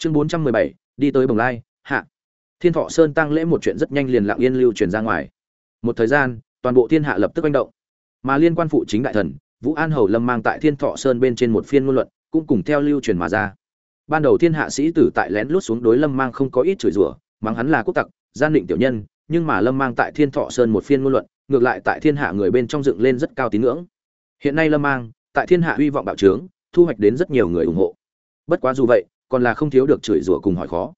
chương bốn trăm mười bảy, đi tới bồng lai, hạ. Thiên thọ sơn tăng lễ một chuyện rất nhanh liền lặng yên lưu truyền ra ngoài. Một thời gian, toàn bộ thiên hạ lập tức manh động. Mà liên quan phụ chính đại thần, vũ an hầu lâm mang tại thiên thọ sơn bên trên một phiên ngôn luận, cũng cùng theo lưu truyền mà ra. Ban đầu thiên hạ sĩ tử tại lén lút xuống đối lâm mang không có ít chửi rủa, mắng hắn là quốc tặc, gian định tiểu nhân, nhưng mà lâm mang tại thiên thọ sơn một phiên ngôn luận, ngược lại tại thiên hạ người bên trong dựng lên rất cao tín ngưỡng. Hiện nay lâm mang, tại thiên hạ hy vọng bạo trướng, thu hoạch đến rất nhiều người ủng hộ. Bất quá dù vậy còn là không thiếu được chửi rủa cùng hỏi khó.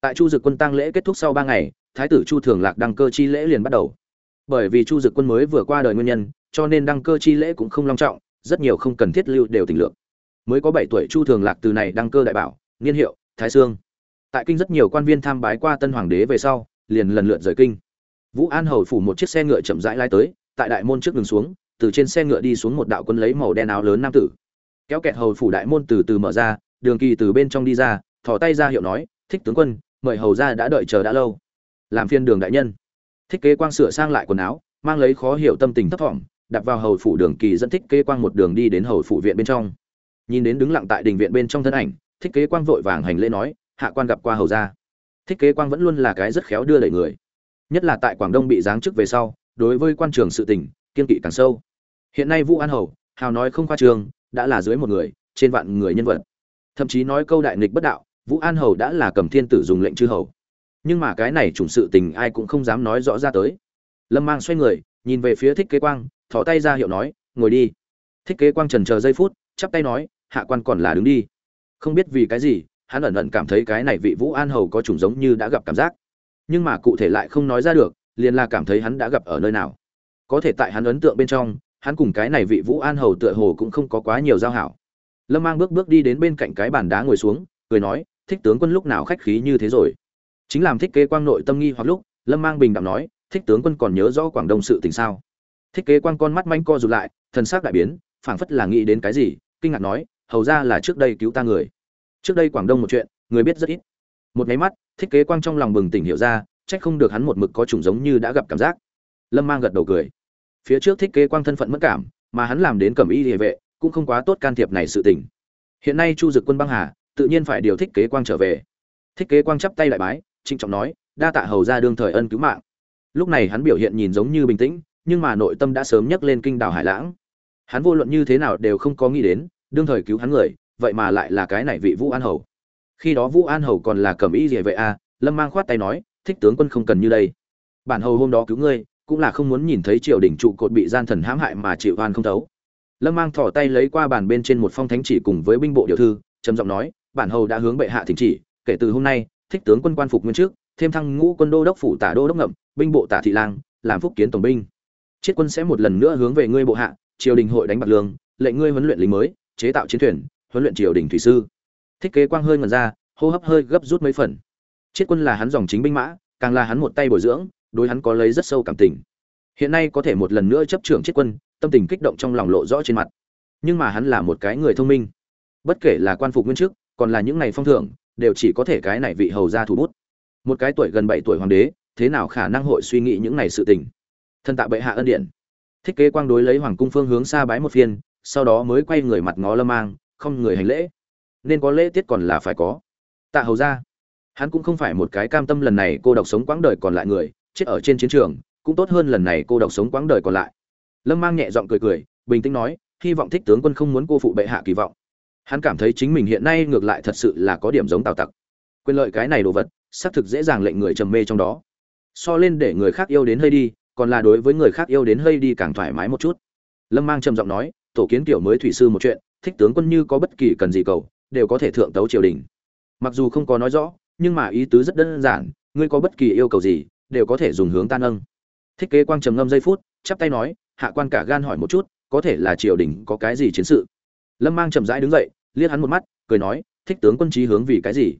Tại chu dực quân tăng lễ kết thúc sau ba ngày, thái tử chu thường lạc đăng cơ chi lễ liền bắt đầu. Bởi vì chu dực quân mới vừa qua đời nguyên nhân, cho nên đăng cơ chi lễ cũng không long trọng, rất nhiều không cần thiết lưu đều tình lượng mới có bảy tuổi chu thường lạc từ này đăng cơ đại bảo, niên hiệu, thái sương. Tại kinh rất nhiều quan viên tham bái qua tân hoàng đế về sau, liền lần lượt rời kinh. Vũ an hầu phủ một chiếc xe ngựa chậm rãi lai tới, tại đại môn trước đường xuống, từ trên xe ngựa đi xuống một đạo quân lấy màu đen áo lớn nam tử. Kéo kẹt hầu phủ đại môn từ từ mở ra đường kỳ từ bên trong đi ra, thò tay ra hiệu nói, thích tướng quân, mời hầu ra đã đợi chờ đã lâu. Làm phiên đường đại nhân. Thích kế quang sửa sang lại quần áo, mang lấy khó hiểu tâm tình thấp thỏm đặt vào hầu phủ đường kỳ dẫn thích kế quang một đường đi đến hầu phủ viện bên trong. Nhìn đến đứng lặng tại đình viện bên trong thân ảnh, thích kế quang vội vàng hành lễ nói, hạ quan gặp qua hầu ra thích kế quang vẫn luôn là cái rất khéo đưa đẩy người. Nhất là tại quảng đông bị giáng chức về sau, đối với quan trường sự tình, kiên kỵ càng sâu. Hiện nay vũ an hầu, hào nói không khoa trường, đã là dưới một người, trên vạn người nhân vật thậm chí nói câu đại nghịch bất đạo, vũ an hầu đã là cầm thiên tử dùng lệnh chư hầu. Nhưng mà cái này chủng sự tình ai cũng không dám nói rõ ra tới. Lâm mang xoay người, nhìn về phía thích kế quang thỏ tay ra hiệu nói, ngồi đi. Thích kế quang trần chờ giây phút, chắp tay nói, hạ quan còn là đứng đi. Không biết vì cái gì, hắn ẩn ẩn cảm thấy cái này vị vũ an hầu có chủng giống như đã gặp cảm giác. Nhưng mà cụ thể lại không nói ra được, liền là cảm thấy hắn đã gặp ở nơi nào. Có thể tại hắn ấn tượng bên trong, hắn cùng cái này vị vũ an hầu tựa hồ cũng không có quá nhiều giao hảo lâm mang bước bước đi đến bên cạnh cái bàn đá ngồi xuống, cười nói, thích tướng quân lúc nào khách khí như thế rồi? Chính làm thích kế quang nội tâm nghi hoặc lúc, lâm mang bình đẳng nói, thích tướng quân còn nhớ rõ quảng đông sự tình sao? Thích kế quang con mắt manh co rụt lại, thần sắc đại biến, phảng phất là nghĩ đến cái gì, kinh ngạc nói, hầu ra là trước đây cứu ta người. Trước đây quảng đông một chuyện, người biết rất ít. Một máy mắt, thích kế quang trong lòng bừng tỉnh hiểu ra trách không được hắn một mực có chủng giống như đã gặp cảm giác. Lâm mang gật đầu cười. Phía trước thích kế quang thân phận mất cảm, mà hắn làm đến cẩm y địa vệ cũng không quá tốt can thiệp này sự tình. Hiện nay chu dực quân băng hà, tự nhiên phải điều thích kế quang trở về. Thích kế quang chắp tay lại bái, trịnh trọng nói, đa tạ hầu gia đương thời ân cứu mạng. Lúc này hắn biểu hiện nhìn giống như bình tĩnh, nhưng mà nội tâm đã sớm nhấc lên kinh đảo hải lãng. Hắn vô luận như thế nào đều không có nghĩ đến, đương thời cứu hắn người, vậy mà lại là cái này vị vũ an hầu. Khi đó vũ an hầu còn là cẩm y gì vậy a, lâm mang khoát tay nói, thích tướng quân không cần như đây. Bản hầu hôm đó cứu ngươi, cũng là không muốn nhìn thấy triều đình trụ cột bị gian thần hãm hại mà chịu oan không thấu lâm mang thỏ tay lấy qua bàn bên trên một phong thánh chỉ cùng với binh bộ điều thư, trầm giọng nói, bản hầu đã hướng bệ hạ thỉnh chỉ, kể từ hôm nay, thích tướng quân quan phục nguyên trước, thêm thăng ngũ quân đô đốc phủ tả đô đốc ngậm, binh bộ tả thị lang, làm phúc kiến tổng binh. Chiết quân sẽ một lần nữa hướng về ngươi bộ hạ, triều đình hội đánh bạc lương, lệnh ngươi huấn luyện lính mới, chế tạo chiến thuyền, huấn luyện triều đình thủy sư. Thiết kế quang hơi ngần ra, hô hấp hơi gấp rút mấy phần. Chiết quân là hắn dòng chính binh mã, càng là hắn một tay bồi dưỡng, đối hắn có lấy rất sâu cảm tình hiện nay có thể một lần nữa chấp trưởng chiết quân, tâm tình kích động trong lòng lộ rõ trên mặt. Nhưng mà hắn là một cái người thông minh. Bất kể là quan phục nguyên chức, còn là những ngày phong thưởng, đều chỉ có thể cái này vị hầu ra thủ bút. Một cái tuổi gần bảy tuổi hoàng đế, thế nào khả năng hội suy nghĩ những này sự tình? Thân tạ bệ hạ ân điện thiết kế quang đối lấy hoàng cung phương hướng xa bái một phiên, sau đó mới quay người mặt ngó lâm mang, không người hành lễ. Nên có lễ tiết còn là phải có. Tạ hầu ra hắn cũng không phải một cái cam tâm lần này cô độc sống quãng đời còn lại người, chết ở trên chiến trường cũng tốt hơn lần này cô độc sống quãng đời còn lại. Lâm mang nhẹ giọng cười cười, bình tĩnh nói, hy vọng thích tướng quân không muốn cô phụ bệ hạ kỳ vọng. Hắn cảm thấy chính mình hiện nay ngược lại thật sự là có điểm giống tào tặc. Quyền lợi cái này đồ vật, xác thực dễ dàng lệnh người trầm mê trong đó. So lên để người khác yêu đến hơi đi, còn là đối với người khác yêu đến hơi đi càng thoải mái một chút. Lâm mang trầm giọng nói, tổ kiến tiểu mới thủy sư một chuyện, thích tướng quân như có bất kỳ cần gì cầu, đều có thể thượng tấu triều đình. Mặc dù không có nói rõ, nhưng mà ý tứ rất đơn giản, ngươi có bất kỳ yêu cầu gì, đều có thể dùng hướng tan nâng thích kế quang trầm ngâm giây phút, chắp tay nói, hạ quan cả gan hỏi một chút, có thể là triều đình có cái gì chiến sự? Lâm mang chậm rãi đứng dậy, liếc hắn một mắt, cười nói, thích tướng quân trí hướng vì cái gì?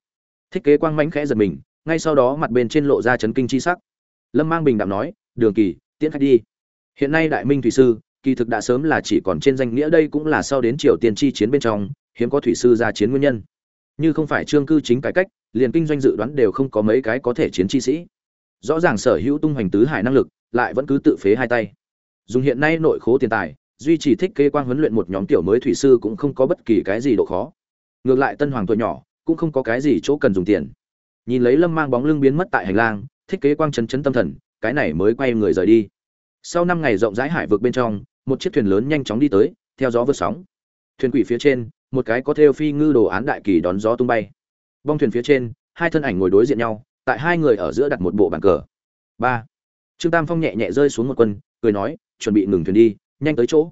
Thích kế quang mãnh khẽ giật mình, ngay sau đó mặt bên trên lộ ra chấn kinh chi sắc. Lâm mang bình đạm nói, đường kỳ, tiễn khách đi. Hiện nay đại minh thủy sư, kỳ thực đã sớm là chỉ còn trên danh nghĩa đây cũng là sau đến triều tiên chi chiến bên trong, hiếm có thủy sư ra chiến nguyên nhân. Như không phải trương cư chính cải cách, liền kinh doanh dự đoán đều không có mấy cái có thể chiến chi sĩ. Rõ ràng sở hữu tung hoành tứ hải năng lực lại vẫn cứ tự phế hai tay. Dùng hiện nay nội khố tiền tài, duy trì thích kế quang huấn luyện một nhóm tiểu mới thủy sư cũng không có bất kỳ cái gì độ khó. Ngược lại tân hoàng tuổi nhỏ, cũng không có cái gì chỗ cần dùng tiền. Nhìn lấy lâm mang bóng lưng biến mất tại hành lang, thích kế quang chấn chấn tâm thần, cái này mới quay người rời đi. Sau năm ngày rộng rãi hải vực bên trong, một chiếc thuyền lớn nhanh chóng đi tới, theo gió vượt sóng. Thuyền quỷ phía trên, một cái có theo phi ngư đồ án đại kỳ đón gió tung bay. Bong thuyền phía trên, hai thân ảnh ngồi đối diện nhau, tại hai người ở giữa đặt một bộ bàn cờ. Ba trương tam phong nhẹ nhẹ rơi xuống một quân, cười nói, chuẩn bị ngừng thuyền đi, nhanh tới chỗ.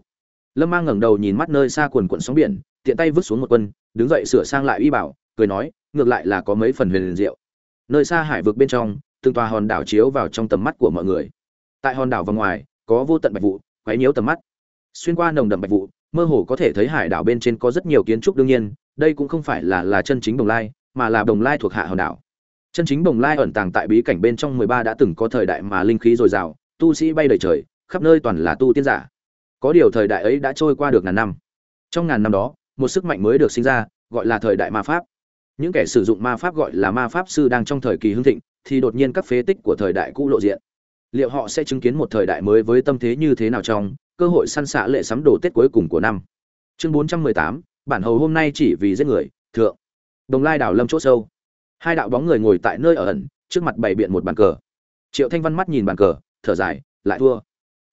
Lâm mang ngẩng đầu nhìn mắt nơi xa quần quận sóng biển, tiện tay vứt xuống một quân, đứng dậy sửa sang lại uy bảo, cười nói, ngược lại là có mấy phần huyền diệu. Nơi xa hải vực bên trong, từng tòa hòn đảo chiếu vào trong tầm mắt của mọi người. Tại hòn đảo và ngoài, có vô tận bạch vụ, quấy nhiễu tầm mắt. Xuyên qua nồng đậm bạch vụ, mơ hồ có thể thấy hải đảo bên trên có rất nhiều kiến trúc đương nhiên, đây cũng không phải là là chân chính đồng lai, mà là đồng lai thuộc hạ hòn đảo chân chính đồng lai ẩn tàng tại bí cảnh bên trong mười ba đã từng có thời đại mà linh khí dồi dào, tu sĩ bay đầy trời, khắp nơi toàn là tu tiên giả. Có điều thời đại ấy đã trôi qua được ngàn năm. Trong ngàn năm đó, một sức mạnh mới được sinh ra, gọi là thời đại ma pháp. Những kẻ sử dụng ma pháp gọi là ma pháp sư đang trong thời kỳ hưng thịnh, thì đột nhiên các phế tích của thời đại cũ lộ diện. Liệu họ sẽ chứng kiến một thời đại mới với tâm thế như thế nào trong cơ hội săn xạ lệ sắm đồ tết cuối cùng của năm? Chương bốn trăm mười tám, bản hầu hôm nay chỉ vì giết người, thượng. Đồng lai đảo lâm chỗ sâu hai đạo bóng người ngồi tại nơi ở ẩn, trước mặt bày biện một bàn cờ. Triệu thanh văn mắt nhìn bàn cờ, thở dài, lại thua.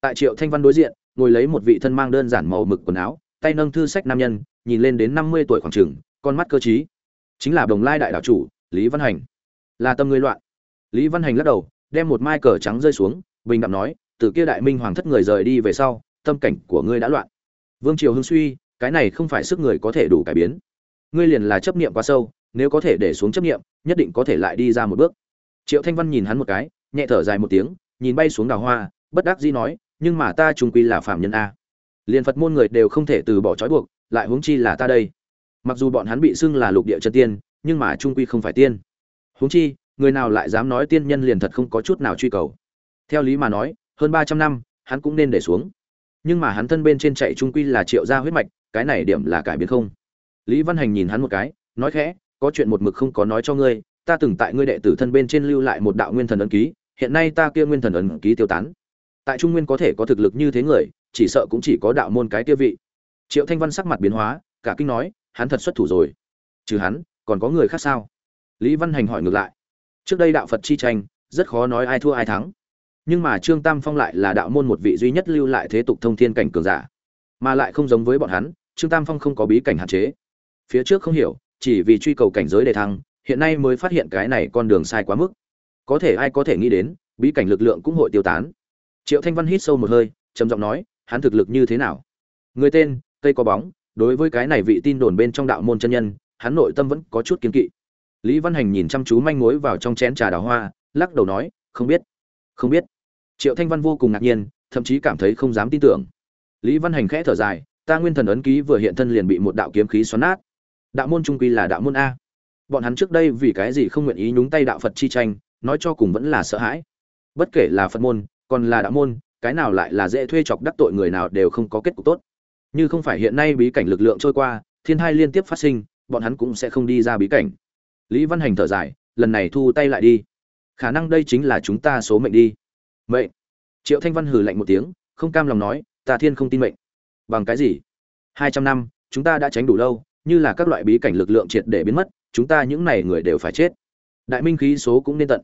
Tại triệu thanh văn đối diện, ngồi lấy một vị thân mang đơn giản màu mực quần áo, tay nâng thư sách nam nhân, nhìn lên đến năm mươi tuổi khoảng trường, con mắt cơ t chính là đồng lai đại đạo chủ, lý văn hành. Là tâm người loạn. Lý văn hành lắc đầu, đem một mai cờ trắng rơi xuống, bình đạm nói, từ kia đại minh hoàng thất người rời đi về sau, tâm cảnh của ngươi đã loạn. Vương triều hưng suy, cái này không phải sức người có thể đủ cải biến. Ngươi liền là chấp niệm quá sâu nếu có thể để xuống chấp niệm nhất định có thể lại đi ra một bước. Triệu thanh văn nhìn hắn một cái, nhẹ thở dài một tiếng, nhìn bay xuống đào hoa, bất đắc dĩ nói, nhưng mà ta trung quy là phạm nhân a. Liền phật môn người đều không thể từ bỏ trói buộc, lại huống chi là ta đây. Mặc dù bọn hắn bị xưng là lục địa chân tiên, nhưng mà trung quy không phải tiên. Huống chi, người nào lại dám nói tiên nhân liền thật không có chút nào truy cầu. Theo lý mà nói, hơn ba trăm năm, hắn cũng nên để xuống. Nhưng mà hắn thân bên trên chạy trung quy là triệu gia huyết mạch, cái này điểm là cải biến không? Lý văn hành nhìn hắn một cái, nói khẽ có chuyện một mực không có nói cho ngươi, ta từng tại ngươi đệ tử thân bên trên lưu lại một đạo nguyên thần ấn ký, hiện nay ta kia nguyên thần ấn ký tiêu tán. Tại trung nguyên có thể có thực lực như thế người, chỉ sợ cũng chỉ có đạo môn cái kia vị. Triệu thanh văn sắc mặt biến hóa, cả kinh nói, hắn thật xuất thủ rồi. Trừ hắn, còn có người khác sao? Lý văn hành hỏi ngược lại. Trước đây đạo phật chi tranh, rất khó nói ai thua ai thắng. Nhưng mà trương tam phong lại là đạo môn một vị duy nhất lưu lại thế tục thông thiên cảnh cường giả. Mà lại không giống với bọn hắn, trương tam phong không có bí cảnh hạn chế. Phía trước không hiểu chỉ vì truy cầu cảnh giới đề thăng, hiện nay mới phát hiện cái này con đường sai quá mức. Có thể ai có thể nghĩ đến, bí cảnh lực lượng cũng hội tiêu tán. Triệu thanh văn hít sâu một hơi, trầm giọng nói, hắn thực lực như thế nào? Người tên, cây có bóng, đối với cái này vị tin đồn bên trong đạo môn chân nhân, hắn nội tâm vẫn có chút kiêng kỵ. Lý văn hành nhìn chăm chú manh mối vào trong chén trà đào hoa, lắc đầu nói, không biết không biết. Triệu thanh văn vô cùng ngạc nhiên, thậm chí cảm thấy không dám tin tưởng. Lý văn hành khẽ thở dài, ta nguyên thần ấn ký vừa hiện thân liền bị một đạo kiếm khí xoắn nát đạo môn trung quy là đạo môn a. Bọn hắn trước đây vì cái gì không nguyện ý nhúng tay đạo phật chi tranh, nói cho cùng vẫn là sợ hãi. Bất kể là phật môn, còn là đạo môn, cái nào lại là dễ thuê chọc đắc tội người nào đều không có kết cục tốt. Như không phải hiện nay bí cảnh lực lượng trôi qua, thiên hai liên tiếp phát sinh, bọn hắn cũng sẽ không đi ra bí cảnh. Lý văn hành thở dài, lần này thu tay lại đi. Khả năng đây chính là chúng ta số mệnh đi. Mệnh. Triệu thanh văn hừ lạnh một tiếng, không cam lòng nói, ta thiên không tin mệnh. Bằng cái gì? Hai trăm năm, chúng ta đã tránh đủ lâu như là các loại bí cảnh lực lượng triệt để biến mất, chúng ta những này người đều phải chết. Đại minh khí số cũng nên tận.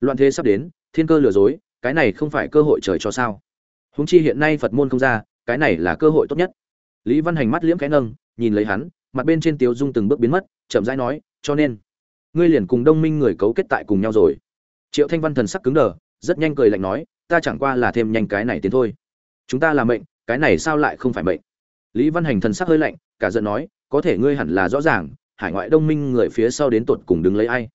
Loạn thế sắp đến, thiên cơ lừa dối, cái này không phải cơ hội trời cho sao. Huống chi hiện nay phật môn không ra, cái này là cơ hội tốt nhất. Lý văn hành mắt liễm cái nâng, nhìn lấy hắn, mặt bên trên tiếu dung từng bước biến mất, chậm rãi nói, cho nên, ngươi liền cùng đông minh người cấu kết tại cùng nhau rồi. Triệu thanh văn thần sắc cứng đờ, rất nhanh cười lạnh nói, ta chẳng qua là thêm nhanh cái này tiến thôi. Chúng ta là mệnh, cái này sao lại không phải mệnh? Lý văn hành thần sắc hơi lạnh, cả giận nói có thể ngươi hẳn là rõ ràng, hải ngoại đông minh người phía sau đến tột cùng đứng lấy ai.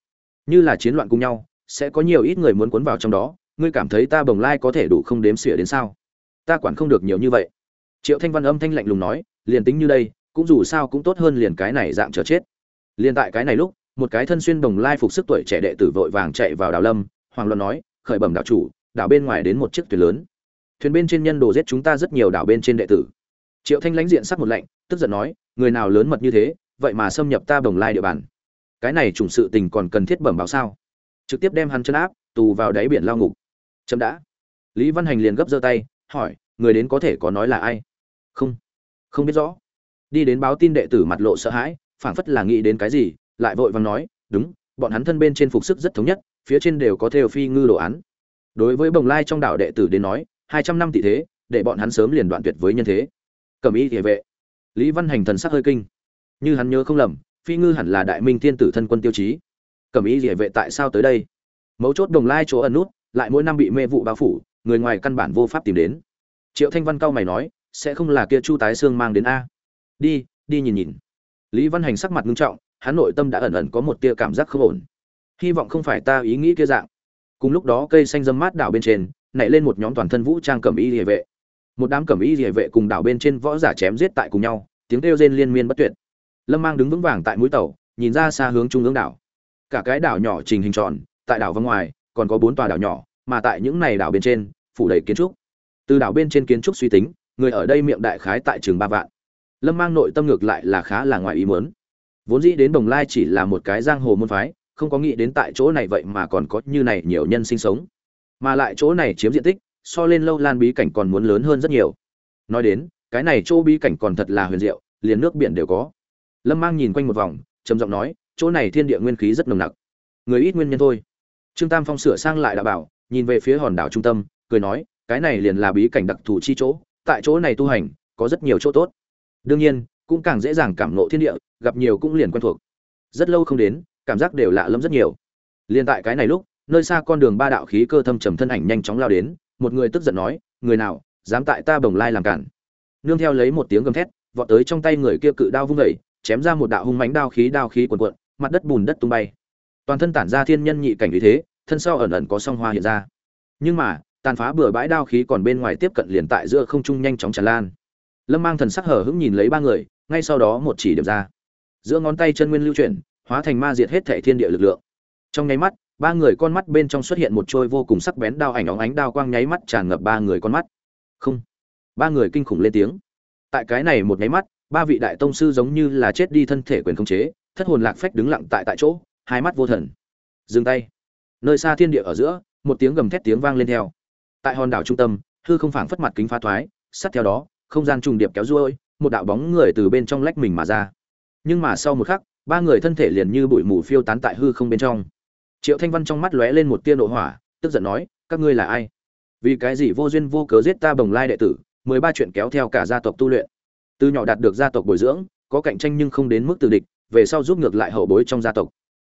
Như là chiến loạn cùng nhau, sẽ có nhiều ít người muốn cuốn vào trong đó, ngươi cảm thấy ta bồng lai có thể đủ không đếm xỉa đến sao? Ta quản không được nhiều như vậy. Triệu thanh văn âm thanh lạnh lùng nói, liền tính như đây, cũng dù sao cũng tốt hơn liền cái này dạng chờ chết. Liền tại cái này lúc, một cái thân xuyên đồng lai phục sức tuổi trẻ đệ tử vội vàng chạy vào đào lâm hoàng luận nói, khởi bẩm đạo chủ, đảo bên ngoài đến một chiếc thuyền lớn. Thuyền bên trên nhân đồ giết chúng ta rất nhiều đảo bên trên đệ tử triệu thanh lãnh diện sắc một lạnh, tức giận nói, người nào lớn mật như thế, vậy mà xâm nhập ta bồng lai địa bàn. Cái này trùng sự tình còn cần thiết bẩm báo sao? Trực tiếp đem hắn chân áp, tù vào đáy biển lao ngục. Chậm đã. Lý văn hành liền gấp giơ tay, hỏi, người đến có thể có nói là ai? Không. Không biết rõ. Đi đến báo tin đệ tử mặt lộ sợ hãi, phảng phất là nghĩ đến cái gì, lại vội vàng nói, đúng, bọn hắn thân bên trên phục sức rất thống nhất, phía trên đều có theo phi ngư đồ án. Đối với bồng lai trong đảo đệ tử đến nói, hai trăm năm tỷ thế, để bọn hắn sớm liền đoạn tuyệt với nhân thế cẩm y địa vệ. Lý văn hành thần sắc hơi kinh. Như hắn nhớ không lầm, phi ngư hẳn là đại minh thiên tử thân quân tiêu chí. Cẩm y địa vệ tại sao tới đây? Mấu chốt đồng lai chỗ ẩn nút, lại mỗi năm bị mê vụ bao phủ, người ngoài căn bản vô pháp tìm đến. Triệu thanh văn cao mày nói, sẽ không là kia chu tái xương mang đến a. Đi đi nhìn nhìn. Lý văn hành sắc mặt nghiêm trọng, hắn nội tâm đã ẩn ẩn có một tia cảm giác không ổn. Hy vọng không phải ta ý nghĩ kia dạng. Cùng lúc đó cây xanh dâm mát đảo bên trên, nảy lên một nhóm toàn thân vũ trang cẩm y địa vệ một đám cẩm y địa vệ cùng đảo bên trên võ giả chém giết tại cùng nhau, tiếng kêu rên liên miên bất tuyệt. Lâm mang đứng vững vàng tại mũi tàu, nhìn ra xa hướng trung ương đảo. Cả cái đảo nhỏ trình hình tròn, tại đảo vòng ngoài, còn có bốn tòa đảo nhỏ, mà tại những này đảo bên trên, phủ đầy kiến trúc. Từ đảo bên trên kiến trúc suy tính, người ở đây miệng đại khái tại trường ba vạn. Lâm mang nội tâm ngược lại là khá là ngoài ý muốn. Vốn dĩ đến đồng lai chỉ là một cái giang hồ môn phái, không có nghĩ đến tại chỗ này vậy mà còn có như này nhiều nhân sinh sống. Mà lại chỗ này chiếm diện tích so lên lâu lan bí cảnh còn muốn lớn hơn rất nhiều. Nói đến, cái này chỗ bí cảnh còn thật là huyền diệu, liền nước biển đều có. Lâm mang nhìn quanh một vòng, trầm giọng nói, chỗ này thiên địa nguyên khí rất nồng nặc. Người ít nguyên nhân thôi. Trương tam phong sửa sang lại đã bảo, nhìn về phía hòn đảo trung tâm, cười nói, cái này liền là bí cảnh đặc thù chi chỗ, tại chỗ này tu hành, có rất nhiều chỗ tốt. Đương nhiên, cũng càng dễ dàng cảm nộ thiên địa, gặp nhiều cũng liền quen thuộc. Rất lâu không đến, cảm giác đều lạ lẫm rất nhiều. Liền tại cái này lúc, nơi xa con đường ba đạo khí cơ thâm trầm thân ảnh nhanh chóng lao đến một người tức giận nói, người nào, dám tại ta bồng lai làm cản? Nương theo lấy một tiếng gầm thét, vọt tới trong tay người kia cự đao vung vẩy chém ra một đạo hung mãnh đao khí đao khí cuồn cuộn, mặt đất bùn đất tung bay. Toàn thân tản ra thiên nhân nhị cảnh vì thế, thân sau ẩn ẩn có song hoa hiện ra. Nhưng mà, tàn phá bừa bãi đao khí còn bên ngoài tiếp cận liền tại giữa không trung nhanh chóng tràn lan. Lâm mang thần sắc hở hững nhìn lấy ba người, ngay sau đó một chỉ điểm ra. Giữa ngón tay chân nguyên lưu chuyển, hóa thành ma diệt hết thể thiên địa lực lượng. Trong nháy mắt ba người con mắt bên trong xuất hiện một trôi vô cùng sắc bén đao ảnh óng ánh đao quang nháy mắt tràn ngập ba người con mắt. Không. Ba người kinh khủng lên tiếng. Tại cái này một nháy mắt, ba vị đại tông sư giống như là chết đi thân thể quyền khống chế, thất hồn lạc phách đứng lặng tại tại chỗ, hai mắt vô thần. Dừng tay. Nơi xa thiên địa ở giữa, một tiếng gầm thét tiếng vang lên theo. Tại hòn đảo trung tâm, hư không phảng phất mặt kính phá thoái, sát theo đó, không gian trùng điệp kéo ruôi, một đạo bóng người từ bên trong lách mình mà ra. Nhưng mà sau một khắc, ba người thân thể liền như bụi mù phiêu tán tại hư không bên trong triệu thanh văn trong mắt lóe lên một tia nộ hỏa, tức giận nói, các ngươi là ai? Vì cái gì vô duyên vô cớ giết ta bồng lai đệ tử, mười ba chuyện kéo theo cả gia tộc tu luyện. Từ nhỏ đạt được gia tộc bồi dưỡng, có cạnh tranh nhưng không đến mức từ địch, về sau giúp ngược lại hậu bối trong gia tộc.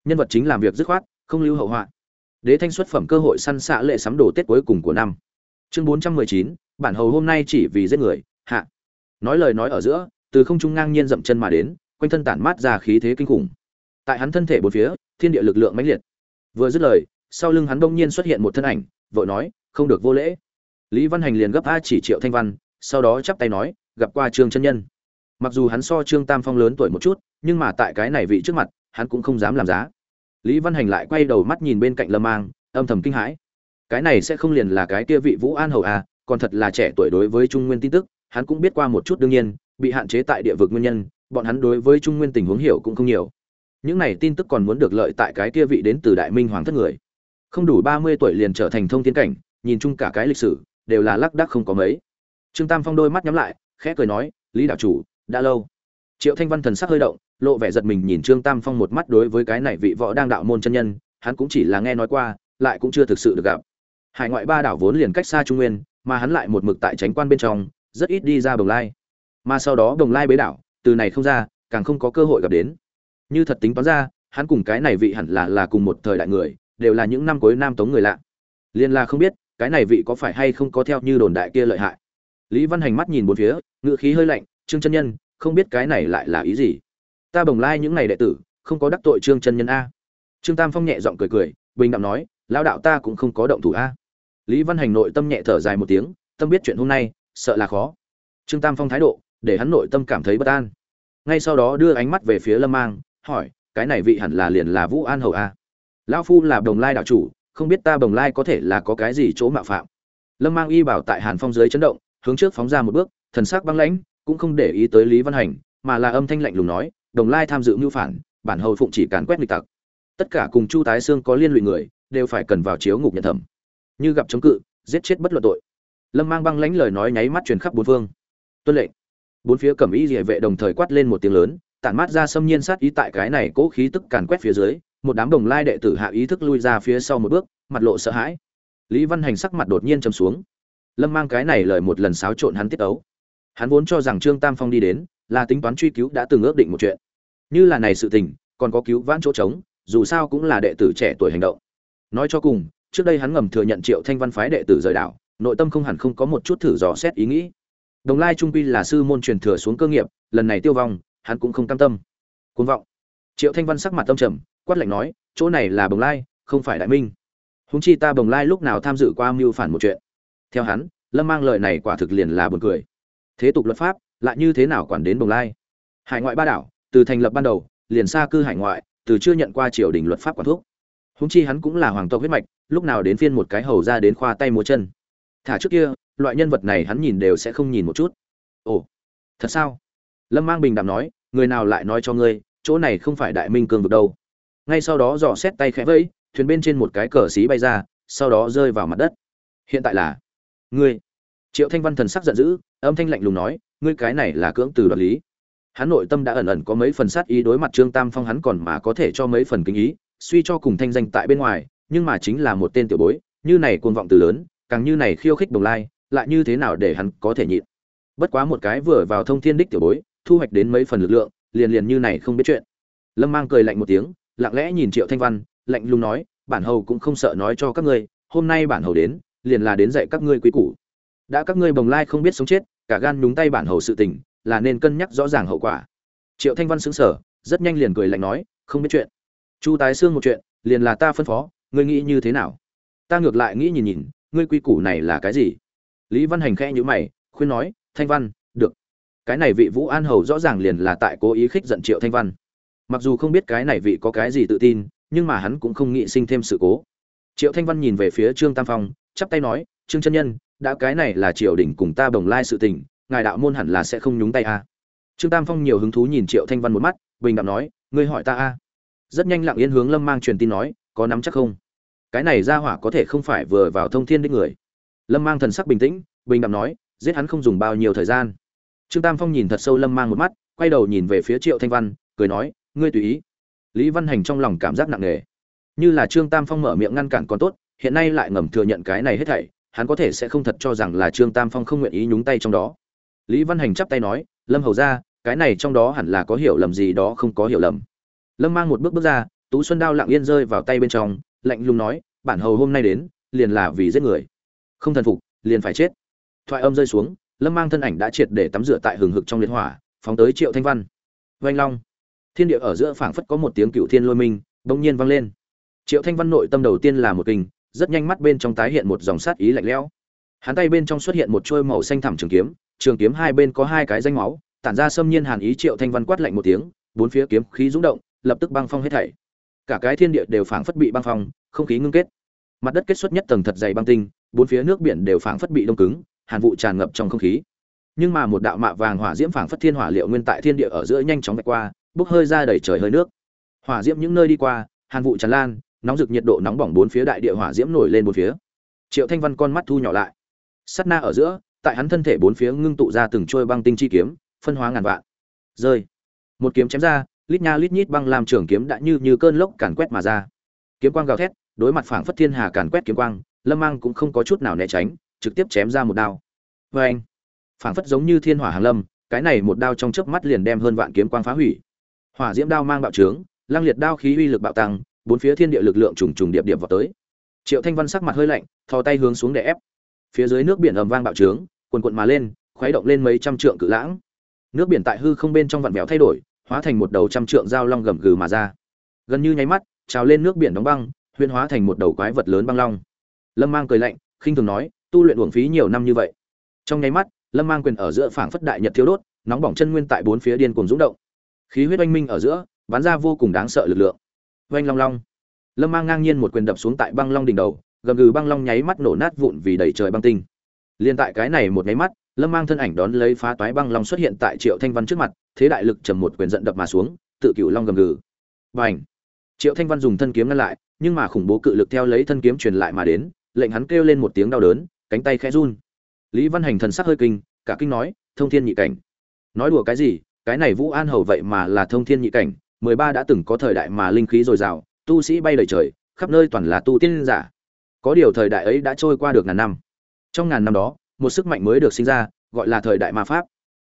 Nhân vật chính làm việc dứt khoát, không lưu hậu họa. Đế thanh xuất phẩm cơ hội săn xạ lệ sắm đồ tết cuối cùng của năm. Chương bốn trăm mười chín, bản hầu hôm nay chỉ vì giết người, hạ. Nói lời nói ở giữa, từ không trung ngang nhiên dậm chân mà đến, quanh thân tản mát ra khí thế kinh khủng. Tại hắn thân thể bốn phía, thiên địa lực lượng mãnh liệt vừa dứt lời, sau lưng hắn đông nhiên xuất hiện một thân ảnh, vội nói, không được vô lễ. Lý văn hành liền gấp a chỉ triệu thanh văn, sau đó chắp tay nói, gặp qua trương chân nhân. Mặc dù hắn so trương tam phong lớn tuổi một chút, nhưng mà tại cái này vị trước mặt, hắn cũng không dám làm giá. Lý văn hành lại quay đầu mắt nhìn bên cạnh lâm mang, âm thầm kinh hãi. Cái này sẽ không liền là cái kia vị vũ an hầu à còn thật là trẻ tuổi đối với trung nguyên tin tức, hắn cũng biết qua một chút đương nhiên, bị hạn chế tại địa vực nguyên nhân, bọn hắn đối với trung nguyên tình huống hiểu cũng không nhiều những này tin tức còn muốn được lợi tại cái kia vị đến từ đại minh hoàng thất người. Không đủ ba mươi tuổi liền trở thành thông tiến cảnh, nhìn chung cả cái lịch sử, đều là lác đác không có mấy. Trương tam phong đôi mắt nhắm lại, khẽ cười nói, lý đạo chủ, đã lâu. Triệu thanh văn thần sắc hơi động, lộ vẻ giật mình nhìn trương tam phong một mắt đối với cái này vị võ đang đạo môn chân nhân, hắn cũng chỉ là nghe nói qua, lại cũng chưa thực sự được gặp. Hải ngoại ba đảo vốn liền cách xa trung nguyên, mà hắn lại một mực tại tránh quan bên trong, rất ít đi ra đồng lai. Mà sau đó đồng lai bế đảo, từ này không ra, càng không có cơ hội gặp đến như thật tính toán ra, hắn cùng cái này vị hẳn là là cùng một thời đại người, đều là những năm cuối nam tống người lạ. Liên la không biết, cái này vị có phải hay không có theo như đồn đại kia lợi hại. Lý văn hành mắt nhìn bốn phía ngựa khí hơi lạnh, trương chân nhân, không biết cái này lại là ý gì? Ta bồng lai những ngày đệ tử, không có đắc tội trương chân nhân a. Trương tam phong nhẹ giọng cười cười, bình đẳng nói lao đạo ta cũng không có động thủ a. Lý văn hành nội tâm nhẹ thở dài một tiếng, tâm biết chuyện hôm nay, sợ là khó. Trương tam phong thái độ, để hắn nội tâm cảm thấy bất an. Ngay sau đó đưa ánh mắt về phía lâm mang hỏi, cái này vị hẳn là liền là vũ an hầu a lão phu là đồng lai đạo chủ, không biết ta đồng lai có thể là có cái gì chỗ mạo phạm? Lâm mang y bảo tại hàn phong dưới chấn động, hướng trước phóng ra một bước, thần sắc băng lãnh, cũng không để ý tới lý văn hành, mà là âm thanh lạnh lùng nói, đồng lai tham dự mưu phản, bản hầu phụng chỉ càn quét lịch tặc. Tất cả cùng chu tái xương có liên lụy người, đều phải cần vào chiếu ngục nhận thẩm. Như gặp chống cự, giết chết bất luận tội. Lâm mang băng lãnh lời nói nháy mắt truyền khắp bốn phương. Tuân lệnh. Bốn phía cẩm y địa vệ đồng thời quát lên một tiếng lớn tản mát ra xâm nhiên sát ý tại cái này cố khí tức càn quét phía dưới, một đám đồng lai đệ tử hạ ý thức lui ra phía sau một bước, mặt lộ sợ hãi. Lý văn hành sắc mặt đột nhiên trầm xuống. Lâm mang cái này lời một lần xáo trộn hắn tiết ấu. Hắn vốn cho rằng trương tam phong đi đến, là tính toán truy cứu đã từng ước định một chuyện. Như là này sự tình, còn có cứu vãn chỗ trống, dù sao cũng là đệ tử trẻ tuổi hành động. Nói cho cùng, trước đây hắn ngầm thừa nhận triệu thanh văn phái đệ tử rời đảo, nội tâm không hẳn không có một chút thử dò xét ý nghĩ. Đồng lai trung quy là sư môn truyền thừa xuống cơ nghiệp, lần này tiêu vong hắn cũng không cam tâm. Côn vọng. Triệu thanh văn sắc mặt tâm trầm, quát lạnh nói, chỗ này là bồng lai, không phải đại minh. Húng chi ta bồng lai lúc nào tham dự qua mưu phản một chuyện. Theo hắn, lâm mang lời này quả thực liền là buồn cười. Thế tục luật pháp, lại như thế nào quản đến bồng lai? Hải ngoại ba đảo, từ thành lập ban đầu, liền xa cư hải ngoại, từ chưa nhận qua triều đình luật pháp quản thuốc húng chi hắn cũng là hoàng tộc huyết mạch, lúc nào đến phiên một cái hầu ra đến khoa tay múa chân. Thả trước kia, loại nhân vật này hắn nhìn đều sẽ không nhìn một chút. Ồ, thật sao? Lâm mang bình đạm nói, người nào lại nói cho ngươi, chỗ này không phải đại minh cương vực đâu. Ngay sau đó dò xét tay khẽ vẫy, thuyền bên trên một cái cờ xí bay ra, sau đó rơi vào mặt đất. Hiện tại là ngươi. Triệu thanh văn thần sắc giận dữ, âm thanh lạnh lùng nói, ngươi cái này là cưỡng từ đoạt lý. Hắn nội tâm đã ẩn ẩn có mấy phần sát ý đối mặt trương tam phong, hắn còn mà có thể cho mấy phần kinh ý, suy cho cùng thanh danh tại bên ngoài, nhưng mà chính là một tên tiểu bối, như này cuồng vọng từ lớn, càng như này khiêu khích đồng lai, lại như thế nào để hắn có thể nhịn? Bất quá một cái vừa vào thông thiên đích tiểu bối thu hoạch đến mấy phần lực lượng, liền liền như này không biết chuyện. Lâm mang cười lạnh một tiếng, lặng lẽ nhìn triệu thanh văn, lạnh lùng nói, bản hầu cũng không sợ nói cho các ngươi, hôm nay bản hầu đến, liền là đến dạy các ngươi quý củ. Đã các ngươi bồng lai không biết sống chết, cả gan nhúng tay bản hầu sự tình, là nên cân nhắc rõ ràng hậu quả. Triệu thanh văn xứng sở rất nhanh liền cười lạnh nói, không biết chuyện. Chu tái xương một chuyện, liền là ta phân phó, ngươi nghĩ như thế nào? Ta ngược lại nghĩ nhìn nhìn, ngươi quy củ này là cái gì? Lý văn hành khẽ nhữ mày, khuyên nói, thanh văn cái này vị vũ an hầu rõ ràng liền là tại cố ý khích giận triệu thanh văn. Mặc dù không biết cái này vị có cái gì tự tin, nhưng mà hắn cũng không nghĩ sinh thêm sự cố. Triệu thanh văn nhìn về phía trương tam phong, chắp tay nói, trương chân nhân, đã cái này là triều đình cùng ta bồng lai sự tình, ngài đạo môn hẳn là sẽ không nhúng tay a. Trương tam phong nhiều hứng thú nhìn triệu thanh văn một mắt, bình đạm nói, ngươi hỏi ta a. Rất nhanh lặng yên hướng lâm mang truyền tin nói, có nắm chắc không? Cái này ra hỏa có thể không phải vừa vào thông thiên đích người. Lâm mang thần sắc bình tĩnh, bình đạm nói, giết hắn không dùng bao nhiêu thời gian trương tam phong nhìn thật sâu lâm mang một mắt, quay đầu nhìn về phía triệu thanh văn, cười nói, ngươi tùy ý. Lý văn hành trong lòng cảm giác nặng nề. Như là trương tam phong mở miệng ngăn cản còn tốt, hiện nay lại ngầm thừa nhận cái này hết thảy, hắn có thể sẽ không thật cho rằng là trương tam phong không nguyện ý nhúng tay trong đó. Lý văn hành chắp tay nói, lâm hầu ra cái này trong đó hẳn là có hiểu lầm gì đó không có hiểu lầm. Lâm mang một bước bước ra, tú xuân đao lặng yên rơi vào tay bên trong, lạnh lùng nói, bản hầu hôm nay đến, liền là vì giết người. Không thần phục, liền phải chết. Thoại âm rơi xuống lâm mang thân ảnh đã triệt để tắm rửa tại hừng hực trong liệt hỏa, phóng tới triệu thanh văn. Vanh long. Thiên địa ở giữa phảng phất có một tiếng cựu thiên lôi minh, bỗng nhiên vang lên. Triệu thanh văn nội tâm đầu tiên là một kinh, rất nhanh mắt bên trong tái hiện một dòng sát ý lạnh lẽo. Hắn tay bên trong xuất hiện một trôi màu xanh thẳm trường kiếm trường kiếm hai bên có hai cái danh máu, tản ra xâm nhiên hàn ý triệu thanh văn quát lạnh một tiếng, bốn phía kiếm khí rung động, lập tức băng phong hết thảy. Cả cái thiên địa đều phảng phất bị băng phong, không khí ngưng kết. Mặt đất kết xuất nhất tầng thật dày băng tinh, bốn phía nước biển đều phảng phất bị đông cứng hàn vụ tràn ngập trong không khí. Nhưng mà một đạo mạ vàng hỏa diễm phảng phất thiên hỏa liệu nguyên tại thiên địa ở giữa nhanh chóng vạch qua, bốc hơi ra đầy trời hơi nước. Hỏa diễm những nơi đi qua, hàn vụ tràn lan, nóng rực nhiệt độ nóng bỏng bốn phía đại địa hỏa diễm nổi lên bốn phía. Triệu thanh văn con mắt thu nhỏ lại. Sắt na ở giữa, tại hắn thân thể bốn phía ngưng tụ ra từng trôi băng tinh chi kiếm, phân hóa ngàn vạn. Rơi. Một kiếm chém ra, lít nha lít nhít băng làm trường kiếm đã như như cơn lốc càn quét mà ra. Kiếm quang gào thét, đối mặt phảng phất thiên hà càn quét kiếm quang, lâm mang cũng không có chút nào né tránh trực tiếp chém ra một đao. Vê anh, phảng phất giống như thiên hỏa hàng lâm, cái này một đao trong chớp mắt liền đem hơn vạn kiếm quang phá hủy. Hỏa diễm đao mang bạo trướng, lăng liệt đao khí uy lực bạo tăng, bốn phía thiên địa lực lượng trùng trùng điệp điệp vào tới. Triệu thanh văn sắc mặt hơi lạnh, thò tay hướng xuống để ép. Phía dưới nước biển ầm vang bạo trướng, cuồn cuộn mà lên, khuấy động lên mấy trăm trượng cự lãng. Nước biển tại hư không bên trong vặn vẹo thay đổi, hóa thành một đầu trăm trượng dao long gầm gừ mà ra. Gần như nháy mắt, trào lên nước biển đóng băng huyền hóa thành một đầu quái vật lớn băng long. Lâm mang cười lạnh, khinh thường nói tu luyện uổng phí nhiều năm như vậy. Trong nháy mắt, lâm mang quyền ở giữa phảng phất đại nhật thiếu đốt, nóng bỏng chân nguyên tại bốn phía điên cuồng dũng động. Khí huyết oanh minh ở giữa, bắn ra vô cùng đáng sợ lực lượng. Oanh long long. Lâm mang ngang nhiên một quyền đập xuống tại băng long đỉnh đầu, gầm gừ băng long nháy mắt nổ nát vụn vì đầy trời băng tinh. Liên tại cái này một nháy mắt, lâm mang thân ảnh đón lấy phá toái băng long xuất hiện tại triệu thanh văn trước mặt, thế đại lực trầm một quyền giận đập mà xuống, tự cựu long gầm gừ. Và ảnh triệu thanh văn dùng thân kiếm ngăn lại, nhưng mà khủng bố cự lực theo lấy thân kiếm truyền lại mà đến, lệnh hắn kêu lên một tiếng đau đớn cánh tay khẽ run. Lý văn hành thần sắc hơi kinh, cả kinh nói, thông thiên nhị cảnh. Nói đùa cái gì? Cái này vũ an hầu vậy mà là thông thiên nhị cảnh, mười ba đã từng có thời đại mà linh khí dồi dào, tu sĩ bay đầy trời, khắp nơi toàn là tu tiên giả. Có điều thời đại ấy đã trôi qua được ngàn năm. Trong ngàn năm đó, một sức mạnh mới được sinh ra, gọi là thời đại ma pháp.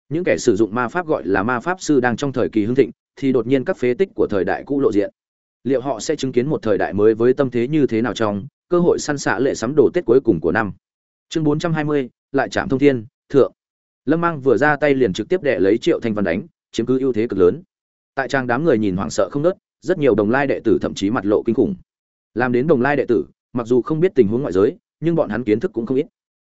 Những kẻ sử dụng ma pháp gọi là ma pháp sư đang trong thời kỳ hưng thịnh, thì đột nhiên các phế tích của thời đại cũ lộ diện. Liệu họ sẽ chứng kiến một thời đại mới với tâm thế như thế nào trong cơ hội săn xạ lệ sắm đồ tết cuối cùng của năm? Chương bốn trăm hai mươi, lại chạm thông thiên, thượng. Lâm mang vừa ra tay liền trực tiếp đệ lấy triệu thanh văn đánh, chiếm cứ ưu thế cực lớn. Tại trang đám người nhìn hoảng sợ không nớt rất nhiều đồng lai đệ tử thậm chí mặt lộ kinh khủng. Làm đến đồng lai đệ tử, mặc dù không biết tình huống ngoại giới, nhưng bọn hắn kiến thức cũng không ít.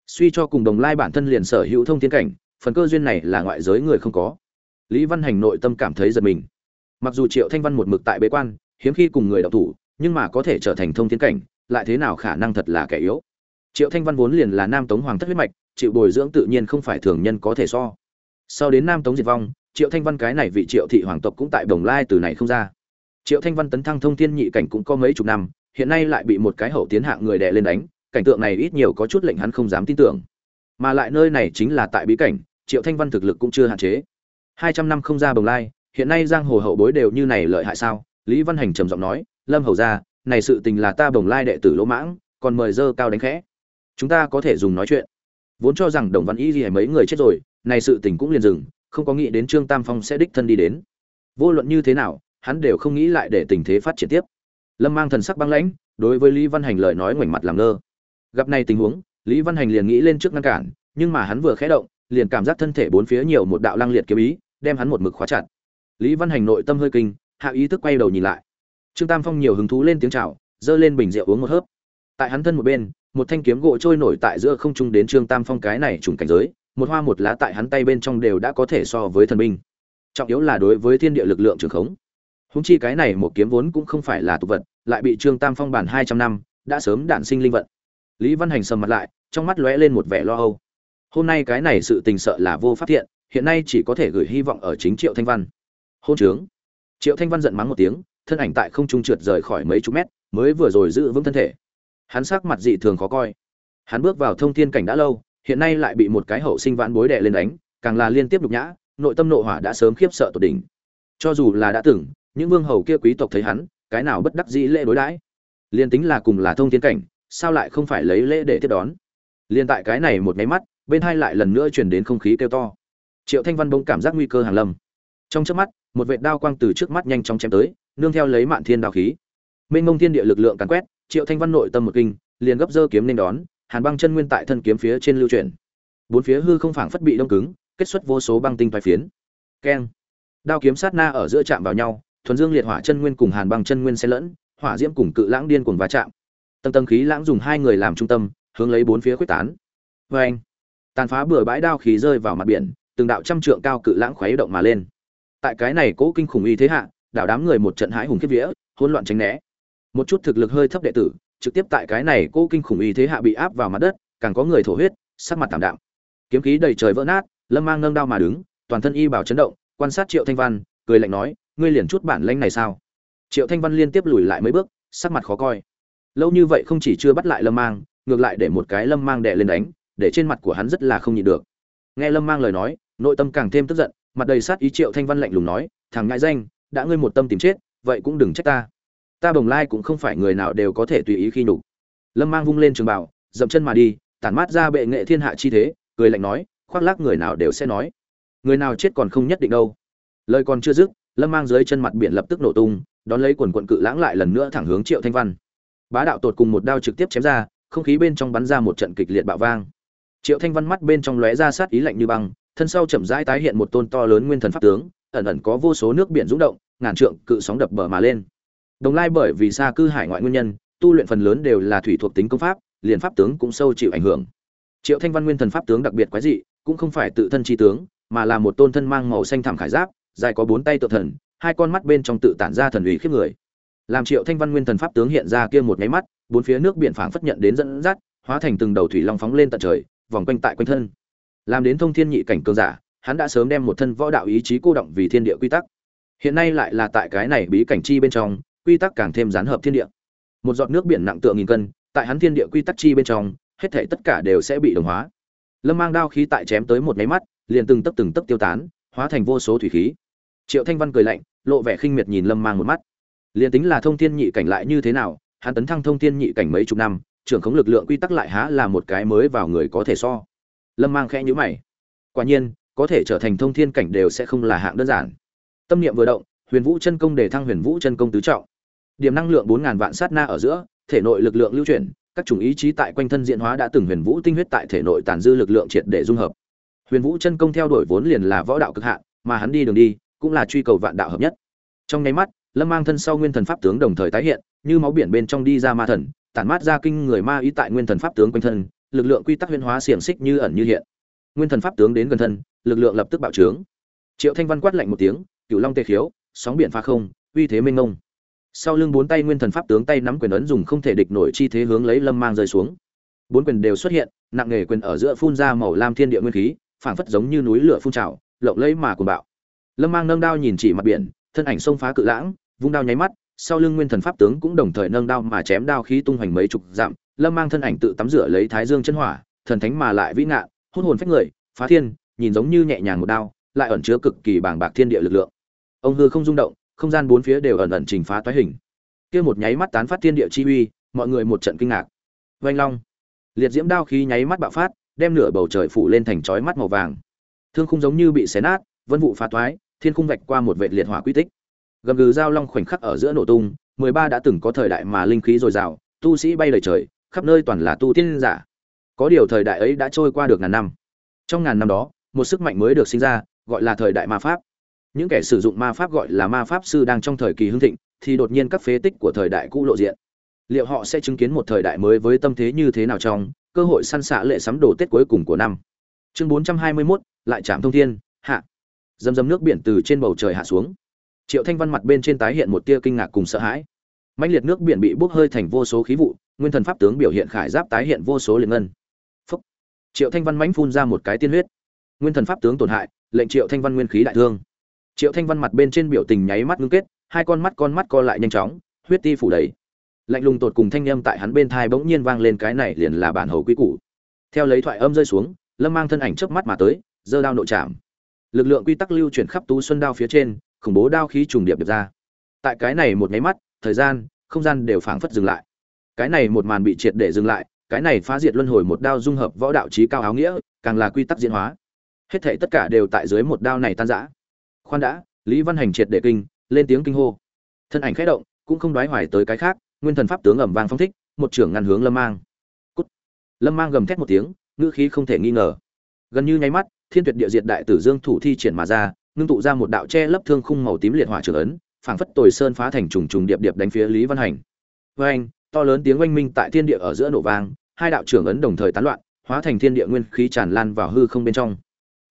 Suy cho cùng đồng lai bản thân liền sở hữu thông thiên cảnh, phần cơ duyên này là ngoại giới người không có. Lý văn hành nội tâm cảm thấy giật mình. Mặc dù triệu thanh văn một mực tại bế quan, hiếm khi cùng người đọc thủ, nhưng mà có thể trở thành thông thiên cảnh, lại thế nào khả năng thật là kẻ yếu? Triệu thanh văn vốn liền là nam tống hoàng thất huyết mạch, chịu bồi dưỡng tự nhiên không phải thường nhân có thể so. Sau đến nam tống diệt vong, triệu thanh văn cái này vị triệu thị hoàng tộc cũng tại đồng lai từ này không ra. Triệu thanh văn tấn thăng thông thiên nhị cảnh cũng có mấy chục năm, hiện nay lại bị một cái hậu tiến hạng người đè lên đánh, cảnh tượng này ít nhiều có chút lệnh hắn không dám tin tưởng. Mà lại nơi này chính là tại bí cảnh, triệu thanh văn thực lực cũng chưa hạn chế. Hai trăm năm không ra bồng lai, hiện nay giang hồ hậu bối đều như này lợi hại sao? Lý văn hành trầm giọng nói, lâm hầu ra này sự tình là ta bồng lai đệ tử lỗ mãng, còn mời dơ cao đánh khẽ chúng ta có thể dùng nói chuyện. Vốn cho rằng đồng văn y gì mấy người chết rồi này sự tình cũng liền dừng, không có nghĩ đến trương tam phong sẽ đích thân đi đến. Vô luận như thế nào, hắn đều không nghĩ lại để tình thế phát triển tiếp. Lâm mang thần sắc băng lãnh, đối với lý văn hành lời nói ngoảnh mặt làm ngơ. Gặp này tình huống, lý văn hành liền nghĩ lên trước ngăn cản, nhưng mà hắn vừa khẽ động, liền cảm giác thân thể bốn phía nhiều một đạo lăng liệt kiếm ý, đem hắn một mực khóa chặt. Lý văn hành nội tâm hơi kinh, hạ ý thức quay đầu nhìn lại. Trương tam phong nhiều hứng thú lên tiếng chào, giơ lên bình rượu uống một hớp. Tại hắn thân một bên một thanh kiếm gỗ trôi nổi tại giữa không trung đến trương tam phong cái này trùng cảnh giới, một hoa một lá tại hắn tay bên trong đều đã có thể so với thần binh. Trọng yếu là đối với thiên địa lực lượng trường khống. Húng chi cái này một kiếm vốn cũng không phải là tục vật, lại bị trương tam phong bản hai trăm năm, đã sớm đản sinh linh vận. Lý văn hành sầm mặt lại, trong mắt lóe lên một vẻ lo âu. Hôm nay cái này sự tình sợ là vô phát hiện hiện nay chỉ có thể gửi hy vọng ở chính triệu thanh văn. Hôn trướng. Triệu thanh văn giận mắng một tiếng, thân ảnh tại không trung trượt rời khỏi mấy chục mét, mới vừa rồi giữ vững thân thể hắn sắc mặt dị thường khó coi. Hắn bước vào thông thiên cảnh đã lâu, hiện nay lại bị một cái hậu sinh vãn bối đè lên đánh, càng là liên tiếp nhục nhã, nội tâm nội hỏa đã sớm khiếp sợ tột đỉnh. Cho dù là đã từng, những vương hầu kia quý tộc thấy hắn, cái nào bất đắc dĩ lễ đối đãi? Liên tính là cùng là thông thiên cảnh, sao lại không phải lấy lễ để tiếp đón? Liên tại cái này một máy mắt, bên hai lại lần nữa truyền đến không khí kêu to. Triệu thanh văn bỗng cảm giác nguy cơ hàng lâm. Trong trước mắt, một vệt đao quang từ trước mắt nhanh chóng chém tới, nương theo lấy mạn thiên đao khí. Mênh mông thiên địa lực lượng càn quét triệu thanh văn nội tâm một kinh, liền gấp dơ kiếm nên đón, hàn băng chân nguyên tại thân kiếm phía trên lưu chuyển. Bốn phía hư không phảng phất bị đông cứng, kết xuất vô số băng tinh thoái phiến. Keng. Đao kiếm sát na ở giữa chạm vào nhau, thuần dương liệt hỏa chân nguyên cùng hàn băng chân nguyên xen lẫn, hỏa diễm cùng cự lãng điên cuồng va chạm. Tầng tầng khí lãng dùng hai người làm trung tâm, hướng lấy bốn phía quyết tán. Vê anh tàn phá bừa bãi đao khí rơi vào mặt biển, từng đạo trăm trượng cao cự lãng khuấy động mà lên. Tại cái này cố kinh khủng uy thế hạ, đảo đám người một trận hãi hùng kiếp vía, hỗn loạn tránh né một chút thực lực hơi thấp đệ tử, trực tiếp tại cái này cố kinh khủng y thế hạ bị áp vào mặt đất, càng có người thổ huyết, sắc mặt tảm đạm. Kiếm khí đầy trời vỡ nát, lâm mang nâng đao mà đứng, toàn thân y bảo chấn động, quan sát triệu thanh văn, cười lạnh nói, ngươi liền chút bản lĩnh này sao? Triệu thanh văn liên tiếp lùi lại mấy bước, sắc mặt khó coi. Lâu như vậy không chỉ chưa bắt lại lâm mang, ngược lại để một cái lâm mang đè lên đánh, để trên mặt của hắn rất là không nhịn được. Nghe lâm mang lời nói, nội tâm càng thêm tức giận, mặt đầy sát ý triệu thanh văn lạnh lùng nói, thằng ngại danh, đã ngươi một tâm tìm chết, vậy cũng đừng trách ta ta bồng lai cũng không phải người nào đều có thể tùy ý khi nhục. Lâm mang vung lên trường bảo dậm chân mà đi, tản mát ra bệ nghệ thiên hạ chi thế, cười lạnh nói, khoác lác người nào đều sẽ nói. Người nào chết còn không nhất định đâu. Lời còn chưa dứt, lâm mang dưới chân mặt biển lập tức nổ tung, đón lấy quần quận cự lãng lại lần nữa thẳng hướng triệu thanh văn. Bá đạo tột cùng một đao trực tiếp chém ra, không khí bên trong bắn ra một trận kịch liệt bạo vang. Triệu thanh văn mắt bên trong lóe ra sát ý lạnh như băng, thân sau chậm rãi tái hiện một tôn to lớn nguyên thần pháp tướng, ẩn ẩn có vô số nước biển rung động, ngàn trượng cự sóng đập bờ mà lên đồng lai bởi vì xa cư hải ngoại nguyên nhân, tu luyện phần lớn đều là thủy thuộc tính công pháp, liền pháp tướng cũng sâu chịu ảnh hưởng. Triệu thanh văn nguyên thần pháp tướng đặc biệt quái dị, cũng không phải tự thân chi tướng, mà là một tôn thân mang màu xanh thảm khải giáp, dài có bốn tay tự thần, hai con mắt bên trong tự tản ra thần ủy khiếp người. Làm triệu thanh văn nguyên thần pháp tướng hiện ra kia một nháy mắt, bốn phía nước biển phảng phất nhận đến dẫn dắt, hóa thành từng đầu thủy long phóng lên tận trời, vòng quanh tại quanh thân. Làm đến thông thiên nhị cảnh cường giả, hắn đã sớm đem một thân võ đạo ý chí cô động vì thiên địa quy tắc. Hiện nay lại là tại cái này bí cảnh chi bên trong quy tắc càng thêm gián hợp thiên địa. Một giọt nước biển nặng tượng nghìn cân, tại hắn thiên địa quy tắc chi bên trong, hết thảy tất cả đều sẽ bị đồng hóa. Lâm mang đao khí tại chém tới một máy mắt, liền từng tấc từng tấc tiêu tán, hóa thành vô số thủy khí. Triệu thanh văn cười lạnh, lộ vẻ khinh miệt nhìn lâm mang một mắt. Liền tính là thông thiên nhị cảnh lại như thế nào, hắn tấn thăng thông thiên nhị cảnh mấy chục năm, trưởng khống lực lượng quy tắc lại há là một cái mới vào người có thể so. Lâm mang khẽ nhíu mày. Quả nhiên, có thể trở thành thông thiên cảnh đều sẽ không là hạng đơn giản. Tâm niệm vừa động, huyền vũ chân công để thăng huyền vũ chân công tứ trọng điểm năng lượng bốn ngàn vạn sát na ở giữa, thể nội lực lượng lưu chuyển, các chủng ý chí tại quanh thân diễn hóa đã từng huyền vũ tinh huyết tại thể nội tàn dư lực lượng triệt để dung hợp. Huyền vũ chân công theo đuổi vốn liền là võ đạo cực hạn, mà hắn đi đường đi, cũng là truy cầu vạn đạo hợp nhất. Trong nháy mắt, lâm mang thân sau nguyên thần pháp tướng đồng thời tái hiện, như máu biển bên trong đi ra ma thần, tản mát ra kinh người ma ý tại nguyên thần pháp tướng quanh thân, lực lượng quy tắc huyên hóa xiềng xích như ẩn như hiện. Nguyên thần pháp tướng đến gần thân, lực lượng lập tức bạo trướng. Triệu thanh văn quát lạnh một tiếng, cửu long tê khiếu, sóng biển pha không, uy thế mênh mông sau lưng bốn tay nguyên thần pháp tướng tay nắm quyền ấn dùng không thể địch nổi chi thế hướng lấy lâm mang rơi xuống. Bốn quyền đều xuất hiện, nặng nghề quyền ở giữa phun ra màu lam thiên địa nguyên khí, phảng phất giống như núi lửa phun trào, lộng lẫy mà cuồng bạo. Lâm mang nâng đao nhìn chỉ mặt biển, thân ảnh xông phá cự lãng, vung đao nháy mắt, sau lưng nguyên thần pháp tướng cũng đồng thời nâng đao mà chém đao khí tung hoành mấy chục dặm, lâm mang thân ảnh tự tắm rửa lấy thái dương chân hỏa, thần thánh mà lại vĩ ngạn hôn hồn phách người, phá thiên, nhìn giống như nhẹ nhàng một đao, lại ẩn chứa cực kỳ bàng bạc thiên địa lực lượng. Ông hư không rung động không gian bốn phía đều ẩn ẩn trình phá toái hình. Kia một nháy mắt tán phát thiên địa chi uy, mọi người một trận kinh ngạc. Vanh long, liệt diễm đao khí nháy mắt bạo phát, đem nửa bầu trời phủ lên thành chói mắt màu vàng. Thương khung giống như bị xé nát, vân vụ phá toái, thiên khung vạch qua một vệt liệt hỏa quy tích. Gầm gừ giao long khoảnh khắc ở giữa nổ tung, mười ba đã từng có thời đại mà linh khí dồi dào, tu sĩ bay lời trời, khắp nơi toàn là tu tiên giả. Có điều thời đại ấy đã trôi qua được ngàn năm. Trong ngàn năm đó, một sức mạnh mới được sinh ra, gọi là thời đại ma pháp những kẻ sử dụng ma pháp gọi là ma pháp sư đang trong thời kỳ hưng thịnh thì đột nhiên các phế tích của thời đại cũ lộ diện. Liệu họ sẽ chứng kiến một thời đại mới với tâm thế như thế nào trong cơ hội săn xạ lệ sắm đồ tết cuối cùng của năm? Chương 421, lại chạm thông thiên hạ. Dầm dầm nước biển từ trên bầu trời hạ xuống. Triệu thanh văn mặt bên trên tái hiện một tia kinh ngạc cùng sợ hãi. Mạnh liệt nước biển bị bốc hơi thành vô số khí vụ nguyên thần pháp tướng biểu hiện khải giáp tái hiện vô số liền ngân. Phúc. triệu thanh văn mãnh phun ra một cái tiên huyết. Nguyên thần pháp tướng tổn hại lệnh triệu thanh văn nguyên khí đại thương triệu thanh văn mặt bên trên biểu tình nháy mắt ngưng kết, hai con mắt con mắt co lại nhanh chóng, huyết ti phủ đầy. Lạnh lùng tột cùng thanh âm tại hắn bên thai bỗng nhiên vang lên cái này liền là bản hầu quý củ. Theo lấy thoại âm rơi xuống, lâm mang thân ảnh chớp mắt mà tới, giơ đao nội chạm. Lực lượng quy tắc lưu chuyển khắp tú xuân đao phía trên, khủng bố đao khí trùng điệp được ra. Tại cái này một nháy mắt, thời gian, không gian đều phảng phất dừng lại. Cái này một màn bị triệt để dừng lại, cái này phá diệt luân hồi một đao dung hợp võ đạo trí cao áo nghĩa, càng là quy tắc diễn hóa. Hết thảy tất cả đều tại dưới một đao này tan rã khoan đã, lý văn hành triệt để kinh, lên tiếng kinh hô. Thân ảnh khẽ động, cũng không đoái hoài tới cái khác, nguyên thần pháp tướng ẩm vang phong thích, một trưởng ngăn hướng lâm mang. Cút. lâm mang gầm thét một tiếng, ngữ khí không thể nghi ngờ. Gần như nháy mắt, thiên tuyệt địa diệt đại tử dương thủ thi triển mà ra, ngưng tụ ra một đạo che lấp thương khung màu tím liệt hỏa trường ấn, phảng phất tồi sơn phá thành trùng trùng điệp điệp đánh phía lý văn hành. Với anh to lớn tiếng oanh minh tại thiên địa ở giữa nổ vang, hai đạo trưởng ấn đồng thời tán loạn, hóa thành thiên địa nguyên khí tràn lan vào hư không bên trong.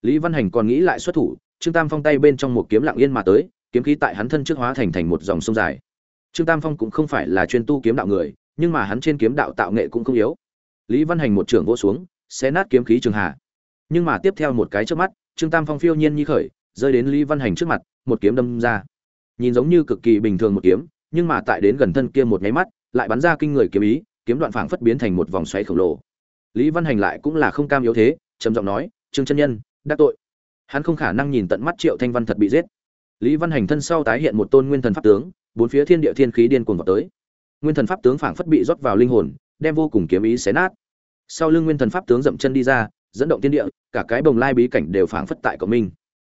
Lý văn hành còn nghĩ lại xuất thủ trương tam phong tay bên trong một kiếm lặng yên mà tới, kiếm khí tại hắn thân trước hóa thành thành một dòng sông dài. Trương tam phong cũng không phải là chuyên tu kiếm đạo người, nhưng mà hắn trên kiếm đạo tạo nghệ cũng không yếu. Lý văn hành một trưởng vỗ xuống, xé nát kiếm khí trường hà nhưng mà tiếp theo một cái trước mắt, trương tam phong phiêu nhiên như khởi, rơi đến lý văn hành trước mặt, một kiếm đâm ra. Nhìn giống như cực kỳ bình thường một kiếm, nhưng mà tại đến gần thân kia một nháy mắt, lại bắn ra kinh người kiếm ý, kiếm đoạn phảng phất biến thành một vòng xoáy khổng lồ. Lý văn hành lại cũng là không cam yếu thế, trầm giọng nói, trương chân nhân đắc tội hắn không khả năng nhìn tận mắt triệu thanh văn thật bị giết. Lý văn hành thân sau tái hiện một tôn nguyên thần pháp tướng, bốn phía thiên địa thiên khí điên cuồng vào tới. Nguyên thần pháp tướng phảng phất bị rót vào linh hồn, đem vô cùng kiếm ý xé nát. Sau lưng nguyên thần pháp tướng dậm chân đi ra, dẫn động thiên địa, cả cái bồng lai bí cảnh đều phảng phất tại cộng minh.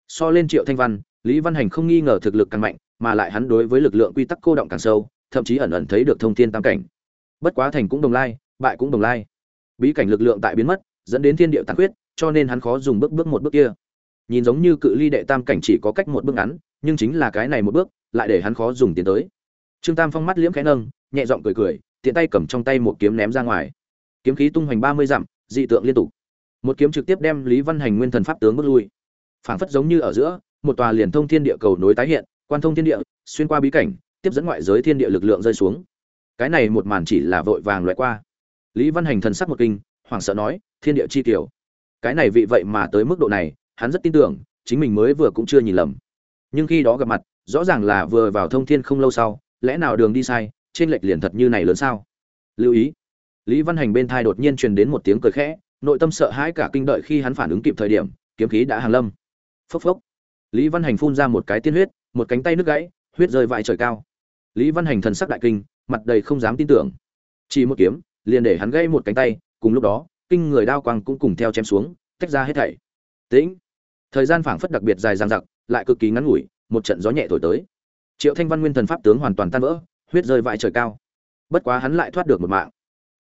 So lên triệu thanh văn, lý văn hành không nghi ngờ thực lực càng mạnh, mà lại hắn đối với lực lượng quy tắc cô động càng sâu, thậm chí ẩn ẩn thấy được thông thiên tam cảnh. Bất quá thành cũng đồng lai, bại cũng đồng lai. Bí cảnh lực lượng tại biến mất, dẫn đến thiên địa tàn huyết cho nên hắn khó dùng bước bước một bước kia nhìn giống như cự ly đệ tam cảnh chỉ có cách một bước ngắn, nhưng chính là cái này một bước, lại để hắn khó dùng tiến tới. Trương tam phong mắt liễm khẽ nâng, nhẹ giọng cười cười, tiện tay cầm trong tay một kiếm ném ra ngoài. Kiếm khí tung hoành ba mươi dặm, dị tượng liên tục. Một kiếm trực tiếp đem lý văn hành nguyên thần pháp tướng bước lui. Phảng phất giống như ở giữa, một tòa liền thông thiên địa cầu nối tái hiện, quan thông thiên địa, xuyên qua bí cảnh, tiếp dẫn ngoại giới thiên địa lực lượng rơi xuống. Cái này một màn chỉ là vội vàng loại qua. Lý văn hành thần sắc một kinh, hoảng sợ nói, thiên địa chi tiểu cái này vị vậy mà tới mức độ này hắn rất tin tưởng, chính mình mới vừa cũng chưa nhìn lầm. Nhưng khi đó gặp mặt, rõ ràng là vừa vào thông thiên không lâu sau, lẽ nào đường đi sai, trên lệch liền thật như này lớn sao? Lưu ý. Lý văn hành bên thai đột nhiên truyền đến một tiếng cười khẽ, nội tâm sợ hãi cả kinh đợi khi hắn phản ứng kịp thời điểm, kiếm khí đã hàng lâm. Phốc phốc. Lý văn hành phun ra một cái tiên huyết, một cánh tay nước gãy, huyết rơi vãi trời cao. Lý văn hành thần sắc đại kinh, mặt đầy không dám tin tưởng. Chỉ một kiếm, liền để hắn gãy một cánh tay, cùng lúc đó, kinh người đao quang cũng cùng theo chém xuống, tách ra hết thảy. Tĩnh thời gian phảng phất đặc biệt dài dằng dặc, lại cực kỳ ngắn ngủi, một trận gió nhẹ thổi tới. Triệu thanh văn nguyên thần pháp tướng hoàn toàn tan vỡ, huyết rơi vãi trời cao. Bất quá hắn lại thoát được một mạng.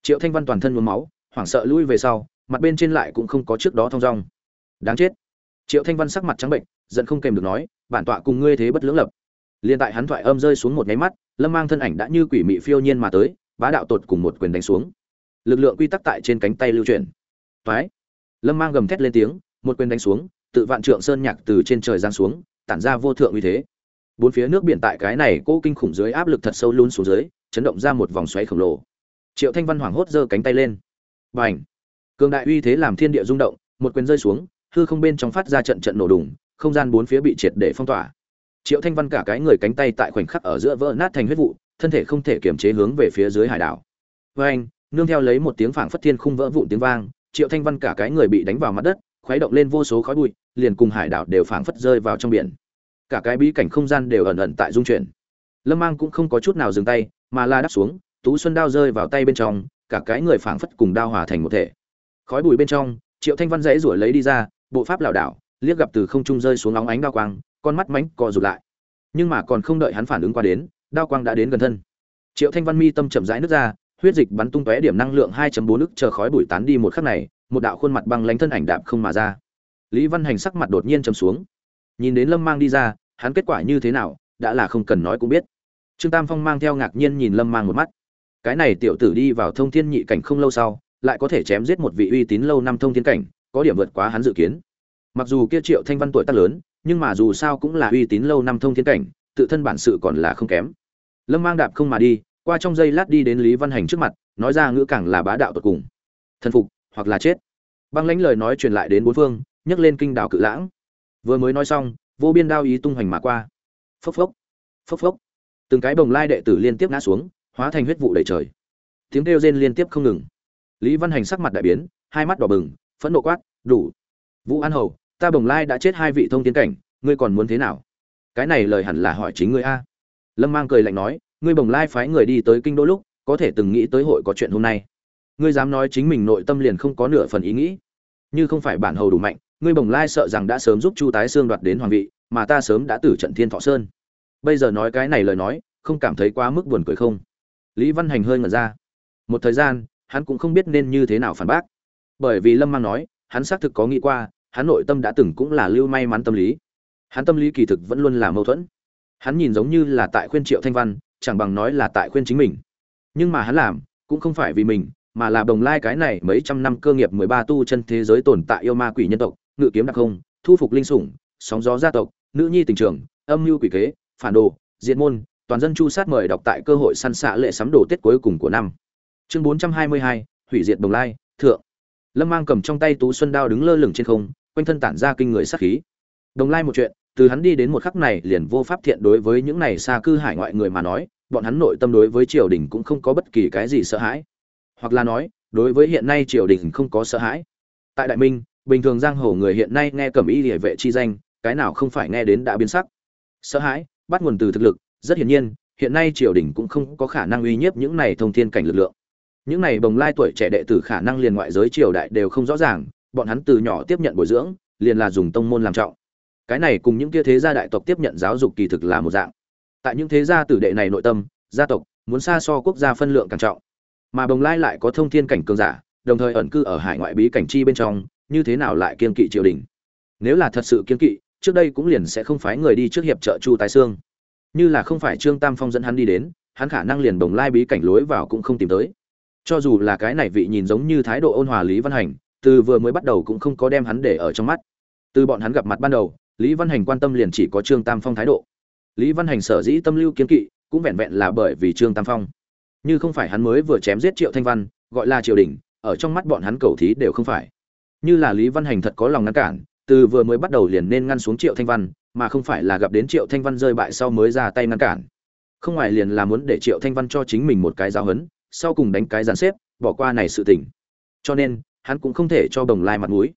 Triệu thanh văn toàn thân nhuốm máu, hoảng sợ lui về sau, mặt bên trên lại cũng không có trước đó thong dong. Đáng chết. Triệu thanh văn sắc mặt trắng bệnh, giận không kèm được nói, bản tọa cùng ngươi thế bất lưỡng lập. Liền tại hắn thoại âm rơi xuống một nháy mắt, lâm mang thân ảnh đã như quỷ mị phiêu nhiên mà tới, bá đạo tột cùng một quyền đánh xuống. Lực lượng quy tắc tại trên cánh tay lưu chuyển. Phái lâm mang gầm thét lên tiếng, một quyền đánh xuống tự vạn trượng sơn nhạc từ trên trời giáng xuống, tản ra vô thượng uy thế. Bốn phía nước biển tại cái này cố kinh khủng dưới áp lực thật sâu lún xuống dưới, chấn động ra một vòng xoáy khổng lồ. Triệu thanh văn hoảng hốt giơ cánh tay lên. Bành! cường đại uy thế làm thiên địa rung động, một quyền rơi xuống, hư không bên trong phát ra trận trận nổ đùng, không gian bốn phía bị triệt để phong tỏa. Triệu thanh văn cả cái người cánh tay tại khoảnh khắc ở giữa vỡ nát thành huyết vụ, thân thể không thể kiềm chế hướng về phía dưới hải đảo. Vê nương theo lấy một tiếng phảng phất thiên khung vỡ vụn tiếng vang, triệu thanh văn cả cái người bị đánh vào mặt đất, khuấy động lên vô số khói bụi liền cùng hải đảo đều phảng phất rơi vào trong biển. Cả cái bí cảnh không gian đều ẩn ẩn tại dung chuyển. Lâm mang cũng không có chút nào dừng tay, mà la đắp xuống, tú xuân đao rơi vào tay bên trong, cả cái người phảng phất cùng đao hòa thành một thể. Khói bụi bên trong, triệu thanh văn dãy rủi lấy đi ra, bộ pháp lảo đảo, liếc gặp từ không trung rơi xuống óng ánh đao quang, con mắt mánh co rụt lại. Nhưng mà còn không đợi hắn phản ứng qua đến, đao quang đã đến gần thân. Triệu thanh văn mi tâm chậm rãi nước ra, huyết dịch bắn tung tóe điểm năng lượng 2.4 ức chờ khói bụi tán đi một khắc này, một đạo khuôn mặt băng lánh thân ảnh đạp không mà ra lý văn hành sắc mặt đột nhiên trầm xuống. Nhìn đến lâm mang đi ra, hắn kết quả như thế nào, đã là không cần nói cũng biết. Trương tam phong mang theo ngạc nhiên nhìn lâm mang một mắt. Cái này tiểu tử đi vào thông thiên nhị cảnh không lâu sau, lại có thể chém giết một vị uy tín lâu năm thông thiên cảnh, có điểm vượt quá hắn dự kiến. Mặc dù kia triệu thanh văn tuổi tác lớn, nhưng mà dù sao cũng là uy tín lâu năm thông thiên cảnh, tự thân bản sự còn là không kém. Lâm mang đạp không mà đi, qua trong giây lát đi đến lý văn hành trước mặt, nói ra ngữ càng là bá đạo tột cùng. Thần phục hoặc là chết. Băng lãnh lời nói truyền lại đến bốn phương nhấc lên kinh đảo cự lãng. Vừa mới nói xong, vô biên đao ý tung hoành mà qua. Phốc phốc phốc phốc. Từng cái bồng lai đệ tử liên tiếp ngã xuống, hóa thành huyết vụ đầy trời. Tiếng kêu rên liên tiếp không ngừng. Lý văn hành sắc mặt đại biến, hai mắt đỏ bừng, phẫn nộ quát, đủ. Vũ an hầu, ta bồng lai đã chết hai vị thông tiến cảnh, ngươi còn muốn thế nào? Cái này lời hẳn là hỏi chính ngươi a. Lâm mang cười lạnh nói, ngươi bồng lai phái người đi tới kinh đô lúc, có thể từng nghĩ tới hội có chuyện hôm nay. Ngươi dám nói chính mình nội tâm liền không có nửa phần ý nghĩ. Như không phải bản hầu đủ mạnh ngươi bồng lai sợ rằng đã sớm giúp chu tái xương đoạt đến hoàng vị, mà ta sớm đã tử trận thiên thọ sơn. Bây giờ nói cái này lời nói, không cảm thấy quá mức buồn cười không? Lý văn hành hơi ngẩn ra. Một thời gian, hắn cũng không biết nên như thế nào phản bác. Bởi vì lâm mang nói, hắn xác thực có nghĩ qua, hắn nội tâm đã từng cũng là lưu may mắn tâm lý. Hắn tâm lý kỳ thực vẫn luôn là mâu thuẫn. Hắn nhìn giống như là tại khuyên triệu thanh văn, chẳng bằng nói là tại khuyên chính mình. Nhưng mà hắn làm, cũng không phải vì mình, mà là bồng lai cái này mấy trăm năm cơ nghiệp mười ba tu chân thế giới tồn tại yêu ma quỷ nhân tộc ngự kiếm đặc không, thu phục linh sủng, sóng gió gia tộc, nữ nhi tình trường, âm mưu quỷ kế, phản đồ, diệt môn, toàn dân chu sát mời đọc tại cơ hội săn xạ lệ sắm đồ tết cuối cùng của năm. Chương bốn trăm hai mươi hai, hủy diệt đồng lai, thượng. Lâm mang cầm trong tay tú xuân đao đứng lơ lửng trên không, quanh thân tản ra kinh người sát khí. Đồng lai một chuyện, từ hắn đi đến một khắc này liền vô pháp thiện đối với những này xa cư hải ngoại người mà nói, bọn hắn nội tâm đối với triều đình cũng không có bất kỳ cái gì sợ hãi. Hoặc là nói, đối với hiện nay triều đình không có sợ hãi. Tại đại minh bình thường giang hồ người hiện nay nghe cẩm y địa vệ chi danh, cái nào không phải nghe đến đã biến sắc. Sợ hãi, bắt nguồn từ thực lực, rất hiển nhiên, hiện nay triều đình cũng không có khả năng uy nhiếp những này thông thiên cảnh lực lượng. Những này bồng lai tuổi trẻ đệ tử khả năng liền ngoại giới triều đại đều không rõ ràng, bọn hắn từ nhỏ tiếp nhận bồi dưỡng, liền là dùng tông môn làm trọng. Cái này cùng những kia thế gia đại tộc tiếp nhận giáo dục kỳ thực là một dạng. Tại những thế gia tử đệ này nội tâm, gia tộc muốn xa so quốc gia phân lượng càng trọng. Mà bồng lai lại có thông thiên cảnh cường giả, đồng thời ẩn cư ở hải ngoại bí cảnh chi bên trong như thế nào lại kiên kỵ triều đình? Nếu là thật sự kiên kỵ, trước đây cũng liền sẽ không phái người đi trước hiệp trợ chu tái xương như là không phải trương tam phong dẫn hắn đi đến, hắn khả năng liền bồng lai bí cảnh lối vào cũng không tìm tới. Cho dù là cái này vị nhìn giống như thái độ ôn hòa lý văn hành, từ vừa mới bắt đầu cũng không có đem hắn để ở trong mắt. Từ bọn hắn gặp mặt ban đầu, lý văn hành quan tâm liền chỉ có trương tam phong thái độ. Lý văn hành sở dĩ tâm lưu kiến kỵ, cũng vẹn vẹn là bởi vì trương tam phong. Như không phải hắn mới vừa chém giết triệu thanh văn, gọi là triều đình, ở trong mắt bọn hắn cầu thí đều không phải như là lý văn hành thật có lòng ngăn cản, từ vừa mới bắt đầu liền nên ngăn xuống triệu thanh văn, mà không phải là gặp đến triệu thanh văn rơi bại sau mới ra tay ngăn cản. Không ngoài liền là muốn để triệu thanh văn cho chính mình một cái giáo hấn sau cùng đánh cái giàn xếp, bỏ qua này sự tình. Cho nên, hắn cũng không thể cho đồng lai mặt mũi.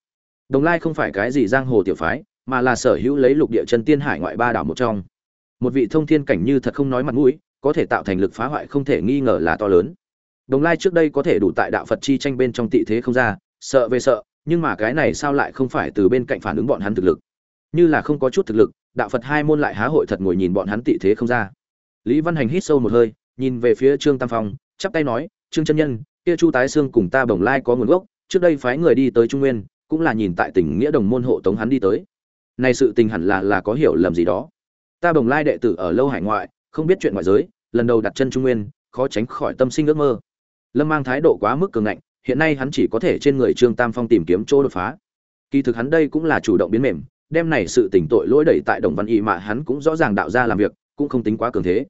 Đồng lai không phải cái gì giang hồ tiểu phái, mà là sở hữu lấy lục địa chân tiên hải ngoại ba đảo một trong. Một vị thông thiên cảnh như thật không nói mặt mũi, có thể tạo thành lực phá hoại không thể nghi ngờ là to lớn. Đồng lai trước đây có thể đủ tại đạo phật chi tranh bên trong tị thế không ra, sợ về sợ nhưng mà cái này sao lại không phải từ bên cạnh phản ứng bọn hắn thực lực? Như là không có chút thực lực, đạo phật hai môn lại há hội thật ngồi nhìn bọn hắn tị thế không ra. Lý văn hành hít sâu một hơi, nhìn về phía trương tam phong, chắp tay nói, trương chân nhân, kia chu tái xương cùng ta bồng lai có nguồn gốc, trước đây phái người đi tới trung nguyên, cũng là nhìn tại tỉnh nghĩa đồng môn hộ tống hắn đi tới. Này sự tình hẳn là là có hiểu lầm gì đó. Ta bồng lai đệ tử ở lâu hải ngoại, không biết chuyện ngoại giới, lần đầu đặt chân trung nguyên, khó tránh khỏi tâm sinh ước mơ. Lâm mang thái độ quá mức cường ngạnh hiện nay hắn chỉ có thể trên người trương tam phong tìm kiếm chỗ đột phá. Kỳ thực hắn đây cũng là chủ động biến mềm, đem này sự tỉnh tội lỗi đẩy tại đồng văn y mà hắn cũng rõ ràng đạo ra làm việc, cũng không tính quá cường thế.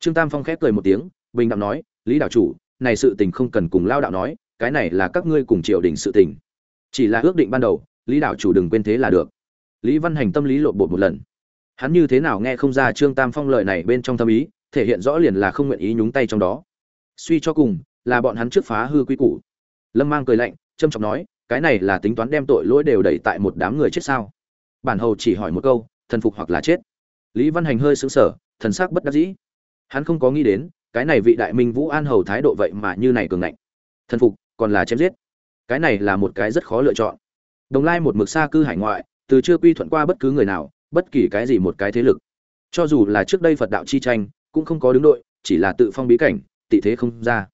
Trương tam phong khép cười một tiếng, bình đẳng nói, lý đạo chủ, này sự tình không cần cùng lao đạo nói, cái này là các ngươi cùng triều đình sự tình. Chỉ là ước định ban đầu, lý đạo chủ đừng quên thế là được. Lý văn hành tâm lý lộn bột một lần. Hắn như thế nào nghe không ra trương tam phong lời này bên trong tâm ý, thể hiện rõ liền là không nguyện ý nhúng tay trong đó. Suy cho cùng, là bọn hắn trước phá hư quy củ lâm mang cười lạnh, trâm trọng nói, cái này là tính toán đem tội lỗi đều đẩy tại một đám người chết sao? Bản hầu chỉ hỏi một câu, thần phục hoặc là chết? Lý văn hành hơi xứng sở thần sắc bất đắc dĩ. Hắn không có nghĩ đến, cái này vị đại minh vũ an hầu thái độ vậy mà như này cường ngạnh. Thần phục, còn là chém giết. Cái này là một cái rất khó lựa chọn. Đồng lai một mực xa cư hải ngoại, từ chưa quy thuận qua bất cứ người nào, bất kỳ cái gì một cái thế lực. Cho dù là trước đây phật đạo chi tranh, cũng không có đứng đội, chỉ là tự phong bí cảnh, tị thế không ra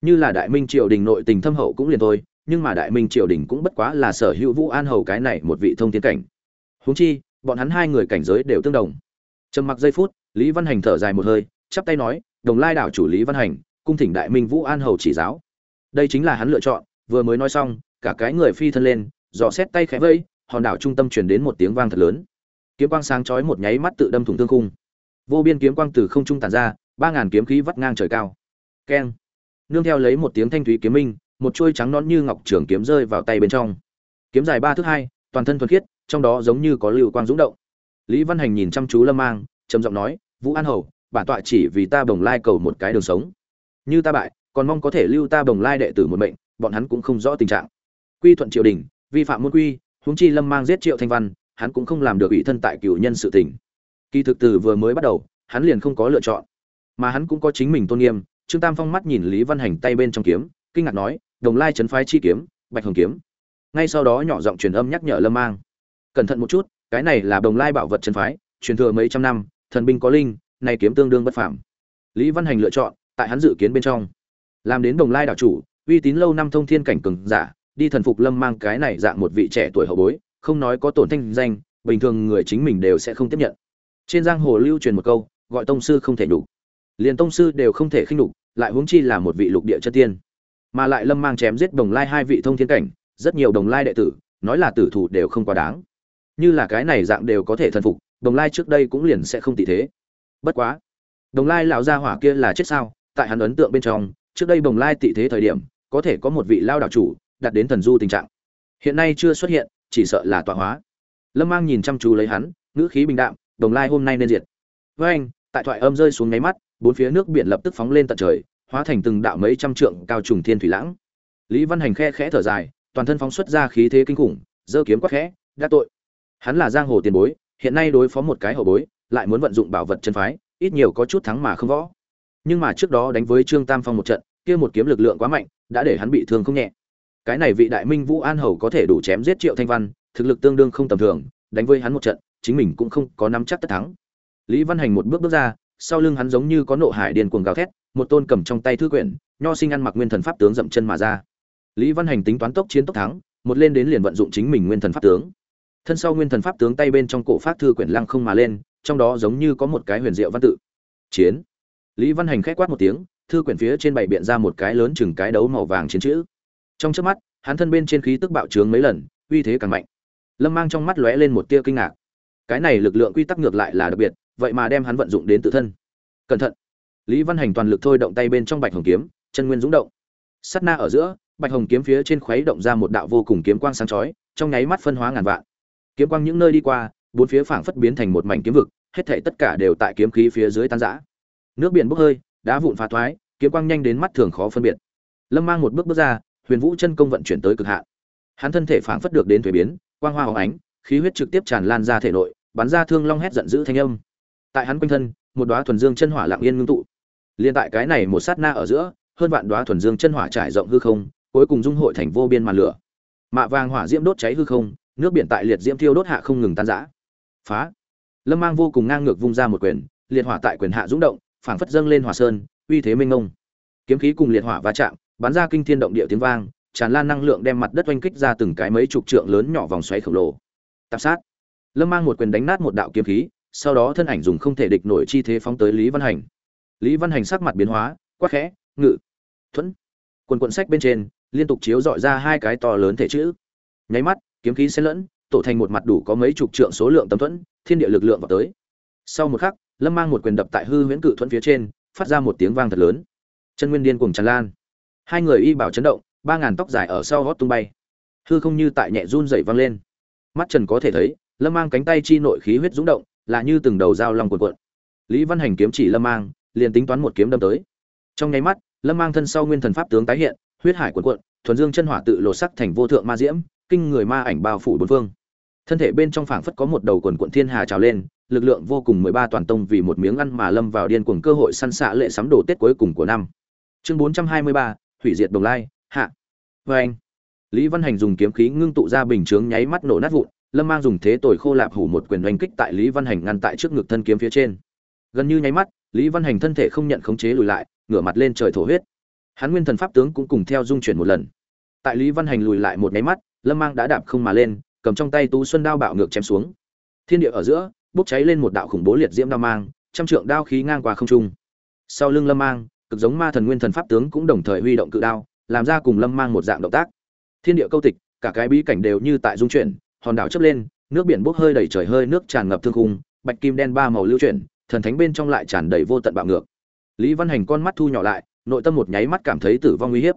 như là đại minh triều đình nội tình thâm hậu cũng liền thôi, nhưng mà đại minh triều đình cũng bất quá là sở hữu vũ an hầu cái này một vị thông tiến cảnh. Huống chi, bọn hắn hai người cảnh giới đều tương đồng. Trầm mặc giây phút, lý văn hành thở dài một hơi, chắp tay nói, đồng lai đảo chủ lý văn hành, cung thỉnh đại minh vũ an hầu chỉ giáo. Đây chính là hắn lựa chọn, vừa mới nói xong, cả cái người phi thân lên, dò xét tay khẽ vây hòn đảo trung tâm truyền đến một tiếng vang thật lớn. Kiếm quang sáng chói một nháy mắt tự đâm thủng thương khung. Vô biên kiếm quang từ không trung tản ra, ba ngàn kiếm khí vắt ngang trời cao. Keng nương theo lấy một tiếng thanh thúy kiếm minh, một chuôi trắng nón như ngọc trường kiếm rơi vào tay bên trong. Kiếm dài ba thước hai, toàn thân thuần khiết, trong đó giống như có lưu quang dũng động. Lý văn hành nhìn chăm chú lâm mang, trầm giọng nói, vũ an hầu, bản tọa chỉ vì ta bồng lai cầu một cái đường sống. Như ta bại, còn mong có thể lưu ta bồng lai đệ tử một mệnh, bọn hắn cũng không rõ tình trạng. Quy thuận triều đình, vi phạm môn quy, huống chi lâm mang giết triệu thanh văn, hắn cũng không làm được ủy thân tại cựu nhân sự tình. Kỳ thực từ vừa mới bắt đầu, hắn liền không có lựa chọn, mà hắn cũng có chính mình tôn nghiêm trương tam phong mắt nhìn lý văn hành tay bên trong kiếm, kinh ngạc nói, đồng lai trấn phái chi kiếm, bạch hồng kiếm. Ngay sau đó nhỏ giọng truyền âm nhắc nhở lâm mang, cẩn thận một chút, cái này là đồng lai bảo vật trấn phái, truyền thừa mấy trăm năm, thần binh có linh này kiếm tương đương bất phàm. Lý văn hành lựa chọn, tại hắn dự kiến bên trong, làm đến đồng lai đạo chủ, uy tín lâu năm thông thiên cảnh cường giả, đi thần phục lâm mang cái này dạng một vị trẻ tuổi hậu bối, không nói có tổn thanh danh, bình thường người chính mình đều sẽ không tiếp nhận. Trên giang hồ lưu truyền một câu, gọi tông sư không thể đủ liền tông sư đều không thể khinh đục lại huống chi là một vị lục địa chân tiên. Mà lại lâm mang chém giết đồng lai hai vị thông thiên cảnh, rất nhiều đồng lai đệ tử, nói là tử thủ đều không quá đáng. Như là cái này dạng đều có thể thần phục, đồng lai trước đây cũng liền sẽ không tị thế. Bất quá, đồng lai lão gia hỏa kia là chết sao? Tại hắn ấn tượng bên trong, trước đây đồng lai tị thế thời điểm, có thể có một vị lao đạo chủ đặt đến thần du tình trạng. Hiện nay chưa xuất hiện, chỉ sợ là tọa hóa. Lâm mang nhìn chăm chú lấy hắn, ngữ khí bình đạm, đồng lai hôm nay nên diệt. Với anh tại thoại âm rơi xuống nháy mắt bốn phía nước biển lập tức phóng lên tận trời, hóa thành từng đạo mấy trăm trượng cao trùng thiên thủy lãng. Lý văn hành khe khẽ thở dài, toàn thân phóng xuất ra khí thế kinh khủng, giơ kiếm quát khẽ đã tội. Hắn là giang hồ tiền bối, hiện nay đối phó một cái hậu bối, lại muốn vận dụng bảo vật chân phái, ít nhiều có chút thắng mà không võ. Nhưng mà trước đó đánh với trương tam phong một trận, kia một kiếm lực lượng quá mạnh, đã để hắn bị thương không nhẹ. Cái này vị đại minh vũ an hầu có thể đủ chém giết triệu thanh văn, thực lực tương đương không tầm thường, đánh với hắn một trận, chính mình cũng không có nắm chắc tất thắng. Lý văn hành một bước bước ra sau lưng hắn giống như có nộ hải điên cuồng gào thét, một tôn cầm trong tay thư quyển, nho sinh ăn mặc nguyên thần pháp tướng dậm chân mà ra. Lý văn hành tính toán tốc chiến tốc thắng, một lên đến liền vận dụng chính mình nguyên thần pháp tướng. Thân sau nguyên thần pháp tướng tay bên trong cổ pháp thư quyển lăng không mà lên, trong đó giống như có một cái huyền diệu văn tự. Chiến. Lý văn hành khẽ quát một tiếng, thư quyển phía trên bảy biện ra một cái lớn chừng cái đấu màu vàng chiến chữ. Trong chớp mắt, hắn thân bên trên khí tức bạo trướng mấy lần, uy thế càng mạnh. Lâm mang trong mắt lóe lên một tia kinh ngạc. Cái này lực lượng quy tắc ngược lại là đặc biệt vậy mà đem hắn vận dụng đến tự thân. Cẩn thận. Lý văn hành toàn lực thôi động tay bên trong bạch hồng kiếm, chân nguyên dũng động. Sắt na ở giữa, bạch hồng kiếm phía trên khuấy động ra một đạo vô cùng kiếm quang sáng chói, trong nháy mắt phân hóa ngàn vạn. Kiếm quang những nơi đi qua, bốn phía phảng phất biến thành một mảnh kiếm vực, hết thảy tất cả đều tại kiếm khí phía dưới tan rã. Nước biển bốc hơi, đá vụn phá thoái, kiếm quang nhanh đến mắt thường khó phân biệt. Lâm mang một bước bước ra, huyền vũ chân công vận chuyển tới cực hạn. Hắn thân thể phảng phất được đến thuế biến, quang hoa hóng ánh, khí huyết trực tiếp tràn lan ra thể nội, bắn ra thương long hét giận dữ thanh âm tại hắn quanh thân, một đóa thuần dương chân hỏa lặng yên ngưng tụ. Liên tại cái này một sát na ở giữa, hơn vạn đóa thuần dương chân hỏa trải rộng hư không, cuối cùng dung hội thành vô biên màn lửa. Mạ vàng hỏa diễm đốt cháy hư không, nước biển tại liệt diễm thiêu đốt hạ không ngừng tan rã. Phá! Lâm mang vô cùng ngang ngược vung ra một quyền, liệt hỏa tại quyền hạ rung động, phảng phất dâng lên hỏa sơn, uy thế minh ngông kiếm khí cùng liệt hỏa va chạm, bắn ra kinh thiên động địa tiếng vang, tràn lan năng lượng đem mặt đất oanh kích ra từng cái mấy chục trượng lớn nhỏ vòng xoáy khổng lồ. Tạp sát! Lâm mang một quyền đánh nát một đạo kiếm khí sau đó thân ảnh dùng không thể địch nổi chi thế phóng tới lý văn hành. Lý văn hành sắc mặt biến hóa, quắc khẽ, ngự, thuẫn. Quần quận sách bên trên, liên tục chiếu dọi ra hai cái to lớn thể chữ. Nháy mắt, kiếm khí xen lẫn, tổ thành một mặt đủ có mấy chục trượng số lượng tấm thuẫn, thiên địa lực lượng vào tới. Sau một khắc, lâm mang một quyền đập tại hư huyễn cự thuẫn phía trên, phát ra một tiếng vang thật lớn. Chân nguyên điên cuồng tràn lan. Hai người y bảo chấn động, ba ngàn tóc dài ở sau gót tung bay. Hư không như tại nhẹ run dậy vang lên. Mắt trần có thể thấy, lâm mang cánh tay chi nội khí huyết rúng động là như từng đầu dao long cuộn cuộn. Lý văn hành kiếm chỉ lâm mang, liền tính toán một kiếm đâm tới. Trong nháy mắt, lâm mang thân sau nguyên thần pháp tướng tái hiện, huyết hải cuộn cuộn, thuần dương chân hỏa tự lộ sắc thành vô thượng ma diễm, kinh người ma ảnh bao phủ bốn phương. Thân thể bên trong phảng phất có một đầu quần cuộn thiên hà trào lên, lực lượng vô cùng mười ba toàn tông vì một miếng ăn mà lâm vào điên cuồng cơ hội săn xạ lệ sắm đồ tết cuối cùng của năm. Chương bốn trăm hai mươi ba, hủy diệt đồng lai, hạ. Và anh lý văn hành dùng kiếm khí ngưng tụ ra bình chướng nháy mắt nổ nát vụn lâm mang dùng thế tội khô lạp hủ một quyền oanh kích tại lý văn hành ngăn tại trước ngực thân kiếm phía trên. Gần như nháy mắt, lý văn hành thân thể không nhận khống chế lùi lại, ngửa mặt lên trời thổ huyết. Hắn nguyên thần pháp tướng cũng cùng theo dung chuyển một lần. Tại lý văn hành lùi lại một nháy mắt, lâm mang đã đạp không mà lên, cầm trong tay tú xuân đao bạo ngược chém xuống. Thiên địa ở giữa, bốc cháy lên một đạo khủng bố liệt diễm đao mang, trăm trượng đao khí ngang qua không trung. Sau lưng lâm mang, cực giống ma thần nguyên thần pháp tướng cũng đồng thời huy động cự đao, làm ra cùng lâm mang một dạng động tác. Thiên địa câu tịch, cả cái bí cảnh đều như tại dung chuyển hòn đảo chớp lên, nước biển bốc hơi đầy trời hơi nước tràn ngập thương khung, bạch kim đen ba màu lưu chuyển, thần thánh bên trong lại tràn đầy vô tận bạo ngược. Lý văn hành con mắt thu nhỏ lại, nội tâm một nháy mắt cảm thấy tử vong nguy hiểm.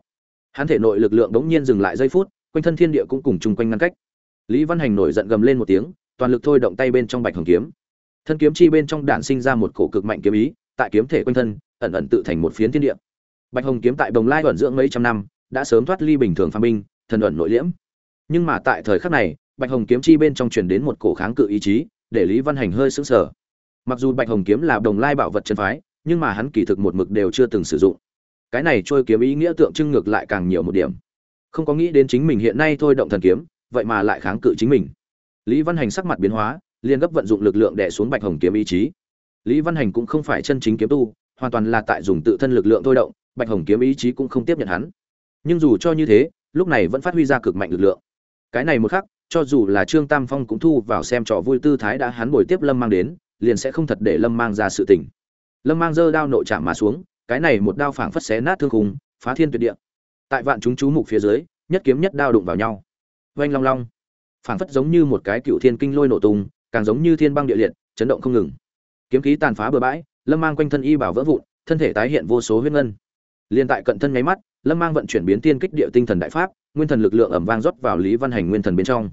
hắn thể nội lực lượng bỗng nhiên dừng lại giây phút, quanh thân thiên địa cũng cùng chung quanh ngăn cách. Lý văn hành nổi giận gầm lên một tiếng, toàn lực thôi động tay bên trong bạch hồng kiếm. Thân kiếm chi bên trong đản sinh ra một cổ cực mạnh kiếm ý, tại kiếm thể quanh thân, ẩn ẩn tự thành một phiến thiên địa. Bạch hồng kiếm tại bồng lai ẩn dưỡng mấy trăm năm, đã sớm thoát ly bình thường phàm binh, thần ẩn nội liễm. Nhưng mà tại thời khắc này bạch hồng kiếm chi bên trong truyền đến một cổ kháng cự ý chí, để lý văn hành hơi sững sờ. Mặc dù bạch hồng kiếm là đồng lai bảo vật chân phái, nhưng mà hắn kỳ thực một mực đều chưa từng sử dụng. Cái này trôi kiếm ý nghĩa tượng trưng ngược lại càng nhiều một điểm. Không có nghĩ đến chính mình hiện nay thôi động thần kiếm, vậy mà lại kháng cự chính mình. Lý văn hành sắc mặt biến hóa, liền gấp vận dụng lực lượng đè xuống bạch hồng kiếm ý chí. Lý văn hành cũng không phải chân chính kiếm tu, hoàn toàn là tại dùng tự thân lực lượng thôi động, bạch hồng kiếm ý chí cũng không tiếp nhận hắn. Nhưng dù cho như thế, lúc này vẫn phát huy ra cực mạnh lực lượng. Cái này một khắc cho dù là trương tam phong cũng thu vào xem trò vui tư thái đã hắn bồi tiếp lâm mang đến, liền sẽ không thật để lâm mang ra sự tình. Lâm mang giơ đao nội chạm mà xuống, cái này một đao phảng phất xé nát thương khung, phá thiên tuyệt địa. Tại vạn chúng chú mục phía dưới, nhất kiếm nhất đao đụng vào nhau. Oanh long long. Phảng phất giống như một cái cựu thiên kinh lôi nổ tung, càng giống như thiên băng địa liệt, chấn động không ngừng. Kiếm khí tàn phá bừa bãi, lâm mang quanh thân y bảo vỡ vụn, thân thể tái hiện vô số huyết ngân. Liên tại cận thân nháy mắt, lâm mang vận chuyển biến tiên kích địa tinh thần đại pháp, nguyên thần lực lượng ẩm vang rót vào lý văn hành nguyên thần bên trong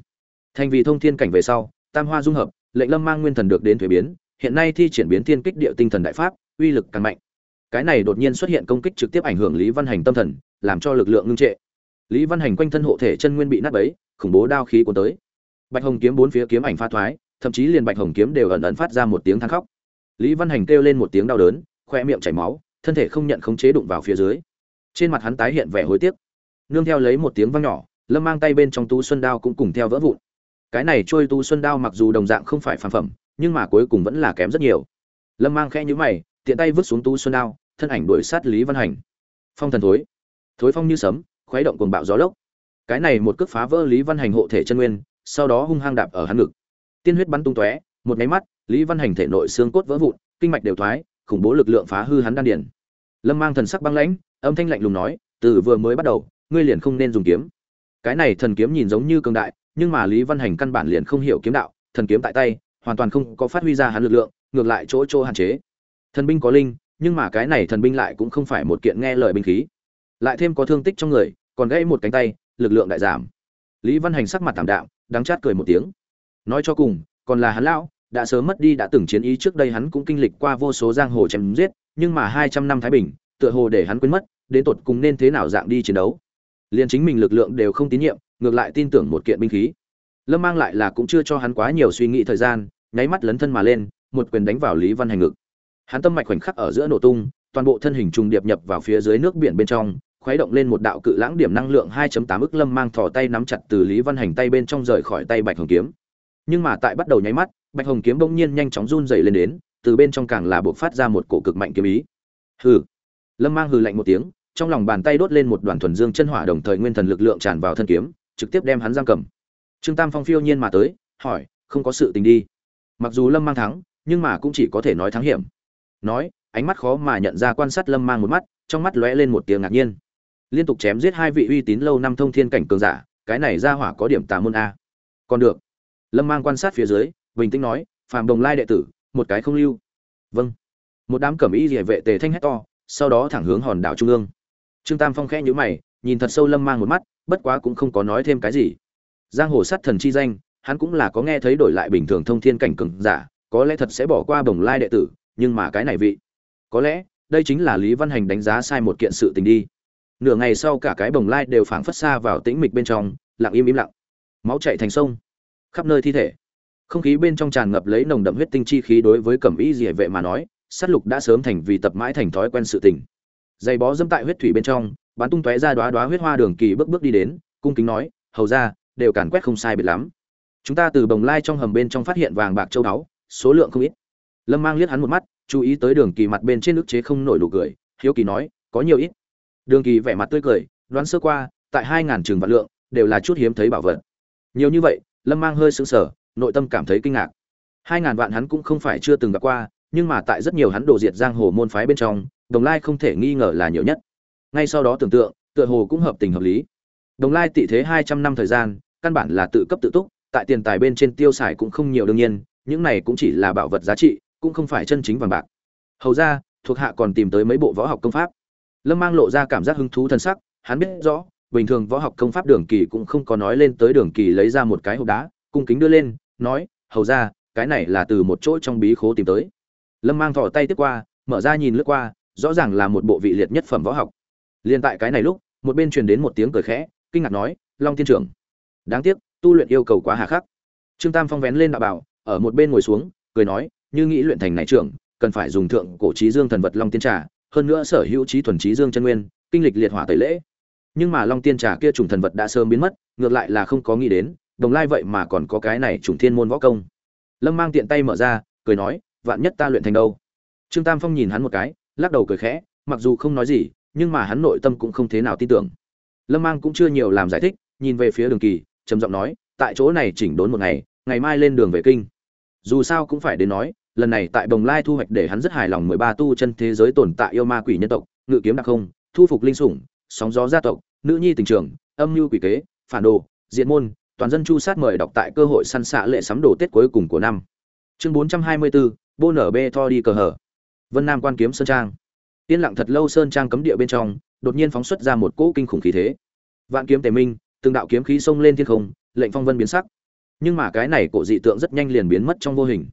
thành vì thông thiên cảnh về sau, tam hoa dung hợp, lệnh lâm mang nguyên thần được đến thuế biến, hiện nay thi triển biến thiên kích địa tinh thần đại pháp, uy lực càng mạnh. Cái này đột nhiên xuất hiện công kích trực tiếp ảnh hưởng lý văn hành tâm thần, làm cho lực lượng ngưng trệ. Lý văn hành quanh thân hộ thể chân nguyên bị nát bấy, khủng bố đao khí cuốn tới. Bạch hồng kiếm bốn phía kiếm ảnh pha thoái, thậm chí liền bạch hồng kiếm đều ẩn ẩn phát ra một tiếng than khóc. Lý văn hành kêu lên một tiếng đau đớn, khoe miệng chảy máu, thân thể không nhận khống chế đụng vào phía dưới. Trên mặt hắn tái hiện vẻ hối tiếc. Nương theo lấy một tiếng vang nhỏ, lâm mang tay bên trong tu xuân đao cũng cùng theo vỡ vụn cái này trôi tu xuân đao mặc dù đồng dạng không phải phản phẩm, nhưng mà cuối cùng vẫn là kém rất nhiều. Lâm mang khẽ nhữ mày, tiện tay vứt xuống tu xuân đao, thân ảnh đuổi sát lý văn hành. Phong thần thối. Thối phong như sấm, khuấy động cuồng bạo gió lốc. Cái này một cước phá vỡ lý văn hành hộ thể chân nguyên, sau đó hung hăng đạp ở hắn ngực. Tiên huyết bắn tung tóe, một nháy mắt, lý văn hành thể nội xương cốt vỡ vụn, kinh mạch đều thoái, khủng bố lực lượng phá hư hắn đan điền. Lâm mang thần sắc băng lãnh, âm thanh lạnh lùng nói, từ vừa mới bắt đầu, ngươi liền không nên dùng kiếm. Cái này thần kiếm nhìn giống như cường đại nhưng mà lý văn hành căn bản liền không hiểu kiếm đạo, thần kiếm tại tay, hoàn toàn không có phát huy ra hắn lực lượng, ngược lại chỗ chỗ hạn chế. Thần binh có linh, nhưng mà cái này thần binh lại cũng không phải một kiện nghe lời binh khí. Lại thêm có thương tích trong người, còn gãy một cánh tay, lực lượng đại giảm. Lý văn hành sắc mặt thảm đạm, đắng chát cười một tiếng. Nói cho cùng, còn là hắn lão, đã sớm mất đi đã từng chiến ý trước đây hắn cũng kinh lịch qua vô số giang hồ chém giết, nhưng mà hai trăm năm thái bình, tựa hồ để hắn quên mất, đến tột cùng nên thế nào dạng đi chiến đấu. Liền chính mình lực lượng đều không tín nhiệm ngược lại tin tưởng một kiện binh khí. Lâm mang lại là cũng chưa cho hắn quá nhiều suy nghĩ thời gian, nháy mắt lấn thân mà lên, một quyền đánh vào lý văn hành ngực. Hắn tâm mạch khoảnh khắc ở giữa nổ tung, toàn bộ thân hình trùng điệp nhập vào phía dưới nước biển bên trong, khuấy động lên một đạo cự lãng điểm năng lượng 2.8 ức lâm mang thò tay nắm chặt từ lý văn hành tay bên trong rời khỏi tay bạch hồng kiếm. Nhưng mà tại bắt đầu nháy mắt, bạch hồng kiếm bỗng nhiên nhanh chóng run rẩy lên đến, từ bên trong càng là buộc phát ra một cổ cực mạnh kiếm ý. Hừ. Lâm mang hừ lạnh một tiếng, trong lòng bàn tay đốt lên một đoàn thuần dương chân hỏa đồng thời nguyên thần lực lượng tràn vào thân kiếm trực tiếp đem hắn giam cầm. Trương tam phong phiêu nhiên mà tới, hỏi, không có sự tình đi. Mặc dù lâm mang thắng, nhưng mà cũng chỉ có thể nói thắng hiểm. Nói, ánh mắt khó mà nhận ra quan sát lâm mang một mắt, trong mắt lóe lên một tiếng ngạc nhiên. Liên tục chém giết hai vị uy tín lâu năm thông thiên cảnh cường giả, cái này ra hỏa có điểm tà môn a. Còn được. Lâm mang quan sát phía dưới, bình tĩnh nói, phạm đồng lai đệ tử, một cái không lưu. Vâng. Một đám cẩm y địa vệ tề thanh hét to, sau đó thẳng hướng hòn đảo trung ương. Trương tam phong khẽ nhíu mày, nhìn thật sâu lâm mang một mắt bất quá cũng không có nói thêm cái gì. Giang hồ sát thần chi danh, hắn cũng là có nghe thấy đổi lại bình thường thông thiên cảnh cường giả, có lẽ thật sẽ bỏ qua bồng lai đệ tử, nhưng mà cái này vị, có lẽ, đây chính là lý văn hành đánh giá sai một kiện sự tình đi. Nửa ngày sau cả cái bồng lai đều phảng phất xa vào tĩnh mịch bên trong, lặng im im lặng. Máu chạy thành sông, khắp nơi thi thể. Không khí bên trong tràn ngập lấy nồng đậm huyết tinh chi khí đối với cẩm y dỉa vệ mà nói, sát lục đã sớm thành vì tập mãi thành thói quen sự tình. Dày bó dẫm tại huyết thủy bên trong bắn tung tóe ra đóa đóa huyết hoa đường kỳ bước bước đi đến, cung kính nói, hầu ra đều càn quét không sai biệt lắm. Chúng ta từ bồng lai trong hầm bên trong phát hiện vàng bạc châu đáo, số lượng không ít. Lâm mang liếc hắn một mắt, chú ý tới đường kỳ mặt bên trên nước chế không nổi nụ cười, hiếu kỳ nói, có nhiều ít. Đường kỳ vẻ mặt tươi cười, đoán sơ qua, tại hai ngàn trường vạn lượng, đều là chút hiếm thấy bảo vật. Nhiều như vậy, lâm mang hơi sững sờ, nội tâm cảm thấy kinh ngạc. Hai ngàn vạn hắn cũng không phải chưa từng gặp qua, nhưng mà tại rất nhiều hắn đổ diệt giang hồ môn phái bên trong đồng lai không thể nghi ngờ là nhiều nhất ngay sau đó tưởng tượng, tựa hồ cũng hợp tình hợp lý. Đồng lai tị thế hai trăm năm thời gian, căn bản là tự cấp tự túc, tại tiền tài bên trên tiêu xài cũng không nhiều đương nhiên, những này cũng chỉ là bảo vật giá trị, cũng không phải chân chính vàng bạc. Hầu ra, thuộc hạ còn tìm tới mấy bộ võ học công pháp. Lâm mang lộ ra cảm giác hứng thú thân sắc, hắn biết rõ, bình thường võ học công pháp đường kỳ cũng không có nói lên tới đường kỳ lấy ra một cái hộp đá, cung kính đưa lên, nói, hầu ra, cái này là từ một chỗ trong bí khố tìm tới. Lâm mang thỏ tay tiếp qua, mở ra nhìn lướt qua, rõ ràng là một bộ vị liệt nhất phẩm võ học liên tại cái này lúc, một bên truyền đến một tiếng cười khẽ, kinh ngạc nói, long tiên trưởng, đáng tiếc, tu luyện yêu cầu quá hà khắc. Trương tam phong vén lên đạo bảo, ở một bên ngồi xuống, cười nói, như nghĩ luyện thành này trưởng, cần phải dùng thượng cổ trí dương thần vật long tiên trà, hơn nữa sở hữu trí thuần trí dương chân nguyên, kinh lịch liệt hỏa tẩy lễ. Nhưng mà long tiên trà kia trùng thần vật đã sớm biến mất, ngược lại là không có nghĩ đến, đồng lai vậy mà còn có cái này trùng thiên môn võ công. Lâm mang tiện tay mở ra, cười nói, vạn nhất ta luyện thành đâu? Trương tam phong nhìn hắn một cái, lắc đầu cười khẽ, mặc dù không nói gì nhưng mà hắn nội tâm cũng không thế nào tin tưởng. Lâm mang cũng chưa nhiều làm giải thích, nhìn về phía đường kỳ, trầm giọng nói, tại chỗ này chỉnh đốn một ngày ngày mai lên đường về kinh. Dù sao cũng phải đến nói, lần này tại bồng lai thu hoạch để hắn rất hài lòng mười ba tu chân thế giới tồn tại yêu ma quỷ nhân tộc, ngự kiếm đặc không, thu phục linh sủng, sóng gió gia tộc, nữ nhi tình trường, âm mưu quỷ kế, phản đồ, diện môn, toàn dân chu sát mời đọc tại cơ hội săn xạ lệ sắm đồ tết cuối cùng của năm. Chương bốn trăm hai mươi bốn, bô nở bê tho đi cờ hở. Vân nam quan kiếm sơn trang yên lặng thật lâu sơn trang cấm địa bên trong, đột nhiên phóng xuất ra một cỗ kinh khủng khí thế. Vạn kiếm tề minh, từng đạo kiếm khí xông lên thiên không, lệnh phong vân biến sắc. Nhưng mà cái này cổ dị tượng rất nhanh liền biến mất trong vô hình.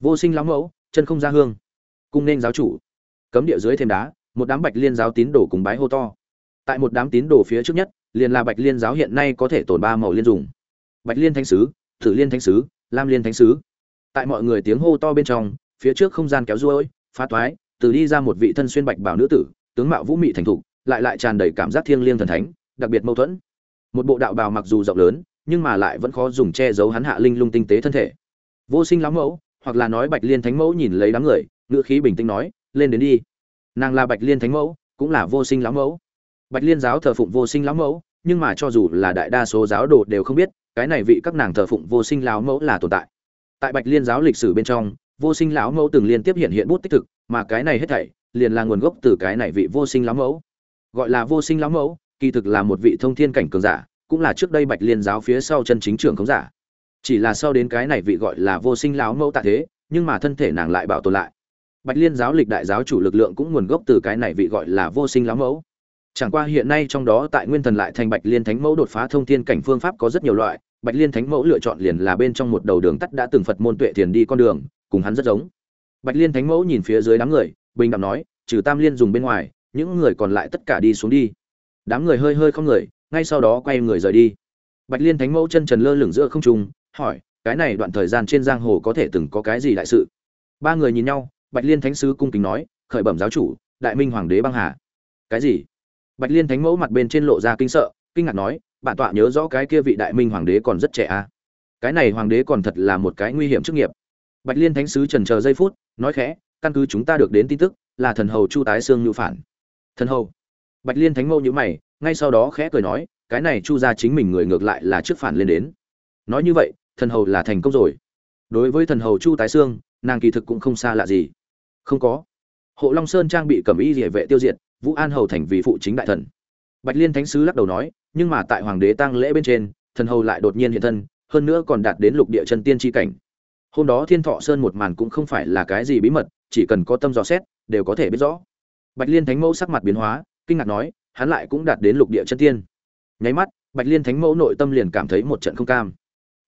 Vô sinh lắm mẫu, chân không ra hương. Cung nên giáo chủ. Cấm địa dưới thêm đá, một đám bạch liên giáo tín đồ cùng bái hô to. Tại một đám tín đồ phía trước nhất, liền là bạch liên giáo hiện nay có thể tổn ba màu liên dùng. Bạch liên thánh sứ tử liên thánh sứ, lam liên thánh sứ. Tại mọi người tiếng hô to bên trong, phía trước không gian kéo ruôi, phá toái từ đi ra một vị thân xuyên bạch bảo nữ tử, tướng mạo vũ mị thành thục, lại lại tràn đầy cảm giác thiêng liêng thần thánh, đặc biệt mâu thuẫn. Một bộ đạo bào mặc dù rộng lớn, nhưng mà lại vẫn khó dùng che giấu hắn hạ linh lung tinh tế thân thể. Vô sinh lão mẫu, hoặc là nói bạch liên thánh mẫu nhìn lấy đám người, ngữ khí bình tĩnh nói, lên đến đi. Nàng là bạch liên thánh mẫu, cũng là vô sinh lão mẫu. Bạch liên giáo thờ phụng vô sinh lão mẫu, nhưng mà cho dù là đại đa số giáo đồ đều không biết, cái này vị các nàng thờ phụng vô sinh lão mẫu là tồn tại. Tại bạch liên giáo lịch sử bên trong vô sinh lão mẫu từng liên tiếp hiện hiện bút tích thực, mà cái này hết thảy liền là nguồn gốc từ cái này vị vô sinh lão mẫu. Gọi là vô sinh lão mẫu, kỳ thực là một vị thông thiên cảnh cường giả, cũng là trước đây bạch liên giáo phía sau chân chính trưởng khống giả. Chỉ là sau đến cái này vị gọi là vô sinh lão mẫu tạ thế, nhưng mà thân thể nàng lại bảo tồn lại. Bạch liên giáo lịch đại giáo chủ lực lượng cũng nguồn gốc từ cái này vị gọi là vô sinh lão mẫu. Chẳng qua hiện nay trong đó tại nguyên thần lại thành bạch liên thánh mẫu đột phá thông thiên cảnh phương pháp có rất nhiều loại, bạch liên thánh mẫu lựa chọn liền là bên trong một đầu đường tắt đã từng phật môn tuệ thiền đi con đường cùng hắn rất giống. Bạch liên thánh mẫu nhìn phía dưới đám người, bình đẳng nói, trừ tam liên dùng bên ngoài, những người còn lại tất cả đi xuống đi. Đám người hơi hơi không người, ngay sau đó quay người rời đi. Bạch liên thánh mẫu chân trần lơ lửng giữa không trung, hỏi, cái này đoạn thời gian trên giang hồ có thể từng có cái gì đại sự? Ba người nhìn nhau, bạch liên thánh sứ cung kính nói, khởi bẩm giáo chủ, đại minh hoàng đế băng hà. Cái gì? Bạch liên thánh mẫu mặt bên trên lộ ra kinh sợ, kinh ngạc nói bản tọa nhớ rõ cái kia vị đại minh hoàng đế còn rất trẻ à. cái này hoàng đế còn thật là một cái nguy hiểm chức nghiệp bạch liên thánh sứ trần chờ giây phút, nói khẽ, căn cứ chúng ta được đến tin tức, là thần hầu chu tái sương nhu phản. Thần hầu? Bạch liên thánh mẫu nhữ mày, ngay sau đó khẽ cười nói, cái này chu ra chính mình người ngược lại là trước phản lên đến. Nói như vậy, thần hầu là thành công rồi. Đối với thần hầu chu tái sương, nàng kỳ thực cũng không xa lạ gì. Không có. Hộ long sơn trang bị cầm y địa vệ tiêu diệt, vũ an hầu thành vì phụ chính đại thần. Bạch liên thánh sứ lắc đầu nói, nhưng mà tại hoàng đế tăng lễ bên trên, thần hầu lại đột nhiên hiện thân, hơn nữa còn đạt đến lục địa chân tiên tri cảnh hôm đó thiên thọ sơn một màn cũng không phải là cái gì bí mật, chỉ cần có tâm dò xét, đều có thể biết rõ. Bạch liên thánh mẫu sắc mặt biến hóa, kinh ngạc nói, hắn lại cũng đạt đến lục địa chân tiên. Nháy mắt, bạch liên thánh mẫu nội tâm liền cảm thấy một trận không cam.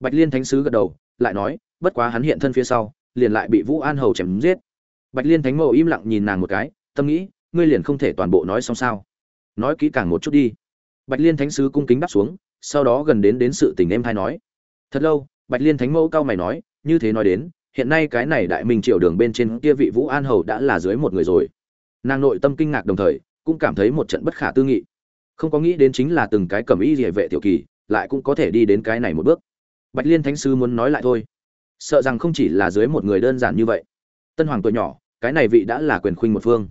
Bạch liên thánh sứ gật đầu, lại nói, bất quá hắn hiện thân phía sau, liền lại bị vũ an hầu chém giết. Bạch liên thánh mẫu im lặng nhìn nàng một cái, tâm nghĩ, ngươi liền không thể toàn bộ nói xong sao. Nói kỹ càng một chút đi. Bạch liên thánh sứ cung kính đáp xuống, sau đó gần đến đến sự tình em hay nói. Thật lâu, bạch liên thánh mẫu cao mày nói như thế nói đến, hiện nay cái này đại minh triều đường bên trên kia vị vũ an hầu đã là dưới một người rồi. Nàng nội tâm kinh ngạc đồng thời, cũng cảm thấy một trận bất khả tư nghị. Không có nghĩ đến chính là từng cái cầm ý địa vệ tiểu kỳ, lại cũng có thể đi đến cái này một bước. Bạch liên thánh sư muốn nói lại thôi. Sợ rằng không chỉ là dưới một người đơn giản như vậy. Tân hoàng tuổi nhỏ, cái này vị đã là quyền khuynh một phương.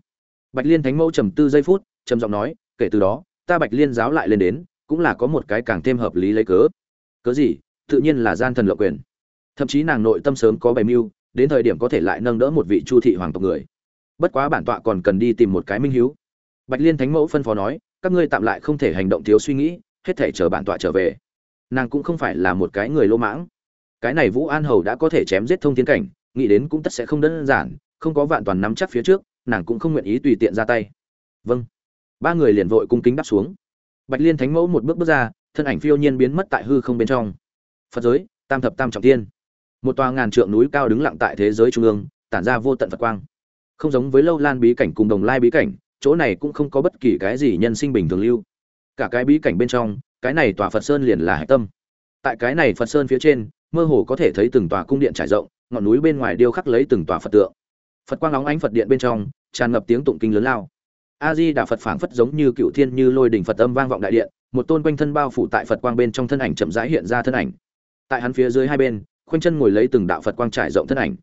Bạch liên thánh mẫu trầm tư giây phút, trầm giọng nói, kể từ đó, ta bạch liên giáo lại lên đến, cũng là có một cái càng thêm hợp lý lấy cớ. Cớ gì? Tự nhiên là gian thần lộng quyền thậm chí nàng nội tâm sớm có bày mưu, đến thời điểm có thể lại nâng đỡ một vị chu thị hoàng tộc người. Bất quá bản tọa còn cần đi tìm một cái minh hiếu. Bạch liên thánh mẫu phân phó nói, các ngươi tạm lại không thể hành động thiếu suy nghĩ, hết thể chờ bản tọa trở về. Nàng cũng không phải là một cái người lô mãng. Cái này vũ an hầu đã có thể chém giết thông tiến cảnh, nghĩ đến cũng tất sẽ không đơn giản, không có vạn toàn nắm chắc phía trước, nàng cũng không nguyện ý tùy tiện ra tay. Vâng. Ba người liền vội cung kính đáp xuống. Bạch liên thánh mẫu một bước bước ra, thân ảnh phiêu nhiên biến mất tại hư không bên trong. Phật giới, tam thập tam trọng tiên một tòa ngàn trượng núi cao đứng lặng tại thế giới trung ương, tản ra vô tận phật quang. Không giống với lâu lan bí cảnh cùng đồng lai bí cảnh, chỗ này cũng không có bất kỳ cái gì nhân sinh bình thường lưu. Cả cái bí cảnh bên trong, cái này tòa phật sơn liền là hạch tâm. Tại cái này phật sơn phía trên, mơ hồ có thể thấy từng tòa cung điện trải rộng, ngọn núi bên ngoài điêu khắc lấy từng tòa phật tượng. Phật quang óng ánh phật điện bên trong, tràn ngập tiếng tụng kinh lớn lao. A di đà phật phảng phất giống như cựu thiên như lôi đỉnh phật âm vang vọng đại điện, một tôn quanh thân bao phủ tại phật quang bên trong thân ảnh chậm rãi hiện ra thân ảnh. Tại hắn phía dưới hai bên khoanh chân ngồi lấy từng đạo phật quang trải rộng thân ảnh.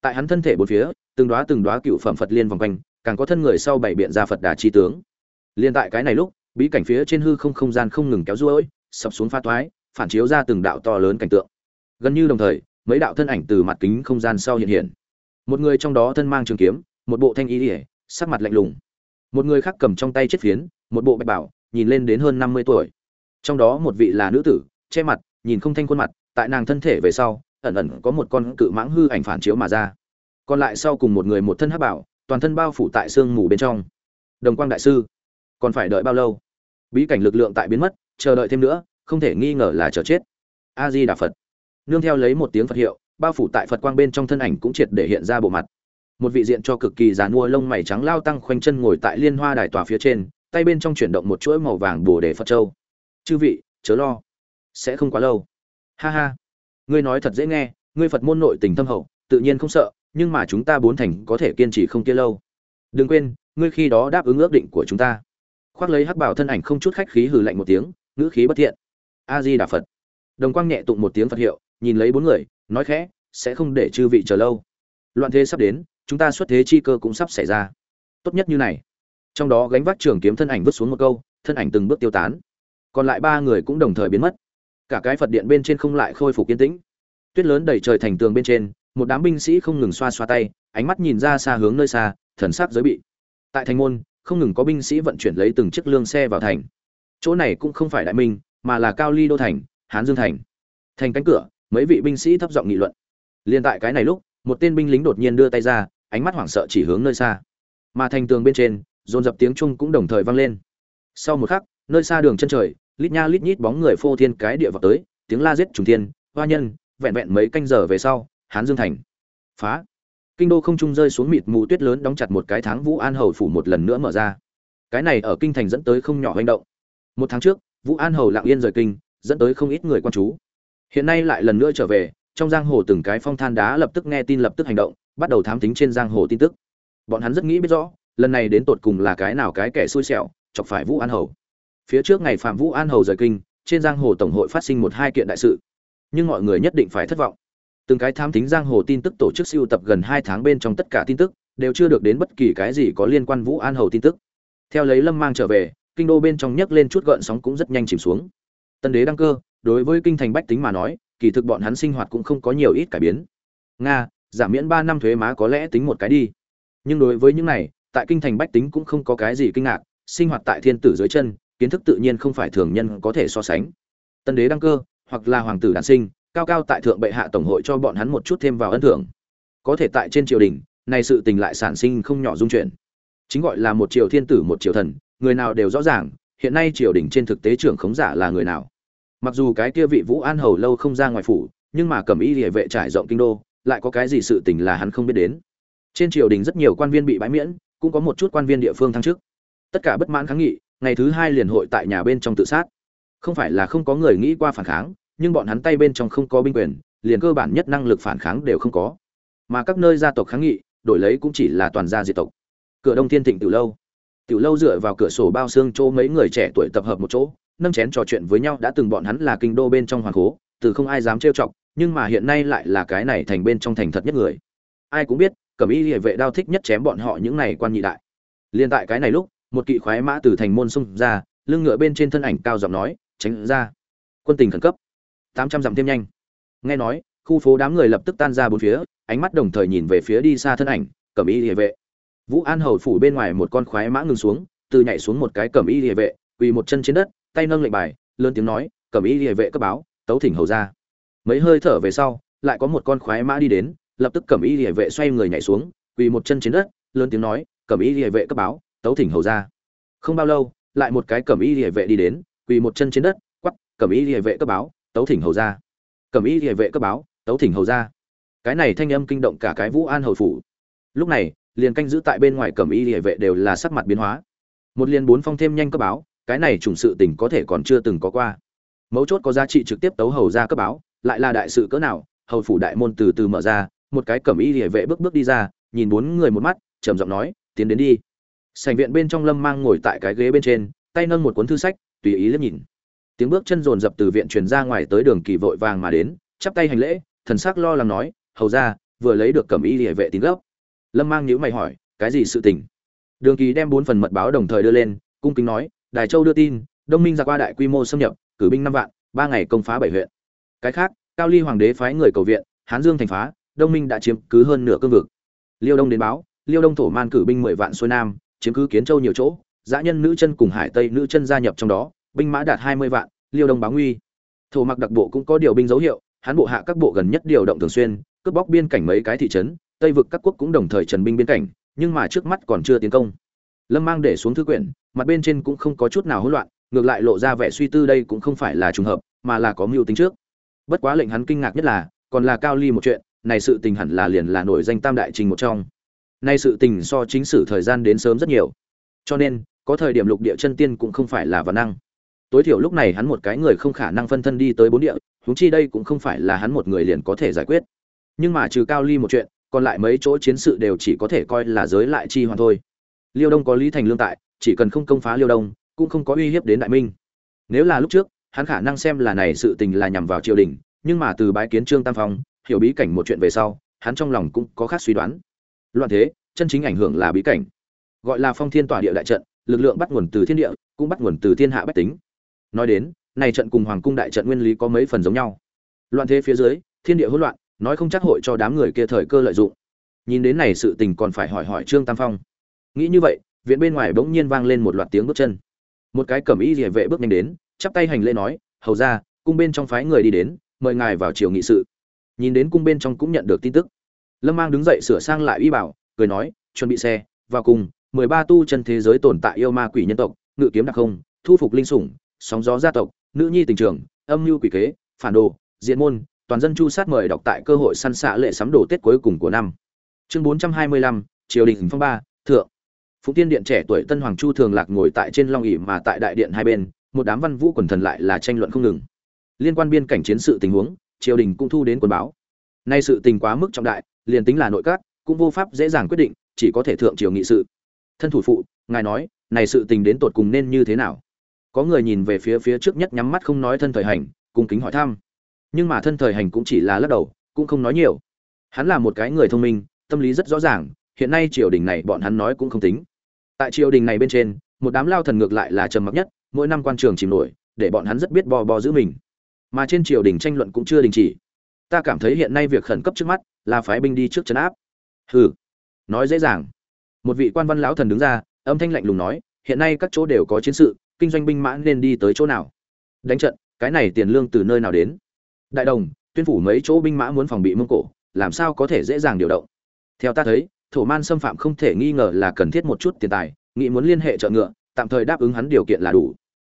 Tại hắn thân thể bốn phía, từng đoá từng đoá cựu phẩm phật liên vòng quanh, càng có thân người sau bảy biện ra phật đà chi tướng. Liên tại cái này lúc, bí cảnh phía trên hư không không gian không ngừng kéo ruỗi sập xuống pha toái, phản chiếu ra từng đạo to lớn cảnh tượng. Gần như đồng thời, mấy đạo thân ảnh từ mặt kính không gian sau hiện hiện. Một người trong đó thân mang trường kiếm, một bộ thanh y ỉa sắc mặt lạnh lùng. Một người khác cầm trong tay chiếc phiến, một bộ bạch bảo, nhìn lên đến hơn năm mươi tuổi. Trong đó một vị là nữ tử, che mặt, nhìn không thanh khuôn mặt tại nàng thân thể về sau, ẩn ẩn có một con cự mãng hư ảnh phản chiếu mà ra. Còn lại sau cùng một người một thân hắc bảo, toàn thân bao phủ tại sương mù bên trong. Đồng quang đại sư, còn phải đợi bao lâu? Bí cảnh lực lượng tại biến mất, chờ đợi thêm nữa, không thể nghi ngờ là chờ chết. A di đà phật. Nương theo lấy một tiếng phật hiệu, bao phủ tại phật quang bên trong thân ảnh cũng triệt để hiện ra bộ mặt. Một vị diện cho cực kỳ dàn mua lông mày trắng lao tăng khoanh chân ngồi tại liên hoa đài tòa phía trên, tay bên trong chuyển động một chuỗi màu vàng bồ đề phật châu. Chư vị, chớ lo. Sẽ không quá lâu ha ha. Ngươi nói thật dễ nghe, ngươi phật môn nội tình thâm hậu, tự nhiên không sợ, nhưng mà chúng ta bốn thành có thể kiên trì không kia lâu. Đừng quên, ngươi khi đó đáp ứng ước định của chúng ta. Khoác lấy hắc bảo thân ảnh không chút khách khí hừ lạnh một tiếng, ngữ khí bất thiện. A di đà phật. Đồng quang nhẹ tụng một tiếng phật hiệu, nhìn lấy bốn người, nói khẽ, sẽ không để chư vị chờ lâu. Loạn thế sắp đến, chúng ta xuất thế chi cơ cũng sắp xảy ra. Tốt nhất như này. Trong đó gánh vác trường kiếm thân ảnh vứt xuống một câu, thân ảnh từng bước tiêu tán. Còn lại ba người cũng đồng thời biến mất cả cái phật điện bên trên không lại khôi phục yên tĩnh. Tuyết lớn đầy trời thành tường bên trên, một đám binh sĩ không ngừng xoa xoa tay, ánh mắt nhìn ra xa hướng nơi xa, thần sắc giới bị. Tại thành môn, không ngừng có binh sĩ vận chuyển lấy từng chiếc lương xe vào thành. Chỗ này cũng không phải đại minh, mà là cao ly đô thành, hán dương thành. Thành cánh cửa, mấy vị binh sĩ thấp giọng nghị luận. Liền tại cái này lúc, một tên binh lính đột nhiên đưa tay ra, ánh mắt hoảng sợ chỉ hướng nơi xa. Mà thành tường bên trên, dồn dập tiếng trung cũng đồng thời vang lên. Sau một khắc, nơi xa đường chân trời lít nha lít nhít bóng người phô thiên cái địa vào tới, tiếng la giết trùng thiên, hoa nhân, vẹn vẹn mấy canh giờ về sau, hán dương thành. Phá. Kinh đô không trung rơi xuống mịt mù tuyết lớn đóng chặt một cái tháng vũ an hầu phủ một lần nữa mở ra. Cái này ở kinh thành dẫn tới không nhỏ hành động. Một tháng trước, vũ an hầu lặng yên rời kinh, dẫn tới không ít người quan chú. Hiện nay lại lần nữa trở về, trong giang hồ từng cái phong than đá lập tức nghe tin lập tức hành động, bắt đầu thám tính trên giang hồ tin tức. Bọn hắn rất nghĩ biết rõ, lần này đến tột cùng là cái nào cái kẻ xui xẻo, chọc phải vũ an hầu phía trước ngày phạm vũ an hầu rời kinh, trên giang hồ tổng hội phát sinh một hai kiện đại sự. Nhưng mọi người nhất định phải thất vọng. Từng cái tham tính giang hồ tin tức tổ chức siêu tập gần hai tháng bên trong tất cả tin tức, đều chưa được đến bất kỳ cái gì có liên quan vũ an hầu tin tức. Theo lấy lâm mang trở về, kinh đô bên trong nhấc lên chút gợn sóng cũng rất nhanh chìm xuống. Tân đế đăng cơ, đối với kinh thành bách tính mà nói, kỳ thực bọn hắn sinh hoạt cũng không có nhiều ít cải biến. Nga, giảm miễn ba năm thuế má có lẽ tính một cái đi. Nhưng đối với những này, tại kinh thành bách tính cũng không có cái gì kinh ngạc, sinh hoạt tại thiên tử dưới chân kiến thức tự nhiên không phải thường nhân có thể so sánh. Tân đế đăng cơ, hoặc là hoàng tử đản sinh, cao cao tại thượng bệ hạ tổng hội cho bọn hắn một chút thêm vào ân thưởng. Có thể tại trên triều đình này sự tình lại sản sinh không nhỏ dung chuyển. Chính gọi là một triều thiên tử một triều thần, người nào đều rõ ràng, hiện nay triều đình trên thực tế trưởng khống giả là người nào. Mặc dù cái kia vị vũ an hầu lâu không ra ngoài phủ, nhưng mà cẩm y địa vệ trải rộng kinh đô, lại có cái gì sự tình là hắn không biết đến. Trên triều đình rất nhiều quan viên bị bãi miễn, cũng có một chút quan viên địa phương thăng chức. Tất cả bất mãn kháng nghị ngày thứ hai liền hội tại nhà bên trong tự sát. Không phải là không có người nghĩ qua phản kháng, nhưng bọn hắn tay bên trong không có binh quyền, liền cơ bản nhất năng lực phản kháng đều không có. Mà các nơi gia tộc kháng nghị, đổi lấy cũng chỉ là toàn gia diệt tộc. Cửa đông thiên thịnh từ lâu. Từ lâu dựa vào cửa sổ bao xương chỗ mấy người trẻ tuổi tập hợp một chỗ, nâng chén trò chuyện với nhau, đã từng bọn hắn là kinh đô bên trong hoàng cố, từ không ai dám trêu chọc, nhưng mà hiện nay lại là cái này thành bên trong thành thật nhất người. Ai cũng biết, cẩm y địa vệ đao thích nhất chém bọn họ những này quan nhị đại. Liên tại cái này lúc một kỵ khoái mã từ thành môn xung ra, lưng ngựa bên trên thân ảnh cao giọng nói, tránh ra, quân tình khẩn cấp. Tám trăm dặm thêm nhanh. Nghe nói, khu phố đám người lập tức tan ra bốn phía, ánh mắt đồng thời nhìn về phía đi xa thân ảnh, cẩm y địa vệ. Vũ an hầu phủ bên ngoài một con khoái mã ngừng xuống, từ nhảy xuống một cái cẩm y địa vệ, quỳ một chân trên đất, tay nâng lệnh bài, lớn tiếng nói, cẩm y địa vệ cấp báo, tấu thỉnh hầu ra. Mấy hơi thở về sau, lại có một con khoái mã đi đến, lập tức cẩm y địa vệ xoay người nhảy xuống, quỳ một chân trên đất, lớn tiếng nói, cẩm y địa vệ cấp báo tấu thỉnh hầu ra. Không bao lâu, lại một cái cẩm y địa vệ đi đến, quỳ một chân trên đất quắp cẩm y địa vệ cấp báo, tấu thỉnh hầu ra. Cẩm y địa vệ cấp báo, tấu thỉnh hầu ra. Cái này thanh âm kinh động cả cái vũ an hầu phủ. Lúc này, liền canh giữ tại bên ngoài cẩm y địa vệ đều là sắc mặt biến hóa. Một liền bốn phong thêm nhanh cấp báo, cái này trùng sự tình có thể còn chưa từng có qua. Mấu chốt có giá trị trực tiếp tấu hầu ra cấp báo, lại là đại sự cỡ nào, hầu phủ đại môn từ từ mở ra, một cái cẩm y địa vệ bước bước đi ra, nhìn bốn người một mắt, trầm giọng nói, tiến đến đi sành viện bên trong lâm mang ngồi tại cái ghế bên trên, tay nâng một cuốn thư sách, tùy ý liếc nhìn. Tiếng bước chân rồn rập từ viện truyền ra ngoài tới đường kỳ vội vàng mà đến, chắp tay hành lễ, thần sắc lo lắng nói, hầu ra vừa lấy được cẩm y địa vệ tín gốc. Lâm mang nhíu mày hỏi, cái gì sự tình? Đường kỳ đem bốn phần mật báo đồng thời đưa lên, cung kính nói, đài châu đưa tin, đông minh ra qua đại quy mô xâm nhập, cử binh năm vạn, ba ngày công phá bảy huyện. Cái khác, cao ly hoàng đế phái người cầu viện, hán dương thành phá, đông minh đã chiếm cứ hơn nửa cương vực. Liêu đông đến báo, liêu đông thổ man cử binh mười vạn xuôi nam chiếm cứ kiến châu nhiều chỗ, dã nhân nữ chân cùng hải tây nữ chân gia nhập trong đó, binh mã đạt hai mươi vạn, liêu đông báo nguy. Thổ mặc đặc bộ cũng có điều binh dấu hiệu hán bộ hạ các bộ gần nhất điều động thường xuyên, cướp bóc biên cảnh mấy cái thị trấn, tây vực các quốc cũng đồng thời trần binh biên cảnh, nhưng mà trước mắt còn chưa tiến công. Lâm mang để xuống thư quyển, mặt bên trên cũng không có chút nào hỗn loạn, ngược lại lộ ra vẻ suy tư đây cũng không phải là trùng hợp, mà là có mưu tính trước. Bất quá lệnh hắn kinh ngạc nhất là, còn là cao ly một chuyện, này sự tình hẳn là liền là nổi danh tam đại trình một trong nay sự tình so chính sử thời gian đến sớm rất nhiều. Cho nên, có thời điểm lục địa chân tiên cũng không phải là văn năng. Tối thiểu lúc này hắn một cái người không khả năng phân thân đi tới bốn địa, huống chi đây cũng không phải là hắn một người liền có thể giải quyết. Nhưng mà trừ cao ly một chuyện, còn lại mấy chỗ chiến sự đều chỉ có thể coi là giới lại chi hoàn thôi. Liêu đông có lý thành lương tại, chỉ cần không công phá liêu đông, cũng không có uy hiếp đến đại minh. Nếu là lúc trước, hắn khả năng xem là này sự tình là nhằm vào triều đình, nhưng mà từ bái kiến trương tam phong, hiểu bí cảnh một chuyện về sau, hắn trong lòng cũng có khác suy đoán loạn thế, chân chính ảnh hưởng là bí cảnh. Gọi là phong thiên tỏa địa đại trận, lực lượng bắt nguồn từ thiên địa, cũng bắt nguồn từ thiên hạ bách tính. Nói đến, này trận cùng hoàng cung đại trận nguyên lý có mấy phần giống nhau. Loạn thế phía dưới, thiên địa hỗn loạn, nói không chắc hội cho đám người kia thời cơ lợi dụng. Nhìn đến này sự tình còn phải hỏi hỏi trương tam phong. Nghĩ như vậy, viện bên ngoài bỗng nhiên vang lên một loạt tiếng bước chân. Một cái cẩm y rỉa vệ bước nhanh đến, chắp tay hành lễ nói, hầu ra cung bên trong phái người đi đến, mời ngài vào triều nghị sự. Nhìn đến cung bên trong cũng nhận được tin tức lâm mang đứng dậy sửa sang lại y bảo, cười nói, chuẩn bị xe, vào cùng, mười ba tu chân thế giới tồn tại yêu ma quỷ nhân tộc, ngự kiếm đặc không, thu phục linh sủng, sóng gió gia tộc, nữ nhi tình trường, âm mưu quỷ kế, phản đồ, diện môn, toàn dân chu sát mời đọc tại cơ hội săn xạ lệ sắm đồ tết cuối cùng của năm. Chương bốn trăm hai mươi lăm, triều đình phong ba, thượng. Phụng tiên điện trẻ tuổi tân hoàng chu thường lạc ngồi tại trên long ỉ mà tại đại điện hai bên, một đám văn vũ quần thần lại là tranh luận không ngừng. Liên quan biên cảnh chiến sự tình huống, triều đình cũng thu đến quần báo. Nay sự tình quá mức trọng đại liền tính là nội các, cũng vô pháp dễ dàng quyết định, chỉ có thể thượng triều nghị sự. Thân thủ phụ, ngài nói, này sự tình đến tột cùng nên như thế nào? Có người nhìn về phía phía trước nhất nhắm mắt không nói thân thời hành, cung kính hỏi thăm. Nhưng mà thân thời hành cũng chỉ là lắc đầu, cũng không nói nhiều. Hắn là một cái người thông minh, tâm lý rất rõ ràng, hiện nay triều đình này bọn hắn nói cũng không tính. Tại triều đình này bên trên, một đám lao thần ngược lại là trầm mặc nhất, mỗi năm quan trường chìm nổi, để bọn hắn rất biết bò bò giữ mình. Mà trên triều đình tranh luận cũng chưa đình chỉ ta cảm thấy hiện nay việc khẩn cấp trước mắt là phái binh đi trước trấn áp. Hừ, nói dễ dàng. Một vị quan văn lão thần đứng ra, âm thanh lạnh lùng nói, hiện nay các chỗ đều có chiến sự, kinh doanh binh mã nên đi tới chỗ nào? Đánh trận, cái này tiền lương từ nơi nào đến? Đại đồng, tuyên phủ mấy chỗ binh mã muốn phòng bị mông cổ, làm sao có thể dễ dàng điều động? Theo ta thấy, thổ man xâm phạm không thể nghi ngờ là cần thiết một chút tiền tài nghị muốn liên hệ trợ ngựa, tạm thời đáp ứng hắn điều kiện là đủ.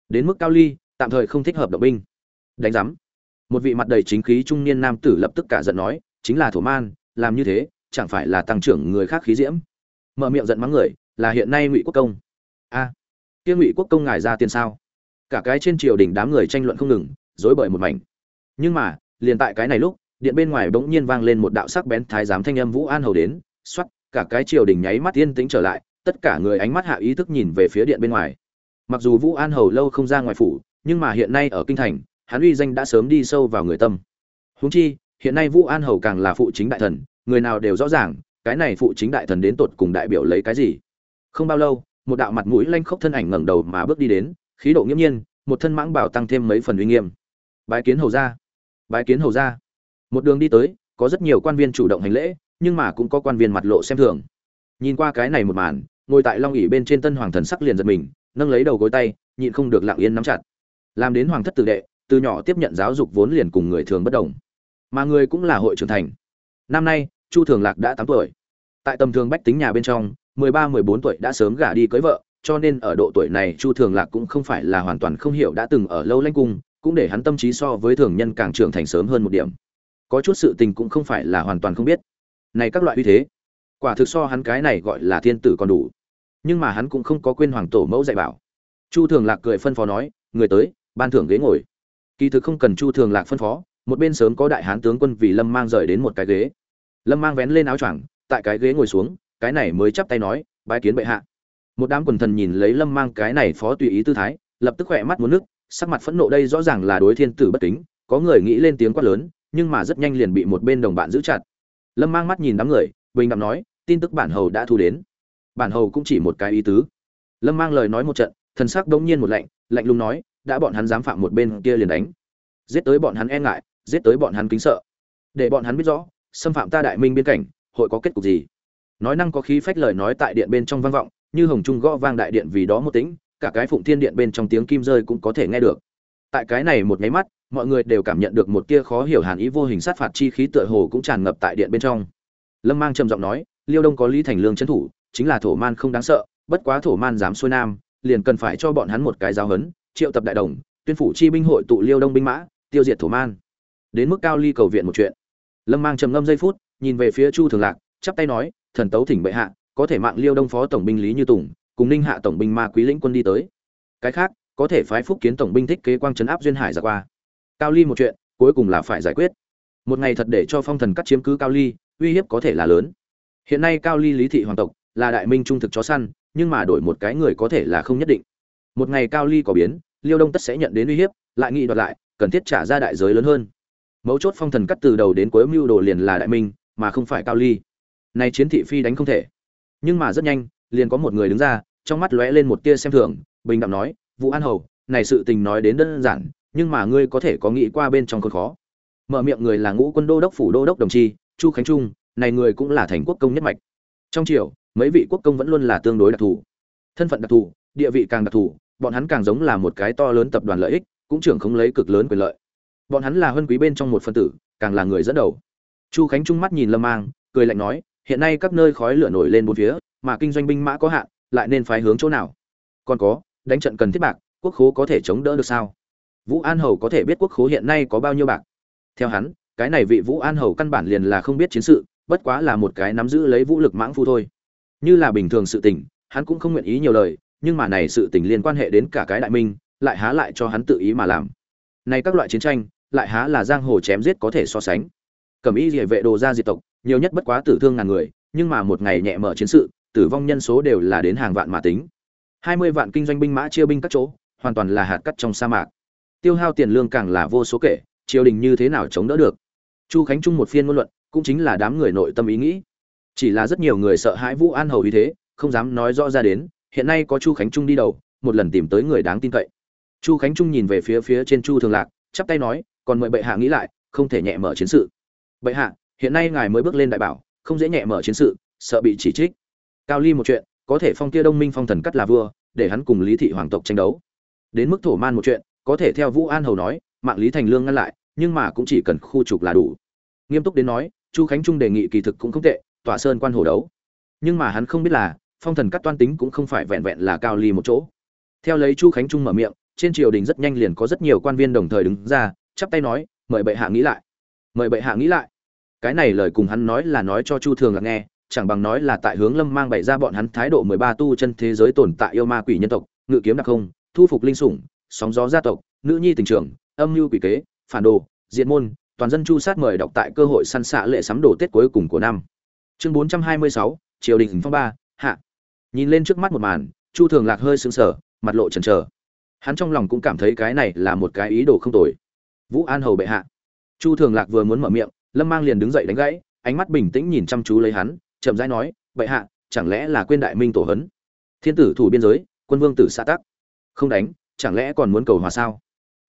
Đến mức cao ly, tạm thời không thích hợp động binh. Đánh giám một vị mặt đầy chính khí trung niên nam tử lập tức cả giận nói chính là thổ man làm như thế chẳng phải là tăng trưởng người khác khí diễm. Mở miệng giận mắng người là hiện nay ngụy quốc công. A à, kia ngụy quốc công ngài ra tiền sao? Cả cái trên triều đình đám người tranh luận không ngừng dối bời một mảnh. Nhưng mà liền tại cái này lúc điện bên ngoài bỗng nhiên vang lên một đạo sắc bén thái giám thanh âm vũ an hầu đến xoắt cả cái triều đình nháy mắt yên tĩnh trở lại tất cả người ánh mắt hạ ý thức nhìn về phía điện bên ngoài. Mặc dù vũ an hầu lâu không ra ngoài phủ nhưng mà hiện nay ở kinh thành hắn uy danh đã sớm đi sâu vào người tâm. Huống chi, hiện nay vũ an hầu càng là phụ chính đại thần, người nào đều rõ ràng, cái này phụ chính đại thần đến tột cùng đại biểu lấy cái gì. Không bao lâu, một đạo mặt mũi lanh khốc thân ảnh ngẩng đầu mà bước đi đến, khí độ nghiêm nhiên, một thân mãng bảo tăng thêm mấy phần uy nghiêm. Bái kiến hầu ra bái kiến hầu ra một đường đi tới, có rất nhiều quan viên chủ động hành lễ, nhưng mà cũng có quan viên mặt lộ xem thường. Nhìn qua cái này một màn, ngồi tại long ỉ bên trên tân hoàng thần sắc liền giật mình, nâng lấy đầu gối tay, nhịn không được lặng yên nắm chặt. Làm đến hoàng thất tử đệ từ nhỏ tiếp nhận giáo dục vốn liền cùng người thường bất đồng, mà người cũng là hội trưởng thành. Năm nay, chu thường lạc đã tám tuổi. Tại tầm thường bách tính nhà bên trong, mười ba, mười bốn tuổi đã sớm gả đi cưới vợ, cho nên ở độ tuổi này chu thường lạc cũng không phải là hoàn toàn không hiểu đã từng ở lâu lanh cung, cũng để hắn tâm trí so với thường nhân càng trưởng thành sớm hơn một điểm. Có chút sự tình cũng không phải là hoàn toàn không biết. Này các loại uy thế, quả thực so hắn cái này gọi là thiên tử còn đủ. Nhưng mà hắn cũng không có quên hoàng tổ mẫu dạy bảo. Chu thường lạc cười phân phó nói, người tới, ban thưởng ghế ngồi kỳ thực không cần chu thường lạc phân phó, một bên sớm có đại hán tướng quân vì lâm mang rời đến một cái ghế. Lâm mang vén lên áo choàng, tại cái ghế ngồi xuống, cái này mới chắp tay nói, bái kiến bệ hạ. Một đám quần thần nhìn lấy lâm mang cái này phó tùy ý tư thái, lập tức khỏe mắt muốn nước, sắc mặt phẫn nộ đây rõ ràng là đối thiên tử bất kính, có người nghĩ lên tiếng quát lớn, nhưng mà rất nhanh liền bị một bên đồng bạn giữ chặt. Lâm mang mắt nhìn đám người, bình đạm nói, tin tức bản hầu đã thu đến. Bản hầu cũng chỉ một cái ý tứ. Lâm mang lời nói một trận, thần sắc đống nhiên một lạnh lạnh lùng nói đã bọn hắn dám phạm một bên kia liền đánh. Giết tới bọn hắn e ngại, giết tới bọn hắn kính sợ. Để bọn hắn biết rõ, xâm phạm ta đại minh biên cảnh, hội có kết cục gì? Nói năng có khí phách lời nói tại điện bên trong vang vọng, như hồng trung gõ vang đại điện vì đó một tính cả cái phụng thiên điện bên trong tiếng kim rơi cũng có thể nghe được. Tại cái này một nháy mắt, mọi người đều cảm nhận được một tia khó hiểu hàn ý vô hình sát phạt chi khí tựa hồ cũng tràn ngập tại điện bên trong. Lâm mang trầm giọng nói, liêu đông có lý thành lương trấn thủ, chính là thổ man không đáng sợ, bất quá thổ man dám xuôi nam, liền cần phải cho bọn hắn một cái giáo hấn triệu tập đại đồng, tuyên phủ chi binh hội tụ liêu đông binh mã, tiêu diệt thổ man. Đến mức cao ly cầu viện một chuyện. Lâm mang trầm ngâm giây phút, nhìn về phía chu thường lạc, chắp tay nói, thần tấu thỉnh bệ hạ, có thể mạng liêu đông phó tổng binh lý như tùng, cùng ninh hạ tổng binh ma quý lĩnh quân đi tới. Cái khác, có thể phái phúc kiến tổng binh thích kế quang trấn áp duyên hải ra qua. Cao ly một chuyện, cuối cùng là phải giải quyết. Một ngày thật để cho phong thần cắt chiếm cứ cao ly, uy hiếp có thể là lớn. Hiện nay cao ly lý thị hoàng tộc là đại minh trung thực chó săn, nhưng mà đổi một cái người có thể là không nhất định một ngày cao ly có biến, liêu đông tất sẽ nhận đến uy hiếp, lại nghị đoạt lại, cần thiết trả ra đại giới lớn hơn. Mấu chốt phong thần cắt từ đầu đến cuối mưu đồ liền là đại minh, mà không phải cao ly. Nay chiến thị phi đánh không thể. Nhưng mà rất nhanh, liền có một người đứng ra, trong mắt lóe lên một tia xem thường, bình đẳng nói, vũ an hầu, này sự tình nói đến đơn giản, nhưng mà ngươi có thể có nghĩ qua bên trong cơn khó. Mở miệng người là ngũ quân đô đốc phủ đô đốc đồng chi, chu khánh trung, này người cũng là thành quốc công nhất mạch. Trong triều, mấy vị quốc công vẫn luôn là tương đối đặc thù. Thân phận đặc thù, địa vị càng đặc thù bọn hắn càng giống là một cái to lớn tập đoàn lợi ích, cũng trưởng không lấy cực lớn quyền lợi. Bọn hắn là huân quý bên trong một phân tử, càng là người dẫn đầu. Chu khánh trung mắt nhìn lâm mang, cười lạnh nói, hiện nay các nơi khói lửa nổi lên bốn phía, mà kinh doanh binh mã có hạn, lại nên phái hướng chỗ nào? Còn có, đánh trận cần thiết bạc, quốc khố có thể chống đỡ được sao? Vũ an hầu có thể biết quốc khố hiện nay có bao nhiêu bạc. Theo hắn, cái này vị vũ an hầu căn bản liền là không biết chiến sự, bất quá là một cái nắm giữ lấy vũ lực mãng phu thôi. Như là bình thường sự tình, hắn cũng không nguyện ý nhiều lời nhưng mà này sự tình liên quan hệ đến cả cái đại minh, lại há lại cho hắn tự ý mà làm. Này các loại chiến tranh, lại há là giang hồ chém giết có thể so sánh. Cẩm y địa vệ đồ ra diệt tộc, nhiều nhất bất quá tử thương ngàn người, nhưng mà một ngày nhẹ mở chiến sự, tử vong nhân số đều là đến hàng vạn mà tính. Hai mươi vạn kinh doanh binh mã chia binh các chỗ, hoàn toàn là hạt cắt trong sa mạc. Tiêu hao tiền lương càng là vô số kể, triều đình như thế nào chống đỡ được? Chu khánh trung một phiên ngôn luận, cũng chính là đám người nội tâm ý nghĩ. Chỉ là rất nhiều người sợ hãi vũ an hầu ý thế, không dám nói rõ ra đến hiện nay có chu khánh trung đi đầu, một lần tìm tới người đáng tin cậy. Chu khánh trung nhìn về phía phía trên chu thường lạc, chắp tay nói, còn mời bệ hạ nghĩ lại, không thể nhẹ mở chiến sự. Bệ hạ, hiện nay ngài mới bước lên đại bảo, không dễ nhẹ mở chiến sự, sợ bị chỉ trích. Cao ly một chuyện, có thể phong kia đông minh phong thần cắt là vua, để hắn cùng lý thị hoàng tộc tranh đấu. Đến mức thổ man một chuyện, có thể theo vũ an hầu nói, mạng lý thành lương ngăn lại, nhưng mà cũng chỉ cần khu trục là đủ. Nghiêm túc đến nói, chu khánh trung đề nghị kỳ thực cũng không tệ tòa sơn quan hồ đấu. Nhưng mà hắn không biết là phong thần cắt toan tính cũng không phải vẹn vẹn là cao ly một chỗ. Theo lấy chu khánh trung mở miệng, trên triều đình rất nhanh liền có rất nhiều quan viên đồng thời đứng ra, chắp tay nói, mời bệ hạ nghĩ lại. Mời bệ hạ nghĩ lại. Cái này lời cùng hắn nói là nói cho chu thường là nghe, chẳng bằng nói là tại hướng lâm mang bày ra bọn hắn thái độ mười ba tu chân thế giới tồn tại yêu ma quỷ nhân tộc, ngự kiếm đặc không thu phục linh sủng, sóng gió gia tộc, nữ nhi tình trường, âm mưu quỷ kế, phản đồ diện môn, toàn dân chu sát mời đọc tại cơ hội săn xạ lệ sắm đồ tết cuối cùng của năm. Chương bốn trăm hai mươi sáu, triều đình phong ba nhìn lên trước mắt một màn, chu thường lạc hơi sững sờ, mặt lộ chần chờ. Hắn trong lòng cũng cảm thấy cái này là một cái ý đồ không tồi. Vũ an hầu bệ hạ. Chu thường lạc vừa muốn mở miệng, lâm mang liền đứng dậy đánh gãy, ánh mắt bình tĩnh nhìn chăm chú lấy hắn, chậm rãi nói, bệ hạ, chẳng lẽ là quên đại minh tổ hấn? Thiên tử thủ biên giới, quân vương tử xã tắc. Không đánh, chẳng lẽ còn muốn cầu hòa sao?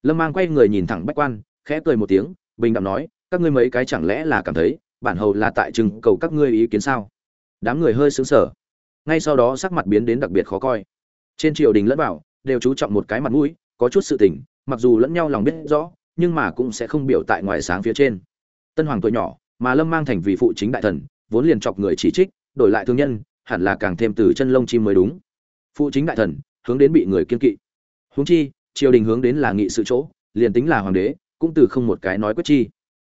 Lâm mang quay người nhìn thẳng bách quan, khẽ cười một tiếng, bình đạm nói, các ngươi mấy cái chẳng lẽ là cảm thấy bản hầu là tại chừng cầu các ngươi ý kiến sao? Đám người hơi sững sờ ngay sau đó sắc mặt biến đến đặc biệt khó coi. Trên triều đình lẫn bảo đều chú trọng một cái mặt mũi, có chút sự tình, mặc dù lẫn nhau lòng biết rõ, nhưng mà cũng sẽ không biểu tại ngoài sáng phía trên. Tân hoàng tuổi nhỏ, mà lâm mang thành vì phụ chính đại thần, vốn liền chọc người chỉ trích, đổi lại thương nhân, hẳn là càng thêm từ chân lông chim mới đúng. Phụ chính đại thần, hướng đến bị người kiên kỵ. Huống chi, triều đình hướng đến là nghị sự chỗ, liền tính là hoàng đế, cũng từ không một cái nói quyết chi.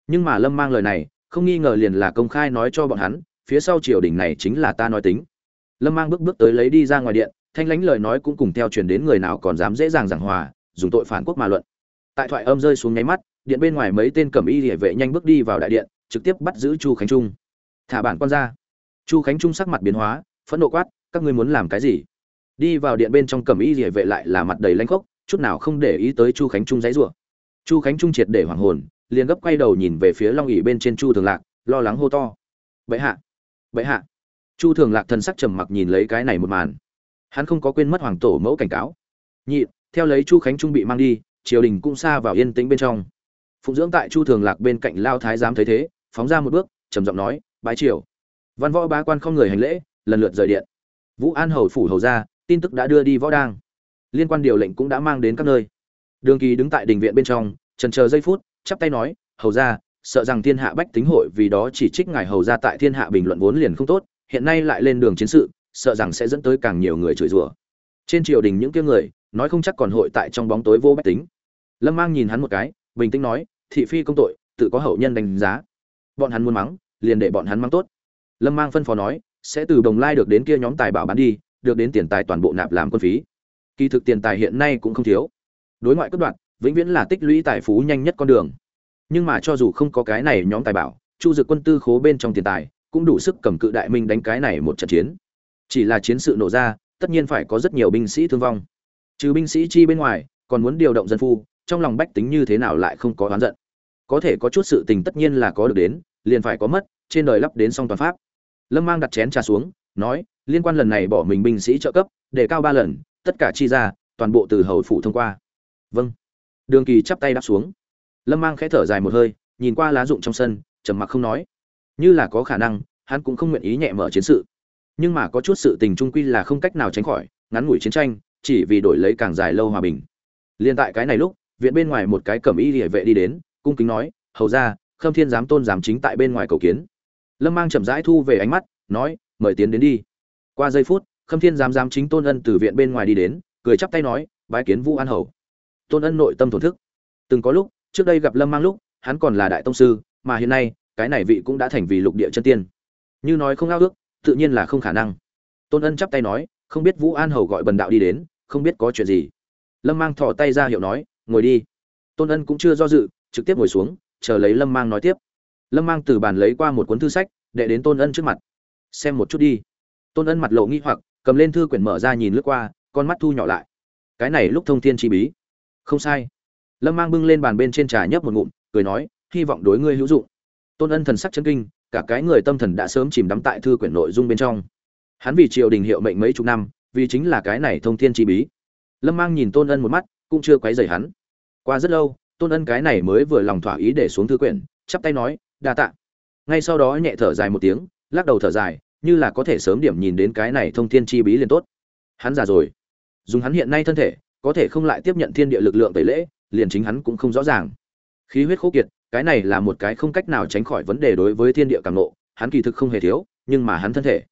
Nhưng mà lâm mang lời này, không nghi ngờ liền là công khai nói cho bọn hắn, phía sau triều đình này chính là ta nói tính lâm mang bước bước tới lấy đi ra ngoài điện, thanh lãnh lời nói cũng cùng theo truyền đến người nào còn dám dễ dàng giảng hòa, dùng tội phản quốc mà luận. Tại thoại âm rơi xuống nháy mắt, điện bên ngoài mấy tên cẩm y địa vệ nhanh bước đi vào đại điện, trực tiếp bắt giữ chu khánh trung. Thả bản quan ra. Chu khánh trung sắc mặt biến hóa, phẫn nộ quát, các ngươi muốn làm cái gì? Đi vào điện bên trong cẩm y địa vệ lại là mặt đầy lanh khốc, chút nào không để ý tới chu khánh trung dãy rủa. Chu khánh trung triệt để hoảng hồn, liền gấp quay đầu nhìn về phía long ỉ bên trên chu thường lạc, lo lắng hô to. Bệ hạ bệ hạ chu thường lạc thần sắc trầm mặc nhìn lấy cái này một màn. Hắn không có quên mất hoàng tổ mẫu cảnh cáo. Nhị, theo lấy chu khánh trung bị mang đi, triều đình cũng xa vào yên tĩnh bên trong. Phụng dưỡng tại chu thường lạc bên cạnh lao thái giám thấy thế, phóng ra một bước, trầm giọng nói, bái triều. Văn võ bá quan không người hành lễ, lần lượt rời điện. Vũ an hầu phủ hầu ra, tin tức đã đưa đi võ đang liên quan điều lệnh cũng đã mang đến các nơi. Đường kỳ đứng tại đình viện bên trong, trần chờ giây phút, chắp tay nói, hầu ra, sợ rằng thiên hạ bách tính hội vì đó chỉ trích ngài hầu ra tại thiên hạ bình luận vốn liền không tốt hiện nay lại lên đường chiến sự, sợ rằng sẽ dẫn tới càng nhiều người chửi rủa. Trên triều đình những kia người, nói không chắc còn hội tại trong bóng tối vô bách tính. Lâm mang nhìn hắn một cái, bình tĩnh nói, thị phi công tội, tự có hậu nhân đánh giá. Bọn hắn muốn mắng, liền để bọn hắn mắng tốt. Lâm mang phân phó nói, sẽ từ đồng lai được đến kia nhóm tài bảo bán đi, được đến tiền tài toàn bộ nạp làm quân phí. Kỳ thực tiền tài hiện nay cũng không thiếu. Đối ngoại cất đoạn, vĩnh viễn là tích lũy tài phú nhanh nhất con đường. Nhưng mà cho dù không có cái này nhóm tài bảo, chu dực quân tư khố bên trong tiền tài cũng đủ sức cầm cự đại minh đánh cái này một trận chiến. Chỉ là chiến sự nổ ra, tất nhiên phải có rất nhiều binh sĩ thương vong. Trừ binh sĩ chi bên ngoài, còn muốn điều động dân phu, trong lòng bách tính như thế nào lại không có oán giận. Có thể có chút sự tình tất nhiên là có được đến, liền phải có mất, trên đời lắp đến song toàn pháp. Lâm mang đặt chén trà xuống, nói, liên quan lần này bỏ mình binh sĩ trợ cấp, để cao ba lần, tất cả chi ra, toàn bộ từ hầu phủ thông qua. Vâng. Đường kỳ chắp tay đáp xuống. Lâm mang khẽ thở dài một hơi, nhìn qua lá rụng trong sân, trầm mặc không nói như là có khả năng, hắn cũng không nguyện ý nhẹ mở chiến sự. Nhưng mà có chút sự tình trung quy là không cách nào tránh khỏi, ngắn ngủi chiến tranh, chỉ vì đổi lấy càng dài lâu hòa bình. Liên tại cái này lúc, viện bên ngoài một cái cẩm y địa vệ đi đến, cung kính nói, hầu ra khâm thiên giám tôn giám chính tại bên ngoài cầu kiến. Lâm mang chậm rãi thu về ánh mắt, nói, mời tiến đến đi. Qua giây phút, khâm thiên giám giám chính tôn ân từ viện bên ngoài đi đến, cười chắp tay nói, bái kiến vũ an hầu. Tôn ân nội tâm thổn thức. Từng có lúc, trước đây gặp lâm mang lúc, hắn còn là đại tông sư, mà hiện nay cái này vị cũng đã thành vì lục địa chân tiên. Như nói không ao ước, tự nhiên là không khả năng. Tôn ân chắp tay nói, không biết vũ an hầu gọi bần đạo đi đến, không biết có chuyện gì. Lâm mang thò tay ra hiệu nói, ngồi đi. Tôn ân cũng chưa do dự, trực tiếp ngồi xuống, chờ lấy lâm mang nói tiếp. Lâm mang từ bàn lấy qua một cuốn thư sách để đến tôn ân trước mặt. Xem một chút đi. Tôn ân mặt lộ nghi hoặc, cầm lên thư quyển mở ra nhìn lướt qua, con mắt thu nhỏ lại. Cái này lúc thông thiên chi bí. Không sai. Lâm mang bưng lên bàn bên trên trà nhấp một ngụm, cười nói, hy vọng đối ngươi hữu dụng tôn ân thần sắc chân kinh, cả cái người tâm thần đã sớm chìm đắm tại thư quyển nội dung bên trong. Hắn vì triều đình hiệu mệnh mấy chục năm, vì chính là cái này thông thiên chi bí. Lâm mang nhìn tôn ân một mắt, cũng chưa quấy rầy hắn. Qua rất lâu, tôn ân cái này mới vừa lòng thỏa ý để xuống thư quyển, chắp tay nói, đa tạ. Ngay sau đó nhẹ thở dài một tiếng, lắc đầu thở dài, như là có thể sớm điểm nhìn đến cái này thông thiên chi bí liền tốt. Hắn già rồi. Dùng hắn hiện nay thân thể, có thể không lại tiếp nhận thiên địa lực lượng tẩy lễ, liền chính hắn cũng không rõ ràng. Khí huyết khô kiệt cái này là một cái không cách nào tránh khỏi vấn đề đối với thiên địa càng nộ, hắn kỳ thực không hề thiếu, nhưng mà hắn thân thể.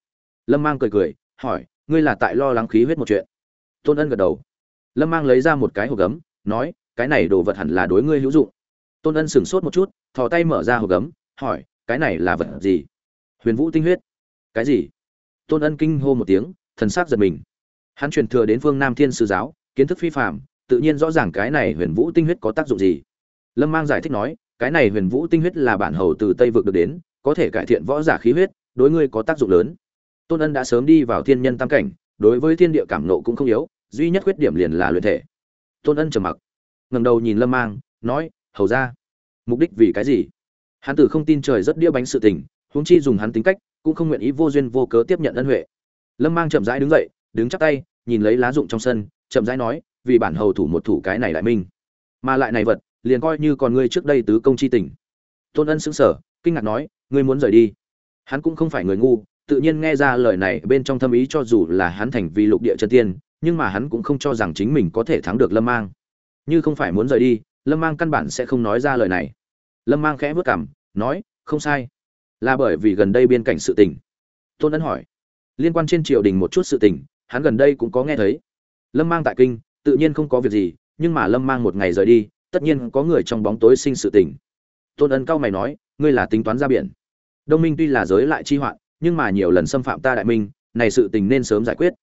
Lâm mang cười cười, hỏi, ngươi là tại lo lắng khí huyết một chuyện. Tôn ân gật đầu. Lâm mang lấy ra một cái hộp gấm, nói, cái này đồ vật hẳn là đối ngươi hữu dụng. Tôn ân sửng sốt một chút, thò tay mở ra hộp gấm, hỏi, cái này là vật gì? Huyền vũ tinh huyết. Cái gì? Tôn ân kinh hô một tiếng, thần s á c giật mình. Hắn truyền thừa đến phương nam thiên sư giáo, kiến thức phi phạm tự nhiên rõ ràng cái này huyền vũ tinh huyết có tác dụng gì. Lâm mang giải thích nói cái này huyền vũ tinh huyết là bản hầu từ tây vực được đến, có thể cải thiện võ giả khí huyết, đối ngươi có tác dụng lớn. Tôn ân đã sớm đi vào thiên nhân tam cảnh, đối với thiên địa cảm nộ cũng không yếu, duy nhất khuyết điểm liền là luyện thể. Tôn ân trầm mặc ngầm đầu nhìn lâm mang, nói, hầu ra mục đích vì cái gì? Hắn tử không tin trời rất đĩa bánh sự tình, huống chi dùng hắn tính cách, cũng không nguyện ý vô duyên vô cớ tiếp nhận ân huệ. Lâm mang chậm rãi đứng dậy, đứng chắp tay, nhìn lấy lá rụng trong sân, chậm rãi nói, vì bản hầu thủ một thủ cái này lại minh mà lại này vật liền coi như còn ngươi trước đây tứ công chi tình. Tôn ân sững sờ, kinh ngạc nói, ngươi muốn rời đi? Hắn cũng không phải người ngu, tự nhiên nghe ra lời này bên trong thâm ý cho dù là hắn thành vì lục địa chân tiên, nhưng mà hắn cũng không cho rằng chính mình có thể thắng được lâm mang. Như không phải muốn rời đi, lâm mang căn bản sẽ không nói ra lời này. Lâm mang khẽ vất cảm nói, không sai. Là bởi vì gần đây biên cảnh sự tình. Tôn ân hỏi. Liên quan trên triều đình một chút sự tình, hắn gần đây cũng có nghe thấy. Lâm mang tại kinh, tự nhiên không có việc gì, nhưng mà lâm mang một ngày rời đi tất nhiên có người trong bóng tối sinh sự tình. Tôn ân cao mày nói, ngươi là tính toán ra biển. Đông minh tuy là giới lại chi hoạn, nhưng mà nhiều lần xâm phạm ta đại minh, này sự tình nên sớm giải quyết.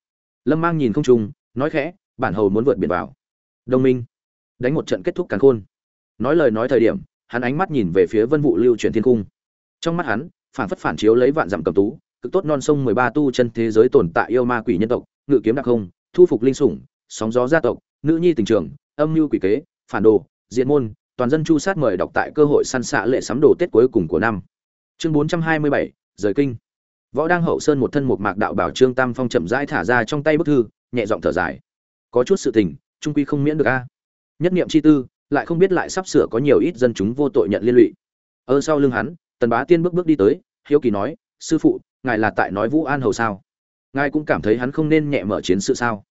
Lâm mang nhìn không trung, nói khẽ, bản hầu muốn vượt biển vào. Đông minh, đánh một trận kết thúc càn khôn. Nói lời nói thời điểm, hắn ánh mắt nhìn về phía vân vụ lưu chuyển thiên cung. Trong mắt hắn, phản phất phản chiếu lấy vạn dặm cầm tú, cực tốt non sông mười ba tu chân thế giới tồn tại yêu ma quỷ nhân tộc, ngự kiếm đặc không thu phục linh sủng, sóng gió gia tộc, nữ nhi tình trường, âm mưu quỷ kế, phản đồ diện môn, toàn dân chu sát mời đọc tại cơ hội săn xạ lệ sắm đồ tết cuối cùng của năm. Chương bốn trăm hai mươi bảy, rời kinh. Võ đang hậu sơn một thân một mạc đạo bảo trương tam phong chậm rãi thả ra trong tay bức thư, nhẹ giọng thở dài. Có chút sự tình, trung quy không miễn được a. Nhất niệm chi tư, lại không biết lại sắp sửa có nhiều ít dân chúng vô tội nhận liên lụy. Ở sau lưng hắn, tần bá tiên bước bước đi tới, hiếu kỳ nói, sư phụ, ngài là tại nói vũ an hầu sao? Ngài cũng cảm thấy hắn không nên nhẹ mở chiến sự sao?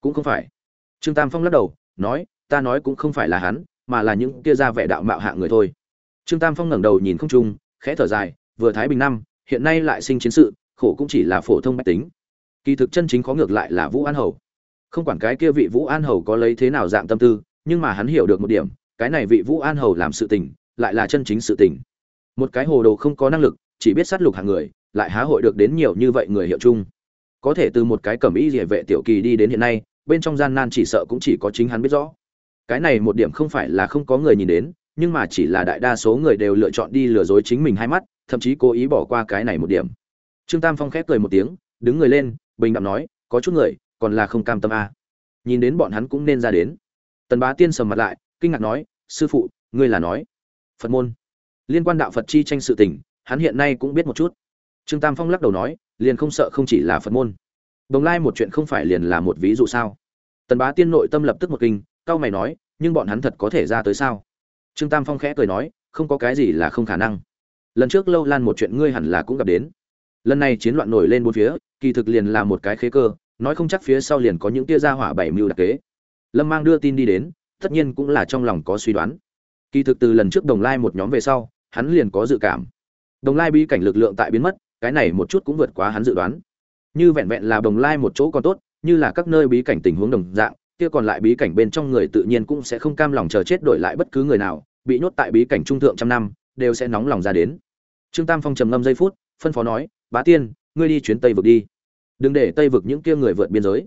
Cũng không phải. Trương tam phong lắc đầu, nói, ta nói cũng không phải là hắn mà là những kia ra vẻ đạo mạo hạ người thôi. Trương tam phong ngẩng đầu nhìn không trung, khẽ thở dài, vừa thái bình năm, hiện nay lại sinh chiến sự, khổ cũng chỉ là phổ thông mách tính. Kỳ thực chân chính khó ngược lại là vũ an hầu. Không quản cái kia vị vũ an hầu có lấy thế nào dạng tâm tư, nhưng mà hắn hiểu được một điểm, cái này vị vũ an hầu làm sự tình, lại là chân chính sự tình. Một cái hồ đồ không có năng lực, chỉ biết sát lục hàng người, lại há hội được đến nhiều như vậy người hiệu chung. Có thể từ một cái cẩm ý địa vệ tiểu kỳ đi đến hiện nay, bên trong gian nan chỉ sợ cũng chỉ có chính hắn biết rõ cái này một điểm không phải là không có người nhìn đến, nhưng mà chỉ là đại đa số người đều lựa chọn đi lừa dối chính mình hai mắt, thậm chí cố ý bỏ qua cái này một điểm. Trương tam phong khép cười một tiếng, đứng người lên, bình đạm nói, có chút người, còn là không cam tâm a. À. nhìn đến bọn hắn cũng nên ra đến. Tần bá tiên sầm mặt lại, kinh ngạc nói, sư phụ, ngươi là nói, phật môn, liên quan đạo phật chi tranh sự tình, hắn hiện nay cũng biết một chút. Trương tam phong lắc đầu nói, liền không sợ không chỉ là phật môn. Đồng lai một chuyện không phải liền là một ví dụ sao? Tần bá tiên nội tâm lập tức một kinh cao mày nói, nhưng bọn hắn thật có thể ra tới sao? Trương tam phong khẽ cười nói, không có cái gì là không khả năng. Lần trước lâu lan một chuyện ngươi hẳn là cũng gặp đến. Lần này chiến loạn nổi lên bốn phía, kỳ thực liền là một cái khế cơ, nói không chắc phía sau liền có những tia ra hỏa bảy mưu đặc kế. Lâm mang đưa tin đi đến, tất nhiên cũng là trong lòng có suy đoán. Kỳ thực từ lần trước đồng lai một nhóm về sau, hắn liền có dự cảm. Đồng lai bi cảnh lực lượng tại biến mất, cái này một chút cũng vượt quá hắn dự đoán. Như vẹn vẹn là đồng lai một chỗ còn tốt, như là các nơi bí cảnh tình huống đồng dạng kia còn lại bí cảnh bên trong người tự nhiên cũng sẽ không cam lòng chờ chết đổi lại bất cứ người nào, bị nhốt tại bí cảnh trung thượng trăm năm, đều sẽ nóng lòng ra đến. Trương tam phong trầm ngâm giây phút, phân phó nói, bá tiên, ngươi đi chuyến tây vực đi. Đừng để tây vực những kia người vượt biên giới.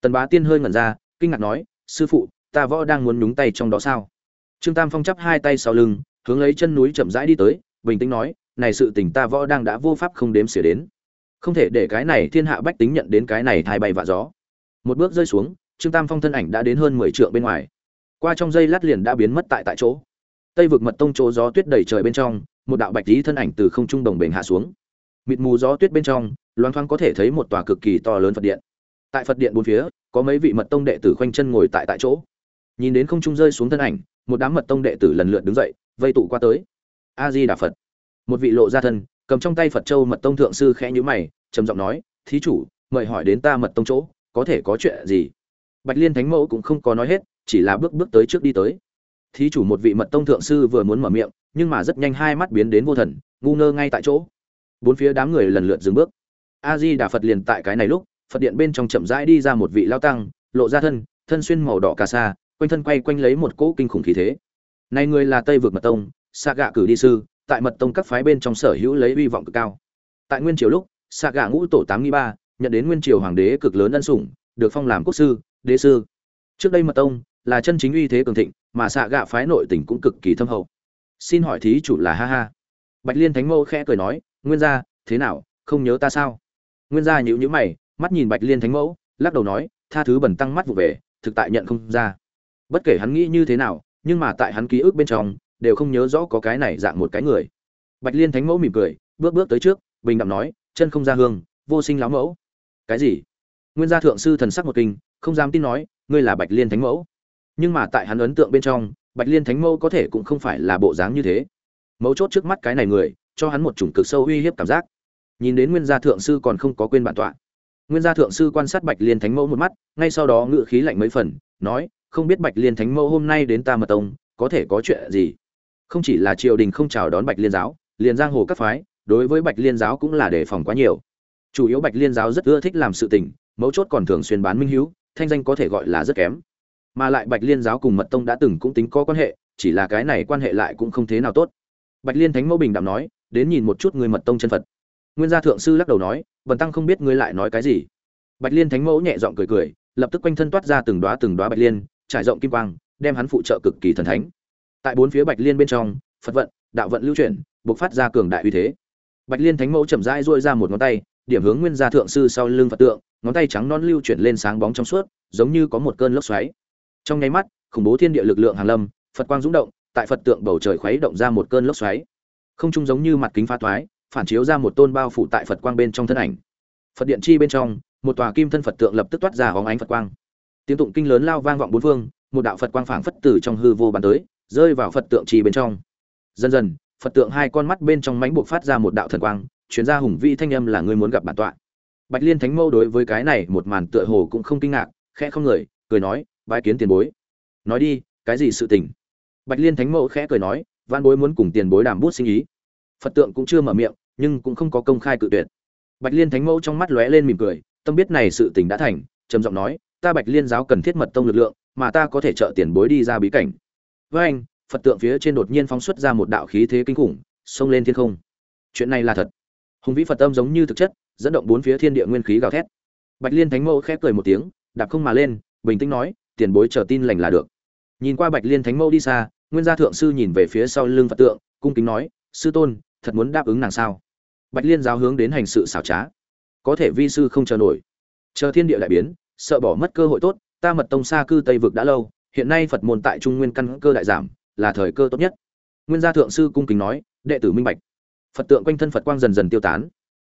Tần bá tiên hơi ngẩn ra, kinh ngạc nói, sư phụ, ta võ đang muốn nhúng tay trong đó sao? Trương tam phong chắp hai tay sau lưng, hướng lấy chân núi chậm rãi đi tới, bình tĩnh nói, này sự tình ta võ đang đã vô pháp không đếm xỉa đến. Không thể để cái này thiên hạ bách tính nhận đến cái này thai bay vạ gió. Một bước rơi xuống trương tam phong thân ảnh đã đến hơn mười trượng bên ngoài. Qua trong giây lát liền đã biến mất tại tại chỗ. Tây vực mật tông chỗ gió tuyết đầy trời bên trong, một đạo bạch lý thân ảnh từ không trung đồng bền hạ xuống. Mịt mù gió tuyết bên trong loan thoáng có thể thấy một tòa cực kỳ to lớn phật điện. Tại phật điện bốn phía, có mấy vị mật tông đệ tử khoanh chân ngồi tại tại chỗ. Nhìn đến không trung rơi xuống thân ảnh, một đám mật tông đệ tử lần lượt đứng dậy, vây tụ qua tới. A di đà phật. Một vị lộ ra thân, cầm trong tay phật châu mật tông thượng sư khẽ nhíu mày, trầm giọng nói, thí chủ, mời hỏi đến ta mật tông chỗ, có thể có chuyện gì? Bạch liên thánh mẫu cũng không có nói hết, chỉ là bước bước tới trước đi tới. Thí chủ một vị mật tông thượng sư vừa muốn mở miệng, nhưng mà rất nhanh hai mắt biến đến vô thần, ngu ngơ ngay tại chỗ. Bốn phía đám người lần lượt dừng bước. A di đà phật liền tại cái này lúc, phật điện bên trong chậm rãi đi ra một vị lao tăng, lộ ra thân thân xuyên màu đỏ cà sa, quanh thân quay quanh lấy một cỗ kinh khủng khí thế. Này người là tây vực mật tông xạ gạ cử đi sư, tại mật tông các phái bên trong sở hữu lấy uy vọng cực cao. Tại nguyên triều lúc xạ gạ ngũ tổ tám nghi ba, nhận đến nguyên triều hoàng đế cực lớn ân sủng, được phong làm quốc sư đế sư. Trước đây mật tông là chân chính uy thế cường thịnh, mà xạ gạ phái nội tình cũng cực kỳ thâm hậu. Xin hỏi thí chủ là ha ha. Bạch liên thánh mẫu khẽ cười nói, nguyên gia, thế nào, không nhớ ta sao? Nguyên gia nhữ nhữ mày, mắt nhìn bạch liên thánh mẫu, lắc đầu nói, tha thứ bẩn tăng mắt vụ về, thực tại nhận không ra. Bất kể hắn nghĩ như thế nào, nhưng mà tại hắn ký ức bên trong, đều không nhớ rõ có cái này dạng một cái người. Bạch liên thánh mẫu mỉm cười, bước bước tới trước, bình đẳng nói, chân không ra hương, vô sinh láo mẫu. Cái gì? Nguyên gia thượng sư thần sắc một kinh không dám tin nói, ngươi là bạch liên thánh mẫu. Nhưng mà tại hắn ấn tượng bên trong, bạch liên thánh mẫu có thể cũng không phải là bộ dáng như thế. Mấu chốt trước mắt cái này người, cho hắn một chủng cực sâu uy hiếp cảm giác. Nhìn đến nguyên gia thượng sư còn không có quên bản tọa. Nguyên gia thượng sư quan sát bạch liên thánh mẫu một mắt, ngay sau đó ngự khí lạnh mấy phần, nói, không biết bạch liên thánh mẫu hôm nay đến ta mật tông, có thể có chuyện gì? Không chỉ là triều đình không chào đón bạch liên giáo, liền giang hồ các phái, đối với bạch liên giáo cũng là đề phòng quá nhiều. Chủ yếu bạch liên giáo rất ưa thích làm sự tình, mấu chốt còn thường xuyên bán minh hữu thanh danh có thể gọi là rất kém. Mà lại bạch liên giáo cùng mật tông đã từng cũng tính có quan hệ, chỉ là cái này quan hệ lại cũng không thế nào tốt. Bạch liên thánh mẫu bình đạm nói, đến nhìn một chút người mật tông chân phật. Nguyên gia thượng sư lắc đầu nói, bần tăng không biết ngươi lại nói cái gì. Bạch liên thánh mẫu nhẹ giọng cười cười, lập tức quanh thân toát ra từng đóa từng đóa bạch liên, trải rộng kim quang, đem hắn phụ trợ cực kỳ thần thánh. Tại bốn phía bạch liên bên trong, phật vận, đạo vận lưu chuyển, bộc phát ra cường đại uy thế. Bạch liên thánh mẫu chậm rãi duỗi ra một ngón tay, điểm hướng nguyên gia thượng sư sau lưng phật tượng ngón tay trắng non lưu chuyển lên sáng bóng trong suốt, giống như có một cơn lốc xoáy. Trong nháy mắt, khủng bố thiên địa lực lượng hàng lâm, phật quang rung động, tại phật tượng bầu trời khuấy động ra một cơn lốc xoáy. Không trung giống như mặt kính pha thoái, phản chiếu ra một tôn bao phủ tại phật quang bên trong thân ảnh. Phật điện chi bên trong, một tòa kim thân phật tượng lập tức toát ra hóng ánh phật quang. Tiếng tụng kinh lớn lao vang vọng bốn phương, một đạo phật quang phảng phất từ trong hư vô bắn tới, rơi vào phật tượng chi bên trong. Dần dần, phật tượng hai con mắt bên trong mánh buộc phát ra một đạo thần quang chuyến ra hùng vĩ thanh âm là người muốn gặp bản tọa bạch liên thánh mâu đối với cái này một màn tựa hồ cũng không kinh ngạc, khẽ không người, cười nói, bái kiến tiền bối. Nói đi, cái gì sự tình? Bạch liên thánh mẫu khẽ cười nói, văn bối muốn cùng tiền bối đàm bút sinh ý. Phật tượng cũng chưa mở miệng, nhưng cũng không có công khai cự tuyệt. Bạch liên thánh mẫu trong mắt lóe lên mỉm cười, tâm biết này sự tình đã thành, trầm giọng nói, ta bạch liên giáo cần thiết mật tông lực lượng, mà ta có thể trợ tiền bối đi ra bí cảnh. Với anh, phật tượng phía trên đột nhiên phóng xuất ra một đạo khí thế kinh khủng, xông lên thiên không. Chuyện này là thật. Hùng vĩ phật âm giống như thực chất dẫn động bốn phía thiên địa nguyên khí gào thét. Bạch liên thánh mẫu khẽ cười một tiếng, đạp không mà lên, bình tĩnh nói, tiền bối chờ tin lành là được. Nhìn qua bạch liên thánh mẫu đi xa, nguyên gia thượng sư nhìn về phía sau lưng phật tượng, cung kính nói, sư tôn, thật muốn đáp ứng nàng sao? Bạch liên giáo hướng đến hành sự xảo trá. Có thể vi sư không chờ nổi. Chờ thiên địa đại biến, sợ bỏ mất cơ hội tốt, ta mật tông xa cư tây vực đã lâu, hiện nay phật môn tại trung nguyên căn cơ đại giảm, là thời cơ tốt nhất. Nguyên gia thượng sư cung kính nói, đệ tử minh bạch. Phật tượng quanh thân phật quang dần dần tiêu tán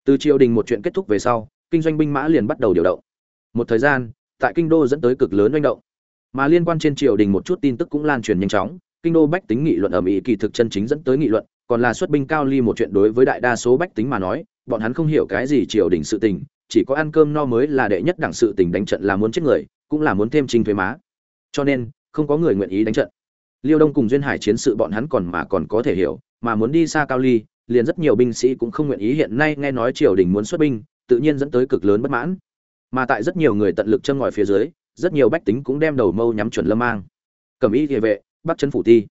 từ triều đình một chuyện kết thúc về sau, kinh doanh binh mã liền bắt đầu điều động. Một thời gian, tại kinh đô dẫn tới cực lớn manh động. Mà liên quan trên triều đình một chút tin tức cũng lan truyền nhanh chóng. Kinh đô bách tính nghị luận ở mỹ kỳ thực chân chính dẫn tới nghị luận, còn là xuất binh cao ly một chuyện đối với đại đa số bách tính mà nói, bọn hắn không hiểu cái gì triều đình sự tình, chỉ có ăn cơm no mới là đệ nhất đẳng sự tình đánh trận là muốn chết người, cũng là muốn thêm trinh thuế má. Cho nên, không có người nguyện ý đánh trận. Liêu đông cùng duyên hải chiến sự bọn hắn còn mà còn có thể hiểu, mà muốn đi xa cao ly liền rất nhiều binh sĩ cũng không nguyện ý hiện nay nghe nói triều đình muốn xuất binh tự nhiên dẫn tới cực lớn bất mãn. Mà tại rất nhiều người tận lực chân ngòi phía dưới rất nhiều bách tính cũng đem đầu mâu nhắm chuẩn lâm mang. Cẩm y Liễu vệ bắt chân phủ ti.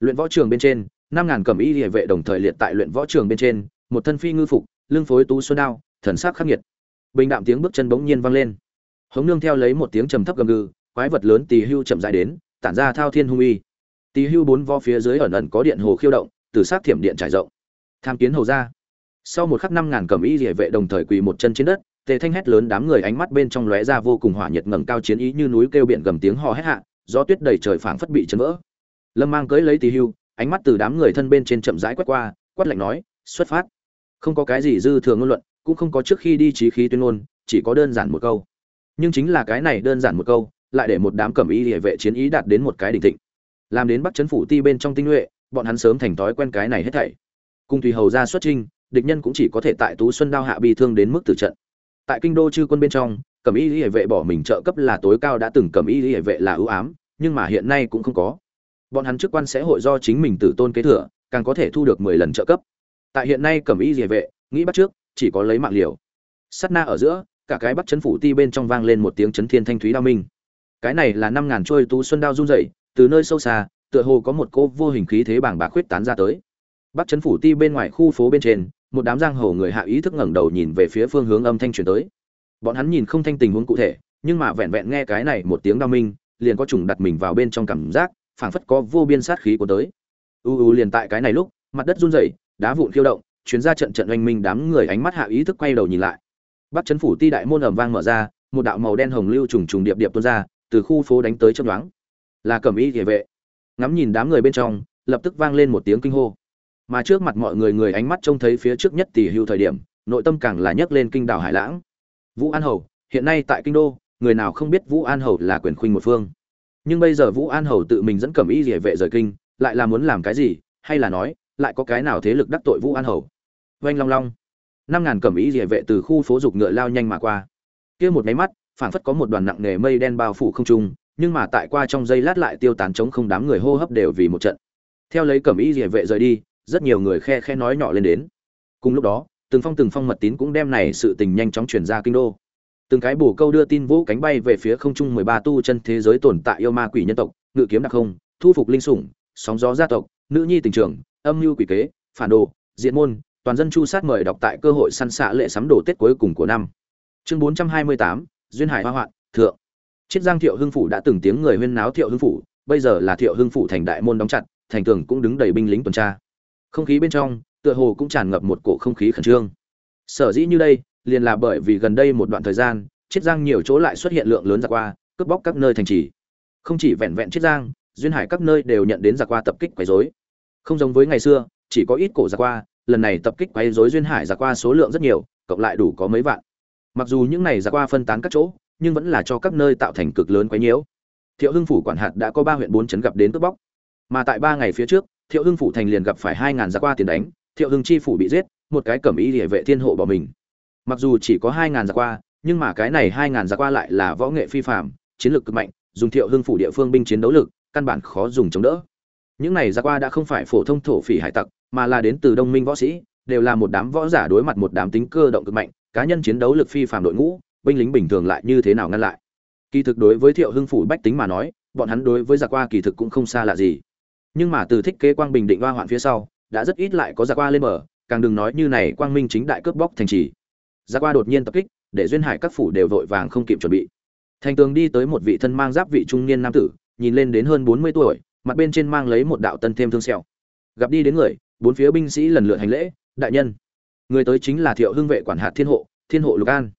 Luyện võ trường bên trên năm ngàn cẩm y Liễu vệ đồng thời liệt tại luyện võ trường bên trên một thân phi ngư phục lưng phối tú xuân đao thần sắc khắc nghiệt. Bình đạm tiếng bước chân bỗng nhiên vang lên. Hống nương theo lấy một tiếng trầm thấp gầm gừ quái vật lớn tỳ hưu chậm rãi đến tản ra thao thiên hung uy. Tỳ hưu bốn vo phía dưới ẩn ẩn có điện hồ khiêu động, từ sát thiểm điện trải rộng. Tham kiến hầu ra. Sau một khắc năm ngàn cẩm y liễu vệ đồng thời quỳ một chân trên đất, Tề Thanh hét lớn đám người ánh mắt bên trong lóe ra vô cùng hỏa nhiệt ngẩng cao chiến ý như núi kêu biển gầm tiếng hò hét hạ, gió tuyết đầy trời phảng phất bị chấn vỡ. Lâm Mang cưỡi lấy tì hưu, ánh mắt từ đám người thân bên trên chậm rãi quét qua, quát lạnh nói, "Xuất phát." Không có cái gì dư thừa ngôn luận, cũng không có trước khi đi trí khí tuyên ngôn, chỉ có đơn giản một câu. Nhưng chính là cái này đơn giản một câu, lại để một đám cẩm y liễu vệ chiến ý đạt đến một cái đỉnh thịnh làm đến bắc chấn phủ ti bên trong tinh nhuệ bọn hắn sớm thành thói quen cái này hết thảy cùng tùy hầu ra xuất trinh địch nhân cũng chỉ có thể tại tú xuân đao hạ bị thương đến mức tử trận. Tại kinh đô chư quân bên trong, cẩm y lý vệ bỏ mình trợ cấp là tối cao đã từng cẩm y lý vệ là ưu ám, nhưng mà hiện nay cũng không có. Bọn hắn chức quan sẽ hội do chính mình tử tôn kế thừa, càng có thể thu được mười lần trợ cấp. Tại hiện nay cẩm y lý vệ, nghĩ bắt trước, chỉ có lấy mạng liều. Sắt na ở giữa, cả cái bắt chấn phủ ti bên trong vang lên một tiếng chấn thiên thanh thúy đao minh. Cái này là năm ngàn trôi tú xuân đao run rẩy, từ nơi sâu xa, tựa hồ có một cô vô hình khí thế bảng bạc khuyết tán ra tới bắc chấn phủ ti bên ngoài khu phố bên trên, một đám giang hồ người hạ ý thức ngẩng đầu nhìn về phía phương hướng âm thanh truyền tới. Bọn hắn nhìn không thanh tình huống cụ thể, nhưng mà vẹn vẹn nghe cái này một tiếng đao minh, liền có trùng đặt mình vào bên trong cảm giác, phảng phất có vô biên sát khí của tới. U u liền tại cái này lúc, mặt đất run rẩy, đá vụn khiêu động, chuyến ra trận trận oanh minh đám người ánh mắt hạ ý thức quay đầu nhìn lại. Bắc chấn phủ ti đại môn ầm vang mở ra, một đạo màu đen hồng lưu trùng trùng điệp điệp tuôn ra, từ khu phố đánh tới chớp nhoáng. Là cẩm y địa vệ. Ngắm nhìn đám người bên trong, lập tức vang lên một tiếng kinh hô mà trước mặt mọi người người ánh mắt trông thấy phía trước nhất tỷ hưu thời điểm, nội tâm càng là nhấc lên kinh đảo hải lãng. Vũ an hầu, hiện nay tại kinh đô, người nào không biết vũ an hầu là quyền khuynh một phương. Nhưng bây giờ vũ an hầu tự mình dẫn cẩm y địa vệ rời kinh, lại là muốn làm cái gì, hay là nói, lại có cái nào thế lực đắc tội vũ an hầu? Oanh long long. Năm ngàn cẩm y địa vệ từ khu phố dục ngựa lao nhanh mà qua. Kia một máy mắt, phảng phất có một đoàn nặng nề mây đen bao phủ không trung, nhưng mà tại qua trong giây lát lại tiêu tán chống không đám người hô hấp đều vì một trận. Theo lấy cẩm y địa vệ rời đi rất nhiều người khe khe nói nhỏ lên đến. Cùng lúc đó, từng phong từng phong mật tín cũng đem này sự tình nhanh chóng truyền ra kinh đô. Từng cái bổ câu đưa tin vũ cánh bay về phía không trung mười ba tu chân thế giới tồn tại yêu ma quỷ nhân tộc, ngự kiếm đặc không thu phục linh sủng, sóng gió gia tộc, nữ nhi tình trường, âm mưu quỷ kế, phản đồ, diện môn, toàn dân chu sát mời đọc tại cơ hội săn xạ lệ sắm đồ tết cuối cùng của năm. Chương bốn trăm hai mươi tám, duyên hải hoa hoạn, thượng. Chiết giang thiệu hưng phủ đã từng tiếng người huyên náo thiệu hưng phủ, bây giờ là thiệu hưng phủ thành đại môn đóng chặt, thành tường cũng đứng đầy binh lính tuần tra không khí bên trong, tựa hồ cũng tràn ngập một cổ không khí khẩn trương. Sở dĩ như đây, liền là bởi vì gần đây một đoạn thời gian, chiết giang nhiều chỗ lại xuất hiện lượng lớn giặc qua, cướp bóc các nơi thành trì. Không chỉ vẹn vẹn chiết giang, duyên hải các nơi đều nhận đến giặc qua tập kích quấy rối. Không giống với ngày xưa, chỉ có ít cổ giặc qua, lần này tập kích quấy rối duyên hải giặc qua số lượng rất nhiều, cộng lại đủ có mấy vạn. Mặc dù những này giặc qua phân tán các chỗ, nhưng vẫn là cho các nơi tạo thành cực lớn quấy nhiễu. Thiệu hưng phủ quản hạt đã có ba huyện bốn chấn gặp đến cướp bóc. Mà tại ba ngày phía trước thiệu hưng phủ thành liền gặp phải hai ngàn giặc qua tiền đánh, thiệu hưng chi phủ bị giết, một cái cẩm ý địa vệ thiên hộ bỏ mình. Mặc dù chỉ có hai ngàn giặc qua, nhưng mà cái này hai ngàn giặc qua lại là võ nghệ phi phạm chiến lược cực mạnh, dùng thiệu hưng phủ địa phương binh chiến đấu lực, căn bản khó dùng chống đỡ. Những này giặc qua đã không phải phổ thông thổ phỉ hải tặc, mà là đến từ đông minh võ sĩ, đều là một đám võ giả đối mặt một đám tính cơ động cực mạnh, cá nhân chiến đấu lực phi phạm đội ngũ, binh lính bình thường lại như thế nào ngăn lại. Kỳ thực đối với thiệu hưng phủ bách tính mà nói, bọn hắn đối với giặc qua kỳ thực cũng không xa lạ gì nhưng mà từ thích kế quang bình định hoa hoạn phía sau, đã rất ít lại có giặc qua lên mở càng đừng nói như này quang minh chính đại cướp bóc thành trì. Giặc qua đột nhiên tập kích, để duyên hải các phủ đều vội vàng không kịp chuẩn bị. Thành tường đi tới một vị thân mang giáp vị trung niên nam tử, nhìn lên đến hơn bốn mươi tuổi, mặt bên trên mang lấy một đạo tân thêm thương xẹo gặp đi đến người, bốn phía binh sĩ lần lượt hành lễ, đại nhân, người tới chính là thiệu hưng vệ quản hạt thiên hộ thiên hộ lục an.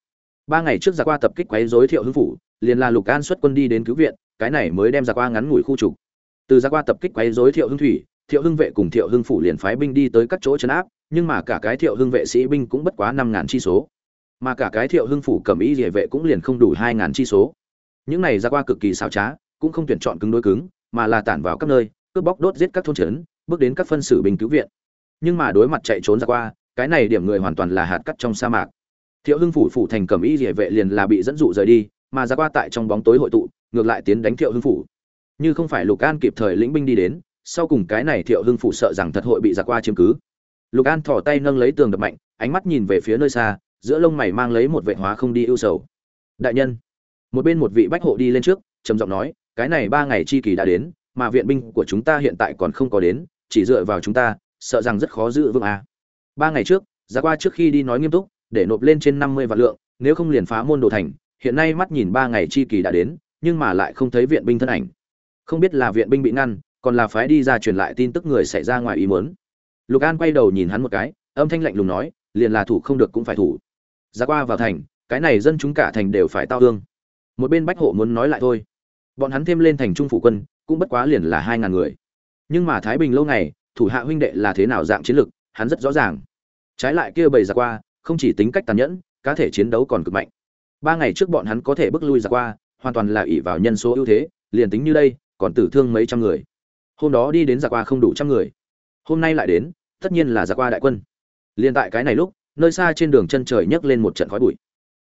Ba ngày trước giặc qua tập kích quấy rối thiệu hưng phủ, liền là lục an xuất quân đi đến cứu viện, cái này mới đem giặc qua ngắn ngủi khu trục từ ra qua tập kích quấy rối thiệu hưng thủy, thiệu hưng vệ cùng thiệu hưng phủ liền phái binh đi tới các chỗ chấn áp, nhưng mà cả cái thiệu hưng vệ sĩ binh cũng bất quá năm ngàn chi số. Mà cả cái thiệu hưng phủ cầm ý địa vệ cũng liền không đủ hai ngàn chi số. Những này ra qua cực kỳ xảo trá, cũng không tuyển chọn cứng đối cứng, mà là tản vào các nơi, cướp bóc đốt giết các thôn trấn, bước đến các phân xử binh cứu viện. Nhưng mà đối mặt chạy trốn ra qua cái này điểm người hoàn toàn là hạt cắt trong sa mạc. Thiệu hưng phủ phủ thành cầm y địa vệ liền là bị dẫn dụ rời đi, mà ra qua tại trong bóng tối hội tụ, ngược lại tiến đánh thiệu hưng phủ như không phải lục an kịp thời lĩnh binh đi đến sau cùng cái này thiệu hưng phủ sợ rằng thật hội bị giặc qua chiếm cứ lục an thỏ tay nâng lấy tường đập mạnh ánh mắt nhìn về phía nơi xa giữa lông mày mang lấy một vệ hóa không đi ưu sầu đại nhân một bên một vị bách hộ đi lên trước trầm giọng nói cái này ba ngày chi kỳ đã đến mà viện binh của chúng ta hiện tại còn không có đến chỉ dựa vào chúng ta sợ rằng rất khó giữ vững à. ba ngày trước ra qua trước khi đi nói nghiêm túc để nộp lên trên năm mươi vạn lượng, nếu không liền phá môn đồ thành, hiện nay mắt nhìn ba ngày chi kỳ đã đến, nhưng mà lại không thấy viện binh thân ảnh. Không biết là viện binh bị ngăn, còn là phái đi ra truyền lại tin tức người xảy ra ngoài ý muốn. Lục an quay đầu nhìn hắn một cái âm thanh lạnh lùng nói liền là thủ không được cũng phải thủ. Ra qua vào thành cái này dân chúng cả thành đều phải tao thương. Một bên bách hộ muốn nói lại thôi. Bọn hắn thêm lên thành trung phủ quân cũng bất quá liền là hai ngàn người. Nhưng mà thái bình lâu ngày thủ hạ huynh đệ là thế nào dạng chiến lược hắn rất rõ ràng. Trái lại kia bầy ra qua không chỉ tính cách tàn nhẫn cá thể chiến đấu còn cực mạnh. Ba ngày trước bọn hắn có thể bước lui ra qua hoàn toàn là ỷ vào nhân số ưu thế liền tính như đây còn tử thương mấy trăm người. Hôm đó đi đến giặc qua không đủ trăm người. Hôm nay lại đến, tất nhiên là giặc qua đại quân. Liền tại cái này lúc, nơi xa trên đường chân trời nhấc lên một trận khói bụi.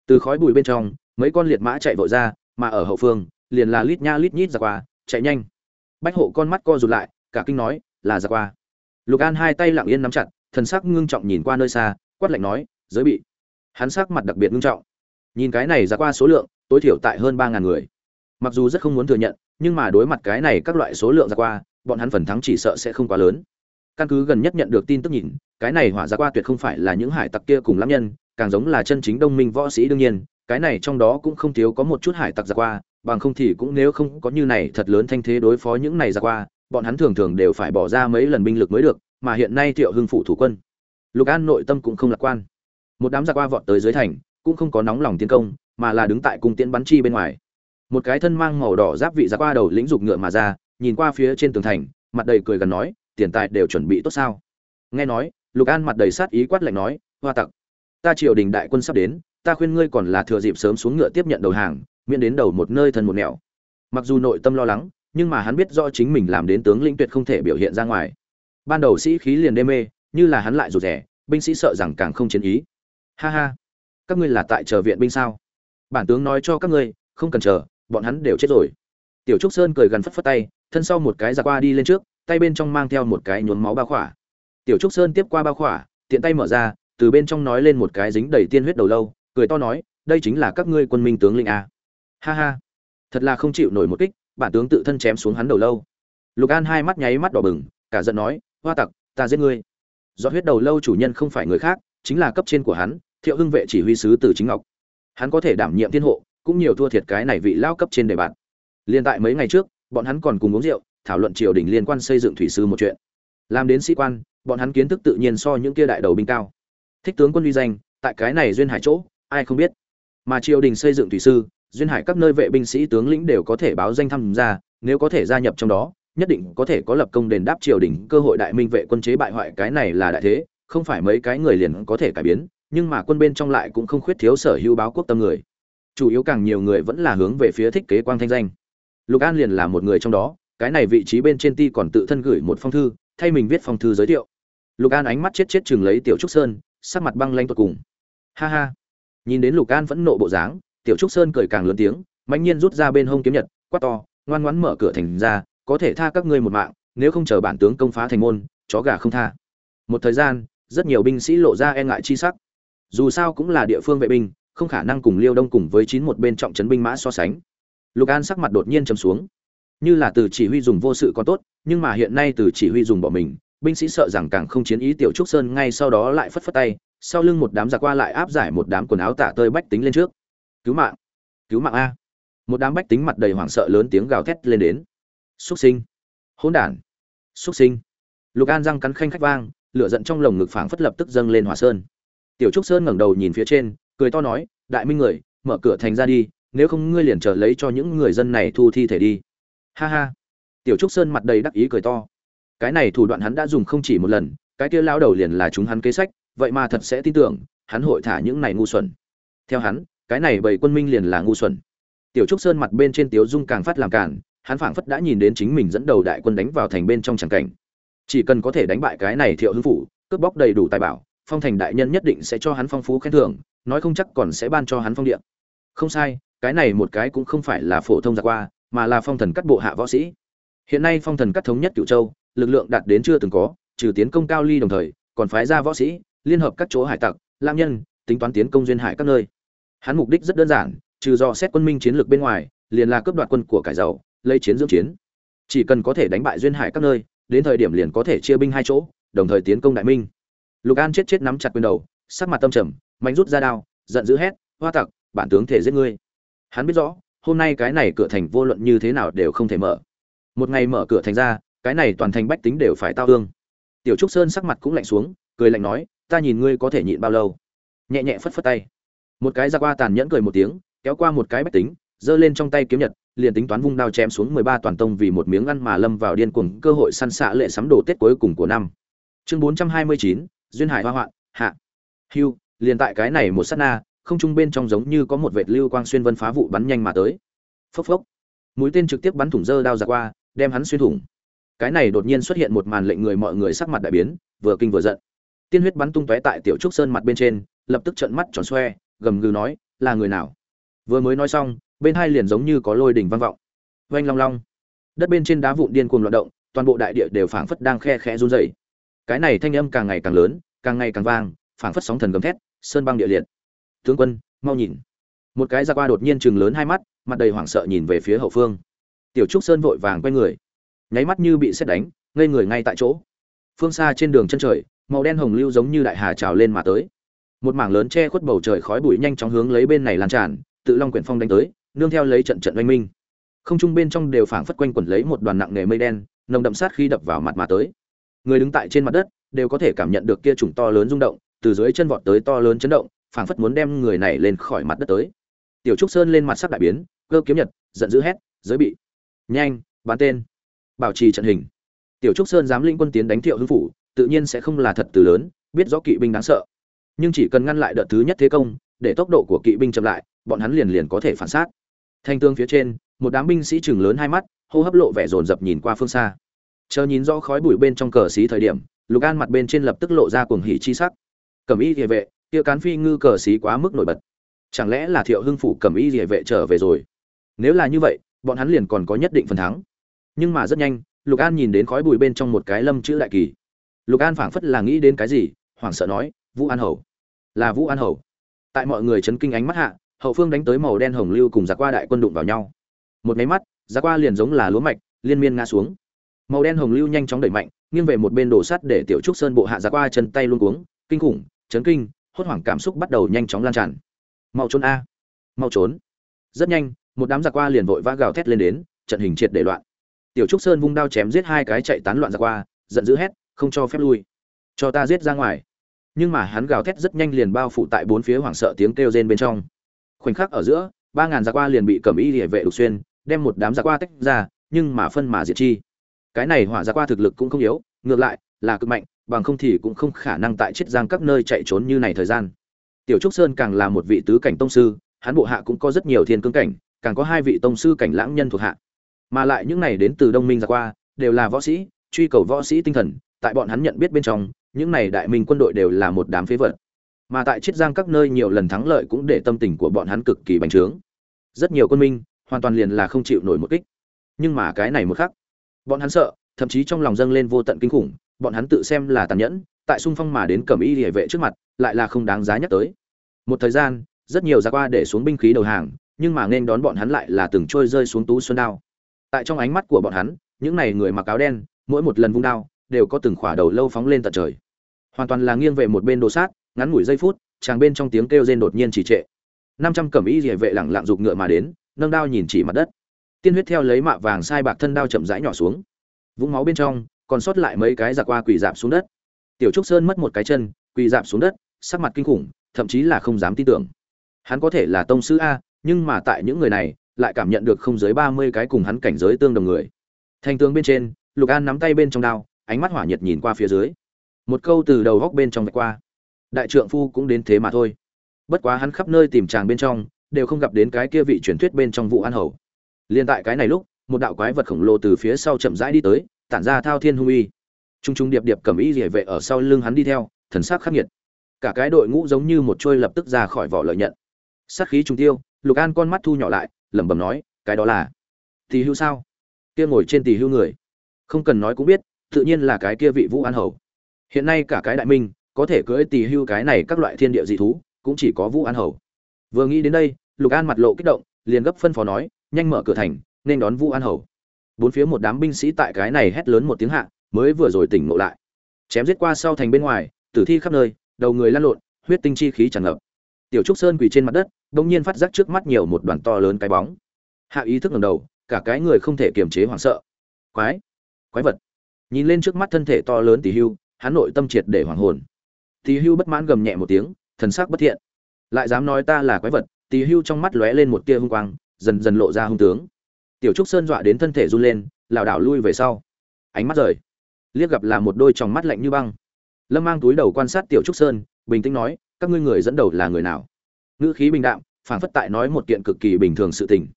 Từ khói bụi bên trong, mấy con liệt mã chạy vội ra, mà ở hậu phương, liền là lít nha lít nhít giặc qua, chạy nhanh. Bách hộ con mắt co rụt lại, cả kinh nói, là giặc qua. Lục an hai tay lặng yên nắm chặt, thần sắc ngưng trọng nhìn qua nơi xa, quát lạnh nói, giới bị. Hắn sắc mặt đặc biệt ngưng trọng. Nhìn cái này giặc qua số lượng, tối thiểu tại hơn ba ngàn người mặc dù rất không muốn thừa nhận, nhưng mà đối mặt cái này các loại số lượng giặc qua, bọn hắn phần thắng chỉ sợ sẽ không quá lớn. Căn cứ gần nhất nhận được tin tức nhìn, cái này hỏa ra qua tuyệt không phải là những hải tặc kia cùng lắm nhân, càng giống là chân chính đông minh võ sĩ đương nhiên, cái này trong đó cũng không thiếu có một chút hải tặc giặc qua, bằng không thì cũng nếu không có như này thật lớn thanh thế đối phó những này giặc qua, bọn hắn thường thường đều phải bỏ ra mấy lần binh lực mới được, mà hiện nay thiệu hưng phụ thủ quân. Lục an nội tâm cũng không lạc quan. Một đám giặc qua vọt tới dưới thành, cũng không có nóng lòng tiến công, mà là đứng tại cung tiễn bắn chi bên ngoài một cái thân mang màu đỏ giáp vị giặc qua đầu lĩnh dục ngựa mà ra, nhìn qua phía trên tường thành, mặt đầy cười gần nói, tiền tài đều chuẩn bị tốt sao? Nghe nói, lục an mặt đầy sát ý quát lạnh nói, hoa tặc, ta triều đình đại quân sắp đến, ta khuyên ngươi còn là thừa dịp sớm xuống ngựa tiếp nhận đầu hàng, miễn đến đầu một nơi thân một nẻo. Mặc dù nội tâm lo lắng, nhưng mà hắn biết rõ chính mình làm đến tướng lĩnh tuyệt không thể biểu hiện ra ngoài. Ban đầu sĩ khí liền đê mê, như là hắn lại rụt rẻ binh sĩ sợ rằng càng không chiến ý. Ha ha, các ngươi là tại chờ viện binh sao? Bản tướng nói cho các ngươi, không cần chờ bọn hắn đều chết rồi. Tiểu trúc sơn cười gần phất phất tay, thân sau một cái ra qua đi lên trước, tay bên trong mang theo một cái nhuốm máu bao khỏa. Tiểu trúc sơn tiếp qua bao khỏa, tiện tay mở ra, từ bên trong nói lên một cái dính đầy tiên huyết đầu lâu, cười to nói, đây chính là các ngươi quân minh tướng linh a. Ha ha. Thật là không chịu nổi một kích, bản tướng tự thân chém xuống hắn đầu lâu. Lục an hai mắt nháy mắt đỏ bừng, cả giận nói, hoa tặc, ta giết ngươi. Do huyết đầu lâu chủ nhân không phải người khác, chính là cấp trên của hắn, thiệu hưng vệ chỉ huy sứ từ chính ngọc. Hắn có thể đảm nhiệm thiên hộ cũng nhiều thua thiệt cái này vị lao cấp trên đề bạt. Liên tại mấy ngày trước, bọn hắn còn cùng uống rượu, thảo luận triều đình liên quan xây dựng thủy sư một chuyện. Làm đến sĩ quan, bọn hắn kiến thức tự nhiên so những kia đại đầu binh cao. Thích tướng quân uy danh, tại cái này duyên hải chỗ, ai không biết. Mà triều đình xây dựng thủy sư, duyên hải các nơi vệ binh sĩ tướng lĩnh đều có thể báo danh tham gia, nếu có thể gia nhập trong đó, nhất định có thể có lập công đền đáp triều đình cơ hội đại minh vệ quân chế bại hoại cái này là đại thế, không phải mấy cái người liền có thể cải biến, nhưng mà quân bên trong lại cũng không khuyết thiếu sở hữu báo quốc tâm người chủ yếu càng nhiều người vẫn là hướng về phía thích kế quang thanh danh. Lục an liền là một người trong đó, cái này vị trí bên trên ti còn tự thân gửi một phong thư, thay mình viết phong thư giới thiệu. Lục an ánh mắt chết chết chừng lấy tiểu trúc sơn, sắc mặt băng lanh tột cùng. Ha ha. Nhìn đến lục an vẫn nộ bộ dáng, tiểu trúc sơn cười càng lớn tiếng mạnh nhiên rút ra bên hông kiếm nhật, quát to, ngoan ngoãn mở cửa thành ra, có thể tha các ngươi một mạng, nếu không chờ bản tướng công phá thành môn, chó gà không tha. Một thời gian, rất nhiều binh sĩ lộ ra e ngại chi sắc. Dù sao cũng là địa phương vệ binh không khả năng cùng liêu đông cùng với chín một bên trọng trấn binh mã so sánh. Lục an sắc mặt đột nhiên chấm xuống. Như là từ chỉ huy dùng vô sự còn tốt, nhưng mà hiện nay từ chỉ huy dùng bỏ mình, binh sĩ sợ rằng càng không chiến ý tiểu trúc sơn ngay sau đó lại phất phất tay, sau lưng một đám giặc qua lại áp giải một đám quần áo tả tơi bách tính lên trước. Cứu mạng! Cứu mạng a! Một đám bách tính mặt đầy hoảng sợ lớn tiếng gào thét lên đến. Súc sinh! Hỗn đản! Súc sinh! Lục an răng cắn khanh khách vang, lửa giận trong lồng ngực phảng phất lập tức dâng lên hỏa sơn. Tiểu trúc sơn ngẩng đầu nhìn phía trên cười to nói, đại minh người, mở cửa thành ra đi, nếu không ngươi liền chờ lấy cho những người dân này thu thi thể đi. Ha ha. Tiểu trúc sơn mặt đầy đắc ý cười to. Cái này thủ đoạn hắn đã dùng không chỉ một lần, cái kia lao đầu liền là chúng hắn kế sách, vậy mà thật sẽ tin tưởng, hắn hội thả những này ngu xuẩn. Theo hắn, cái này bầy quân minh liền là ngu xuẩn. Tiểu trúc sơn mặt bên trên tiếu dung càng phát làm cản hắn phảng phất đã nhìn đến chính mình dẫn đầu đại quân đánh vào thành bên trong tràng cảnh. Chỉ cần có thể đánh bại cái này thiệu hưng phủ, cướp bóc đầy đủ tài bảo, phong thành đại nhân nhất định sẽ cho hắn phong phú khen thưởng nói không chắc còn sẽ ban cho hắn phong địa, không sai cái này một cái cũng không phải là phổ thông giặc qua mà là phong thần cắt bộ hạ võ sĩ. Hiện nay phong thần cắt thống nhất cựu châu lực lượng đạt đến chưa từng có trừ tiến công cao ly đồng thời còn phái ra võ sĩ liên hợp các chỗ hải tặc lam nhân tính toán tiến công duyên hải các nơi. Hắn mục đích rất đơn giản trừ do xét quân minh chiến lược bên ngoài liền là cướp đoạt quân của cải giàu lấy chiến dưỡng chiến. Chỉ cần có thể đánh bại duyên hải các nơi đến thời điểm liền có thể chia binh hai chỗ đồng thời tiến công đại minh. Lục an chết chết nắm chặt quyền đầu sắc mặt tâm trầm mạnh rút ra đao, giận dữ hét, hoa tặc, bản tướng thể giết ngươi. Hắn biết rõ, hôm nay cái này cửa thành vô luận như thế nào đều không thể mở. Một ngày mở cửa thành ra, cái này toàn thành bách tính đều phải tao hương tiểu trúc sơn sắc mặt cũng lạnh xuống, cười lạnh nói, ta nhìn ngươi có thể nhịn bao lâu? Nhẹ nhẹ phất phất tay. Một cái ra qua tàn nhẫn cười một tiếng, kéo qua một cái bách tính, giơ lên trong tay kiếm nhật, liền tính toán vung đao chém xuống mười ba toàn tông vì một miếng ăn mà lâm vào điên cuồng cơ hội săn xạ lệ sắm đồ tết cuối cùng của năm. Chương bốn trăm hai mươi chín, duyên hải hoa hoạn, hạ. Hưu liền tại cái này một sát na, không trung bên trong giống như có một vệt lưu quang xuyên vân phá vụ bắn nhanh mà tới. Phốc phốc. Mũi tên trực tiếp bắn thủng dơ đao ra qua, đem hắn xuyên thủng. Cái này đột nhiên xuất hiện một màn lệnh người mọi người sắc mặt đại biến, vừa kinh vừa giận. Tiên huyết bắn tung tóe tại tiểu trúc sơn mặt bên trên, lập tức trợn mắt tròn xoe, gầm gừ nói, là người nào? Vừa mới nói xong, bên hai liền giống như có lôi đỉnh vang vọng. Oanh long long. Đất bên trên đá vụn điên cuồng loạn động, toàn bộ đại địa đều phảng phất đang khe khẽ run rẩy. Cái này thanh âm càng ngày càng lớn, càng ngày càng vang phảng phất sóng thần gầm thét, sơn băng địa liệt. Tướng quân, mau nhìn. Một cái ra qua đột nhiên chừng lớn hai mắt, mặt đầy hoảng sợ nhìn về phía hậu phương. Tiểu trúc sơn vội vàng quay người. Nháy mắt như bị xét đánh, ngây người ngay tại chỗ. Phương xa trên đường chân trời, màu đen hồng lưu giống như đại hà trào lên mà tới. Một mảng lớn che khuất bầu trời khói bụi nhanh chóng hướng lấy bên này lan tràn, tự long quyển phong đánh tới, nương theo lấy trận trận oanh minh. Không trung bên trong đều phảng phất quanh quẩn lấy một đoàn nặng nề mây đen, nồng đậm sát khi đập vào mặt mà tới. Người đứng tại trên mặt đất, đều có thể cảm nhận được kia chủng to lớn rung động từ dưới chân vọt tới to lớn chấn động, phảng phất muốn đem người này lên khỏi mặt đất tới. Tiểu trúc sơn lên mặt sắc đại biến, cơ kiếm nhật, giận dữ hét, giới bị, nhanh bán tên, bảo trì trận hình. Tiểu trúc sơn dám linh quân tiến đánh thiệu hưng phủ, tự nhiên sẽ không là thật từ lớn, biết rõ kỵ binh đáng sợ. Nhưng chỉ cần ngăn lại đợt thứ nhất thế công, để tốc độ của kỵ binh chậm lại, bọn hắn liền liền có thể phản sát. Thanh tương phía trên, một đám binh sĩ chừng lớn hai mắt, hô hấp lộ vẻ rồn rập nhìn qua phương xa. Chờ nhìn rõ khói bụi bên trong cờ xí thời điểm, lục an mặt bên trên lập tức lộ ra cuồng hỉ chi sắc cẩm y địa vệ, kia cán phi ngư cờ xí quá mức nổi bật. Chẳng lẽ là thiệu hưng phủ cẩm y địa vệ trở về rồi? Nếu là như vậy, bọn hắn liền còn có nhất định phần thắng. Nhưng mà rất nhanh, lục an nhìn đến khói bụi bên trong một cái lâm chữ đại kỳ. Lục an phảng phất là nghĩ đến cái gì, hoảng sợ nói, vũ an hầu. Là vũ an hầu. Tại mọi người chấn kinh ánh mắt hạ, hậu phương đánh tới màu đen hồng lưu cùng giặc qua đại quân đụng vào nhau. Một máy mắt, giặc qua liền giống là lúa mạch, liên miên ngã xuống. Màu đen hồng lưu nhanh chóng đẩy mạnh, nghiêng về một bên đổ sắt để tiểu trúc sơn bộ hạ giặc qua chân tay luôn cuống, kinh khủng chấn kinh, hốt hoảng cảm xúc bắt đầu nhanh chóng lan tràn. Mau trốn a. Mau trốn. Rất nhanh, một đám giặc qua liền vội vã gào thét lên đến, trận hình triệt để loạn. Tiểu trúc sơn vung đao chém giết hai cái chạy tán loạn giặc qua, giận dữ hét, không cho phép lui. Cho ta giết ra ngoài. Nhưng mà hắn gào thét rất nhanh liền bao phủ tại bốn phía hoảng sợ tiếng kêu rên bên trong. Khoảnh khắc ở giữa, ba ngàn giặc qua liền bị cầm y địa vệ đục xuyên, đem một đám giặc qua tách ra, nhưng mà phân mà diệt chi. Cái này hỏa giặc qua thực lực cũng không yếu, ngược lại là cực mạnh bằng không thì cũng không khả năng tại chiết giang các nơi chạy trốn như này thời gian. Tiểu trúc sơn càng là một vị tứ cảnh tông sư, hắn bộ hạ cũng có rất nhiều thiên cương cảnh, càng có hai vị tông sư cảnh lãng nhân thuộc hạ. Mà lại những này đến từ đông minh giặc qua, đều là võ sĩ, truy cầu võ sĩ tinh thần, tại bọn hắn nhận biết bên trong, những này đại minh quân đội đều là một đám phế vật. Mà tại chiết giang các nơi nhiều lần thắng lợi cũng để tâm tình của bọn hắn cực kỳ bành trướng. Rất nhiều quân minh, hoàn toàn liền là không chịu nổi một kích. Nhưng mà cái này một khắc, bọn hắn sợ, thậm chí trong lòng dâng lên vô tận kinh khủng bọn hắn tự xem là tàn nhẫn, tại xung phong mà đến cẩm y địa vệ trước mặt, lại là không đáng giá nhắc tới. Một thời gian, rất nhiều gia qua để xuống binh khí đầu hàng, nhưng mà nên đón bọn hắn lại là từng trôi rơi xuống tú xuân đao. Tại trong ánh mắt của bọn hắn, những này người mặc áo đen, mỗi một lần vung đao, đều có từng khỏa đầu lâu phóng lên tận trời. Hoàn toàn là nghiêng về một bên đồ sát, ngắn ngủi giây phút, chàng bên trong tiếng kêu rên đột nhiên chỉ trệ. Năm trăm cẩm y địa vệ lẳng lặng giục ngựa mà đến, nâng đao nhìn chỉ mặt đất. Tiên huyết theo lấy mạ vàng sai bạc thân đao chậm rãi nhỏ xuống. Vũng máu bên trong còn sót lại mấy cái giặc qua quỳ dạp xuống đất. Tiểu trúc sơn mất một cái chân, quỳ dạp xuống đất, sắc mặt kinh khủng, thậm chí là không dám tin tưởng. Hắn có thể là tông sư a, nhưng mà tại những người này, lại cảm nhận được không dưới ba mươi cái cùng hắn cảnh giới tương đồng người. Thành tướng bên trên, lục an nắm tay bên trong đao, ánh mắt hỏa nhiệt nhìn qua phía dưới. Một câu từ đầu góc bên trong vạch qua. Đại trượng phu cũng đến thế mà thôi. Bất quá hắn khắp nơi tìm chàng bên trong, đều không gặp đến cái kia vị truyền thuyết bên trong vụ an hầu. Liên tại cái này lúc, một đạo quái vật khổng lồ từ phía sau chậm rãi đi tới tản ra thao thiên hung uy. Trung trung điệp điệp cầm ý rỉa vệ ở sau lưng hắn đi theo, thần sắc khắc nghiệt. Cả cái đội ngũ giống như một trôi lập tức ra khỏi vỏ lợi nhận. Sát khí trung tiêu, lục an con mắt thu nhỏ lại, lẩm bẩm nói, cái đó là tỳ hưu sao? Kia ngồi trên tỳ hưu người. Không cần nói cũng biết, tự nhiên là cái kia vị vũ an hầu. Hiện nay cả cái đại minh, có thể cưỡi tỳ hưu cái này các loại thiên địa dị thú, cũng chỉ có vũ an hầu. Vừa nghĩ đến đây, lục an mặt lộ kích động, liền gấp phân phó nói, nhanh mở cửa thành, nên đón vũ an hầu bốn phía một đám binh sĩ tại cái này hét lớn một tiếng hạ, mới vừa rồi tỉnh ngộ lại. Chém giết qua sau thành bên ngoài, tử thi khắp nơi, đầu người lăn lộn, huyết tinh chi khí tràn ngập. Tiểu trúc sơn quỳ trên mặt đất, bỗng nhiên phát giác trước mắt nhiều một đoàn to lớn cái bóng. Hạ ý thức ngầm đầu, cả cái người không thể kiềm chế hoảng sợ. Quái quái vật. Nhìn lên trước mắt thân thể to lớn tỷ hưu, hắn nội tâm triệt để hoàng hồn. Tỷ hưu bất mãn gầm nhẹ một tiếng, thần sắc bất thiện. Lại dám nói ta là quái vật tỷ hưu trong mắt lóe lên một tia hung quang, dần dần lộ ra hung tướng tiểu trúc sơn dọa đến thân thể run lên, lảo đảo lui về sau. Ánh mắt rời. Liếc gặp là một đôi tròng mắt lạnh như băng. Lâm mang túi đầu quan sát tiểu trúc sơn, bình tĩnh nói, các ngươi người dẫn đầu là người nào? Ngữ khí bình đạm, phảng phất tại nói một kiện cực kỳ bình thường sự tình.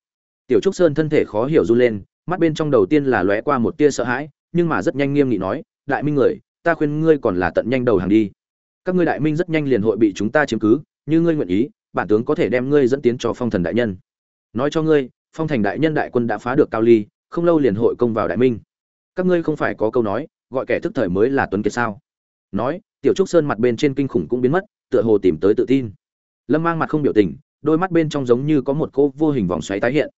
Tiểu trúc sơn thân thể khó hiểu run lên, mắt bên trong đầu tiên là lóe qua một tia sợ hãi, nhưng mà rất nhanh nghiêm nghị nói, đại minh người, ta khuyên ngươi còn là tận nhanh đầu hàng đi. Các ngươi đại minh rất nhanh liền hội bị chúng ta chiếm cứ, như ngươi nguyện ý, bản tướng có thể đem ngươi dẫn tiến cho phong thần đại nhân. Nói cho ngươi phong thành đại nhân đại quân đã phá được cao ly, không lâu liền hội công vào đại minh. Các ngươi không phải có câu nói, gọi kẻ thức thời mới là tuấn kiệt sao? Nói, tiểu trúc sơn mặt bên trên kinh khủng cũng biến mất, tựa hồ tìm tới tự tin. Lâm mang mặt không biểu tình, đôi mắt bên trong giống như có một cô vô hình vòng xoáy tái hiện.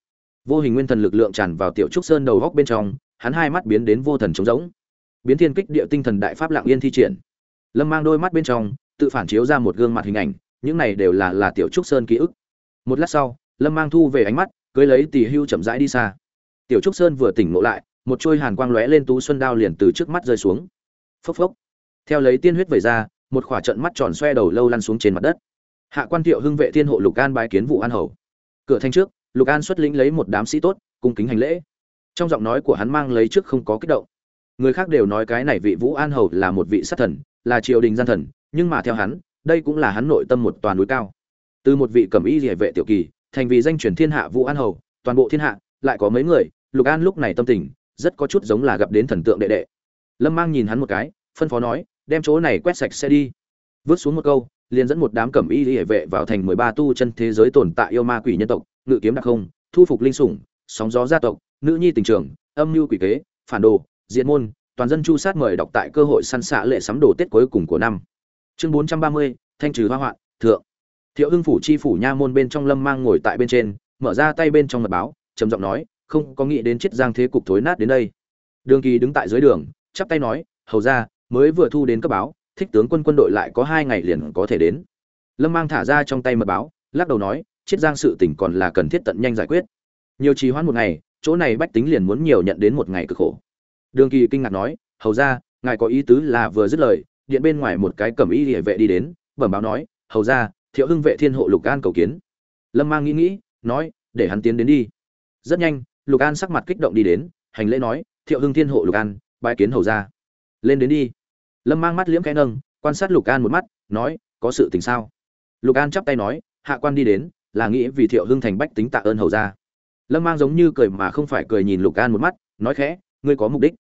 Vô hình nguyên thần lực lượng tràn vào tiểu trúc sơn đầu góc bên trong, hắn hai mắt biến đến vô thần trống rỗng. Biến thiên kích địa tinh thần đại pháp lạng yên thi triển. Lâm mang đôi mắt bên trong, tự phản chiếu ra một gương mặt hình ảnh, những này đều là là tiểu trúc sơn ký ức. Một lát sau, lâm mang thu về ánh mắt cưới lấy tỷ hưu chậm rãi đi xa. Tiểu trúc sơn vừa tỉnh ngộ lại, một trôi hàn quang lóe lên tú xuân đao liền từ trước mắt rơi xuống. Phốc phốc. Theo lấy tiên huyết về ra, một khỏa trận mắt tròn xoe đầu lâu lăn xuống trên mặt đất. Hạ quan thiệu hưng vệ thiên hộ lục an bái kiến vụ an hầu. Cửa thanh trước, lục an xuất lĩnh lấy một đám sĩ tốt, cung kính hành lễ. Trong giọng nói của hắn mang lấy trước không có kích động. Người khác đều nói cái này vị vũ an hầu là một vị sát thần, là triều đình gian thần, nhưng mà theo hắn, đây cũng là hắn nội tâm một toàn núi cao. Từ một vị cẩm y địa vệ tiểu kỳ thành vì danh truyền thiên hạ vũ an hầu, toàn bộ thiên hạ, lại có mấy người, lục an lúc này tâm tình, rất có chút giống là gặp đến thần tượng đệ đệ. Lâm mang nhìn hắn một cái, phân phó nói, đem chỗ này quét sạch xe đi. Vứt xuống một câu, liền dẫn một đám cẩm y hệ vệ vào thành mười ba tu chân thế giới tồn tại yêu ma quỷ nhân tộc, ngự kiếm đặc không thu phục linh sủng, sóng gió gia tộc, nữ nhi tình trường, âm mưu quỷ kế, phản đồ, diện môn, toàn dân chu sát mời đọc tại cơ hội săn xạ lệ sắm đồ tết cuối cùng của năm. Chương bốn trăm ba mươi, thanh trừ hoa hoạn, thượng thiệu hưng phủ chi phủ nha môn bên trong lâm mang ngồi tại bên trên, mở ra tay bên trong mật báo, trầm giọng nói, không có nghĩ đến chiết giang thế cục thối nát đến đây. Đường kỳ đứng tại dưới đường, chắp tay nói, hầu ra, mới vừa thu đến cấp báo, thích tướng quân quân đội lại có hai ngày liền có thể đến. Lâm mang thả ra trong tay mật báo, lắc đầu nói, chiết giang sự tỉnh còn là cần thiết tận nhanh giải quyết. Nhiều trì hoãn một ngày, chỗ này bách tính liền muốn nhiều nhận đến một ngày cực khổ. Đường kỳ kinh ngạc nói, hầu ra, ngài có ý tứ là vừa dứt lời, điện bên ngoài một cái cầm y địa vệ đi đến, bẩm báo nói, hầu ra thiệu hưng vệ thiên hộ lục an cầu kiến. Lâm mang nghĩ nghĩ, nói, để hắn tiến đến đi. Rất nhanh, lục an sắc mặt kích động đi đến, hành lễ nói, thiệu hưng thiên hộ lục an bãi kiến hầu ra lên đến đi. Lâm mang mắt liễm cái nâng, quan sát lục an một mắt, nói, có sự tình sao? Lục an chắp tay nói, hạ quan đi đến, là nghĩ vì thiệu hưng thành bách tính tạ ơn hầu ra lâm mang giống như cười mà không phải cười nhìn lục an một mắt, nói khẽ, ngươi có mục đích.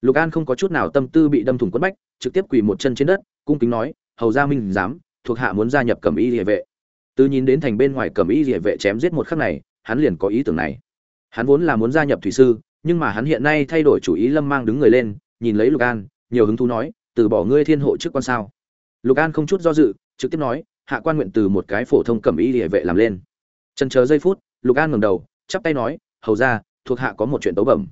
Lục an không có chút nào tâm tư bị đâm thủng quất bách, trực tiếp quỳ một chân trên đất, cung kính nói, hầu ra minh dám thuộc hạ muốn gia nhập cẩm y địa vệ. Từ nhìn đến thành bên ngoài cẩm y địa vệ chém giết một khắc này, hắn liền có ý tưởng này. Hắn vốn là muốn gia nhập thủy sư, nhưng mà hắn hiện nay thay đổi chủ ý lâm mang đứng người lên, nhìn lấy lục an, nhiều hứng thú nói, từ bỏ ngươi thiên hộ chức quan sao? Lục an không chút do dự, trực tiếp nói, hạ quan nguyện từ một cái phổ thông cẩm y địa vệ làm lên. Trần chờ giây phút, lục an ngẩng đầu, chắp tay nói, hầu ra thuộc hạ có một chuyện tấu bẩm.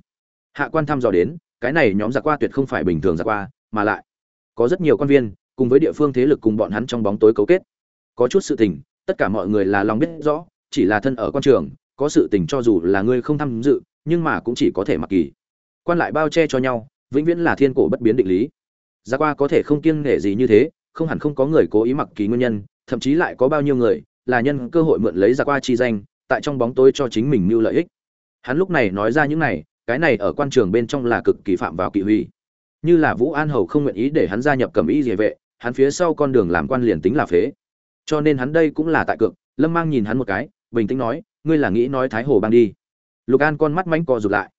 Hạ quan thăm dò đến, cái này nhóm giặc qua tuyệt không phải bình thường giặc qua, mà lại có rất nhiều quan viên cùng với địa phương thế lực cùng bọn hắn trong bóng tối cấu kết. Có chút sự tình, tất cả mọi người là lòng biết rõ, chỉ là thân ở quan trường, có sự tình cho dù là ngươi không tham dự, nhưng mà cũng chỉ có thể mặc kỳ. Quan lại bao che cho nhau, vĩnh viễn là thiên cổ bất biến định lý. Giá qua có thể không kiêng nể gì như thế, không hẳn không có người cố ý mặc kỳ nguyên nhân, thậm chí lại có bao nhiêu người là nhân cơ hội mượn lấy giá qua chi danh, tại trong bóng tối cho chính mình mưu lợi ích. Hắn lúc này nói ra những này, cái này ở quan trường bên trong là cực kỳ phạm vào kỵ huy. Như là vũ an hầu không nguyện ý để hắn gia nhập cầm ý địa vệ hắn phía sau con đường làm quan liền tính là phế. Cho nên hắn đây cũng là tại cược, lâm mang nhìn hắn một cái, bình tĩnh nói, ngươi là nghĩ nói thái hồ bang đi? Lục an con mắt mánh co rụt lại.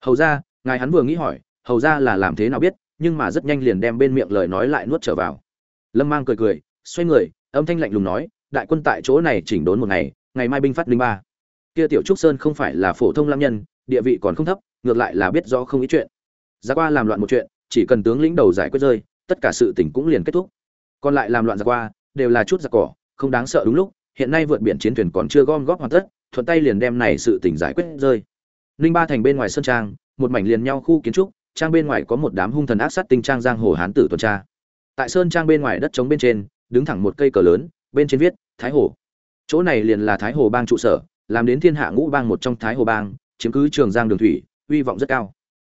Hầu ra ngài hắn vừa nghĩ hỏi, hầu ra là làm thế nào biết, nhưng mà rất nhanh liền đem bên miệng lời nói lại nuốt trở vào. Lâm mang cười cười, xoay người, âm thanh lạnh lùng nói, đại quân tại chỗ này chỉnh đốn một ngày ngày mai binh phát linh ba. Kia tiểu trúc sơn không phải là phổ thông lam nhân, địa vị còn không thấp, ngược lại là biết rõ không ý chuyện. Ra qua làm loạn một chuyện, chỉ cần tướng lĩnh đầu giải quyết rơi tất cả sự tình cũng liền kết thúc. Còn lại làm loạn ra qua, đều là chút giặc cỏ, không đáng sợ đúng lúc, hiện nay vượt biển chiến thuyền còn chưa gom góp hoàn tất, thuận tay liền đem này sự tình giải quyết rơi. Ninh ba thành bên ngoài sơn trang, một mảnh liền nhau khu kiến trúc, trang bên ngoài có một đám hung thần ác sát tinh trang giang hồ hán tử tuần tra. Tại sơn trang bên ngoài đất trống bên trên, đứng thẳng một cây cờ lớn, bên trên viết, thái hồ. Chỗ này liền là thái hồ bang trụ sở, làm đến thiên hạ ngũ bang một trong thái hồ bang, chiếm cứ trường giang đường thủy, uy vọng rất cao.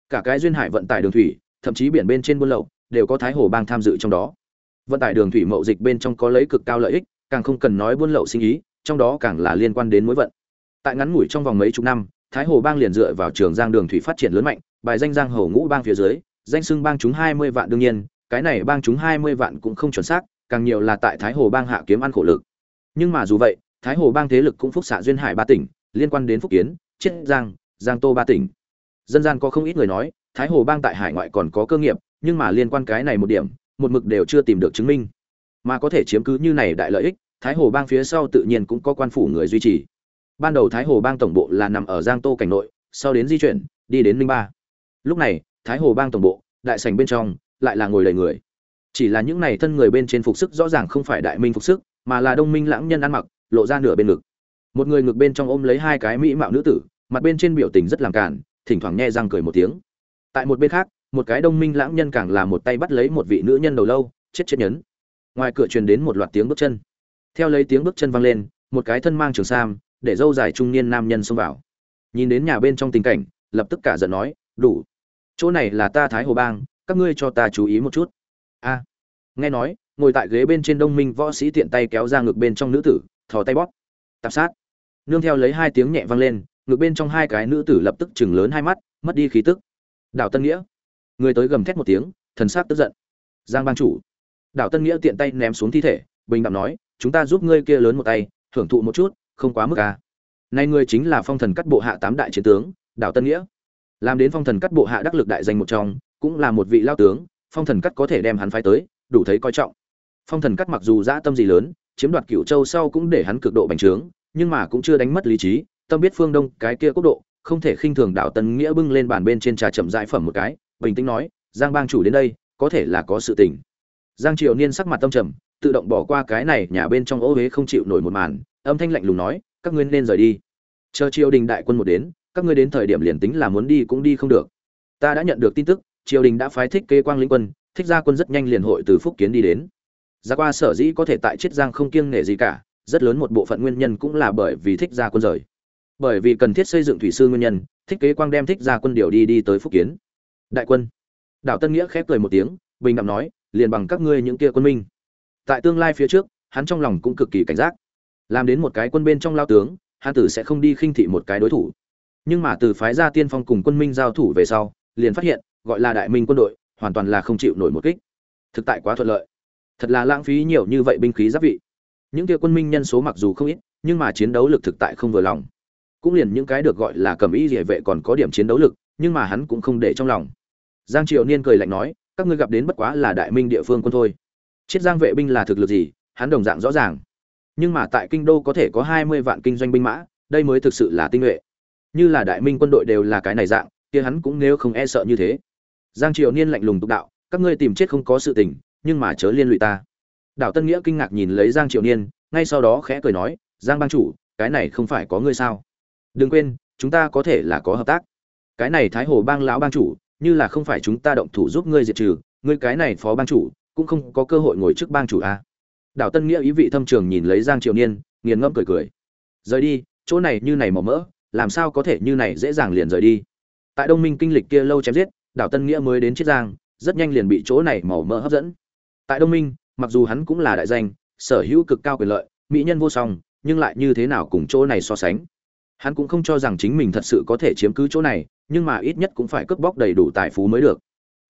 Cả cái duyên hải vận tải đường thủy, thậm chí biển bên trên buôn lậu đều có thái hồ bang tham dự trong đó. Vận tải đường thủy mậu dịch bên trong có lấy cực cao lợi ích, càng không cần nói buôn lậu sinh ý, trong đó càng là liên quan đến mối vận. Tại ngắn ngủi trong vòng mấy chục năm, thái hồ bang liền dựa vào trường giang đường thủy phát triển lớn mạnh, bài danh giang hồ ngũ bang phía dưới, danh xưng bang chúng hai mươi vạn đương nhiên, cái này bang chúng hai mươi vạn cũng không chuẩn xác, càng nhiều là tại thái hồ bang hạ kiếm ăn khổ lực. Nhưng mà dù vậy, thái hồ bang thế lực cũng phúc xạ duyên hải ba tỉnh, liên quan đến phúc kiến, chiết giang giang tô ba tỉnh. Dân gian có không ít người nói, thái hồ bang tại hải ngoại còn có cơ nghiệp nhưng mà liên quan cái này một điểm, một mực đều chưa tìm được chứng minh. Mà có thể chiếm cứ như này đại lợi ích, thái hồ bang phía sau tự nhiên cũng có quan phủ người duy trì. Ban đầu thái hồ bang tổng bộ là nằm ở giang tô cảnh nội, sau đến di chuyển, đi đến ninh ba. Lúc này, thái hồ bang tổng bộ, đại sành bên trong, lại là ngồi đầy người. Chỉ là những này thân người bên trên phục sức rõ ràng không phải đại minh phục sức, mà là đông minh lãng nhân ăn mặc, lộ ra nửa bên ngực. Một người ngực bên trong ôm lấy hai cái mỹ mạo nữ tử, mặt bên trên biểu tình rất làm cản thỉnh thoảng nghe răng cười một tiếng. Tại một bên khác một cái đông minh lãng nhân càng là một tay bắt lấy một vị nữ nhân đầu lâu, chết chết nhấn. Ngoài cửa truyền đến một loạt tiếng bước chân. Theo lấy tiếng bước chân vang lên, một cái thân mang trường sam, để dâu dài trung niên nam nhân xông vào. Nhìn đến nhà bên trong tình cảnh, lập tức cả giận nói, đủ. Chỗ này là ta thái hồ bang, các ngươi cho ta chú ý một chút. A. Nghe nói, ngồi tại ghế bên trên đông minh võ sĩ tiện tay kéo ra ngực bên trong nữ tử, thò tay bóp. Tạp sát. Nương theo lấy hai tiếng nhẹ vang lên, ngực bên trong hai cái nữ tử lập tức chừng lớn hai mắt, mất đi khí tức. Đào tân nghĩa người tới gầm thét một tiếng, thần sắc tức giận. Giang bang chủ. Đạo tân nghĩa tiện tay ném xuống thi thể, bình đạm nói, chúng ta giúp ngươi kia lớn một tay hưởng thụ một chút, không quá mức à. nay ngươi chính là phong thần cắt bộ hạ tám đại chiến tướng Đạo tân nghĩa. Làm đến phong thần cắt bộ hạ đắc lực đại danh một trong, cũng là một vị lao tướng, phong thần cắt có thể đem hắn phái tới, đủ thấy coi trọng. Phong thần cắt mặc dù dã tâm gì lớn, chiếm đoạt cựu châu sau cũng để hắn cực độ bành trướng, nhưng mà cũng chưa đánh mất lý trí, tâm biết phương đông cái kia quốc độ, không thể khinh thường đạo tân nghĩa bưng lên bàn bên trên trà chậm dãi phẩm một cái bình tĩnh nói, giang bang chủ đến đây, có thể là có sự tình. Giang triều niên sắc mặt tâm trầm, tự động bỏ qua cái này nhà bên trong ô huế không chịu nổi một màn, âm thanh lạnh lùng nói, các ngươi nên rời đi. Chờ triều đình đại quân một đến, các ngươi đến thời điểm liền tính là muốn đi cũng đi không được. Ta đã nhận được tin tức, triều đình đã phái thích kế quang lĩnh quân, thích gia quân rất nhanh liền hội từ phúc kiến đi đến. Ra qua sở dĩ có thể tại chiết giang không kiêng nể gì cả, rất lớn một bộ phận nguyên nhân cũng là bởi vì thích gia quân rời. Bởi vì cần thiết xây dựng thủy sư nguyên nhân, thích kế quang đem thích gia quân điều đi đi tới phúc kiến đại quân. Đảo tân nghĩa khép cười một tiếng, bình đẳng nói, liền bằng các ngươi những kia quân minh. Tại tương lai phía trước, hắn trong lòng cũng cực kỳ cảnh giác. Làm đến một cái quân bên trong lao tướng, hắn tử sẽ không đi khinh thị một cái đối thủ. Nhưng mà từ phái gia tiên phong cùng quân minh giao thủ về sau, liền phát hiện, gọi là đại minh quân đội, hoàn toàn là không chịu nổi một kích. Thực tại quá thuận lợi. Thật là lãng phí nhiều như vậy binh khí giáp vị. Những kia quân minh nhân số mặc dù không ít, nhưng mà chiến đấu lực thực tại không vừa lòng. Cũng liền những cái được gọi là cầm ý địa vệ còn có điểm chiến đấu lực, nhưng mà hắn cũng không để trong lòng giang triều niên cười lạnh nói, các ngươi gặp đến bất quá là đại minh địa phương quân thôi. Chiết giang vệ binh là thực lực gì, hắn đồng dạng rõ ràng. Nhưng mà tại kinh đô có thể có hai mươi vạn kinh doanh binh mã, đây mới thực sự là tinh nhuệ. Như là đại minh quân đội đều là cái này dạng, kia hắn cũng nếu không e sợ như thế. Giang triều niên lạnh lùng tục đạo, các ngươi tìm chết không có sự tình, nhưng mà chớ liên lụy ta. Đảo tân nghĩa kinh ngạc nhìn lấy giang triều niên, ngay sau đó khẽ cười nói, giang bang chủ, cái này không phải có ngươi sao? Đừng quên, chúng ta có thể là có hợp tác. Cái này thái hồ bang lão bang chủ như là không phải chúng ta động thủ giúp ngươi diệt trừ, ngươi cái này phó bang chủ, cũng không có cơ hội ngồi trước bang chủ a. À. đảo tân nghĩa ý vị thâm trường nhìn lấy giang triều niên, nghiền ngẫm cười cười. Rời đi, chỗ này như này màu mỡ, làm sao có thể như này dễ dàng liền rời đi? Tại đông minh kinh lịch kia lâu chém giết, đảo tân nghĩa mới đến chiết giang, rất nhanh liền bị chỗ này màu mỡ hấp dẫn. Tại đông minh, mặc dù hắn cũng là đại danh, sở hữu cực cao quyền lợi, mỹ nhân vô song, nhưng lại như thế nào cùng chỗ này so sánh? Hắn cũng không cho rằng chính mình thật sự có thể chiếm cứ chỗ này nhưng mà ít nhất cũng phải cướp bóc đầy đủ tài phú mới được.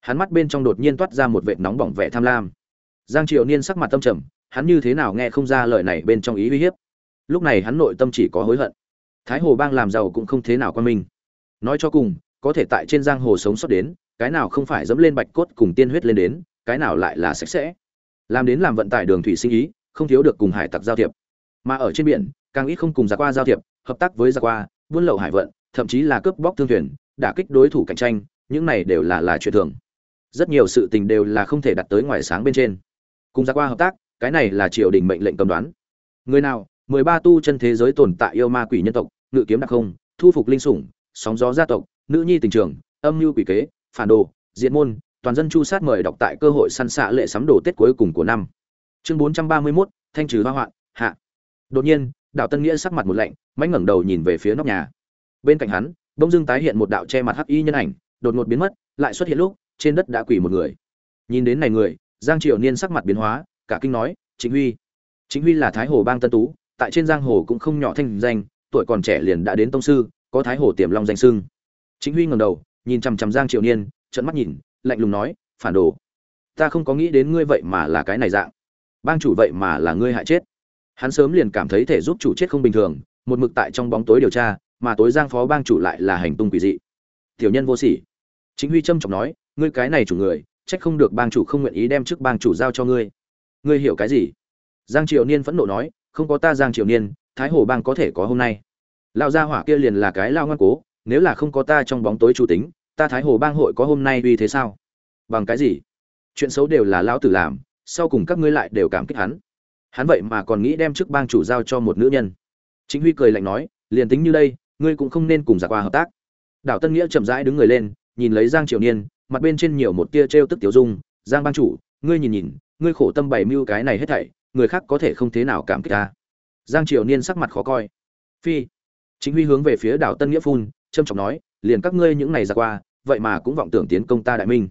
Hắn mắt bên trong đột nhiên toát ra một vệt nóng bỏng vẻ tham lam. Giang triều niên sắc mặt tâm trầm, hắn như thế nào nghe không ra lời này bên trong ý uy hiếp. Lúc này hắn nội tâm chỉ có hối hận. Thái hồ bang làm giàu cũng không thế nào quan minh. Nói cho cùng, có thể tại trên giang hồ sống sót đến, cái nào không phải dẫm lên bạch cốt cùng tiên huyết lên đến, cái nào lại là sạch sẽ. Làm đến làm vận tải đường thủy sinh ý, không thiếu được cùng hải tặc giao thiệp. Mà ở trên biển, càng ít không cùng giặc qua giao thiệp, hợp tác với giặc qua, buôn lậu hải vận, thậm chí là cướp bóc thương thuyền đả kích đối thủ cạnh tranh những này đều là là chuyện thường. Rất nhiều sự tình đều là không thể đặt tới ngoài sáng bên trên. Cùng ra qua hợp tác cái này là triều đình mệnh lệnh cầm đoán. Người nào mười ba tu chân thế giới tồn tại yêu ma quỷ nhân tộc ngự kiếm đặc không thu phục linh sủng sóng gió gia tộc nữ nhi tình trường âm mưu quỷ kế phản đồ diện môn toàn dân chu sát mời đọc tại cơ hội săn xạ lệ sắm đồ tết cuối cùng của năm. Chương bốn trăm ba mươi 431, thanh trừ hoa hoạn hạ. Đột nhiên đạo tân nghĩa sắc mặt một lạnh mãnh ngẩng đầu nhìn về phía nóc nhà. Bên cạnh hắn bỗng dưng tái hiện một đạo che mặt hắc y nhân ảnh, đột ngột biến mất, lại xuất hiện lúc, trên đất đã quỳ một người. Nhìn đến này người, giang triều niên sắc mặt biến hóa, cả kinh nói chính huy chính huy là thái hồ bang tân tú, tại trên giang hồ cũng không nhỏ thanh danh, tuổi còn trẻ liền đã đến tông sư, có thái hồ tiềm long danh sưng chính huy ngẩng đầu, nhìn chằm chằm giang triều niên trận mắt nhìn, lạnh lùng nói, phản đồ, ta không có nghĩ đến ngươi vậy mà là cái này dạng. Bang chủ vậy mà là ngươi hại chết. Hắn sớm liền cảm thấy thể giúp chủ chết không bình thường, một mực tại trong bóng tối điều tra mà tối giang phó bang chủ lại là hành tung quỷ dị. Tiểu nhân vô sỉ. Chính huy trâm trọng nói, ngươi cái này chủ người, trách không được bang chủ không nguyện ý đem chức bang chủ giao cho ngươi. Ngươi hiểu cái gì? Giang triều niên phẫn nộ nói, không có ta giang triều niên, thái hồ bang có thể có hôm nay. Lao gia hỏa kia liền là cái lao ngoan cố, nếu là không có ta trong bóng tối chủ tính, ta thái hồ bang hội có hôm nay uy thế sao? Bằng cái gì? Chuyện xấu đều là lão tử làm, sau cùng các ngươi lại đều cảm kích hắn. Hắn vậy mà còn nghĩ đem chức bang chủ giao cho một nữ nhân. Chính huy cười lạnh nói, liền tính như đây ngươi cũng không nên cùng giả qua hợp tác. Đảo tân nghĩa chậm rãi đứng người lên, nhìn lấy giang triều niên, mặt bên trên nhiều một tia trêu tức tiểu dung. Giang bang chủ, ngươi nhìn nhìn, ngươi khổ tâm bày mưu cái này hết thảy, người khác có thể không thế nào cảm kích ta. Giang triều niên sắc mặt khó coi. Phi. Chính huy hướng về phía đảo tân nghĩa phun trâm trọng nói, liền các ngươi những này ra qua, vậy mà cũng vọng tưởng tiến công ta đại minh.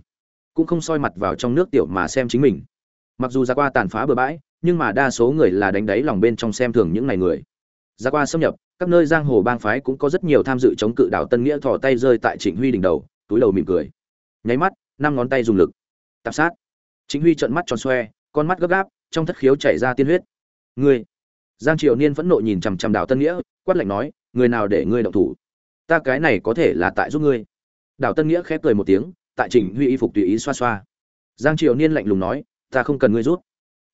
Cũng không soi mặt vào trong nước tiểu mà xem chính mình. Mặc dù ra qua tàn phá bừa bãi, nhưng mà đa số người là đánh đáy lòng bên trong xem thường những này người. Ra qua xâm nhập các nơi giang hồ bang phái cũng có rất nhiều tham dự chống cự đảo tân nghĩa thò tay rơi tại trịnh huy đỉnh đầu, túi đầu mỉm cười. Nháy mắt, năm ngón tay dùng lực. Tạp sát. Chính huy trợn mắt tròn xoe, con mắt gấp gáp, trong thất khiếu chảy ra tiên huyết. Ngươi. Giang triều niên phẫn nộ nhìn chằm chằm đảo tân nghĩa, quát lạnh nói, người nào để ngươi động thủ? Ta cái này có thể là tại giúp ngươi. Đảo tân nghĩa khép cười một tiếng, tại chỉnh huy y phục tùy ý xoa xoa. Giang triều niên lạnh lùng nói, ta không cần ngươi rút.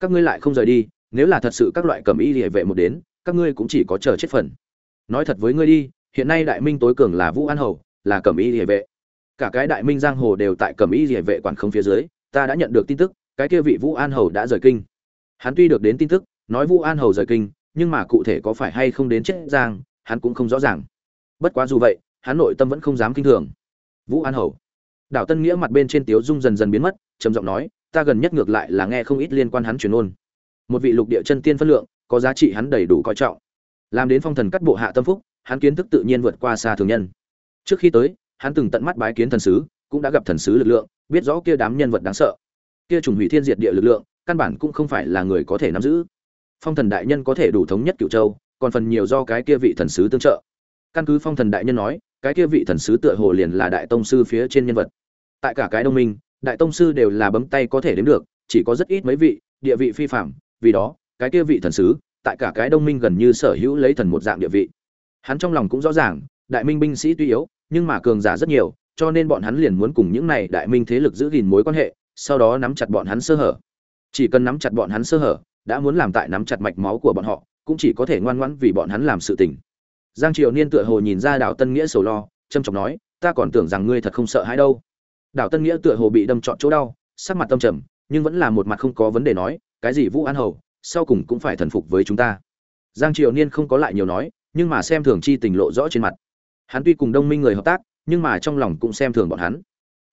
Các ngươi lại không rời đi, nếu là thật sự các loại cầm y địa vệ một đến, các ngươi cũng chỉ có chờ chết phần nói thật với ngươi đi, hiện nay đại minh tối cường là vũ an hầu, là Cẩm y địa vệ. Cả cái đại minh giang hồ đều tại Cẩm y địa vệ quản không phía dưới, ta đã nhận được tin tức, cái kia vị vũ an hầu đã rời kinh. Hắn tuy được đến tin tức, nói vũ an hầu rời kinh, nhưng mà cụ thể có phải hay không đến chết giang, hắn cũng không rõ ràng. Bất quá dù vậy, hắn nội tâm vẫn không dám kinh thường. Vũ an hầu. Đảo tân nghĩa mặt bên trên tiếu dung dần dần biến mất, trầm giọng nói, ta gần nhất ngược lại là nghe không ít liên quan hắn truyền ôn một vị lục địa chân tiên phân lượng, có giá trị hắn đầy đủ coi trọng làm đến phong thần cắt bộ hạ tâm phúc, hắn kiến thức tự nhiên vượt qua xa thường nhân. Trước khi tới, hắn từng tận mắt bái kiến thần sứ, cũng đã gặp thần sứ lực lượng, biết rõ kia đám nhân vật đáng sợ. Kia trùng hủy thiên diệt địa lực lượng, căn bản cũng không phải là người có thể nắm giữ. Phong thần đại nhân có thể đủ thống nhất cựu châu, còn phần nhiều do cái kia vị thần sứ tương trợ. Căn cứ phong thần đại nhân nói, cái kia vị thần sứ tựa hồ liền là đại tông sư phía trên nhân vật. Tại cả cái đông minh, đại tông sư đều là bấm tay có thể đếm được, chỉ có rất ít mấy vị, địa vị phi phạm vì đó, cái kia vị thần sứ tại cả cái đông minh gần như sở hữu lấy thần một dạng địa vị. Hắn trong lòng cũng rõ ràng, đại minh binh sĩ tuy yếu, nhưng mà cường giả rất nhiều, cho nên bọn hắn liền muốn cùng những này đại minh thế lực giữ gìn mối quan hệ, sau đó nắm chặt bọn hắn sơ hở. Chỉ cần nắm chặt bọn hắn sơ hở, đã muốn làm tại nắm chặt mạch máu của bọn họ, cũng chỉ có thể ngoan ngoãn vì bọn hắn làm sự tình. Giang triều niên tựa hồ nhìn ra đạo tân nghĩa sầu lo trâm trọng nói, ta còn tưởng rằng ngươi thật không sợ hãi đâu. Đạo tân nghĩa tựa hồ bị đâm trọn chỗ đau, sắc mặt tâm trầm, nhưng vẫn là một mặt không có vấn đề nói, cái gì vũ an hầu sau cùng cũng phải thần phục với chúng ta. Giang triều niên không có lại nhiều nói, nhưng mà xem thường chi tình lộ rõ trên mặt. Hắn tuy cùng đông minh người hợp tác, nhưng mà trong lòng cũng xem thường bọn hắn.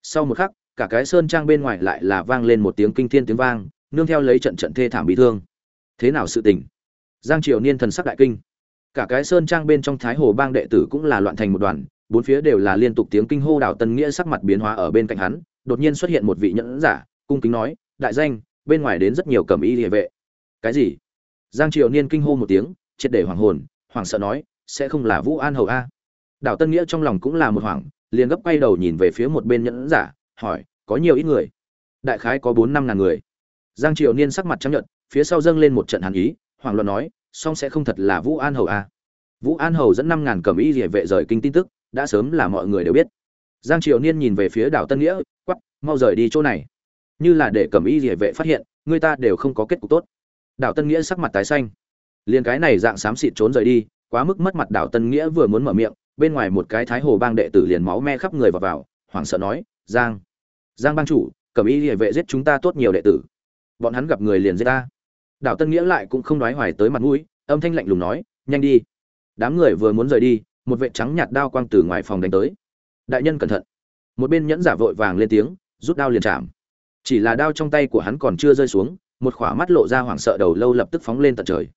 Sau một khắc, cả cái sơn trang bên ngoài lại là vang lên một tiếng kinh thiên tiếng vang, nương theo lấy trận trận thê thảm bị thương. Thế nào sự tình? Giang triều niên thần sắc đại kinh. Cả cái sơn trang bên trong thái hồ bang đệ tử cũng là loạn thành một đoàn, bốn phía đều là liên tục tiếng kinh hô đảo tân nghĩa sắc mặt biến hóa ở bên cạnh hắn, đột nhiên xuất hiện một vị nhẫn giả, cung kính nói, đại danh, bên ngoài đến rất nhiều cẩm y địa vệ cái gì? Giang triều niên kinh hô một tiếng, triệt để hoàng hồn hoàng sợ nói, sẽ không là vũ an hầu a. Đảo tân nghĩa trong lòng cũng là một hoảng, liền gấp quay đầu nhìn về phía một bên nhẫn giả, hỏi, có nhiều ít người? Đại khái có bốn năm ngàn người. Giang triều niên sắc mặt chấp nhận phía sau dâng lên một trận hàn ý hoàng luận nói, song sẽ không thật là vũ an hầu a. Vũ an hầu dẫn năm ngàn cầm y địa vệ rời kinh tin tức, đã sớm là mọi người đều biết. Giang triều niên nhìn về phía đảo tân nghĩa quắp mau rời đi chỗ này. Như là để cầm y địa vệ phát hiện, người ta đều không có kết cục tốt đảo tân nghĩa sắc mặt tái xanh. Liền cái này dạng xám xịt trốn rời đi, quá mức mất mặt đảo tân nghĩa vừa muốn mở miệng, bên ngoài một cái thái hồ bang đệ tử liền máu me khắp người vào vào, hoảng sợ nói, giang giang bang chủ, cầm y địa vệ giết chúng ta tốt nhiều đệ tử. Bọn hắn gặp người liền giết ta. Đảo tân nghĩa lại cũng không nói hoài tới mặt mũi, âm thanh lạnh lùng nói, nhanh đi. Đám người vừa muốn rời đi, một vệ trắng nhạt đao quang từ ngoài phòng đánh tới. Đại nhân cẩn thận. Một bên nhẫn giả vội vàng lên tiếng, rút đao liền chạm. Chỉ là đao trong tay của hắn còn chưa rơi xuống một khỏa mắt lộ ra hoảng sợ đầu lâu lập tức phóng lên tận trời.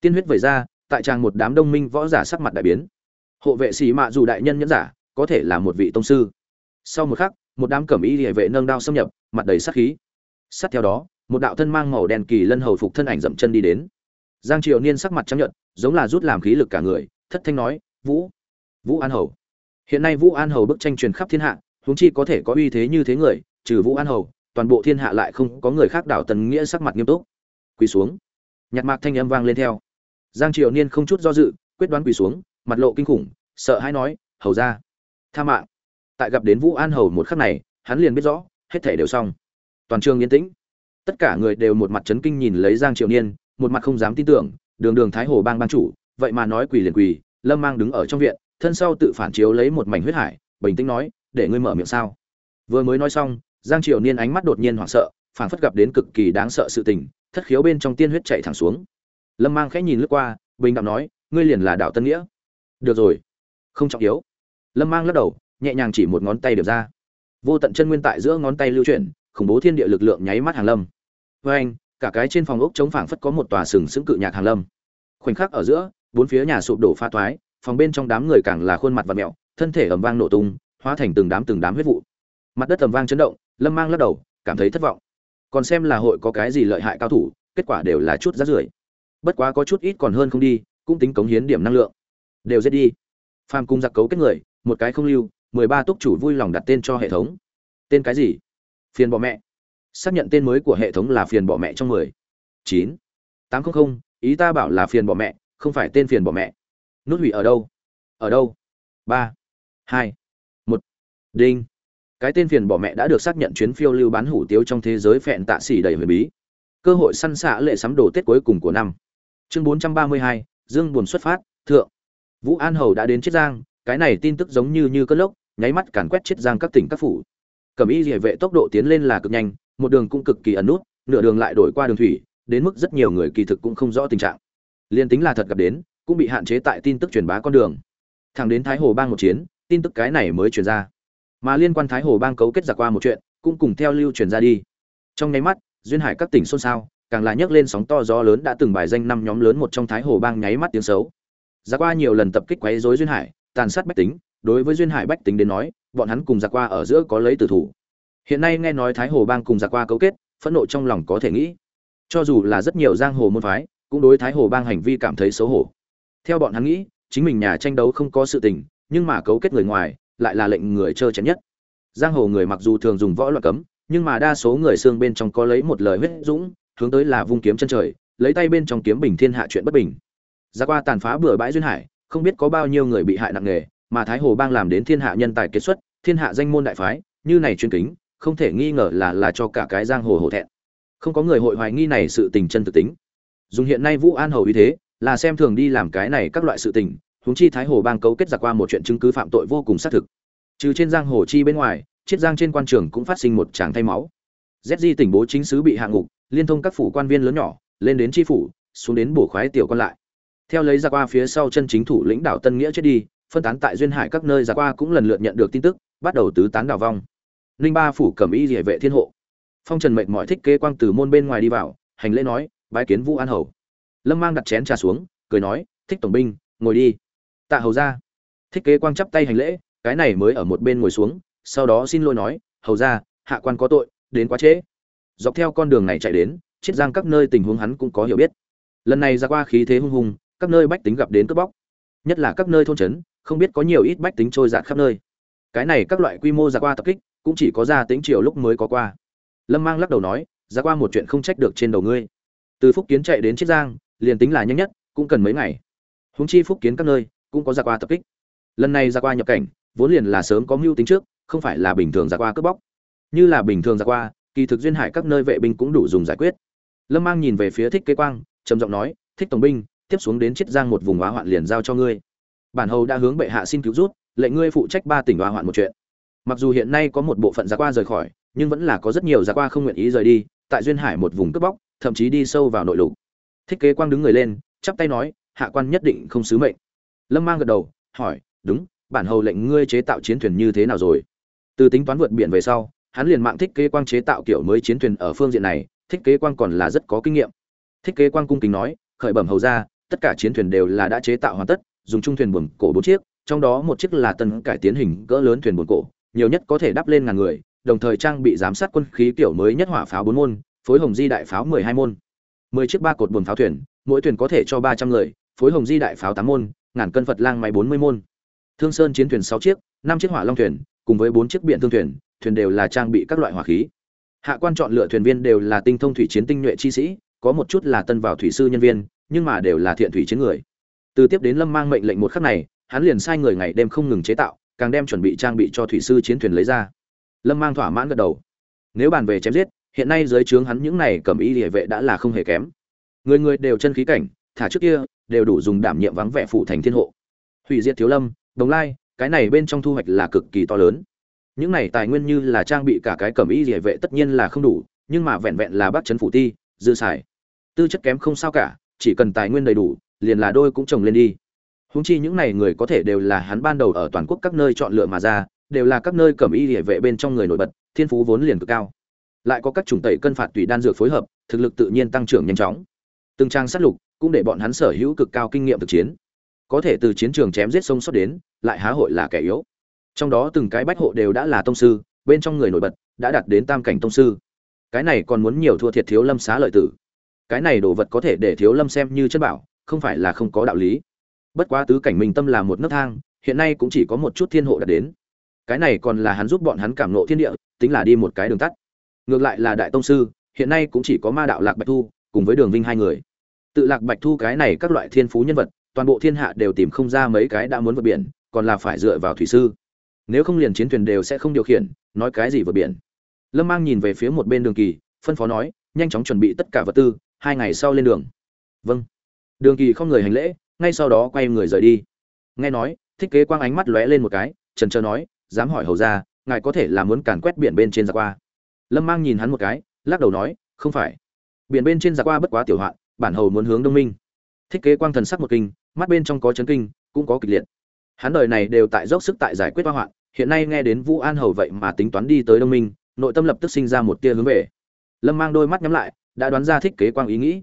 Tiên huyết vẩy ra, tại tràng một đám đông minh võ giả sắc mặt đại biến. Hộ vệ xì mạ dù đại nhân nhẫn giả, có thể là một vị tông sư. Sau một khắc, một đám cẩm y địa vệ nâng đao xâm nhập, mặt đầy sát khí. Sát theo đó, một đạo thân mang màu đen kỳ lân hầu phục thân ảnh dậm chân đi đến. Giang triều niên sắc mặt trắng nhợt, giống là rút làm khí lực cả người, thất thanh nói, vũ vũ an hầu. Hiện nay vũ an hầu bức tranh truyền khắp thiên hạ, huống chi có thể có uy thế như thế người, trừ vũ an hầu toàn bộ thiên hạ lại không có người khác đảo tần nghĩa sắc mặt nghiêm túc. Quỳ xuống. Nhạc mạc thanh âm vang lên theo. Giang triều niên không chút do dự, quyết đoán quỳ xuống, mặt lộ kinh khủng, sợ hãi nói, hầu ra tha mạng. Tại gặp đến vũ an hầu một khắc này, hắn liền biết rõ, hết thể đều xong. Toàn trường yên tĩnh. Tất cả người đều một mặt chấn kinh nhìn lấy giang triều niên, một mặt không dám tin tưởng, đường đường thái hồ bang ban chủ, vậy mà nói quỳ liền quỳ, lâm mang đứng ở trong viện, thân sau tự phản chiếu lấy một mảnh huyết hải, bình tĩnh nói, để ngươi mở miệng sao? Vừa mới nói xong giang triều niên ánh mắt đột nhiên hoảng sợ, phảng phất gặp đến cực kỳ đáng sợ sự tình, thất khiếu bên trong tiên huyết chạy thẳng xuống. Lâm mang khẽ nhìn lướt qua, bình đạm nói, ngươi liền là đạo tân nghĩa. Được rồi, không trọng yếu. Lâm mang lắc đầu, nhẹ nhàng chỉ một ngón tay điểm ra. Vô tận chân nguyên tại giữa ngón tay lưu chuyển, khủng bố thiên địa lực lượng nháy mắt hàng lâm. Với anh, cả cái trên phòng ốc chống phảng phất có một tòa sừng sững cự nhạc hàng lâm. Khoảnh khắc ở giữa, bốn phía nhà sụp đổ pha thoái phòng bên trong đám người càng là khuôn mặt và mẹo, thân thể ầm vang nổ tung, hóa thành từng đám từng đám huyết vụ. Mặt đất ầm vang chấn động lâm mang lắc đầu, cảm thấy thất vọng. Còn xem là hội có cái gì lợi hại cao thủ, kết quả đều là chút rát rưởi. Bất quá có chút ít còn hơn không đi, cũng tính cống hiến điểm năng lượng. Đều giết đi. Phàm cung giặc cấu kết người, một cái không lưu, mười ba túc chủ vui lòng đặt tên cho hệ thống. Tên cái gì? Phiền bỏ mẹ. Xác nhận tên mới của hệ thống là phiền bỏ mẹ trong mười. Chín. Tám trăm linh ý ta bảo là phiền bỏ mẹ, không phải tên phiền bỏ mẹ. Nút hủy ở đâu? Ở đâu? Ba. Hai. Một. Đinh cái tên phiền bỏ mẹ đã được xác nhận chuyến phiêu lưu bán hủ tiếu trong thế giới phẹn tạ xỉ đầy huyền bí. Cơ hội săn xạ lệ sắm đồ tết cuối cùng của năm. Chương bốn trăm ba mươi hai, dương buồn xuất phát, thượng. Vũ an hầu đã đến chiết giang, cái này tin tức giống như như cơn lốc, nháy mắt càn quét chiết giang các tỉnh các phủ. Cẩm y địa vệ tốc độ tiến lên là cực nhanh, một đường cũng cực kỳ ẩn nút, nửa đường lại đổi qua đường thủy, đến mức rất nhiều người kỳ thực cũng không rõ tình trạng. Liên tính là thật gặp đến, cũng bị hạn chế tại tin tức truyền bá con đường. Thẳng đến thái hồ bang một chiến, tin tức cái này mới truyền ra mà liên quan thái hồ bang cấu kết giặc qua một chuyện, cũng cùng theo lưu truyền ra đi. Trong nháy mắt, duyên hải các tỉnh xôn xao, càng là nhấc lên sóng to gió lớn đã từng bài danh năm nhóm lớn một trong thái hồ bang nháy mắt tiếng xấu. Giặc qua nhiều lần tập kích quấy rối duyên hải, tàn sát bách tính, đối với duyên hải bách tính đến nói, bọn hắn cùng giặc qua ở giữa có lấy tử thủ. Hiện nay nghe nói thái hồ bang cùng giặc qua cấu kết, phẫn nộ trong lòng có thể nghĩ. Cho dù là rất nhiều giang hồ môn phái, cũng đối thái hồ bang hành vi cảm thấy xấu hổ. Theo bọn hắn nghĩ, chính mình nhà tranh đấu không có sự tình, nhưng mà cấu kết người ngoài lại là lệnh người chơi chém nhất. Giang hồ người mặc dù thường dùng võ luật cấm, nhưng mà đa số người xương bên trong có lấy một lời huyết dũng, hướng tới là vung kiếm chân trời, lấy tay bên trong kiếm bình thiên hạ chuyện bất bình. Ra qua tàn phá bừa bãi duyên hải, không biết có bao nhiêu người bị hại nặng nề, mà thái hồ bang làm đến thiên hạ nhân tài kết xuất, thiên hạ danh môn đại phái, như này chuyên kính, không thể nghi ngờ là là cho cả cái giang hồ hổ thẹn. Không có người hội hoài nghi này sự tình chân thực tính. Dùng hiện nay vũ an hầu uy thế, là xem thường đi làm cái này các loại sự tình huống chi thái hồ bang cấu kết giặc qua một chuyện chứng cứ phạm tội vô cùng xác thực. Trừ trên giang hồ chi bên ngoài, chiết giang trên quan trường cũng phát sinh một tràng thay máu. Zg tỉnh bố chính sứ bị hạ ngục, liên thông các phủ quan viên lớn nhỏ, lên đến tri phủ, xuống đến bổ khoái tiểu quan lại. Theo lấy giặc qua phía sau chân chính thủ lĩnh đảo tân nghĩa chết đi, phân tán tại duyên hải các nơi giặc qua cũng lần lượt nhận được tin tức, bắt đầu tứ tán đảo vong. Linh ba phủ cẩm y địa vệ thiên hộ. Phong trần mệnh mọi thích kế quang từ môn bên ngoài đi vào, hành lễ nói, bái kiến vũ an hầu. Lâm mang đặt chén trà xuống, cười nói, thích tổng binh, ngồi đi tạ hầu ra. Thích kế quang chắp tay hành lễ, cái này mới ở một bên ngồi xuống, sau đó xin lỗi nói, hầu ra, hạ quan có tội, đến quá trễ. Dọc theo con đường này chạy đến, chiết giang các nơi tình huống hắn cũng có hiểu biết. Lần này ra qua khí thế hung hùng, các nơi bách tính gặp đến cướp bóc. Nhất là các nơi thôn trấn, không biết có nhiều ít bách tính trôi dạt khắp nơi. Cái này các loại quy mô ra qua tập kích, cũng chỉ có ra tính chiều lúc mới có qua. Lâm mang lắc đầu nói, ra qua một chuyện không trách được trên đầu ngươi. Từ phúc kiến chạy đến chiết giang, liền tính là nhanh nhất, cũng cần mấy ngày. Húng chi phúc kiến các nơi cũng có ra qua tập kích. Lần này ra qua nhập cảnh, vốn liền là sớm có mưu tính trước, không phải là bình thường ra qua cướp bóc. Như là bình thường ra qua kỳ thực duyên hải các nơi vệ binh cũng đủ dùng giải quyết. Lâm mang nhìn về phía thích kế quang, trầm giọng nói, thích tổng binh, tiếp xuống đến chiết giang một vùng hóa hoạn liền giao cho ngươi. Bản hầu đã hướng bệ hạ xin cứu rút lệnh ngươi phụ trách ba tỉnh hóa hoạn một chuyện. Mặc dù hiện nay có một bộ phận giặc qua rời khỏi, nhưng vẫn là có rất nhiều giặc qua không nguyện ý rời đi, tại duyên hải một vùng cướp bóc, thậm chí đi sâu vào nội lục. Thích kế quang đứng người lên, chắp tay nói, hạ quan nhất định không sứ mệnh lâm mang gật đầu, hỏi, đúng, bản hầu lệnh ngươi chế tạo chiến thuyền như thế nào rồi? Từ tính toán vượt biển về sau, hắn liền mạng thích kế quang chế tạo kiểu mới chiến thuyền ở phương diện này, thích kế quang còn là rất có kinh nghiệm. Thích kế quang cung kính nói, khởi bẩm hầu ra tất cả chiến thuyền đều là đã chế tạo hoàn tất, dùng trung thuyền buồm cổ bốn chiếc, trong đó một chiếc là tân cải tiến hình cỡ lớn thuyền buồm cổ, nhiều nhất có thể đắp lên ngàn người, đồng thời trang bị giám sát quân khí kiểu mới nhất hỏa pháo bốn môn, phối hồng di đại pháo mười hai môn. Mười chiếc ba cột buồm pháo thuyền, mỗi thuyền có thể cho ba trăm người, phối hồng di đại pháo tám môn ngàn cân phật lang máy bốn mươi môn. Thương sơn chiến thuyền sáu chiếc, năm chiếc hỏa long thuyền, cùng với bốn chiếc biển thương thuyền thuyền đều là trang bị các loại hỏa khí. Hạ quan chọn lựa thuyền viên đều là tinh thông thủy chiến tinh nhuệ chi sĩ, có một chút là tân vào thủy sư nhân viên, nhưng mà đều là thiện thủy chiến người. Từ tiếp đến lâm mang mệnh lệnh một khắc này, hắn liền sai người ngày đêm không ngừng chế tạo, càng đem chuẩn bị trang bị cho thủy sư chiến thuyền lấy ra. Lâm mang thỏa mãn gật đầu. Nếu bàn về chém giết, hiện nay dưới trướng hắn những này cầm y liễu vệ đã là không hề kém. Người người đều chân khí cảnh thả trước kia, đều đủ dùng đảm nhiệm vắng vẻ phụ thành thiên hộ. Hủy diệt thiếu lâm, đồng lai, cái này bên trong thu hoạch là cực kỳ to lớn. Những này tài nguyên như là trang bị cả cái cẩm y địa vệ tất nhiên là không đủ, nhưng mà vẹn vẹn là bắt chấn phủ ti, dư xài. Tư chất kém không sao cả, chỉ cần tài nguyên đầy đủ, liền là đôi cũng trồng lên đi. Húng chi những này người có thể đều là hắn ban đầu ở toàn quốc các nơi chọn lựa mà ra, đều là các nơi cẩm y địa vệ bên trong người nổi bật, thiên phú vốn liền cực cao. Lại có các chủng tẩy cân phạt tùy đan dược phối hợp, thực lực tự nhiên tăng trưởng nhanh chóng. Từng trang sát lục cũng để bọn hắn sở hữu cực cao kinh nghiệm thực chiến. Có thể từ chiến trường chém giết sông sót đến, lại há hội là kẻ yếu. Trong đó từng cái bách hộ đều đã là tông sư, bên trong người nổi bật đã đạt đến tam cảnh tông sư. Cái này còn muốn nhiều thua thiệt thiếu lâm xá lợi tử. Cái này đồ vật có thể để thiếu lâm xem như chất bảo, không phải là không có đạo lý. Bất quá tứ cảnh minh tâm là một nấc thang, hiện nay cũng chỉ có một chút thiên hộ đạt đến. Cái này còn là hắn giúp bọn hắn cảm nộ thiên địa, tính là đi một cái đường tắt. Ngược lại là đại tông sư, hiện nay cũng chỉ có ma đạo lạc bạch thu, cùng với đường vinh hai người tự lạc bạch thu cái này các loại thiên phú nhân vật, toàn bộ thiên hạ đều tìm không ra mấy cái đã muốn vượt biển, còn là phải dựa vào thủy sư. Nếu không liền chiến thuyền đều sẽ không điều khiển, nói cái gì vượt biển? Lâm mang nhìn về phía một bên đường kỳ, phân phó nói, nhanh chóng chuẩn bị tất cả vật tư, hai ngày sau lên đường. Vâng. Đường kỳ không người hành lễ, ngay sau đó quay người rời đi. Nghe nói, thích kế quang ánh mắt lóe lên một cái, trần trơ nói, dám hỏi hầu ra ngài có thể là muốn càn quét biển bên trên giặc qua. Lâm mang nhìn hắn một cái, lắc đầu nói, không phải. Biển bên trên giặc qua bất quá tiểu hoạn bản hầu muốn hướng đông minh. Thích kế quang thần sắc một kinh, mắt bên trong có chấn kinh, cũng có kịch liệt. Hắn đời này đều tại dốc sức tại giải quyết hoa hoạn, hiện nay nghe đến vũ an hầu vậy mà tính toán đi tới đông minh, nội tâm lập tức sinh ra một tia hướng về. Lâm mang đôi mắt nhắm lại, đã đoán ra thích kế quang ý nghĩ.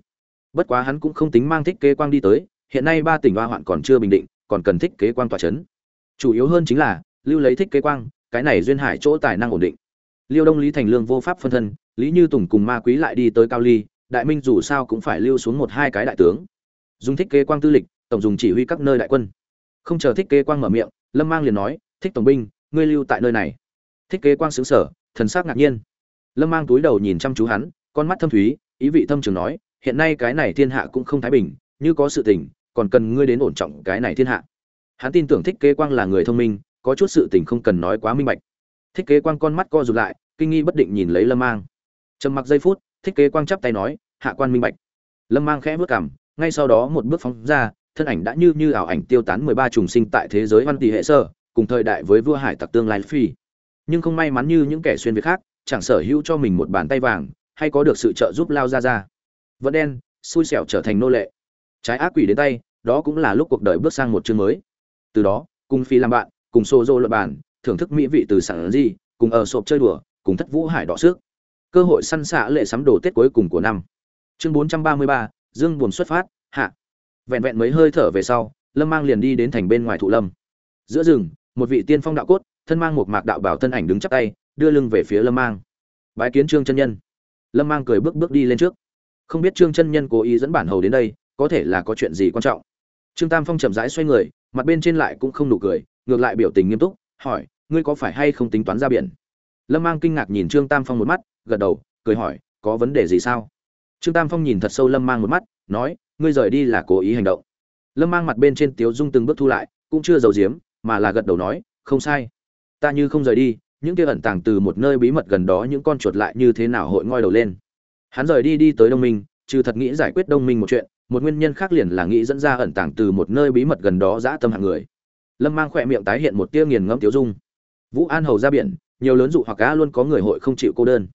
Bất quá hắn cũng không tính mang thích kế quang đi tới, hiện nay ba tỉnh hoa hoạn còn chưa bình định, còn cần thích kế quang tỏa chấn. Chủ yếu hơn chính là, lưu lấy thích kế quang, cái này duyên hải chỗ tài năng ổn định. Liêu đông lý thành lương vô pháp phân thân, lý như tùng cùng ma quý lại đi tới cao ly đại minh dù sao cũng phải lưu xuống một hai cái đại tướng. Dùng thích kế quang tư lịch, tổng dùng chỉ huy các nơi đại quân. Không chờ thích kế quang mở miệng, lâm mang liền nói, thích tổng binh, ngươi lưu tại nơi này. Thích kế quang xứng sở thần sắc ngạc nhiên. Lâm mang túi đầu nhìn chăm chú hắn, con mắt thâm thúy, ý vị thâm trường nói, hiện nay cái này thiên hạ cũng không thái bình, như có sự tình, còn cần ngươi đến ổn trọng cái này thiên hạ. Hắn tin tưởng thích kế quang là người thông minh, có chút sự tình không cần nói quá minh bạch. Thích kế quang con mắt co rụt lại, kinh nghi bất định nhìn lấy lâm mang. Trầm mặc giây phút thích kế quang chắp tay nói, hạ quan minh bạch. Lâm mang khẽ bước cảm ngay sau đó một bước phóng ra, thân ảnh đã như như ảo ảnh tiêu tán mười ba trùng sinh tại thế giới văn tỷ hệ sơ cùng thời đại với vua hải tặc tương lai phi. Nhưng không may mắn như những kẻ xuyên việt khác, chẳng sở hữu cho mình một bàn tay vàng, hay có được sự trợ giúp lao ra ra vẫn đen, xui xẻo trở thành nô lệ. Trái ác quỷ đến tay, đó cũng là lúc cuộc đời bước sang một chương mới. Từ đó, cùng phi làm bạn, cùng xô dô lập bàn, thưởng thức mỹ vị từ sản di cùng ở sộp chơi đùa, cùng thất vũ hải đỏ sức cơ hội săn xạ lệ sắm đồ tết cuối cùng của năm. Chương bốn trăm ba mươi ba, dương buồn xuất phát, hạ. Vẹn vẹn mấy hơi thở về sau, lâm mang liền đi đến thành bên ngoài thụ lâm. Giữa rừng, một vị tiên phong đạo cốt, thân mang một mạc đạo bảo thân ảnh đứng chắp tay, đưa lưng về phía lâm mang. Bái kiến trương chân nhân. Lâm mang cười bước bước đi lên trước. Không biết trương chân nhân cố ý dẫn bản hầu đến đây, có thể là có chuyện gì quan trọng? Trương tam phong chậm rãi xoay người, mặt bên trên lại cũng không nụ cười, ngược lại biểu tình nghiêm túc, hỏi, ngươi có phải hay không tính toán ra biển? Lâm mang kinh ngạc nhìn trương tam phong một mắt gật đầu, cười hỏi, có vấn đề gì sao? Trương tam phong nhìn thật sâu lâm mang một mắt, nói, ngươi rời đi là cố ý hành động. Lâm mang mặt bên trên tiếu dung từng bước thu lại, cũng chưa giấu giếm, mà là gật đầu nói, không sai. Ta như không rời đi, những kia ẩn tàng từ một nơi bí mật gần đó những con chuột lại như thế nào hội ngoi đầu lên? Hắn rời đi đi tới đông minh, trừ thật nghĩ giải quyết đông minh một chuyện, một nguyên nhân khác liền là nghĩ dẫn ra ẩn tàng từ một nơi bí mật gần đó dã tâm hạng người. Lâm mang khỏe miệng tái hiện một tia nghiền ngẫm tiếu dung. Vũ an hầu ra biển, nhiều lớn dụ hoặc cá luôn có người hội không chịu cô đơn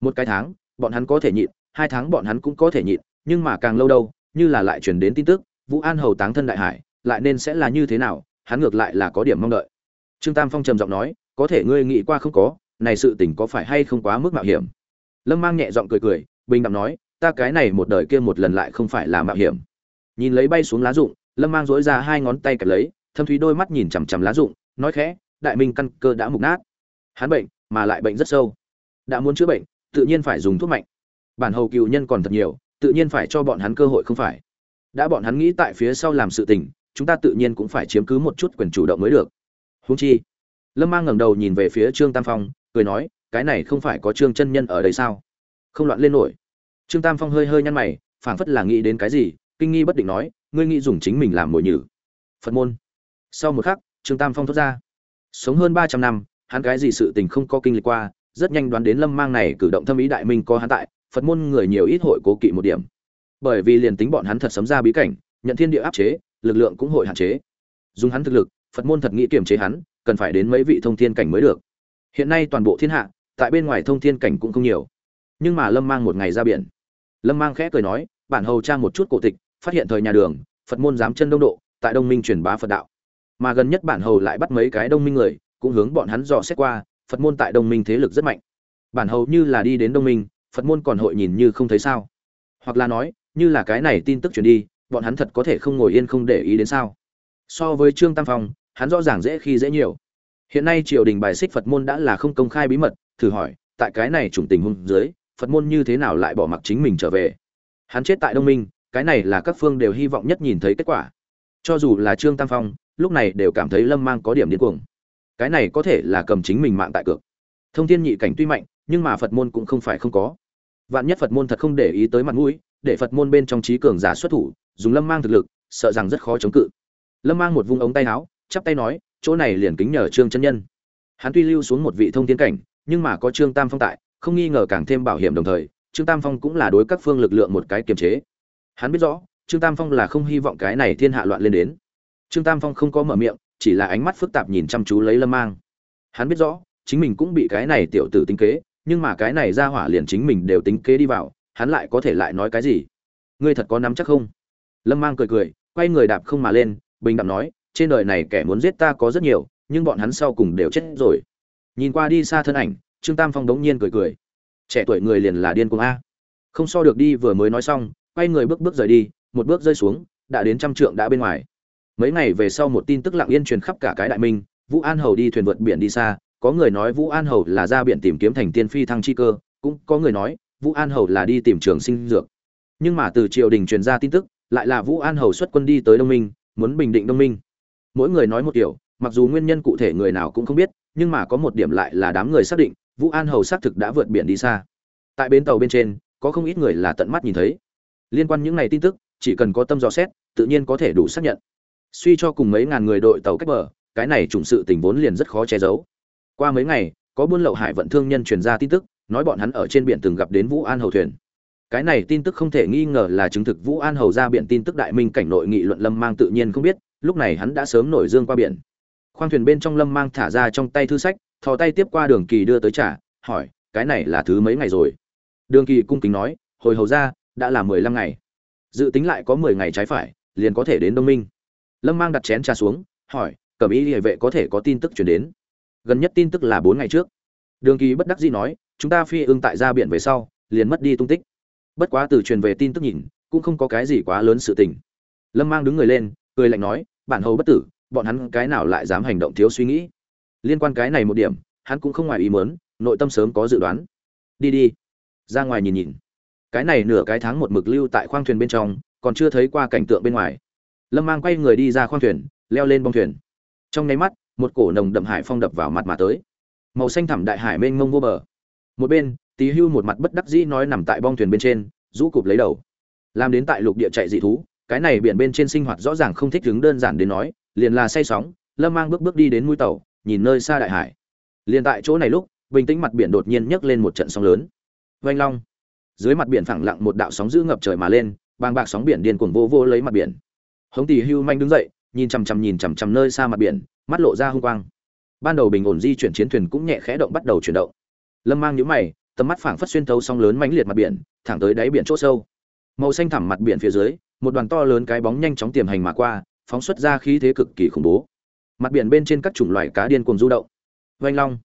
một cái tháng, bọn hắn có thể nhịn, hai tháng bọn hắn cũng có thể nhịn, nhưng mà càng lâu đâu, như là lại chuyển đến tin tức, vũ an hầu táng thân đại hải, lại nên sẽ là như thế nào, hắn ngược lại là có điểm mong đợi. Trương tam phong trầm giọng nói, có thể ngươi nghĩ qua không có, này sự tình có phải hay không quá mức mạo hiểm? Lâm mang nhẹ giọng cười cười, bình đẳng nói, ta cái này một đời kia một lần lại không phải là mạo hiểm. Nhìn lấy bay xuống lá rụng, lâm mang dỗi ra hai ngón tay kẹp lấy, thâm thúy đôi mắt nhìn chằm chằm lá rụng, nói khẽ, đại minh căn cơ đã mục nát. Hắn bệnh, mà lại bệnh rất sâu. Đã muốn chữa bệnh tự nhiên phải dùng thuốc mạnh. Bản hầu cựu nhân còn thật nhiều, tự nhiên phải cho bọn hắn cơ hội không phải. Đã bọn hắn nghĩ tại phía sau làm sự tình, chúng ta tự nhiên cũng phải chiếm cứ một chút quyền chủ động mới được. Húng chi, lâm mang ngẩng đầu nhìn về phía trương tam phong, cười nói, cái này không phải có trương chân nhân ở đây sao? Không loạn lên nổi. Trương tam phong hơi hơi nhăn mày, phảng phất là nghĩ đến cái gì, kinh nghi bất định nói, ngươi nghĩ dùng chính mình làm mồi nhử? Phật môn. Sau một khắc, trương tam phong thốt ra, sống hơn ba trăm năm, hắn cái gì sự tình không có kinh lịch qua rất nhanh đoán đến lâm mang này cử động thâm ý đại minh có hắn tại, phật môn người nhiều ít hội cố kỵ một điểm. Bởi vì liền tính bọn hắn thật sấm ra bí cảnh, nhận thiên địa áp chế, lực lượng cũng hội hạn chế. Dùng hắn thực lực, phật môn thật nghĩ kiềm chế hắn, cần phải đến mấy vị thông thiên cảnh mới được. Hiện nay toàn bộ thiên hạ, tại bên ngoài thông thiên cảnh cũng không nhiều. Nhưng mà lâm mang một ngày ra biển. Lâm mang khẽ cười nói, bản hầu tra một chút cổ tịch, phát hiện thời nhà đường, phật môn dám chân đông độ, tại đông minh truyền bá phật đạo. Mà gần nhất bản hầu lại bắt mấy cái đông minh người, cũng hướng bọn hắn dò xét qua phật môn tại đông minh thế lực rất mạnh. Bản hầu như là đi đến đông minh, phật môn còn hội nhìn như không thấy sao. Hoặc là nói, như là cái này tin tức truyền đi, bọn hắn thật có thể không ngồi yên không để ý đến sao. So với trương tam phong, hắn rõ ràng dễ khi dễ nhiều. Hiện nay triều đình bài xích phật môn đã là không công khai bí mật, thử hỏi, tại cái này chủng tình hung dưới, phật môn như thế nào lại bỏ mặc chính mình trở về? Hắn chết tại đông minh, cái này là các phương đều hy vọng nhất nhìn thấy kết quả. Cho dù là trương tam phong, lúc này đều cảm thấy lâm mang có điểm điên cuồng cái này có thể là cầm chính mình mạng tại cược. Thông thiên nhị cảnh tuy mạnh, nhưng mà phật môn cũng không phải không có. Vạn nhất phật môn thật không để ý tới mặt mũi, để phật môn bên trong trí cường giả xuất thủ, dùng lâm mang thực lực, sợ rằng rất khó chống cự. Lâm mang một vung ống tay áo, chắp tay nói, chỗ này liền kính nhờ trương chân nhân. Hắn tuy lưu xuống một vị thông thiên cảnh, nhưng mà có trương tam phong tại, không nghi ngờ càng thêm bảo hiểm đồng thời, trương tam phong cũng là đối các phương lực lượng một cái kiềm chế. Hắn biết rõ, trương tam phong là không hy vọng cái này thiên hạ loạn lên đến. Trương tam phong không có mở miệng chỉ là ánh mắt phức tạp nhìn chăm chú lấy lâm mang. Hắn biết rõ, chính mình cũng bị cái này tiểu tử tính kế, nhưng mà cái này ra hỏa liền chính mình đều tính kế đi vào, hắn lại có thể lại nói cái gì? Ngươi thật có nắm chắc không? Lâm mang cười cười, quay người đạp không mà lên, bình đạm nói, trên đời này kẻ muốn giết ta có rất nhiều, nhưng bọn hắn sau cùng đều chết rồi. Nhìn qua đi xa thân ảnh, trương tam phong đống nhiên cười cười. Trẻ tuổi người liền là điên cuồng a. Không so được đi, vừa mới nói xong, quay người bước bước rời đi, một bước rơi xuống, đã đến trăm trượng đã bên ngoài mấy ngày về sau một tin tức lặng yên truyền khắp cả cái đại minh, vũ an hầu đi thuyền vượt biển đi xa, có người nói vũ an hầu là ra biển tìm kiếm thành tiên phi thăng chi cơ, cũng có người nói vũ an hầu là đi tìm trường sinh dược. Nhưng mà từ triều đình truyền ra tin tức, lại là vũ an hầu xuất quân đi tới đông minh, muốn bình định đông minh. Mỗi người nói một kiểu, mặc dù nguyên nhân cụ thể người nào cũng không biết, nhưng mà có một điểm lại là đám người xác định, vũ an hầu xác thực đã vượt biển đi xa. Tại bến tàu bên trên, có không ít người là tận mắt nhìn thấy. Liên quan những này tin tức, chỉ cần có tâm dò xét, tự nhiên có thể đủ xác nhận suy cho cùng mấy ngàn người đội tàu cách bờ, cái này trùng sự tình vốn liền rất khó che giấu. Qua mấy ngày, có buôn lậu hải vận thương nhân truyền ra tin tức, nói bọn hắn ở trên biển từng gặp đến vũ an hầu thuyền. Cái này tin tức không thể nghi ngờ là chứng thực vũ an hầu ra biển tin tức đại minh cảnh nội nghị luận lâm mang tự nhiên không biết, lúc này hắn đã sớm nổi dương qua biển. Khoang thuyền bên trong lâm mang thả ra trong tay thư sách, thò tay tiếp qua đường kỳ đưa tới trả hỏi, cái này là thứ mấy ngày rồi? Đường kỳ cung kính nói, hồi hầu ra, đã là mười lăm ngày. Dự tính lại có mười ngày trái phải, liền có thể đến đông minh lâm mang đặt chén trà xuống, hỏi, cẩm ý địa vệ có thể có tin tức chuyển đến? Gần nhất tin tức là bốn ngày trước. Đường kỳ bất đắc dĩ nói, chúng ta phi ưng tại ra biển về sau, liền mất đi tung tích. Bất quá từ truyền về tin tức nhìn, cũng không có cái gì quá lớn sự tình. Lâm mang đứng người lên, cười lạnh nói, bản hầu bất tử, bọn hắn cái nào lại dám hành động thiếu suy nghĩ? Liên quan cái này một điểm, hắn cũng không ngoài ý mớn nội tâm sớm có dự đoán. Đi đi. Ra ngoài nhìn nhìn. Cái này nửa cái tháng một mực lưu tại khoang thuyền bên trong, còn chưa thấy qua cảnh tượng bên ngoài lâm mang quay người đi ra khoang thuyền, leo lên bong thuyền. Trong nháy mắt, một cổ nồng đậm hải phong đập vào mặt mà tới. Màu xanh thẳm đại hải mênh mông vô bờ. Một bên tí hưu một mặt bất đắc dĩ nói nằm tại bong thuyền bên trên, rũ cụp lấy đầu. Làm đến tại lục địa chạy dị thú, cái này biển bên trên sinh hoạt rõ ràng không thích đứng đơn giản đến nói, liền là say sóng, lâm mang bước bước đi đến mũi tàu, nhìn nơi xa đại hải. Liền tại chỗ này lúc, bình tĩnh mặt biển đột nhiên nhấc lên một trận sóng lớn. Vanh long. Dưới mặt biển phẳng lặng một đạo sóng dữ ngập trời mà lên, bàng bạc sóng biển điên cuồng vô vô lấy mặt biển hống tỷ hưu manh đứng dậy, nhìn chằm chằm nhìn chằm chằm nơi xa mặt biển, mắt lộ ra hung quang. Ban đầu bình ổn di chuyển chiến thuyền cũng nhẹ khẽ động bắt đầu chuyển động. Lâm mang nhíu mày, tầm mắt phảng phất xuyên thấu sóng lớn mãnh liệt mặt biển, thẳng tới đáy biển chỗ sâu. Màu xanh thẳm mặt biển phía dưới, một đoàn to lớn cái bóng nhanh chóng tiềm hành mà qua, phóng xuất ra khí thế cực kỳ khủng bố. Mặt biển bên trên các chủng loài cá điên cuồng du động. Vanh long.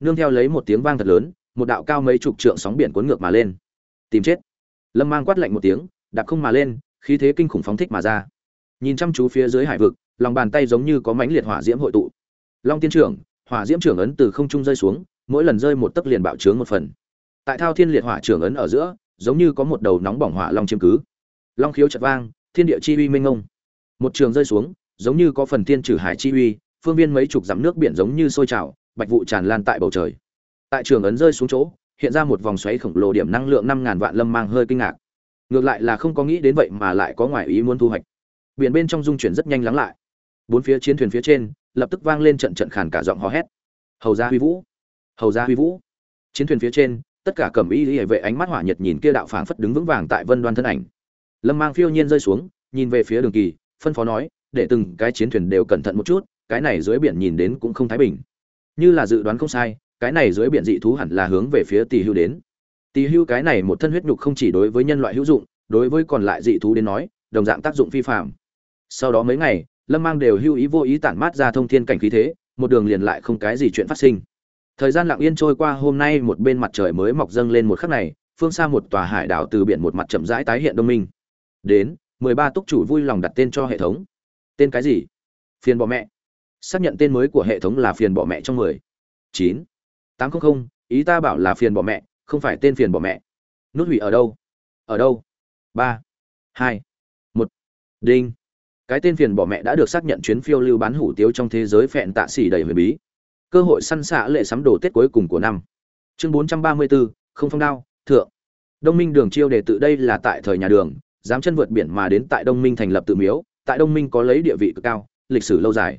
Nương theo lấy một tiếng vang thật lớn, một đạo cao mấy chục trượng sóng biển cuốn ngược mà lên. Tìm chết. Lâm mang quát lạnh một tiếng, đạp không mà lên, khí thế kinh khủng phóng thích mà ra nhìn chăm chú phía dưới hải vực, lòng bàn tay giống như có mãnh liệt hỏa diễm hội tụ. Long tiên trưởng, hỏa diễm trưởng ấn từ không trung rơi xuống, mỗi lần rơi một tấc liền bạo trướng một phần. Tại thao thiên liệt hỏa trưởng ấn ở giữa, giống như có một đầu nóng bỏng hỏa long chiếm cứ. Long khiếu chật vang, thiên địa chi uy minh ngông một trường rơi xuống, giống như có phần thiên trừ hải chi uy, phương viên mấy chục dặm nước biển giống như sôi trào, bạch vụ tràn lan tại bầu trời. Tại trường ấn rơi xuống chỗ, hiện ra một vòng xoáy khổng lồ điểm năng lượng năm ngàn vạn lâm mang hơi kinh ngạc. Ngược lại là không có nghĩ đến vậy mà lại có ngoài ý muốn thu hoạch biển bên trong dung chuyển rất nhanh lắng lại. Bốn phía chiến thuyền phía trên, lập tức vang lên trận trận khàn cả giọng hò hét. Hầu gia huy vũ! Hầu gia huy vũ! Chiến thuyền phía trên, tất cả cẩm y hệ vệ ánh mắt hỏa nhật nhìn kia đạo phảng phất đứng vững vàng tại vân đoan thân ảnh. Lâm mang phiêu nhiên rơi xuống, nhìn về phía đường kỳ, phân phó nói, để từng cái chiến thuyền đều cẩn thận một chút, cái này dưới biển nhìn đến cũng không thái bình. Như là dự đoán không sai, cái này dưới biển dị thú hẳn là hướng về phía tỳ hưu đến. Tỳ hưu cái này một thân huyết nhục không chỉ đối với nhân loại hữu dụng, đối với còn lại dị thú đến nói, đồng dạng tác dụng phi phạm sau đó mấy ngày, lâm mang đều hưu ý vô ý tản mát ra thông thiên cảnh khí thế, một đường liền lại không cái gì chuyện phát sinh. Thời gian lặng yên trôi qua, hôm nay một bên mặt trời mới mọc dâng lên một khắc này, phương xa một tòa hải đảo từ biển một mặt chậm rãi tái hiện đông minh. Đến, mười ba túc chủ vui lòng đặt tên cho hệ thống. Tên cái gì? Phiền bỏ mẹ. Xác nhận tên mới của hệ thống là phiền bỏ mẹ trong mười. Chín. Tám trăm linh ý ta bảo là phiền bỏ mẹ, không phải tên phiền bỏ mẹ. Nút hủy ở đâu? Ở đâu? Ba. Hai. Một. Đinh cái tên phiền bỏ mẹ đã được xác nhận chuyến phiêu lưu bán hủ tiếu trong thế giới phẹn tạ xỉ đầy huyền bí. Cơ hội săn xạ lệ sắm đồ tết cuối cùng của năm. Chương bốn trăm ba mươi bốn không phong đao, thượng. Đông minh đường chiêu đề tự đây là tại thời nhà đường, dám chân vượt biển mà đến tại đông minh thành lập tự miếu, tại đông minh có lấy địa vị cực cao, lịch sử lâu dài.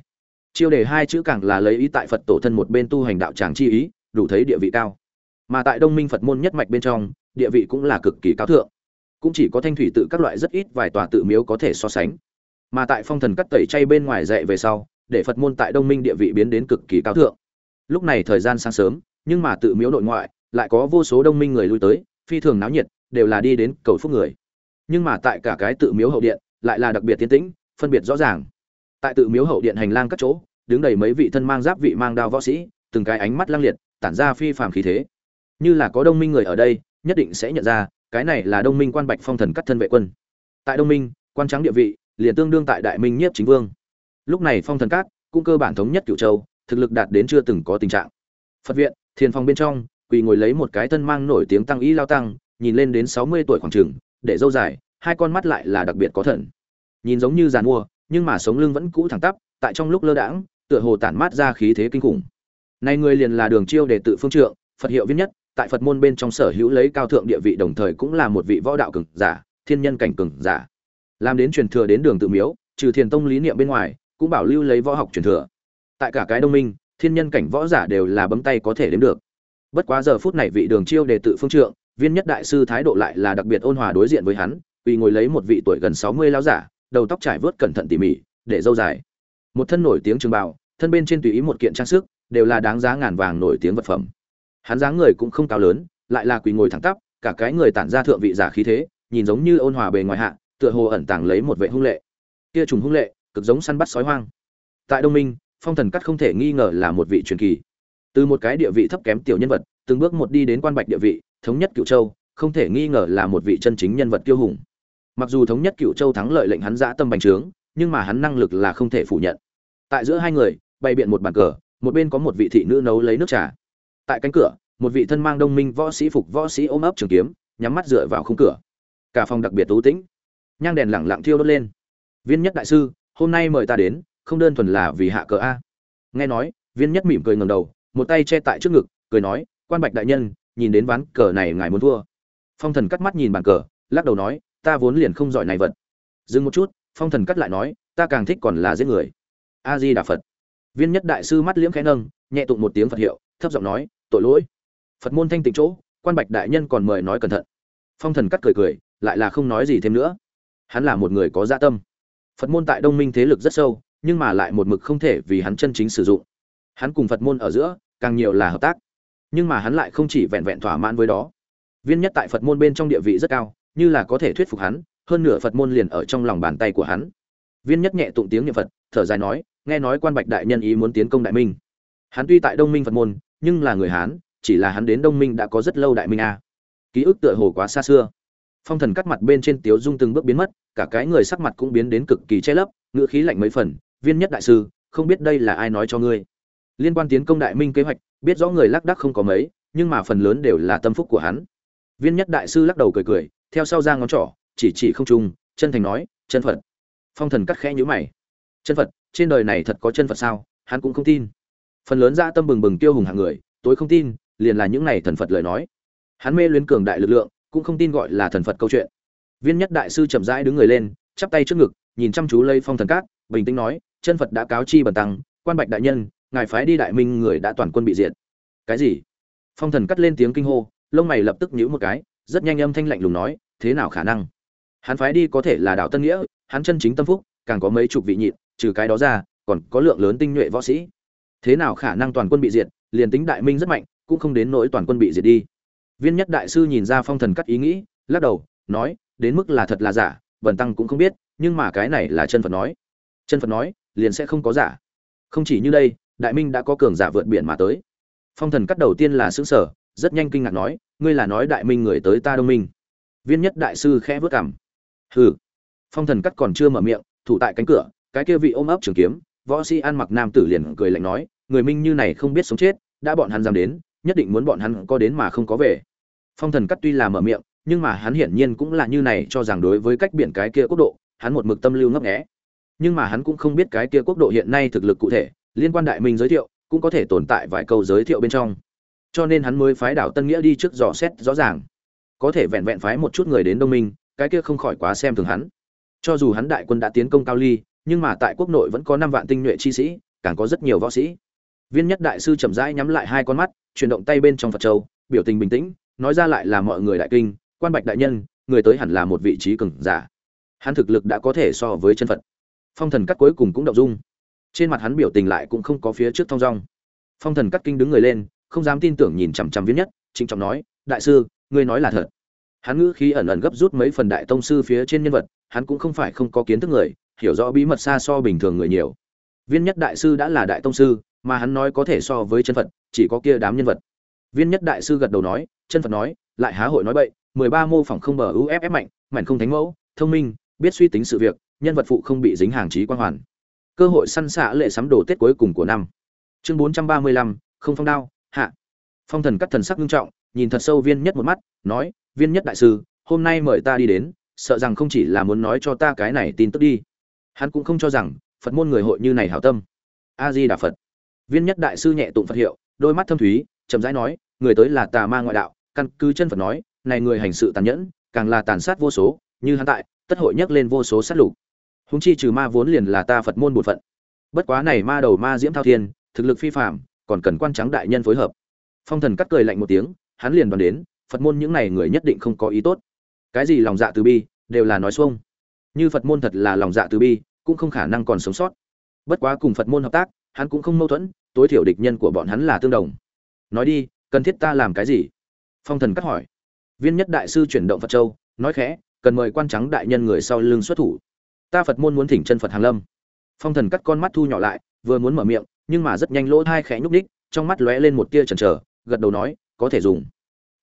Chiêu đề hai chữ càng là lấy ý tại phật tổ thân một bên tu hành đạo tràng chi ý, đủ thấy địa vị cao. Mà tại đông minh phật môn nhất mạch bên trong, địa vị cũng là cực kỳ cao thượng. Cũng chỉ có thanh thủy tự các loại rất ít vài tòa tự miếu có thể so sánh mà tại phong thần cắt tẩy chay bên ngoài dạy về sau, để phật môn tại đông minh địa vị biến đến cực kỳ cao thượng. Lúc này thời gian sáng sớm, nhưng mà tự miếu nội ngoại, lại có vô số đông minh người lui tới, phi thường náo nhiệt, đều là đi đến cầu phúc người. Nhưng mà tại cả cái tự miếu hậu điện, lại là đặc biệt tiến tĩnh, phân biệt rõ ràng. Tại tự miếu hậu điện hành lang các chỗ, đứng đầy mấy vị thân mang giáp vị mang đao võ sĩ, từng cái ánh mắt lăng liệt, tản ra phi phàm khí thế. Như là có đông minh người ở đây, nhất định sẽ nhận ra, cái này là đông minh quan bạch phong thần cắt thân vệ quân. Tại đông minh, quan trắng địa vị liền tương đương tại đại minh nhiếp chính vương. Lúc này phong thần cát cũng cơ bản thống nhất cửu châu, thực lực đạt đến chưa từng có tình trạng. Phật viện, thiền phòng bên trong, quỳ ngồi lấy một cái thân mang nổi tiếng tăng y lao tăng, nhìn lên đến sáu mươi tuổi khoảng trường, để dâu dài, hai con mắt lại là đặc biệt có thần. Nhìn giống như giàn mua nhưng mà sống lưng vẫn cũ thẳng tắp, tại trong lúc lơ đãng, tựa hồ tản mát ra khí thế kinh khủng. Nay người liền là đường chiêu để tự phương trượng, phật hiệu viết nhất, tại phật môn bên trong sở hữu lấy cao thượng địa vị đồng thời cũng là một vị võ đạo cường giả, thiên nhân cảnh cường giả làm đến truyền thừa đến đường tự miếu, trừ thiền tông lý niệm bên ngoài, cũng bảo lưu lấy võ học truyền thừa. Tại cả cái đông minh, thiên nhân cảnh võ giả đều là bấm tay có thể đếm được. Bất quá giờ phút này vị đường chiêu đề tự phương trượng, viên nhất đại sư thái độ lại là đặc biệt ôn hòa đối diện với hắn vì ngồi lấy một vị tuổi gần sáu mươi lão giả, đầu tóc trải vớt cẩn thận tỉ mỉ, để dâu dài. Một thân nổi tiếng trường bào, thân bên trên tùy ý một kiện trang sức, đều là đáng giá ngàn vàng nổi tiếng vật phẩm. Hắn dáng người cũng không cao lớn, lại là quỳ ngồi thẳng tắp, cả cái người tản ra thượng vị giả khí thế, nhìn giống như ôn hòa bề ngoài hạ tựa hồ ẩn tàng lấy một vệ hung lệ. Kia trùng hung lệ, cực giống săn bắt sói hoang. Tại đông minh, phong thần cắt không thể nghi ngờ là một vị truyền kỳ. Từ một cái địa vị thấp kém tiểu nhân vật, từng bước một đi đến quan bạch địa vị, thống nhất cựu châu, không thể nghi ngờ là một vị chân chính nhân vật tiêu hùng. Mặc dù thống nhất cựu châu thắng lợi lệnh hắn giã tâm bành trướng, nhưng mà hắn năng lực là không thể phủ nhận. Tại giữa hai người, bày biện một bàn cờ, một bên có một vị thị nữ nấu lấy nước trà. Tại cánh cửa, một vị thân mang đông minh võ sĩ phục võ sĩ ôm ấp trường kiếm, nhắm mắt dựa vào khung cửa. Cả phòng đặc biệt tú tĩnh nhang đèn lẳng lặng thiêu đốt lên. Viên nhất đại sư, hôm nay mời ta đến, không đơn thuần là vì hạ cờ a. Nghe nói, viên nhất mỉm cười ngầm đầu, một tay che tại trước ngực, cười nói, quan bạch đại nhân, nhìn đến ván cờ này ngài muốn thua. Phong thần cắt mắt nhìn bàn cờ, lắc đầu nói, ta vốn liền không giỏi này vật. Dừng một chút, phong thần cắt lại nói, ta càng thích còn là giết người. A di đà phật viên nhất đại sư mắt liễm khẽ nâng, nhẹ tụng một tiếng phật hiệu, thấp giọng nói, tội lỗi. Phật môn thanh tịnh chỗ, quan bạch đại nhân còn mời nói cẩn thận. Phong thần cắt cười cười, lại là không nói gì thêm nữa hắn là một người có dạ tâm. Phật môn tại đông minh thế lực rất sâu, nhưng mà lại một mực không thể vì hắn chân chính sử dụng. Hắn cùng phật môn ở giữa, càng nhiều là hợp tác. Nhưng mà hắn lại không chỉ vẹn vẹn thỏa mãn với đó. Viên nhất tại phật môn bên trong địa vị rất cao, như là có thể thuyết phục hắn, hơn nửa phật môn liền ở trong lòng bàn tay của hắn. Viên nhất nhẹ tụng tiếng niệm phật, thở dài nói, nghe nói quan bạch đại nhân ý muốn tiến công đại minh. Hắn tuy tại đông minh phật môn, nhưng là người hán, chỉ là hắn đến đông minh đã có rất lâu đại minh a. Ký ức tựa hồ quá xa xưa phong thần cắt mặt bên trên tiếu dung từng bước biến mất, cả cái người sắc mặt cũng biến đến cực kỳ che lấp, ngữ khí lạnh mấy phần, viên nhất đại sư, không biết đây là ai nói cho ngươi? Liên quan tiến công đại minh kế hoạch, biết rõ người lác đác không có mấy, nhưng mà phần lớn đều là tâm phúc của hắn. Viên nhất đại sư lắc đầu cười cười, theo sau ra ngón trỏ, chỉ chỉ không trung, chân thành nói, chân phật. Phong thần cắt khẽ nhữ mày. Chân phật, trên đời này thật có chân phật sao? Hắn cũng không tin. Phần lớn ra tâm bừng bừng tiêu hùng hàng người tối không tin, liền là những này thần phật lời nói. Hắn mê luyến cường đại lực lượng cũng không tin gọi là thần phật câu chuyện. Viên nhất đại sư chậm rãi đứng người lên, chắp tay trước ngực, nhìn chăm chú lây phong thần cát, bình tĩnh nói, chân phật đã cáo chi bần tăng, quan bạch đại nhân, ngài phái đi đại minh người đã toàn quân bị diệt. Cái gì? Phong thần cắt lên tiếng kinh hô, lông mày lập tức nhíu một cái, rất nhanh âm thanh lạnh lùng nói, thế nào khả năng? Hắn phái đi có thể là đạo tân nghĩa, hắn chân chính tâm phúc, càng có mấy chục vị nhịn, trừ cái đó ra, còn có lượng lớn tinh nhuệ võ sĩ. Thế nào khả năng toàn quân bị diệt, liền tính đại minh rất mạnh, cũng không đến nỗi toàn quân bị diệt đi viên nhất đại sư nhìn ra phong thần cắt ý nghĩ, lắc đầu, nói, đến mức là thật là giả bần tăng cũng không biết, nhưng mà cái này là chân phật nói. Chân phật nói, liền sẽ không có giả. Không chỉ như đây, đại minh đã có cường giả vượt biển mà tới. Phong thần cắt đầu tiên là sững sở rất nhanh kinh ngạc nói, ngươi là nói đại minh người tới ta đông minh. Viên nhất đại sư khẽ vớt cảm hừ. Phong thần cắt còn chưa mở miệng, thủ tại cánh cửa, cái kia vị ôm ấp trường kiếm, võ sĩ ăn mặc nam tử liền cười lạnh nói, người minh như này không biết sống chết, đã bọn hắn dám đến nhất định muốn bọn hắn có đến mà không có về. Phong thần cắt tuy là mở miệng, nhưng mà hắn hiển nhiên cũng là như này cho rằng đối với cách biển cái kia quốc độ, hắn một mực tâm lưu ngấp nghé. Nhưng mà hắn cũng không biết cái kia quốc độ hiện nay thực lực cụ thể, liên quan đại minh giới thiệu, cũng có thể tồn tại vài câu giới thiệu bên trong. Cho nên hắn mới phái đảo tân nghĩa đi trước dò xét rõ ràng. Có thể vẹn vẹn phái một chút người đến đông minh, cái kia không khỏi quá xem thường hắn. Cho dù hắn đại quân đã tiến công cao ly, nhưng mà tại quốc nội vẫn có năm vạn tinh nhuệ chi sĩ, càng có rất nhiều võ sĩ viên nhất đại sư chậm rãi nhắm lại hai con mắt, chuyển động tay bên trong phật châu, biểu tình bình tĩnh, nói ra lại là mọi người đại kinh, quan bạch đại nhân, người tới hẳn là một vị trí cường giả. Hắn thực lực đã có thể so với chân phật. Phong thần cắt cuối cùng cũng động dung. Trên mặt hắn biểu tình lại cũng không có phía trước thong dong. Phong thần cắt kinh đứng người lên, không dám tin tưởng nhìn chằm chằm viết nhất, trịnh trọng nói, đại sư, ngươi nói là thật. Hắn ngữ khí ẩn ẩn gấp rút mấy phần đại tông sư phía trên nhân vật, hắn cũng không phải không có kiến thức người, hiểu rõ bí mật xa so bình thường người nhiều. Viên nhất đại sư đã là đại tông sư mà hắn nói có thể so với chân phật, chỉ có kia đám nhân vật. Viên nhất đại sư gật đầu nói, chân phật nói, lại há hội nói bậy, mười ba mô phỏng không bờ uff mạnh mạnh không thánh mẫu, thông minh, biết suy tính sự việc, nhân vật phụ không bị dính hàng trí quan hoàn. Cơ hội săn xạ lệ sắm đồ tết cuối cùng của năm. Chương bốn trăm ba mươi lăm, không phong đao, hạ. Phong thần cắt thần sắc nghiêm trọng, nhìn thật sâu viên nhất một mắt, nói, viên nhất đại sư, hôm nay mời ta đi đến, sợ rằng không chỉ là muốn nói cho ta cái này tin tức đi. Hắn cũng không cho rằng, phật môn người hội như này hảo tâm. A di đà phật viên nhất đại sư nhẹ tụng phật hiệu, đôi mắt thâm thúy, chậm rãi nói, người tới là tà ma ngoại đạo, căn cứ chân phật nói, này người hành sự tàn nhẫn, càng là tàn sát vô số, như hắn tại, tất hội nhắc lên vô số sát lục. Húng chi trừ ma vốn liền là ta phật môn bột phận. Bất quá này ma đầu ma diễm thao thiên, thực lực phi phạm còn cần quan trắng đại nhân phối hợp. Phong thần cắt cười lạnh một tiếng, hắn liền đoán đến, phật môn những này người nhất định không có ý tốt. Cái gì lòng dạ từ bi, đều là nói xuông. Như phật môn thật là lòng dạ từ bi, cũng không khả năng còn sống sót. Bất quá cùng phật môn hợp tác hắn cũng không mâu thuẫn, tối thiểu địch nhân của bọn hắn là tương đồng. Nói đi, cần thiết ta làm cái gì? Phong thần cắt hỏi. Viên nhất đại sư chuyển động phật châu, nói khẽ, cần mời quan trắng đại nhân người sau lưng xuất thủ. Ta phật môn muốn thỉnh chân phật hàng lâm. Phong thần cắt con mắt thu nhỏ lại, vừa muốn mở miệng, nhưng mà rất nhanh lỗ thai khẽ nhúc đích trong mắt lóe lên một tia chần chờ, gật đầu nói, có thể dùng.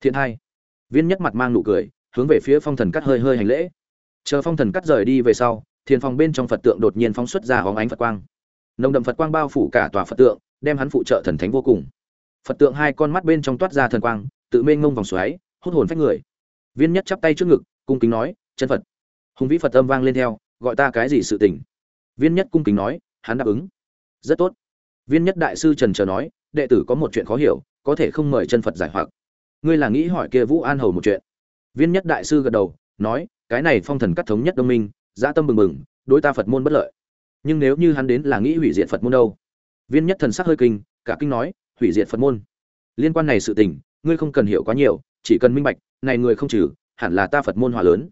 Thiện hai. Viên nhất mặt mang nụ cười, hướng về phía phong thần cắt hơi hơi hành lễ. Chờ phong thần cắt rời đi về sau, thiền phòng bên trong phật tượng đột nhiên phóng xuất ra hóng ánh phật quang nồng đậm phật quang bao phủ cả tòa phật tượng, đem hắn phụ trợ thần thánh vô cùng. Phật tượng hai con mắt bên trong toát ra thần quang, tự mê ngông vòng xoáy, hút hồn phách người. Viên nhất chắp tay trước ngực, cung kính nói, chân phật. Hùng vĩ phật âm vang lên theo, gọi ta cái gì sự tình? Viên nhất cung kính nói, hắn đáp ứng. Rất tốt. Viên nhất đại sư trần chờ nói, đệ tử có một chuyện khó hiểu, có thể không mời chân phật giải hoặc. Ngươi là nghĩ hỏi kia vũ an hầu một chuyện. Viên nhất đại sư gật đầu, nói, cái này phong thần cắt thống nhất đông minh, dã tâm bừng bừng, đối ta phật môn bất lợi nhưng nếu như hắn đến là nghĩ hủy diệt phật môn đâu? Viên nhất thần sắc hơi kinh, cả kinh nói, hủy diệt phật môn. Liên quan này sự tình, ngươi không cần hiểu quá nhiều, chỉ cần minh bạch, này người không trừ, hẳn là ta phật môn hòa lớn.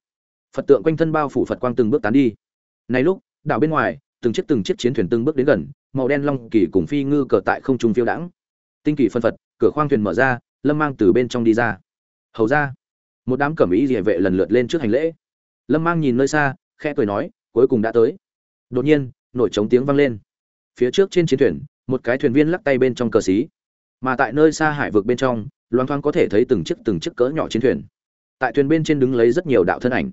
Phật tượng quanh thân bao phủ phật quang từng bước tán đi. Này lúc, đảo bên ngoài, từng chiếc từng chiếc chiến thuyền từng bước đến gần, màu đen long kỳ cùng phi ngư cờ tại không trung phiêu đãng. Tinh kỳ phân phật, cửa khoang thuyền mở ra, lâm mang từ bên trong đi ra. Hầu ra, một đám cẩm ý địa vệ lần lượt lên trước hành lễ. Lâm mang nhìn nơi xa, khẽ cười nói, cuối cùng đã tới. Đột nhiên nổi trống tiếng vang lên. Phía trước trên chiến thuyền, một cái thuyền viên lắc tay bên trong cờ xí. Mà tại nơi xa hải vực bên trong loang thoáng có thể thấy từng chiếc từng chiếc cỡ nhỏ chiến thuyền. Tại thuyền bên trên đứng lấy rất nhiều đạo thân ảnh.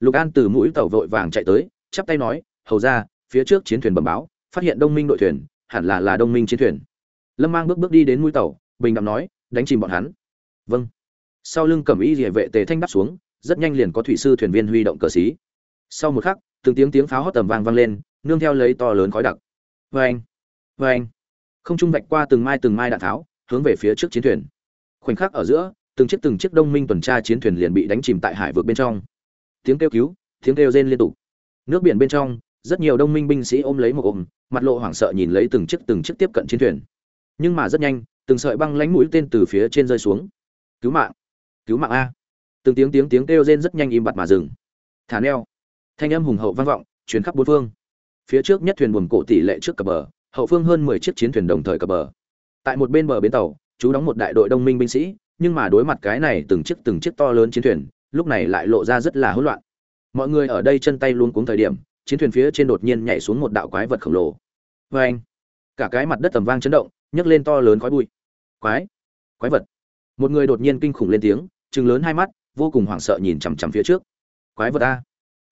Lục an từ mũi tàu vội vàng chạy tới, chắp tay nói, hầu ra, phía trước chiến thuyền bẩm báo, phát hiện đông minh đội thuyền, hẳn là là đông minh chiến thuyền. Lâm mang bước bước đi đến mũi tàu, bình đạm nói, đánh chìm bọn hắn. Vâng. Sau lưng cẩm y địa vệ tề thanh đáp xuống, rất nhanh liền có thủy sư thuyền viên huy động cờ xí. Sau một khắc, từng tiếng tiếng pháo hót tầm vang vang lên nương theo lấy to lớn khói đặc. Vê anh vê anh. Không trung vạch qua từng mai từng mai đạn tháo, hướng về phía trước chiến thuyền. Khoảnh khắc ở giữa, từng chiếc từng chiếc đông minh tuần tra chiến thuyền liền bị đánh chìm tại hải vực bên trong. Tiếng kêu cứu, tiếng kêu rên liên tục. Nước biển bên trong, rất nhiều đông minh binh sĩ ôm lấy một ôm, mặt lộ hoảng sợ nhìn lấy từng chiếc từng chiếc tiếp cận chiến thuyền. Nhưng mà rất nhanh, từng sợi băng lánh mũi tên từ phía trên rơi xuống. Cứu mạng cứu mạng a. Từng tiếng tiếng tiếng kêu rên rất nhanh im bặt mà dừng. Thả neo. Thanh âm hùng hậu vang vọng chuyến khắp bốn phương phía trước nhất thuyền buồm cổ tỷ lệ trước cập bờ, hậu phương hơn mười chiếc chiến thuyền đồng thời cập bờ. Tại một bên bờ bến tàu, chú đóng một đại đội đông minh binh sĩ, nhưng mà đối mặt cái này từng chiếc từng chiếc to lớn chiến thuyền, lúc này lại lộ ra rất là hỗn loạn. Mọi người ở đây chân tay luôn cuống thời điểm, chiến thuyền phía trên đột nhiên nhảy xuống một đạo quái vật khổng lồ. Vê anh. Cả cái mặt đất tầm vang chấn động, nhấc lên to lớn khói bụi. Quái quái vật. Một người đột nhiên kinh khủng lên tiếng chừng lớn hai mắt, vô cùng hoảng sợ nhìn chằm chằm phía trước. Quái vật a.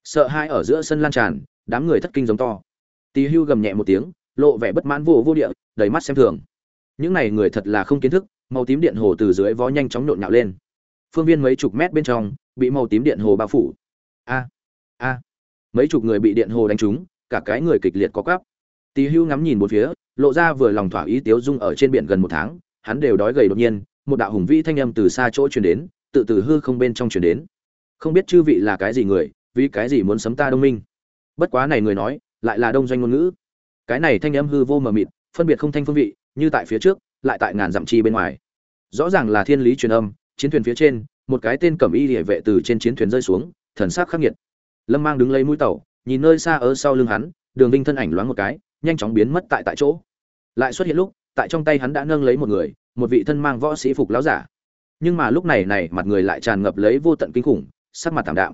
Sợ hai ở giữa sân lan tràn đám người thất kinh giống to. Tì hưu gầm nhẹ một tiếng, lộ vẻ bất mãn vô vô địa, đầy mắt xem thường. Những này người thật là không kiến thức, màu tím điện hồ từ dưới vó nhanh chóng nhộn nhạo lên. Phương viên mấy chục mét bên trong, bị màu tím điện hồ bao phủ. A a, mấy chục người bị điện hồ đánh trúng, cả cái người kịch liệt có cắp tì hưu ngắm nhìn một phía, lộ ra vừa lòng thỏa ý tiếu dung ở trên biển gần một tháng, hắn đều đói gầy đột nhiên, một đạo hùng vĩ thanh âm từ xa chỗ truyền đến, tự từ hư không bên trong truyền đến. Không biết chư vị là cái gì người, vì cái gì muốn sấm ta đông minh? Bất quá này người nói, lại là đông doanh ngôn ngữ. Cái này thanh âm hư vô mờ mịt, phân biệt không thanh phương vị, như tại phía trước, lại tại ngàn dặm chi bên ngoài. Rõ ràng là thiên lý truyền âm, chiến thuyền phía trên, một cái tên cẩm y địa vệ từ trên chiến thuyền rơi xuống, thần sắc khắc nghiệt. Lâm mang đứng lấy mũi tàu, nhìn nơi xa ở sau lưng hắn, đường vinh thân ảnh loáng một cái, nhanh chóng biến mất tại tại chỗ. Lại xuất hiện lúc, tại trong tay hắn đã nâng lấy một người, một vị thân mang võ sĩ phục láo giả. Nhưng mà lúc này này, mặt người lại tràn ngập lấy vô tận kinh khủng, sắc mặt thảm đạm.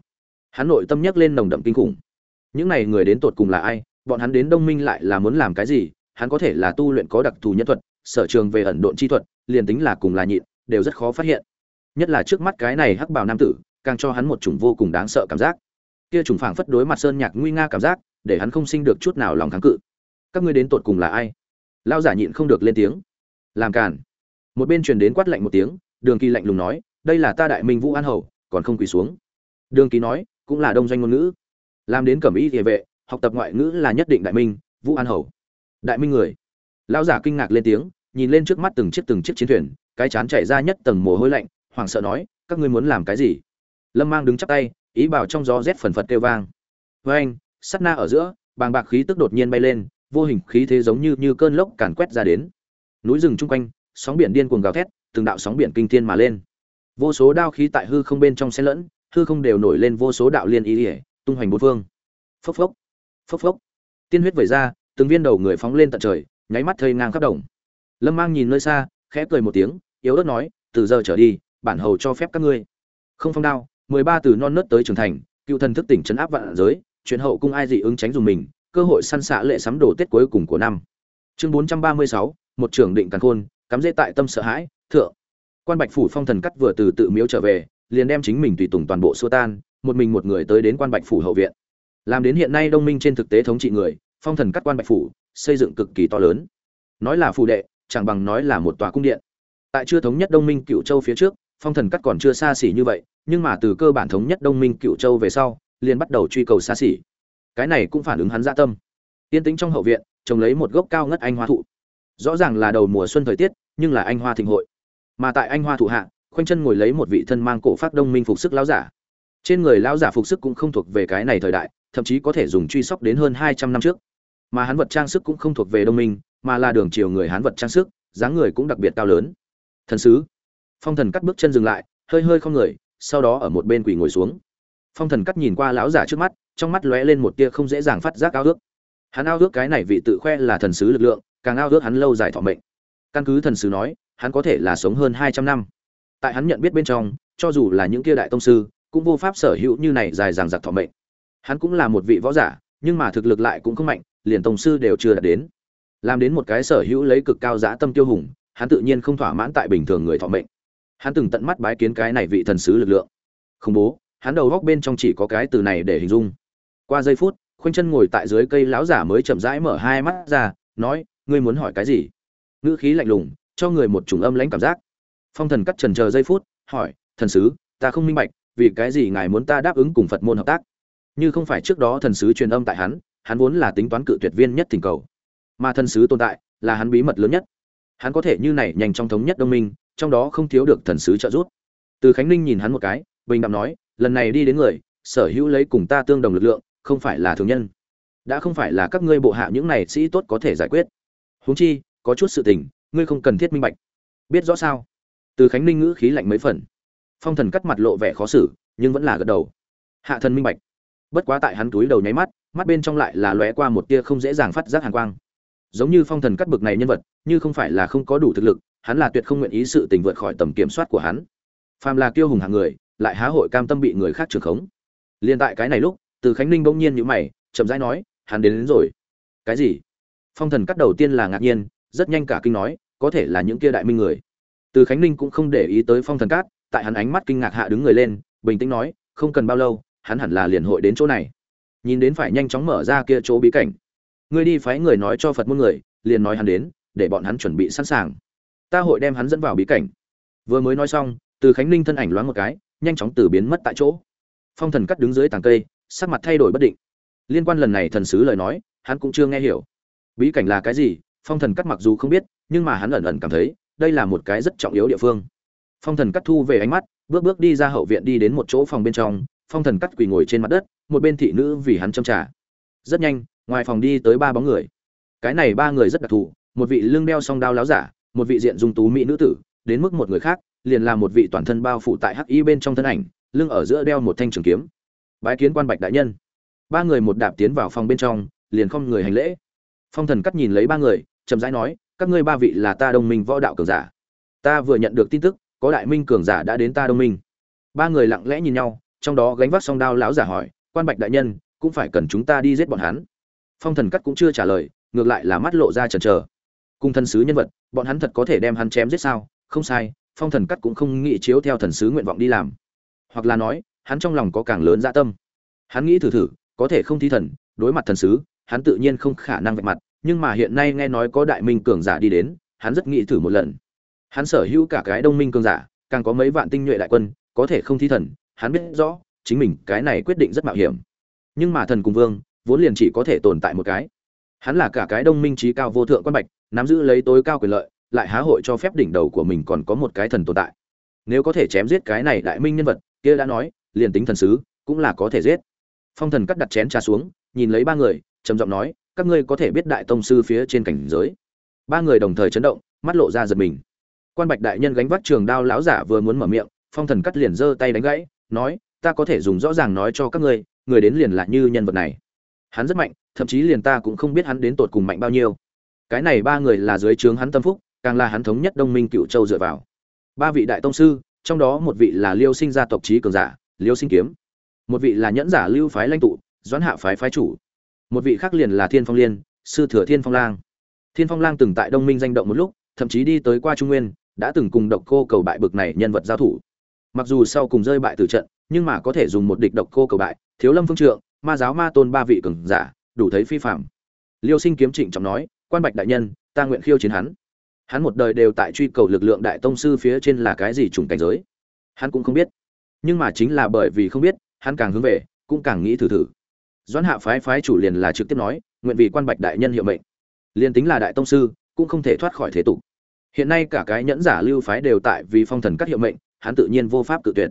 Hắn nội tâm nhấc lên nồng đậm kinh khủng những này người đến tột cùng là ai? Bọn hắn đến đông minh lại là muốn làm cái gì? Hắn có thể là tu luyện có đặc thù nhân thuật, sở trường về ẩn độn chi thuật, liền tính là cùng là nhịn, đều rất khó phát hiện. Nhất là trước mắt cái này hắc bào nam tử, càng cho hắn một chủng vô cùng đáng sợ cảm giác. Kia chủng phảng phất đối mặt sơn nhạc nguy nga cảm giác, để hắn không sinh được chút nào lòng kháng cự. Các ngươi đến tột cùng là ai? Lao giả nhịn không được lên tiếng. Làm cản một bên truyền đến quát lạnh một tiếng, đường kỳ lạnh lùng nói, đây là ta đại minh vũ an hầu, còn không quỳ xuống. Đường kỳ nói, cũng là đông doanh ngôn ngữ làm đến cẩm y địa vệ, học tập ngoại ngữ là nhất định đại minh, vũ an hầu. Đại minh người. Lão giả kinh ngạc lên tiếng, nhìn lên trước mắt từng chiếc từng chiếc chiến thuyền, cái chán chạy ra nhất tầng mồ hôi lạnh, hoảng sợ nói, các ngươi muốn làm cái gì? Lâm mang đứng chắp tay, ý bảo trong gió rét phần phật kêu vang. Với anh sắt na ở giữa, bàng bạc khí tức đột nhiên bay lên, vô hình khí thế giống như như cơn lốc càn quét ra đến. Núi rừng chung quanh, sóng biển điên cuồng gào thét, từng đạo sóng biển kinh thiên mà lên. Vô số đao khí tại hư không bên trong xen lẫn, hư không đều nổi lên vô số đạo liên ý ỉa tung hoành bốn phương. Phốc phốc phốc phốc. Tiên huyết vẩy ra, từng viên đầu người phóng lên tận trời, nháy mắt thây ngang khắp đồng. Lâm mang nhìn nơi xa, khẽ cười một tiếng, yếu ớt nói, từ giờ trở đi, bản hầu cho phép các ngươi. Không phong đao, mười ba từ non nớt tới trưởng thành, cựu thần thức tỉnh chấn áp vạn giới, chuyện hậu cung ai dị ứng tránh dùng mình, cơ hội săn xạ lệ sắm đồ tết cuối cùng của năm. Chương bốn trăm ba mươi sáu, một trưởng định càn khôn, cắm dễ tại tâm sợ hãi, thượng. Quan bạch phủ phong thần cắt vừa từ tự miếu trở về liền đem chính mình tùy tùng toàn bộ xua tan, một mình một người tới đến quan bạch phủ hậu viện. Làm đến hiện nay đông minh trên thực tế thống trị người, phong thần cắt quan bạch phủ, xây dựng cực kỳ to lớn. Nói là phù đệ, chẳng bằng nói là một tòa cung điện. Tại chưa thống nhất đông minh cựu châu phía trước, phong thần cắt còn chưa xa xỉ như vậy, nhưng mà từ cơ bản thống nhất đông minh cựu châu về sau, liền bắt đầu truy cầu xa xỉ. Cái này cũng phản ứng hắn dạ tâm. Tiên tính trong hậu viện trồng lấy một gốc cao ngất anh hoa thụ. Rõ ràng là đầu mùa xuân thời tiết, nhưng là anh hoa thịnh hội. Mà tại anh hoa thụ hạ khoanh chân ngồi lấy một vị thân mang cổ phát đông minh phục sức lão giả. Trên người lão giả phục sức cũng không thuộc về cái này thời đại, thậm chí có thể dùng truy sóc đến hơn hai trăm năm trước. Mà hắn vật trang sức cũng không thuộc về đông minh, mà là đường chiều người hán vật trang sức, dáng người cũng đặc biệt cao lớn. Thần sứ. Phong thần cắt bước chân dừng lại, hơi hơi không người, sau đó ở một bên quỳ ngồi xuống. Phong thần cắt nhìn qua lão giả trước mắt, trong mắt lóe lên một tia không dễ dàng phát giác ao ước. Hắn ao ước cái này vị tự khoe là thần sứ lực lượng, càng ao ước hắn lâu dài thọ mệnh. Căn cứ thần sứ nói, hắn có thể là sống hơn hai trăm năm tại hắn nhận biết bên trong, cho dù là những kia đại tông sư, cũng vô pháp sở hữu như này dài dằng dặc thọ mệnh. Hắn cũng là một vị võ giả, nhưng mà thực lực lại cũng không mạnh, liền tông sư đều chưa đạt đến. Làm đến một cái sở hữu lấy cực cao giá tâm tiêu hùng, hắn tự nhiên không thỏa mãn tại bình thường người thọ mệnh. Hắn từng tận mắt bái kiến cái này vị thần sứ lực lượng. Khủng bố, hắn đầu góc bên trong chỉ có cái từ này để hình dung. Qua giây phút, khoanh chân ngồi tại dưới cây lão giả mới chậm rãi mở hai mắt ra, nói, ngươi muốn hỏi cái gì? Ngữ khí lạnh lùng, cho người một chủng âm lãnh cảm giác phong thần cắt trần chờ giây phút, hỏi, thần sứ, ta không minh bạch, vì cái gì ngài muốn ta đáp ứng cùng phật môn hợp tác? Như không phải trước đó thần sứ truyền âm tại hắn hắn vốn là tính toán cự tuyệt viên nhất thỉnh cầu. Mà thần sứ tồn tại, là hắn bí mật lớn nhất. Hắn có thể như này nhanh trong thống nhất đông minh, trong đó không thiếu được thần sứ trợ giúp. Từ khánh ninh nhìn hắn một cái, bình đạm nói, lần này đi đến người, sở hữu lấy cùng ta tương đồng lực lượng, không phải là thường nhân. Đã không phải là các ngươi bộ hạ những này sĩ tốt có thể giải quyết. Huống chi, có chút sự tình, ngươi không cần thiết minh bạch. Biết rõ sao? Từ khánh ninh ngữ khí lạnh mấy phần. Phong thần cắt mặt lộ vẻ khó xử nhưng vẫn là gật đầu. Hạ thần minh bạch. Bất quá tại hắn túi đầu nháy mắt mắt bên trong lại là lóe qua một tia không dễ dàng phát giác hàn quang. Giống như phong thần cắt bực này nhân vật như không phải là không có đủ thực lực hắn là tuyệt không nguyện ý sự tình vượt khỏi tầm kiểm soát của hắn. Phàm là kiêu hùng hàng người lại há hội cam tâm bị người khác trường khống. Liên tại cái này lúc từ khánh ninh bỗng nhiên nhữ mày chậm rãi nói hắn đến, đến rồi. Cái gì? Phong thần cắt đầu tiên là ngạc nhiên rất nhanh cả kinh nói có thể là những kia đại minh người từ khánh ninh cũng không để ý tới phong thần cát, tại hắn ánh mắt kinh ngạc hạ đứng người lên, bình tĩnh nói, không cần bao lâu, hắn hẳn là liền hội đến chỗ này. Nhìn đến phải nhanh chóng mở ra kia chỗ bí cảnh. Ngươi đi phái người nói cho phật môn người, liền nói hắn đến, để bọn hắn chuẩn bị sẵn sàng. Ta hội đem hắn dẫn vào bí cảnh. Vừa mới nói xong, từ khánh ninh thân ảnh loáng một cái, nhanh chóng từ biến mất tại chỗ. Phong thần cắt đứng dưới tàng cây, sắc mặt thay đổi bất định. Liên quan lần này thần sứ lời nói, hắn cũng chưa nghe hiểu. Bí cảnh là cái gì, phong thần cắt mặc dù không biết, nhưng mà hắn ẩn ẩn cảm thấy đây là một cái rất trọng yếu địa phương. Phong thần cắt thu về ánh mắt, bước bước đi ra hậu viện đi đến một chỗ phòng bên trong, phong thần cắt quỳ ngồi trên mặt đất, một bên thị nữ vì hắn châm trả rất nhanh, ngoài phòng đi tới ba bóng người. Cái này ba người rất đặc thù, một vị lưng đeo song đao láo giả, một vị diện dung tú mỹ nữ tử, đến mức một người khác, liền là một vị toàn thân bao phủ tại hắc y bên trong thân ảnh, lưng ở giữa đeo một thanh trường kiếm. Bái kiến quan bạch đại nhân. Ba người một đạp tiến vào phòng bên trong, liền không người hành lễ. Phong thần cắt nhìn lấy ba người, chậm rãi nói các ngươi ba vị là ta đồng minh võ đạo cường giả. Ta vừa nhận được tin tức, có đại minh cường giả đã đến ta đồng minh. Ba người lặng lẽ nhìn nhau, trong đó gánh vác song đao lão giả hỏi, quan bạch đại nhân, cũng phải cần chúng ta đi giết bọn hắn? Phong thần cắt cũng chưa trả lời, ngược lại là mắt lộ ra chần chờ. Cùng thần sứ nhân vật, bọn hắn thật có thể đem hắn chém giết sao? Không sai, phong thần cắt cũng không nghĩ chiếu theo thần sứ nguyện vọng đi làm. Hoặc là nói, hắn trong lòng có càng lớn dạ tâm. Hắn nghĩ thử thử, có thể không thi thần, đối mặt thần sứ, hắn tự nhiên không khả năng vạch mặt nhưng mà hiện nay nghe nói có đại minh cường giả đi đến, hắn rất nghĩ thử một lần. Hắn sở hữu cả cái đông minh cường giả, càng có mấy vạn tinh nhuệ đại quân, có thể không thi thần, hắn biết rõ, chính mình cái này quyết định rất mạo hiểm. Nhưng mà thần cùng vương, vốn liền chỉ có thể tồn tại một cái. Hắn là cả cái đông minh trí cao vô thượng quan bạch, nắm giữ lấy tối cao quyền lợi, lại há hội cho phép đỉnh đầu của mình còn có một cái thần tồn tại. Nếu có thể chém giết cái này đại minh nhân vật, kia đã nói, liền tính thần sứ, cũng là có thể giết. Phong thần cắt đặt chén trà xuống, nhìn lấy ba người, trầm giọng nói các ngươi có thể biết đại tông sư phía trên cảnh giới. Ba người đồng thời chấn động, mắt lộ ra giật mình. Quan bạch đại nhân gánh vác trường đao lão giả vừa muốn mở miệng, phong thần cắt liền giơ tay đánh gãy, nói, ta có thể dùng rõ ràng nói cho các ngươi, người đến liền lại như nhân vật này. Hắn rất mạnh, thậm chí liền ta cũng không biết hắn đến tột cùng mạnh bao nhiêu. Cái này ba người là dưới trướng hắn tâm phúc, càng là hắn thống nhất đông minh cựu châu dựa vào. Ba vị đại tông sư, trong đó một vị là liêu sinh gia tộc trí cường giả, liêu sinh kiếm. Một vị là nhẫn giả lưu phái lãnh tụ, doãn hạ phái phái chủ một vị khác liền là thiên phong liên, sư thừa thiên phong lang. Thiên phong lang từng tại đông minh danh động một lúc, thậm chí đi tới qua trung nguyên, đã từng cùng độc cô cầu bại bực này nhân vật giao thủ. Mặc dù sau cùng rơi bại từ trận, nhưng mà có thể dùng một địch độc cô cầu bại, thiếu lâm phương trượng, ma giáo ma tôn ba vị cường giả, đủ thấy phi phạm liêu sinh kiếm trịnh trọng nói, quan bạch đại nhân, ta nguyện khiêu chiến hắn. Hắn một đời đều tại truy cầu lực lượng đại tông sư phía trên là cái gì trùng cảnh giới? Hắn cũng không biết. Nhưng mà chính là bởi vì không biết, hắn càng hướng về, cũng càng nghĩ thử thử doãn hạ phái phái chủ liền là trực tiếp nói, nguyện vì quan bạch đại nhân hiệu mệnh. Liền tính là đại tông sư, cũng không thể thoát khỏi thế tục. Hiện nay cả cái nhẫn giả lưu phái đều tại vì phong thần các hiệu mệnh, hắn tự nhiên vô pháp tự tuyệt.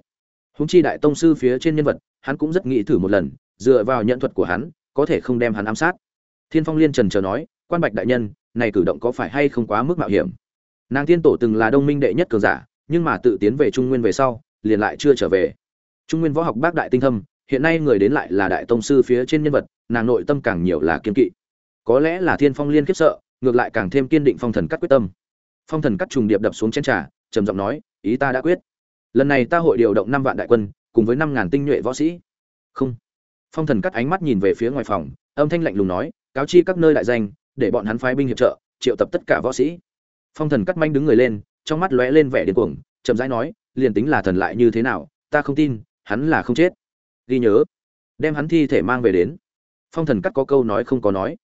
Húng chi đại tông sư phía trên nhân vật, hắn cũng rất nghĩ thử một lần, dựa vào nhận thuật của hắn, có thể không đem hắn ám sát. Thiên phong liên trần chờ nói, quan bạch đại nhân, này cử động có phải hay không quá mức mạo hiểm? Nàng tiên tổ từng là đông minh đệ nhất cường giả, nhưng mà tự tiến về trung nguyên về sau, liền lại chưa trở về. Trung nguyên võ học bác đại tinh thâm hiện nay người đến lại là đại tông sư phía trên nhân vật, nàng nội tâm càng nhiều là kiên kỵ. Có lẽ là thiên phong liên khiếp sợ, ngược lại càng thêm kiên định phong thần cắt quyết tâm. Phong thần cắt trùng điệp đập xuống chén trà, trầm giọng nói, ý ta đã quyết. Lần này ta hội điều động năm vạn đại quân, cùng với năm ngàn tinh nhuệ võ sĩ. Không. Phong thần cắt ánh mắt nhìn về phía ngoài phòng, âm thanh lạnh lùng nói, cáo chi các nơi đại danh, để bọn hắn phái binh hiệp trợ, triệu tập tất cả võ sĩ. Phong thần cắt manh đứng người lên, trong mắt lóe lên vẻ điên cuồng, chậm rãi nói, liền tính là thần lại như thế nào, ta không tin, hắn là không chết ghi nhớ, đem hắn thi thể mang về đến. Phong thần cắt có câu nói không có nói.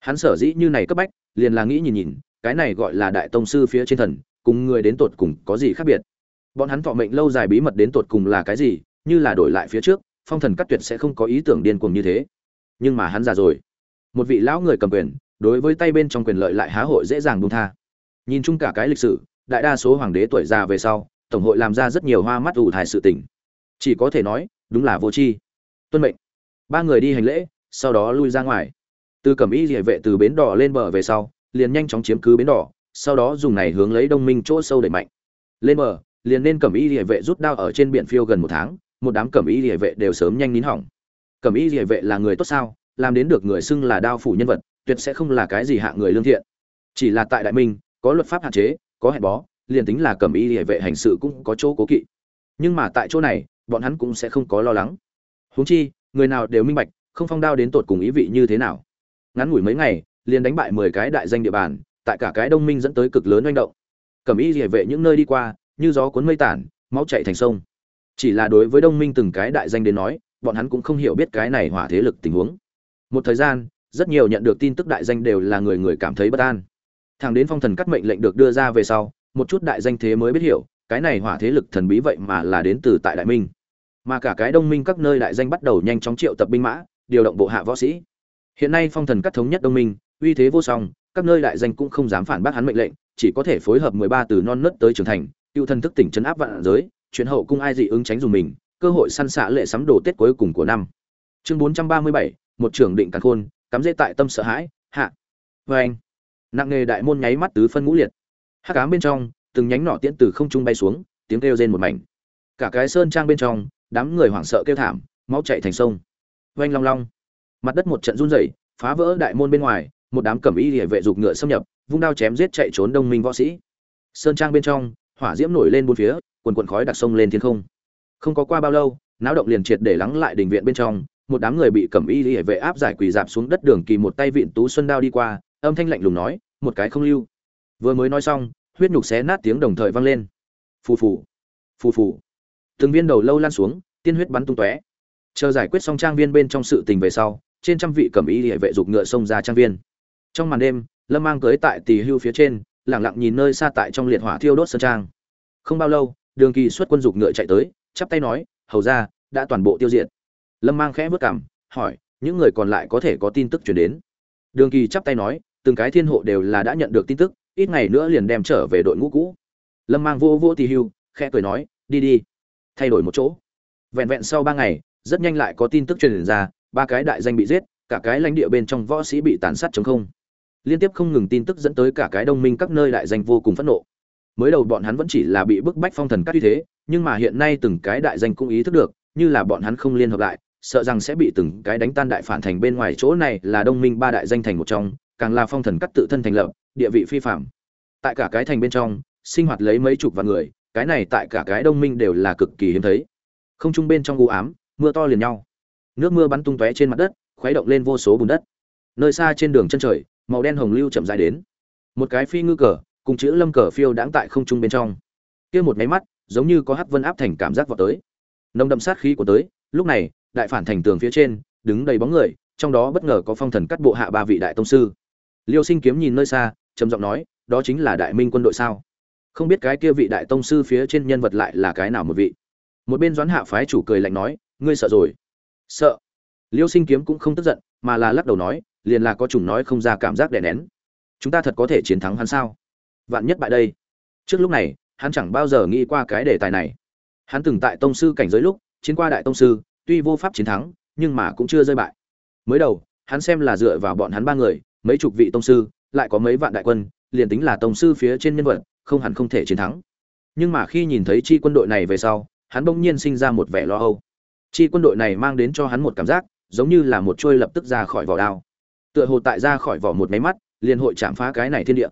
Hắn sở dĩ như này cấp bách, liền là nghĩ nhìn nhìn, cái này gọi là đại tông sư phía trên thần, cùng người đến tột cùng có gì khác biệt? Bọn hắn thọ mệnh lâu dài bí mật đến tột cùng là cái gì, như là đổi lại phía trước, phong thần cắt tuyệt sẽ không có ý tưởng điên cuồng như thế. Nhưng mà hắn già rồi. Một vị lão người cầm quyền, đối với tay bên trong quyền lợi lại há hội dễ dàng buông tha. Nhìn chung cả cái lịch sử, đại đa số hoàng đế tuổi già về sau, tổng hội làm ra rất nhiều hoa mắt ủ thải sự tình. Chỉ có thể nói đúng là vô tri. Tuân mệnh. Ba người đi hành lễ, sau đó lui ra ngoài. Từ cẩm y địa vệ từ bến đỏ lên bờ về sau, liền nhanh chóng chiếm cứ bến đỏ, sau đó dùng này hướng lấy đông minh chỗ sâu đẩy mạnh. Lên bờ, liền nên cẩm y địa vệ rút đao ở trên biển phiêu gần một tháng, một đám cẩm y địa vệ đều sớm nhanh nín hỏng. Cẩm y địa vệ là người tốt sao? Làm đến được người xưng là đao phủ nhân vật, tuyệt sẽ không là cái gì hạ người lương thiện. Chỉ là tại đại minh, có luật pháp hạn chế, có hẹn bó, liền tính là cẩm y địa vệ hành sự cũng có chỗ cố kỵ. Nhưng mà tại chỗ này bọn hắn cũng sẽ không có lo lắng. Huống chi, người nào đều minh bạch, không phong đao đến tột cùng ý vị như thế nào. Ngắn ngủi mấy ngày, liền đánh bại mười cái đại danh địa bàn, tại cả cái đông minh dẫn tới cực lớn manh động. Cẩm y địa vệ những nơi đi qua, như gió cuốn mây tản, máu chạy thành sông. Chỉ là đối với đông minh từng cái đại danh đến nói, bọn hắn cũng không hiểu biết cái này hỏa thế lực tình huống. Một thời gian, rất nhiều nhận được tin tức đại danh đều là người người cảm thấy bất an. Thằng đến phong thần cắt mệnh lệnh được đưa ra về sau, một chút đại danh thế mới biết hiểu, cái này hỏa thế lực thần bí vậy mà là đến từ tại đại minh mà cả cái đông minh các nơi đại danh bắt đầu nhanh chóng triệu tập binh mã, điều động bộ hạ võ sĩ. Hiện nay phong thần cắt thống nhất đông minh, uy thế vô song, các nơi đại danh cũng không dám phản bác hắn mệnh lệnh, chỉ có thể phối hợp mười ba từ non nớt tới trưởng thành, cựu thần thức tỉnh chấn áp vạn giới, chuyển hậu cung ai dị ứng tránh dùng mình, cơ hội săn xạ lệ sắm đồ tết cuối cùng của năm. Chương bốn trăm ba mươi bảy, một trưởng định càn khôn, cắm dễ tại tâm sợ hãi, hạ. Vê anh, nặng nghề đại môn nháy mắt tứ phân ngũ liệt. Hắc ám bên trong, từng nhánh nỏ tiễn từ không trung bay xuống, tiếng kêu rên một mảnh. Cả cái sơn trang bên trong đám người hoảng sợ kêu thảm máu chạy thành sông. Oanh long long. Mặt đất một trận run rẩy, phá vỡ đại môn bên ngoài, một đám cẩm y địa vệ dục ngựa xâm nhập, vung đao chém giết chạy trốn đông minh võ sĩ. Sơn trang bên trong, hỏa diễm nổi lên bốn phía, quần quần khói đặc sông lên thiên không. Không có qua bao lâu, náo động liền triệt để lắng lại đình viện bên trong, một đám người bị cẩm y địa vệ áp giải quỳ dạp xuống đất đường kỳ một tay vịn tú xuân đao đi qua, âm thanh lạnh lùng nói, một cái không lưu. Vừa mới nói xong, huyết nhục xé nát tiếng đồng thời vang lên. Phù phù. Phù phù từng viên đầu lâu lan xuống, tiên huyết bắn tung tóe. Chờ giải quyết xong trang viên bên trong sự tình về sau, trên trăm vị cẩm y địa vệ dục ngựa xông ra trang viên. Trong màn đêm, lâm mang cưới tại tỳ hưu phía trên lẳng lặng nhìn nơi xa tại trong liệt hỏa thiêu đốt sơn trang. Không bao lâu, đường kỳ xuất quân dục ngựa chạy tới, chắp tay nói, hầu ra đã toàn bộ tiêu diệt. Lâm mang khẽ vất cảm hỏi, những người còn lại có thể có tin tức chuyển đến? Đường kỳ chắp tay nói, từng cái thiên hộ đều là đã nhận được tin tức, ít ngày nữa liền đem trở về đội ngũ cũ. Lâm mang vô vô tỳ hưu, khẽ cười nói, đi đi thay đổi một chỗ. Vẹn vẹn sau ba ngày, rất nhanh lại có tin tức truyền ra, ba cái đại danh bị giết, cả cái lãnh địa bên trong võ sĩ bị tàn sát chống không. Liên tiếp không ngừng tin tức dẫn tới cả cái đông minh các nơi đại danh vô cùng phẫn nộ. Mới đầu bọn hắn vẫn chỉ là bị bức bách phong thần các như thế, nhưng mà hiện nay từng cái đại danh cũng ý thức được, như là bọn hắn không liên hợp lại, sợ rằng sẽ bị từng cái đánh tan đại phản thành bên ngoài chỗ này là đông minh ba đại danh thành một trong, càng là phong thần cắt tự thân thành lập, địa vị phi phạm. Tại cả cái thành bên trong, sinh hoạt lấy mấy chục vạn người cái này tại cả cái đông minh đều là cực kỳ hiếm thấy. Không trung bên trong u ám, mưa to liền nhau. Nước mưa bắn tung tóe trên mặt đất, khuấy động lên vô số bùn đất. Nơi xa trên đường chân trời, màu đen hồng lưu chậm dài đến. Một cái phi ngư cờ, cùng chữ lâm cờ phiêu đãng tại không trung bên trong. Kia một máy mắt, giống như có hắc vân áp thành cảm giác vào tới. Nồng đậm sát khí của tới, lúc này, đại phản thành tường phía trên, đứng đầy bóng người, trong đó bất ngờ có phong thần cắt bộ hạ ba vị đại tông sư. Liêu sinh kiếm nhìn nơi xa, trầm giọng nói, đó chính là đại minh quân đội sao? Không biết cái kia vị đại tông sư phía trên nhân vật lại là cái nào một vị. Một bên doãn hạ phái chủ cười lạnh nói, ngươi sợ rồi. Sợ? Liêu sinh kiếm cũng không tức giận, mà là lắc đầu nói, liền là có chủng nói không ra cảm giác đè nén. Chúng ta thật có thể chiến thắng hắn sao? Vạn nhất bại đây. Trước lúc này, hắn chẳng bao giờ nghĩ qua cái đề tài này. Hắn từng tại tông sư cảnh giới lúc, chiến qua đại tông sư, tuy vô pháp chiến thắng, nhưng mà cũng chưa rơi bại. Mới đầu, hắn xem là dựa vào bọn hắn ba người, mấy chục vị tông sư, lại có mấy vạn đại quân, liền tính là tông sư phía trên nhân vật không hẳn không thể chiến thắng. Nhưng mà khi nhìn thấy chi quân đội này về sau, hắn bỗng nhiên sinh ra một vẻ lo âu. Chi quân đội này mang đến cho hắn một cảm giác, giống như là một trôi lập tức ra khỏi vỏ đao. Tựa hồ tại ra khỏi vỏ một máy mắt, liền hội chạm phá cái này thiên địa.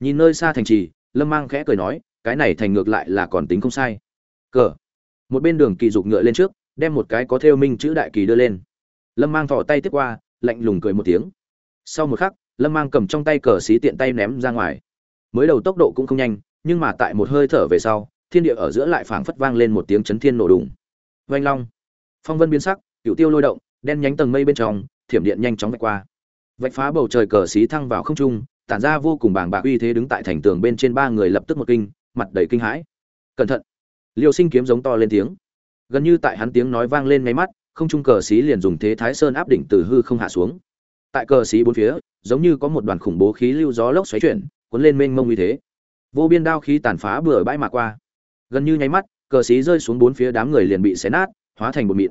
Nhìn nơi xa thành trì, lâm mang khẽ cười nói, cái này thành ngược lại là còn tính không sai. Cờ. Một bên đường kỳ dục ngựa lên trước, đem một cái có thêu minh chữ đại kỳ đưa lên. Lâm mang thỏ tay tiếp qua, lạnh lùng cười một tiếng. Sau một khắc, lâm mang cầm trong tay cờ xí tiện tay ném ra ngoài mới đầu tốc độ cũng không nhanh, nhưng mà tại một hơi thở về sau, thiên địa ở giữa lại phảng phất vang lên một tiếng chấn thiên nổ đùng. Vanh long. Phong vân biến sắc cựu tiêu lôi động, đen nhánh tầng mây bên trong, thiểm điện nhanh chóng vạch qua. Vạch phá bầu trời cờ xí thăng vào không trung, tản ra vô cùng bàng bạc uy thế đứng tại thành tường bên trên ba người lập tức một kinh, mặt đầy kinh hãi. Cẩn thận. Liêu sinh kiếm giống to lên tiếng. Gần như tại hắn tiếng nói vang lên ngay mắt, không trung cờ xí liền dùng thế thái sơn áp đỉnh từ hư không hạ xuống. Tại cờ xí bốn phía, giống như có một đoàn khủng bố khí lưu gió lốc xoáy chuyển cuốn lên mênh mông như thế. Vô biên đao khí tàn phá bừa bãi mà qua. Gần như nháy mắt, cờ xí rơi xuống bốn phía đám người liền bị xé nát, hóa thành bột mịn.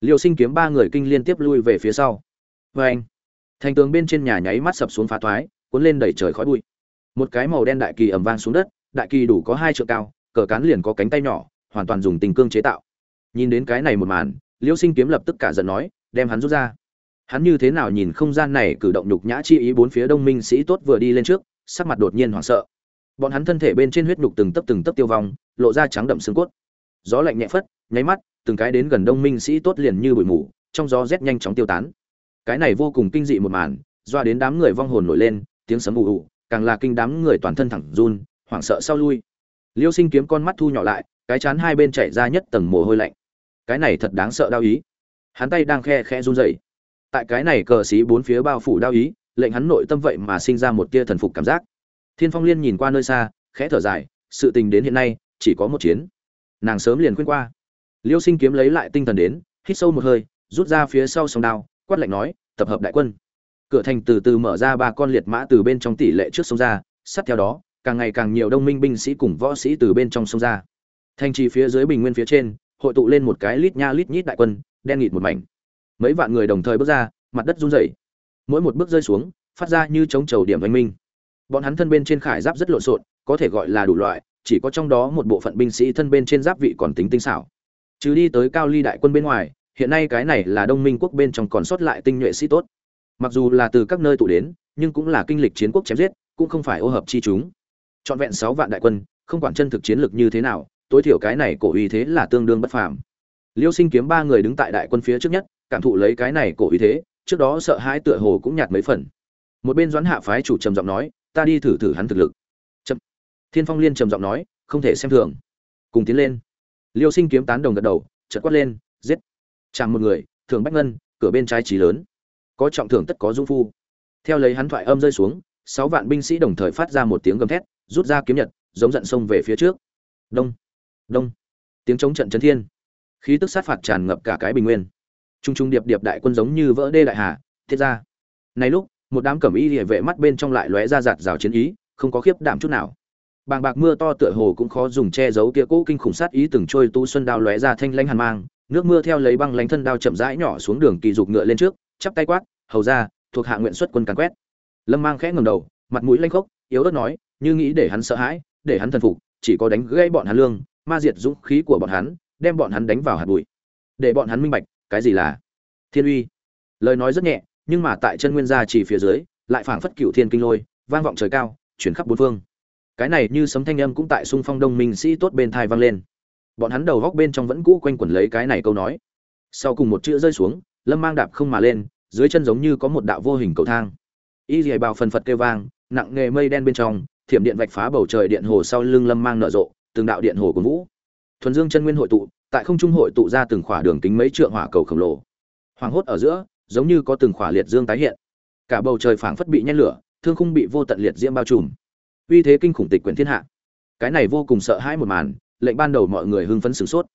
Liêu sinh kiếm ba người kinh liên tiếp lui về phía sau. Vê anh, thành tường bên trên nhà nháy mắt sập xuống phá thoái, cuốn lên đẩy trời khói bụi. Một cái màu đen đại kỳ ầm vang xuống đất, đại kỳ đủ có hai trượng cao, cờ cán liền có cánh tay nhỏ, hoàn toàn dùng tình cương chế tạo. Nhìn đến cái này một màn, liêu sinh kiếm lập tức cả giận nói, đem hắn rút ra. Hắn như thế nào nhìn không gian này cử động nhục nhã chi ý bốn phía đông minh sĩ tốt vừa đi lên trước sắc mặt đột nhiên hoảng sợ. Bọn hắn thân thể bên trên huyết nhục từng tấp từng tấp tiêu vong, lộ ra trắng đậm xương cốt. Gió lạnh nhẹ phất, nháy mắt, từng cái đến gần đông minh sĩ tốt liền như bụi mù, trong gió rét nhanh chóng tiêu tán. Cái này vô cùng kinh dị một màn, doa đến đám người vong hồn nổi lên, tiếng sấm ù ù, càng là kinh đám người toàn thân thẳng run, hoảng sợ sau lui. Liêu sinh kiếm con mắt thu nhỏ lại, cái chán hai bên chảy ra nhất tầng mồ hôi lạnh. Cái này thật đáng sợ đau ý. Hắn tay đang khe khe run rẩy. Tại cái này cờ xí bốn phía bao phủ đau ý lệnh hắn nội tâm vậy mà sinh ra một tia thần phục cảm giác. Thiên phong liên nhìn qua nơi xa, khẽ thở dài, sự tình đến hiện nay, chỉ có một chiến. Nàng sớm liền khuyên qua. Liêu sinh kiếm lấy lại tinh thần đến, hít sâu một hơi, rút ra phía sau sông đao, quát lạnh nói, tập hợp đại quân. Cửa thành từ từ mở ra ba con liệt mã từ bên trong tỷ lệ trước sông ra, sát theo đó, càng ngày càng nhiều đông minh binh sĩ cùng võ sĩ từ bên trong sông ra. Thành trì phía dưới bình nguyên phía trên, hội tụ lên một cái lít nha lít nhít đại quân, đen nghịt một mảnh. Mấy vạn người đồng thời bước ra, mặt đất run rẩy mỗi một bước rơi xuống, phát ra như chống trầu điểm văn minh. Bọn hắn thân bên trên khải giáp rất lộn xộn, có thể gọi là đủ loại, chỉ có trong đó một bộ phận binh sĩ thân bên trên giáp vị còn tính tinh xảo. Chứ đi tới cao ly đại quân bên ngoài, hiện nay cái này là đông minh quốc bên trong còn sót lại tinh nhuệ sĩ tốt. Mặc dù là từ các nơi tụ đến, nhưng cũng là kinh lịch chiến quốc chém giết, cũng không phải ô hợp chi chúng. Trọn vẹn sáu vạn đại quân, không quản chân thực chiến lược như thế nào, tối thiểu cái này cổ uy thế là tương đương bất phàm. Liêu sinh kiếm ba người đứng tại đại quân phía trước nhất, cảm thụ lấy cái này cổ uy thế trước đó sợ hãi tựa hồ cũng nhạt mấy phần. Một bên doãn hạ phái chủ trầm giọng nói, ta đi thử thử hắn thực lực. Chậm. thiên phong liên trầm giọng nói, không thể xem thường. Cùng tiến lên. Liêu sinh kiếm tán đồng gật đầu, chợt quát lên, giết. Chàng một người thường bách ngân, cửa bên trái trí lớn. Có trọng thưởng tất có dung phu. Theo lấy hắn thoại âm rơi xuống, sáu vạn binh sĩ đồng thời phát ra một tiếng gầm thét, rút ra kiếm nhật, giống giận sông về phía trước. Đông. Đông. Tiếng chống trận chấn thiên. Khí tức sát phạt tràn ngập cả cái bình nguyên trung trung điệp điệp đại quân giống như vỡ đê đại hà, thiết ra. Này lúc, một đám cẩm y địa vệ mắt bên trong lại lóe ra giạt rào chiến ý, không có khiếp đảm chút nào. Bàng bạc mưa to tựa hồ cũng khó dùng che giấu kia cỗ kinh khủng sát ý từng trôi tu xuân đao lóe ra thanh lãnh hàn mang, nước mưa theo lấy băng lánh thân đao chậm rãi nhỏ xuống đường kỳ dục ngựa lên trước, chắp tay quát, hầu ra thuộc hạ nguyện xuất quân càn quét. Lâm mang khẽ ngầm đầu, mặt mũi lanh khốc, yếu ớt nói, như nghĩ để hắn sợ hãi, để hắn thần phục, chỉ có đánh gãy bọn hắn lương, ma diệt dũng khí của bọn hắn, đem bọn hắn đánh vào hạt bụi, để bọn hắn minh bạch cái gì là thiên uy? Lời nói rất nhẹ, nhưng mà tại chân nguyên gia chỉ phía dưới, lại phảng phất cựu thiên kinh lôi, vang vọng trời cao, chuyển khắp bốn phương. Cái này như sấm thanh âm cũng tại xung phong đông minh sĩ tốt bên thai vang lên. Bọn hắn đầu góc bên trong vẫn cũ quanh quẩn lấy cái này câu nói. Sau cùng một chữ rơi xuống, lâm mang đạp không mà lên, dưới chân giống như có một đạo vô hình cầu thang. Y dì bào phần phật kêu vang, nặng nghề mây đen bên trong, thiểm điện vạch phá bầu trời điện hồ sau lưng lâm mang nở rộ, từng đạo điện hồ của vũ. Thuần dương chân nguyên hội tụ tại không trung hội tụ ra từng khỏa đường kính mấy trượng hỏa cầu khổng lồ. Hoàng hốt ở giữa, giống như có từng khỏa liệt dương tái hiện. Cả bầu trời phảng phất bị nhen lửa, thương khung bị vô tận liệt diễm bao trùm. Uy thế kinh khủng tịch quyển thiên hạ. Cái này vô cùng sợ hãi một màn, lệnh ban đầu mọi người hưng phấn sửng sốt.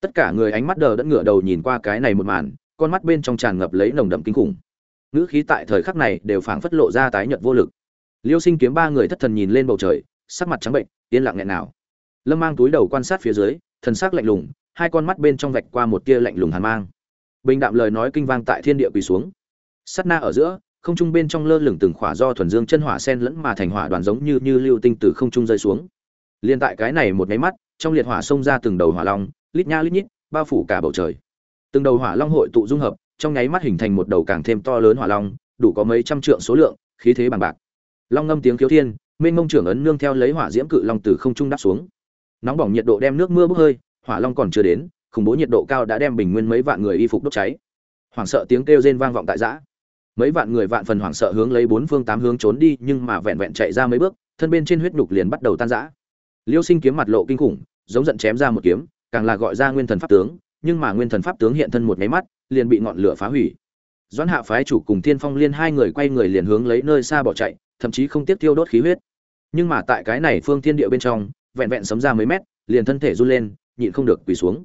Tất cả người ánh mắt đờ đẫn ngửa đầu nhìn qua cái này một màn, con mắt bên trong tràn ngập lấy nồng đậm kinh khủng. Ngữ khí tại thời khắc này đều phảng phất lộ ra tái nhợt vô lực. Liêu sinh kiếm ba người thất thần nhìn lên bầu trời, sắc mặt trắng bệnh, yên lặng nghẹn nào. Lâm mang túi đầu quan sát phía dưới, thần sắc lạnh lùng hai con mắt bên trong vạch qua một tia lạnh lùng hàn mang. Bình đạm lời nói kinh vang tại thiên địa quỳ xuống. Sắt na ở giữa, không trung bên trong lơ lửng từng khỏa do thuần dương chân hỏa sen lẫn mà thành hỏa đoàn giống như như lưu tinh từ không trung rơi xuống. Liên tại cái này một nháy mắt, trong liệt hỏa xông ra từng đầu hỏa long, lít nha lít nhít, bao phủ cả bầu trời. Từng đầu hỏa long hội tụ dung hợp, trong nháy mắt hình thành một đầu càng thêm to lớn hỏa long, đủ có mấy trăm trượng số lượng, khí thế bằng bạc. Long ngâm tiếng khiếu thiên, mênh mông trưởng ấn nương theo lấy hỏa diễm cự long từ không trung đáp xuống. Nóng bỏng nhiệt độ đem nước mưa bốc hơi hỏa long còn chưa đến, khủng bố nhiệt độ cao đã đem bình nguyên mấy vạn người y phục đốt cháy. Hoảng sợ tiếng kêu rên vang vọng tại giã mấy vạn người vạn phần hoảng sợ hướng lấy bốn phương tám hướng trốn đi, nhưng mà vẹn vẹn chạy ra mấy bước, thân bên trên huyết nhục liền bắt đầu tan rã. Liêu sinh kiếm mặt lộ kinh khủng, giống giận chém ra một kiếm, càng là gọi ra nguyên thần pháp tướng, nhưng mà nguyên thần pháp tướng hiện thân một máy mắt, liền bị ngọn lửa phá hủy. Doãn hạ phái chủ cùng thiên phong liên hai người quay người liền hướng lấy nơi xa bỏ chạy, thậm chí không tiếp tiêu đốt khí huyết. Nhưng mà tại cái này phương thiên địa bên trong, vẹn vẹn sấm ra mấy mét, liền thân thể run lên nhịn không được quỳ xuống.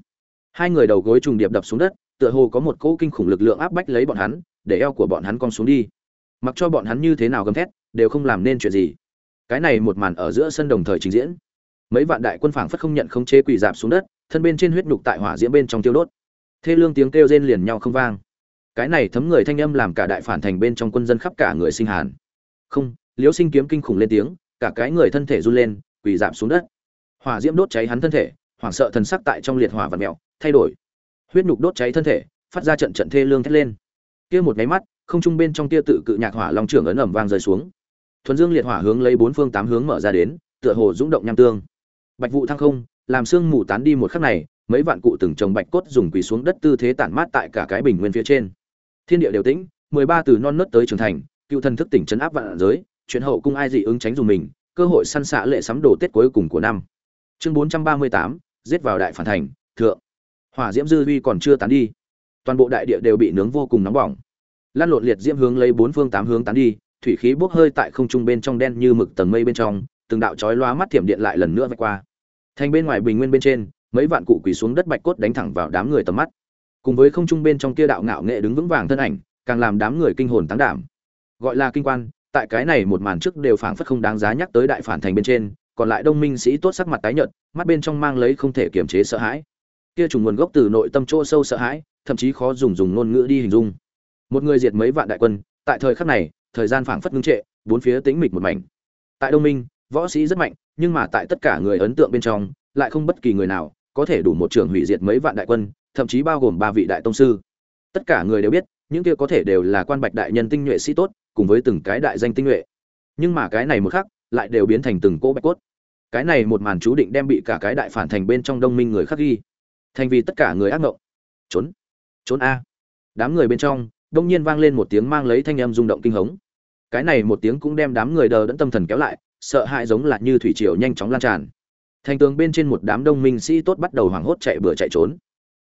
Hai người đầu gối trùng điệp đập xuống đất, tựa hồ có một cỗ kinh khủng lực lượng áp bách lấy bọn hắn, để eo của bọn hắn cong xuống đi. Mặc cho bọn hắn như thế nào gầm thét, đều không làm nên chuyện gì. Cái này một màn ở giữa sân đồng thời trình diễn. Mấy vạn đại quân phảng phất không nhận không chế quỳ dạp xuống đất, thân bên trên huyết nhục tại hỏa diễm bên trong tiêu đốt. Thê lương tiếng kêu rên liền nhau không vang. Cái này thấm người thanh âm làm cả đại phản thành bên trong quân dân khắp cả người sinh hàn. Không, liễu sinh kiếm kinh khủng lên tiếng, cả cái người thân thể run lên, quỳ dạp xuống đất. Hỏa diễm đốt cháy hắn thân thể hoảng sợ thần sắc tại trong liệt hỏa vật mèo thay đổi. Huyết nhục đốt cháy thân thể, phát ra trận trận thê lương thét lên. Kia một máy mắt, không trung bên trong tia tự cự nhạc hỏa long trưởng ấn ẩm vang rơi xuống. Thuần dương liệt hỏa hướng lấy bốn phương tám hướng mở ra đến, tựa hồ rung động nham tương. Bạch vụ thăng không, làm sương mù tán đi một khắc này, mấy vạn cụ từng trồng bạch cốt dùng quỳ xuống đất tư thế tản mát tại cả cái bình nguyên phía trên. Thiên địa đều tĩnh, mười ba từ non nớt tới trưởng thành, cựu thần thức tỉnh chấn áp vạn giới, chuyện hậu cung ai dị ứng tránh dùng mình, cơ hội săn xạ lệ sắm đồ tết cuối cùng của năm chương bốn trăm ba mươi tám, giết vào đại phản thành, thượng. Hỏa diễm dư huy còn chưa tán đi. Toàn bộ đại địa đều bị nướng vô cùng nóng bỏng. Lan lộn liệt diễm hướng lấy bốn phương tám hướng tán đi, thủy khí bốc hơi tại không trung bên trong đen như mực tầng mây bên trong, từng đạo chói lóa mắt thiểm điện lại lần nữa vạch qua. Thành bên ngoài bình nguyên bên trên, mấy vạn cụ quỳ xuống đất bạch cốt đánh thẳng vào đám người tầm mắt. Cùng với không trung bên trong kia đạo ngạo nghệ đứng vững vàng thân ảnh, càng làm đám người kinh hồn tán đảm. Gọi là kinh quan, tại cái này một màn trước đều phảng phất không đáng giá nhắc tới đại phản thành bên trên còn lại đông minh sĩ tốt sắc mặt tái nhợt, mắt bên trong mang lấy không thể kiềm chế sợ hãi. Kia trùng nguồn gốc từ nội tâm chỗ sâu sợ hãi, thậm chí khó dùng dùng ngôn ngữ đi hình dung. Một người diệt mấy vạn đại quân, tại thời khắc này, thời gian phảng phất ngưng trệ, bốn phía tĩnh mịch một mảnh. Tại đông minh, võ sĩ rất mạnh, nhưng mà tại tất cả người ấn tượng bên trong, lại không bất kỳ người nào có thể đủ một trường hủy diệt mấy vạn đại quân, thậm chí bao gồm ba vị đại tông sư. Tất cả người đều biết, những kia có thể đều là quan bạch đại nhân tinh nhuệ sĩ tốt, cùng với từng cái đại danh tinh nhuệ. Nhưng mà cái này một khắc lại đều biến thành từng cỗ bạch cốt. Cái này một màn chú định đem bị cả cái đại phản thành bên trong đông minh người khắc ghi. Thành vì tất cả người ác ngộng. Trốn. Trốn a. Đám người bên trong, đông nhiên vang lên một tiếng mang lấy thanh âm rung động kinh hống. Cái này một tiếng cũng đem đám người đờ đẫn tâm thần kéo lại, sợ hãi giống là như thủy triều nhanh chóng lan tràn. Thành tường bên trên một đám đông minh sĩ tốt bắt đầu hoảng hốt chạy bừa chạy trốn.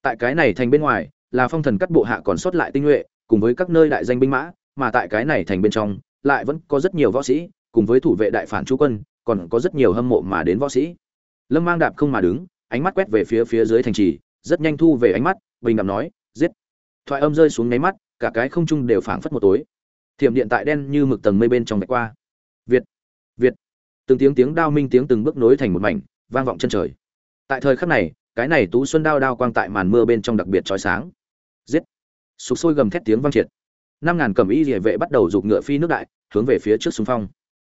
Tại cái này thành bên ngoài, là phong thần cắt bộ hạ còn sót lại tinh nhuệ, cùng với các nơi đại danh binh mã, mà tại cái này thành bên trong, lại vẫn có rất nhiều võ sĩ cùng với thủ vệ đại phản chú quân, còn có rất nhiều hâm mộ mà đến võ sĩ. Lâm mang đạp không mà đứng, ánh mắt quét về phía phía dưới thành trì, rất nhanh thu về ánh mắt, bình đạm nói, giết. Thoại âm rơi xuống nháy mắt, cả cái không trung đều phảng phất một tối. Thiểm điện tại đen như mực tầng mây bên trong bạch qua. Việt việt. Từng tiếng tiếng đao minh tiếng từng bước nối thành một mảnh, vang vọng chân trời. Tại thời khắc này, cái này tú xuân đao đao quang tại màn mưa bên trong đặc biệt chói sáng. Giết. Sục sôi gầm thét tiếng vang triệt. Năm ngàn cầm y địa vệ bắt đầu giục ngựa phi nước đại, hướng về phía trước xung phong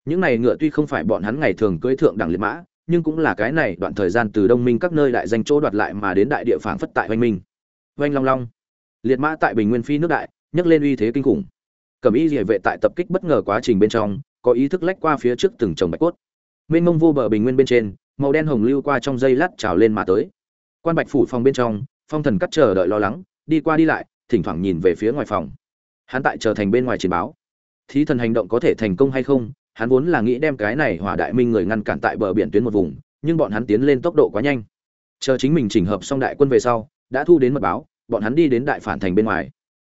những này ngựa tuy không phải bọn hắn ngày thường cưỡi thượng đẳng liệt mã, nhưng cũng là cái này đoạn thời gian từ đông minh các nơi đại danh chỗ đoạt lại mà đến đại địa phảng phất tại oanh minh. Oanh long long. Liệt mã tại bình nguyên phi nước đại, nhấc lên uy thế kinh khủng. Cẩm y địa vệ tại tập kích bất ngờ quá trình bên trong, có ý thức lách qua phía trước từng chồng bạch cốt. Mênh mông vô bờ bình nguyên bên trên, màu đen hồng lưu qua trong dây lát trào lên mà tới. Quan bạch phủ phòng bên trong, phong thần cắt chờ đợi lo lắng, đi qua đi lại, thỉnh thoảng nhìn về phía ngoài phòng. Hắn tại chờ thành bên ngoài chiến báo. Thí thần hành động có thể thành công hay không hắn vốn là nghĩ đem cái này hỏa đại minh người ngăn cản tại bờ biển tuyến một vùng, nhưng bọn hắn tiến lên tốc độ quá nhanh. Chờ chính mình chỉnh hợp xong đại quân về sau, đã thu đến mật báo, bọn hắn đi đến đại phản thành bên ngoài.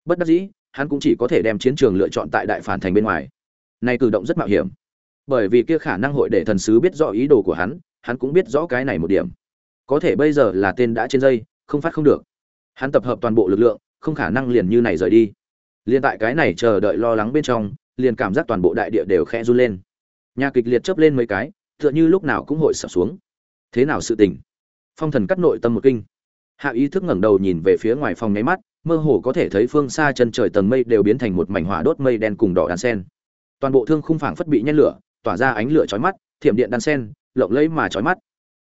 Bất đắc dĩ, hắn cũng chỉ có thể đem chiến trường lựa chọn tại đại phản thành bên ngoài. Này cử động rất mạo hiểm. Bởi vì kia khả năng hội để thần sứ biết rõ ý đồ của hắn hắn cũng biết rõ cái này một điểm. Có thể bây giờ là tên đã trên dây, không phát không được. Hắn tập hợp toàn bộ lực lượng, không khả năng liền như này rời đi. Liền tại cái này chờ đợi lo lắng bên trong liền cảm giác toàn bộ đại địa đều khẽ run lên. Nhà kịch liệt chớp lên mấy cái, tựa như lúc nào cũng hội sập xuống. Thế nào sự tình? Phong thần cắt nội tâm một kinh. Hạ ý thức ngẩng đầu nhìn về phía ngoài phòng nháy mắt, mơ hồ có thể thấy phương xa chân trời tầng mây đều biến thành một mảnh hỏa đốt mây đen cùng đỏ đan sen. Toàn bộ thương khung phảng phất bị nhen lửa, tỏa ra ánh lửa chói mắt, thiểm điện đan sen, lộng lẫy mà chói mắt.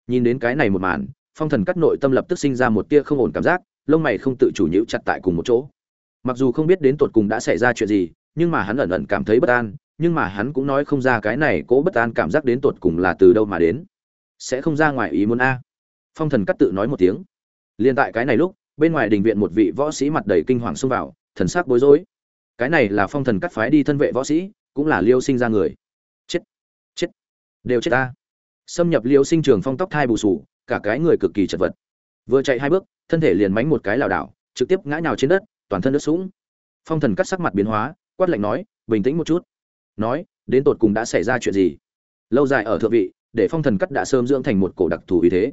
Nhìn đến cái này một màn, phong thần cắt nội tâm lập tức sinh ra một tia không ổn cảm giác, lông mày không tự chủ nhíu chặt tại cùng một chỗ. Mặc dù không biết đến tột cùng đã xảy ra chuyện gì nhưng mà hắn ẩn ẩn cảm thấy bất an, nhưng mà hắn cũng nói không ra cái này cố bất an cảm giác đến tột cùng là từ đâu mà đến. Sẽ không ra ngoài ý muốn a. Phong thần cắt tự nói một tiếng. Liên tại cái này lúc, bên ngoài đình viện một vị võ sĩ mặt đầy kinh hoàng xông vào, thần sắc bối rối. Cái này là phong thần cắt phái đi thân vệ võ sĩ, cũng là liêu sinh ra người. Chết chết, đều chết ta xâm nhập liêu sinh trường phong tóc thai bù sù, cả cái người cực kỳ chật vật. Vừa chạy hai bước, thân thể liền mánh một cái lảo đảo, trực tiếp ngã nhào trên đất, toàn thân nước sũng. Phong thần cắt sắc mặt biến hóa quát lạnh nói, bình tĩnh một chút. Nói, đến tột cùng đã xảy ra chuyện gì? Lâu dài ở thượng vị, để phong thần cắt đã sớm dưỡng thành một cổ đặc thù ý thế.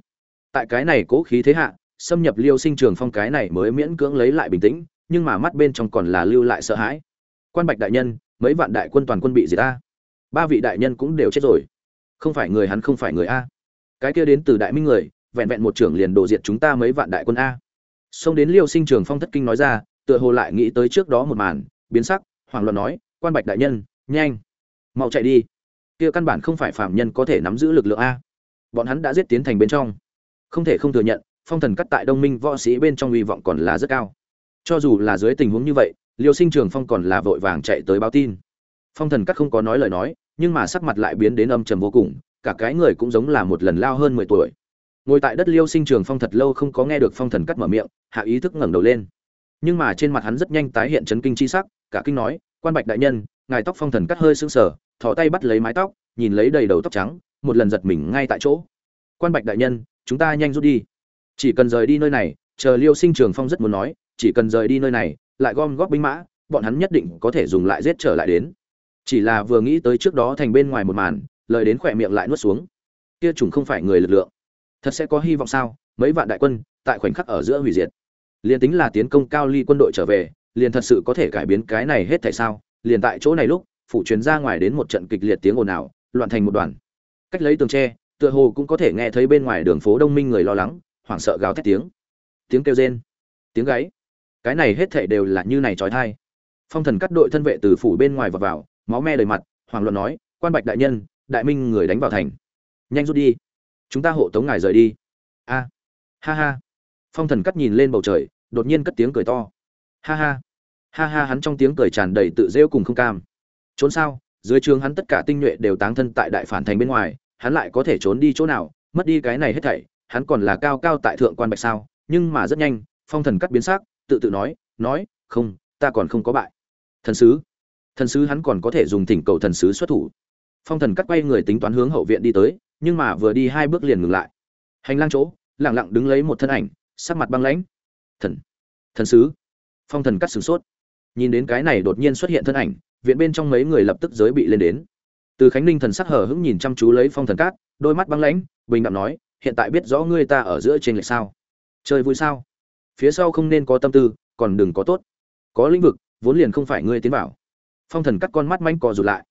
Tại cái này cố khí thế hạ, xâm nhập liêu sinh trường phong cái này mới miễn cưỡng lấy lại bình tĩnh, nhưng mà mắt bên trong còn là lưu lại sợ hãi. Quan bạch đại nhân, mấy vạn đại quân toàn quân bị gì ta? ba vị đại nhân cũng đều chết rồi. Không phải người hắn, không phải người a. Cái kia đến từ đại minh người, vẹn vẹn một trưởng liền đổ diệt chúng ta mấy vạn đại quân a. Xông đến liêu sinh trường phong thất kinh nói ra, tựa hồ lại nghĩ tới trước đó một màn, biến sắc hoàng loạn nói, quan bạch đại nhân, nhanh, mau chạy đi. Kia căn bản không phải phạm nhân có thể nắm giữ lực lượng a. Bọn hắn đã giết tiến thành bên trong. Không thể không thừa nhận, phong thần cắt tại đông minh võ sĩ bên trong hy vọng còn là rất cao. Cho dù là dưới tình huống như vậy, liêu sinh trường phong còn là vội vàng chạy tới báo tin. Phong thần cắt không có nói lời nói, nhưng mà sắc mặt lại biến đến âm trầm vô cùng, cả cái người cũng giống là một lần lao hơn mười tuổi. Ngồi tại đất liêu sinh trường phong thật lâu không có nghe được phong thần cắt mở miệng, hạ ý thức ngẩng đầu lên. Nhưng mà trên mặt hắn rất nhanh tái hiện chấn kinh chi sắc cả kinh nói, quan bạch đại nhân, ngài tóc phong thần cắt hơi sững sờ, thò tay bắt lấy mái tóc, nhìn lấy đầy đầu tóc trắng, một lần giật mình ngay tại chỗ. Quan bạch đại nhân, chúng ta nhanh rút đi. Chỉ cần rời đi nơi này, chờ liêu sinh trường phong rất muốn nói, chỉ cần rời đi nơi này, lại gom góp binh mã, bọn hắn nhất định có thể dùng lại giết trở lại đến. Chỉ là vừa nghĩ tới trước đó thành bên ngoài một màn, lời đến khỏe miệng lại nuốt xuống. Kia chúng không phải người lực lượng. Thật sẽ có hy vọng sao? Mấy vạn đại quân, tại khoảnh khắc ở giữa hủy diệt. Liền tính là tiến công cao ly quân đội trở về liền thật sự có thể cải biến cái này hết tại sao? Liền tại chỗ này lúc phụ truyền ra ngoài đến một trận kịch liệt tiếng ồn ào, loạn thành một đoàn. Cách lấy tường tre, tựa hồ cũng có thể nghe thấy bên ngoài đường phố đông minh người lo lắng, hoảng sợ gào thét tiếng. Tiếng kêu rên, tiếng gáy. Cái này hết thảy đều là như này trói thai. Phong thần cắt đội thân vệ từ phủ bên ngoài vào vào, máu me đầy mặt hoàng luận nói, quan bạch đại nhân, đại minh người đánh vào thành. Nhanh rút đi. Chúng ta hộ tống ngài rời đi. A. Ha ha. Phong thần cắt nhìn lên bầu trời, đột nhiên cất tiếng cười to ha ha. Ha ha, hắn trong tiếng cười tràn đầy tự rêu cùng không cam. Trốn sao? Dưới trường hắn tất cả tinh nhuệ đều táng thân tại đại phản thành bên ngoài, hắn lại có thể trốn đi chỗ nào? Mất đi cái này hết thảy, hắn còn là cao cao tại thượng quan bạch sao? Nhưng mà rất nhanh, phong thần cắt biến sắc, tự tự nói nói, không, ta còn không có bại. Thần sứ. Thần sứ hắn còn có thể dùng thỉnh cầu thần sứ xuất thủ. Phong thần cắt quay người tính toán hướng hậu viện đi tới, nhưng mà vừa đi hai bước liền ngừng lại. Hành lang chỗ lẳng lặng đứng lấy một thân ảnh, sắc mặt băng lãnh. Thần. Thần sứ phong thần cắt sửng sốt. Nhìn đến cái này đột nhiên xuất hiện thân ảnh, viện bên trong mấy người lập tức giới bị lên đến. Từ khánh ninh thần sắc hờ hững nhìn chăm chú lấy phong thần cát, đôi mắt băng lãnh, bình đạm nói, hiện tại biết rõ ngươi ta ở giữa trên lệch sao? Chơi vui sao? Phía sau không nên có tâm tư, còn đừng có tốt. Có lĩnh vực, vốn liền không phải ngươi tiến vào. Phong thần cắt con mắt manh cò rụt lại.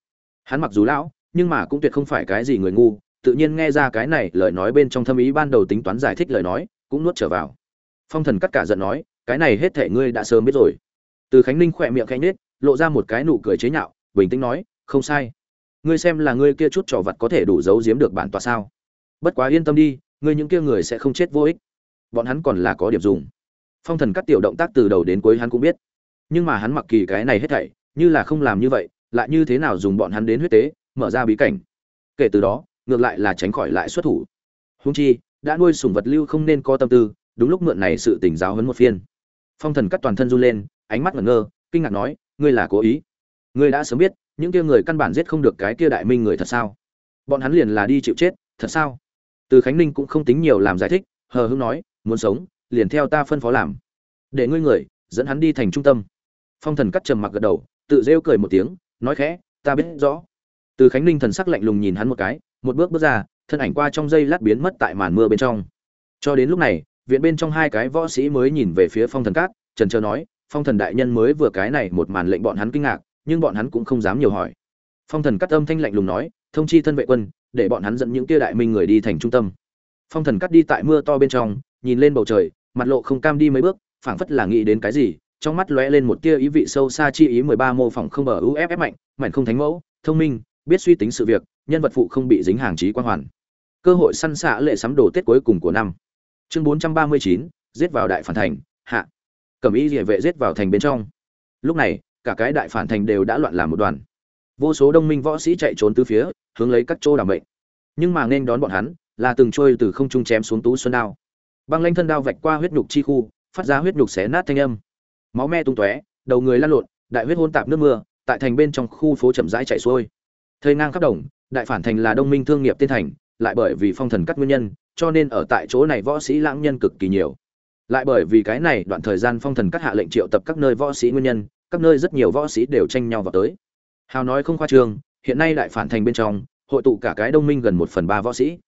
Hắn mặc dù lão, nhưng mà cũng tuyệt không phải cái gì người ngu, tự nhiên nghe ra cái này lời nói bên trong thâm ý ban đầu tính toán giải thích lời nói, cũng nuốt trở vào. Phong thần cắt cả giận nói cái này hết thể ngươi đã sớm biết rồi. Từ khánh ninh khỏe miệng khanh nết lộ ra một cái nụ cười chế nhạo, bình tĩnh nói, không sai. Ngươi xem là ngươi kia chút trò vật có thể đủ giấu giếm được bản tòa sao? Bất quá yên tâm đi, ngươi những kia người sẽ không chết vô ích. Bọn hắn còn là có điểm dùng. Phong thần cắt tiểu động tác từ đầu đến cuối hắn cũng biết. Nhưng mà hắn mặc kỳ cái này hết thảy, như là không làm như vậy, lại như thế nào dùng bọn hắn đến huyết tế, mở ra bí cảnh. Kể từ đó, ngược lại là tránh khỏi lại xuất thủ. Húng chi, đã nuôi sủng vật lưu không nên có tâm tư, đúng lúc mượn này sự tỉnh giáo hấn một phiên phong thần cắt toàn thân run lên, ánh mắt ngẩn ngơ, kinh ngạc nói, ngươi là cố ý? Ngươi đã sớm biết, những kia người căn bản giết không được cái kia đại minh người thật sao? Bọn hắn liền là đi chịu chết, thật sao? Từ khánh ninh cũng không tính nhiều làm giải thích, hờ hững nói, muốn sống, liền theo ta phân phó làm. Để ngươi người, dẫn hắn đi thành trung tâm. Phong thần cắt trầm mặc gật đầu, tự rêu cười một tiếng, nói khẽ, ta biết rõ. Từ khánh ninh thần sắc lạnh lùng nhìn hắn một cái, một bước bước ra, thân ảnh qua trong dây lát biến mất tại màn mưa bên trong. Cho đến lúc này viện bên trong hai cái võ sĩ mới nhìn về phía phong thần cát, trần trờ nói, phong thần đại nhân mới vừa cái này một màn lệnh bọn hắn kinh ngạc, nhưng bọn hắn cũng không dám nhiều hỏi. Phong thần Cát âm thanh lạnh lùng nói, thông chi thân vệ quân, để bọn hắn dẫn những kia đại minh người đi thành trung tâm. Phong thần Cát đi tại mưa to bên trong, nhìn lên bầu trời, mặt lộ không cam đi mấy bước, phảng phất là nghĩ đến cái gì, trong mắt lóe lên một tia ý vị sâu xa chi ý mười ba mô phỏng không bờ uff mạnh mạnh không thánh mẫu, thông minh, biết suy tính sự việc, nhân vật phụ không bị dính hàng trí quan hoàn. Cơ hội săn xạ lệ sắm đồ tết cuối cùng của năm chương bốn trăm ba mươi chín, giết vào đại phản thành, hạ. Cầm ý địa vệ giết vào thành bên trong. Lúc này, cả cái đại phản thành đều đã loạn làm một đoàn. Vô số đông minh võ sĩ chạy trốn từ phía, hướng lấy các chỗ đảm bệnh nhưng mà nên đón bọn hắn là từng trôi từ không trung chém xuống tú xuân đao. Băng lanh thân đao vạch qua huyết nhục chi khu, phát ra huyết nhục xé nát thanh âm. Máu me tung tóe, đầu người lăn lộn, đại huyết hôn tạp nước mưa, tại thành bên trong khu phố chậm rãi chạy xuôi. Thời ngang khắp đồng, đại phản thành là đông minh thương nghiệp tên thành lại bởi vì phong thần cắt nguyên nhân, cho nên ở tại chỗ này võ sĩ lãng nhân cực kỳ nhiều. Lại bởi vì cái này đoạn thời gian phong thần cắt hạ lệnh triệu tập các nơi võ sĩ nguyên nhân, các nơi rất nhiều võ sĩ đều tranh nhau vào tới. Hào nói không khoa trương, hiện nay đại phản thành bên trong, hội tụ cả cái đông minh gần một phần ba võ sĩ.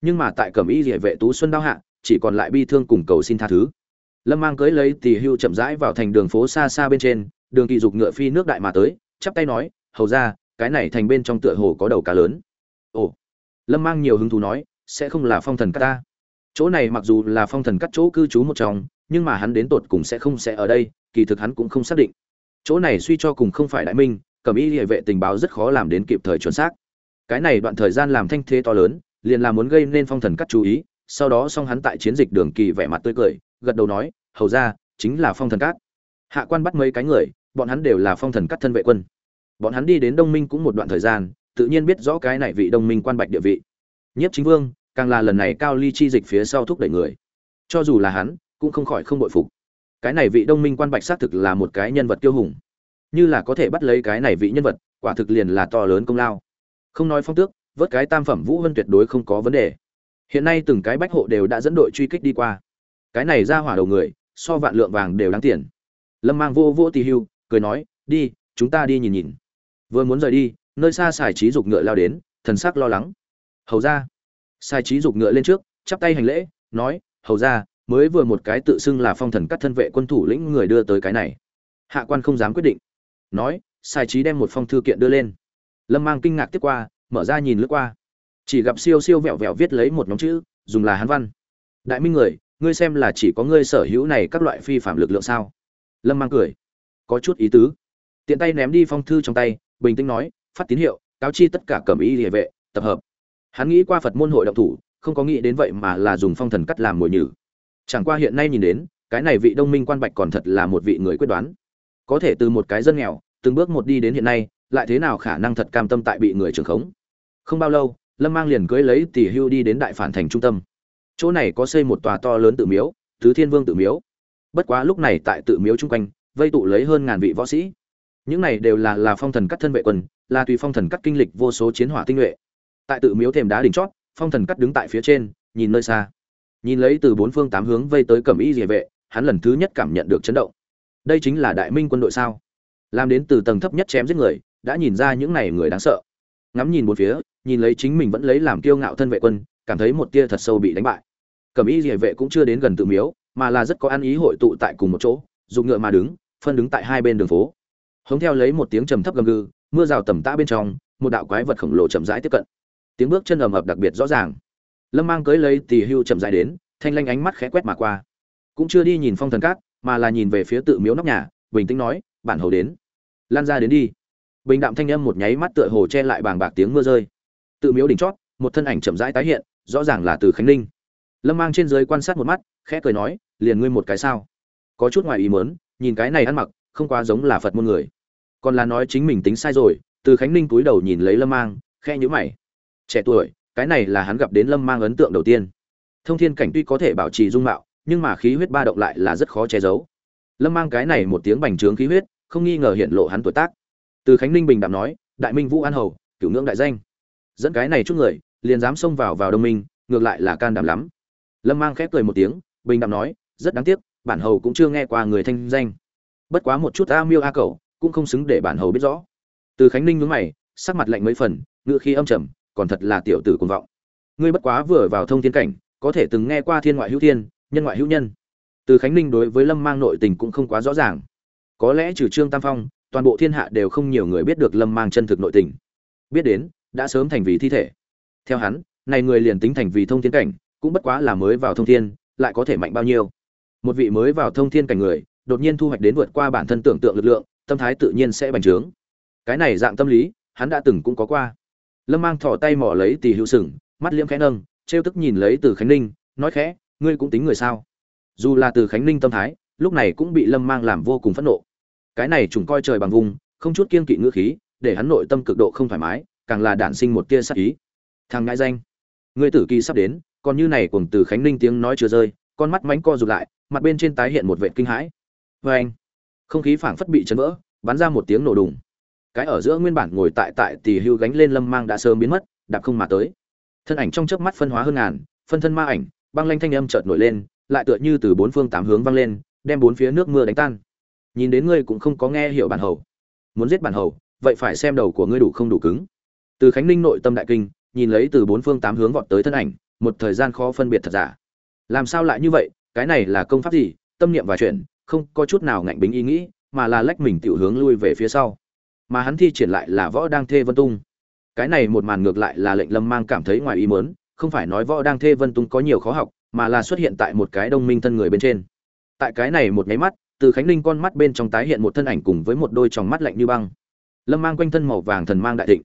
Nhưng mà tại cẩm y địa vệ tú xuân đao hạ, chỉ còn lại bi thương cùng cầu xin tha thứ. Lâm mang cưới lấy tỳ hưu chậm rãi vào thành đường phố xa xa bên trên, đường kỳ dục ngựa phi nước đại mà tới, chắp tay nói, hầu ra cái này thành bên trong tựa hồ có đầu cá lớn. Ồ lâm mang nhiều hứng thú nói, sẽ không là phong thần cắt ta. Chỗ này mặc dù là phong thần cắt chỗ cư trú một trong, nhưng mà hắn đến tột cùng sẽ không sẽ ở đây, kỳ thực hắn cũng không xác định. Chỗ này suy cho cùng không phải đại minh, cẩm y địa vệ tình báo rất khó làm đến kịp thời chuẩn xác. Cái này đoạn thời gian làm thanh thế to lớn, liền là muốn gây nên phong thần cắt chú ý, sau đó xong hắn tại chiến dịch đường kỳ vẻ mặt tươi cười, gật đầu nói, hầu ra, chính là phong thần cát hạ quan bắt mấy cái người, bọn hắn đều là phong thần cắt thân vệ quân. Bọn hắn đi đến đông minh cũng một đoạn thời gian tự nhiên biết rõ cái này vị đồng minh quan bạch địa vị. Nhiếp chính vương, càng là lần này cao ly chi dịch phía sau thúc đẩy người. Cho dù là hắn, cũng không khỏi không bội phục. Cái này vị đồng minh quan bạch xác thực là một cái nhân vật kiêu hùng. Như là có thể bắt lấy cái này vị nhân vật, quả thực liền là to lớn công lao. Không nói phong tước, vớt cái tam phẩm vũ vân tuyệt đối không có vấn đề. Hiện nay từng cái bách hộ đều đã dẫn đội truy kích đi qua. Cái này ra hỏa đầu người, so vạn lượng vàng đều đáng tiền. Lâm mang vô vô tì hưu, cười nói, đi, chúng ta đi nhìn nhìn. Vừa muốn rời đi nơi xa xài trí dục ngựa lao đến, thần sắc lo lắng. Hầu ra xài trí dục ngựa lên trước, chắp tay hành lễ, nói, hầu ra mới vừa một cái tự xưng là phong thần cắt thân vệ quân thủ lĩnh người đưa tới cái này. Hạ quan không dám quyết định. Nói, xài trí đem một phong thư kiện đưa lên. Lâm mang kinh ngạc tiếp qua, mở ra nhìn lướt qua. Chỉ gặp siêu siêu vẹo vẹo viết lấy một nhóm chữ, dùng là hán văn. Đại minh người, ngươi xem là chỉ có ngươi sở hữu này các loại phi phạm lực lượng sao? Lâm mang cười. Có chút ý tứ. Tiện tay ném đi phong thư trong tay, bình tĩnh nói phát tín hiệu, cáo chi tất cả cẩm y địa vệ, tập hợp. Hắn nghĩ qua phật môn hội động thủ, không có nghĩ đến vậy mà là dùng phong thần cắt làm mồi nhử. Chẳng qua hiện nay nhìn đến, cái này vị đông minh quan bạch còn thật là một vị người quyết đoán. Có thể từ một cái dân nghèo, từng bước một đi đến hiện nay, lại thế nào khả năng thật cam tâm tại bị người trưởng khống? Không bao lâu, lâm mang liền cưới lấy tỷ hưu đi đến đại phản thành trung tâm. Chỗ này có xây một tòa to lớn tự miếu, tứ thiên vương tự miếu. Bất quá lúc này tại tự miếu chung quanh, vây tụ lấy hơn ngàn vị võ sĩ những này đều là là phong thần cắt thân vệ quân, là tùy phong thần cắt kinh lịch vô số chiến hỏa tinh nhuệ. Tại tự miếu thềm đá đỉnh chót, phong thần cắt đứng tại phía trên, nhìn nơi xa. Nhìn lấy từ bốn phương tám hướng vây tới cẩm y địa vệ, hắn lần thứ nhất cảm nhận được chấn động. Đây chính là đại minh quân đội sao? Làm đến từ tầng thấp nhất chém giết người, đã nhìn ra những này người đáng sợ. Ngắm nhìn bốn phía, nhìn lấy chính mình vẫn lấy làm kiêu ngạo thân vệ quân, cảm thấy một tia thật sâu bị đánh bại. Cẩm y địa vệ cũng chưa đến gần tự miếu, mà là rất có ăn ý hội tụ tại cùng một chỗ, dùng ngựa mà đứng, phân đứng tại hai bên đường phố hống theo lấy một tiếng trầm thấp gầm gừ, mưa rào tầm tã bên trong, một đạo quái vật khổng lồ chậm rãi tiếp cận. Tiếng bước chân ầm ập đặc biệt rõ ràng. Lâm mang cưới lấy tỳ hưu chậm rãi đến, thanh lanh ánh mắt khẽ quét mà qua. Cũng chưa đi nhìn phong thần cát mà là nhìn về phía tự miếu nóc nhà, bình tĩnh nói, bản hầu đến. Lan ra đến đi. Bình đạm thanh âm một nháy mắt tựa hồ che lại bàng bạc tiếng mưa rơi. Tự miếu đỉnh chót, một thân ảnh chậm rãi tái hiện, rõ ràng là từ khánh ninh. Lâm mang trên dưới quan sát một mắt, khẽ cười nói, liền ngươi một cái sao? Có chút ngoài ý mớn nhìn cái này ăn mặc không quá giống là phật môn người. Còn là nói chính mình tính sai rồi, từ khánh ninh cúi đầu nhìn lấy lâm mang khe nhữ mày. Trẻ tuổi, cái này là hắn gặp đến lâm mang ấn tượng đầu tiên. Thông thiên cảnh tuy có thể bảo trì dung mạo, nhưng mà khí huyết ba động lại là rất khó che giấu. Lâm mang cái này một tiếng bành trướng khí huyết, không nghi ngờ hiện lộ hắn tuổi tác. Từ khánh ninh bình đạm nói, đại minh vũ an hầu, cửu ngưỡng đại danh. Dẫn cái này chút người, liền dám xông vào vào đông minh, ngược lại là can đảm lắm. Lâm mang khép cười một tiếng, bình đạm nói, rất đáng tiếc, bản hầu cũng chưa nghe qua người thanh danh bất quá một chút a miêu a cầu cũng không xứng để bản hầu biết rõ. Từ khánh ninh nhướng mày, sắc mặt lạnh mấy phần ngựa khi âm trầm, còn thật là tiểu tử cuồng vọng. Ngươi bất quá vừa vào thông thiên cảnh, có thể từng nghe qua thiên ngoại hữu thiên, nhân ngoại hữu nhân. Từ khánh ninh đối với lâm mang nội tình cũng không quá rõ ràng. Có lẽ trừ trương tam phong, toàn bộ thiên hạ đều không nhiều người biết được lâm mang chân thực nội tình. Biết đến, đã sớm thành vì thi thể. Theo hắn, này người liền tính thành vì thông thiên cảnh, cũng bất quá là mới vào thông thiên, lại có thể mạnh bao nhiêu. Một vị mới vào thông thiên cảnh người đột nhiên thu hoạch đến vượt qua bản thân tưởng tượng lực lượng, tâm thái tự nhiên sẽ bành trướng. Cái này dạng tâm lý, hắn đã từng cũng có qua. Lâm mang thỏ tay mỏ lấy tỷ hữu sừng mắt liễm khẽ nâng, trêu tức nhìn lấy từ khánh ninh, nói khẽ, ngươi cũng tính người sao? Dù là từ khánh ninh tâm thái, lúc này cũng bị lâm mang làm vô cùng phẫn nộ. Cái này trùng coi trời bằng vùng, không chút kiên kỵ ngữ khí, để hắn nội tâm cực độ không thoải mái, càng là đản sinh một tia sắc ý. Thằng ngại danh, ngươi tử kỳ sắp đến, còn như này cùng từ khánh ninh tiếng nói chưa rơi, con mắt mánh co rụt lại, mặt bên trên tái hiện một vệ kinh hãi vê anh. Không khí phảng phất bị chấn vỡ, bắn ra một tiếng nổ đùng. Cái ở giữa nguyên bản ngồi tại tại tỷ hưu gánh lên lâm mang đã sớm biến mất, đạp không mà tới. Thân ảnh trong chớp mắt phân hóa hơn ngàn, phân thân ma ảnh, băng lanh thanh âm chợt nổi lên, lại tựa như từ bốn phương tám hướng vang lên, đem bốn phía nước mưa đánh tan. Nhìn đến ngươi cũng không có nghe hiểu bản hầu. Muốn giết bản hầu, vậy phải xem đầu của ngươi đủ không đủ cứng. Từ khánh ninh nội tâm đại kinh, nhìn lấy từ bốn phương tám hướng vọt tới thân ảnh, một thời gian khó phân biệt thật giả. Làm sao lại như vậy? Cái này là công pháp gì? Tâm niệm và chuyện không có chút nào ngạnh bính ý nghĩ, mà là lách mình tiểu hướng lui về phía sau. Mà hắn thi triển lại là võ đang thê vân tung. Cái này một màn ngược lại là lệnh lâm mang cảm thấy ngoài ý mớn không phải nói võ đang thê vân tung có nhiều khó học, mà là xuất hiện tại một cái đông minh thân người bên trên. Tại cái này một nháy mắt, từ khánh linh con mắt bên trong tái hiện một thân ảnh cùng với một đôi tròng mắt lạnh như băng. Lâm mang quanh thân màu vàng thần mang đại thịnh.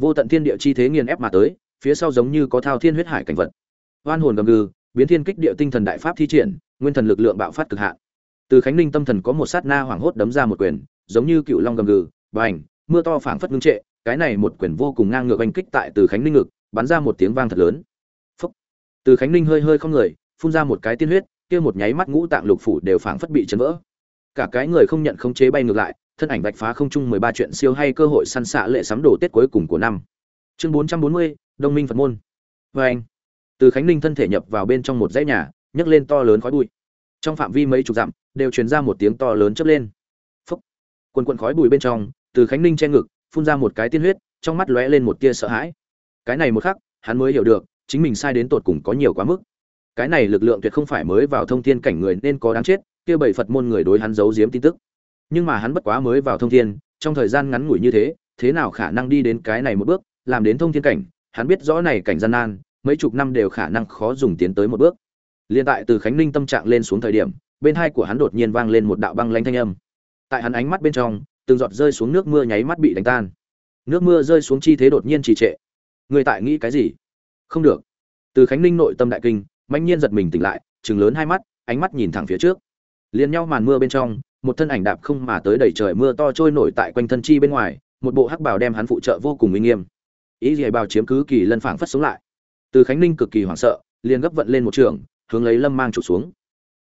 Vô tận thiên địa chi thế nghiền ép mà tới, phía sau giống như có thao thiên huyết hải cảnh vật. Oan hồn gầm gừ, biến thiên kích địa tinh thần đại pháp thi triển, nguyên thần lực lượng bạo phát cực hạn từ khánh linh tâm thần có một sát na hoảng hốt đấm ra một quyền, giống như cựu long gầm gừ, bành, mưa to phảng phất ngưng trệ, cái này một quyền vô cùng ngang ngược oanh kích tại từ khánh linh ngực, bắn ra một tiếng vang thật lớn. Phúc. từ khánh linh hơi hơi không người, phun ra một cái tiên huyết, kia một nháy mắt ngũ tạng lục phủ đều phảng phất bị chấn vỡ. Cả cái người không nhận không chế bay ngược lại, thân ảnh vạch phá không trung mười ba chuyện siêu hay cơ hội săn xạ lệ sắm đồ tết cuối cùng của năm. Chương bốn trăm bốn mươi, đông minh phật môn. Vê anh từ khánh ninh thân thể nhập vào bên trong một dãy nhà, nhấc lên to lớn khói bụi trong phạm vi mấy chục dặm, đều truyền ra một tiếng to lớn chớp lên. Phúc. Quần quần khói bùi bên trong, từ khánh ninh che ngực, phun ra một cái tiên huyết, trong mắt lóe lên một tia sợ hãi. Cái này một khắc, hắn mới hiểu được, chính mình sai đến tột cùng có nhiều quá mức. Cái này lực lượng tuyệt không phải mới vào thông thiên cảnh người nên có đáng chết, kia bảy phật môn người đối hắn giấu giếm tin tức. Nhưng mà hắn bất quá mới vào thông thiên, trong thời gian ngắn ngủi như thế thế nào khả năng đi đến cái này một bước, làm đến thông thiên cảnh, hắn biết rõ này cảnh gian nan, mấy chục năm đều khả năng khó dùng tiến tới một bước liên tại từ khánh ninh tâm trạng lên xuống thời điểm, bên hai của hắn đột nhiên vang lên một đạo băng lãnh thanh âm. Tại hắn ánh mắt bên trong, từng giọt rơi xuống nước mưa nháy mắt bị đánh tan. Nước mưa rơi xuống chi thế đột nhiên trì trệ. Người tại nghĩ cái gì? Không được. Từ khánh ninh nội tâm đại kinh mạnh nhiên giật mình tỉnh lại, trừng lớn hai mắt, ánh mắt nhìn thẳng phía trước. Liên nhau màn mưa bên trong, một thân ảnh đạp không mà tới đầy trời mưa to trôi nổi tại quanh thân chi bên ngoài, một bộ hắc bào đem hắn phụ trợ vô cùng uy nghiêm. Ý gì bào chiếm cứ kỳ lân phảng phất sống lại. Từ khánh ninh cực kỳ hoảng sợ, liền gấp vận lên một trường hướng lấy lâm mang trục xuống.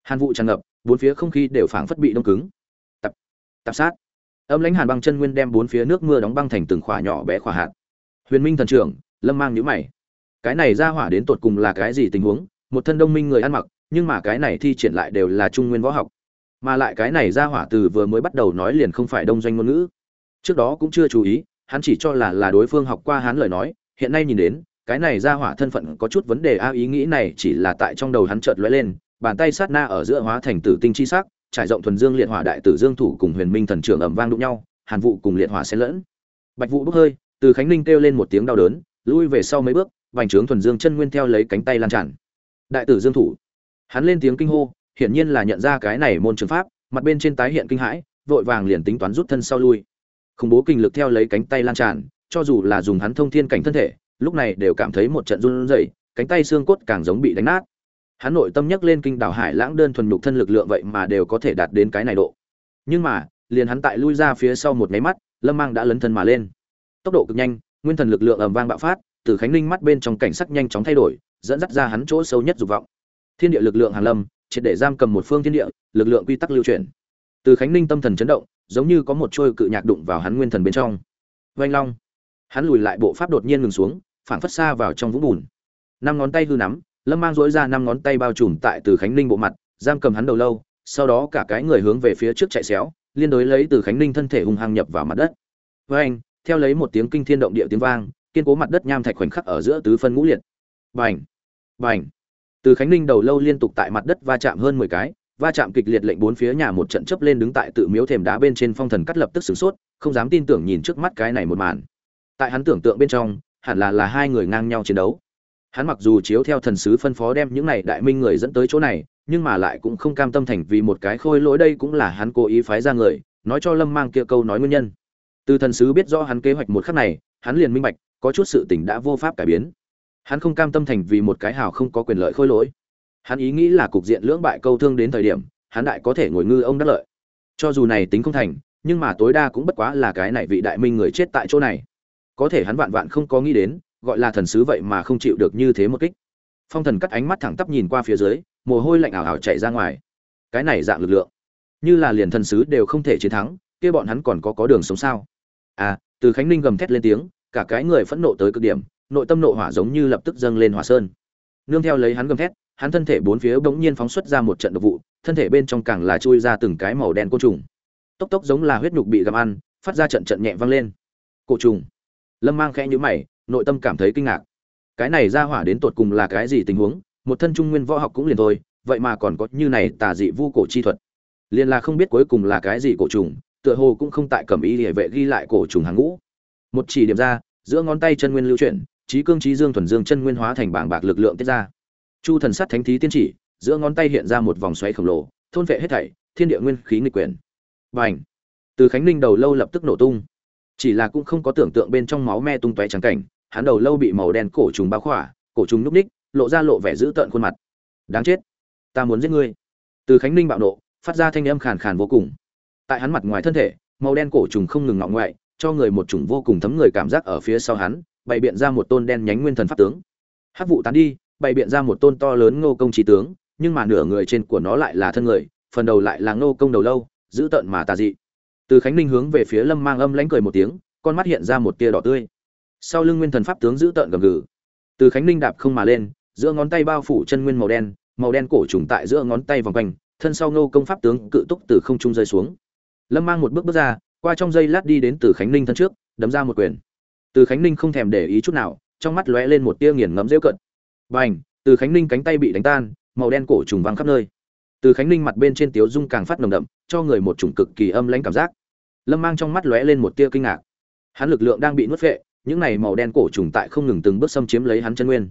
Hàn vụ tràn ngập, bốn phía không khí đều phảng phất bị đông cứng. Tập tập sát. Âm lãnh hàn băng chân nguyên đem bốn phía nước mưa đóng băng thành từng khỏa nhỏ bé khỏa hạt. Huyền minh thần trưởng, lâm mang nhữ mày. Cái này ra hỏa đến tột cùng là cái gì tình huống? Một thân đông minh người ăn mặc, nhưng mà cái này thi triển lại đều là trung nguyên võ học. Mà lại cái này ra hỏa từ vừa mới bắt đầu nói liền không phải đông doanh ngôn ngữ. Trước đó cũng chưa chú ý, hắn chỉ cho là là đối phương học qua hắn lời nói, hiện nay nhìn đến cái này ra hỏa thân phận có chút vấn đề a, ý nghĩ này chỉ là tại trong đầu hắn chợt lóe lên, bàn tay sát na ở giữa hóa thành tử tinh chi sắc, trải rộng thuần dương liệt hỏa đại tử dương thủ cùng huyền minh thần trưởng ầm vang đụng nhau, hàn vụ cùng liệt hỏa xen lẫn. Bạch vụ bốc hơi, từ khánh ninh kêu lên một tiếng đau đớn, lui về sau mấy bước, vành trướng thuần dương chân nguyên theo lấy cánh tay lan tràn. Đại tử dương thủ. Hắn lên tiếng kinh hô, hiển nhiên là nhận ra cái này môn trường pháp, mặt bên trên tái hiện kinh hãi, vội vàng liền tính toán rút thân sau lui. Khủng bố kinh lực theo lấy cánh tay lan tràn, cho dù là dùng hắn thông thiên cảnh thân thể lúc này đều cảm thấy một trận run rẩy, cánh tay xương cốt càng giống bị đánh nát. Hắn nội tâm nhắc lên kinh đảo hải lãng đơn thuần nhục thân lực lượng vậy mà đều có thể đạt đến cái này độ. Nhưng mà, liền hắn tại lui ra phía sau một máy mắt, lâm mang đã lấn thân mà lên. Tốc độ cực nhanh, nguyên thần lực lượng ầm vang bạo phát, từ khánh linh mắt bên trong cảnh sắc nhanh chóng thay đổi, dẫn dắt ra hắn chỗ sâu nhất dục vọng. Thiên địa lực lượng hàng lâm, triệt để giam cầm một phương thiên địa, lực lượng quy tắc lưu chuyển. Từ khánh linh tâm thần chấn động, giống như có một trôi cự nhạc đụng vào hắn nguyên thần bên trong. Vanh long, hắn lùi lại bộ pháp đột nhiên ngừng xuống phảng phất xa vào trong vũng bùn. Năm ngón tay hư nắm, lâm mang dỗi ra năm ngón tay bao trùm tại từ khánh ninh bộ mặt, giam cầm hắn đầu lâu, sau đó cả cái người hướng về phía trước chạy xéo, liên đối lấy từ khánh ninh thân thể hung hăng nhập vào mặt đất. Với anh, theo lấy một tiếng kinh thiên động địa tiếng vang, kiên cố mặt đất nham thạch khoảnh khắc ở giữa tứ phân ngũ liệt. Bành! Bành! Từ khánh ninh đầu lâu liên tục tại mặt đất va chạm hơn mười cái, va chạm kịch liệt lệnh bốn phía nhà một trận chấp lên đứng tại tự miếu thềm đá bên trên phong thần cắt lập tức sửng sốt, không dám tin tưởng nhìn trước mắt cái này một màn. Tại hắn tưởng tượng bên trong hẳn là là hai người ngang nhau chiến đấu. Hắn mặc dù chiếu theo thần sứ phân phó đem những này đại minh người dẫn tới chỗ này, nhưng mà lại cũng không cam tâm thành vì một cái khôi lỗi đây cũng là hắn cố ý phái ra người, nói cho lâm mang kia câu nói nguyên nhân. Từ thần sứ biết rõ hắn kế hoạch một khắc này, hắn liền minh bạch, có chút sự tình đã vô pháp cải biến. Hắn không cam tâm thành vì một cái hào không có quyền lợi khôi lỗi. Hắn ý nghĩ là cục diện lưỡng bại câu thương đến thời điểm, hắn đại có thể ngồi ngư ông đắc lợi. Cho dù này tính không thành, nhưng mà tối đa cũng bất quá là cái này vị đại minh người chết tại chỗ này có thể hắn vạn vạn không có nghĩ đến, gọi là thần sứ vậy mà không chịu được như thế một kích. Phong thần cắt ánh mắt thẳng tắp nhìn qua phía dưới, mồ hôi lạnh ảo ảo chạy ra ngoài. Cái này dạng lực lượng, như là liền thần sứ đều không thể chiến thắng, kia bọn hắn còn có có đường sống sao? À từ khánh ninh gầm thét lên tiếng, cả cái người phẫn nộ tới cực điểm, nội tâm nộ hỏa giống như lập tức dâng lên hỏa sơn. Nương theo lấy hắn gầm thét, hắn thân thể bốn phía bỗng nhiên phóng xuất ra một trận độc vụ, thân thể bên trong càng là chui ra từng cái màu đen côn trùng. Tốc tốc giống là huyết nhục bị gặm ăn, phát ra trận trận nhẹ vang lên. Cổ trùng lâm mang khẽ nhữ mày, nội tâm cảm thấy kinh ngạc. Cái này ra hỏa đến tột cùng là cái gì tình huống? Một thân trung nguyên võ học cũng liền thôi, vậy mà còn có như này tà dị vu cổ chi thuật. Liền là không biết cuối cùng là cái gì cổ trùng, tựa hồ cũng không tại cầm ý địa vệ ghi lại cổ trùng hàng ngũ. Một chỉ điểm ra, giữa ngón tay chân nguyên lưu chuyển, trí cương trí dương thuần dương chân nguyên hóa thành bảng bạc lực lượng tiết ra. Chu thần sắt thánh thí tiên chỉ, giữa ngón tay hiện ra một vòng xoáy khổng lồ, thôn vệ hết thảy, thiên địa nguyên khí nghịch quyền và từ khánh ninh đầu lâu lập tức nổ tung chỉ là cũng không có tưởng tượng bên trong máu me tung tóe trắng cảnh, hắn đầu lâu bị màu đen cổ trùng bao khỏa, cổ trùng núp ních, lộ ra lộ vẻ dữ tợn khuôn mặt. Đáng chết, ta muốn giết ngươi. Từ khánh ninh bạo nộ, phát ra thanh âm khàn khàn vô cùng. Tại hắn mặt ngoài thân thể, màu đen cổ trùng không ngừng ngọng ngoại, cho người một chủng vô cùng thấm người cảm giác ở phía sau hắn, bày biện ra một tôn đen nhánh nguyên thần pháp tướng. Hát vụ tán đi, bày biện ra một tôn to lớn ngô công trí tướng, nhưng mà nửa người trên của nó lại là thân người, phần đầu lại là ngô công đầu lâu, dữ tợn mà tà dị từ khánh ninh hướng về phía lâm mang âm lánh cười một tiếng, con mắt hiện ra một tia đỏ tươi. Sau lưng nguyên thần pháp tướng giữ tợn gầm gừ. Từ khánh ninh đạp không mà lên, giữa ngón tay bao phủ chân nguyên màu đen màu đen cổ trùng tại giữa ngón tay vòng quanh, thân sau ngô công pháp tướng cự túc từ không trung rơi xuống. Lâm mang một bước bước ra, qua trong giây lát đi đến từ khánh ninh thân trước, đấm ra một quyền. Từ khánh ninh không thèm để ý chút nào, trong mắt lóe lên một tia nghiền ngẫm rêu cận. B à n h từ khánh ninh cánh tay bị đánh tan, màu đen cổ trùng văng khắp nơi. Từ khánh ninh mặt bên trên tiếu dung càng phát nồng đậm, cho người một chủng cực kỳ âm lãnh cảm giác lâm mang trong mắt lóe lên một tia kinh ngạc. Hắn lực lượng đang bị nuốt vệ những này màu đen cổ trùng tại không ngừng từng bước xâm chiếm lấy hắn chân nguyên.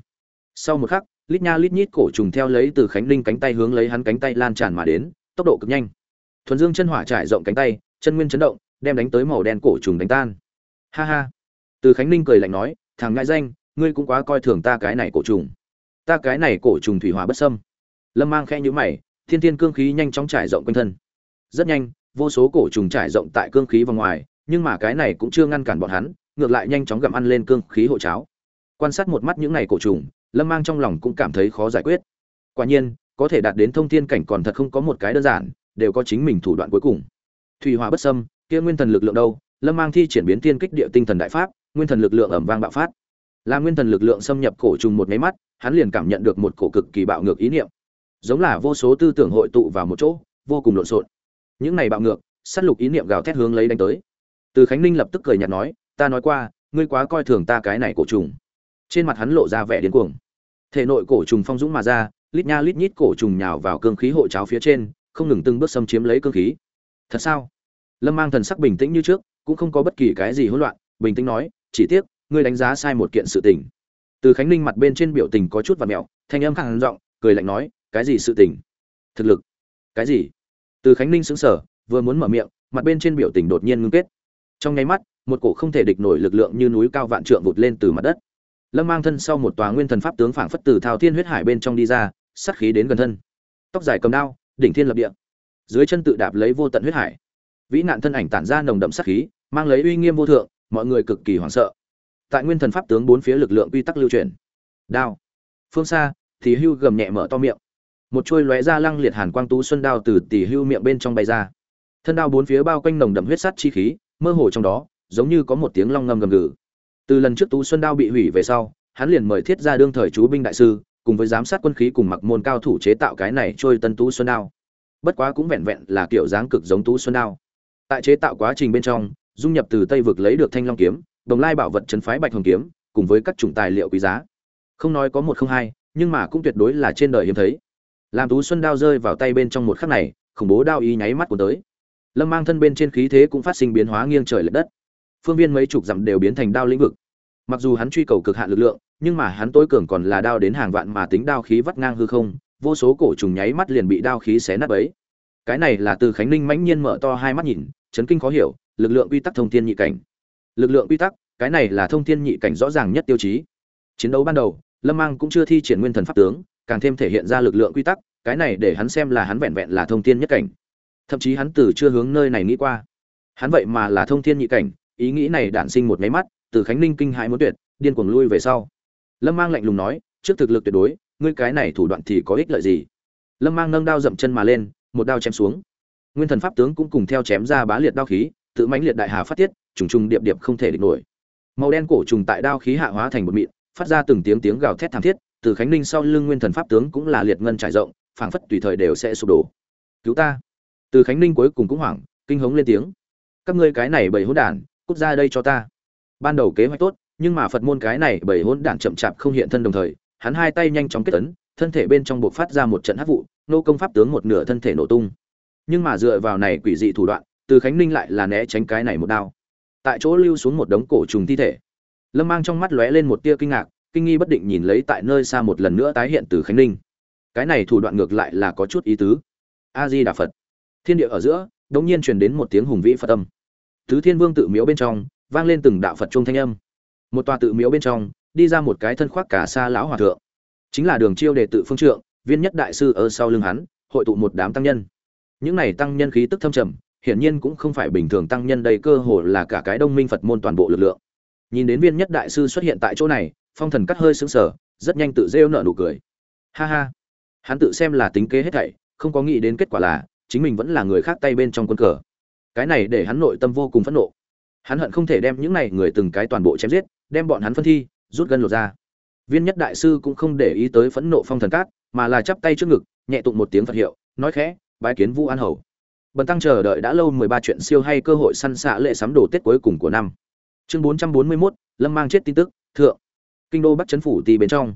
Sau một khắc, lít nha lít nhít cổ trùng theo lấy từ khánh linh cánh tay hướng lấy hắn cánh tay lan tràn mà đến, tốc độ cực nhanh. Thuần dương chân hỏa trải rộng cánh tay, chân nguyên chấn động, đem đánh tới màu đen cổ trùng đánh tan. Ha ha. Từ khánh linh cười lạnh nói, thằng ngại danh, ngươi cũng quá coi thường ta cái này cổ trùng. Ta cái này cổ trùng thủy hỏa bất sâm lâm mang khẽ nhũ mày, thiên thiên cương khí nhanh chóng trải rộng quanh thân. Rất nhanh vô số cổ trùng trải rộng tại cương khí và ngoài, nhưng mà cái này cũng chưa ngăn cản bọn hắn, ngược lại nhanh chóng gặm ăn lên cương khí hộ cháo. Quan sát một mắt những này cổ trùng, lâm mang trong lòng cũng cảm thấy khó giải quyết. Quả nhiên, có thể đạt đến thông thiên cảnh còn thật không có một cái đơn giản, đều có chính mình thủ đoạn cuối cùng. Thủy hỏa bất sâm kia nguyên thần lực lượng đâu? Lâm mang thi triển biến tiên kích địa tinh thần đại pháp, nguyên thần lực lượng ẩm vang bạo phát. Là nguyên thần lực lượng xâm nhập cổ trùng một máy mắt, hắn liền cảm nhận được một cổ cực kỳ bạo ngược ý niệm. Giống là vô số tư tưởng hội tụ vào một chỗ, vô cùng lộn xộn những này bạo ngược, sát lục ý niệm gào thét hướng lấy đánh tới. Từ khánh ninh lập tức cười nhạt nói, ta nói qua, ngươi quá coi thường ta cái này cổ trùng. Trên mặt hắn lộ ra vẻ điên cuồng. Thể nội cổ trùng phong dũng mà ra, lít nha lít nhít cổ trùng nhào vào cương khí hộ cháo phía trên, không ngừng từng bước xâm chiếm lấy cương khí. Thật sao? Lâm mang thần sắc bình tĩnh như trước, cũng không có bất kỳ cái gì hỗn loạn, bình tĩnh nói, chỉ tiếc, ngươi đánh giá sai một kiện sự tình. Từ khánh ninh mặt bên trên biểu tình có chút và mẹo, thanh âm khẳng giọng, cười lạnh nói, cái gì sự tình? Thực lực. Cái gì? Từ khánh ninh sững sờ, vừa muốn mở miệng, mặt bên trên biểu tình đột nhiên ngưng kết. Trong nháy mắt, một cổ không thể địch nổi lực lượng như núi cao vạn trượng vụt lên từ mặt đất. Lâm mang thân sau một tòa nguyên thần pháp tướng phảng phất từ thao thiên huyết hải bên trong đi ra, sát khí đến gần thân. Tóc dài cầm đao, đỉnh thiên lập địa. Dưới chân tự đạp lấy vô tận huyết hải. Vĩ nạn thân ảnh tản ra nồng đậm sát khí, mang lấy uy nghiêm vô thượng, mọi người cực kỳ hoảng sợ. Tại nguyên thần pháp tướng bốn phía lực lượng quy tắc lưu truyền đao. Phương xa, thì hưu gầm nhẹ mở to miệng một chuôi lóe ra lăng liệt hàn quang tú xuân đao từ tỷ hưu miệng bên trong bay ra. Thân đao bốn phía bao quanh nồng đậm huyết sắt chi khí, mơ hồ trong đó, giống như có một tiếng long ngâm gầm gừ. Từ lần trước tú xuân đao bị hủy về sau, hắn liền mời thiết ra đương thời chú binh đại sư, cùng với giám sát quân khí cùng mặc môn cao thủ chế tạo cái này trôi tân tú xuân đao. Bất quá cũng vẹn vẹn là kiểu dáng cực giống tú xuân đao. Tại chế tạo quá trình bên trong, dung nhập từ tây vực lấy được thanh long kiếm, đồng lai bảo vật trấn phái bạch hồng kiếm, cùng với các chủng tài liệu quý giá. Không nói có một không hai, nhưng mà cũng tuyệt đối là trên đời hiếm thấy làm tú xuân đao rơi vào tay bên trong một khắc này, khủng bố đao ý nháy mắt của tới. Lâm mang thân bên trên khí thế cũng phát sinh biến hóa nghiêng trời lệch đất. Phương viên mấy chục dặm đều biến thành đao lĩnh vực. Mặc dù hắn truy cầu cực hạn lực lượng, nhưng mà hắn tối cường còn là đao đến hàng vạn mà tính đao khí vắt ngang hư không, vô số cổ trùng nháy mắt liền bị đao khí xé nát ấy cái này là từ khánh ninh mãnh nhiên mở to hai mắt nhìn, chấn kinh khó hiểu, lực lượng quy tắc thông thiên nhị cảnh. Lực lượng quy tắc, cái này là thông thiên nhị cảnh rõ ràng nhất tiêu chí. Chiến đấu ban đầu, lâm mang cũng chưa thi triển nguyên thần pháp tướng càng thêm thể hiện ra lực lượng quy tắc, cái này để hắn xem là hắn vẹn vẹn là thông thiên nhất cảnh. Thậm chí hắn từ chưa hướng nơi này nghĩ qua. Hắn vậy mà là thông thiên nhị cảnh, ý nghĩ này đản sinh một máy mắt, từ khánh ninh kinh hãi muốn tuyệt, điên cuồng lui về sau. Lâm mang lạnh lùng nói, trước thực lực tuyệt đối, ngươi cái này thủ đoạn thì có ích lợi gì? Lâm mang nâng đao dậm chân mà lên, một đao chém xuống. Nguyên thần pháp tướng cũng cùng theo chém ra bá liệt đao khí, tự mãnh liệt đại hà phát tiết, trùng trùng điệp điệp không thể địch nổi. Màu đen cổ trùng tại đao khí hạ hóa thành một mịn, phát ra từng tiếng tiếng gào thét thảm thiết từ khánh ninh sau lưng nguyên thần pháp tướng cũng là liệt ngân trải rộng, phảng phất tùy thời đều sẽ sụp đổ. Cứu ta. Từ khánh ninh cuối cùng cũng hoảng, kinh hống lên tiếng. Các ngươi cái này bầy hỗn đản, cút ra đây cho ta. Ban đầu kế hoạch tốt, nhưng mà phật môn cái này bởi hỗn đản chậm chạp không hiện thân đồng thời, hắn hai tay nhanh chóng kết ấn, thân thể bên trong buộc phát ra một trận hát vụ, nô công pháp tướng một nửa thân thể nổ tung. Nhưng mà dựa vào này quỷ dị thủ đoạn, từ khánh ninh lại là né tránh cái này một đao. Tại chỗ lưu xuống một đống cổ trùng thi thể. Lâm mang trong mắt lóe lên một tia kinh ngạc kinh nghi bất định nhìn lấy tại nơi xa một lần nữa tái hiện từ khánh ninh. Cái này thủ đoạn ngược lại là có chút ý tứ. A di đà phật thiên địa ở giữa, đống nhiên truyền đến một tiếng hùng vĩ phật âm. Tứ thiên vương tự miếu bên trong, vang lên từng đạo phật trung thanh âm. Một tòa tự miếu bên trong, đi ra một cái thân khoác cả xa lão hòa thượng. Chính là đường chiêu đề tự phương trượng, viên nhất đại sư ở sau lưng hắn, hội tụ một đám tăng nhân. Những này tăng nhân khí tức thâm trầm, hiển nhiên cũng không phải bình thường tăng nhân đây, cơ hồ là cả cái đông minh phật môn toàn bộ lực lượng. Nhìn đến viên nhất đại sư xuất hiện tại chỗ này phong thần cắt hơi sững sờ, rất nhanh tự rêu nợ nụ cười. Ha ha. Hắn tự xem là tính kế hết thảy, không có nghĩ đến kết quả là, chính mình vẫn là người khác tay bên trong quân cờ. Cái này để hắn nội tâm vô cùng phẫn nộ. Hắn hận không thể đem những này người từng cái toàn bộ chém giết, đem bọn hắn phân thi, rút gân lột ra viên nhất đại sư cũng không để ý tới phẫn nộ phong thần cát, mà là chắp tay trước ngực, nhẹ tụng một tiếng phật hiệu, nói khẽ, bái kiến vu an hầu. Bần tăng chờ đợi đã lâu mười ba chuyện siêu hay cơ hội săn xạ lệ sắm đồ tết cuối cùng của năm. Chương bốn trăm bốn mươi mốt, lâm mang chết tin tức, thượng kinh đô bắc trấn phủ ti bên trong.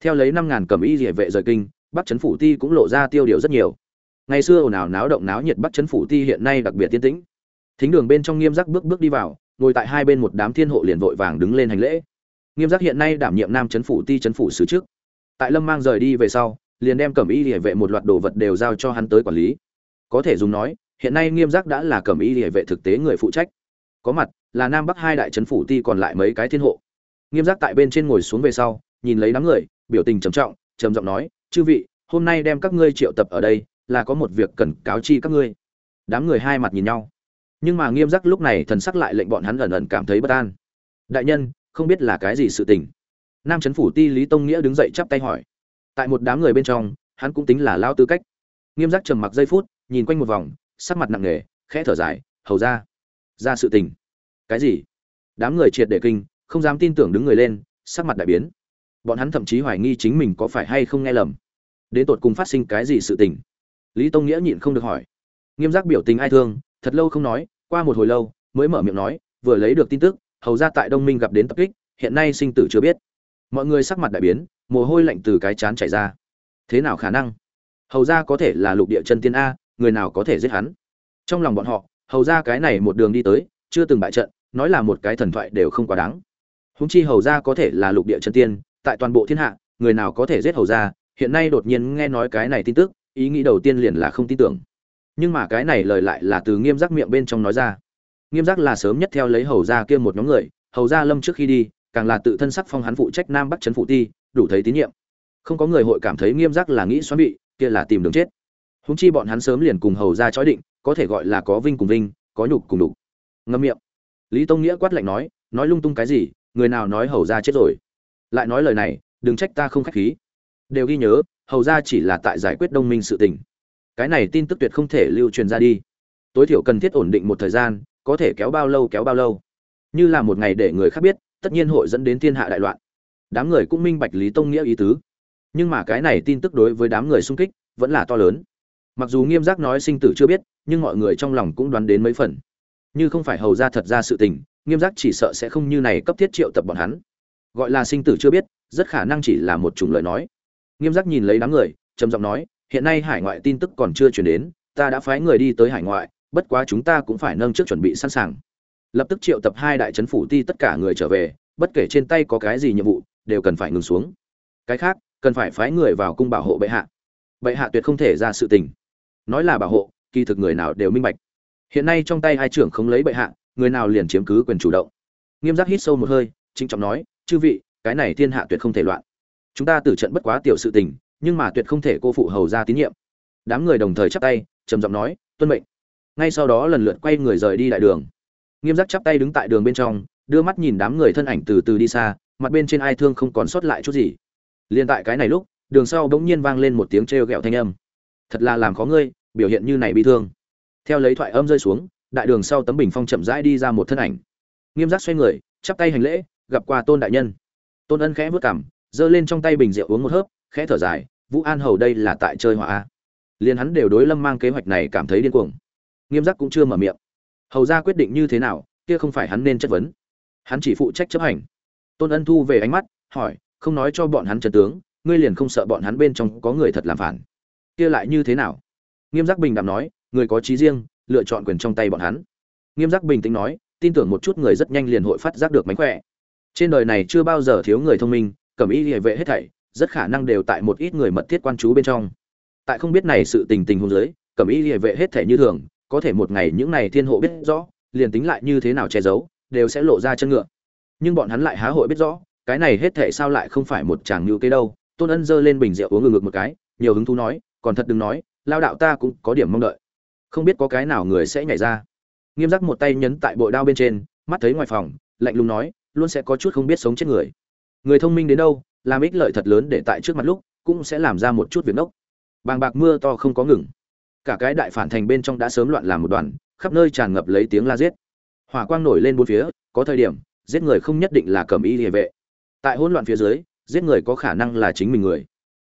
Theo lấy năm ngàn cầm y địa vệ rời kinh, bắc trấn phủ ti cũng lộ ra tiêu điều rất nhiều. Ngày xưa ồn ào náo động náo nhiệt bắc trấn phủ ti hiện nay đặc biệt tiên tĩnh. Thính đường bên trong nghiêm giác bước bước đi vào, ngồi tại hai bên một đám thiên hộ liền vội vàng đứng lên hành lễ. Nghiêm giác hiện nay đảm nhiệm nam trấn phủ ti trấn phủ sứ trước. Tại lâm mang rời đi về sau, liền đem cẩm y địa vệ một loạt đồ vật đều giao cho hắn tới quản lý. Có thể dùng nói, hiện nay nghiêm giác đã là cẩm y địa vệ thực tế người phụ trách. Có mặt, là nam bắc hai đại trấn phủ ti còn lại mấy cái thiên hộ nghiêm giác tại bên trên ngồi xuống về sau, nhìn lấy đám người, biểu tình trầm trọng, trầm giọng nói, chư vị, hôm nay đem các ngươi triệu tập ở đây, là có một việc cần cáo chi các ngươi. Đám người hai mặt nhìn nhau. Nhưng mà nghiêm giác lúc này thần sắc lại lệnh bọn hắn ẩn ẩn cảm thấy bất an. Đại nhân, không biết là cái gì sự tình? Nam trấn phủ ti lý tông nghĩa đứng dậy chắp tay hỏi. Tại một đám người bên trong, hắn cũng tính là lao tư cách. Nghiêm giác trầm mặc giây phút, nhìn quanh một vòng, sắc mặt nặng nề, khẽ thở dài, hầu ra ra sự tình. Cái gì? Đám người triệt để kinh không dám tin tưởng đứng người lên, sắc mặt đại biến. Bọn hắn thậm chí hoài nghi chính mình có phải hay không nghe lầm. Đến tột cùng phát sinh cái gì sự tình? Lý tông nghĩa nhịn không được hỏi. Nghiêm giác biểu tình ai thương, thật lâu không nói, qua một hồi lâu, mới mở miệng nói, vừa lấy được tin tức, hầu ra tại đông minh gặp đến tập kích, hiện nay sinh tử chưa biết. Mọi người sắc mặt đại biến, mồ hôi lạnh từ cái chán chảy ra. Thế nào khả năng? Hầu ra có thể là lục địa chân tiên a, người nào có thể giết hắn? Trong lòng bọn họ, hầu ra cái này một đường đi tới, chưa từng bại trận, nói là một cái thần thoại đều không quá đáng húng chi hầu ra có thể là lục địa chân tiên, tại toàn bộ thiên hạ, người nào có thể giết hầu ra hiện nay đột nhiên nghe nói cái này tin tức, ý nghĩ đầu tiên liền là không tin tưởng. Nhưng mà cái này lời lại là từ nghiêm giác miệng bên trong nói ra. Nghiêm giác là sớm nhất theo lấy hầu ra kia một nhóm người, hầu ra lâm trước khi đi, càng là tự thân sắc phong hắn phụ trách nam bắc trấn phụ ti, đủ thấy tín nhiệm. Không có người hội cảm thấy nghiêm giác là nghĩ xoắn bị, kia là tìm đường chết. Húng chi bọn hắn sớm liền cùng hầu ra chói định, có thể gọi là có vinh cùng vinh, có nhục cùng đục ngâm miệng. Lý tông nghĩa quát lạnh nói nói lung tung cái gì người nào nói hầu ra chết rồi? Lại nói lời này, đừng trách ta không khách khí. Đều ghi nhớ, hầu ra chỉ là tại giải quyết đông minh sự tình. Cái này tin tức tuyệt không thể lưu truyền ra đi. Tối thiểu cần thiết ổn định một thời gian, có thể kéo bao lâu kéo bao lâu. Như là một ngày để người khác biết, tất nhiên hội dẫn đến thiên hạ đại loạn. Đám người cũng minh bạch lý tông nghĩa ý tứ. Nhưng mà cái này tin tức đối với đám người sung kích, vẫn là to lớn. Mặc dù nghiêm giác nói sinh tử chưa biết, nhưng mọi người trong lòng cũng đoán đến mấy phần. Như không phải hầu ra thật ra sự tình nghiêm giác chỉ sợ sẽ không như này cấp thiết triệu tập bọn hắn. Gọi là sinh tử chưa biết, rất khả năng chỉ là một chủng lời nói. Nghiêm giác nhìn lấy đám người, trầm giọng nói, hiện nay hải ngoại tin tức còn chưa chuyển đến, ta đã phái người đi tới hải ngoại, bất quá chúng ta cũng phải nâng trước chuẩn bị sẵn sàng. Lập tức triệu tập hai đại trấn phủ ti tất cả người trở về, bất kể trên tay có cái gì nhiệm vụ, đều cần phải ngừng xuống. Cái khác, cần phải phái người vào cung bảo hộ bệ hạ. Bệ hạ tuyệt không thể ra sự tình. Nói là bảo hộ, kỳ thực người nào đều minh bạch. Hiện nay trong tay hai trưởng không lấy bệ hạ người nào liền chiếm cứ quyền chủ động. Nghiêm giác hít sâu một hơi, trịnh trọng nói, chư vị, cái này thiên hạ tuyệt không thể loạn. Chúng ta tử trận bất quá tiểu sự tình, nhưng mà tuyệt không thể cô phụ hầu ra tín nhiệm. Đám người đồng thời chắp tay, trầm giọng nói, tuân mệnh. Ngay sau đó lần lượt quay người rời đi đại đường. Nghiêm giác chắp tay đứng tại đường bên trong, đưa mắt nhìn đám người thân ảnh từ từ đi xa, mặt bên trên ai thương không còn sót lại chút gì. Liền tại cái này lúc, đường sau bỗng nhiên vang lên một tiếng trêu ghẹo thanh âm. Thật là làm khó ngươi, biểu hiện như này bị thương. Theo lấy thoại âm rơi xuống đại đường sau tấm bình phong chậm rãi đi ra một thân ảnh. Nghiêm giác xoay người, chắp tay hành lễ, gặp qua tôn đại nhân. Tôn ân khẽ vớt cảm giơ lên trong tay bình rượu uống một hớp, khẽ thở dài, vũ an hầu đây là tại chơi hỏa a. Liền hắn đều đối lâm mang kế hoạch này cảm thấy điên cuồng. Nghiêm giác cũng chưa mở miệng. Hầu ra quyết định như thế nào, kia không phải hắn nên chất vấn. Hắn chỉ phụ trách chấp hành. Tôn ân thu về ánh mắt, hỏi, không nói cho bọn hắn trần tướng, ngươi liền không sợ bọn hắn bên trong có người thật làm phản? Kia lại như thế nào? Nghiêm giác bình đạm nói, người có trí riêng lựa chọn quyền trong tay bọn hắn. Nghiêm giác bình tĩnh nói, tin tưởng một chút người rất nhanh liền hội phát giác được mánh khỏe. Trên đời này chưa bao giờ thiếu người thông minh cẩm y địa vệ hết thảy, rất khả năng đều tại một ít người mật thiết quan chú bên trong. Tại không biết này sự tình tình hôn giới cẩm y địa vệ hết thảy như thường, có thể một ngày những này thiên hộ biết rõ, liền tính lại như thế nào che giấu, đều sẽ lộ ra chân ngựa. Nhưng bọn hắn lại há hội biết rõ, cái này hết thảy sao lại không phải một chàng như cái đâu. Tôn ân giơ lên bình rượu uống ngược một cái, nhiều hứng thú nói, còn thật đừng nói, lao đạo ta cũng có điểm mong đợi không biết có cái nào người sẽ nhảy ra. Nghiêm giác một tay nhấn tại bội đao bên trên, mắt thấy ngoài phòng, lạnh lùng nói, luôn sẽ có chút không biết sống chết người. Người thông minh đến đâu, làm ích lợi thật lớn để tại trước mặt lúc, cũng sẽ làm ra một chút việc nốc. Bàng bạc mưa to không có ngừng. Cả cái đại phản thành bên trong đã sớm loạn làm một đoàn, khắp nơi tràn ngập lấy tiếng la giết. Hỏa quang nổi lên bốn phía, có thời điểm, giết người không nhất định là cầm y địa vệ. Tại hỗn loạn phía dưới, giết người có khả năng là chính mình người.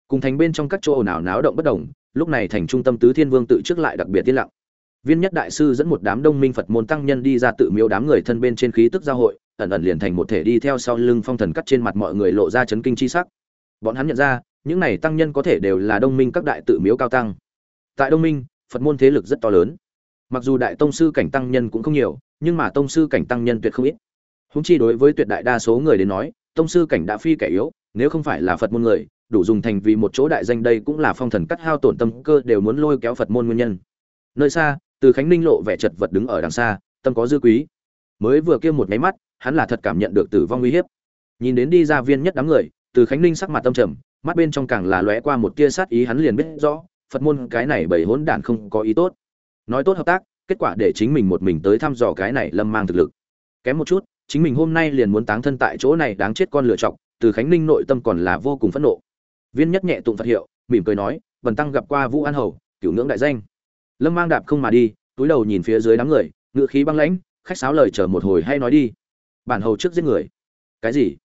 Cùng thành bên trong các chỗ ồn ào náo động bất đồng lúc này thành trung tâm tứ thiên vương tự trước lại đặc biệt yên lặng. Viên nhất đại sư dẫn một đám đông minh phật môn tăng nhân đi ra tự miếu đám người thân bên trên khí tức giao hội, ẩn ẩn liền thành một thể đi theo sau lưng phong thần cắt trên mặt mọi người lộ ra chấn kinh chi sắc. Bọn hắn nhận ra, những này tăng nhân có thể đều là đông minh các đại tự miếu cao tăng. Tại đông minh, phật môn thế lực rất to lớn. Mặc dù đại tông sư cảnh tăng nhân cũng không nhiều, nhưng mà tông sư cảnh tăng nhân tuyệt không ít. Húng chi đối với tuyệt đại đa số người đến nói, tông sư cảnh đã phi kẻ yếu, nếu không phải là phật môn người đủ dùng thành vì một chỗ đại danh đây cũng là phong thần cắt hao tổn tâm cơ đều muốn lôi kéo phật môn nguyên nhân. Nơi xa, từ khánh ninh lộ vẻ chật vật đứng ở đằng xa, tâm có dư quý. Mới vừa kêu một nháy mắt, hắn là thật cảm nhận được tử vong uy hiếp. Nhìn đến đi ra viên nhất đám người, từ khánh ninh sắc mặt tâm trầm, mắt bên trong càng là lóe qua một tia sát ý hắn liền biết rõ, phật môn cái này bởi hỗn đản không có ý tốt. Nói tốt hợp tác, kết quả để chính mình một mình tới thăm dò cái này lâm mang thực lực. Kém một chút, chính mình hôm nay liền muốn táng thân tại chỗ này đáng chết con lựa chọc, từ khánh ninh nội tâm còn là vô cùng phẫn nộ viên nhất nhẹ tụng phật hiệu, mỉm cười nói, vần tăng gặp qua vũ an hầu, cửu ngưỡng đại danh. Lâm mang đạp không mà đi, túi đầu nhìn phía dưới đám người ngựa khí băng lãnh, khách sáo lời chờ một hồi hay nói đi. Bản hầu trước giết người. Cái gì?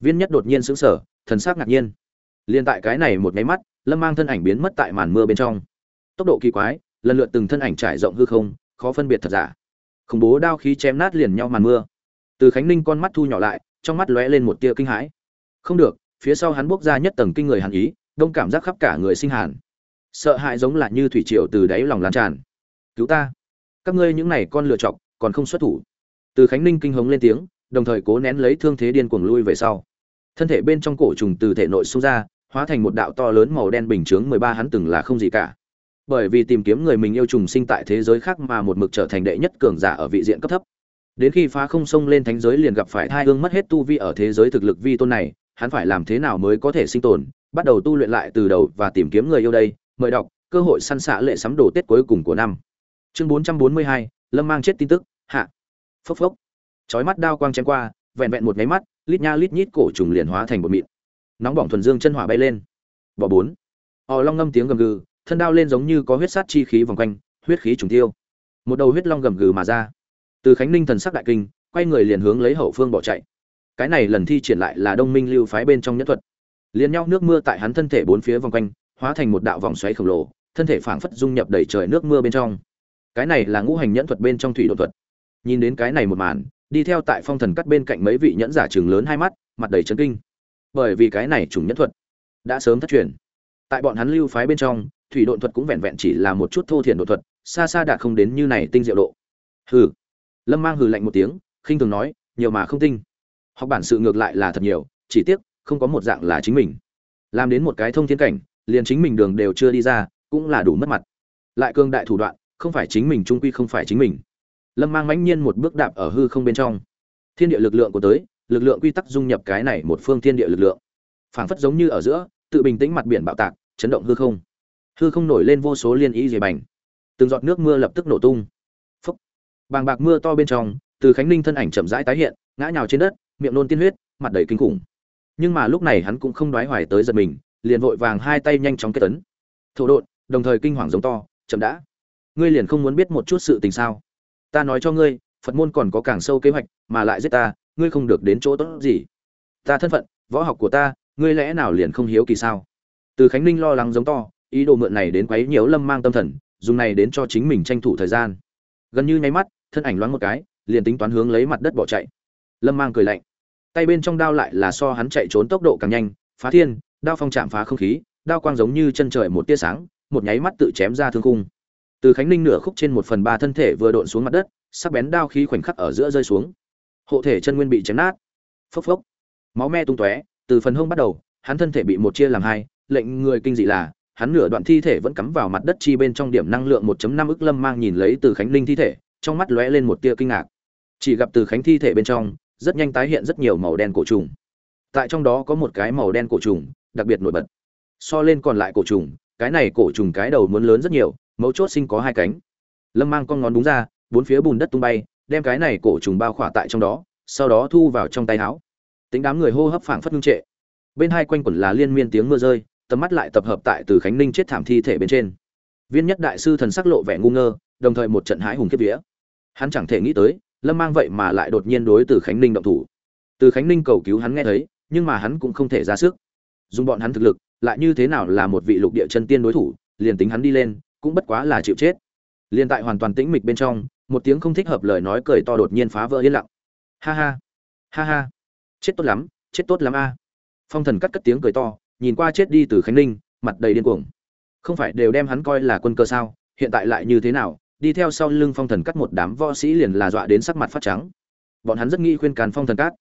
Viên nhất đột nhiên sững sờ, thần sắc ngạc nhiên. Liên tại cái này một nháy mắt, lâm mang thân ảnh biến mất tại màn mưa bên trong. Tốc độ kỳ quái, lần lượt từng thân ảnh trải rộng hư không, khó phân biệt thật giả. Khủng bố đao khí chém nát liền nhau màn mưa. Từ khánh ninh con mắt thu nhỏ lại, trong mắt lóe lên một tia kinh hãi. Không được phía sau hắn bốc ra nhất tầng kinh người hàn ý, đông cảm giác khắp cả người sinh hàn. Sợ hãi giống là như thủy triều từ đáy lòng lan tràn. Cứu ta! Các ngươi những này con lựa chọc, còn không xuất thủ. Từ khánh ninh kinh hống lên tiếng, đồng thời cố nén lấy thương thế điên cuồng lui về sau. Thân thể bên trong cổ trùng từ thể nội xông ra, hóa thành một đạo to lớn màu đen bình chướng mười ba hắn từng là không gì cả. Bởi vì tìm kiếm người mình yêu trùng sinh tại thế giới khác mà một mực trở thành đệ nhất cường giả ở vị diện cấp thấp. Đến khi phá không sông lên thánh giới liền gặp phải thai hương mất hết tu vi ở thế giới thực lực vi tôn này hắn phải làm thế nào mới có thể sinh tồn, bắt đầu tu luyện lại từ đầu và tìm kiếm người yêu đây, mời đọc, cơ hội săn xạ lệ sắm đồ tết cuối cùng của năm. Chương bốn trăm bốn mươi hai, lâm mang chết tin tức, hạ. Phốc phốc. Chói mắt đao quang chém qua, vẹn vẹn một nháy mắt, lít nha lít nhít cổ trùng liền hóa thành một mịn. Nóng bỏng thuần dương chân hỏa bay lên. Bỏ bốn. Ò long ngâm tiếng gầm gừ, thân đao lên giống như có huyết sát chi khí vòng quanh, huyết khí trùng tiêu. Một đầu huyết long gầm gừ mà ra. Từ khánh ninh thần sắc đại kinh, quay người liền hướng lấy hậu phương bỏ chạy cái này lần thi triển lại là đông minh lưu phái bên trong nhất thuật. Liền nhau nước mưa tại hắn thân thể bốn phía vòng quanh, hóa thành một đạo vòng xoáy khổng lồ, thân thể phảng phất dung nhập đầy trời nước mưa bên trong. Cái này là ngũ hành nhẫn thuật bên trong thủy độ thuật. Nhìn đến cái này một màn, đi theo tại phong thần cắt bên cạnh mấy vị nhẫn giả trường lớn hai mắt, mặt đầy chấn kinh. Bởi vì cái này trùng nhẫn thuật đã sớm thất truyền. Tại bọn hắn lưu phái bên trong, thủy độn thuật cũng vẹn vẹn chỉ là một chút thô thiển độ thuật, xa xa đạt không đến như này tinh diệu độ. Hừ. Lâm mang hừ lạnh một tiếng, khinh thường nói, nhiều mà không tinh học bản sự ngược lại là thật nhiều, chỉ tiếc, không có một dạng là chính mình. Làm đến một cái thông thiên cảnh, liền chính mình đường đều chưa đi ra, cũng là đủ mất mặt. Lại cương đại thủ đoạn, không phải chính mình trung quy không phải chính mình. Lâm mang mãnh nhiên một bước đạp ở hư không bên trong. Thiên địa lực lượng của tới, lực lượng quy tắc dung nhập cái này một phương thiên địa lực lượng. Phảng phất giống như ở giữa, tự bình tĩnh mặt biển bạo tạc, chấn động hư không. Hư không nổi lên vô số liên ý dày bành. Từng giọt nước mưa lập tức nổ tung. Phấp bàng bạc mưa to bên trong, từ khánh ninh thân ảnh chậm rãi tái hiện, ngã nhào trên đất miệng nôn tiên huyết, mặt đầy kinh khủng. Nhưng mà lúc này hắn cũng không đoái hoài tới giật mình, liền vội vàng hai tay nhanh chóng kết tấn thổ đột đồng thời kinh hoàng giống to, chậm đã. Ngươi liền không muốn biết một chút sự tình sao? Ta nói cho ngươi, phật môn còn có càng sâu kế hoạch, mà lại giết ta, ngươi không được đến chỗ tốt gì. Ta thân phận, võ học của ta, ngươi lẽ nào liền không hiếu kỳ sao? Từ khánh ninh lo lắng giống to, ý đồ mượn này đến quấy nhiễu lâm mang tâm thần, dùng này đến cho chính mình tranh thủ thời gian. Gần như nháy mắt, thân ảnh loáng một cái, liền tính toán hướng lấy mặt đất bỏ chạy. Lâm mang cười lạnh tay bên trong đao lại là so hắn chạy trốn tốc độ càng nhanh, phá thiên, đao phong chạm phá không khí, đao quang giống như chân trời một tia sáng, một nháy mắt tự chém ra thương cung từ khánh ninh nửa khúc trên một phần ba thân thể vừa độn xuống mặt đất, sắc bén đao khí khoảnh khắc ở giữa rơi xuống. Hộ thể chân nguyên bị chém nát. Phốc phốc. Máu me tung tóe, từ phần hông bắt đầu, hắn thân thể bị một chia làm hai, lệnh người kinh dị là, hắn nửa đoạn thi thể vẫn cắm vào mặt đất chi bên trong điểm năng lượng 1.5 ức lâm mang nhìn lấy từ khánh ninh thi thể, trong mắt lóe lên một tia kinh ngạc. Chỉ gặp từ khánh thi thể bên trong rất nhanh tái hiện rất nhiều màu đen cổ trùng. Tại trong đó có một cái màu đen cổ trùng, đặc biệt nổi bật. So lên còn lại cổ trùng, cái này cổ trùng cái đầu muốn lớn rất nhiều, mấu chốt sinh có hai cánh. Lâm mang con ngón đúng ra, bốn phía bùn đất tung bay, đem cái này cổ trùng bao khỏa tại trong đó, sau đó thu vào trong tay áo. Tính đám người hô hấp phảng phất ngưng trệ. Bên hai quanh quẩn là liên miên tiếng mưa rơi, tầm mắt lại tập hợp tại từ khánh ninh chết thảm thi thể bên trên. Viên nhất đại sư thần sắc lộ vẻ ngu ngơ, đồng thời một trận hãi hùng kiếp vía. Hắn chẳng thể nghĩ tới lâm mang vậy mà lại đột nhiên đối từ khánh ninh động thủ. Từ khánh ninh cầu cứu hắn nghe thấy, nhưng mà hắn cũng không thể ra sức. Dùng bọn hắn thực lực, lại như thế nào là một vị lục địa chân tiên đối thủ, liền tính hắn đi lên, cũng bất quá là chịu chết. Liền tại hoàn toàn tĩnh mịch bên trong, một tiếng không thích hợp lời nói cười to đột nhiên phá vỡ yên lặng. Ha ha ha ha. Chết tốt lắm, chết tốt lắm a. Phong thần cắt cất tiếng cười to, nhìn qua chết đi từ khánh ninh, mặt đầy điên cuồng. Không phải đều đem hắn coi là quân cơ sao, hiện tại lại như thế nào đi theo sau lưng phong thần cắt một đám võ sĩ liền là dọa đến sắc mặt phát trắng. Bọn hắn rất nghi khuyên càn phong thần cát.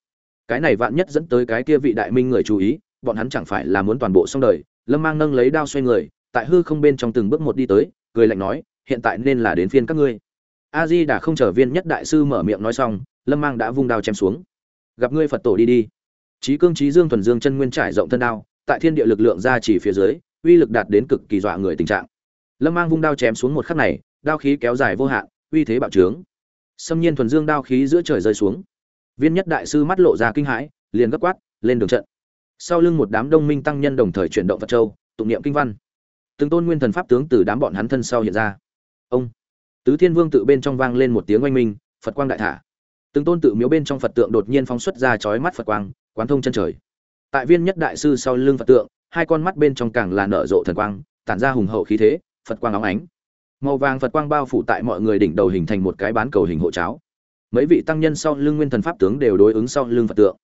Cái này vạn nhất dẫn tới cái kia vị đại minh người chú ý, bọn hắn chẳng phải là muốn toàn bộ xong đời, lâm mang nâng lấy đao xoay người, tại hư không bên trong từng bước một đi tới, cười lạnh nói, hiện tại nên là đến phiên các ngươi. A di đã không trở viên nhất đại sư mở miệng nói xong, lâm mang đã vung đao chém xuống. Gặp ngươi phật tổ đi đi. Trí cương trí dương thuần dương chân nguyên trải rộng thân đao, tại thiên địa lực lượng ra chỉ phía dưới, uy lực đạt đến cực kỳ dọa người tình trạng. Lâm mang vung đao chém xuống một khắc này đao khí kéo dài vô hạn, uy thế bạo trướng. Xâm nhiên thuần dương đao khí giữa trời rơi xuống. Viên nhất đại sư mắt lộ ra kinh hãi, liền gấp quát, lên đường trận. Sau lưng một đám đông minh tăng nhân đồng thời chuyển động phật châu, tụng niệm kinh văn. Từng tôn nguyên thần pháp tướng từ đám bọn hắn thân sau hiện ra. Ông. Tứ thiên vương tự bên trong vang lên một tiếng oanh minh, phật quang đại thả. Từng tôn tự miếu bên trong phật tượng đột nhiên phóng xuất ra chói mắt phật quang, quán thông chân trời. Tại viên nhất đại sư sau lưng phật tượng, hai con mắt bên trong càng là nở rộ thần quang, tản ra hùng hậu khí thế, phật quang óng ánh màu vàng phật quang bao phủ tại mọi người đỉnh đầu hình thành một cái bán cầu hình hộ cháo mấy vị tăng nhân sau lưng nguyên thần pháp tướng đều đối ứng sau lưng phật tượng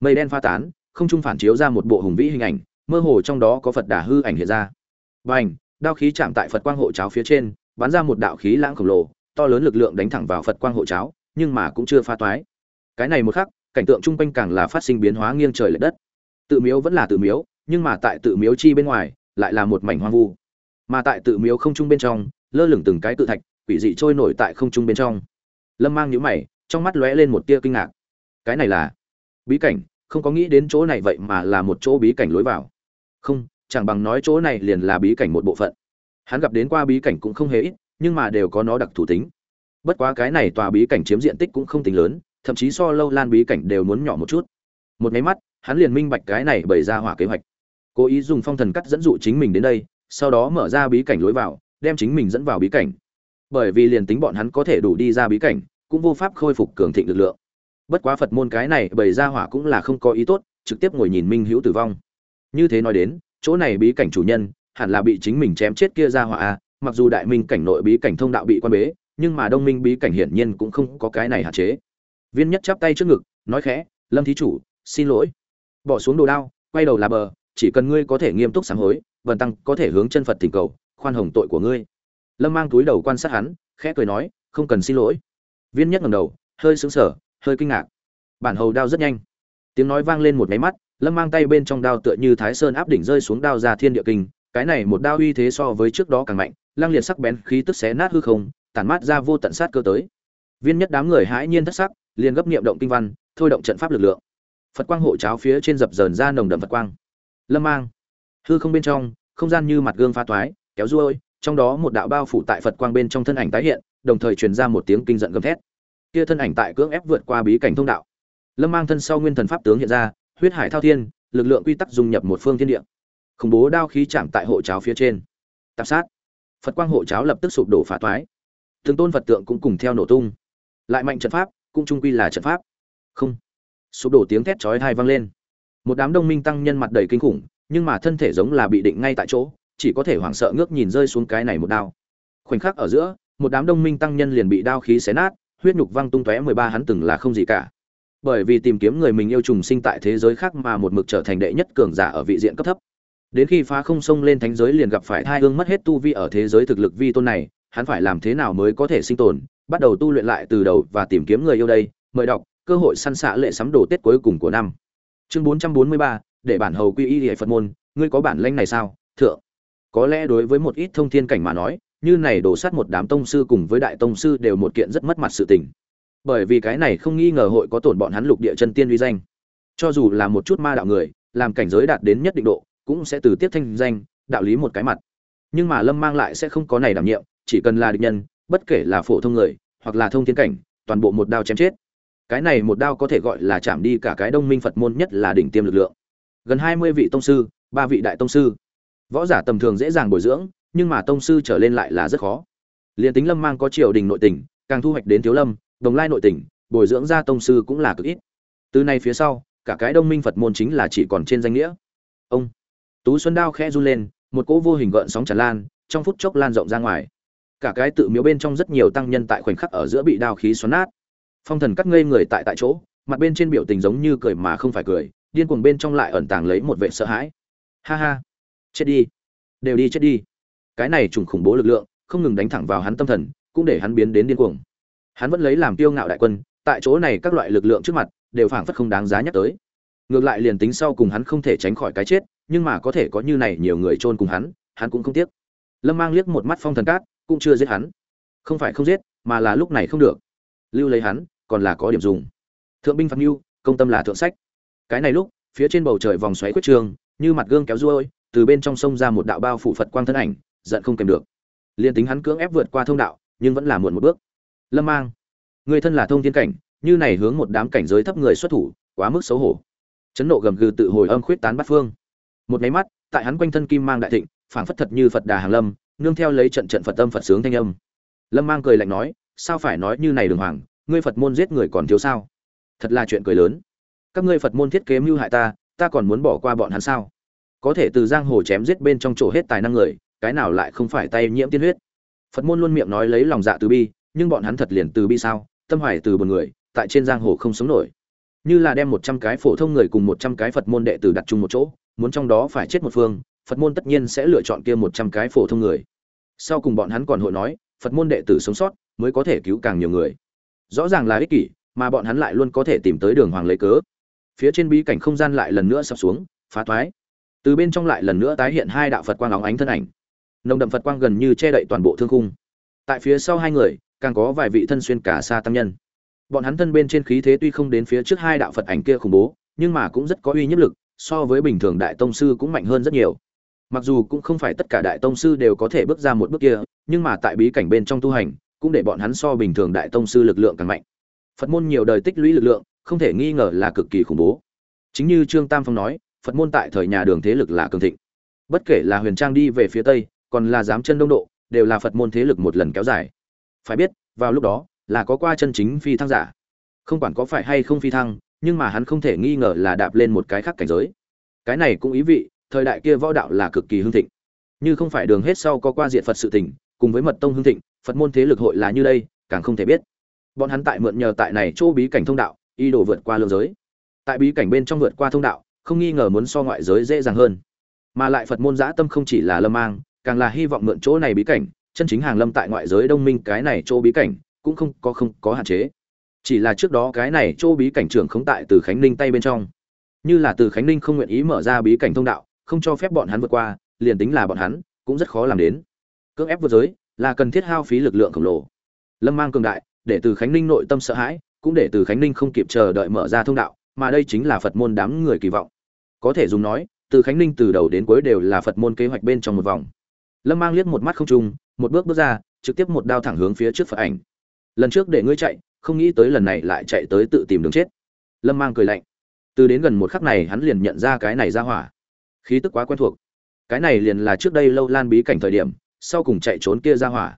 mây đen pha tán không trung phản chiếu ra một bộ hùng vĩ hình ảnh mơ hồ trong đó có phật đà hư ảnh hiện ra Bành, đao khí chạm tại Phật quang hộ cháo phía trên, bắn ra một đạo khí lãng khổng lồ, to lớn lực lượng đánh thẳng vào Phật quang hộ cháo, nhưng mà cũng chưa phá toái. Cái này một khắc, cảnh tượng trung quanh càng là phát sinh biến hóa nghiêng trời lệch đất. Tự miếu vẫn là tự miếu, nhưng mà tại tự miếu chi bên ngoài, lại là một mảnh hoang vu. Mà tại tự miếu không trung bên trong, lơ lửng từng cái tự thạch, quỷ dị trôi nổi tại không trung bên trong. Lâm Mang nhíu mày, trong mắt lóe lên một tia kinh ngạc. Cái này là bí cảnh, không có nghĩ đến chỗ này vậy mà là một chỗ bí cảnh lối vào. Không, chẳng bằng nói chỗ này liền là bí cảnh một bộ phận hắn gặp đến qua bí cảnh cũng không hề ít nhưng mà đều có nó đặc thù tính bất quá cái này tòa bí cảnh chiếm diện tích cũng không tính lớn thậm chí so lâu lan bí cảnh đều muốn nhỏ một chút một máy mắt hắn liền minh bạch cái này bày ra hỏa kế hoạch cố ý dùng phong thần cắt dẫn dụ chính mình đến đây sau đó mở ra bí cảnh lối vào đem chính mình dẫn vào bí cảnh. Bởi vì liền tính bọn hắn có thể đủ đi ra bí cảnh, cũng vô pháp khôi phục cường thịnh lực lượng. Bất quá phật môn cái này bày ra hỏa cũng là không có ý tốt, trực tiếp ngồi nhìn minh hữu tử vong. Như thế nói đến, chỗ này bí cảnh chủ nhân, hẳn là bị chính mình chém chết kia ra hỏa à, mặc dù đại minh cảnh nội bí cảnh thông đạo bị quan bế, nhưng mà đông minh bí cảnh hiển nhiên cũng không có cái này hạn chế. Viên nhất chắp tay trước ngực, nói khẽ, lâm thí chủ, xin lỗi. Bỏ xuống đồ đao, quay đầu là bờ, chỉ cần ngươi có thể nghiêm túc sám hối, vần tăng có thể hướng chân phật thỉnh cầu khoan hồng tội của ngươi. Lâm mang túi đầu quan sát hắn, khẽ cười nói, không cần xin lỗi. Viên nhất ngầm đầu, hơi sững sờ, hơi kinh ngạc. Bản hầu đao rất nhanh. Tiếng nói vang lên một máy mắt, lâm mang tay bên trong đao tựa như thái sơn áp đỉnh rơi xuống đao ra thiên địa kinh, cái này một đao uy thế so với trước đó càng mạnh, lang liệt sắc bén khí tức xé nát hư không, tản mát ra vô tận sát cơ tới. Viên nhất đám người hãi nhiên thất sắc, liền gấp niệm động kinh văn, thôi động trận pháp lực lượng. Phật quang hộ cháo phía trên dập dờn ra nồng đậm phật quang. Lâm mang, hư không bên trong, không gian như mặt gương pha toái kéo ruôi trong đó một đạo bao phủ tại phật quang bên trong thân ảnh tái hiện, đồng thời truyền ra một tiếng kinh giận gầm thét. Kia thân ảnh tại cưỡng ép vượt qua bí cảnh thông đạo. Lâm mang thân sau nguyên thần pháp tướng hiện ra, huyết hải thao thiên, lực lượng quy tắc dung nhập một phương thiên địa. Khủng bố đao khí chạm tại hộ cháo phía trên. Tạp sát. Phật quang hộ cháo lập tức sụp đổ phá toái. Thường tôn phật tượng cũng cùng theo nổ tung. Lại mạnh trận pháp, cũng trung quy là trận pháp. Không. Sụp đổ tiếng thét chói thai vang lên. Một đám đông minh tăng nhân mặt đầy kinh khủng, nhưng mà thân thể giống là bị định ngay tại chỗ chỉ có thể hoảng sợ ngước nhìn rơi xuống cái này một đao. Khoảnh khắc ở giữa một đám đông minh tăng nhân liền bị đao khí xé nát huyết nhục văng tung tóe mười ba hắn từng là không gì cả. Bởi vì tìm kiếm người mình yêu trùng sinh tại thế giới khác mà một mực trở thành đệ nhất cường giả ở vị diện cấp thấp. Đến khi phá không sông lên thánh giới liền gặp phải thai ương mất hết tu vi ở thế giới thực lực vi tôn này hắn phải làm thế nào mới có thể sinh tồn bắt đầu tu luyện lại từ đầu và tìm kiếm người yêu đây mời đọc cơ hội săn xạ lệ sắm đồ tết cuối cùng của năm. Chương 443, để bản hầu quy y hệ phật môn ngươi có bản lanh này sao? Thượng có lẽ đối với một ít thông thiên cảnh mà nói, như này đổ sát một đám tông sư cùng với đại tông sư đều một kiện rất mất mặt sự tình. Bởi vì cái này không nghi ngờ hội có tổn bọn hắn lục địa chân tiên uy danh. Cho dù là một chút ma đạo người, làm cảnh giới đạt đến nhất định độ, cũng sẽ từ tiếp thanh danh, đạo lý một cái mặt. Nhưng mà lâm mang lại sẽ không có này đảm nhiệm, chỉ cần là địch nhân, bất kể là phổ thông người, hoặc là thông thiên cảnh, toàn bộ một đao chém chết. Cái này một đao có thể gọi là chạm đi cả cái đông minh phật môn nhất là đỉnh tiêm lực lượng. Gần hai mươi vị tông sư, ba vị đại tông sư võ giả tầm thường dễ dàng bồi dưỡng nhưng mà tông sư trở lên lại là rất khó. Liền tính lâm mang có triều đình nội tỉnh, càng thu hoạch đến thiếu lâm đồng lai nội tỉnh, bồi dưỡng ra tông sư cũng là cực ít. Từ nay phía sau cả cái đông minh phật môn chính là chỉ còn trên danh nghĩa. Ông tú xuân đao khẽ run lên một cỗ vô hình gợn sóng tràn lan trong phút chốc lan rộng ra ngoài. Cả cái tự miếu bên trong rất nhiều tăng nhân tại khoảnh khắc ở giữa bị đao khí xoắn nát. Phong thần cắt ngây người tại tại chỗ mặt bên trên biểu tình giống như cười mà không phải cười điên cuồng bên trong lại ẩn tàng lấy một vệ sợ hãi. Ha ha chết đi. Đều đi chết đi. Cái này trùng khủng bố lực lượng, không ngừng đánh thẳng vào hắn tâm thần, cũng để hắn biến đến điên cuồng. Hắn vẫn lấy làm tiêu ngạo đại quân, tại chỗ này các loại lực lượng trước mặt, đều phảng phất không đáng giá nhắc tới. Ngược lại liền tính sau cùng hắn không thể tránh khỏi cái chết, nhưng mà có thể có như này nhiều người chôn cùng hắn hắn cũng không tiếc. Lâm mang liếc một mắt phong thần cát, cũng chưa giết hắn. Không phải không giết, mà là lúc này không được. Lưu lấy hắn, còn là có điểm dùng. Thượng binh phạt mưu, công tâm là thượng sách. Cái này lúc, phía trên bầu trời vòng xoáy quyết trường, như mặt gương kéo ruôi từ bên trong sông ra một đạo bao phủ phật quang thân ảnh, giận không kèm được. Liền tính hắn cưỡng ép vượt qua thông đạo, nhưng vẫn là muộn một bước. Lâm mang, người thân là thông thiên cảnh, như này hướng một đám cảnh giới thấp người xuất thủ, quá mức xấu hổ. Chấn nộ gầm gừ tự hồi âm khuyết tán bát phương. Một máy mắt, tại hắn quanh thân kim mang đại thịnh, phảng phất thật như phật đà hàng lâm, nương theo lấy trận trận phật tâm phật sướng thanh âm. Lâm mang cười lạnh nói, sao phải nói như này đường hoàng, ngươi phật môn giết người còn thiếu sao? Thật là chuyện cười lớn. Các ngươi phật môn thiết kế mưu hại ta ta còn muốn bỏ qua bọn hắn sao? Có thể từ giang hồ chém giết bên trong chỗ hết tài năng người, cái nào lại không phải tay nhiễm tiên huyết? Phật môn luôn miệng nói lấy lòng dạ từ bi, nhưng bọn hắn thật liền từ bi sao? Tâm hoài từ một người, tại trên giang hồ không sống nổi. Như là đem một trăm cái phổ thông người cùng một trăm cái phật môn đệ tử đặt chung một chỗ, muốn trong đó phải chết một phương, phật môn tất nhiên sẽ lựa chọn kia một trăm cái phổ thông người. Sau cùng bọn hắn còn hội nói, phật môn đệ tử sống sót, mới có thể cứu càng nhiều người. Rõ ràng là ích kỷ, mà bọn hắn lại luôn có thể tìm tới đường hoàng lấy cớ. Phía trên bí cảnh không gian lại lần nữa sập xuống, phá thoái từ bên trong lại lần nữa tái hiện hai đạo phật quang óng ánh thân ảnh. Nồng đậm phật quang gần như che đậy toàn bộ thương khung. Tại phía sau hai người, càng có vài vị thân xuyên cả xa tăng nhân. Bọn hắn thân bên trên khí thế tuy không đến phía trước hai đạo phật ảnh kia khủng bố, nhưng mà cũng rất có uy nhất lực, so với bình thường đại tông sư cũng mạnh hơn rất nhiều. Mặc dù cũng không phải tất cả đại tông sư đều có thể bước ra một bước kia, nhưng mà tại bí cảnh bên trong tu hành, cũng để bọn hắn so bình thường đại tông sư lực lượng càng mạnh. Phật môn nhiều đời tích lũy lực lượng, không thể nghi ngờ là cực kỳ khủng bố. Chính như trương tam phong nói phật môn tại thời nhà đường thế lực là cường thịnh. Bất kể là huyền trang đi về phía tây, còn là giám chân đông độ, đều là phật môn thế lực một lần kéo dài. Phải biết, vào lúc đó, là có qua chân chính phi thăng giả. Không quản có phải hay không phi thăng, nhưng mà hắn không thể nghi ngờ là đạp lên một cái khác cảnh giới. Cái này cũng ý vị, thời đại kia võ đạo là cực kỳ hưng thịnh. Như không phải đường hết sau có qua diện phật sự tỉnh cùng với mật tông hưng thịnh, phật môn thế lực hội là như đây, càng không thể biết. Bọn hắn tại mượn nhờ tại này chỗ bí cảnh thông đạo y đổ vượt qua lương giới. Tại bí cảnh bên trong vượt qua thông đạo không nghi ngờ muốn so ngoại giới dễ dàng hơn. Mà lại phật môn giã tâm không chỉ là lâm mang, càng là hy vọng mượn chỗ này bí cảnh, chân chính hàng lâm tại ngoại giới đông minh cái này chỗ bí cảnh, cũng không có không có hạn chế. Chỉ là trước đó cái này chỗ bí cảnh trưởng không tại từ khánh ninh tay bên trong. Như là từ khánh ninh không nguyện ý mở ra bí cảnh thông đạo, không cho phép bọn hắn vượt qua, liền tính là bọn hắn, cũng rất khó làm đến. Cưỡng ép vượt giới, là cần thiết hao phí lực lượng khổng lồ. Lâm mang cường đại, để từ khánh ninh nội tâm sợ hãi, cũng để từ khánh ninh không kịp chờ đợi mở ra thông đạo mà đây chính là phật môn đám người kỳ vọng. Có thể dùng nói, từ khánh ninh từ đầu đến cuối đều là phật môn kế hoạch bên trong một vòng. Lâm mang liếc một mắt không trung, một bước bước ra, trực tiếp một đao thẳng hướng phía trước phật ảnh. Lần trước để ngươi chạy, không nghĩ tới lần này lại chạy tới tự tìm đường chết. Lâm mang cười lạnh. Từ đến gần một khắc này hắn liền nhận ra cái này ra hỏa. Khí tức quá quen thuộc. Cái này liền là trước đây lâu lan bí cảnh thời điểm, sau cùng chạy trốn kia ra hỏa.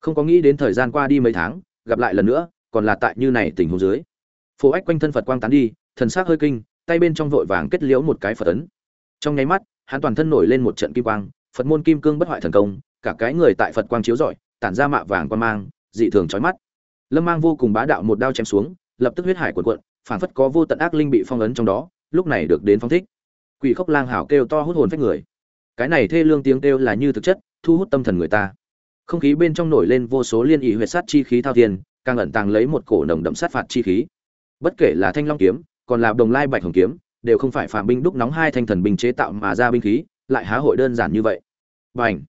Không có nghĩ đến thời gian qua đi mấy tháng, gặp lại lần nữa, còn là tại như này tình huống dưới. Phố ách quanh thân phật quang tán đi thần sắc hơi kinh, tay bên trong vội vàng kết liễu một cái phật ấn. Trong nháy mắt, hắn toàn thân nổi lên một trận kim quang, phật môn kim cương bất hoại thần công, cả cái người tại phật quang chiếu rọi, tản ra mạ vàng quan mang, dị thường chói mắt. Lâm mang vô cùng bá đạo một đao chém xuống, lập tức huyết hải cuộn cuộn phản phất có vô tận ác linh bị phong ấn trong đó, lúc này được đến phong thích. Quỷ khốc lang hảo kêu to hút hồn phách người. Cái này thê lương tiếng kêu là như thực chất, thu hút tâm thần người ta. Không khí bên trong nổi lên vô số liên ý huyết sát chi khí thao thiên, càng ẩn tàng lấy một cổ nồng đậm sát phạt chi khí. Bất kể là thanh long kiếm còn là đồng lai bạch hồng kiếm, đều không phải phạm binh đúc nóng hai thanh thần binh chế tạo mà ra binh khí, lại há hội đơn giản như vậy. Và ảnh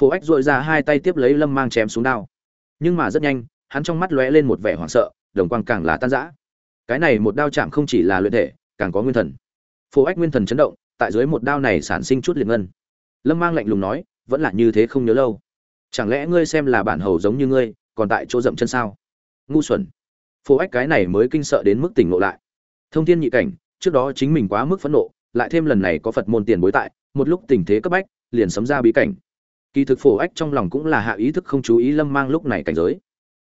phổ ách dội ra hai tay tiếp lấy lâm mang chém xuống đao. Nhưng mà rất nhanh, hắn trong mắt lóe lên một vẻ hoảng sợ, đồng quang càng là tan rã. Cái này một đao chạm không chỉ là luyện thể, càng có nguyên thần. Phổ ách nguyên thần chấn động, tại dưới một đao này sản sinh chút liệt ngân. Lâm mang lạnh lùng nói, vẫn là như thế không nhớ lâu. Chẳng lẽ ngươi xem là bản hầu giống như ngươi, còn tại chỗ dậm chân sao? Ngu xuẩn. Phổ ách cái này mới kinh sợ đến mức tỉnh ngộ lại thông thiên nhị cảnh, trước đó chính mình quá mức phẫn nộ, lại thêm lần này có phật môn tiền bối tại, một lúc tình thế cấp bách, liền sấm ra bí cảnh. Kỳ thực phổ ách trong lòng cũng là hạ ý thức không chú ý lâm mang lúc này cảnh giới.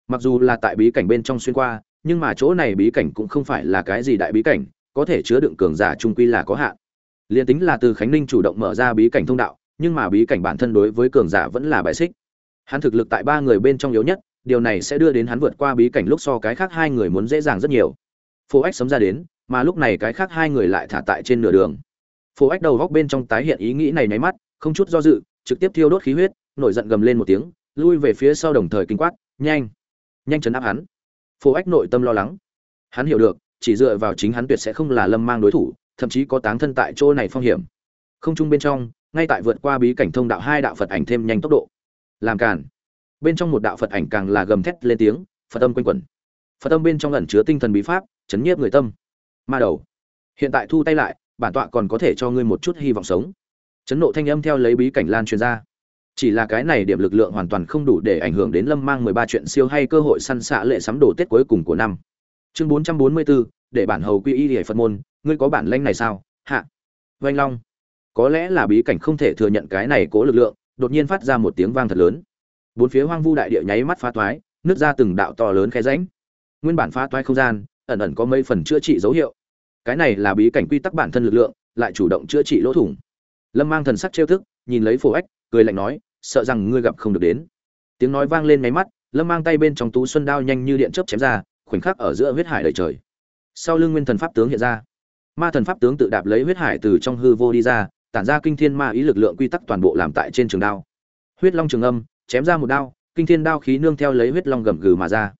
Mặc dù là tại bí cảnh bên trong xuyên qua, nhưng mà chỗ này bí cảnh cũng không phải là cái gì đại bí cảnh, có thể chứa đựng cường giả trung quy là có hạn. Liền tính là từ khánh ninh chủ động mở ra bí cảnh thông đạo, nhưng mà bí cảnh bản thân đối với cường giả vẫn là bại xích. Hắn thực lực tại ba người bên trong yếu nhất, điều này sẽ đưa đến hắn vượt qua bí cảnh lúc so cái khác hai người muốn dễ dàng rất nhiều. Phổ ách sấm ra đến mà lúc này cái khác hai người lại thả tại trên nửa đường. Phổ ách đầu góc bên trong tái hiện ý nghĩ này nháy mắt, không chút do dự, trực tiếp thiêu đốt khí huyết, nổi giận gầm lên một tiếng, lui về phía sau đồng thời kinh quát, nhanh nhanh chấn áp hắn. Phổ ách nội tâm lo lắng. Hắn hiểu được, chỉ dựa vào chính hắn tuyệt sẽ không là lâm mang đối thủ, thậm chí có táng thân tại chỗ này phong hiểm. Không chung bên trong, ngay tại vượt qua bí cảnh thông đạo hai đạo phật ảnh thêm nhanh tốc độ. Làm cản bên trong một đạo phật ảnh càng là gầm thét lên tiếng, phật tâm quanh quẩn. Phật tâm bên trong ẩn chứa tinh thần bí pháp, chấn nhiếp người tâm ma đầu. Hiện tại thu tay lại, bản tọa còn có thể cho ngươi một chút hy vọng sống. Chấn nộ thanh âm theo lấy bí cảnh lan truyền ra. Chỉ là cái này điểm lực lượng hoàn toàn không đủ để ảnh hưởng đến lâm mang mười ba chuyện siêu hay cơ hội săn xạ lệ sắm đồ tết cuối cùng của năm. Chương bốn trăm bốn mươi bốn để bản hầu quy y hệ phật môn, ngươi có bản lanh này sao? Hạ. Vanh long. Có lẽ là bí cảnh không thể thừa nhận cái này cố lực lượng, đột nhiên phát ra một tiếng vang thật lớn. Bốn phía hoang vu đại địa nháy mắt phá toái, nứt ra từng đạo to lớn khe rãnh. Nguyên bản phá toái không gian ẩn ẩn có mấy phần chữa trị dấu hiệu. Cái này là bí cảnh quy tắc bản thân lực lượng, lại chủ động chữa trị lỗ thủng. Lâm mang thần sắc trêu thức, nhìn lấy phổ ách, cười lạnh nói, sợ rằng ngươi gặp không được đến. Tiếng nói vang lên máy mắt, lâm mang tay bên trong tú xuân đao nhanh như điện chớp chém ra, khoảnh khắc ở giữa huyết hải đầy trời. Sau lưng nguyên thần pháp tướng hiện ra. Ma thần pháp tướng tự đạp lấy huyết hải từ trong hư vô đi ra, tản ra kinh thiên ma ý lực lượng quy tắc toàn bộ làm tại trên trường đao. Huyết long trường âm, chém ra một đao, kinh thiên đao khí nương theo lấy huyết long gầm gừ mà ra.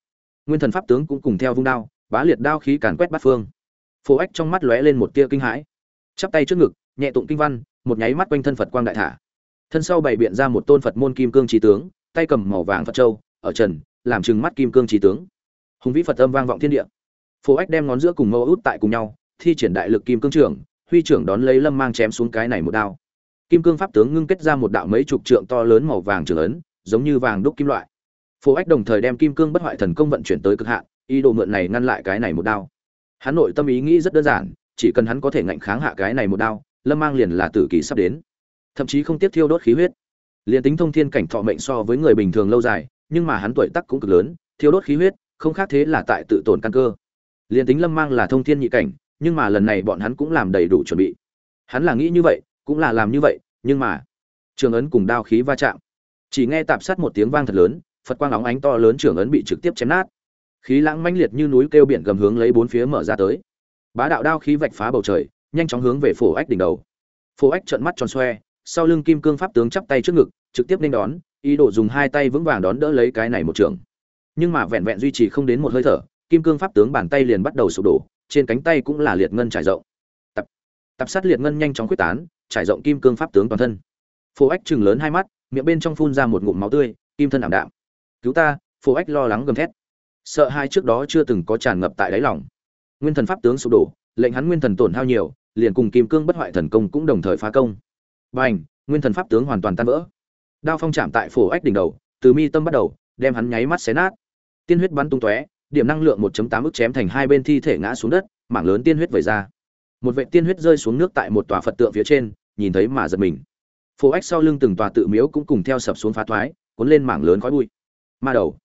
Nguyên thần pháp tướng cũng cùng theo vung đao bá liệt đao khí càn quét bát phương. Phổ ách trong mắt lóe lên một tia kinh hãi. Chắp tay trước ngực, nhẹ tụng kinh văn, một nháy mắt quanh thân phật quang đại thả. Thân sau bày biện ra một tôn phật môn kim cương trí tướng, tay cầm màu vàng phật châu, ở trần, làm trừng mắt kim cương trí tướng. Hùng vĩ phật âm vang vọng thiên địa. Phổ ách đem ngón giữa cùng mâu út tại cùng nhau, thi triển đại lực kim cương trưởng, huy trưởng đón lấy lâm mang chém xuống cái này một đao. Kim cương pháp tướng ngưng kết ra một đạo mấy chục trượng to lớn màu vàng trường ấn, giống như vàng đúc kim loại. Phổ ách đồng thời đem kim cương bất hoại thần công vận chuyển tới cực hạn ý đồ mượn này ngăn lại cái này một đao. Hắn nội tâm ý nghĩ rất đơn giản, chỉ cần hắn có thể ngạnh kháng hạ cái này một đao, lâm mang liền là tử kỳ sắp đến. Thậm chí không tiếp thiêu đốt khí huyết. Liền tính thông thiên cảnh thọ mệnh so với người bình thường lâu dài, nhưng mà hắn tuổi tắc cũng cực lớn, thiêu đốt khí huyết, không khác thế là tại tự tổn căn cơ. Liền tính lâm mang là thông thiên nhị cảnh, nhưng mà lần này bọn hắn cũng làm đầy đủ chuẩn bị. Hắn là nghĩ như vậy, cũng là làm như vậy, nhưng mà trường ấn cùng đao khí va chạm. Chỉ nghe tạp sát một tiếng vang thật lớn, phật quang óng ánh to lớn trường ấn bị trực tiếp chém nát khí lãng mãnh liệt như núi kêu biển gầm hướng lấy bốn phía mở ra tới. Bá đạo đao khí vạch phá bầu trời, nhanh chóng hướng về phổ ách đỉnh đầu. Phổ ách trợn mắt tròn xoe, sau lưng kim cương pháp tướng chắp tay trước ngực, trực tiếp nên đón, ý đồ dùng hai tay vững vàng đón đỡ lấy cái này một trường. Nhưng mà vẹn vẹn duy trì không đến một hơi thở, kim cương pháp tướng bàn tay liền bắt đầu sụp đổ, trên cánh tay cũng là liệt ngân trải rộng. Tập tập sát liệt ngân nhanh chóng quyết tán, trải rộng kim cương pháp tướng toàn thân. Phổ ách chừng lớn hai mắt, miệng bên trong phun ra một ngụm máu tươi, kim thân ảm đạm. Cứu ta, phổ ách lo lắng gầm thét sợ hai trước đó chưa từng có tràn ngập tại đáy lòng nguyên thần pháp tướng sụp đổ lệnh hắn nguyên thần tổn hao nhiều liền cùng kim cương bất hoại thần công cũng đồng thời phá công Bành, nguyên thần pháp tướng hoàn toàn tan vỡ. Đao phong chạm tại phổ ách đỉnh đầu, từ mi tâm bắt đầu, đem hắn nháy mắt xé nát. Tiên huyết bắn tung tóe, điểm năng lượng 1.8 ức chém thành hai bên thi thể ngã xuống đất, mảng lớn tiên huyết vẩy ra. Một vệt tiên huyết rơi xuống nước tại một tòa Phật tượng phía trên, nhìn thấy mà giật mình. Phổ ách sau lưng từng tòa tự miếu cũng cùng theo sập xuống phá thoái, cuốn lên mảng lớn khói bụi. Ma đầu.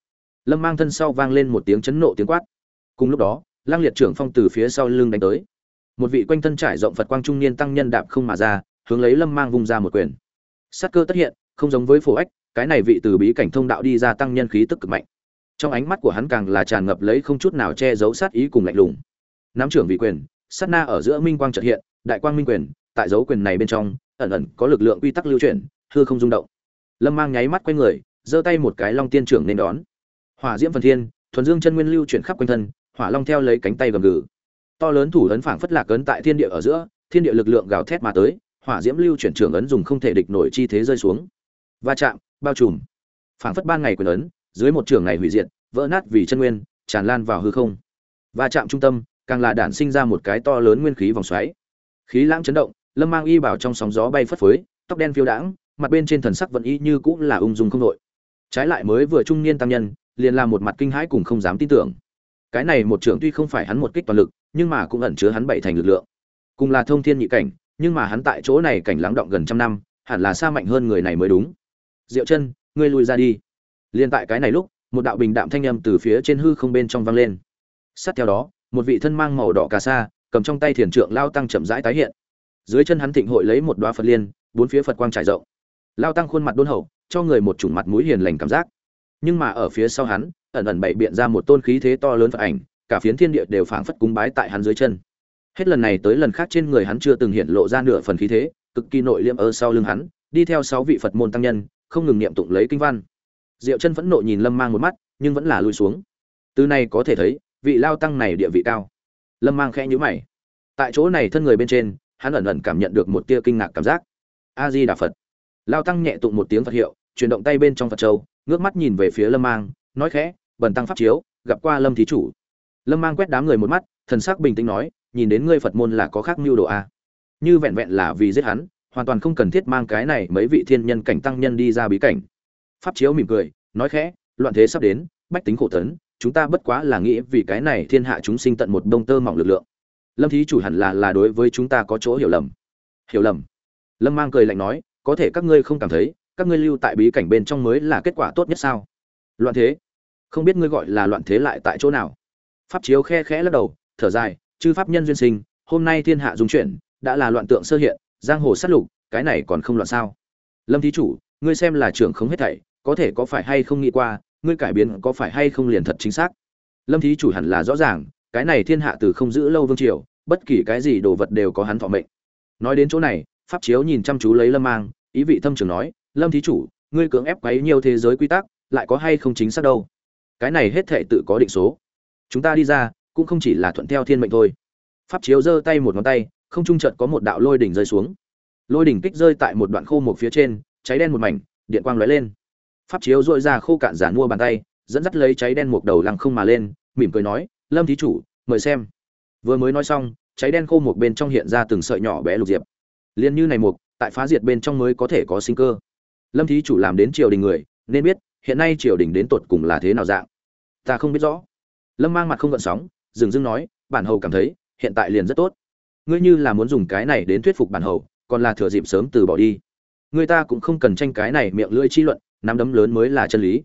Lâm Mang thân sau vang lên một tiếng chấn nộ tiếng quát. Cùng lúc đó, lang Liệt trưởng phong từ phía sau lưng đánh tới. Một vị quanh thân trải rộng Phật quang trung niên tăng nhân đạp không mà ra, hướng lấy lâm mang vung ra một quyền. Sát cơ tất hiện không giống với phổ ách cái này vị từ bí cảnh thông đạo đi ra tăng nhân khí tức cực mạnh. Trong ánh mắt của hắn càng là tràn ngập lấy không chút nào che giấu sát ý cùng lạnh lùng. Nắm trưởng vị quyền sát na ở giữa minh quang chợt hiện đại quang minh quyền tại dấu quyền này bên trong ẩn ẩn có lực lượng quy tắc lưu chuyển hư không rung động. Lâm mang nháy mắt quay người giơ tay một cái long tiên trưởng nên đón hỏa diễm phần thiên, thuần dương chân nguyên lưu chuyển khắp quanh thân, hỏa long theo lấy cánh tay gầm gừ. To lớn thủ ấn phảng phất lạc ấn tại thiên địa ở giữa, thiên địa lực lượng gào thét mà tới, hỏa diễm lưu chuyển trưởng ấn dùng không thể địch nổi chi thế rơi xuống. Va chạm, bao trùm. Phảng phất ban ngày quyền ấn, dưới một trường này hủy diệt, vỡ nát vì chân nguyên, tràn lan vào hư không. Va chạm trung tâm, càng là đản sinh ra một cái to lớn nguyên khí vòng xoáy. Khí lãng chấn động, lâm mang y bảo trong sóng gió bay phất phới, tóc đen phiêu đãng, mặt bên trên thần sắc vẫn y như cũng là ung dung không đội. Trái lại mới vừa trung niên tăng nhân liền làm một mặt kinh hãi cùng không dám tin tưởng. Cái này một trưởng tuy không phải hắn một kích toàn lực, nhưng mà cũng ẩn chứa hắn bảy thành lực lượng. Cùng là thông thiên nhị cảnh, nhưng mà hắn tại chỗ này cảnh lắng động gần trăm năm, hẳn là xa mạnh hơn người này mới đúng. Diệu chân, ngươi lùi ra đi. Liên tại cái này lúc, một đạo bình đạm thanh âm từ phía trên hư không bên trong vang lên. Sát theo đó, một vị thân mang màu đỏ cà sa, cầm trong tay thiền trượng lao tăng chậm rãi tái hiện. Dưới chân hắn thịnh hội lấy một đóa phật liên, bốn phía phật quang trải rộng. Lao tăng khuôn mặt đôn hậu, cho người một chủng mặt mũi hiền lành cảm giác nhưng mà ở phía sau hắn, ẩn ẩn bày biện ra một tôn khí thế to lớn phật ảnh, cả phiến thiên địa đều phảng phất cúng bái tại hắn dưới chân. Hết lần này tới lần khác trên người hắn chưa từng hiện lộ ra nửa phần khí thế, cực kỳ nội liêm ở sau lưng hắn, đi theo sáu vị phật môn tăng nhân, không ngừng niệm tụng lấy kinh văn. Diệu chân vẫn nộ nhìn lâm mang một mắt, nhưng vẫn là lui xuống. Từ này có thể thấy, vị lao tăng này địa vị cao. Lâm mang khẽ nhíu mày. Tại chỗ này thân người bên trên, hắn ẩn ẩn cảm nhận được một tia kinh ngạc cảm giác. A di đà phật. Lao tăng nhẹ tụng một tiếng phật hiệu, chuyển động tay bên trong phật châu ngước mắt nhìn về phía lâm mang, nói khẽ, bần tăng pháp chiếu, gặp qua lâm thí chủ. Lâm mang quét đám người một mắt, thần sắc bình tĩnh nói, nhìn đến ngươi phật môn là có khác mưu đồ a. Như vẹn vẹn là vì giết hắn, hoàn toàn không cần thiết mang cái này mấy vị thiên nhân cảnh tăng nhân đi ra bí cảnh. Pháp chiếu mỉm cười, nói khẽ, loạn thế sắp đến, bách tính khổ tấn, chúng ta bất quá là nghĩ vì cái này thiên hạ chúng sinh tận một đông tơ mỏng lực lượng. Lâm thí chủ hẳn là là đối với chúng ta có chỗ hiểu lầm. Hiểu lầm? Lâm mang cười lạnh nói, có thể các ngươi không cảm thấy các ngươi lưu tại bí cảnh bên trong mới là kết quả tốt nhất sao? Loạn thế. Không biết ngươi gọi là loạn thế lại tại chỗ nào? Pháp chiếu khe khẽ lắc đầu, thở dài, chư pháp nhân duyên sinh, hôm nay thiên hạ dung chuyển, đã là loạn tượng sơ hiện, giang hồ sát lục, cái này còn không loạn sao? Lâm thí chủ, ngươi xem là trưởng không hết thảy, có thể có phải hay không nghĩ qua, ngươi cải biến có phải hay không liền thật chính xác? Lâm thí chủ hẳn là rõ ràng, cái này thiên hạ từ không giữ lâu vương triều, bất kỳ cái gì đồ vật đều có hắn thọ mệnh. Nói đến chỗ này, pháp chiếu nhìn chăm chú lấy lâm mang, ý vị thâm trường nói lâm thí chủ, ngươi cưỡng ép quấy nhiều thế giới quy tắc, lại có hay không chính xác đâu? Cái này hết thệ tự có định số. Chúng ta đi ra, cũng không chỉ là thuận theo thiên mệnh thôi. Pháp chiếu giơ tay một ngón tay, không trung chợt có một đạo lôi đỉnh rơi xuống. Lôi đỉnh kích rơi tại một đoạn khô một phía trên, cháy đen một mảnh, điện quang lóe lên. Pháp chiếu dội ra khô cạn giả mua bàn tay, dẫn dắt lấy cháy đen một đầu lăng không mà lên, mỉm cười nói, lâm thí chủ, mời xem. Vừa mới nói xong, cháy đen khô một bên trong hiện ra từng sợi nhỏ bé lục diệp. Liên như này mục tại phá diệt bên trong mới có thể có sinh cơ lâm thí chủ làm đến triều đình người, nên biết, hiện nay triều đình đến tột cùng là thế nào dạng. Ta không biết rõ. Lâm mang mặt không gợn sóng, dừng dưng nói, bản hầu cảm thấy, hiện tại liền rất tốt. Ngươi như là muốn dùng cái này đến thuyết phục bản hầu, còn là thừa dịp sớm từ bỏ đi. Người ta cũng không cần tranh cái này miệng lưỡi chi luận, nắm đấm lớn mới là chân lý.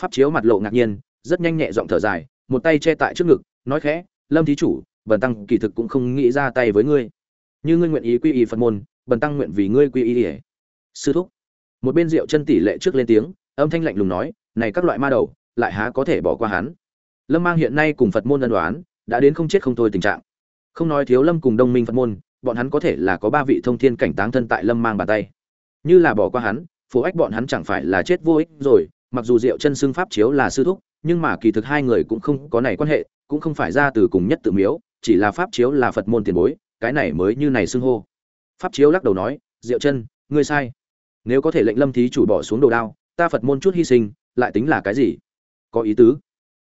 Pháp chiếu mặt lộ ngạc nhiên, rất nhanh nhẹ giọng thở dài, một tay che tại trước ngực, nói khẽ, lâm thí chủ, bần tăng kỳ thực cũng không nghĩ ra tay với ngươi. Như ngươi nguyện ý quy y phật môn, bần tăng nguyện vì ngươi quy y ỉa sư thúc một bên rượu chân tỷ lệ trước lên tiếng, âm thanh lạnh lùng nói, này các loại ma đầu, lại há có thể bỏ qua hắn? Lâm mang hiện nay cùng phật môn ân đoán, đã đến không chết không thôi tình trạng. Không nói thiếu lâm cùng đông minh phật môn, bọn hắn có thể là có ba vị thông thiên cảnh táng thân tại lâm mang bàn tay. Như là bỏ qua hắn phố ách bọn hắn chẳng phải là chết vô ích rồi, mặc dù diệu chân xưng pháp chiếu là sư thúc, nhưng mà kỳ thực hai người cũng không có này quan hệ, cũng không phải ra từ cùng nhất tự miếu, chỉ là pháp chiếu là phật môn tiền bối, cái này mới như này xưng hô. Pháp chiếu lắc đầu nói, diệu chân, ngươi sai nếu có thể lệnh lâm thí chủ bỏ xuống đồ đao, ta phật môn chút hy sinh, lại tính là cái gì? Có ý tứ.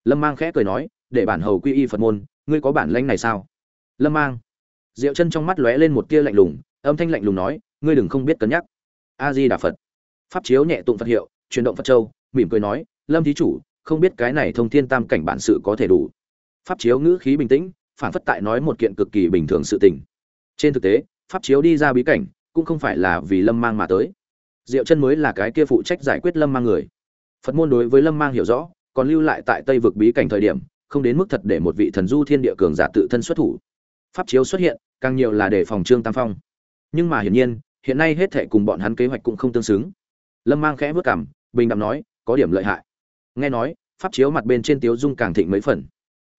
Lâm mang khẽ cười nói, để bản hầu quy y phật môn, ngươi có bản lanh này sao? Lâm mang. Diệu chân trong mắt lóe lên một tia lạnh lùng, âm thanh lạnh lùng nói, ngươi đừng không biết cân nhắc. A di đà phật. Pháp chiếu nhẹ tụng phật hiệu, chuyển động phật châu, mỉm cười nói, lâm thí chủ, không biết cái này thông thiên tam cảnh bản sự có thể đủ. Pháp chiếu ngữ khí bình tĩnh, phản phất tại nói một kiện cực kỳ bình thường sự tình. Trên thực tế, pháp chiếu đi ra bí cảnh, cũng không phải là vì lâm mang mà tới diệu chân mới là cái kia phụ trách giải quyết lâm mang người. Phật môn đối với lâm mang hiểu rõ, còn lưu lại tại tây vực bí cảnh thời điểm, không đến mức thật để một vị thần du thiên địa cường giả tự thân xuất thủ. Pháp chiếu xuất hiện, càng nhiều là để phòng trương tam phong. Nhưng mà hiển nhiên, hiện nay hết thệ cùng bọn hắn kế hoạch cũng không tương xứng. Lâm mang khẽ vớt cảm bình đạm nói, có điểm lợi hại. Nghe nói, pháp chiếu mặt bên trên tiếu dung càng thịnh mấy phần.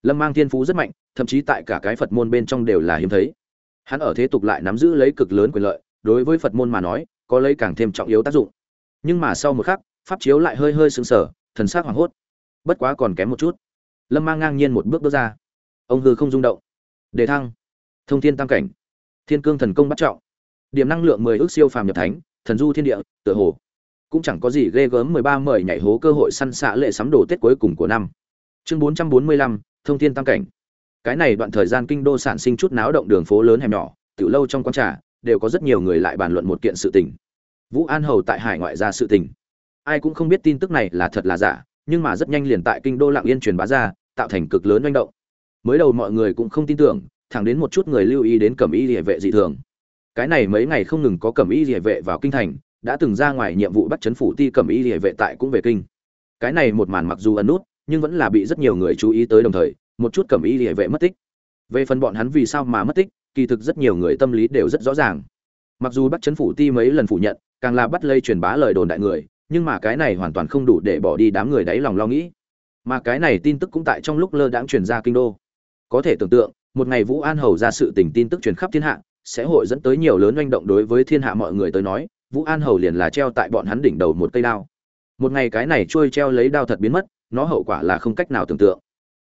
Lâm mang thiên phú rất mạnh, thậm chí tại cả cái phật môn bên trong đều là hiếm thấy. Hắn ở thế tục lại nắm giữ lấy cực lớn quyền lợi, đối với phật môn mà nói có lấy càng thêm trọng yếu tác dụng. Nhưng mà sau một khắc, pháp chiếu lại hơi hơi sững sờ, thần sắc hoảng hốt. Bất quá còn kém một chút. Lâm mang ngang nhiên một bước bước ra. Ông hư không rung động. Đề thăng. Thông thiên tam cảnh. Thiên cương thần công bắt trọng. Điểm năng lượng mười ước siêu phàm nhập thánh, thần du thiên địa, tựa hồ. Cũng chẳng có gì ghê gớm mười ba mời nhảy hố cơ hội săn xạ lệ sắm đồ tết cuối cùng của năm. Chương bốn trăm bốn mươi lăm, thông thiên tam cảnh. Cái này đoạn thời gian kinh đô sản sinh chút náo động đường phố lớn hẻm nhỏ, tiểu lâu trong quán trà đều có rất nhiều người lại bàn luận một kiện sự tình. Vũ an hầu tại hải ngoại ra sự tình. Ai cũng không biết tin tức này là thật là giả, nhưng mà rất nhanh liền tại kinh đô lạng yên truyền bá ra, tạo thành cực lớn manh động. Mới đầu mọi người cũng không tin tưởng, thẳng đến một chút người lưu ý đến cẩm y địa vệ dị thường. Cái này mấy ngày không ngừng có cẩm y địa vệ vào kinh thành, đã từng ra ngoài nhiệm vụ bắt chấn phủ ti cẩm y địa vệ tại cũng về kinh. Cái này một màn mặc dù ẩn nút, nhưng vẫn là bị rất nhiều người chú ý tới đồng thời, một chút cẩm y địa vệ mất tích. Về phần bọn hắn vì sao mà mất tích kỳ thực rất nhiều người tâm lý đều rất rõ ràng. Mặc dù bắt chấn phủ ti mấy lần phủ nhận, càng là bắt lây truyền bá lời đồn đại người, nhưng mà cái này hoàn toàn không đủ để bỏ đi đám người đáy lòng lo nghĩ. Mà cái này tin tức cũng tại trong lúc lơ đãng truyền ra kinh đô. Có thể tưởng tượng, một ngày vũ an hầu ra sự tình tin tức truyền khắp thiên hạ, sẽ hội dẫn tới nhiều lớn manh động đối với thiên hạ mọi người tới nói, vũ an hầu liền là treo tại bọn hắn đỉnh đầu một cây đao. Một ngày cái này trôi treo lấy đao thật biến mất, nó hậu quả là không cách nào tưởng tượng.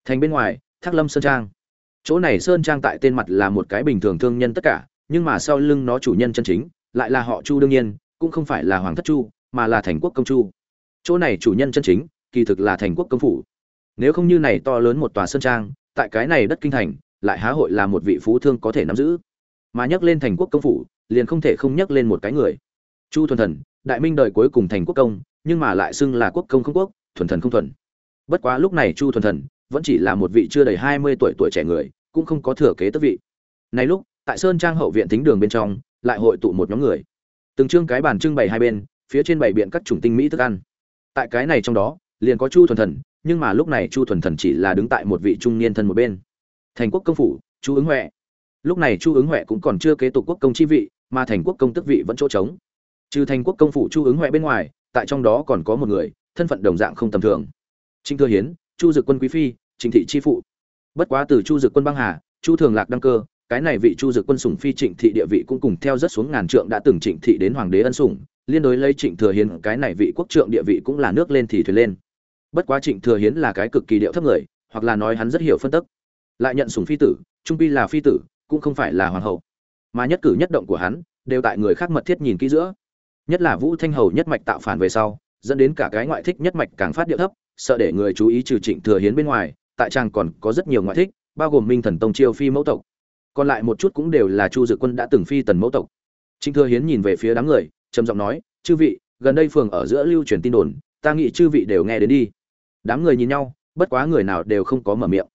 Thành bên ngoài, thác lâm sơn trang chỗ này sơn trang tại tên mặt là một cái bình thường thương nhân tất cả, nhưng mà sau lưng nó chủ nhân chân chính, lại là họ chu đương nhiên, cũng không phải là hoàng thất chu, mà là thành quốc công chu. Chỗ này chủ nhân chân chính, kỳ thực là thành quốc công phủ. Nếu không như này to lớn một tòa sơn trang, tại cái này đất kinh thành, lại há hội là một vị phú thương có thể nắm giữ. Mà nhắc lên thành quốc công phủ, liền không thể không nhắc lên một cái người. Chu thuần thần, đại minh đời cuối cùng thành quốc công, nhưng mà lại xưng là quốc công không quốc, thuần thần không thuần. Bất quá lúc này chu thuần thần vẫn chỉ là một vị chưa đầy hai mươi tuổi tuổi trẻ người, cũng không có thừa kế tước vị. Này lúc, tại sơn trang hậu viện thính đường bên trong, lại hội tụ một nhóm người. Từng trương cái bàn trưng bày hai bên, phía trên bày biện các chủng tinh mỹ thức ăn. Tại cái này trong đó, liền có chu thuần thần, nhưng mà lúc này chu thuần thần chỉ là đứng tại một vị trung niên thân một bên. Thành quốc công phủ, chu ứng huệ. Lúc này chu ứng huệ cũng còn chưa kế tục quốc công chi vị, mà thành quốc công tức vị vẫn chỗ trống. Trừ thành quốc công phủ chu ứng huệ bên ngoài, tại trong đó còn có một người, thân phận đồng dạng không tầm thường. Trinh thừa hiến chu dực quân quý phi trịnh thị chi phụ. Bất quá từ chu dực quân băng hà, chu thường lạc đăng cơ, cái này vị chu dực quân sủng phi trịnh thị địa vị cũng cùng theo rất xuống ngàn trượng đã từng trịnh thị đến hoàng đế ân sủng, liên đối lấy trịnh thừa hiến, cái này vị quốc trượng địa vị cũng là nước lên thì thuyền lên. Bất quá trịnh thừa hiến là cái cực kỳ điệu thấp người, hoặc là nói hắn rất hiểu phân tức. Lại nhận sủng phi tử, trung pi là phi tử, cũng không phải là hoàng hậu. Mà nhất cử nhất động của hắn, đều tại người khác mật thiết nhìn kỹ giữa. Nhất là vũ thanh hầu nhất mạch tạo phản về sau, dẫn đến cả cái ngoại thích nhất mạch càng phát điệu thấp sợ để người chú ý trừ trịnh thừa hiến bên ngoài, tại trang còn có rất nhiều ngoại thích, bao gồm minh thần tông chiêu phi mẫu tộc. Còn lại một chút cũng đều là chu dự quân đã từng phi tần mẫu tộc. Trịnh thừa hiến nhìn về phía đám người, trầm giọng nói, chư vị, gần đây phường ở giữa lưu truyền tin đồn, ta nghĩ chư vị đều nghe đến đi. Đám người nhìn nhau, bất quá người nào đều không có mở miệng.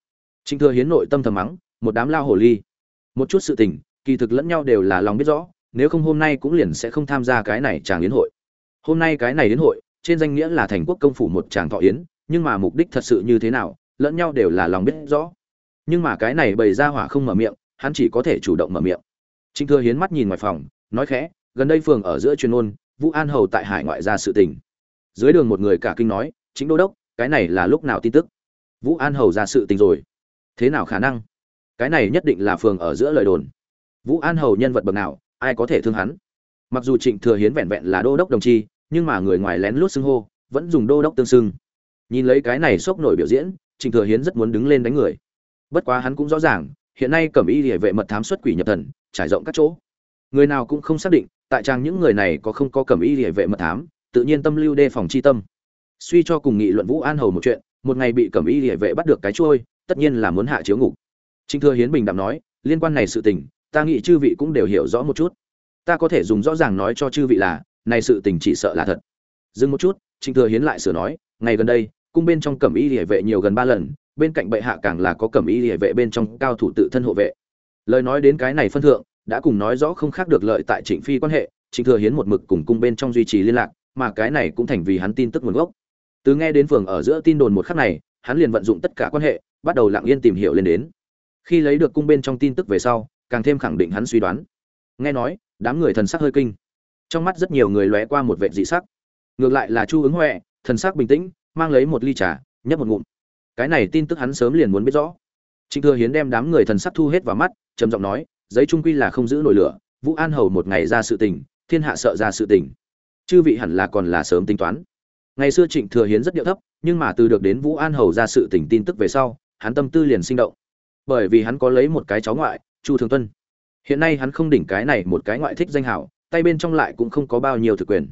Trịnh thừa hiến nội tâm thầm mắng, một đám lao hồ ly. Một chút sự tình, kỳ thực lẫn nhau đều là lòng biết rõ, nếu không hôm nay cũng liền sẽ không tham gia cái này chàng yến hội. Hôm nay cái này yến hội trên danh nghĩa là thành quốc công phủ một chàng thọ yến, nhưng mà mục đích thật sự như thế nào, lẫn nhau đều là lòng biết rõ. Nhưng mà cái này bày ra hỏa không mở miệng, hắn chỉ có thể chủ động mở miệng. Trịnh thừa hiến mắt nhìn ngoài phòng, nói khẽ, gần đây phường ở giữa chuyên môn, vũ an hầu tại hải ngoại ra sự tình. Dưới đường một người cả kinh nói chính đô đốc, cái này là lúc nào tin tức? Vũ an hầu ra sự tình rồi. Thế nào khả năng? Cái này nhất định là phường ở giữa lời đồn. Vũ an hầu nhân vật bậc nào, ai có thể thương hắn? Mặc dù trịnh thừa hiến vẹn vẹn là đô đốc đồng chi nhưng mà người ngoài lén lút xưng hô, vẫn dùng đô đốc tương xưng. Nhìn lấy cái này sốc nổi biểu diễn trịnh thừa hiến rất muốn đứng lên đánh người. Bất quá hắn cũng rõ ràng, hiện nay cẩm y địa vệ mật thám xuất quỷ nhập thần, trải rộng các chỗ. Người nào cũng không xác định, tại trang những người này có không có cẩm y địa vệ mật thám, tự nhiên tâm lưu đề phòng chi tâm. Suy cho cùng nghị luận vũ an hầu một chuyện, một ngày bị cẩm y địa vệ bắt được cái trôi tất nhiên là muốn hạ chiếu ngục. Trịnh thừa hiến bình đạm nói, liên quan này sự tình, ta nghĩ chư vị cũng đều hiểu rõ một chút. Ta có thể dùng rõ ràng nói cho chư vị là này sự tình chỉ sợ là thật. Dừng một chút, trịnh thừa hiến lại sửa nói, ngày gần đây, cung bên trong cẩm y địa vệ nhiều gần ba lần, bên cạnh bệ hạ càng là có cẩm y địa vệ bên trong cao thủ tự thân hộ vệ. Lời nói đến cái này phân thượng, đã cùng nói rõ không khác được lợi tại trịnh phi quan hệ, trịnh thừa hiến một mực cùng cung bên trong duy trì liên lạc, mà cái này cũng thành vì hắn tin tức nguồn gốc. Từ nghe đến phường ở giữa tin đồn một khắc này, hắn liền vận dụng tất cả quan hệ, bắt đầu lặng yên tìm hiểu lên đến. Khi lấy được cung bên trong tin tức về sau, càng thêm khẳng định hắn suy đoán. Nghe nói, đám người thần sắc hơi kinh trong mắt rất nhiều người lóe qua một vẻ dị sắc. Ngược lại là chu ứng huệ, thần sắc bình tĩnh, mang lấy một ly trà, nhấp một ngụm. Cái này tin tức hắn sớm liền muốn biết rõ. Trịnh thừa hiến đem đám người thần sắc thu hết vào mắt, trầm giọng nói, giấy trung quy là không giữ nổi lửa, vũ an hầu một ngày ra sự tình, thiên hạ sợ ra sự tình. Chư vị hẳn là còn là sớm tính toán. Ngày xưa trịnh thừa hiến rất điệu thấp, nhưng mà từ được đến vũ an hầu ra sự tình tin tức về sau, hắn tâm tư liền sinh động. Bởi vì hắn có lấy một cái cháu ngoại, chu thường tuân. Hiện nay hắn không đỉnh cái này một cái ngoại thích danh hảo tay bên trong lại cũng không có bao nhiêu thực quyền.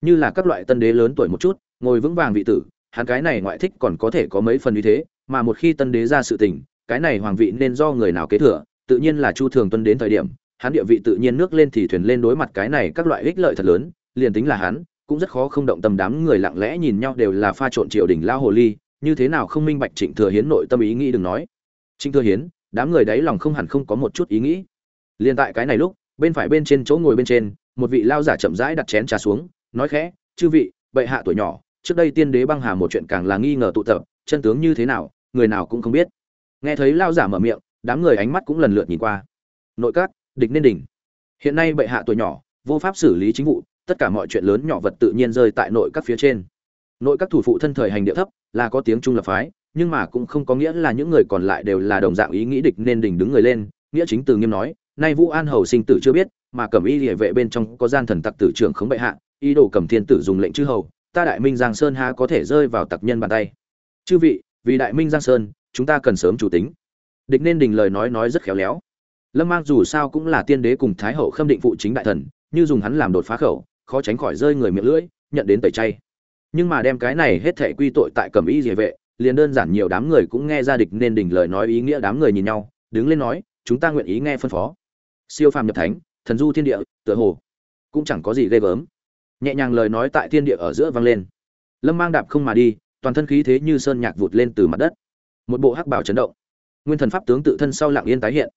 Như là các loại tân đế lớn tuổi một chút, ngồi vững vàng vị tử, hắn cái này ngoại thích còn có thể có mấy phần uy thế, mà một khi tân đế ra sự tình, cái này hoàng vị nên do người nào kế thừa, tự nhiên là chu thường tuân đến thời điểm, hắn địa vị tự nhiên nước lên thì thuyền lên đối mặt cái này các loại ích lợi thật lớn, liền tính là hắn, cũng rất khó không động tâm đám người lặng lẽ nhìn nhau đều là pha trộn triều đình lao hồ ly, như thế nào không minh bạch trịnh thừa hiến nội tâm ý nghĩ đừng nói. Trịnh thừa hiến, đám người đấy lòng không hẳn không có một chút ý nghĩ. Liền tại cái này lúc bên phải bên trên chỗ ngồi bên trên, một vị lao giả chậm rãi đặt chén trà xuống, nói khẽ, chư vị, bệ hạ tuổi nhỏ, trước đây tiên đế băng hà một chuyện càng là nghi ngờ tụ tập, chân tướng như thế nào, người nào cũng không biết. Nghe thấy lao giả mở miệng, đám người ánh mắt cũng lần lượt nhìn qua. Nội các, địch nên đỉnh. Hiện nay bệ hạ tuổi nhỏ, vô pháp xử lý chính vụ, tất cả mọi chuyện lớn nhỏ vật tự nhiên rơi tại nội các phía trên. Nội các thủ phụ thân thời hành địa thấp, là có tiếng trung lập phái, nhưng mà cũng không có nghĩa là những người còn lại đều là đồng dạng ý nghĩ địch nên đỉnh đứng người lên, nghĩa chính từ nghiêm nói nay vũ an hầu sinh tử chưa biết, mà cẩm y địa vệ bên trong có gian thần tặc tử trưởng khống bệ hạ, ý đồ cầm thiên tử dùng lệnh chư hầu, ta đại minh giang sơn ha có thể rơi vào tặc nhân bàn tay. Chư vị, vì đại minh giang sơn, chúng ta cần sớm chủ tính. Địch nên đình lời nói nói rất khéo léo. Lâm mang dù sao cũng là tiên đế cùng thái hậu khâm định phụ chính đại thần, như dùng hắn làm đột phá khẩu, khó tránh khỏi rơi người miệng lưỡi, nhận đến tẩy chay. Nhưng mà đem cái này hết thảy quy tội tại cẩm y địa vệ, liền đơn giản nhiều đám người cũng nghe ra địch nên đình lời nói ý nghĩa đám người nhìn nhau, đứng lên nói, chúng ta nguyện ý nghe phân phó siêu phàm nhập thánh, thần du thiên địa, tựa hồ cũng chẳng có gì ghê gớm. Nhẹ nhàng lời nói tại thiên địa ở giữa vang lên. Lâm mang đạp không mà đi, toàn thân khí thế như sơn nhạc vụt lên từ mặt đất. Một bộ hắc bảo chấn động. Nguyên thần pháp tướng tự thân sau lặng yên tái hiện.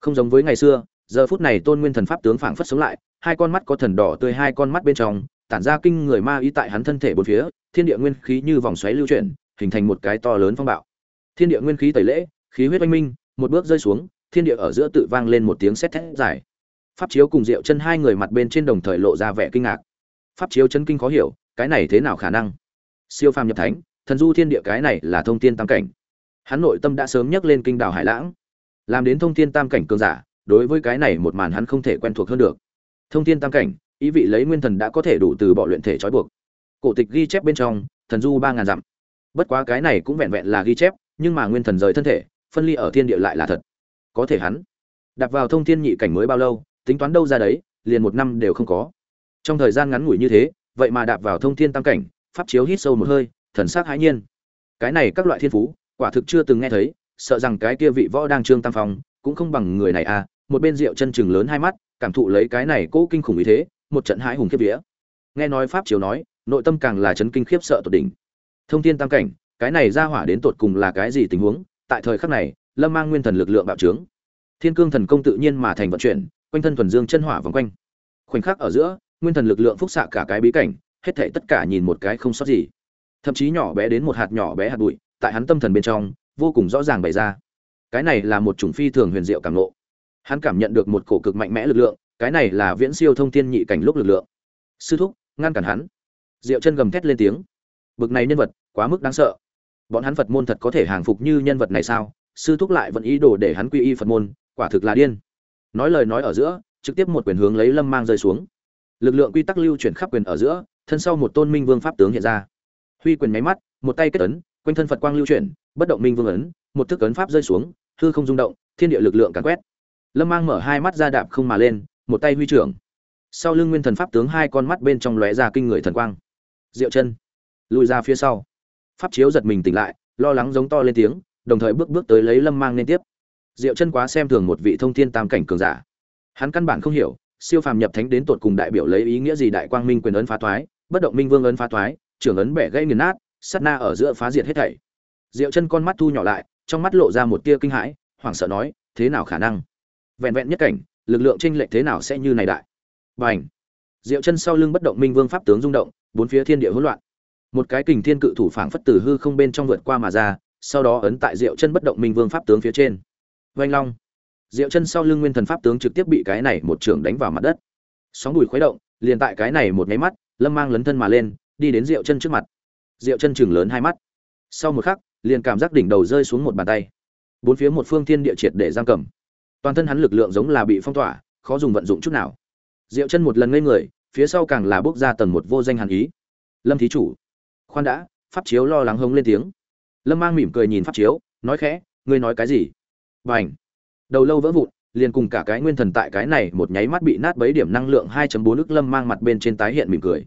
Không giống với ngày xưa, giờ phút này tôn nguyên thần pháp tướng phảng phất sống lại, hai con mắt có thần đỏ tươi hai con mắt bên trong, tản ra kinh người ma ý tại hắn thân thể bốn phía, thiên địa nguyên khí như vòng xoáy lưu chuyển, hình thành một cái to lớn phong bạo. Thiên địa nguyên khí tẩy lễ, khí huyết oanh minh, một bước rơi xuống thiên địa ở giữa tự vang lên một tiếng sét thét dài. Pháp chiếu cùng diệu chân hai người mặt bên trên đồng thời lộ ra vẻ kinh ngạc. Pháp chiếu chân kinh khó hiểu, cái này thế nào khả năng? Siêu phàm nhập thánh, thần du thiên địa cái này là thông thiên tam cảnh. Hắn nội tâm đã sớm nhắc lên kinh đảo hải lãng. Làm đến thông thiên tam cảnh cường giả, đối với cái này một màn hắn không thể quen thuộc hơn được. Thông thiên tam cảnh, ý vị lấy nguyên thần đã có thể đủ từ bỏ luyện thể trói buộc. Cổ tịch ghi chép bên trong, thần du ba ngàn dặm. Bất quá cái này cũng vẹn vẹn là ghi chép, nhưng mà nguyên thần rời thân thể, phân ly ở thiên địa lại là thật có thể hắn. Đặt vào thông thiên nhị cảnh mới bao lâu, tính toán đâu ra đấy, liền một năm đều không có. Trong thời gian ngắn ngủi như thế, vậy mà đạp vào thông thiên tam cảnh, pháp chiếu hít sâu một hơi, thần sắc hãi nhiên. Cái này các loại thiên phú, quả thực chưa từng nghe thấy, sợ rằng cái kia vị võ đang trương tam phong, cũng không bằng người này à một bên rượu chân chừng lớn hai mắt, cảm thụ lấy cái này cố kinh khủng ý thế, một trận hãi hùng khiếp vía. Nghe nói pháp chiếu nói, nội tâm càng là chấn kinh khiếp sợ tột đỉnh. Thông thiên tam cảnh, cái này ra hỏa đến tột cùng là cái gì tình huống, tại thời khắc này lâm mang nguyên thần lực lượng bạo trướng. Thiên cương thần công tự nhiên mà thành vận chuyển, quanh thân thuần dương chân hỏa vòng quanh. Khoảnh khắc ở giữa, nguyên thần lực lượng phúc xạ cả cái bí cảnh, hết thảy tất cả nhìn một cái không sót gì. Thậm chí nhỏ bé đến một hạt nhỏ bé hạt bụi, tại hắn tâm thần bên trong, vô cùng rõ ràng bày ra. Cái này là một chủng phi thường huyền diệu cảm ngộ. Hắn cảm nhận được một cổ cực mạnh mẽ lực lượng, cái này là viễn siêu thông thiên nhị cảnh lúc lực lượng. Sư thúc, ngăn cản hắn. Diệu chân gầm thét lên tiếng. Bực này nhân vật, quá mức đáng sợ. Bọn hắn phật môn thật có thể hàng phục như nhân vật này sao? Sư thúc lại vẫn ý đồ để hắn quy y phật môn, quả thực là điên. Nói lời nói ở giữa, trực tiếp một quyền hướng lấy lâm mang rơi xuống. Lực lượng quy tắc lưu chuyển khắp quyền ở giữa, thân sau một tôn minh vương pháp tướng hiện ra. Huy quyền máy mắt, một tay kết ấn, quanh thân phật quang lưu chuyển, bất động minh vương ấn, một thức ấn pháp rơi xuống, hư không rung động, thiên địa lực lượng càn quét. Lâm mang mở hai mắt ra đạp không mà lên, một tay huy trưởng. Sau lưng nguyên thần pháp tướng hai con mắt bên trong lóe ra kinh người thần quang. Diệu chân. Lùi ra phía sau. Pháp chiếu giật mình tỉnh lại, lo lắng giống to lên tiếng đồng thời bước bước tới lấy lâm mang liên tiếp. Diệu chân quá xem thường một vị thông thiên tam cảnh cường giả. Hắn căn bản không hiểu, siêu phàm nhập thánh đến tột cùng đại biểu lấy ý nghĩa gì đại quang minh quyền ấn phá thoái, bất động minh vương ấn phá thoái, trưởng ấn bẻ gây nghiền nát, sát na ở giữa phá diệt hết thảy. Diệu chân con mắt thu nhỏ lại, trong mắt lộ ra một tia kinh hãi, hoảng sợ nói, thế nào khả năng? Vẹn vẹn nhất cảnh, lực lượng tranh lệch thế nào sẽ như này đại? Bành! Diệu chân sau lưng bất động minh vương pháp tướng rung động, bốn phía thiên địa hỗn loạn. Một cái kình thiên cự thủ phảng phất từ hư không bên trong vượt qua mà ra sau đó ấn tại diệu chân bất động minh vương pháp tướng phía trên. Vanh long. Diệu chân sau lưng nguyên thần pháp tướng trực tiếp bị cái này một trường đánh vào mặt đất. Sóng đùi khuấy động, liền tại cái này một cái mắt, lâm mang lấn thân mà lên, đi đến diệu chân trước mặt. Diệu chân trừng lớn hai mắt. Sau một khắc, liền cảm giác đỉnh đầu rơi xuống một bàn tay. Bốn phía một phương thiên địa triệt để giam cầm. Toàn thân hắn lực lượng giống là bị phong tỏa, khó dùng vận dụng chút nào. Diệu chân một lần ngây người, phía sau càng là bước ra tầng một vô danh hàn ý. Lâm thí chủ, khoan đã, pháp chiếu lo lắng hống lên tiếng lâm mang mỉm cười nhìn pháp chiếu, nói khẽ, ngươi nói cái gì? Và ảnh đầu lâu vỡ vụn, liền cùng cả cái nguyên thần tại cái này một nháy mắt bị nát bấy điểm năng lượng 2.4 ức lâm mang mặt bên trên tái hiện mỉm cười.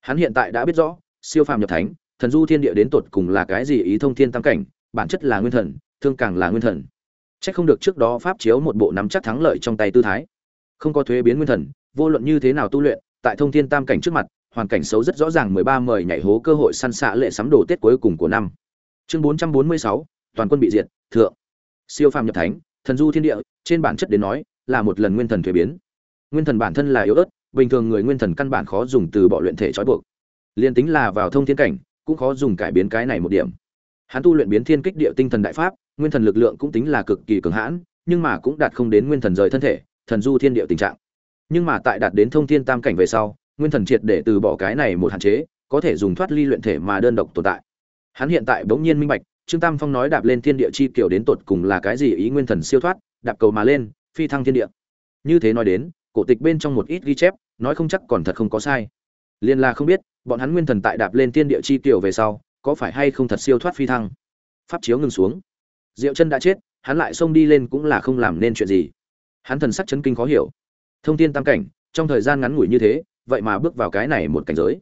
Hắn hiện tại đã biết rõ, siêu phàm nhập thánh, thần du thiên địa đến tột cùng là cái gì ý thông thiên tam cảnh, bản chất là nguyên thần, thương càng là nguyên thần. Chắc không được trước đó pháp chiếu một bộ nắm chắc thắng lợi trong tay tư thái. Không có thuế biến nguyên thần, vô luận như thế nào tu luyện, tại thông thiên tam cảnh trước mặt, hoàn cảnh xấu rất rõ ràng 13 mời nhảy hố cơ hội săn xạ lệ sắm đồ Tết cuối cùng của năm. Chương 446, toàn quân bị diệt, thượng. Siêu phàm nhập thánh, thần du thiên địa, trên bản chất đến nói, là một lần nguyên thần thuế biến. Nguyên thần bản thân là yếu ớt, bình thường người nguyên thần căn bản khó dùng từ bỏ luyện thể trói buộc. Liên tính là vào thông thiên cảnh, cũng khó dùng cải biến cái này một điểm. Hắn tu luyện biến thiên kích địa tinh thần đại pháp, nguyên thần lực lượng cũng tính là cực kỳ cường hãn, nhưng mà cũng đạt không đến nguyên thần rời thân thể, thần du thiên địa tình trạng. Nhưng mà tại đạt đến thông thiên tam cảnh về sau, nguyên thần triệt để từ bỏ cái này một hạn chế có thể dùng thoát ly luyện thể mà đơn độc tồn tại hắn hiện tại bỗng nhiên minh bạch, trương tam phong nói đạp lên thiên địa chi kiểu đến tột cùng là cái gì ý nguyên thần siêu thoát, đạp cầu mà lên, phi thăng thiên địa. Như thế nói đến, cổ tịch bên trong một ít ghi chép, nói không chắc còn thật không có sai. Liên là không biết, bọn hắn nguyên thần tại đạp lên thiên địa chi kiểu về sau, có phải hay không thật siêu thoát phi thăng? Pháp chiếu ngừng xuống. Diệu chân đã chết, hắn lại xông đi lên cũng là không làm nên chuyện gì. Hắn thần sắc chấn kinh khó hiểu. Thông thiên tam cảnh, trong thời gian ngắn ngủi như thế, vậy mà bước vào cái này một cảnh giới.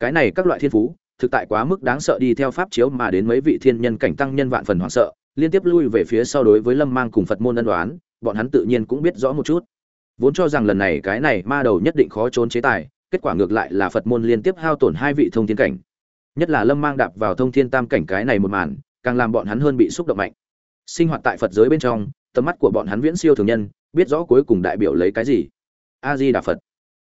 Cái này các loại thiên phú thực tại quá mức đáng sợ đi theo pháp chiếu mà đến mấy vị thiên nhân cảnh tăng nhân vạn phần hoảng sợ, liên tiếp lui về phía sau đối với lâm mang cùng phật môn ân đoán bọn hắn tự nhiên cũng biết rõ một chút. Vốn cho rằng lần này cái này ma đầu nhất định khó trốn chế tài, kết quả ngược lại là phật môn liên tiếp hao tổn hai vị thông thiên cảnh. Nhất là lâm mang đạp vào thông thiên tam cảnh cái này một màn, càng làm bọn hắn hơn bị xúc động mạnh. Sinh hoạt tại phật giới bên trong, tầm mắt của bọn hắn viễn siêu thường nhân, biết rõ cuối cùng đại biểu lấy cái gì. A di đà phật.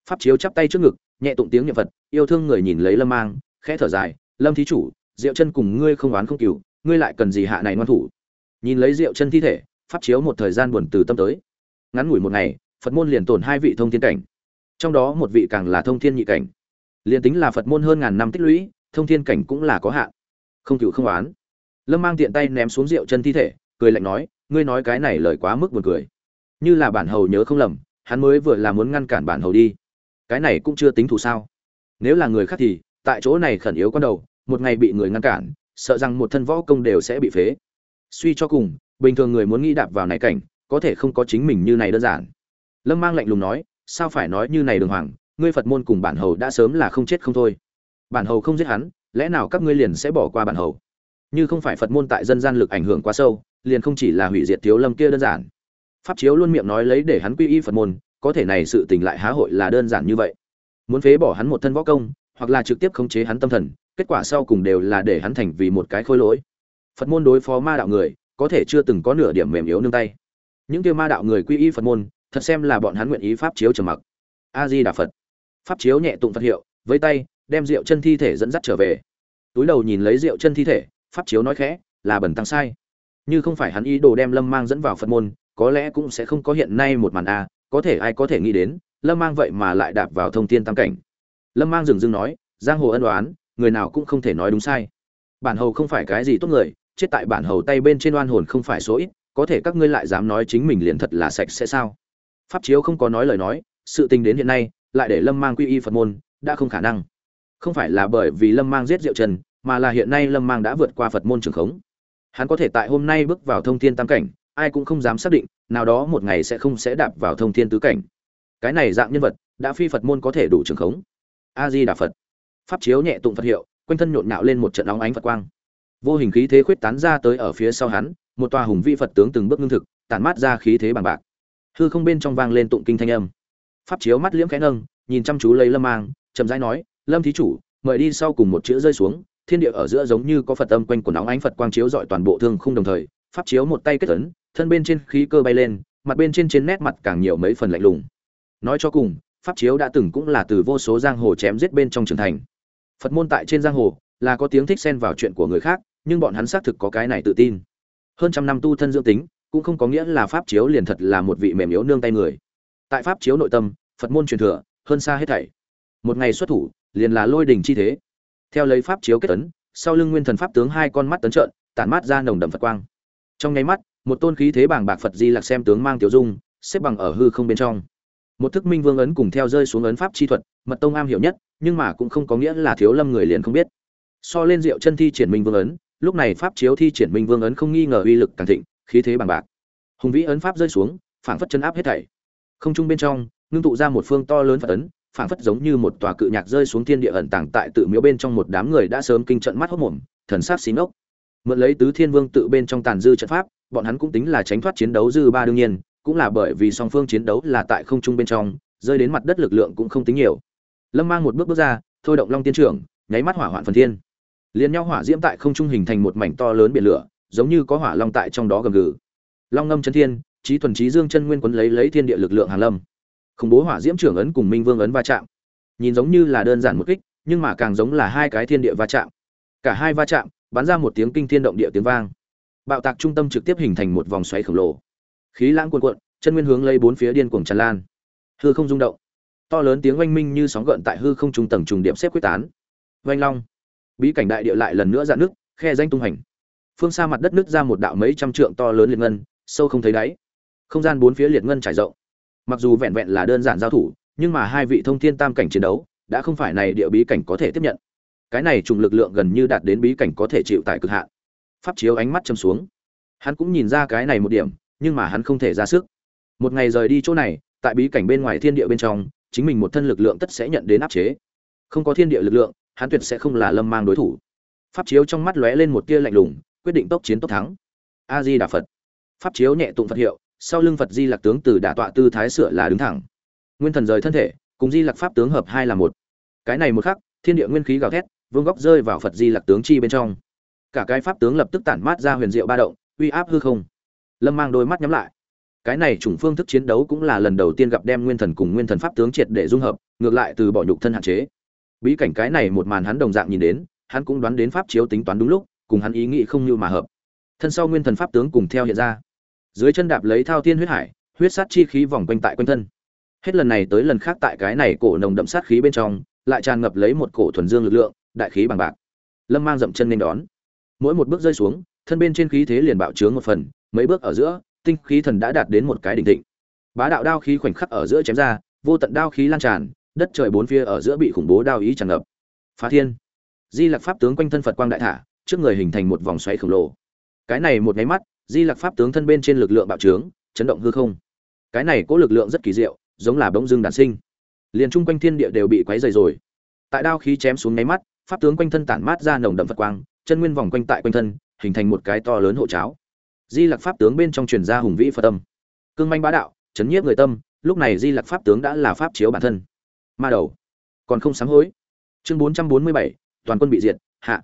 Pháp chiếu chắp tay trước ngực, nhẹ tụng tiếng niệm phật, yêu thương người nhìn lấy lâm mang khẽ thở dài, lâm thí chủ, diệu chân cùng ngươi không oán không cừu, ngươi lại cần gì hạ này ngoan thủ? Nhìn lấy diệu chân thi thể, pháp chiếu một thời gian buồn từ tâm tới. Ngắn ngủi một ngày, phật môn liền tổn hai vị thông thiên cảnh. Trong đó một vị càng là thông thiên nhị cảnh. Liền tính là phật môn hơn ngàn năm tích lũy, thông thiên cảnh cũng là có hạn. Không cựu không oán. Lâm mang tiện tay ném xuống rượu chân thi thể, cười lạnh nói, ngươi nói cái này lời quá mức buồn cười. Như là bản hầu nhớ không lầm, hắn mới vừa là muốn ngăn cản bản hầu đi. Cái này cũng chưa tính thù sao. Nếu là người khác thì tại chỗ này khẩn yếu con đầu, một ngày bị người ngăn cản, sợ rằng một thân võ công đều sẽ bị phế. Suy cho cùng, bình thường người muốn nghĩ đạp vào này cảnh, có thể không có chính mình như này đơn giản. Lâm mang lạnh lùng nói, sao phải nói như này đường hoàng, ngươi phật môn cùng bản hầu đã sớm là không chết không thôi. Bản hầu không giết hắn, lẽ nào các ngươi liền sẽ bỏ qua bản hầu? Như không phải phật môn tại dân gian lực ảnh hưởng quá sâu, liền không chỉ là hủy diệt thiếu lâm kia đơn giản. Pháp chiếu luôn miệng nói lấy để hắn quy y phật môn, có thể này sự tình lại há hội là đơn giản như vậy. Muốn phế bỏ hắn một thân võ công hoặc là trực tiếp khống chế hắn tâm thần, kết quả sau cùng đều là để hắn thành vì một cái khôi lỗi. Phật môn đối phó ma đạo người, có thể chưa từng có nửa điểm mềm yếu nương tay. Những kia ma đạo người quy y phật môn, thật xem là bọn hắn nguyện ý pháp chiếu trầm mặc. A di đà phật. Pháp chiếu nhẹ tụng phật hiệu với tay, đem rượu chân thi thể dẫn dắt trở về. Túi đầu nhìn lấy rượu chân thi thể, pháp chiếu nói khẽ, là bẩn tăng sai. Như không phải hắn ý đồ đem lâm mang dẫn vào phật môn, có lẽ cũng sẽ không có hiện nay một màn a, có thể ai có thể nghĩ đến, lâm mang vậy mà lại đạp vào thông thiên tam cảnh lâm mang dừng dưng nói, giang hồ ân đoán người nào cũng không thể nói đúng sai. Bản hầu không phải cái gì tốt người, chết tại bản hầu tay bên trên oan hồn không phải số ít, có thể các ngươi lại dám nói chính mình liền thật là sạch sẽ sao? Pháp chiếu không có nói lời nói, sự tình đến hiện nay, lại để lâm mang quy y phật môn, đã không khả năng. Không phải là bởi vì lâm mang giết diệu trần, mà là hiện nay lâm mang đã vượt qua phật môn trường khống. Hắn có thể tại hôm nay bước vào thông thiên tam cảnh, ai cũng không dám xác định, nào đó một ngày sẽ không sẽ đạp vào thông thiên tứ cảnh. Cái này dạng nhân vật, đã phi phật môn có thể đủ trường khống a di đà phật. Pháp chiếu nhẹ tụng phật hiệu, quanh thân nhộn nhạo lên một trận óng ánh phật quang. Vô hình khí thế khuyết tán ra tới ở phía sau hắn, một tòa hùng vĩ phật tướng từng bước ngưng thực, tản mát ra khí thế bằng bạc. Hư không bên trong vang lên tụng kinh thanh âm. Pháp chiếu mắt liễm khẽ nâng, nhìn chăm chú lấy lâm mang, chậm rãi nói, lâm thí chủ, mời đi sau cùng một chữ rơi xuống, thiên địa ở giữa giống như có phật âm quanh quần óng ánh phật quang chiếu dọi toàn bộ thương khung đồng thời, pháp chiếu một tay kết ấn, thân bên trên khí cơ bay lên, mặt bên trên trên nét mặt càng nhiều mấy phần lạnh lùng. Nói cho cùng pháp chiếu đã từng cũng là từ vô số giang hồ chém giết bên trong trường thành. Phật môn tại trên giang hồ là có tiếng thích xen vào chuyện của người khác, nhưng bọn hắn xác thực có cái này tự tin. Hơn trăm năm tu thân dưỡng tính, cũng không có nghĩa là pháp chiếu liền thật là một vị mềm yếu nương tay người. Tại pháp chiếu nội tâm, phật môn truyền thừa, hơn xa hết thảy. Một ngày xuất thủ, liền là lôi đình chi thế. Theo lấy pháp chiếu kết tấn sau lưng nguyên thần pháp tướng hai con mắt tấn trợn, tản mát ra nồng đậm phật quang. Trong nháy mắt, một tôn khí thế bảng bạc phật di lặc xem tướng mang tiểu dung, xếp bằng ở hư không bên trong một thức minh vương ấn cùng theo rơi xuống ấn pháp chi thuật, mật tông am hiểu nhất, nhưng mà cũng không có nghĩa là thiếu lâm người liền không biết. So lên diệu chân thi triển minh vương ấn, lúc này pháp chiếu thi triển minh vương ấn không nghi ngờ uy lực càng thịnh, khí thế bằng bạc. Hùng vĩ ấn pháp rơi xuống, phảng phất chân áp hết thảy. Không trung bên trong, ngưng tụ ra một phương to lớn phật ấn, phảng phất giống như một tòa cự nhạc rơi xuống thiên địa ẩn tàng tại tự miếu bên trong một đám người đã sớm kinh trận mắt hốc mồm, thần sát xí ngốc. Mượn lấy tứ thiên vương tự bên trong tàn dư trận pháp, bọn hắn cũng tính là tránh thoát chiến đấu dư ba đương nhiên cũng là bởi vì song phương chiến đấu là tại không trung bên trong, rơi đến mặt đất lực lượng cũng không tính nhiều. Lâm mang một bước bước ra, thôi động long tiên trưởng, nháy mắt hỏa hoạn phần thiên. Liên nhau hỏa diễm tại không trung hình thành một mảnh to lớn biển lửa, giống như có hỏa long tại trong đó gầm gừ. Long ngâm chân thiên trí thuần trí dương chân nguyên quấn lấy lấy thiên địa lực lượng hàng lâm. Khủng bố hỏa diễm trưởng ấn cùng minh vương ấn va chạm. Nhìn giống như là đơn giản một kích, nhưng mà càng giống là hai cái thiên địa va chạm. Cả hai va chạm, bắn ra một tiếng kinh thiên động địa tiếng vang. Bạo tạc trung tâm trực tiếp hình thành một vòng xoáy khổng lồ khí lãng cuồn cuộn, chân nguyên hướng lấy bốn phía điên cuồng tràn lan. Hư không rung động. To lớn tiếng oanh minh như sóng gợn tại hư không trung tầng trùng điểm xếp quyết tán. Oanh long. Bí cảnh đại địa lại lần nữa dạn nước khe danh tung hành. Phương xa mặt đất nước ra một đạo mấy trăm trượng to lớn liệt ngân, sâu không thấy đáy. Không gian bốn phía liệt ngân trải rộng. Mặc dù vẹn vẹn là đơn giản giao thủ, nhưng mà hai vị thông thiên tam cảnh chiến đấu đã không phải này địa bí cảnh có thể tiếp nhận. Cái này trùng lực lượng gần như đạt đến bí cảnh có thể chịu tại cực hạn. Pháp chiếu ánh mắt châm xuống. Hắn cũng nhìn ra cái này một điểm nhưng mà hắn không thể ra sức. Một ngày rời đi chỗ này, tại bí cảnh bên ngoài thiên địa bên trong, chính mình một thân lực lượng tất sẽ nhận đến áp chế. Không có thiên địa lực lượng, hắn tuyệt sẽ không là lâm mang đối thủ. Pháp chiếu trong mắt lóe lên một tia lạnh lùng, quyết định tốc chiến tốc thắng. A di đà phật. Pháp chiếu nhẹ tụng phật hiệu, sau lưng phật di lạc tướng từ đả tọa tư thái sửa là đứng thẳng. Nguyên thần rời thân thể, cùng di lạc pháp tướng hợp hai là một. Cái này một khắc, thiên địa nguyên khí gào thét, vương góc rơi vào phật di lạc tướng chi bên trong. Cả cái pháp tướng lập tức tản mát ra huyền diệu ba động, uy áp hư không lâm mang đôi mắt nhắm lại. Cái này chủng phương thức chiến đấu cũng là lần đầu tiên gặp đem nguyên thần cùng nguyên thần pháp tướng triệt để dung hợp, ngược lại từ bỏ nhục thân hạn chế. Bí cảnh cái này một màn hắn đồng dạng nhìn đến, hắn cũng đoán đến pháp chiếu tính toán đúng lúc, cùng hắn ý nghĩ không như mà hợp. Thân sau nguyên thần pháp tướng cùng theo hiện ra. Dưới chân đạp lấy thao thiên huyết hải, huyết sát chi khí vòng quanh tại quanh thân. Hết lần này tới lần khác tại cái này cổ nồng đậm sát khí bên trong, lại tràn ngập lấy một cổ thuần dương lực lượng, đại khí bằng bạc. Lâm mang dậm chân nên đón. Mỗi một bước rơi xuống, thân bên trên khí thế liền bạo trướng một phần mấy bước ở giữa, tinh khí thần đã đạt đến một cái đỉnh thịnh. Bá đạo đao khí khoảnh khắc ở giữa chém ra, vô tận đao khí lan tràn, đất trời bốn phía ở giữa bị khủng bố đao ý tràn ngập. Phá thiên. Di lặc pháp tướng quanh thân phật quang đại thả, trước người hình thành một vòng xoáy khổng lồ. Cái này một máy mắt, di lặc pháp tướng thân bên trên lực lượng bạo trướng, chấn động hư không. Cái này có lực lượng rất kỳ diệu, giống là bỗng dưng đản sinh. Liền chung quanh thiên địa đều bị quấy dày rồi. Tại đao khí chém xuống máy mắt, pháp tướng quanh thân tản mát ra nồng đậm phật quang, chân nguyên vòng quanh tại quanh thân, hình thành một cái to lớn hộ cháo di lặc pháp tướng bên trong truyền ra hùng vĩ phật tâm cương manh bá đạo, chấn nhiếp người tâm, lúc này di lặc pháp tướng đã là pháp chiếu bản thân. Ma đầu, còn không sám hối. Chương bốn trăm bốn mươi bảy, toàn quân bị diệt, hạ.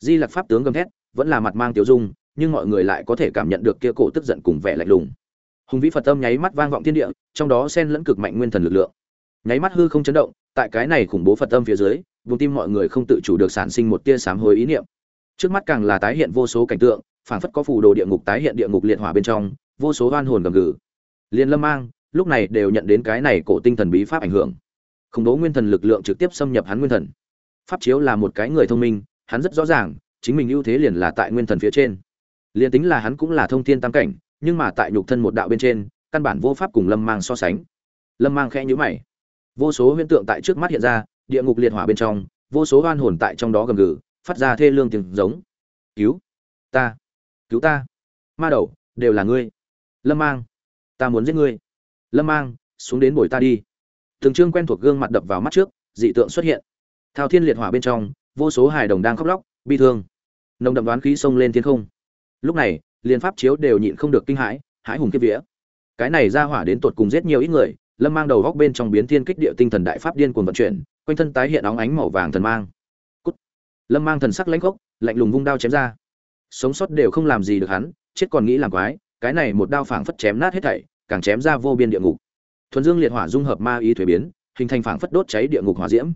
Di lặc pháp tướng gầm thét, vẫn là mặt mang tiểu dung, nhưng mọi người lại có thể cảm nhận được kia cổ tức giận cùng vẻ lạnh lùng. Hùng vĩ phật tâm nháy mắt vang vọng thiên địa, trong đó xen lẫn cực mạnh nguyên thần lực lượng. Nháy mắt hư không chấn động, tại cái này khủng bố phật tâm phía dưới, vùng tim mọi người không tự chủ được sản sinh một tia sám hối ý niệm. Trước mắt càng là tái hiện vô số cảnh tượng phảng phất có phù đồ địa ngục tái hiện địa ngục liệt hỏa bên trong, vô số oan hồn gầm gừ. Liên lâm mang, lúc này đều nhận đến cái này cổ tinh thần bí pháp ảnh hưởng. Khủng bố nguyên thần lực lượng trực tiếp xâm nhập hắn nguyên thần. Pháp chiếu là một cái người thông minh, hắn rất rõ ràng, chính mình ưu thế liền là tại nguyên thần phía trên. Liền tính là hắn cũng là thông thiên tam cảnh, nhưng mà tại nhục thân một đạo bên trên, căn bản vô pháp cùng lâm mang so sánh. Lâm mang khẽ nhữ mày. Vô số huyễn tượng tại trước mắt hiện ra, địa ngục liệt hỏa bên trong, vô số oan hồn tại trong đó gầm gừ, phát ra thê lương tiếng giống. Cứu ta! Cứu ta. Ma đầu, đều là ngươi. Lâm mang, ta muốn giết ngươi. Lâm mang, xuống đến bồi ta đi. Từng chương quen thuộc gương mặt đập vào mắt trước, dị tượng xuất hiện. Thao thiên liệt hỏa bên trong, vô số hài đồng đang khóc lóc, bi thương. Nồng đậm đoán khí xông lên thiên không. Lúc này liên pháp chiếu đều nhịn không được kinh hãi hãi hùng kiếp vía. Cái này ra hỏa đến tột cùng giết nhiều ít người, lâm mang đầu góc bên trong biến thiên kích địa tinh thần đại pháp điên cuồng vận chuyển, quanh thân tái hiện óng ánh màu vàng thần mang. Cút. lâm mang thần sắc lãnh khốc, lạnh lùng vung đao chém ra sống sót đều không làm gì được hắn, chết còn nghĩ làm quái, cái này một đao phảng phất chém nát hết thảy, càng chém ra vô biên địa ngục. Thuần dương liệt hỏa dung hợp ma ý thuế biến, hình thành phảng phất đốt cháy địa ngục hỏa diễm.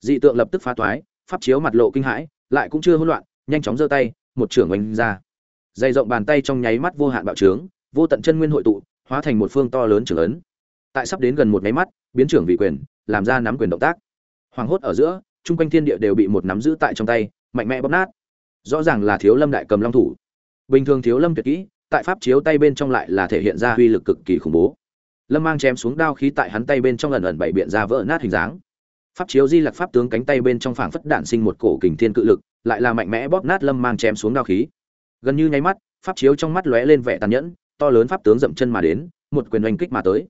Dị tượng lập tức phá toái, pháp chiếu mặt lộ kinh hãi, lại cũng chưa hỗn loạn, nhanh chóng giơ tay, một trưởng oanh ra. Dày rộng bàn tay trong nháy mắt vô hạn bạo trướng, vô tận chân nguyên hội tụ, hóa thành một phương to lớn trưởng ấn. Tại sắp đến gần một nháy mắt, biến trưởng vị quyền, làm ra nắm quyền động tác. Hoàng hốt ở giữa, chung quanh thiên địa đều bị một nắm giữ tại trong tay, mạnh mẽ bóp nát rõ ràng là thiếu lâm đại cầm long thủ. Bình thường thiếu lâm tuyệt kỹ, tại pháp chiếu tay bên trong lại là thể hiện ra uy lực cực kỳ khủng bố. Lâm mang chém xuống đao khí tại hắn tay bên trong ẩn ẩn bảy biện ra vỡ nát hình dáng. Pháp chiếu di lặc pháp tướng cánh tay bên trong phảng phất đạn sinh một cổ kình thiên cự lực, lại là mạnh mẽ bóp nát lâm mang chém xuống đao khí. Gần như nháy mắt, pháp chiếu trong mắt lóe lên vẻ tàn nhẫn, to lớn pháp tướng dậm chân mà đến, một quyền oanh kích mà tới.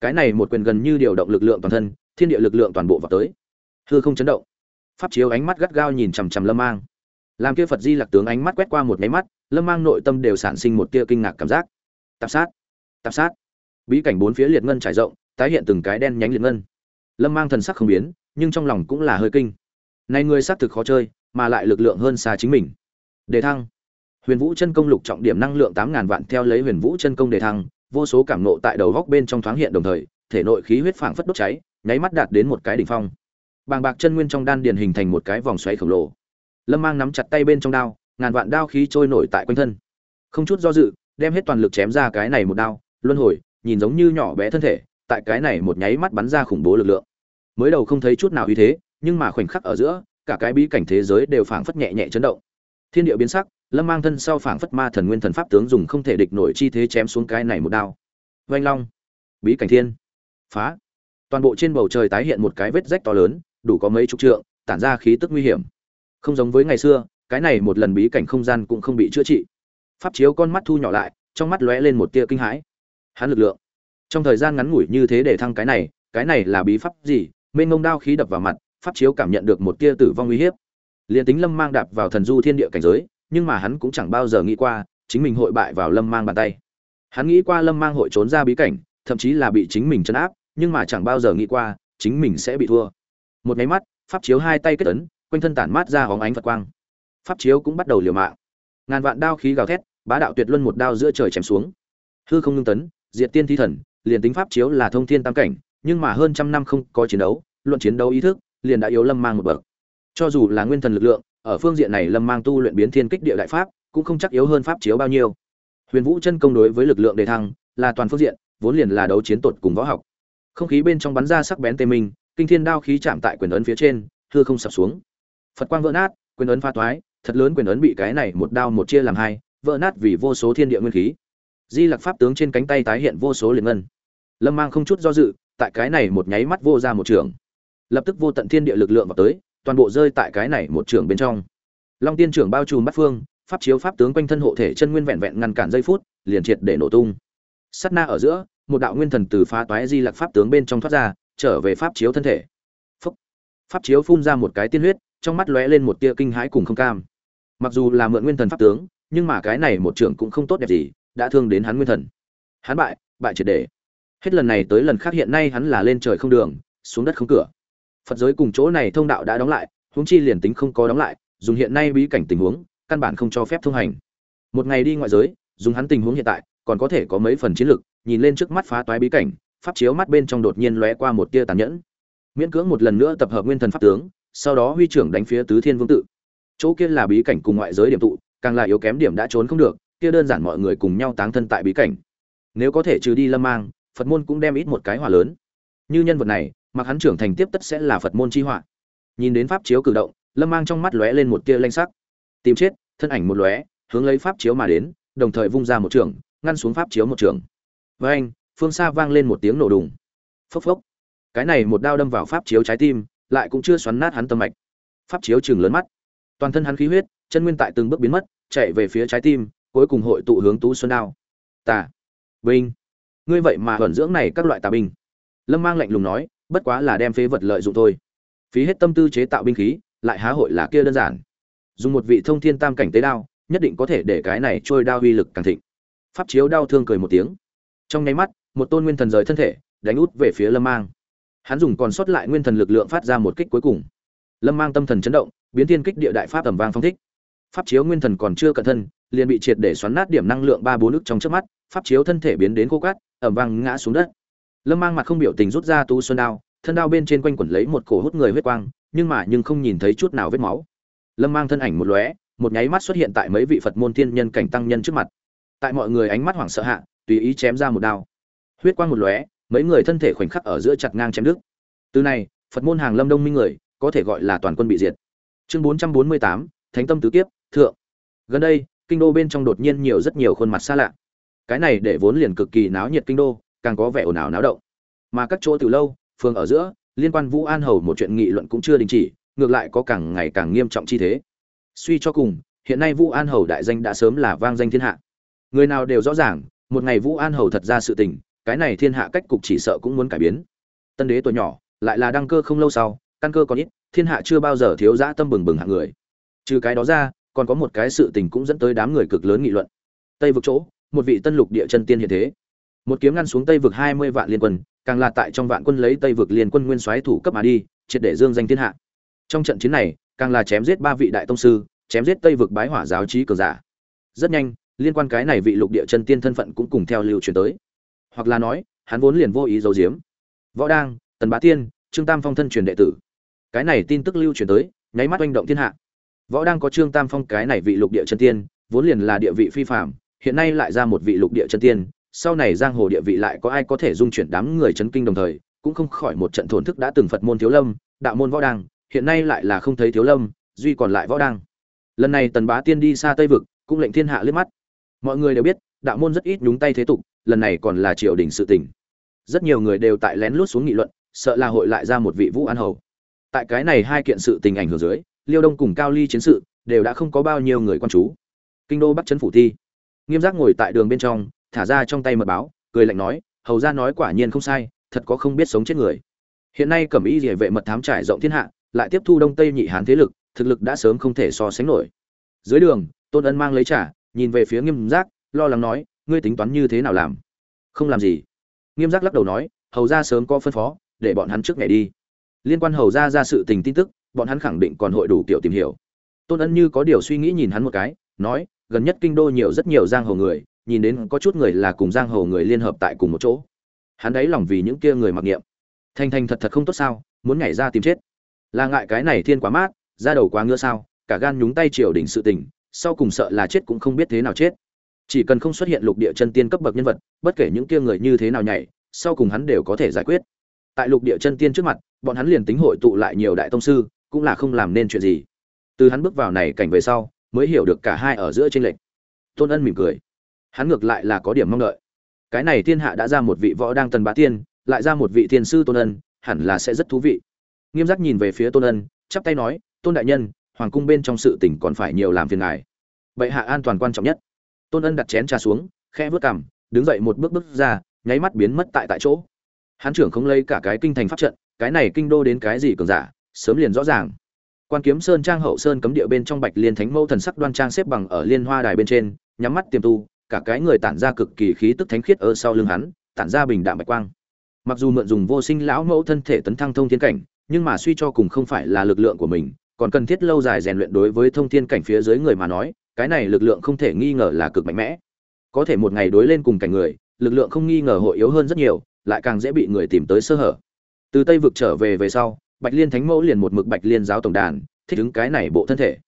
Cái này một quyền gần như điều động lực lượng toàn thân, thiên địa lực lượng toàn bộ vào tới. Hư không chấn động. Pháp chiếu ánh mắt gắt gao nhìn chằm chằm lâm mang làm kia phật di lạc tướng ánh mắt quét qua một máy mắt, lâm mang nội tâm đều sản sinh một tia kinh ngạc cảm giác. Tạp sát tạp sát. Bí cảnh bốn phía liệt ngân trải rộng, tái hiện từng cái đen nhánh liệt ngân. Lâm mang thần sắc không biến, nhưng trong lòng cũng là hơi kinh. Này người xác thực khó chơi, mà lại lực lượng hơn xa chính mình. Đề thăng. Huyền vũ chân công lục trọng điểm năng lượng tám ngàn vạn theo lấy huyền vũ chân công đề thăng, vô số cảm nộ tại đầu góc bên trong thoáng hiện đồng thời, thể nội khí huyết phảng phất đốt cháy, nháy mắt đạt đến một cái đỉnh phong. Bàng bạc chân nguyên trong đan điền hình thành một cái vòng xoáy khổng lồ lâm mang nắm chặt tay bên trong đao, ngàn vạn đao khí trôi nổi tại quanh thân. Không chút do dự, đem hết toàn lực chém ra cái này một đao, luân hồi, nhìn giống như nhỏ bé thân thể, tại cái này một nháy mắt bắn ra khủng bố lực lượng. Mới đầu không thấy chút nào uy thế, nhưng mà khoảnh khắc ở giữa, cả cái bí cảnh thế giới đều phảng phất nhẹ nhẹ chấn động. Thiên địa biến sắc, lâm mang thân sau phảng phất ma thần nguyên thần pháp tướng dùng không thể địch nổi chi thế chém xuống cái này một đao. Vanh long, bí cảnh thiên, phá. Toàn bộ trên bầu trời tái hiện một cái vết rách to lớn, đủ có mấy chục trượng, tản ra khí tức nguy hiểm không giống với ngày xưa, cái này một lần bí cảnh không gian cũng không bị chữa trị. Pháp chiếu con mắt thu nhỏ lại, trong mắt lóe lên một tia kinh hãi. Hắn lực lượng. Trong thời gian ngắn ngủi như thế để thăng cái này cái này là bí pháp gì? Mênh ngông đao khí đập vào mặt, pháp chiếu cảm nhận được một tia tử vong uy hiếp. Liền tính lâm mang đạp vào thần du thiên địa cảnh giới, nhưng mà hắn cũng chẳng bao giờ nghĩ qua, chính mình hội bại vào lâm mang bàn tay. Hắn nghĩ qua lâm mang hội trốn ra bí cảnh, thậm chí là bị chính mình chấn áp, nhưng mà chẳng bao giờ nghĩ qua, chính mình sẽ bị thua. Một máy mắt, pháp chiếu hai tay kết ấn quanh thân tản mát ra hóng ánh phật quang. Pháp chiếu cũng bắt đầu liều mạng. Ngàn vạn đao khí gào thét, bá đạo tuyệt luân một đao giữa trời chém xuống. Hư không ngưng tấn, diệt tiên thi thần, liền tính pháp chiếu là thông thiên tam cảnh, nhưng mà hơn trăm năm không có chiến đấu, luận chiến đấu ý thức, liền đã yếu lâm mang một bậc. Cho dù là nguyên thần lực lượng, ở phương diện này lâm mang tu luyện biến thiên kích địa đại pháp, cũng không chắc yếu hơn pháp chiếu bao nhiêu. Huyền vũ chân công đối với lực lượng đề thăng, là toàn phương diện, vốn liền là đấu chiến tột cùng võ học. Không khí bên trong bắn ra sắc bén tê minh, kinh thiên đao khí chạm tại quyền ấn phía trên thưa không sập xuống phật quang vỡ nát, quyền ấn pha toái, thật lớn quyền ấn bị cái này một đao một chia làm hai, vỡ nát vì vô số thiên địa nguyên khí. Di lặc pháp tướng trên cánh tay tái hiện vô số liền ngân. Lâm mang không chút do dự, tại cái này một nháy mắt vô ra một trường. Lập tức vô tận thiên địa lực lượng vào tới, toàn bộ rơi tại cái này một trường bên trong. Long tiên trưởng bao trùm bắt phương, pháp chiếu pháp tướng quanh thân hộ thể chân nguyên vẹn vẹn ngăn cản giây phút, liền triệt để nổ tung. Sắt na ở giữa, một đạo nguyên thần từ phá toái di lặc pháp tướng bên trong thoát ra, trở về pháp chiếu thân thể. Phúc. pháp chiếu phun ra một cái tiên huyết trong mắt lóe lên một tia kinh hãi cùng không cam. Mặc dù là mượn nguyên thần pháp tướng, nhưng mà cái này một trưởng cũng không tốt đẹp gì, đã thương đến hắn nguyên thần. Hắn bại bại triệt để. Hết lần này tới lần khác hiện nay hắn là lên trời không đường, xuống đất không cửa. Phật giới cùng chỗ này thông đạo đã đóng lại, huống chi liền tính không có đóng lại, dùng hiện nay bí cảnh tình huống, căn bản không cho phép thông hành. Một ngày đi ngoại giới, dùng hắn tình huống hiện tại, còn có thể có mấy phần chiến lực, nhìn lên trước mắt phá toái bí cảnh, pháp chiếu mắt bên trong đột nhiên lóe qua một tia tàn nhẫn. Miễn cưỡng một lần nữa tập hợp nguyên thần pháp tướng sau đó huy trưởng đánh phía tứ thiên vương tự. Chỗ kia là bí cảnh cùng ngoại giới điểm tụ, càng là yếu kém điểm đã trốn không được, kia đơn giản mọi người cùng nhau táng thân tại bí cảnh. Nếu có thể trừ đi lâm mang, phật môn cũng đem ít một cái hỏa lớn. Như nhân vật này, mặc hắn trưởng thành tiếp tất sẽ là phật môn chi họa. Nhìn đến pháp chiếu cử động, lâm mang trong mắt lóe lên một tia lanh sắc. Tìm chết, thân ảnh một lóe, hướng lấy pháp chiếu mà đến, đồng thời vung ra một trường, ngăn xuống pháp chiếu một trường. Với anh phương xa vang lên một tiếng nổ đùng. Phốc phốc. Cái này một đao đâm vào pháp chiếu trái tim lại cũng chưa xoắn nát hắn tâm mạch. Pháp chiếu chừng lớn mắt. Toàn thân hắn khí huyết, chân nguyên tại từng bước biến mất, chạy về phía trái tim, cuối cùng hội tụ hướng tú xuân đao. Tà binh ngươi vậy mà thuần dưỡng này các loại tà binh. Lâm mang lạnh lùng nói, bất quá là đem phế vật lợi dụng thôi. Phí hết tâm tư chế tạo binh khí, lại há hội là kia đơn giản. Dùng một vị thông thiên tam cảnh tế đao, nhất định có thể để cái này trôi đao uy lực càng thịnh. Pháp chiếu đau thương cười một tiếng. Trong nháy mắt, một tôn nguyên thần rời thân thể, đánh út về phía lâm mang hắn dùng còn sót lại nguyên thần lực lượng phát ra một kích cuối cùng. Lâm mang tâm thần chấn động, biến thiên kích địa đại pháp tầm vang phong thích. Pháp chiếu nguyên thần còn chưa cẩn thân, liền bị triệt để xoắn nát điểm năng lượng ba bốn nước trong trước mắt, pháp chiếu thân thể biến đến khô cát ẩm vang ngã xuống đất. Lâm mang mặt không biểu tình rút ra tu xuân đao, thân đao bên trên quanh quẩn lấy một cổ hút người huyết quang, nhưng mà nhưng không nhìn thấy chút nào vết máu. Lâm mang thân ảnh một lóe, một nháy mắt xuất hiện tại mấy vị phật môn thiên nhân cảnh tăng nhân trước mặt. Tại mọi người ánh mắt hoảng sợ hạ, tùy ý chém ra một đao. Huyết quang một lóe mấy người thân thể khoảnh khắc ở giữa chặt ngang chém đứt. Từ này, phật môn hàng lâm đông minh người, có thể gọi là toàn quân bị diệt. Chương bốn trăm bốn mươi tám, thánh tâm tứ kiếp, thượng. Gần đây, kinh đô bên trong đột nhiên nhiều rất nhiều khuôn mặt xa lạ. Cái này để vốn liền cực kỳ náo nhiệt kinh đô, càng có vẻ ồn ào náo động. Mà các chỗ từ lâu, phường ở giữa, liên quan vũ an hầu một chuyện nghị luận cũng chưa đình chỉ, ngược lại có càng ngày càng nghiêm trọng chi thế. Suy cho cùng, hiện nay vũ an hầu đại danh đã sớm là vang danh thiên hạ. Người nào đều rõ ràng, một ngày vũ an hầu thật ra sự tình cái này thiên hạ cách cục chỉ sợ cũng muốn cải biến. Tân đế tuổi nhỏ, lại là đăng cơ không lâu sau, căn cơ còn ít, thiên hạ chưa bao giờ thiếu dã tâm bừng bừng hạng người. Trừ cái đó ra, còn có một cái sự tình cũng dẫn tới đám người cực lớn nghị luận. Tây vực chỗ, một vị tân lục địa chân tiên hiện thế. Một kiếm ngăn xuống tây vực hai mươi vạn liên quân, càng là tại trong vạn quân lấy tây vực liên quân nguyên soái thủ cấp mà đi, triệt để dương danh thiên hạ. Trong trận chiến này, càng là chém giết ba vị đại tông sư, chém giết tây vực bái hỏa giáo trí cường giả. Rất nhanh, liên quan cái này vị lục địa chân tiên thân phận cũng cùng theo lưu truyền tới hoặc là nói, hắn vốn liền vô ý giấu giếm. Võ đang, tần bá tiên, trương tam phong thân truyền đệ tử. Cái này tin tức lưu truyền tới, nháy mắt oanh động thiên hạ. Võ đang có trương tam phong cái này vị lục địa chân tiên, vốn liền là địa vị phi phạm hiện nay lại ra một vị lục địa chân tiên, sau này giang hồ địa vị lại có ai có thể dung chuyển đám người chấn kinh đồng thời, cũng không khỏi một trận thổn thức đã từng phật môn thiếu lâm, đạo môn võ đăng hiện nay lại là không thấy thiếu lâm, duy còn lại võ đăng lần này tần bá tiên đi xa tây vực, cũng lệnh thiên hạ liếc mắt. Mọi người đều biết, đạo môn rất ít nhúng tay thế tục lần này còn là triều đình sự tình. Rất nhiều người đều tại lén lút xuống nghị luận, sợ là hội lại ra một vị vũ an hầu. Tại cái này hai kiện sự tình ảnh hưởng dưới, liêu đông cùng cao ly chiến sự đều đã không có bao nhiêu người quan chú. Kinh đô bắc trấn phủ thi. Nghiêm giác ngồi tại đường bên trong, thả ra trong tay mật báo, cười lạnh nói, hầu ra nói quả nhiên không sai, thật có không biết sống chết người. Hiện nay cẩm y địa vệ mật thám trải rộng thiên hạ, lại tiếp thu đông tây nhị hán thế lực, thực lực đã sớm không thể so sánh nổi. Dưới đường, tôn ân mang lấy trả nhìn về phía nghiêm giác, lo lắng nói ngươi tính toán như thế nào làm? Không làm gì. Nghiêm giác lắc đầu nói, hầu ra sớm có phân phó, để bọn hắn trước ngày đi. Liên quan hầu ra ra sự tình tin tức, bọn hắn khẳng định còn hội đủ kiểu tìm hiểu. Tôn ân như có điều suy nghĩ nhìn hắn một cái, nói, gần nhất kinh đô nhiều rất nhiều giang hồ người, nhìn đến có chút người là cùng giang hồ người liên hợp tại cùng một chỗ. Hắn đáy lòng vì những kia người mặc niệm. Thành thành thật thật không tốt sao, muốn nhảy ra tìm chết. Là ngại cái này thiên quá mát, ra đầu quá ngựa sao, cả gan nhúng tay triều đình sự tình, sau cùng sợ là chết cũng không biết thế nào chết chỉ cần không xuất hiện lục địa chân tiên cấp bậc nhân vật, bất kể những kia người như thế nào nhảy, sau cùng hắn đều có thể giải quyết. Tại lục địa chân tiên trước mặt, bọn hắn liền tính hội tụ lại nhiều đại tông sư, cũng là không làm nên chuyện gì. Từ hắn bước vào này cảnh về sau, mới hiểu được cả hai ở giữa trên lệnh tôn ân mỉm cười. Hắn ngược lại là có điểm mong đợi. Cái này thiên hạ đã ra một vị võ đang tần bá tiên, lại ra một vị thiên sư tôn ân, hẳn là sẽ rất thú vị. Nghiêm giác nhìn về phía tôn ân, chắp tay nói, tôn đại nhân, hoàng cung bên trong sự tỉnh còn phải nhiều làm phiền ngài. Bệ hạ an toàn quan trọng nhất tôn ân đặt chén trà xuống khe vớt cằm, đứng dậy một bước bước ra, nháy mắt biến mất tại tại chỗ. Hán trưởng không lấy cả cái kinh thành pháp trận, cái này kinh đô đến cái gì cường giả, sớm liền rõ ràng. Quan kiếm sơn trang hậu sơn cấm địa bên trong bạch liên thánh mẫu thần sắc đoan trang xếp bằng ở liên hoa đài bên trên, nhắm mắt tiềm tu, cả cái người tản ra cực kỳ khí tức thánh khiết ở sau lưng hắn, tản ra bình đạm bạch quang. Mặc dù mượn dùng vô sinh lão mẫu thân thể tấn thăng thông thiên cảnh, nhưng mà suy cho cùng không phải là lực lượng của mình, còn cần thiết lâu dài rèn luyện đối với thông thiên cảnh phía dưới người mà nói cái này lực lượng không thể nghi ngờ là cực mạnh mẽ. Có thể một ngày đối lên cùng cảnh người, lực lượng không nghi ngờ hội yếu hơn rất nhiều, lại càng dễ bị người tìm tới sơ hở. Từ tây vực trở về về sau, bạch liên thánh mẫu liền một mực bạch liên giáo tổng đàn, thích ứng cái này bộ thân thể.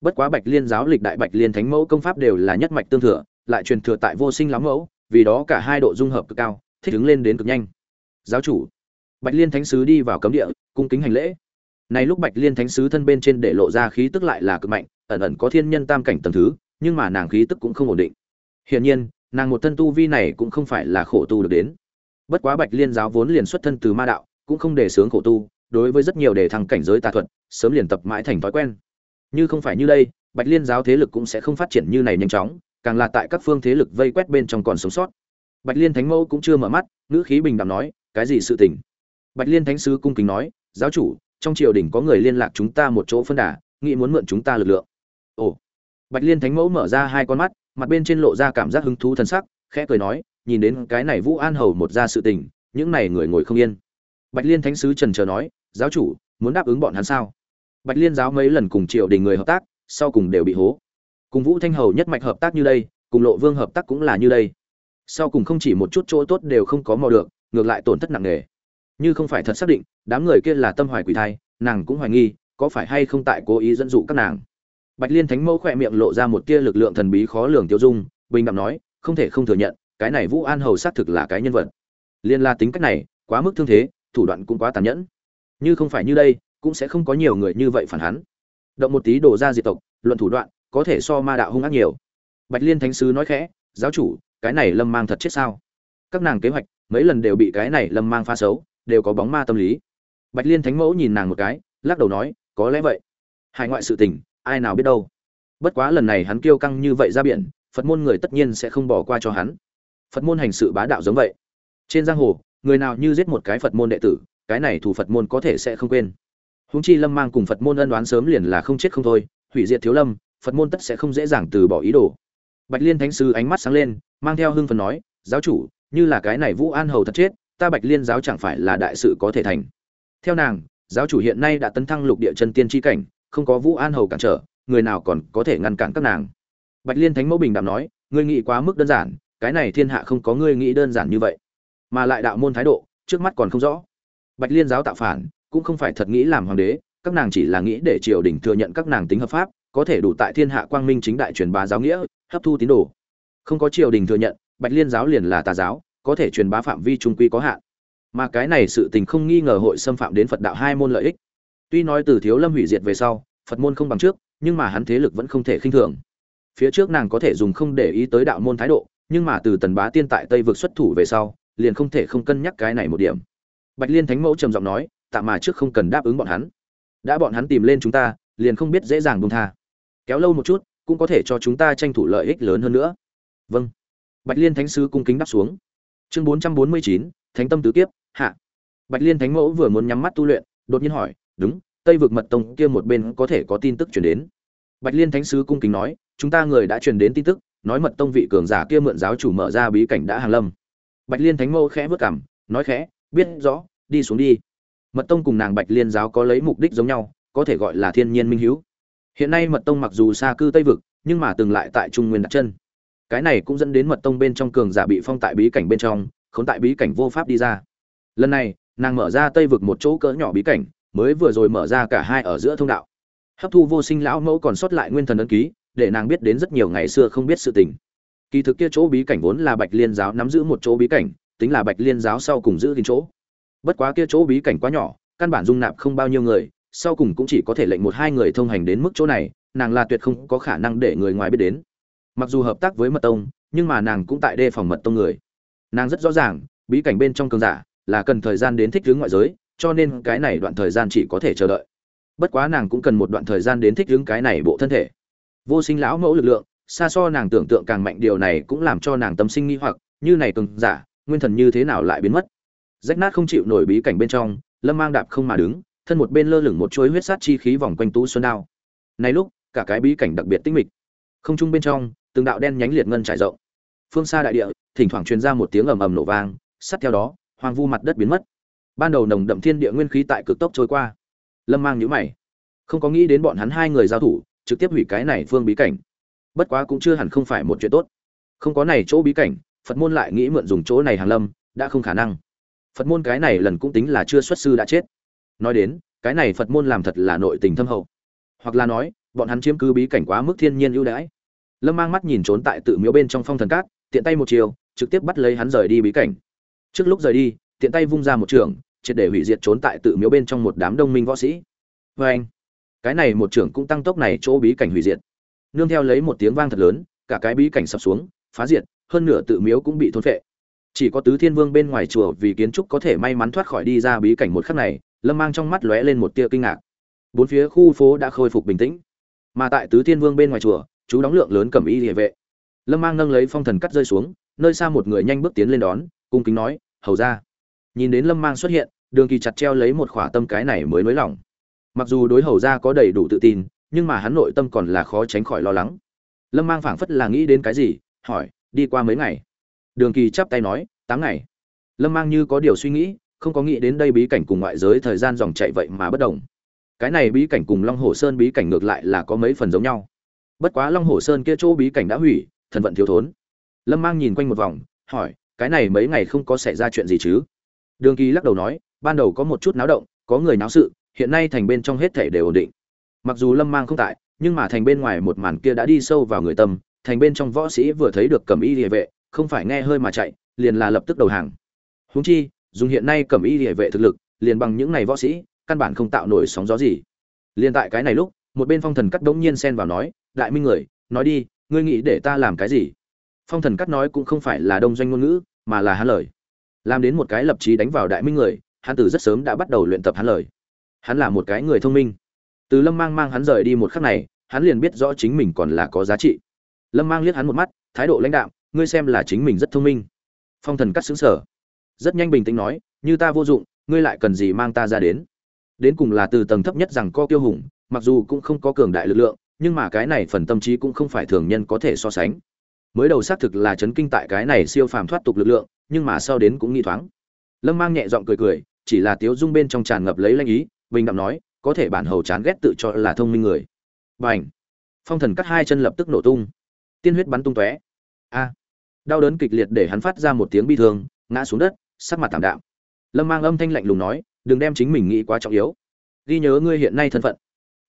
Bất quá bạch liên giáo lịch đại bạch liên thánh mẫu công pháp đều là nhất mạch tương thừa, lại truyền thừa tại vô sinh lắm mẫu, vì đó cả hai độ dung hợp cực cao, thích ứng lên đến cực nhanh. Giáo chủ, bạch liên thánh sứ đi vào cấm địa, cung kính hành lễ này lúc bạch liên thánh sứ thân bên trên để lộ ra khí tức lại là cực mạnh, ẩn ẩn có thiên nhân tam cảnh tầng thứ, nhưng mà nàng khí tức cũng không ổn định. Hiển nhiên, nàng một thân tu vi này cũng không phải là khổ tu được đến. Bất quá bạch liên giáo vốn liền xuất thân từ ma đạo, cũng không để sướng khổ tu, đối với rất nhiều đề thăng cảnh giới tà thuật, sớm liền tập mãi thành thói quen. Như không phải như đây, bạch liên giáo thế lực cũng sẽ không phát triển như này nhanh chóng, càng là tại các phương thế lực vây quét bên trong còn sống sót. Bạch liên thánh mẫu cũng chưa mở mắt, ngữ khí bình đạm nói, cái gì sự tình? Bạch liên thánh sứ cung kính nói, giáo chủ trong triều đình có người liên lạc chúng ta một chỗ phân đà, nghĩ muốn mượn chúng ta lực lượng. Ồ. Bạch liên thánh mẫu mở ra hai con mắt, mặt bên trên lộ ra cảm giác hứng thú thân sắc, khẽ cười nói, nhìn đến cái này vũ an hầu một ra sự tình, những này người ngồi không yên. Bạch liên thánh sứ trần chờ nói, giáo chủ, muốn đáp ứng bọn hắn sao? Bạch liên giáo mấy lần cùng triều đình người hợp tác, sau cùng đều bị hố. Cùng vũ thanh hầu nhất mạch hợp tác như đây, cùng lộ vương hợp tác cũng là như đây. Sau cùng không chỉ một chút chỗ tốt đều không có mò được, ngược lại tổn thất nặng nề như không phải thật xác định, đám người kia là tâm hoài quỷ thai, nàng cũng hoài nghi, có phải hay không tại cố ý dẫn dụ các nàng. Bạch liên thánh mẫu khỏe miệng lộ ra một tia lực lượng thần bí khó lường tiêu dung, bình đẳng nói, không thể không thừa nhận, cái này vũ an hầu xác thực là cái nhân vật. Liên la tính cách này, quá mức thương thế, thủ đoạn cũng quá tàn nhẫn. Như không phải như đây, cũng sẽ không có nhiều người như vậy phản hắn. Động một tí đổ ra diệt tộc, luận thủ đoạn, có thể so ma đạo hung ác nhiều. Bạch liên thánh sứ nói khẽ, giáo chủ, cái này lâm mang thật chết sao? Các nàng kế hoạch, mấy lần đều bị cái này lâm mang pha xấu đều có bóng ma tâm lý. Bạch liên thánh mẫu nhìn nàng một cái, lắc đầu nói, có lẽ vậy. Hải ngoại sự tình, ai nào biết đâu. Bất quá lần này hắn kiêu căng như vậy ra biển, phật môn người tất nhiên sẽ không bỏ qua cho hắn. Phật môn hành sự bá đạo giống vậy. Trên giang hồ, người nào như giết một cái phật môn đệ tử, cái này thủ phật môn có thể sẽ không quên. Huống chi lâm mang cùng phật môn ân đoán sớm liền là không chết không thôi, hủy diệt thiếu lâm, phật môn tất sẽ không dễ dàng từ bỏ ý đồ. Bạch liên thánh sư ánh mắt sáng lên, mang theo hưng phần nói, giáo chủ, như là cái này vũ an hầu thật chết ta bạch liên giáo chẳng phải là đại sự có thể thành. Theo nàng, giáo chủ hiện nay đã tấn thăng lục địa chân tiên tri cảnh, không có vũ an hầu cản trở, người nào còn có thể ngăn cản các nàng? Bạch liên thánh mẫu bình đạm nói, ngươi nghĩ quá mức đơn giản, cái này thiên hạ không có ngươi nghĩ đơn giản như vậy. Mà lại đạo môn thái độ, trước mắt còn không rõ. Bạch liên giáo tạo phản, cũng không phải thật nghĩ làm hoàng đế, các nàng chỉ là nghĩ để triều đình thừa nhận các nàng tính hợp pháp, có thể đủ tại thiên hạ quang minh chính đại truyền bá giáo nghĩa, hấp thu tín đồ. Không có triều đình thừa nhận, bạch liên giáo liền là tà giáo có thể truyền bá phạm vi trung quy có hạn. Mà cái này sự tình không nghi ngờ hội xâm phạm đến phật đạo hai môn lợi ích. Tuy nói từ thiếu lâm hủy diệt về sau, phật môn không bằng trước, nhưng mà hắn thế lực vẫn không thể khinh thường. Phía trước nàng có thể dùng không để ý tới đạo môn thái độ, nhưng mà từ tần bá tiên tại tây vực xuất thủ về sau, liền không thể không cân nhắc cái này một điểm. Bạch liên thánh mẫu trầm giọng nói tạm mà trước không cần đáp ứng bọn hắn. Đã bọn hắn tìm lên chúng ta, liền không biết dễ dàng buông tha. Kéo lâu một chút, cũng có thể cho chúng ta tranh thủ lợi ích lớn hơn nữa. Vâng. Bạch liên thánh sứ cung kính đáp xuống chương bốn trăm bốn mươi chín, thánh tâm tứ kiếp, hạ. Bạch liên thánh mẫu vừa muốn nhắm mắt tu luyện, đột nhiên hỏi, đúng, tây vực mật tông kia một bên có thể có tin tức chuyển đến? Bạch liên thánh sứ cung kính nói, chúng ta người đã truyền đến tin tức, nói mật tông vị cường giả kia mượn giáo chủ mở ra bí cảnh đã hàng lâm. Bạch liên thánh mẫu khẽ vớt cảm nói khẽ, biết rõ, đi xuống đi. Mật tông cùng nàng bạch liên giáo có lấy mục đích giống nhau, có thể gọi là thiên nhiên minh hiếu. hiện nay mật tông mặc dù xa cư tây vực, nhưng mà từng lại tại trung nguyên đặt chân cái này cũng dẫn đến mật tông bên trong cường giả bị phong tại bí cảnh bên trong, khốn tại bí cảnh vô pháp đi ra. Lần này, nàng mở ra tây vực một chỗ cỡ nhỏ bí cảnh, mới vừa rồi mở ra cả hai ở giữa thông đạo. Hấp thu vô sinh lão mẫu còn sót lại nguyên thần ấn ký, để nàng biết đến rất nhiều ngày xưa không biết sự tình. Kỳ thực kia chỗ bí cảnh vốn là bạch liên giáo nắm giữ một chỗ bí cảnh, tính là bạch liên giáo sau cùng giữ kín chỗ. Bất quá kia chỗ bí cảnh quá nhỏ, căn bản dung nạp không bao nhiêu người, sau cùng cũng chỉ có thể lệnh một hai người thông hành đến mức chỗ này, nàng là tuyệt không có khả năng để người ngoài biết đến mặc dù hợp tác với mật tông, nhưng mà nàng cũng tại đề phòng mật tông người. Nàng rất rõ ràng, bí cảnh bên trong cường giả là cần thời gian đến thích ứng ngoại giới, cho nên cái này đoạn thời gian chỉ có thể chờ đợi. Bất quá nàng cũng cần một đoạn thời gian đến thích ứng cái này bộ thân thể. Vô sinh lão mẫu lực lượng, xa so nàng tưởng tượng càng mạnh, điều này cũng làm cho nàng tâm sinh nghi hoặc, như này cường giả, nguyên thần như thế nào lại biến mất? Rách nát không chịu nổi bí cảnh bên trong, lâm mang đạp không mà đứng, thân một bên lơ lửng một chuỗi huyết sát chi khí vòng quanh tú xuân đao. Này lúc, cả cái bí cảnh đặc biệt tinh mịch. Không trung bên trong từng đạo đen nhánh liệt ngân trải rộng. Phương xa đại địa, thỉnh thoảng truyền ra một tiếng ầm ầm nổ vang, sát theo đó, hoang vu mặt đất biến mất. Ban đầu nồng đậm thiên địa nguyên khí tại cực tốc trôi qua. Lâm mang nhíu mày. Không có nghĩ đến bọn hắn hai người giao thủ, trực tiếp hủy cái này phương bí cảnh. Bất quá cũng chưa hẳn không phải một chuyện tốt. Không có này chỗ bí cảnh, phật môn lại nghĩ mượn dùng chỗ này hàng lâm, đã không khả năng. Phật môn cái này lần cũng tính là chưa xuất sư đã chết. Nói đến, cái này phật môn làm thật là nội tình thâm hậu. Hoặc là nói, bọn hắn chiếm cứ bí cảnh quá mức thiên nhiên ưu đãi lâm mang mắt nhìn trốn tại tự miếu bên trong phong thần cát, tiện tay một chiều, trực tiếp bắt lấy hắn rời đi bí cảnh. Trước lúc rời đi, tiện tay vung ra một trường, triệt để hủy diệt trốn tại tự miếu bên trong một đám đông minh võ sĩ. Vê anh, cái này một trưởng cũng tăng tốc này chỗ bí cảnh hủy diệt. Nương theo lấy một tiếng vang thật lớn, cả cái bí cảnh sập xuống, phá diệt, hơn nửa tự miếu cũng bị thôn phệ. Chỉ có tứ thiên vương bên ngoài chùa vì kiến trúc có thể may mắn thoát khỏi đi ra bí cảnh một khắc này, lâm mang trong mắt lóe lên một tia kinh ngạc. Bốn phía khu phố đã khôi phục bình tĩnh, mà tại tứ thiên vương bên ngoài chùa chú đóng lượng lớn cầm y địa vệ. Lâm mang nâng lấy phong thần cắt rơi xuống, nơi xa một người nhanh bước tiến lên đón, cung kính nói, hầu ra nhìn đến lâm mang xuất hiện, đường kỳ chặt treo lấy một khỏa tâm cái này mới nới lỏng. Mặc dù đối hầu ra có đầy đủ tự tin, nhưng mà hắn nội tâm còn là khó tránh khỏi lo lắng. Lâm mang phảng phất là nghĩ đến cái gì, hỏi, đi qua mấy ngày? Đường kỳ chắp tay nói, tám ngày. Lâm mang như có điều suy nghĩ, không có nghĩ đến đây bí cảnh cùng ngoại giới thời gian dòng chạy vậy mà bất đồng. Cái này bí cảnh cùng long hồ sơn bí cảnh ngược lại là có mấy phần giống nhau bất quá long hồ sơn kia chỗ bí cảnh đã hủy, thần vận thiếu thốn. Lâm mang nhìn quanh một vòng, hỏi, cái này mấy ngày không có xảy ra chuyện gì chứ? Đường kỳ lắc đầu nói, ban đầu có một chút náo động, có người náo sự, hiện nay thành bên trong hết thể đều ổn định. Mặc dù lâm mang không tại, nhưng mà thành bên ngoài một màn kia đã đi sâu vào người tâm, thành bên trong võ sĩ vừa thấy được cầm y địa vệ, không phải nghe hơi mà chạy, liền là lập tức đầu hàng. Húng chi, dùng hiện nay cầm y địa vệ thực lực, liền bằng những này võ sĩ, căn bản không tạo nổi sóng gió gì. Liền tại cái này lúc, một bên phong thần cắt đống nhiên xen vào nói đại minh người, nói đi, ngươi nghĩ để ta làm cái gì? Phong thần cắt nói cũng không phải là đông doanh ngôn ngữ, mà là hắn lời. Làm đến một cái lập trí đánh vào đại minh người, hắn từ rất sớm đã bắt đầu luyện tập hắn lời. Hắn là một cái người thông minh. Từ lâm mang mang hắn rời đi một khắc này, hắn liền biết rõ chính mình còn là có giá trị. Lâm mang liếc hắn một mắt, thái độ lãnh đạm, ngươi xem là chính mình rất thông minh. Phong thần cắt xứng sở rất nhanh bình tĩnh nói, như ta vô dụng, ngươi lại cần gì mang ta ra đến? Đến cùng là từ tầng thấp nhất rằng co kiêu hùng, mặc dù cũng không có cường đại lực lượng nhưng mà cái này phần tâm trí cũng không phải thường nhân có thể so sánh. Mới đầu xác thực là chấn kinh tại cái này siêu phàm thoát tục lực lượng, nhưng mà sau đến cũng nghi thoáng. Lâm mang nhẹ giọng cười cười, chỉ là tiếu dung bên trong tràn ngập lấy lanh ý, bình đạm nói, có thể bản hầu chán ghét tự cho là thông minh người. B à n h phong thần cắt hai chân lập tức nổ tung. Tiên huyết bắn tung tóe. A! Đau đớn kịch liệt để hắn phát ra một tiếng bi thương, ngã xuống đất, sắc mặt tảm đạm. Lâm mang âm thanh lạnh lùng nói, đừng đem chính mình nghĩ quá trọng yếu. Ghi nhớ ngươi hiện nay thân phận.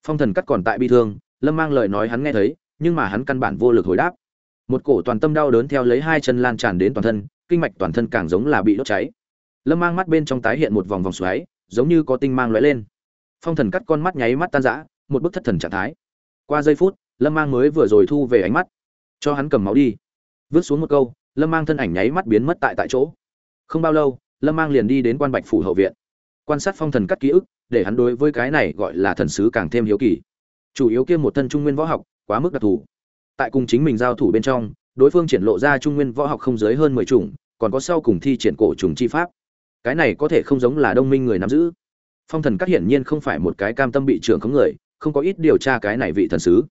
Phong thần cắt còn tại bi thương lâm mang lời nói hắn nghe thấy, nhưng mà hắn căn bản vô lực hồi đáp. Một cổ toàn tâm đau đớn theo lấy hai chân lan tràn đến toàn thân, kinh mạch toàn thân càng giống là bị đốt cháy. Lâm mang mắt bên trong tái hiện một vòng vòng xoáy, giống như có tinh mang lóe lên. Phong thần cắt con mắt nháy mắt tan rã, một bức thất thần trạng thái. Qua giây phút, lâm mang mới vừa rồi thu về ánh mắt. Cho hắn cầm máu đi. Vứt xuống một câu, lâm mang thân ảnh nháy mắt biến mất tại tại chỗ. Không bao lâu, lâm mang liền đi đến quan bạch phủ hậu viện. Quan sát phong thần cắt ký ức, để hắn đối với cái này gọi là thần sứ càng thêm hiếu kỳ chủ yếu kia một thân trung nguyên võ học, quá mức đặc thù. Tại cùng chính mình giao thủ bên trong, đối phương triển lộ ra trung nguyên võ học không dưới hơn mười chủng, còn có sau cùng thi triển cổ trùng chi pháp. Cái này có thể không giống là đông minh người nắm giữ. Phong thần các hiển nhiên không phải một cái cam tâm bị trưởng khống người, không có ít điều tra cái này vị thần sứ.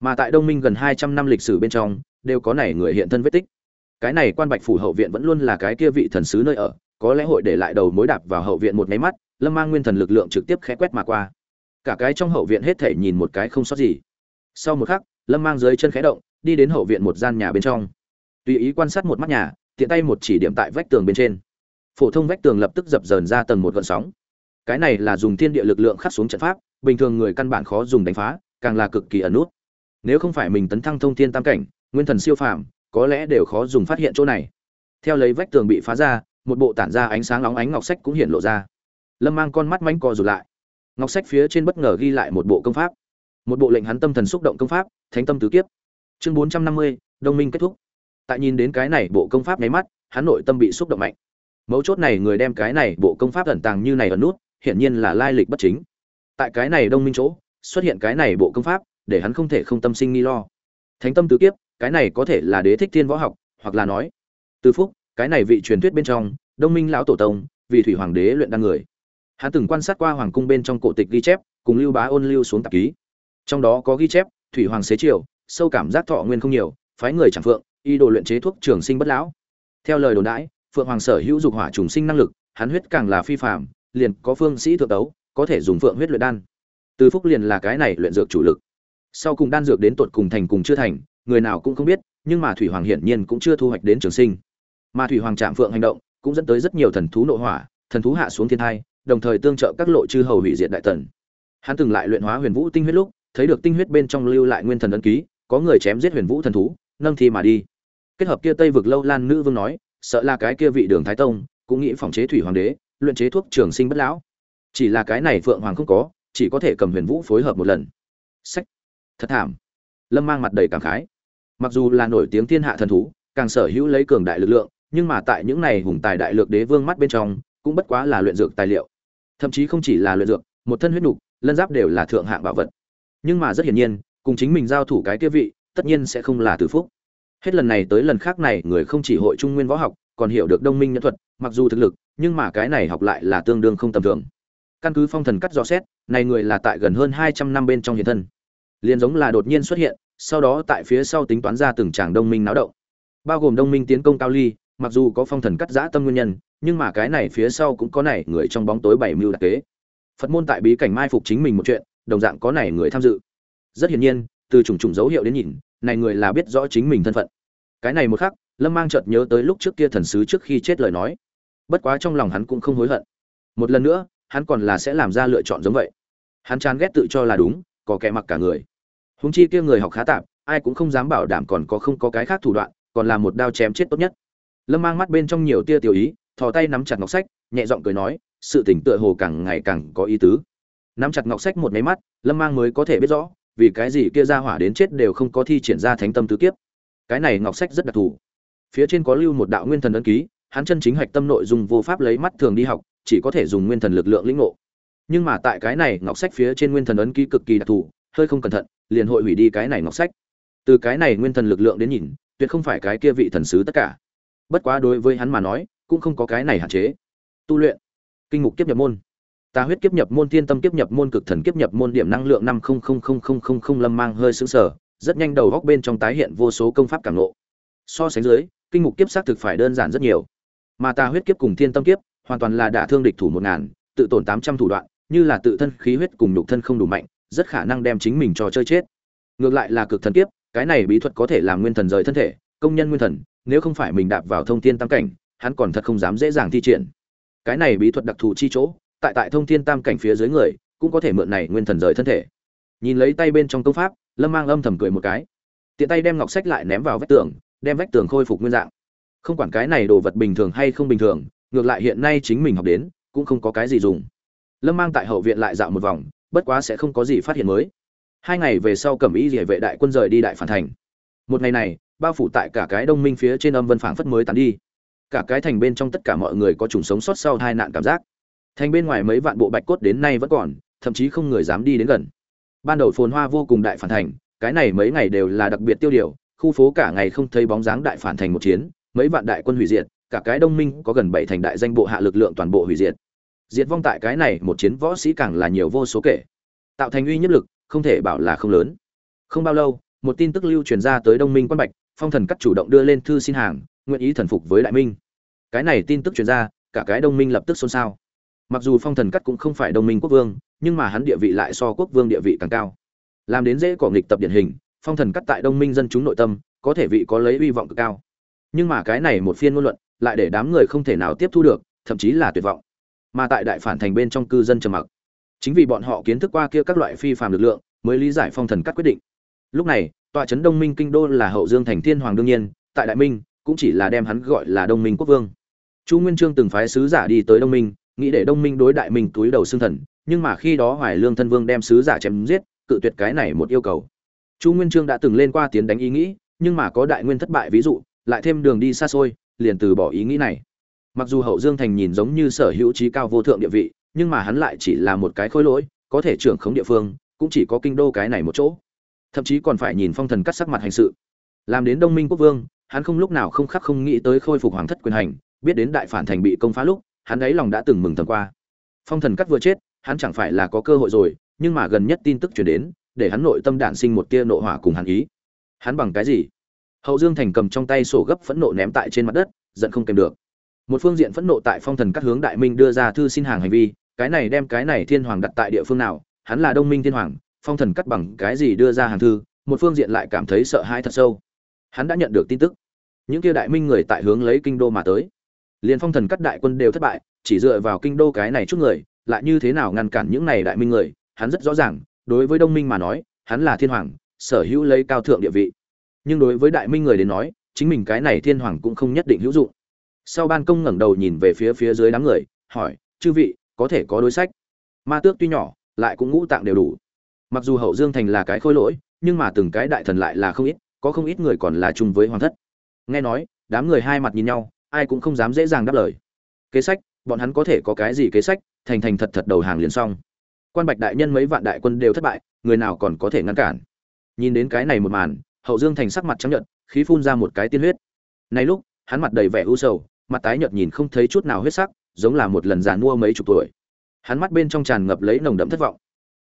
Mà tại đông minh gần hai trăm năm lịch sử bên trong, đều có này người hiện thân vết tích. Cái này quan bạch phủ hậu viện vẫn luôn là cái kia vị thần sứ nơi ở, có lẽ hội để lại đầu mối đạp vào hậu viện một máy mắt, lâm mang nguyên thần lực lượng trực tiếp khẽ quét mà qua cả cái trong hậu viện hết thể nhìn một cái không sót gì. Sau một khắc, lâm mang dưới chân khẽ động, đi đến hậu viện một gian nhà bên trong. Tùy ý quan sát một mắt nhà, tiện tay một chỉ điểm tại vách tường bên trên. Phổ thông vách tường lập tức dập dờn ra tầng một gọn sóng. Cái này là dùng thiên địa lực lượng khắc xuống trận pháp, bình thường người căn bản khó dùng đánh phá, càng là cực kỳ ẩn nút. Nếu không phải mình tấn thăng thông thiên tam cảnh, nguyên thần siêu phàm, có lẽ đều khó dùng phát hiện chỗ này. Theo lấy vách tường bị phá ra, một bộ tản ra ánh sáng óng ánh ngọc sách cũng hiện lộ ra. Lâm mang con mắt mánh co rụt lại ngọc sách phía trên bất ngờ ghi lại một bộ công pháp. Một bộ lệnh hắn tâm thần xúc động công pháp, thánh tâm tứ kiếp. Chương bốn trăm năm mươi, đông minh kết thúc. Tại nhìn đến cái này bộ công pháp nháy mắt, hắn nội tâm bị xúc động mạnh. Mấu chốt này người đem cái này bộ công pháp ẩn tàng như này ở nút, hiển nhiên là lai lịch bất chính. Tại cái này đông minh chỗ, xuất hiện cái này bộ công pháp, để hắn không thể không tâm sinh nghi lo. Thánh tâm tứ kiếp, cái này có thể là đế thích thiên võ học, hoặc là nói, từ phúc, cái này vị truyền thuyết bên trong, đông minh lão tổ tông, vì thủy hoàng đế luyện đan người hắn từng quan sát qua hoàng cung bên trong cổ tịch ghi chép, cùng lưu bá ôn lưu xuống tạp ký. Trong đó có ghi chép, thủy hoàng xế triều, sâu cảm giác thọ nguyên không nhiều, phái người chẳng phượng, y đồ luyện chế thuốc trường sinh bất lão. Theo lời đồn đãi, phượng hoàng sở hữu dục hỏa trùng sinh năng lực, hắn huyết càng là phi phạm liền có phương sĩ thượng đấu có thể dùng phượng huyết luyện đan. Từ phúc liền là cái này luyện dược chủ lực. Sau cùng đan dược đến tột cùng thành cùng chưa thành, người nào cũng không biết, nhưng mà thủy hoàng hiển nhiên cũng chưa thu hoạch đến trường sinh. Mà thủy hoàng trạm phượng hành động, cũng dẫn tới rất nhiều thần thú nội hỏa, thần thú hạ xuống thiên thai đồng thời tương trợ các lộ chư hầu hủy diệt đại tần. Hắn từng lại luyện hóa huyền vũ tinh huyết lúc, thấy được tinh huyết bên trong lưu lại nguyên thần ấn ký, có người chém giết huyền vũ thần thú, nâng thi mà đi. Kết hợp kia tây vực lâu lan nữ vương nói, sợ là cái kia vị đường thái tông, cũng nghĩ phòng chế thủy hoàng đế, luyện chế thuốc trường sinh bất lão. Chỉ là cái này phượng hoàng không có, chỉ có thể cầm huyền vũ phối hợp một lần. Sách. Thật thảm. Lâm mang mặt đầy cảm khái. Mặc dù là nổi tiếng thiên hạ thần thú, càng sở hữu lấy cường đại lực lượng, nhưng mà tại những này hùng tài đại lược đế vương mắt bên trong, cũng bất quá là luyện dược tài liệu thậm chí không chỉ là luyện dược, một thân huyết nục, lân giáp đều là thượng hạng bảo vật. Nhưng mà rất hiển nhiên, cùng chính mình giao thủ cái kia vị, tất nhiên sẽ không là từ phúc. Hết lần này tới lần khác này, người không chỉ hội trung nguyên võ học, còn hiểu được đông minh nhân thuật, mặc dù thực lực, nhưng mà cái này học lại là tương đương không tầm thường. Căn cứ phong thần cắt rõ xét, này người là tại gần hơn hai trăm năm bên trong hiện thân. Liền giống là đột nhiên xuất hiện, sau đó tại phía sau tính toán ra từng tràng đông minh náo động. Bao gồm đông minh tiến công cao ly, mặc dù có phong thần cắt giã tâm nguyên nhân nhưng mà cái này phía sau cũng có này người trong bóng tối bảy mưu đặc kế. Phật môn tại bí cảnh mai phục chính mình một chuyện, đồng dạng có này người tham dự. Rất hiển nhiên, từ trùng trùng dấu hiệu đến nhìn, này người là biết rõ chính mình thân phận. Cái này một khắc, lâm mang chợt nhớ tới lúc trước kia thần sứ trước khi chết lời nói. Bất quá trong lòng hắn cũng không hối hận. Một lần nữa, hắn còn là sẽ làm ra lựa chọn giống vậy. Hắn chán ghét tự cho là đúng, có kẻ mặc cả người. Húng chi kia người học khá tạm ai cũng không dám bảo đảm còn có không có cái khác thủ đoạn, còn là một đao chém chết tốt nhất. Lâm mang mắt bên trong nhiều tia tiểu ý thò tay nắm chặt ngọc sách, nhẹ giọng cười nói, sự tỉnh tựa hồ càng ngày càng có ý tứ. Nắm chặt ngọc sách một máy mắt, lâm mang mới có thể biết rõ, vì cái gì kia ra hỏa đến chết đều không có thi triển ra thánh tâm tứ kiếp. Cái này ngọc sách rất đặc thù. Phía trên có lưu một đạo nguyên thần ấn ký, hắn chân chính hạch tâm nội dung vô pháp lấy mắt thường đi học, chỉ có thể dùng nguyên thần lực lượng lĩnh ngộ. Nhưng mà tại cái này ngọc sách phía trên nguyên thần ấn ký cực kỳ đặc thù, hơi không cẩn thận, liền hội hủy đi cái này ngọc sách. Từ cái này nguyên thần lực lượng đến nhìn, tuyệt không phải cái kia vị thần sứ tất cả. Bất quá đối với hắn mà nói cũng không có cái này hạn chế. Tu luyện, kinh mục kiếp nhập môn. Ta huyết kiếp nhập môn, tiên tâm kiếp nhập môn, cực thần kiếp nhập môn, điểm năng lượng năm không không không không không không lâm mang hơi sững sờ, rất nhanh đầu góc bên trong tái hiện vô số công pháp cảm ngộ. So sánh dưới, kinh mục kiếp xác thực phải đơn giản rất nhiều. Mà ta huyết kiếp cùng thiên tâm kiếp, hoàn toàn là đả thương địch thủ một ngàn, tự tổn tám trăm thủ đoạn, như là tự thân khí huyết cùng nhục thân không đủ mạnh, rất khả năng đem chính mình cho chơi chết. Ngược lại là cực thần kiếp, cái này bí thuật có thể làm nguyên thần rời thân thể, công nhân nguyên thần, nếu không phải mình đạp vào thông thiên tam cảnh hắn còn thật không dám dễ dàng thi triển. Cái này bí thuật đặc thù chi chỗ, tại tại thông thiên tam cảnh phía dưới người, cũng có thể mượn này nguyên thần rời thân thể. Nhìn lấy tay bên trong công pháp, lâm mang âm thầm cười một cái. Tiện tay đem ngọc sách lại ném vào vách tường, đem vách tường khôi phục nguyên dạng. Không quản cái này đồ vật bình thường hay không bình thường, ngược lại hiện nay chính mình học đến, cũng không có cái gì dùng. Lâm mang tại hậu viện lại dạo một vòng, bất quá sẽ không có gì phát hiện mới. Hai ngày về sau cẩm y địa vệ đại quân rời đi đại phản thành. Một ngày này, bao phủ tại cả cái đông minh phía trên âm vân phảng phất mới tán đi cả cái thành bên trong tất cả mọi người có trùng sống sót sau hai nạn cảm giác. Thành bên ngoài mấy vạn bộ bạch cốt đến nay vẫn còn, thậm chí không người dám đi đến gần. Ban đầu phồn hoa vô cùng đại phản thành, cái này mấy ngày đều là đặc biệt tiêu điều, khu phố cả ngày không thấy bóng dáng đại phản thành một chiến, mấy vạn đại quân hủy diệt, cả cái đông minh có gần bảy thành đại danh bộ hạ lực lượng toàn bộ hủy diệt. Diệt vong tại cái này, một chiến võ sĩ càng là nhiều vô số kể. Tạo thành uy nhất lực, không thể bảo là không lớn. Không bao lâu, một tin tức lưu truyền ra tới đông minh quan bạch, phong thần cắt chủ động đưa lên thư xin hàng nguyện ý thần phục với đại minh. Cái này tin tức truyền ra, cả cái đông minh lập tức xôn xao. Mặc dù phong thần cắt cũng không phải đông minh quốc vương, nhưng mà hắn địa vị lại so quốc vương địa vị càng cao. Làm đến dễ cỏ nghịch tập điển hình, phong thần cắt tại đông minh dân chúng nội tâm, có thể vị có lấy hy vọng cực cao. Nhưng mà cái này một phiên ngôn luận, lại để đám người không thể nào tiếp thu được, thậm chí là tuyệt vọng. Mà tại đại phản thành bên trong cư dân trầm mặc. Chính vì bọn họ kiến thức qua kia các loại phi phàm lực lượng, mới lý giải phong thần cắt quyết định. Lúc này, tòa trấn đông minh kinh đô là hậu dương thành thiên hoàng đương nhiên, tại đại minh cũng chỉ là đem hắn gọi là đông minh quốc vương. Chu nguyên Chương từng phái sứ giả đi tới đông minh, nghĩ để đông minh đối đại minh túi đầu xương thần, nhưng mà khi đó hoài lương thân vương đem sứ giả chém giết, cự tuyệt cái này một yêu cầu. Chu nguyên Chương đã từng lên qua tiến đánh ý nghĩ, nhưng mà có đại nguyên thất bại ví dụ, lại thêm đường đi xa xôi, liền từ bỏ ý nghĩ này. Mặc dù hậu dương thành nhìn giống như sở hữu trí cao vô thượng địa vị, nhưng mà hắn lại chỉ là một cái khối lỗi, có thể trưởng khống địa phương, cũng chỉ có kinh đô cái này một chỗ. Thậm chí còn phải nhìn phong thần cắt sắc mặt hành sự. Làm đến đông minh quốc vương hắn không lúc nào không khắc không nghĩ tới khôi phục hoàng thất quyền hành, biết đến đại phản thành bị công phá lúc, hắn ấy lòng đã từng mừng thầm qua. Phong thần cắt vừa chết, hắn chẳng phải là có cơ hội rồi, nhưng mà gần nhất tin tức truyền đến, để hắn nội tâm đản sinh một tia nộ hỏa cùng hắn ý. Hắn bằng cái gì? Hậu dương thành cầm trong tay sổ gấp phẫn nộ ném tại trên mặt đất, giận không kèm được. Một phương diện phẫn nộ tại phong thần các hướng đại minh đưa ra thư xin hàng hành vi, cái này đem cái này thiên hoàng đặt tại địa phương nào, hắn là đông minh thiên hoàng, phong thần cắt bằng cái gì đưa ra hàng thư, một phương diện lại cảm thấy sợ hãi thật sâu hắn đã nhận được tin tức. Những kia đại minh người tại hướng lấy kinh đô mà tới. Liền phong thần cắt đại quân đều thất bại, chỉ dựa vào kinh đô cái này chút người, lại như thế nào ngăn cản những này đại minh người, hắn rất rõ ràng, đối với đông minh mà nói, hắn là thiên hoàng, sở hữu lấy cao thượng địa vị. Nhưng đối với đại minh người đến nói, chính mình cái này thiên hoàng cũng không nhất định hữu dụng. Sau ban công ngẩng đầu nhìn về phía phía dưới đám người, hỏi, chư vị, có thể có đối sách? Ma tước tuy nhỏ, lại cũng ngũ tạng đều đủ. Mặc dù hậu dương thành là cái khôi lỗi, nhưng mà từng cái đại thần lại là không ít có không ít người còn là chung với hoàng thất. Nghe nói, đám người hai mặt nhìn nhau, ai cũng không dám dễ dàng đáp lời. Kế sách, bọn hắn có thể có cái gì kế sách, thành thành thật thật đầu hàng liền xong. Quan bạch đại nhân mấy vạn đại quân đều thất bại, người nào còn có thể ngăn cản? Nhìn đến cái này một màn, hậu dương thành sắc mặt trắng nhợt, khí phun ra một cái tiên huyết. Nay lúc, hắn mặt đầy vẻ u sầu, mặt tái nhợt nhìn không thấy chút nào huyết sắc, giống là một lần già mua mấy chục tuổi. Hắn mắt bên trong tràn ngập lấy nồng đậm thất vọng.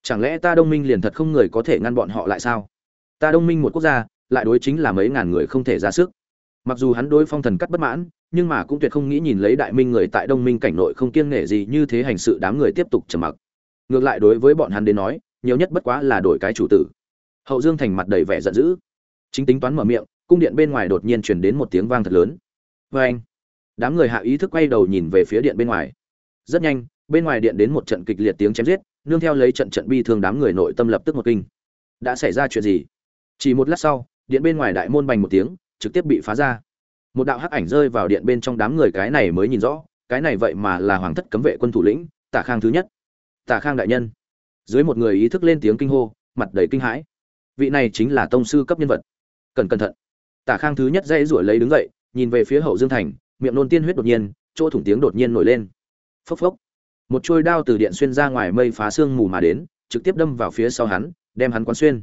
Chẳng lẽ ta đông minh liền thật không người có thể ngăn bọn họ lại sao? Ta đông minh một quốc gia lại đối chính là mấy ngàn người không thể ra sức. Mặc dù hắn đối phong thần cắt bất mãn, nhưng mà cũng tuyệt không nghĩ nhìn lấy đại minh người tại đông minh cảnh nội không kiêng nể gì như thế hành sự đám người tiếp tục trầm mặc. Ngược lại đối với bọn hắn đến nói, nhiều nhất bất quá là đổi cái chủ tử. Hậu dương thành mặt đầy vẻ giận dữ. Chính tính toán mở miệng, cung điện bên ngoài đột nhiên truyền đến một tiếng vang thật lớn. Vê anh, đám người hạ ý thức quay đầu nhìn về phía điện bên ngoài. Rất nhanh, bên ngoài điện đến một trận kịch liệt tiếng chém giết, nương theo lấy trận trận bi thương đám người nội tâm lập tức một kinh. Đã xảy ra chuyện gì? Chỉ một lát sau điện bên ngoài đại môn bành một tiếng, trực tiếp bị phá ra. Một đạo hắc ảnh rơi vào điện bên trong đám người cái này mới nhìn rõ, cái này vậy mà là hoàng thất cấm vệ quân thủ lĩnh, tả khang thứ nhất. Tả khang đại nhân. Dưới một người ý thức lên tiếng kinh hô, mặt đầy kinh hãi. Vị này chính là tông sư cấp nhân vật. Cần cẩn thận. Tả khang thứ nhất dây rủi lấy đứng dậy, nhìn về phía hậu dương thành, miệng nôn tiên huyết đột nhiên, chỗ thủng tiếng đột nhiên nổi lên. Phốc phốc. Một chuôi đao từ điện xuyên ra ngoài mây phá xương mù mà đến, trực tiếp đâm vào phía sau hắn, đem hắn quán xuyên.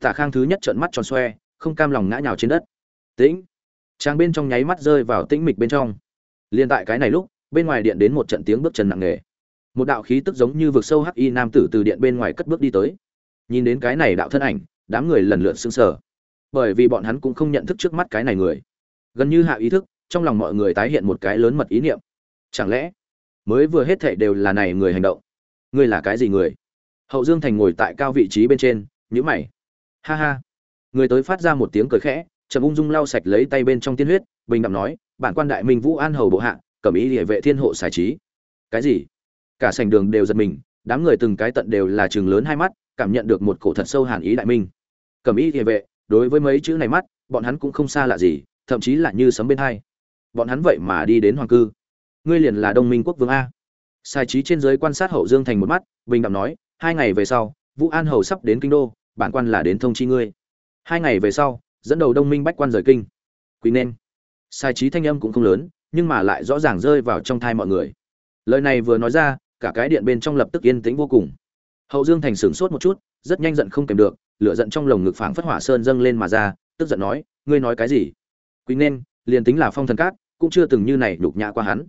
Tả khang thứ nhất trợn mắt tròn xoe không cam lòng ngã nhào trên đất. Tĩnh. Trang bên trong nháy mắt rơi vào tĩnh mịch bên trong. Liên tại cái này lúc, bên ngoài điện đến một trận tiếng bước chân nặng nề. Một đạo khí tức giống như vực sâu hắc y nam tử từ điện bên ngoài cất bước đi tới. Nhìn đến cái này đạo thân ảnh, đám người lần lượt sững sờ. Bởi vì bọn hắn cũng không nhận thức trước mắt cái này người. Gần như hạ ý thức, trong lòng mọi người tái hiện một cái lớn mật ý niệm. Chẳng lẽ, mới vừa hết thảy đều là này người hành động? Ngươi là cái gì người? Hậu dương thành ngồi tại cao vị trí bên trên nhữ mày. Ha ha người tới phát ra một tiếng cười khẽ chậm ung dung lau sạch lấy tay bên trong tiên huyết, bình đẳng nói, bản quan đại minh vũ an hầu bộ hạ cẩm ý địa vệ thiên hộ xài trí. Cái gì? Cả sành đường đều giật mình, đám người từng cái tận đều là trường lớn hai mắt, cảm nhận được một cổ thật sâu hàn ý đại minh. Cẩm ý địa vệ, đối với mấy chữ này mắt, bọn hắn cũng không xa lạ gì, thậm chí là như sấm bên hai. Bọn hắn vậy mà đi đến hoàng cư. Ngươi liền là đông minh quốc vương a. Sai trí trên giới quan sát hậu dương thành một mắt, bình đẳng nói, hai ngày về sau, vũ an hầu sắp đến kinh đô, bản quan là đến thông chi ngươi hai ngày về sau, dẫn đầu đông minh bách quan rời kinh. Quý nên. Sai trí thanh âm cũng không lớn, nhưng mà lại rõ ràng rơi vào trong thai mọi người. Lời này vừa nói ra, cả cái điện bên trong lập tức yên tĩnh vô cùng. Hậu dương thành sửng sốt một chút, rất nhanh giận không kèm được, lửa giận trong lồng ngực phảng phất hỏa sơn dâng lên mà ra, tức giận nói, ngươi nói cái gì? Quý nên, liền tính là phong thần cát, cũng chưa từng như này nhục nhã qua hắn.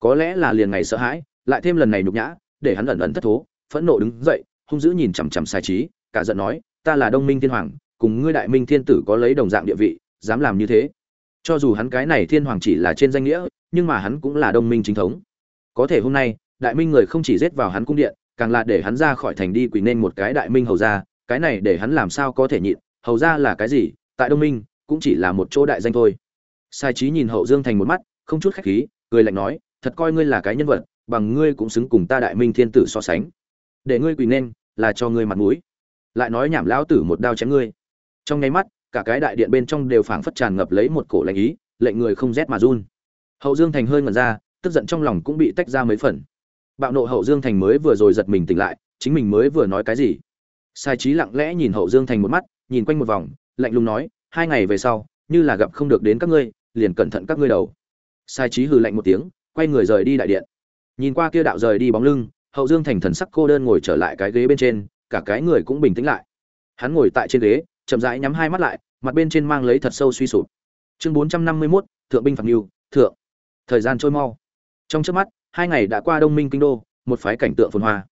Có lẽ là liền ngày sợ hãi, lại thêm lần này nhục nhã, để hắn ẩn ẩn thất thố, phẫn nộ đứng dậy, hung dữ nhìn chằm chằm sai trí cả giận nói, ta là đông minh thiên hoàng cùng ngươi đại minh thiên tử có lấy đồng dạng địa vị, dám làm như thế. Cho dù hắn cái này thiên hoàng chỉ là trên danh nghĩa, nhưng mà hắn cũng là đồng minh chính thống. Có thể hôm nay, đại minh người không chỉ giết vào hắn cung điện, càng là để hắn ra khỏi thành đi quỳ nên một cái đại minh hầu ra cái này để hắn làm sao có thể nhịn, hầu ra là cái gì, tại đông minh, cũng chỉ là một chỗ đại danh thôi. Sai trí nhìn hậu dương thành một mắt, không chút khách khí, cười lạnh nói, thật coi ngươi là cái nhân vật, bằng ngươi cũng xứng cùng ta đại minh thiên tử so sánh. Để ngươi quỳ nên, là cho ngươi mặt mũi. Lại nói nhảm lão tử một đao chém ngươi trong nháy mắt, cả cái đại điện bên trong đều phảng phất tràn ngập lấy một cổ lạnh ý, lệnh người không rét mà run. Hậu dương thành hơi ngẩn ra, tức giận trong lòng cũng bị tách ra mấy phần. Bạo nộ hậu dương thành mới vừa rồi giật mình tỉnh lại, chính mình mới vừa nói cái gì? Sai trí lặng lẽ nhìn hậu dương thành một mắt, nhìn quanh một vòng, lạnh lùng nói, hai ngày về sau, như là gặp không được đến các ngươi, liền cẩn thận các ngươi đầu. Sai trí hừ lạnh một tiếng, quay người rời đi đại điện. Nhìn qua kia đạo rời đi bóng lưng, hậu dương thành thần sắc cô đơn ngồi trở lại cái ghế bên trên, cả cái người cũng bình tĩnh lại. Hắn ngồi tại trên ghế chậm rãi nhắm hai mắt lại mặt bên trên mang lấy thật sâu suy sụp. Chương bốn trăm năm mươi 451, thượng binh phạt mưu thượng. Thời gian trôi mau. Trong trước mắt hai ngày đã qua đông minh kinh đô một phái cảnh tượng phồn hoa.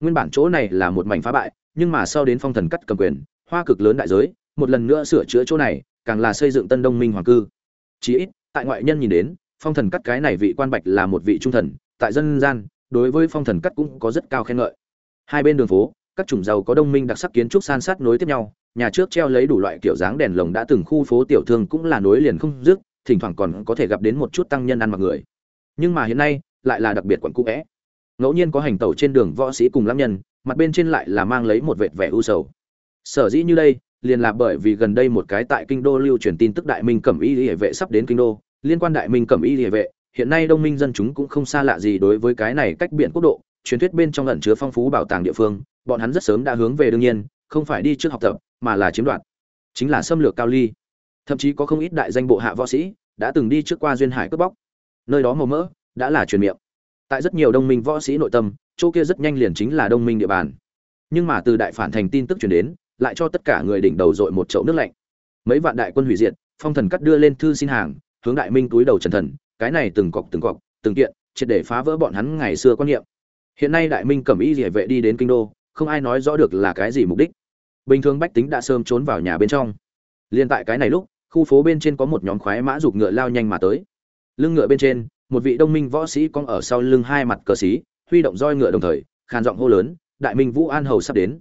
Nguyên bản chỗ này là một mảnh phá bại nhưng mà sau đến phong thần cắt cầm quyền hoa cực lớn đại giới một lần nữa sửa chữa chỗ này càng là xây dựng tân đông minh hoàng cư. Chí ít tại ngoại nhân nhìn đến phong thần cắt cái này vị quan bạch là một vị trung thần tại dân gian đối với phong thần cắt cũng có rất cao khen ngợi. Hai bên đường phố các chủng giàu có đông minh đặc sắc kiến trúc san sát nối tiếp nhau nhà trước treo lấy đủ loại kiểu dáng đèn lồng đã từng khu phố tiểu thương cũng là nối liền không dứt, thỉnh thoảng còn có thể gặp đến một chút tăng nhân ăn mặc người nhưng mà hiện nay, lại là đặc biệt quận cũ é. ngẫu nhiên có hành tẩu trên đường võ sĩ cùng lâm nhân, mặt bên trên lại là mang lấy một vệt vẻ u sầu sở dĩ như đây, liền là bởi vì gần đây một cái tại kinh đô lưu truyền tin tức đại minh cẩm y liễu vệ sắp đến kinh đô, liên quan đại minh cẩm y liễu vệ, hiện nay đông minh dân chúng cũng không xa lạ gì đối với cái này cách biển quốc độ, truyền thuyết bên trong ẩn chứa phong phú bảo tàng địa phương, bọn hắn rất sớm đã hướng về đương nhiên, không phải đi trước học tập mà là chiếm đoạt. Chính là xâm lược cao ly. Thậm chí có không ít đại danh bộ hạ võ sĩ đã từng đi trước qua duyên hải cướp bóc. Nơi đó màu mỡ đã là truyền miệng. Tại rất nhiều đông minh võ sĩ nội tâm, chỗ kia rất nhanh liền chính là đông minh địa bàn. Nhưng mà từ đại phản thành tin tức truyền đến, lại cho tất cả người đỉnh đầu dội một chậu nước lạnh. Mấy vạn đại quân hủy diệt, phong thần cắt đưa lên thư xin hàng, hướng đại minh túi đầu trần thần, cái này từng cọc từng cọc, từng kiện, triệt để phá vỡ bọn hắn ngày xưa quan niệm. Hiện nay đại minh cẩm y địa vệ đi đến kinh đô, không ai nói rõ được là cái gì mục đích bình thường bách tính đã sớm trốn vào nhà bên trong. Liên tại cái này lúc, khu phố bên trên có một nhóm khoái mã giục ngựa lao nhanh mà tới. Lưng ngựa bên trên, một vị đông minh võ sĩ cong ở sau lưng hai mặt cờ xí, huy động roi ngựa đồng thời, khàn giọng hô lớn, đại minh vũ an hầu sắp đến.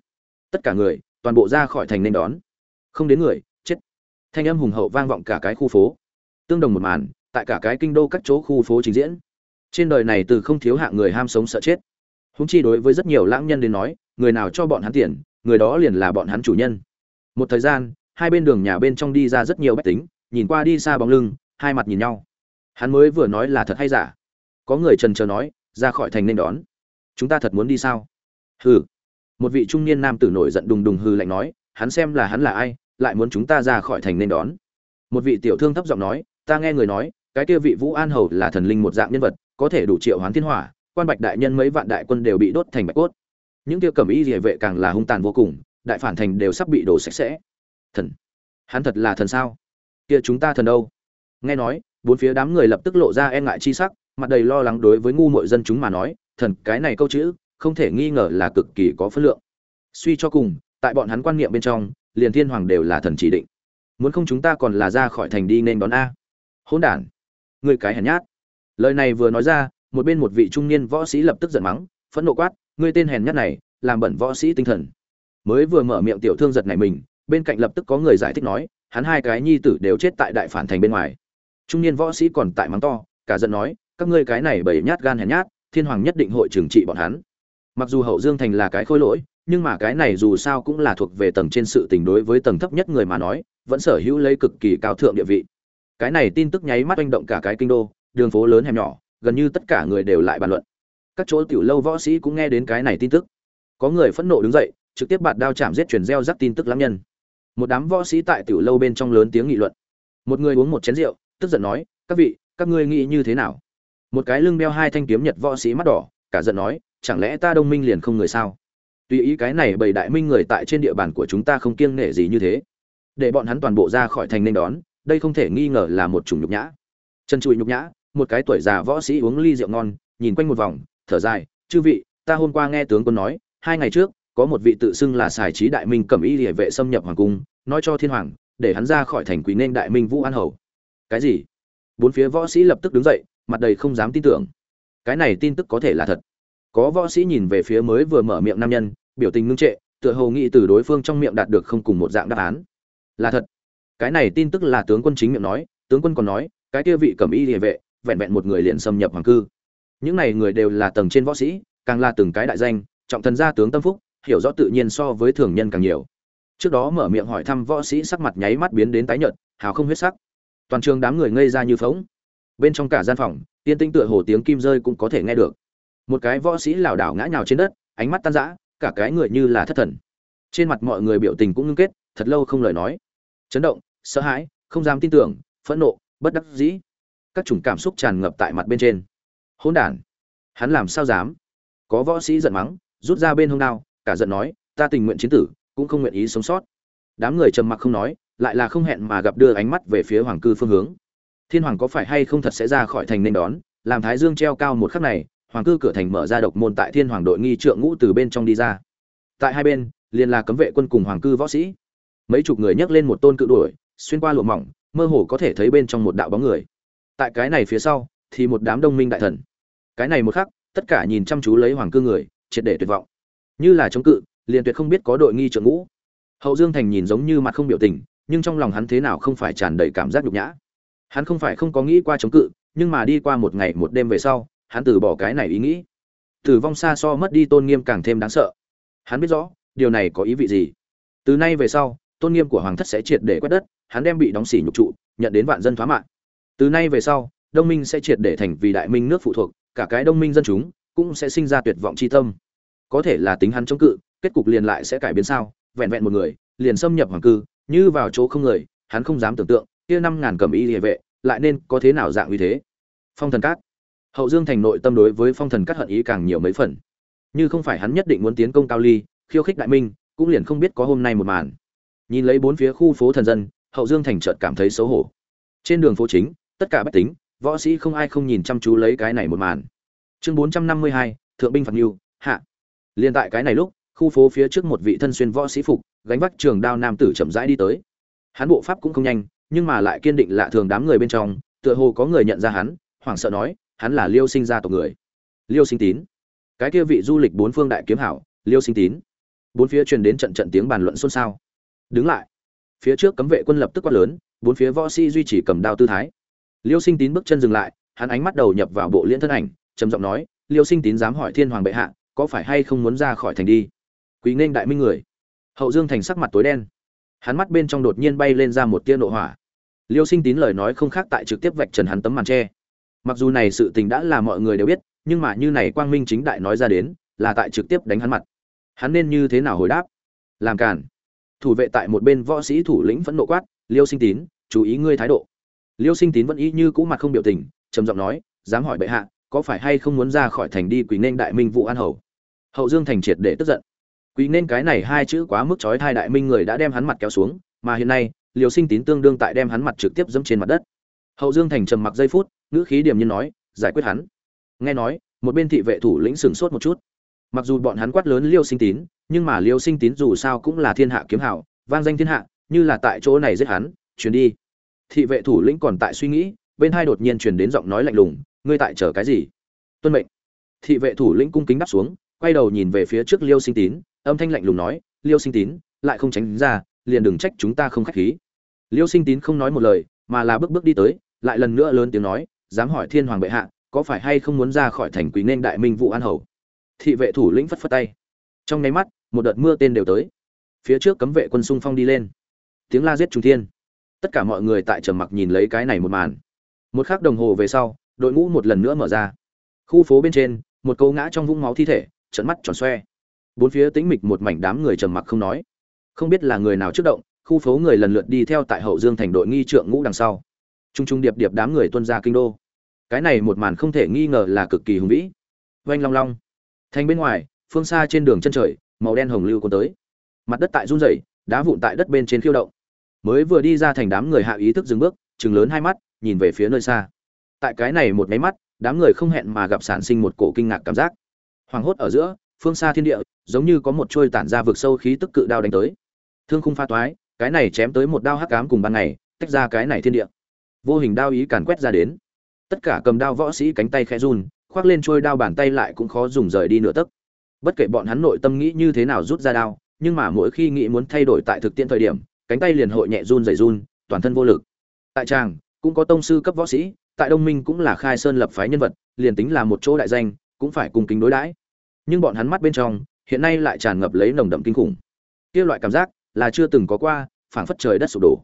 Tất cả người, toàn bộ ra khỏi thành nên đón. Không đến người, chết. Thanh âm hùng hậu vang vọng cả cái khu phố. Tương đồng một màn, tại cả cái kinh đô các chỗ khu phố trình diễn. Trên đời này từ không thiếu hạng người ham sống sợ chết. Húng chi đối với rất nhiều lãng nhân đến nói, người nào cho bọn hắn tiền người đó liền là bọn hắn chủ nhân. Một thời gian, hai bên đường nhà bên trong đi ra rất nhiều bách tính, nhìn qua đi xa bóng lưng, hai mặt nhìn nhau. Hắn mới vừa nói là thật hay giả? Có người trần trờ nói, ra khỏi thành nên đón. Chúng ta thật muốn đi sao? Hừ. Một vị trung niên nam tử nổi giận đùng đùng hừ lạnh nói, hắn xem là hắn là ai, lại muốn chúng ta ra khỏi thành nên đón. Một vị tiểu thương thấp giọng nói, ta nghe người nói, cái kia vị vũ an hầu là thần linh một dạng nhân vật, có thể đủ triệu hoán thiên hỏa, quan bạch đại nhân mấy vạn đại quân đều bị đốt thành bạch cốt những kia cẩm y địa vệ càng là hung tàn vô cùng, đại phản thành đều sắp bị đổ sạch sẽ. Thần, hắn thật là thần sao? Kia chúng ta thần đâu? Nghe nói, bốn phía đám người lập tức lộ ra e ngại chi sắc, mặt đầy lo lắng đối với ngu muội dân chúng mà nói, thần, cái này câu chữ, không thể nghi ngờ là cực kỳ có phân lượng. Suy cho cùng, tại bọn hắn quan niệm bên trong, liền thiên hoàng đều là thần chỉ định. Muốn không chúng ta còn là ra khỏi thành đi nên đón a. Hỗn đản, người cái hèn nhát. Lời này vừa nói ra, một bên một vị trung niên võ sĩ lập tức giận mắng, phẫn nộ quát ngươi tên hèn nhát này, làm bẩn võ sĩ tinh thần. Mới vừa mở miệng tiểu thương giật này mình, bên cạnh lập tức có người giải thích nói, hắn hai cái nhi tử đều chết tại đại phản thành bên ngoài. Trung niên võ sĩ còn tại mắng to, cả giận nói, các ngươi cái này bầy nhát gan hèn nhát, thiên hoàng nhất định hội trừng trị bọn hắn. Mặc dù hậu dương thành là cái khôi lỗi, nhưng mà cái này dù sao cũng là thuộc về tầng trên sự tình đối với tầng thấp nhất người mà nói, vẫn sở hữu lấy cực kỳ cao thượng địa vị. Cái này tin tức nháy mắt oanh động cả cái kinh đô, đường phố lớn hẻm nhỏ, gần như tất cả người đều lại bàn luận các chỗ tiểu lâu võ sĩ cũng nghe đến cái này tin tức. Có người phẫn nộ đứng dậy, trực tiếp bạt đao chạm giết truyền gieo rắc tin tức lắm nhân. Một đám võ sĩ tại tiểu lâu bên trong lớn tiếng nghị luận. Một người uống một chén rượu, tức giận nói, các vị, các ngươi nghĩ như thế nào? Một cái lưng đeo hai thanh kiếm nhật võ sĩ mắt đỏ, cả giận nói, chẳng lẽ ta đông minh liền không người sao? Tùy ý cái này bầy đại minh người tại trên địa bàn của chúng ta không kiêng nể gì như thế. Để bọn hắn toàn bộ ra khỏi thành nên đón, đây không thể nghi ngờ là một chủng nhục nhã. Chân chùi nhục nhã, một cái tuổi già võ sĩ uống ly rượu ngon, nhìn quanh một vòng thở dài, chư vị, ta hôm qua nghe tướng quân nói, hai ngày trước, có một vị tự xưng là xài trí đại minh cẩm y địa vệ xâm nhập hoàng cung, nói cho thiên hoàng, để hắn ra khỏi thành quý nên đại minh vũ an hầu. Cái gì? Bốn phía võ sĩ lập tức đứng dậy, mặt đầy không dám tin tưởng. Cái này tin tức có thể là thật. Có võ sĩ nhìn về phía mới vừa mở miệng nam nhân, biểu tình ngưng trệ, tựa hồ nghĩ từ đối phương trong miệng đạt được không cùng một dạng đáp án. Là thật. Cái này tin tức là tướng quân chính miệng nói, tướng quân còn nói, cái kia vị cẩm y địa vệ, vẹn vẹn một người liền xâm nhập hoàng cư những này người đều là tầng trên võ sĩ, càng là từng cái đại danh, trọng thần gia tướng tâm phúc, hiểu rõ tự nhiên so với thường nhân càng nhiều. Trước đó mở miệng hỏi thăm võ sĩ sắc mặt nháy mắt biến đến tái nhợt, hào không huyết sắc. Toàn trường đám người ngây ra như phóng bên trong cả gian phòng, tiên tinh tựa hồ tiếng kim rơi cũng có thể nghe được. Một cái võ sĩ lảo đảo ngã nhào trên đất, ánh mắt tan rã, cả cái người như là thất thần. Trên mặt mọi người biểu tình cũng ngưng kết, thật lâu không lời nói. Chấn động, sợ hãi, không dám tin tưởng, phẫn nộ, bất đắc dĩ. Các chủng cảm xúc tràn ngập tại mặt bên trên hỗn đản. Hắn làm sao dám? Có võ sĩ giận mắng, rút ra bên hông đao, cả giận nói, ta tình nguyện chiến tử, cũng không nguyện ý sống sót. Đám người trầm mặc không nói, lại là không hẹn mà gặp đưa ánh mắt về phía hoàng cư phương hướng. Thiên hoàng có phải hay không thật sẽ ra khỏi thành nên đón? Làm thái dương treo cao một khắc này, hoàng cư cửa thành mở ra độc môn tại thiên hoàng đội nghi trượng ngũ từ bên trong đi ra. Tại hai bên, liền là cấm vệ quân cùng hoàng cư võ sĩ. Mấy chục người nhấc lên một tôn cự đuổi, xuyên qua lụa mỏng, mơ hồ có thể thấy bên trong một đạo bóng người. Tại cái này phía sau thì một đám đông minh đại thần. Cái này một khắc, tất cả nhìn chăm chú lấy hoàng cư người, triệt để tuyệt vọng. Như là chống cự, liền tuyệt không biết có đội nghi trượng ngũ. Hậu dương thành nhìn giống như mặt không biểu tình, nhưng trong lòng hắn thế nào không phải tràn đầy cảm giác nhục nhã. Hắn không phải không có nghĩ qua chống cự, nhưng mà đi qua một ngày một đêm về sau, hắn từ bỏ cái này ý nghĩ. Tử vong xa so mất đi tôn nghiêm càng thêm đáng sợ. Hắn biết rõ, điều này có ý vị gì. Từ nay về sau, tôn nghiêm của hoàng thất sẽ triệt để quét đất, hắn đem bị đóng xỉ nhục trụ, nhận đến vạn dân thoá mạng. Từ nay về sau đông minh sẽ triệt để thành vì đại minh nước phụ thuộc, cả cái đông minh dân chúng cũng sẽ sinh ra tuyệt vọng c tâm. Có thể là tính hắn chống cự, kết cục liền lại sẽ cải biến sao? Vẹn vẹn một người, liền xâm nhập hoàng cư, như vào chỗ không người, hắn không dám tưởng tượng, kia năm ngàn cầm y địa vệ, lại nên có thế nào dạng như thế? Phong thần cát. Hậu dương thành nội tâm đối với phong thần cát hận ý càng nhiều mấy phần. Như không phải hắn nhất định muốn tiến công cao ly, khiêu khích đại minh, cũng liền không biết có hôm nay một màn. Nhìn lấy bốn phía khu phố thần dân, hậu dương thành chợt cảm thấy xấu hổ. Trên đường phố chính, tất cả bách tính võ sĩ không ai không nhìn chăm chú lấy cái này một màn. Chương bốn trăm năm mươi hai, thượng binh phạt nhu hạ. Liền tại cái này lúc, khu phố phía trước một vị thân xuyên võ sĩ phục, gánh vác trường đao nam tử chậm rãi đi tới. Hắn bộ pháp cũng không nhanh, nhưng mà lại kiên định lạ thường đám người bên trong, tựa hồ có người nhận ra hắn, hoảng sợ nói, hắn là liêu sinh gia tộc người. Liêu sinh tín? Cái kia vị du lịch bốn phương đại kiếm hảo, liêu sinh tín. Bốn phía truyền đến trận trận tiếng bàn luận xôn xao. Đứng lại. Phía trước cấm vệ quân lập tức quát lớn, bốn phía võ sĩ duy trì cầm đao tư thái liêu sinh tín bước chân dừng lại, hắn ánh mắt đầu nhập vào bộ liên thân ảnh, trầm giọng nói, liêu sinh tín dám hỏi thiên hoàng bệ hạ, có phải hay không muốn ra khỏi thành đi? Quý nên đại minh người. Hậu dương thành sắc mặt tối đen. Hắn mắt bên trong đột nhiên bay lên ra một tia nộ hỏa. Liêu sinh tín lời nói không khác tại trực tiếp vạch trần hắn tấm màn tre mặc dù này sự tình đã là mọi người đều biết, nhưng mà như này quang minh chính đại nói ra đến, là tại trực tiếp đánh hắn mặt. Hắn nên như thế nào hồi đáp? Làm cản thủ vệ tại một bên võ sĩ thủ lĩnh phẫn nộ quát, liêu sinh tín, chú ý ngươi thái độ liêu sinh tín vẫn y như cũ mặt không biểu tình, trầm giọng nói, dám hỏi bệ hạ, có phải hay không muốn ra khỏi thành đi quỳ nên đại minh vụ an hầu? Hậu dương thành triệt để tức giận. Quỳ nên cái này hai chữ quá mức trói thai đại minh người đã đem hắn mặt kéo xuống, mà hiện nay liều sinh tín tương đương tại đem hắn mặt trực tiếp dẫm trên mặt đất. Hậu dương thành trầm mặc giây phút, ngữ khí điềm nhiên nói, giải quyết hắn. Nghe nói, một bên thị vệ thủ lĩnh sửng sốt một chút. Mặc dù bọn hắn quát lớn liêu sinh tín, nhưng mà liêu sinh tín dù sao cũng là thiên hạ kiếm hảo, vang danh thiên hạ, như là tại chỗ này giết hắn, chuyển đi thị vệ thủ lĩnh còn tại suy nghĩ, bên hai đột nhiên truyền đến giọng nói lạnh lùng, ngươi tại chờ cái gì? Tuân mệnh. Thị vệ thủ lĩnh cung kính đáp xuống, quay đầu nhìn về phía trước liêu sinh tín, âm thanh lạnh lùng nói, liêu sinh tín, lại không tránh ra, liền đừng trách chúng ta không khách khí. Liêu sinh tín không nói một lời, mà là bước bước đi tới, lại lần nữa lớn tiếng nói, dám hỏi thiên hoàng bệ hạ, có phải hay không muốn ra khỏi thành quý nên đại minh vụ an hầu? Thị vệ thủ lĩnh phất phất tay. Trong nháy mắt, một đợt mưa tên đều tới. Phía trước cấm vệ quân xung phong đi lên. Tiếng la giết trung thiên tất cả mọi người tại trầm mặc nhìn lấy cái này một màn. Một khắc đồng hồ về sau, đội ngũ một lần nữa mở ra. Khu phố bên trên, một câu ngã trong vũng máu thi thể trận mắt tròn xoe. Bốn phía tĩnh mịch một mảnh đám người trầm mặc không nói. Không biết là người nào trước động, khu phố người lần lượt đi theo tại hậu dương thành đội nghi trượng ngũ đằng sau. T r u n g t r u n g điệp điệp đám người tuân ra kinh đô. Cái này một màn không thể nghi ngờ là cực kỳ hùng vĩ. Oanh long long. Thành bên ngoài, phương xa trên đường chân trời, màu đen hồng lưu còn tới. Mặt đất tại run rẩy, đá vụn tại đất bên trên khiêu động mới vừa đi ra thành đám người hạ ý thức dừng bước chừng lớn hai mắt, nhìn về phía nơi xa. Tại cái này một máy mắt, đám người không hẹn mà gặp sản sinh một cổ kinh ngạc cảm giác. Hoảng hốt ở giữa, phương xa thiên địa, giống như có một trôi tản ra vực sâu khí tức cự đao đánh tới. Thương khung pha toái, cái này chém tới một đao hắc ám cùng ban ngày, tách ra cái này thiên địa. Vô hình đao ý càn quét ra đến. Tất cả cầm đao võ sĩ cánh tay khẽ run, khoác lên trôi đao bàn tay lại cũng khó dùng rời đi nửa tấc. Bất kể bọn hắn nội tâm nghĩ như thế nào rút ra đao, nhưng mà mỗi khi nghĩ muốn thay đổi tại thực tiễn thời điểm cánh tay liền hội nhẹ run rẩy run, toàn thân vô lực. Tại tràng, cũng có tông sư cấp võ sĩ, tại đông minh cũng là khai sơn lập phái nhân vật, liền tính là một chỗ đại danh, cũng phải cùng kính đối đãi. Nhưng bọn hắn mắt bên trong, hiện nay lại tràn ngập lấy nồng đậm kinh khủng. Kia loại cảm giác là chưa từng có qua, phảng phất trời đất sụp đổ.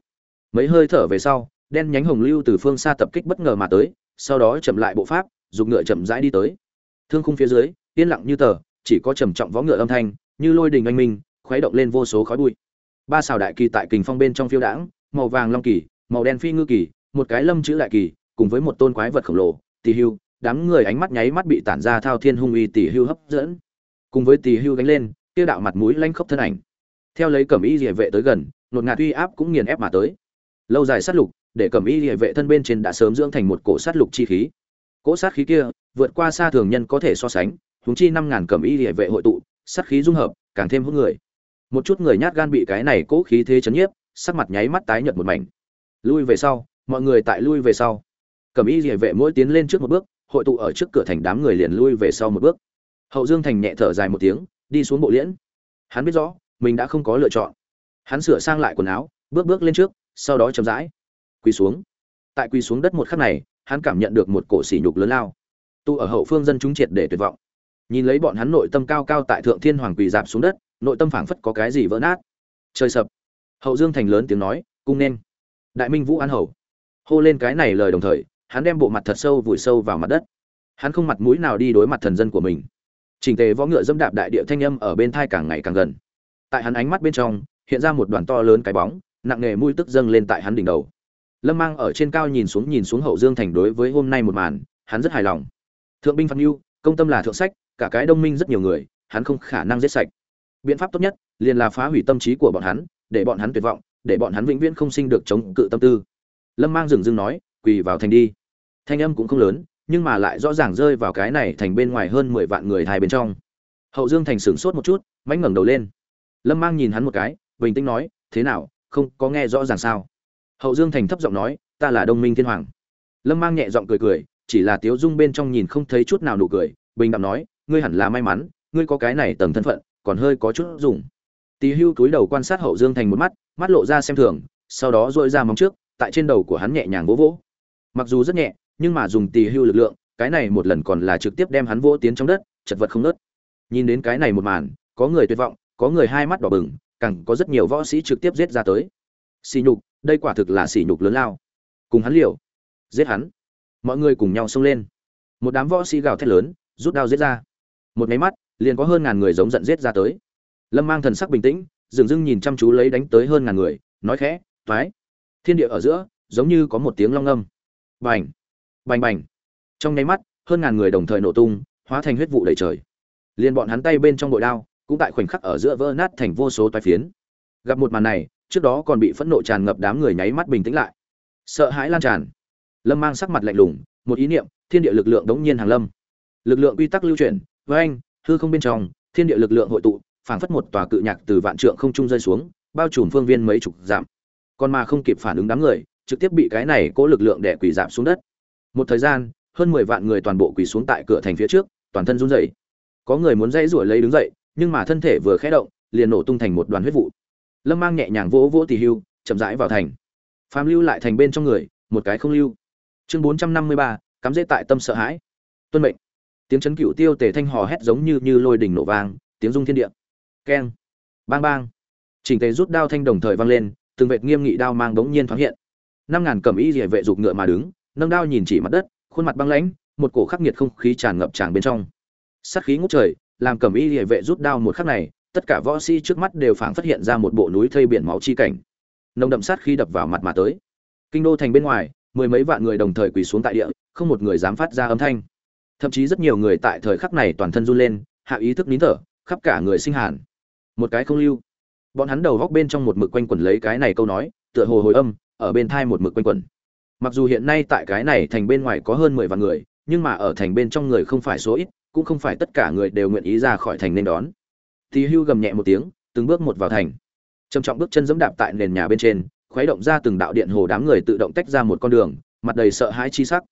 Mấy hơi thở về sau, đen nhánh hồng lưu từ phương xa tập kích bất ngờ mà tới, sau đó chậm lại bộ pháp, dùng ngựa chậm rãi đi tới. Thương khung phía dưới, yên lặng như tờ, chỉ có trầm trọng võ ngựa âm thanh, như lôi đình anh minh, khuấy động lên vô số khói bụi ba xào đại kỳ tại kình phong bên trong phiêu đãng, màu vàng long kỳ, màu đen phi ngư kỳ, một cái lâm chữ đại kỳ, cùng với một tôn quái vật khổng lồ tỷ hưu, đám người ánh mắt nháy mắt bị tản ra thao thiên hung uy tỷ hưu hấp dẫn. Cùng với tỷ hưu gánh lên, kia đạo mặt mũi lanh khốc thân ảnh. Theo lấy cẩm y địa vệ tới gần, nột ngạt uy áp cũng nghiền ép mà tới. Lâu dài sát lục, để cẩm y địa vệ thân bên trên đã sớm dưỡng thành một cổ sát lục chi khí. Cỗ sát khí kia, vượt qua xa thường nhân có thể so sánh chúng chi năm ngàn cẩm y địa vệ hội tụ, sát khí dung hợp, càng thêm hút người một chút người nhát gan bị cái này cố khí thế chấn nhiếp, sắc mặt nháy mắt tái nhợt một mảnh. Lui về sau, mọi người tại lui về sau. Cẩm y địa vệ mỗi tiến lên trước một bước, hội tụ ở trước cửa thành đám người liền lui về sau một bước. Hậu dương thành nhẹ thở dài một tiếng, đi xuống bộ liễn. Hắn biết rõ, mình đã không có lựa chọn. Hắn sửa sang lại quần áo, bước bước lên trước, sau đó chậm rãi quỳ xuống. Tại quỳ xuống đất một khắc này, hắn cảm nhận được một cổ sỉ nhục lớn lao. Tu ở hậu phương dân chúng triệt để tuyệt vọng. Nhìn lấy bọn hắn nội tâm cao cao tại thượng thiên hoàng quỳ dạp xuống đất nội tâm phảng phất có cái gì vỡ nát. Trời sập. Hậu dương thành lớn tiếng nói, cung nên. Đại minh vũ an hầu. Hô lên cái này lời đồng thời, hắn đem bộ mặt thật sâu vùi sâu vào mặt đất. Hắn không mặt mũi nào đi đối mặt thần dân của mình. Trình tề võ ngựa dẫm đạp đại địa thanh âm ở bên thai càng ngày càng gần. Tại hắn ánh mắt bên trong, hiện ra một đoàn to lớn cái bóng, nặng nề mũi tức dâng lên tại hắn đỉnh đầu. Lâm mang ở trên cao nhìn xuống nhìn xuống hậu dương thành đối với hôm nay một màn, hắn rất hài lòng. Thượng binh phan mưu công tâm là thượng sách, cả cái đông minh rất nhiều người, hắn không khả năng giết sạch biện pháp tốt nhất liền là phá hủy tâm trí của bọn hắn, để bọn hắn tuyệt vọng, để bọn hắn vĩnh viễn không sinh được chống cự tâm tư. Lâm mang dừng dưng nói, quỳ vào thành đi. Thanh âm cũng không lớn, nhưng mà lại rõ ràng rơi vào cái này thành bên ngoài hơn mười vạn người hai bên trong. Hậu dương thành sửng sốt một chút mánh ngẩng đầu lên. Lâm mang nhìn hắn một cái, bình tĩnh nói, thế nào, không có nghe rõ ràng sao? Hậu dương thành thấp giọng nói, ta là đông minh thiên hoàng. Lâm mang nhẹ giọng cười cười, chỉ là tiếu dung bên trong nhìn không thấy chút nào nụ cười, bình đạm nói, ngươi hẳn là may mắn, ngươi có cái này tầng thân phận còn hơi có chút dùng. Tỳ hưu cúi đầu quan sát hậu dương thành một mắt mắt lộ ra xem thường, sau đó dội ra móng trước, tại trên đầu của hắn nhẹ nhàng vỗ vỗ. Mặc dù rất nhẹ, nhưng mà dùng tỳ hưu lực lượng, cái này một lần còn là trực tiếp đem hắn vỗ tiến trong đất, chật vật không nớt. Nhìn đến cái này một màn, có người tuyệt vọng, có người hai mắt đỏ bừng, càng có rất nhiều võ sĩ trực tiếp giết ra tới. Xỉ nhục, đây quả thực là xỉ nhục lớn lao. Cùng hắn liều, giết hắn. Mọi người cùng nhau xông lên. Một đám võ sĩ gào thét lớn, rút đao giết ra. Một máy mắt liền có hơn ngàn người giống giận giết ra tới. Lâm mang thần sắc bình tĩnh, dừng dưng nhìn chăm chú lấy đánh tới hơn ngàn người, nói khẽ thoái thiên địa ở giữa, giống như có một tiếng long âm. Bành bành bành. Trong nháy mắt, hơn ngàn người đồng thời nổ tung, hóa thành huyết vụ đầy trời. Liền bọn hắn tay bên trong bội đao, cũng tại khoảnh khắc ở giữa vỡ nát thành vô số toái phiến. Gặp một màn này, trước đó còn bị phẫn nộ tràn ngập đám người nháy mắt bình tĩnh lại. Sợ hãi lan tràn. Lâm mang sắc mặt lạnh lùng, một ý niệm, thiên địa lực lượng đống nhiên hàng lâm. Lực lượng quy tắc lưu chuyển với anh hư không bên trong, thiên địa lực lượng hội tụ, phảng phất một tòa cự nhạc từ vạn trượng không trung rơi xuống, bao trùm phương viên mấy chục giảm còn mà không kịp phản ứng đám người, trực tiếp bị cái này cố lực lượng đè quỷ giảm xuống đất. Một thời gian, hơn mười vạn người toàn bộ quỳ xuống tại cửa thành phía trước, toàn thân run rẩy. Có người muốn dãy rủa lấy đứng dậy, nhưng mà thân thể vừa khẽ động, liền nổ tung thành một đoàn huyết vụ. Lâm mang nhẹ nhàng vỗ vỗ tỉ hưu, chậm rãi vào thành. Phàm lưu lại thành bên trong người, một cái không lưu. Chương bốn trăm năm mươi ba, cắm dễ tại tâm sợ hãi. Tuân mệnh tiếng chấn cựu tiêu tề thanh hò hét giống như như lôi đỉnh nổ vang, tiếng rung thiên địa. Keng. Bang bang. Chỉnh tề rút đao thanh đồng thời vang lên, từng vệt nghiêm nghị đao mang bỗng nhiên thoáng hiện. Năm ngàn cầm y rỉa vệ dục ngựa mà đứng, nâng đao nhìn chỉ mặt đất, khuôn mặt băng lãnh, một cổ khắc nghiệt không khí tràn ngập tràn bên trong. Sát khí ngút trời, làm cầm y rỉa vệ rút đao một khắc này, tất cả võ sĩ trước mắt đều phảng phát hiện ra một bộ núi thây biển máu chi cảnh. Nồng đậm sát khí đập vào mặt mà tới. Kinh đô thành bên ngoài, mười mấy vạn người đồng thời quỳ xuống tại địa, không một người dám phát ra âm thanh thậm chí rất nhiều người tại thời khắc này toàn thân run lên, hạ ý thức nín thở, khắp cả người sinh hàn. Một cái không lưu. Bọn hắn đầu góc bên trong một mực quanh quẩn lấy cái này câu nói, tựa hồ hồi âm, ở bên thai một mực quanh quẩn. Mặc dù hiện nay tại cái này thành bên ngoài có hơn mười vạn người, nhưng mà ở thành bên trong người không phải số ít, cũng không phải tất cả người đều nguyện ý ra khỏi thành nên đón. Thì hưu gầm nhẹ một tiếng, từng bước một vào thành. Trầm trọng bước chân giẫm đạp tại nền nhà bên trên, khuấy động ra từng đạo điện hồ đám người tự động tách ra một con đường, mặt đầy sợ hãi chi sắc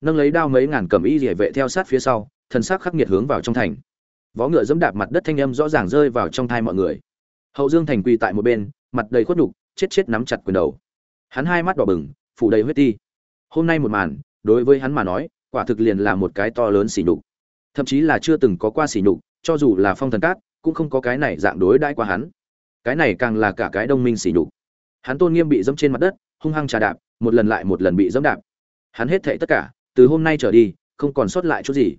nâng lấy đao mấy ngàn cầm y rỉa vệ theo sát phía sau, thần sắc khắc nghiệt hướng vào trong thành. Vó ngựa giẫm đạp mặt đất thanh âm rõ ràng rơi vào trong thai mọi người. Hậu dương thành quỳ tại một bên, mặt đầy khuất nhục, chết chết nắm chặt quyền đầu. Hắn hai mắt đỏ bừng, phủ đầy huyết ti. Hôm nay một màn, đối với hắn mà nói, quả thực liền là một cái to lớn xỉ nhục. Thậm chí là chưa từng có qua xỉ nhục, cho dù là phong thần cát, cũng không có cái này dạng đối đãi qua hắn. Cái này càng là cả cái đông minh xỉ nhục. Hắn tôn nghiêm bị dẫm trên mặt đất, hung hăng trà đạp, một lần lại một lần bị dẫm đạp. Hắn hết thệ tất cả từ hôm nay trở đi, không còn sót lại chút gì.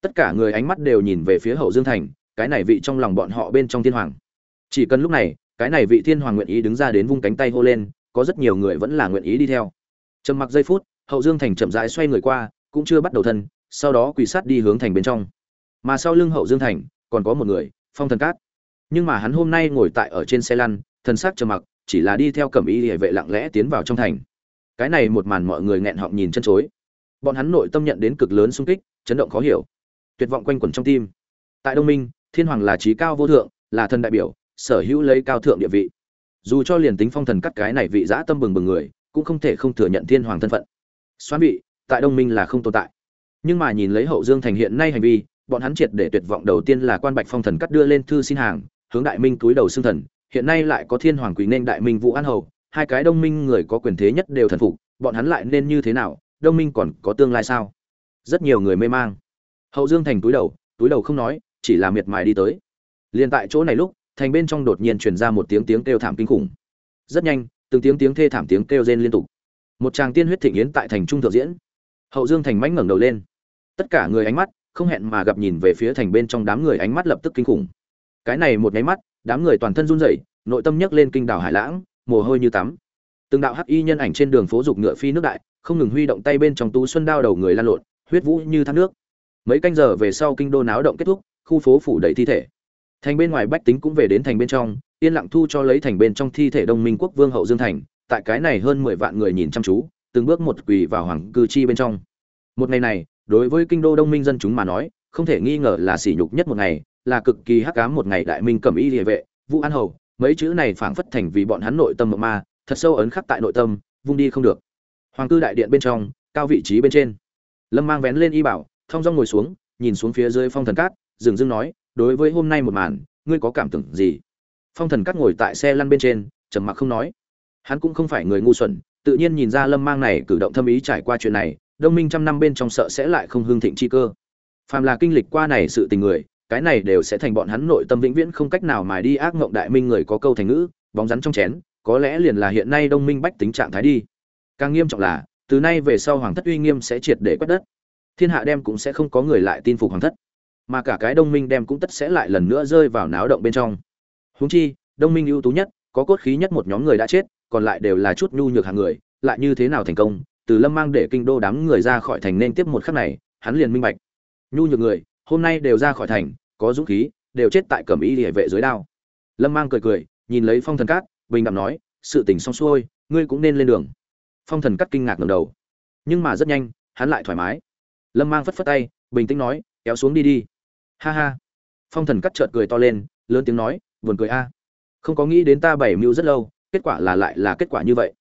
Tất cả người ánh mắt đều nhìn về phía hậu dương thành, cái này vị trong lòng bọn họ bên trong thiên hoàng. Chỉ cần lúc này, cái này vị thiên hoàng nguyện ý đứng ra đến vung cánh tay hô lên, có rất nhiều người vẫn là nguyện ý đi theo. Trầm mặc giây phút, hậu dương thành chậm rãi xoay người qua, cũng chưa bắt đầu thân, sau đó quỳ sát đi hướng thành bên trong. Mà sau lưng hậu dương thành, còn có một người, phong thần cát. Nhưng mà hắn hôm nay ngồi tại ở trên xe lăn thần sắc trầm mặc, chỉ là đi theo cẩm y hệ vệ lặng lẽ tiến vào trong thành. Cái này một màn mọi người nghẹn họng nhìn chân chối bọn hắn nội tâm nhận đến cực lớn sung kích, chấn động khó hiểu. Tuyệt vọng quanh quẩn trong tim. Tại đông minh, thiên hoàng là trí cao vô thượng, là thần đại biểu, sở hữu lấy cao thượng địa vị. Dù cho liền tính phong thần cắt cái này vị dã tâm bừng bừng người, cũng không thể không thừa nhận thiên hoàng thân phận. Xoan bị tại đông minh là không tồn tại. Nhưng mà nhìn lấy hậu dương thành hiện nay hành vi, bọn hắn triệt để tuyệt vọng đầu tiên là quan bạch phong thần cắt đưa lên thư xin hàng, hướng đại minh túi đầu xương thần, hiện nay lại có thiên hoàng quỳ nên đại minh vũ an hầu, hai cái đông minh người có quyền thế nhất đều thần phục, bọn hắn lại nên như thế nào đông minh còn có tương lai sao? Rất nhiều người mê mang. Hậu dương thành túi đầu túi đầu không nói, chỉ là miệt mài đi tới. Liền tại chỗ này lúc, thành bên trong đột nhiên truyền ra một tiếng tiếng kêu thảm kinh khủng. Rất nhanh, từng tiếng tiếng thê thảm tiếng kêu rên liên tục. Một tràng tiên huyết thịnh yến tại thành trung thượng diễn. Hậu dương thành mãnh ngẩng đầu lên. Tất cả người ánh mắt, không hẹn mà gặp nhìn về phía thành bên trong đám người ánh mắt lập tức kinh khủng. Cái này một nháy mắt, đám người toàn thân run rẩy, nội tâm nhấc lên kinh đảo hải lãng, mồ hôi như tắm từng đạo hắc y nhân ảnh trên đường phố dục ngựa phi nước đại, không ngừng huy động tay bên trong tú xuân đao đầu người lan lộn, huyết vũ như thác nước. Mấy canh giờ về sau kinh đô náo động kết thúc, khu phố phủ đầy thi thể. Thành bên ngoài bách tính cũng về đến thành bên trong, yên lặng thu cho lấy thành bên trong thi thể đông minh quốc vương hậu dương thành, tại cái này hơn mười vạn người nhìn chăm chú, từng bước một quỳ vào hoàng cư chi bên trong. Một ngày này, đối với kinh đô đông minh dân chúng mà nói, không thể nghi ngờ là sỉ nhục nhất một ngày, là cực kỳ hắc ám một ngày đại minh cầm y địa vệ, vũ an hầu, mấy chữ này phảng phất thành vì bọn hắn nội tâm mộng ma thật sâu ấn khắc tại nội tâm, vung đi không được. Hoàng cư đại điện bên trong, cao vị trí bên trên. Lâm mang vén lên y bảo, thong dong ngồi xuống, nhìn xuống phía dưới phong thần cát, dừng dưng nói, đối với hôm nay một màn, ngươi có cảm tưởng gì? Phong thần cát ngồi tại xe lăn bên trên, trầm mặc không nói. Hắn cũng không phải người ngu xuẩn, tự nhiên nhìn ra lâm mang này cử động thâm ý trải qua chuyện này, đông minh trăm năm bên trong sợ sẽ lại không hương thịnh chi cơ. Phàm là kinh lịch qua này sự tình người, cái này đều sẽ thành bọn hắn nội tâm vĩnh viễn không cách nào mà đi ác ngộng đại minh người có câu thành ngữ, bóng rắn trong chén có lẽ liền là hiện nay đông minh bách tính trạng thái đi. Càng nghiêm trọng là, từ nay về sau hoàng thất uy nghiêm sẽ triệt để quét đất. Thiên hạ đem cũng sẽ không có người lại tin phục hoàng thất. Mà cả cái đông minh đem cũng tất sẽ lại lần nữa rơi vào náo động bên trong. Huống chi, đông minh ưu tú nhất, có cốt khí nhất một nhóm người đã chết, còn lại đều là chút nhu nhược hàng người, lại như thế nào thành công, từ lâm mang để kinh đô đám người ra khỏi thành nên tiếp một khắc này, hắn liền minh bạch. Nhu nhược người, hôm nay đều ra khỏi thành, có dũng khí, đều chết tại cẩm y địa vệ dưới đao. Lâm mang cười cười, nhìn lấy phong thần cát bình đạm nói, sự tình xong xuôi, ngươi cũng nên lên đường. Phong thần cát kinh ngạc ngầm đầu. Nhưng mà rất nhanh, hắn lại thoải mái. Lâm mang phất phất tay, bình tĩnh nói, kéo xuống đi đi. Ha ha. Phong thần cắt chợt cười to lên, lớn tiếng nói, buồn cười a. Không có nghĩ đến ta bảy mưu rất lâu, kết quả là lại là kết quả như vậy.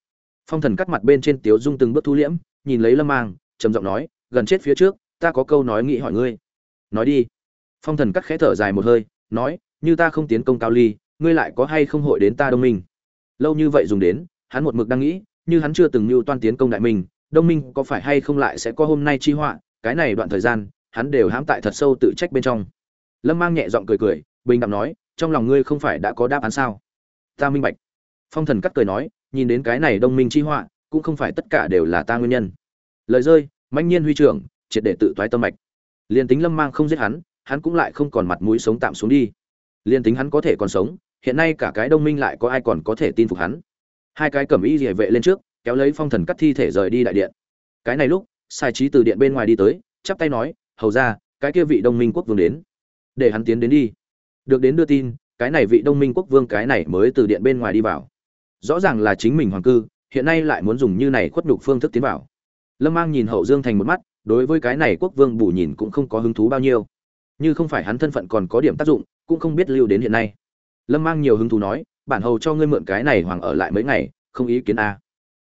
Phong thần cắt mặt bên trên tiếu dung từng bước thu liễm, nhìn lấy lâm mang, trầm giọng nói, gần chết phía trước, ta có câu nói nghĩ hỏi ngươi. Nói đi. Phong thần cắt khẽ thở dài một hơi, nói, như ta không tiến công cao ly, ngươi lại có hay không hội đến ta đông minh? Lâu như vậy dùng đến, hắn một mực đang nghĩ, như hắn chưa từng mưu toan tiến công đại minh, đông minh có phải hay không lại sẽ có hôm nay chi họa, cái này đoạn thời gian, hắn đều hãm tại thật sâu tự trách bên trong. Lâm mang nhẹ giọng cười cười, bình đẳng nói, trong lòng ngươi không phải đã có đáp án sao? Ta minh bạch. Phong thần cắt cười nói, nhìn đến cái này đông minh chi họa, cũng không phải tất cả đều là ta nguyên nhân. Lời rơi, mãnh nhiên huy trưởng, triệt để tự toái tâm mạch. Liền tính lâm mang không giết hắn hắn cũng lại không còn mặt mũi sống tạm xuống đi. Liền tính hắn có thể còn sống hiện nay cả cái đông minh lại có ai còn có thể tin phục hắn? Hai cái cẩm y địa vệ lên trước, kéo lấy phong thần cắt thi thể rời đi đại điện. Cái này lúc, sai trí từ điện bên ngoài đi tới, chắp tay nói, hầu ra cái kia vị đông minh quốc vương đến. Để hắn tiến đến đi. Được đến đưa tin, cái này vị đông minh quốc vương cái này mới từ điện bên ngoài đi vào. Rõ ràng là chính mình hoàng cư, hiện nay lại muốn dùng như này khuất nhục phương thức tiến vào. Lâm mang nhìn hậu dương thành một mắt, đối với cái này quốc vương bù nhìn cũng không có hứng thú bao nhiêu. Như không phải hắn thân phận còn có điểm tác dụng, cũng không biết lưu đến hiện nay lâm mang nhiều hứng thú nói, bản hầu cho ngươi mượn cái này hoàng ở lại mấy ngày, không ý kiến a.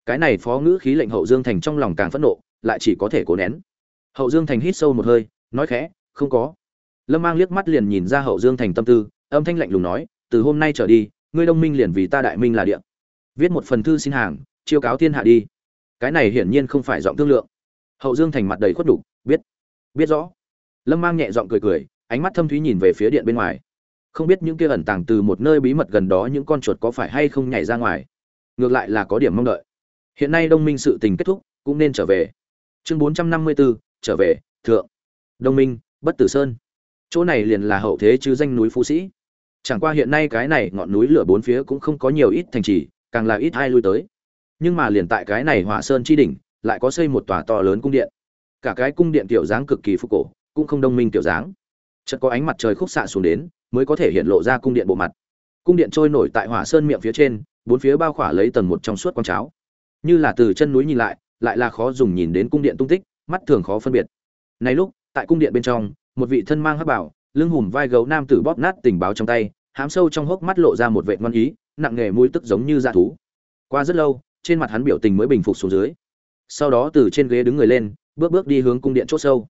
Cái này phó ngữ khí lệnh hậu dương thành trong lòng càng phẫn nộ, lại chỉ có thể cố nén. Hậu dương thành hít sâu một hơi, nói khẽ, không có. Lâm mang liếc mắt liền nhìn ra hậu dương thành tâm tư, âm thanh lạnh lùng nói, từ hôm nay trở đi, ngươi đông minh liền vì ta đại minh là địa. Viết một phần thư xin hàng, chiêu cáo thiên hạ đi. Cái này hiển nhiên không phải giọng thương lượng. Hậu dương thành mặt đầy khuất đục biết biết rõ. Lâm mang nhẹ giọng cười cười, ánh mắt thâm thúy nhìn về phía điện bên ngoài không biết những kia ẩn tàng từ một nơi bí mật gần đó những con chuột có phải hay không nhảy ra ngoài. Ngược lại là có điểm mong đợi. Hiện nay đông minh sự tình kết thúc, cũng nên trở về. Chương bốn trăm năm mươi bốn trở về, thượng. Đông minh, bất tử sơn. Chỗ này liền là hậu thế chứ danh núi phú sĩ. Chẳng qua hiện nay cái này ngọn núi lửa bốn phía cũng không có nhiều ít thành trì, càng là ít ai lui tới. Nhưng mà liền tại cái này hỏa sơn chi đỉnh, lại có xây một tòa to lớn cung điện. Cả cái cung điện tiểu dáng cực kỳ phúc cổ, cũng không đông minh tiểu dáng. Chợt có ánh mặt trời khúc xạ xuống đến mới có thể hiện lộ ra cung điện bộ mặt. Cung điện trôi nổi tại hỏa sơn miệng phía trên, bốn phía bao khỏa lấy tầng một trong suốt quang cháo. Như là từ chân núi nhìn lại lại là khó dùng nhìn đến cung điện tung tích, mắt thường khó phân biệt. Này lúc, tại cung điện bên trong, một vị thân mang hắc bảo, lưng hùm vai gấu nam tử bóp nát tình báo trong tay, hám sâu trong hốc mắt lộ ra một vệ ngoan ý, nặng nghề mũi tức giống như dạ thú. Qua rất lâu, trên mặt hắn biểu tình mới bình phục xuống dưới. Sau đó từ trên ghế đứng người lên, bước bước đi hướng cung điện chốt sâu.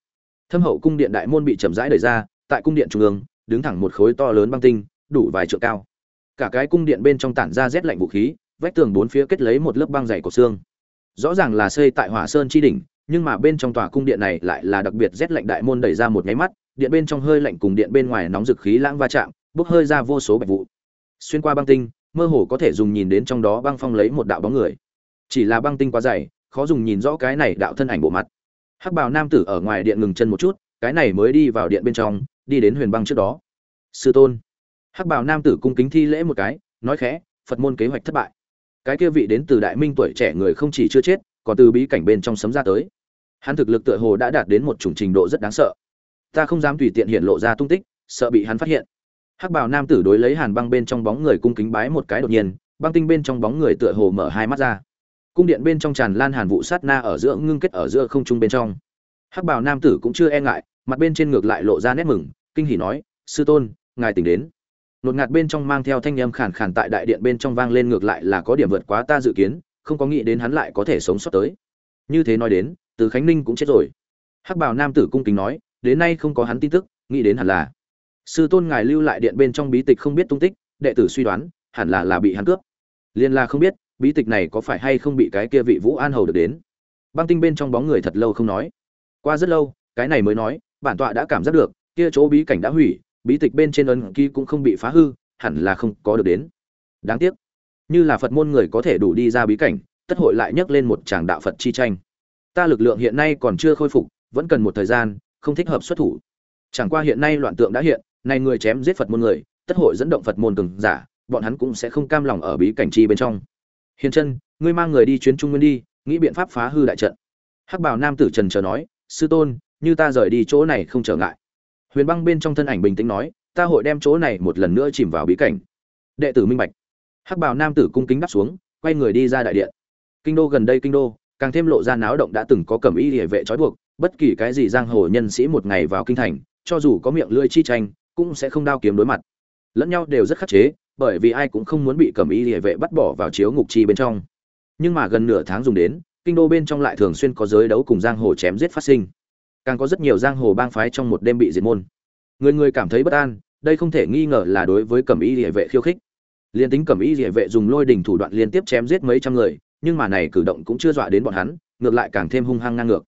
Thâm hậu cung điện đại môn bị chậm rãi đẩy ra, tại cung điện trung ương đứng thẳng một khối to lớn băng tinh, đủ vài trượng cao. Cả cái cung điện bên trong tản ra rét lạnh vũ khí, vách tường bốn phía kết lấy một lớp băng dày của xương. Rõ ràng là xây tại hỏa sơn chi đỉnh, nhưng mà bên trong tòa cung điện này lại là đặc biệt rét lạnh đại môn đẩy ra một nháy mắt, điện bên trong hơi lạnh cùng điện bên ngoài nóng dực khí lãng va chạm, bốc hơi ra vô số bạch vụ. Xuyên qua băng tinh, mơ hồ có thể dùng nhìn đến trong đó băng phong lấy một đạo bóng người. Chỉ là băng tinh quá dày, khó dùng nhìn rõ cái này đạo thân ảnh bộ mặt. Hắc bào nam tử ở ngoài điện ngừng chân một chút, cái này mới đi vào điện bên trong đi đến huyền băng trước đó. Sư tôn. Hắc bào nam tử cung kính thi lễ một cái, nói khẽ, phật môn kế hoạch thất bại. Cái kia vị đến từ đại minh tuổi trẻ người không chỉ chưa chết, còn từ bí cảnh bên trong sấm ra tới. Hắn thực lực tựa hồ đã đạt đến một chủng trình độ rất đáng sợ. Ta không dám tùy tiện hiện lộ ra tung tích, sợ bị hắn phát hiện. Hắc bào nam tử đối lấy hàn băng bên trong bóng người cung kính bái một cái đột nhiên, băng tinh bên trong bóng người tựa hồ mở hai mắt ra. Cung điện bên trong tràn lan hàn vụ sát na ở giữa ngưng kết ở giữa không trung bên trong. Hắc bào nam tử cũng chưa e ngại, mặt bên trên ngược lại lộ ra nét mừng kinh hỉ nói, sư tôn, ngài tỉnh đến. Nột ngạt bên trong mang theo thanh âm khàn khàn tại đại điện bên trong vang lên ngược lại là có điểm vượt quá ta dự kiến, không có nghĩ đến hắn lại có thể sống sót tới. Như thế nói đến, từ khánh ninh cũng chết rồi. Hắc bào nam tử cung kính nói, đến nay không có hắn tin tức, nghĩ đến hẳn là. Sư tôn ngài lưu lại điện bên trong bí tịch không biết tung tích, đệ tử suy đoán, hẳn là là bị hắn cướp. Liên là không biết, bí tịch này có phải hay không bị cái kia vị vũ an hầu được đến. Băng tinh bên trong bóng người thật lâu không nói. Qua rất lâu, cái này mới nói, bản tọa đã cảm giác được kia chỗ bí cảnh đã hủy, bí tịch bên trên ấn ký cũng không bị phá hư, hẳn là không có được đến. Đáng tiếc, như là phật môn người có thể đủ đi ra bí cảnh, tất hội lại nhấc lên một tràng đạo phật chi tranh. Ta lực lượng hiện nay còn chưa khôi phục, vẫn cần một thời gian, không thích hợp xuất thủ. Chẳng qua hiện nay loạn tượng đã hiện, này người chém giết phật môn người, tất hội dẫn động phật môn cường giả, bọn hắn cũng sẽ không cam lòng ở bí cảnh chi bên trong. Hiền chân, ngươi mang người đi chuyến trung nguyên đi, nghĩ biện pháp phá hư đại trận. Hắc bảo nam tử trần chờ nói, sư tôn, như ta rời đi chỗ này không trở ngại huyền băng bên trong thân ảnh bình tĩnh nói, ta hội đem chỗ này một lần nữa chìm vào bí cảnh. Đệ tử minh bạch. Hắc bào nam tử cung kính đáp xuống, quay người đi ra đại điện. Kinh đô gần đây kinh đô, càng thêm lộ ra náo động đã từng có cẩm y địa vệ trói buộc, bất kỳ cái gì giang hồ nhân sĩ một ngày vào kinh thành, cho dù có miệng lưỡi chi tranh, cũng sẽ không đao kiếm đối mặt. Lẫn nhau đều rất khắc chế, bởi vì ai cũng không muốn bị cẩm y địa vệ bắt bỏ vào chiếu ngục chi bên trong. Nhưng mà gần nửa tháng dùng đến, kinh đô bên trong lại thường xuyên có giới đấu cùng giang hồ chém giết phát sinh càng có rất nhiều giang hồ bang phái trong một đêm bị diệt môn. Người người cảm thấy bất an, đây không thể nghi ngờ là đối với cẩm y địa vệ khiêu khích. Liên tính cẩm y địa vệ dùng lôi đình thủ đoạn liên tiếp chém giết mấy trăm người, nhưng mà này cử động cũng chưa dọa đến bọn hắn, ngược lại càng thêm hung hăng ngang ngược.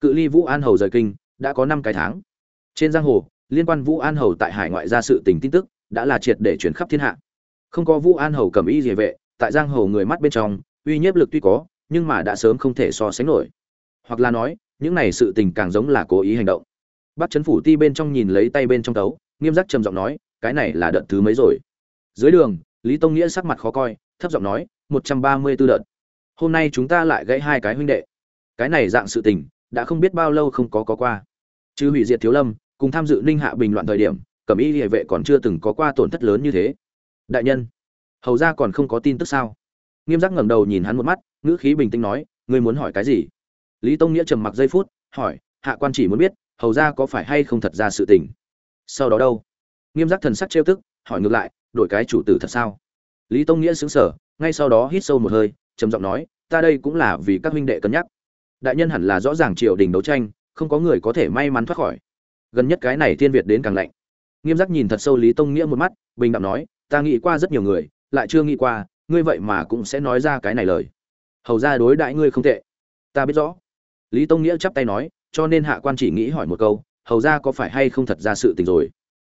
Cự ly vũ an hầu rời kinh, đã có năm cái tháng. Trên giang hồ, liên quan vũ an hầu tại hải ngoại ra sự tình tin tức, đã là triệt để chuyển khắp thiên hạ. Không có vũ an hầu cầm y địa vệ, tại giang hồ người mắt bên trong, uy nhiếp lực tuy có, nhưng mà đã sớm không thể so sánh nổi. Hoặc là nói những này sự tình càng giống là cố ý hành động. Bắt chấn phủ ti bên trong nhìn lấy tay bên trong tấu, nghiêm giác trầm giọng nói, cái này là đợt thứ mấy rồi? Dưới đường, lý tông nghĩa sắc mặt khó coi, thấp giọng nói, một trăm ba mươi 134 đợt. Hôm nay chúng ta lại gãy hai cái huynh đệ. Cái này dạng sự tình, đã không biết bao lâu không có có qua. Chứ hủy diệt thiếu lâm, cùng tham dự ninh hạ bình loạn thời điểm, cẩm y địa vệ còn chưa từng có qua tổn thất lớn như thế. Đại nhân, hầu ra còn không có tin tức sao? Nghiêm giác ngẩng đầu nhìn hắn một mắt, ngữ khí bình tĩnh nói, ngươi muốn hỏi cái gì? Lý tông nghĩa trầm mặc giây phút, hỏi, hạ quan chỉ muốn biết, hầu ra có phải hay không thật ra sự tình? Sau đó đâu? Nghiêm giác thần sắc trêu tức, hỏi ngược lại, đổi cái chủ tử thật sao? Lý tông nghĩa xứng sở ngay sau đó hít sâu một hơi, trầm giọng nói, ta đây cũng là vì các huynh đệ cân nhắc. Đại nhân hẳn là rõ ràng triều đình đấu tranh, không có người có thể may mắn thoát khỏi. Gần nhất cái này thiên việt đến càng lạnh. Nghiêm giác nhìn thật sâu lý tông nghĩa một mắt, bình đạm nói, ta nghĩ qua rất nhiều người, lại chưa nghĩ qua, ngươi vậy mà cũng sẽ nói ra cái này lời. Hầu ra đối đãi ngươi không tệ. Ta biết rõ lý tông nghĩa chắp tay nói, cho nên hạ quan chỉ nghĩ hỏi một câu, hầu ra có phải hay không thật ra sự tình rồi?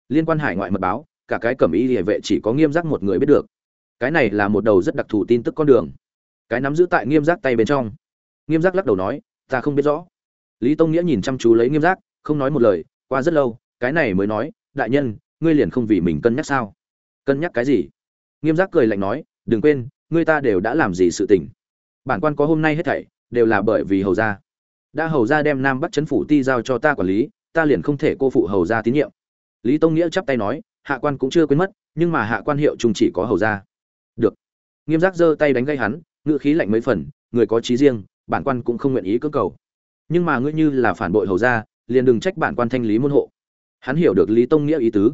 Liên quan hải ngoại mật báo, cả cái cẩm ý địa vệ chỉ có nghiêm giác một người biết được. Cái này là một đầu rất đặc thù tin tức con đường. Cái nắm giữ tại nghiêm giác tay bên trong. Nghiêm giác lắc đầu nói, ta không biết rõ. Lý tông nghĩa nhìn chăm chú lấy nghiêm giác, không nói một lời, qua rất lâu, cái này mới nói, đại nhân, ngươi liền không vì mình cân nhắc sao? Cân nhắc cái gì? Nghiêm giác cười lạnh nói, đừng quên, ngươi ta đều đã làm gì sự tình. Bản quan có hôm nay hết thảy, đều là bởi vì hầu gia đã hầu gia đem nam bắc chấn phủ ti giao cho ta quản lý, ta liền không thể cô phụ hầu gia tín nhiệm. Lý tông nghĩa chắp tay nói, hạ quan cũng chưa quên mất, nhưng mà hạ quan hiệu chung chỉ có hầu gia được. Nghiêm giác giơ tay đánh gây hắn ngự khí lạnh mấy phần, người có trí riêng, bản quan cũng không nguyện ý cưỡng cầu. Nhưng mà ngươi như là phản bội hầu gia liền đừng trách bản quan thanh lý môn hộ. Hắn hiểu được lý tông nghĩa ý tứ.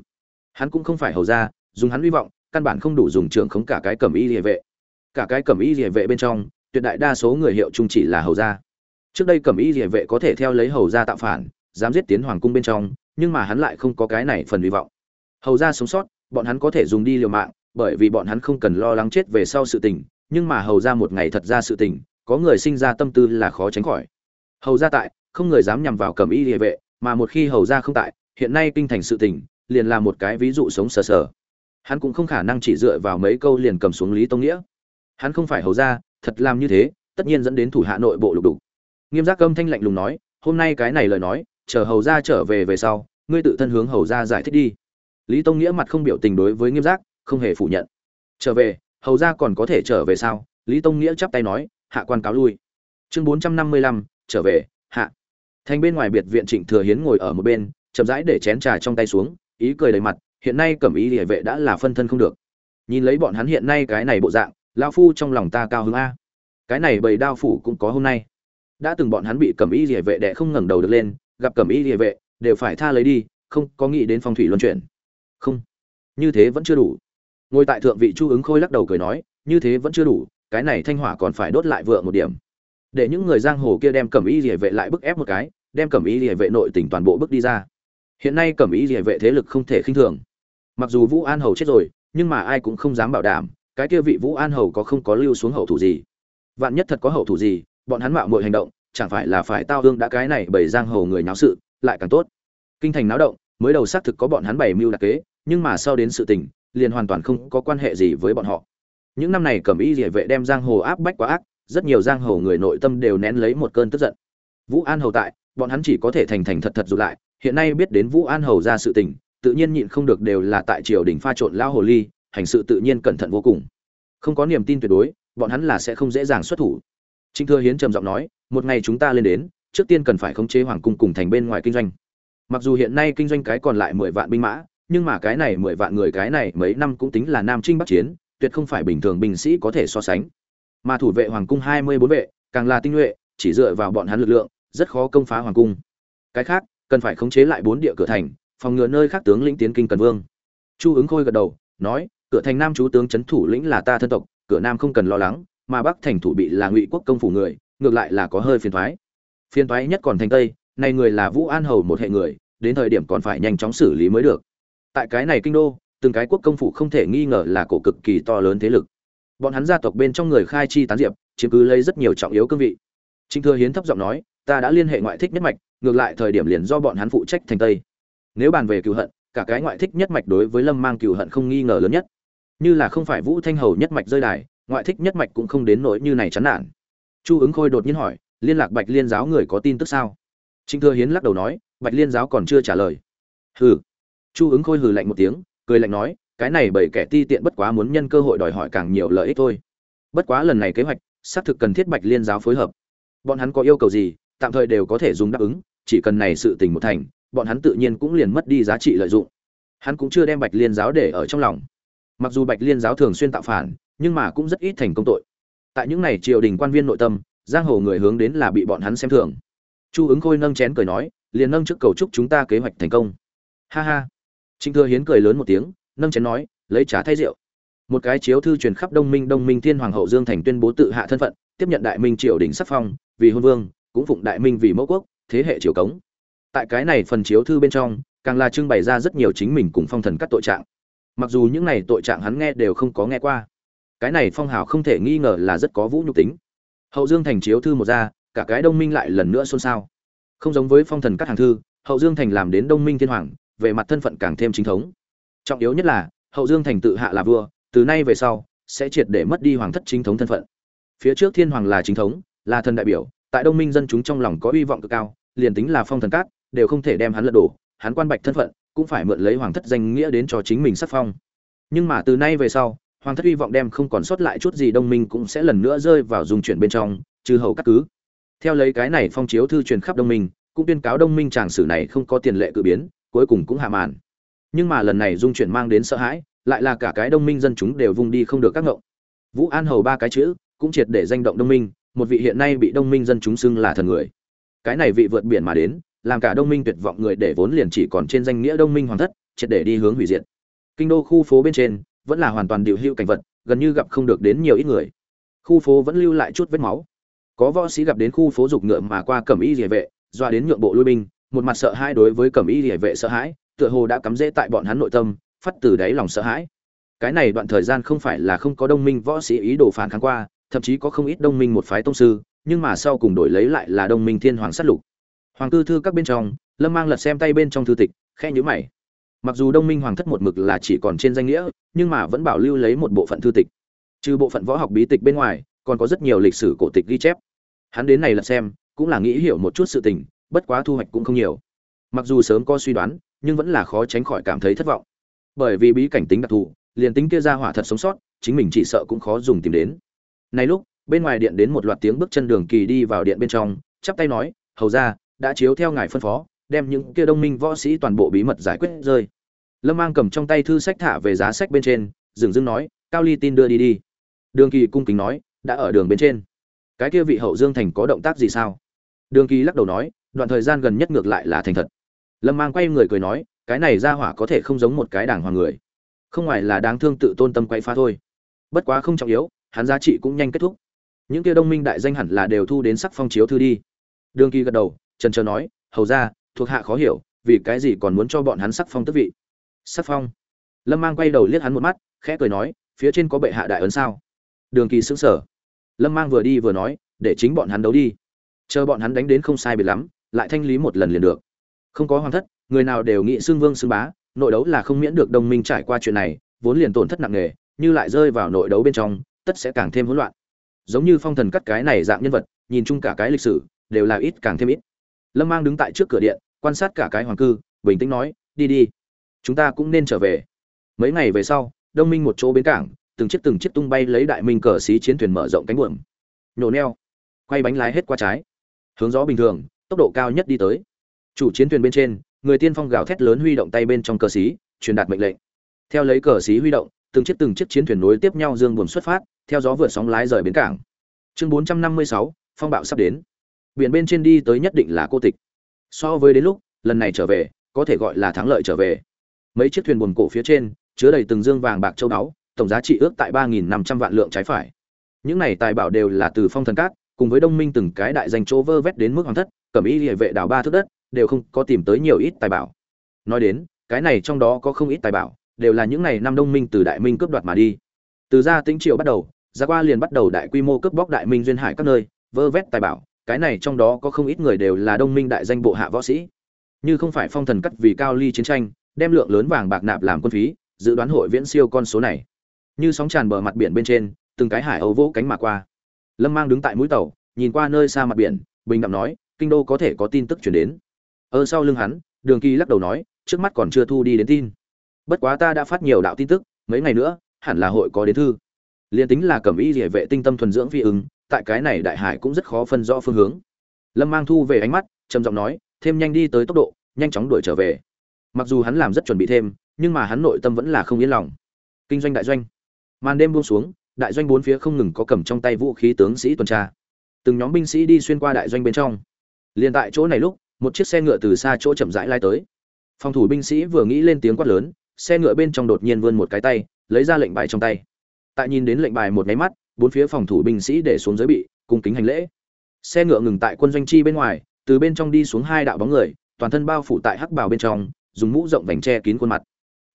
Hắn cũng không phải hầu gia dùng hắn hy vọng, căn bản không đủ dùng trưởng khống cả cái cẩm y địa vệ. Cả cái cẩm y địa vệ bên trong, tuyệt đại đa số người hiệu chung chỉ là hầu gia trước đây cẩm y địa vệ có thể theo lấy hầu gia tạo phản, dám giết tiến hoàng cung bên trong, nhưng mà hắn lại không có cái này phần hy vọng. Hầu gia sống sót, bọn hắn có thể dùng đi liều mạng, bởi vì bọn hắn không cần lo lắng chết về sau sự tình, nhưng mà hầu gia một ngày thật ra sự tình, có người sinh ra tâm tư là khó tránh khỏi. Hầu gia tại, không người dám nhằm vào cẩm y địa vệ, mà một khi hầu gia không tại, hiện nay kinh thành sự tình, liền là một cái ví dụ sống sờ sờ. Hắn cũng không khả năng chỉ dựa vào mấy câu liền cầm xuống lý tông nghĩa. Hắn không phải hầu gia, thật làm như thế, tất nhiên dẫn đến thủ hạ nội bộ lục đục nghiêm giác âm thanh lạnh lùng nói, hôm nay cái này lời nói, chờ hầu gia trở về về sau, ngươi tự thân hướng hầu gia giải thích đi. Lý tông nghĩa mặt không biểu tình đối với nghiêm giác, không hề phủ nhận. Trở về, hầu gia còn có thể trở về sao? Lý tông nghĩa chắp tay nói, hạ quan cáo lui. Chương bốn trăm năm mươi lăm, trở về, hạ. Thành bên ngoài biệt viện trịnh thừa hiến ngồi ở một bên, chậm rãi để chén trà trong tay xuống, ý cười đầy mặt, hiện nay cẩm ý địa vệ đã là phân thân không được. Nhìn lấy bọn hắn hiện nay cái này bộ dạng lao phu trong lòng ta cao hứng a. Cái này bầy đao phủ cũng có hôm nay đã từng bọn hắn bị cẩm y địa vệ đệ không ngẩng đầu được lên, gặp cẩm y địa vệ, đều phải tha lấy đi, không có nghĩ đến phong thủy luân chuyển. Không. Như thế vẫn chưa đủ. Ngồi tại thượng vị chu ứng khôi lắc đầu cười nói, như thế vẫn chưa đủ, cái này thanh hỏa còn phải đốt lại vượng một điểm. Để những người giang hồ kia đem cẩm y địa vệ lại bức ép một cái, đem cẩm y địa vệ nội tỉnh toàn bộ bước đi ra. Hiện nay cẩm y địa vệ thế lực không thể khinh thường. Mặc dù vũ an hầu chết rồi, nhưng mà ai cũng không dám bảo đảm, cái kia vị vũ an hầu có không có lưu xuống hậu thủ gì. Vạn nhất thật có hậu thủ gì bọn hắn mạo muội hành động, chẳng phải là phải tao hương đã cái này bởi giang hồ người náo sự, lại càng tốt. Kinh thành náo động, mới đầu xác thực có bọn hắn bày mưu đặc kế, nhưng mà sau đến sự tình, liền hoàn toàn không có quan hệ gì với bọn họ. Những năm này cẩm y Liễu vệ đem giang hồ áp bách quá ác, rất nhiều giang hồ người nội tâm đều nén lấy một cơn tức giận. Vũ an hầu tại, bọn hắn chỉ có thể thành thành thật thật dù lại, hiện nay biết đến vũ an hầu ra sự tình, tự nhiên nhịn không được đều là tại triều đình pha trộn lao hồ ly, hành sự tự nhiên cẩn thận vô cùng. Không có niềm tin tuyệt đối, bọn hắn là sẽ không dễ dàng xuất thủ trịnh thừa hiến trầm giọng nói, một ngày chúng ta lên đến, trước tiên cần phải khống chế hoàng cung cùng thành bên ngoài kinh doanh. Mặc dù hiện nay kinh doanh cái còn lại mười vạn binh mã, nhưng mà cái này mười vạn người cái này mấy năm cũng tính là nam chinh bắc chiến, tuyệt không phải bình thường binh sĩ có thể so sánh. Mà thủ vệ hoàng cung hai mươi bốn vệ, càng là tinh nhuệ, chỉ dựa vào bọn hắn lực lượng, rất khó công phá hoàng cung. Cái khác, cần phải khống chế lại bốn địa cửa thành, phòng ngừa nơi khác tướng lĩnh tiến kinh cần vương. Chu ứng khôi gật đầu, nói, cửa thành nam chú tướng Trấn thủ lĩnh là ta thân tộc, cửa nam không cần lo lắng mà bắc thành thủ bị là ngụy quốc công phủ người, ngược lại là có hơi phiền thoái phiền thoái nhất còn thành tây này người là vũ an hầu một hệ người, đến thời điểm còn phải nhanh chóng xử lý mới được. Tại cái này kinh đô, từng cái quốc công phủ không thể nghi ngờ là cổ cực kỳ to lớn thế lực. Bọn hắn gia tộc bên trong người khai chi tán diệp, chiếm cứ lấy rất nhiều trọng yếu cương vị. Trịnh thừa hiến thấp giọng nói, ta đã liên hệ ngoại thích nhất mạch, ngược lại thời điểm liền do bọn hắn phụ trách thành tây. Nếu bàn về cựu hận, cả cái ngoại thích nhất mạch đối với lâm mang cựu hận không nghi ngờ lớn nhất. Như là không phải vũ thanh hầu nhất mạch rơi đài ngoại thích nhất mạch cũng không đến nỗi như này chán nản. Chu ứng khôi đột nhiên hỏi, liên lạc bạch liên giáo người có tin tức sao? Trịnh thừa hiến lắc đầu nói, bạch liên giáo còn chưa trả lời. Hừ. Chu ứng khôi hừ lạnh một tiếng, cười lạnh nói, cái này bởi kẻ ti tiện bất quá muốn nhân cơ hội đòi hỏi càng nhiều lợi ích thôi. Bất quá lần này kế hoạch, xác thực cần thiết bạch liên giáo phối hợp. Bọn hắn có yêu cầu gì, tạm thời đều có thể dùng đáp ứng, chỉ cần này sự tình một thành, bọn hắn tự nhiên cũng liền mất đi giá trị lợi dụng. Hắn cũng chưa đem bạch liên giáo để ở trong lòng. Mặc dù bạch liên giáo thường xuyên tạo phản nhưng mà cũng rất ít thành công tội. Tại những này triều đình quan viên nội tâm, giang hồ người hướng đến là bị bọn hắn xem thường. Chu ứng khôi nâng chén cười nói, liền nâng trước cầu chúc chúng ta kế hoạch thành công. Ha ha. Trịnh thừa hiến cười lớn một tiếng, nâng chén nói, lấy trà thay rượu. Một cái chiếu thư truyền khắp đông minh đông minh thiên hoàng hậu dương thành tuyên bố tự hạ thân phận, tiếp nhận đại minh triều đình sắc phong, vì hôn vương, cũng phụng đại minh vì mẫu quốc, thế hệ triều cống. Tại cái này phần chiếu thư bên trong, càng là trưng bày ra rất nhiều chính mình cùng phong thần các tội trạng. Mặc dù những này tội trạng hắn nghe đều không có nghe qua cái này phong hào không thể nghi ngờ là rất có vũ nhục tính. Hậu dương thành chiếu thư một ra, cả cái đông minh lại lần nữa xôn xao. Không giống với phong thần các hàng thư, hậu dương thành làm đến đông minh thiên hoàng, về mặt thân phận càng thêm chính thống. Trọng yếu nhất là, hậu dương thành tự hạ là vua, từ nay về sau, sẽ triệt để mất đi hoàng thất chính thống thân phận. Phía trước thiên hoàng là chính thống, là thần đại biểu, tại đông minh dân chúng trong lòng có hy vọng cực cao, liền tính là phong thần cát đều không thể đem hắn lật đổ, hắn quan bạch thân phận, cũng phải mượn lấy hoàng thất danh nghĩa đến cho chính mình sắc phong. Nhưng mà từ nay về sau hoàng thất hy vọng đem không còn sót lại chút gì đông minh cũng sẽ lần nữa rơi vào dùng chuyển bên trong, trừ hầu cắt cứ. Theo lấy cái này phong chiếu thư truyền khắp đông minh, cũng tuyên cáo đông minh tràng sử này không có tiền lệ cự biến, cuối cùng cũng hạ màn. Nhưng mà lần này dung chuyển mang đến sợ hãi, lại là cả cái đông minh dân chúng đều vùng đi không được các ngộng. Vũ an hầu ba cái chữ, cũng triệt để danh động đông minh, một vị hiện nay bị đông minh dân chúng xưng là thần người. Cái này vị vượt biển mà đến, làm cả đông minh tuyệt vọng người để vốn liền chỉ còn trên danh nghĩa đông minh hoàng thất, triệt để đi hướng hủy diệt. Kinh đô khu phố bên trên vẫn là hoàn toàn điều hưu cảnh vật, gần như gặp không được đến nhiều ít người. Khu phố vẫn lưu lại chút vết máu. Có võ sĩ gặp đến khu phố dục ngựa mà qua cẩm y địa vệ doa đến nhượng bộ lui binh, một mặt sợ hãi đối với cẩm y địa vệ sợ hãi, tựa hồ đã cắm rễ tại bọn hắn nội tâm, phát từ đáy lòng sợ hãi. Cái này đoạn thời gian không phải là không có đông minh võ sĩ ý đồ phản kháng qua, thậm chí có không ít đông minh một phái tông sư, nhưng mà sau cùng đổi lấy lại là đông minh thiên hoàng sát lục. Hoàng tư thư các bên trong, lâm mang lật xem tay bên trong thư tịch khe nhữ mày mặc dù đông minh hoàng thất một mực là chỉ còn trên danh nghĩa, nhưng mà vẫn bảo lưu lấy một bộ phận thư tịch. Trừ bộ phận võ học bí tịch bên ngoài, còn có rất nhiều lịch sử cổ tịch ghi chép. Hắn đến này là xem, cũng là nghĩ hiểu một chút sự tình, bất quá thu hoạch cũng không nhiều. Mặc dù sớm có suy đoán, nhưng vẫn là khó tránh khỏi cảm thấy thất vọng. Bởi vì bí cảnh tính đặc thù, liền tính kia ra hỏa thật sống sót, chính mình chỉ sợ cũng khó dùng tìm đến. Này lúc, bên ngoài điện đến một loạt tiếng bước chân đường kỳ đi vào điện bên trong, chắp tay nói, hầu ra đã chiếu theo ngài phân phó, đem những kia đông minh võ sĩ toàn bộ bí mật giải quyết rơi lâm mang cầm trong tay thư sách thả về giá sách bên trên, dừng dưng nói, cao ly tin đưa đi đi. Đường kỳ cung kính nói, đã ở đường bên trên. Cái kia vị hậu dương thành có động tác gì sao? Đường kỳ lắc đầu nói, đoạn thời gian gần nhất ngược lại là thành thật. Lâm mang quay người cười nói, cái này ra hỏa có thể không giống một cái đảng hoàng người. Không ngoài là đáng thương tự tôn tâm quay phá thôi. Bất quá không trọng yếu, hắn giá trị cũng nhanh kết thúc. Những kia đông minh đại danh hẳn là đều thu đến sắc phong chiếu thư đi. Đường kỳ gật đầu, trần trờ nói, hầu ra, thuộc hạ khó hiểu, vì cái gì còn muốn cho bọn hắn sắc phong tức vị? Sắc phong. Lâm mang quay đầu liếc hắn một mắt, khẽ cười nói, phía trên có bệ hạ đại ấn sao? Đường kỳ xứng sở lâm mang vừa đi vừa nói, để chính bọn hắn đấu đi. Chờ bọn hắn đánh đến không sai biệt lắm, lại thanh lý một lần liền được. Không có hoàng thất, người nào đều nghĩ xưng vương xưng bá, nội đấu là không miễn được đồng minh trải qua chuyện này, vốn liền tổn thất nặng nề, như lại rơi vào nội đấu bên trong, tất sẽ càng thêm hỗn loạn. Giống như phong thần cắt cái này dạng nhân vật, nhìn chung cả cái lịch sử, đều là ít càng thêm ít. Lâm mang đứng tại trước cửa điện, quan sát cả cái hoàng cư, bình tĩnh nói, đi đi chúng ta cũng nên trở về. Mấy ngày về sau đông minh một chỗ bến cảng từng chiếc từng chiếc tung bay lấy đại minh cờ xí chiến thuyền mở rộng cánh buồm. Nhổ neo quay bánh lái hết qua trái. Hướng gió bình thường tốc độ cao nhất đi tới. Chủ chiến thuyền bên trên người tiên phong gào thét lớn huy động tay bên trong cờ xí truyền đạt mệnh lệnh. Theo lấy cờ xí huy động từng chiếc từng chiếc chiến thuyền nối tiếp nhau dương buồm xuất phát theo gió vượt sóng lái rời bến cảng. Chương 456, phong bạo sắp đến. Biển bên trên đi tới nhất định là cô tịch. So với đến lúc lần này trở về có thể gọi là thắng lợi trở về mấy chiếc thuyền buồm cổ phía trên, chứa đầy từng dương vàng bạc châu báu, tổng giá trị ước tại ba nghìn năm trăm vạn lượng trái phải. Những này tài bảo đều là từ phong thần cát, cùng với đông minh từng cái đại danh chỗ vơ vét đến mức hoàng thất, cẩm y địa vệ đảo ba thước đất, đều không có tìm tới nhiều ít tài bảo. Nói đến, cái này trong đó có không ít tài bảo, đều là những này năm đông minh từ đại minh cướp đoạt mà đi. Từ gia tĩnh triều bắt đầu, gia qua liền bắt đầu đại quy mô cướp bóc đại minh duyên hải các nơi, vơ vét tài bảo, cái này trong đó có không ít người đều là đông minh đại danh bộ hạ võ sĩ. Như không phải phong thần cắt vì cao ly chiến tranh đem lượng lớn vàng bạc nạp làm quân phí, dự đoán hội viễn siêu con số này. Như sóng tràn bờ mặt biển bên trên, từng cái hải âu vỗ cánh mà qua. Lâm mang đứng tại mũi tàu, nhìn qua nơi xa mặt biển, bình đạm nói, kinh đô có thể có tin tức chuyển đến. Ở sau lưng hắn, đường kỳ lắc đầu nói, trước mắt còn chưa thu đi đến tin. Bất quá ta đã phát nhiều đạo tin tức, mấy ngày nữa, hẳn là hội có đến thư. Liền tính là cẩm y địa vệ tinh tâm thuần dưỡng phi ứng, tại cái này đại hải cũng rất khó phân rõ phương hướng. Lâm mang thu về ánh mắt, trầm giọng nói, thêm nhanh đi tới tốc độ, nhanh chóng đuổi trở về mặc dù hắn làm rất chuẩn bị thêm, nhưng mà hắn nội tâm vẫn là không yên lòng. Kinh doanh đại doanh. Màn đêm buông xuống, đại doanh bốn phía không ngừng có cầm trong tay vũ khí tướng sĩ tuần tra. Từng nhóm binh sĩ đi xuyên qua đại doanh bên trong. Liền tại chỗ này lúc, một chiếc xe ngựa từ xa chỗ chậm rãi lai tới. Phòng thủ binh sĩ vừa nghĩ lên tiếng quát lớn, xe ngựa bên trong đột nhiên vươn một cái tay, lấy ra lệnh bài trong tay. Tại nhìn đến lệnh bài một máy mắt, bốn phía phòng thủ binh sĩ để xuống giới bị cung kính hành lễ. Xe ngựa ngừng tại quân doanh chi bên ngoài, từ bên trong đi xuống hai đạo bóng người, toàn thân bao phủ tại hắc bào bên trong dùng mũ rộng vành che kín khuôn mặt.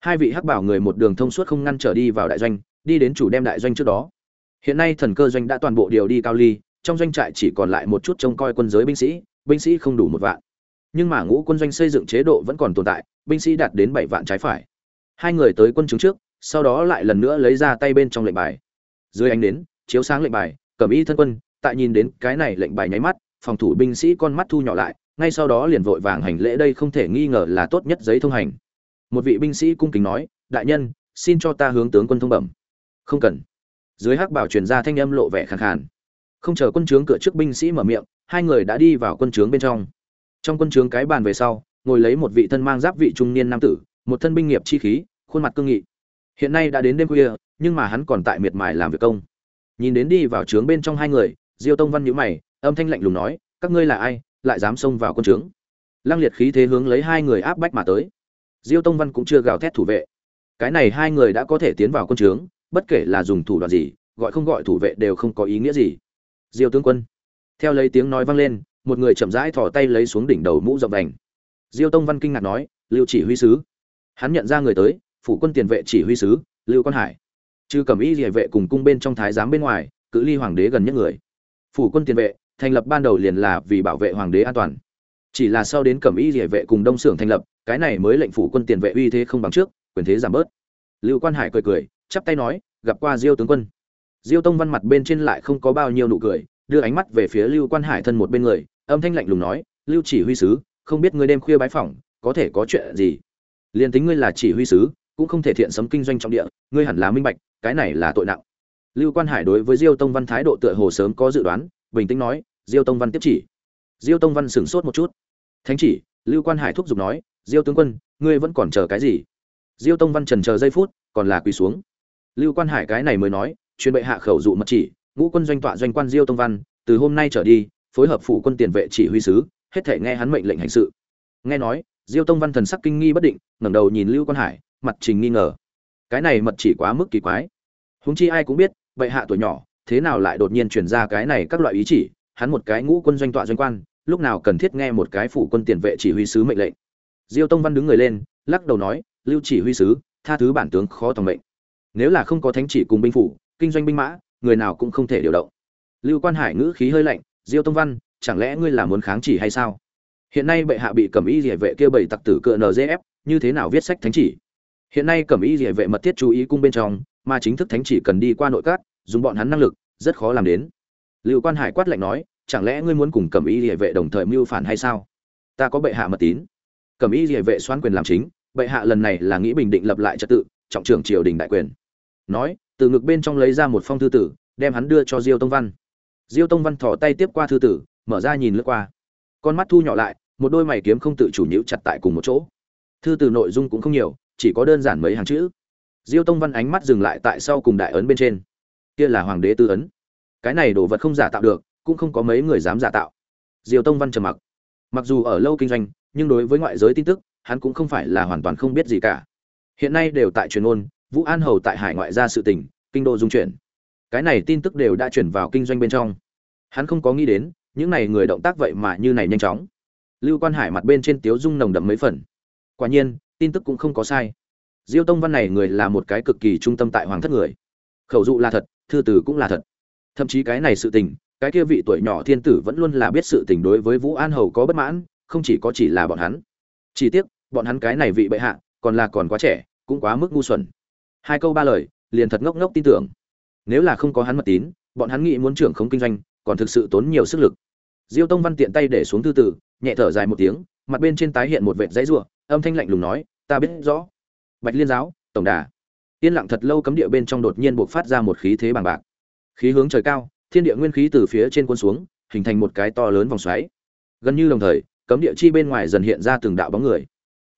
Hai vị hắc bảo người một đường thông suốt không ngăn trở đi vào đại doanh, đi đến chủ đem đại doanh trước đó. Hiện nay thần cơ doanh đã toàn bộ điều đi cao ly, trong doanh trại chỉ còn lại một chút trông coi quân giới binh sĩ binh sĩ không đủ một vạn. Nhưng mà ngũ quân doanh xây dựng chế độ vẫn còn tồn tại, binh sĩ đạt đến bảy vạn trái phải. Hai người tới quân chứng trước, sau đó lại lần nữa lấy ra tay bên trong lệnh bài. Dưới ánh đến chiếu sáng lệnh bài cầm y thân quân, tại nhìn đến cái này lệnh bài nháy mắt, phòng thủ binh sĩ con mắt thu nhỏ lại ngay sau đó liền vội vàng hành lễ đây không thể nghi ngờ là tốt nhất giấy thông hành. Một vị binh sĩ cung kính nói, đại nhân, xin cho ta hướng tướng quân thông bẩm. Không cần. Dưới hắc bảo truyền ra thanh âm lộ vẻ khàn khàn. Không chờ quân trướng cửa trước binh sĩ mở miệng, hai người đã đi vào quân trướng bên trong. Trong quân trướng cái bàn về sau, ngồi lấy một vị thân mang giáp vị trung niên nam tử, một thân binh nghiệp chi khí, khuôn mặt cương nghị. Hiện nay đã đến đêm khuya, nhưng mà hắn còn tại miệt mài làm việc công. Nhìn đến đi vào trướng bên trong hai người, diêu tông văn nhíu mày, âm thanh lạnh lùng nói, các ngươi là ai? Lại dám xông vào quân trướng. Lăng liệt khí thế hướng lấy hai người áp bách mà tới. Diêu tông văn cũng chưa gào thét thủ vệ. Cái này hai người đã có thể tiến vào quân trướng, bất kể là dùng thủ đoạn gì, gọi không gọi thủ vệ đều không có ý nghĩa gì. Diêu tướng quân, theo lấy tiếng nói vang lên, một người chậm rãi thò tay lấy xuống đỉnh đầu mũ rộng đành. Diêu tông văn kinh ngạc nói, lưu chỉ huy sứ. Hắn nhận ra người tới, phủ quân tiền vệ chỉ huy sứ, lưu quan hải. Trừ cẩm y địa vệ cùng cung bên trong thái giám bên ngoài, cự ly hoàng đế gần nhất người. Phủ quân tiền vệ thành lập ban đầu liền là vì bảo vệ hoàng đế an toàn. Chỉ là sau đến cẩm y địa vệ cùng đông xưởng thành lập, cái này mới lệnh phủ quân tiền vệ uy thế không bằng trước, quyền thế giảm bớt. Lưu quan hải cười cười, chắp tay nói, gặp qua diêu tướng quân. Diêu tông văn mặt bên trên lại không có bao nhiêu nụ cười, đưa ánh mắt về phía lưu quan hải thân một bên người, âm thanh lạnh lùng nói, lưu chỉ huy sứ, không biết ngươi đêm khuya bái phỏng, có thể có chuyện gì? Liền tính ngươi là chỉ huy sứ, cũng không thể thiện sấm kinh doanh trong địa, ngươi hẳn là minh bạch, cái này là tội nặng. Lưu quan hải đối với diêu tông văn thái độ tựa hồ sớm có dự đoán, bình tĩnh nói diêu tông văn tiếp chỉ. Diêu tông văn sửng sốt một chút. Thánh chỉ, lưu quan hải thúc giục nói, diêu tướng quân, ngươi vẫn còn chờ cái gì? Diêu tông văn trần chờ giây phút, còn là quỳ xuống. Lưu quan hải cái này mới nói truyền bệ hạ khẩu dụ mật chỉ, ngũ quân doanh tọa doanh quan diêu tông văn, từ hôm nay trở đi, phối hợp phụ quân tiền vệ chỉ huy sứ, hết thể nghe hắn mệnh lệnh hành sự. Nghe nói, diêu tông văn thần sắc kinh nghi bất định, ngẩng đầu nhìn lưu quan hải, mặt trình nghi ngờ. Cái này mật chỉ quá mức kỳ quái. Húng chi ai cũng biết, bệ hạ tuổi nhỏ, thế nào lại đột nhiên truyền ra cái này các loại ý chỉ hắn một cái ngũ quân doanh tọa doanh quan, lúc nào cần thiết nghe một cái phụ quân tiền vệ chỉ huy sứ mệnh lệnh. Diêu tông văn đứng người lên, lắc đầu nói, lưu chỉ huy sứ, tha thứ bản tướng khó tòng mệnh. Nếu là không có thánh chỉ cùng binh phủ, kinh doanh binh mã, người nào cũng không thể điều động. Lưu quan hải ngữ khí hơi lạnh, diêu tông văn, chẳng lẽ ngươi là muốn kháng chỉ hay sao? Hiện nay bệ hạ bị cẩm y địa vệ kia bảy tặc tử cựa nzf như thế nào viết sách thánh chỉ? Hiện nay cẩm y địa vệ mật thiết chú ý cung bên trong, mà chính thức thánh chỉ cần đi qua nội các, dùng bọn hắn năng lực, rất khó làm đến. Lưu quan hải quát lạnh nói chẳng lẽ ngươi muốn cùng cẩm y địa vệ đồng thời mưu phản hay sao? Ta có bệ hạ mật tín. Cẩm y địa vệ xoán quyền làm chính, bệ hạ lần này là nghĩ bình định lập lại trật tự, trọng trưởng triều đình đại quyền. Nói, từ ngực bên trong lấy ra một phong thư tử, đem hắn đưa cho diêu tông văn. Diêu tông văn thò tay tiếp qua thư tử, mở ra nhìn lướt qua. Con mắt thu nhỏ lại, một đôi mày kiếm không tự chủ nhíu chặt tại cùng một chỗ. Thư từ nội dung cũng không nhiều, chỉ có đơn giản mấy hàng chữ. Diêu tông văn ánh mắt dừng lại tại sau cùng đại ấn bên trên. Kia là hoàng đế tư ấn. Cái này đồ vật không giả tạo được cũng không có mấy người dám giả tạo. Diêu tông văn trầm mặc. Mặc dù ở lâu kinh doanh, nhưng đối với ngoại giới tin tức, hắn cũng không phải là hoàn toàn không biết gì cả. Hiện nay đều tại truyền ôn vũ an hầu tại hải ngoại ra sự tình, kinh đô dung chuyển. Cái này tin tức đều đã chuyển vào kinh doanh bên trong. Hắn không có nghĩ đến, những này người động tác vậy mà như này nhanh chóng. Lưu quan hải mặt bên trên tiếu dung nồng đậm mấy phần. Quả nhiên, tin tức cũng không có sai. Diêu tông văn này người là một cái cực kỳ trung tâm tại hoàng thất người. Khẩu dụ là thật, thư từ cũng là thật. Thậm chí cái này sự tình cái kia vị tuổi nhỏ thiên tử vẫn luôn là biết sự tình đối với vũ an hầu có bất mãn, không chỉ có chỉ là bọn hắn. Chỉ tiếc, bọn hắn cái này vị bệ hạ, còn là còn quá trẻ, cũng quá mức ngu xuẩn. Hai câu ba lời, liền thật ngốc ngốc tin tưởng. Nếu là không có hắn mật tín, bọn hắn nghĩ muốn trưởng không kinh doanh, còn thực sự tốn nhiều sức lực. Diêu tông văn tiện tay để xuống thư tử, nhẹ thở dài một tiếng, mặt bên trên tái hiện một vệt dãy rủa, âm thanh lạnh lùng nói, ta biết rõ. Bạch liên giáo, tổng đà. Yên lặng thật lâu cấm địa bên trong đột nhiên buộc phát ra một khí thế bằng bạc. Khí hướng trời cao thiên địa nguyên khí từ phía trên quân xuống, hình thành một cái to lớn vòng xoáy. Gần như đồng thời, cấm địa chi bên ngoài dần hiện ra từng đạo bóng người.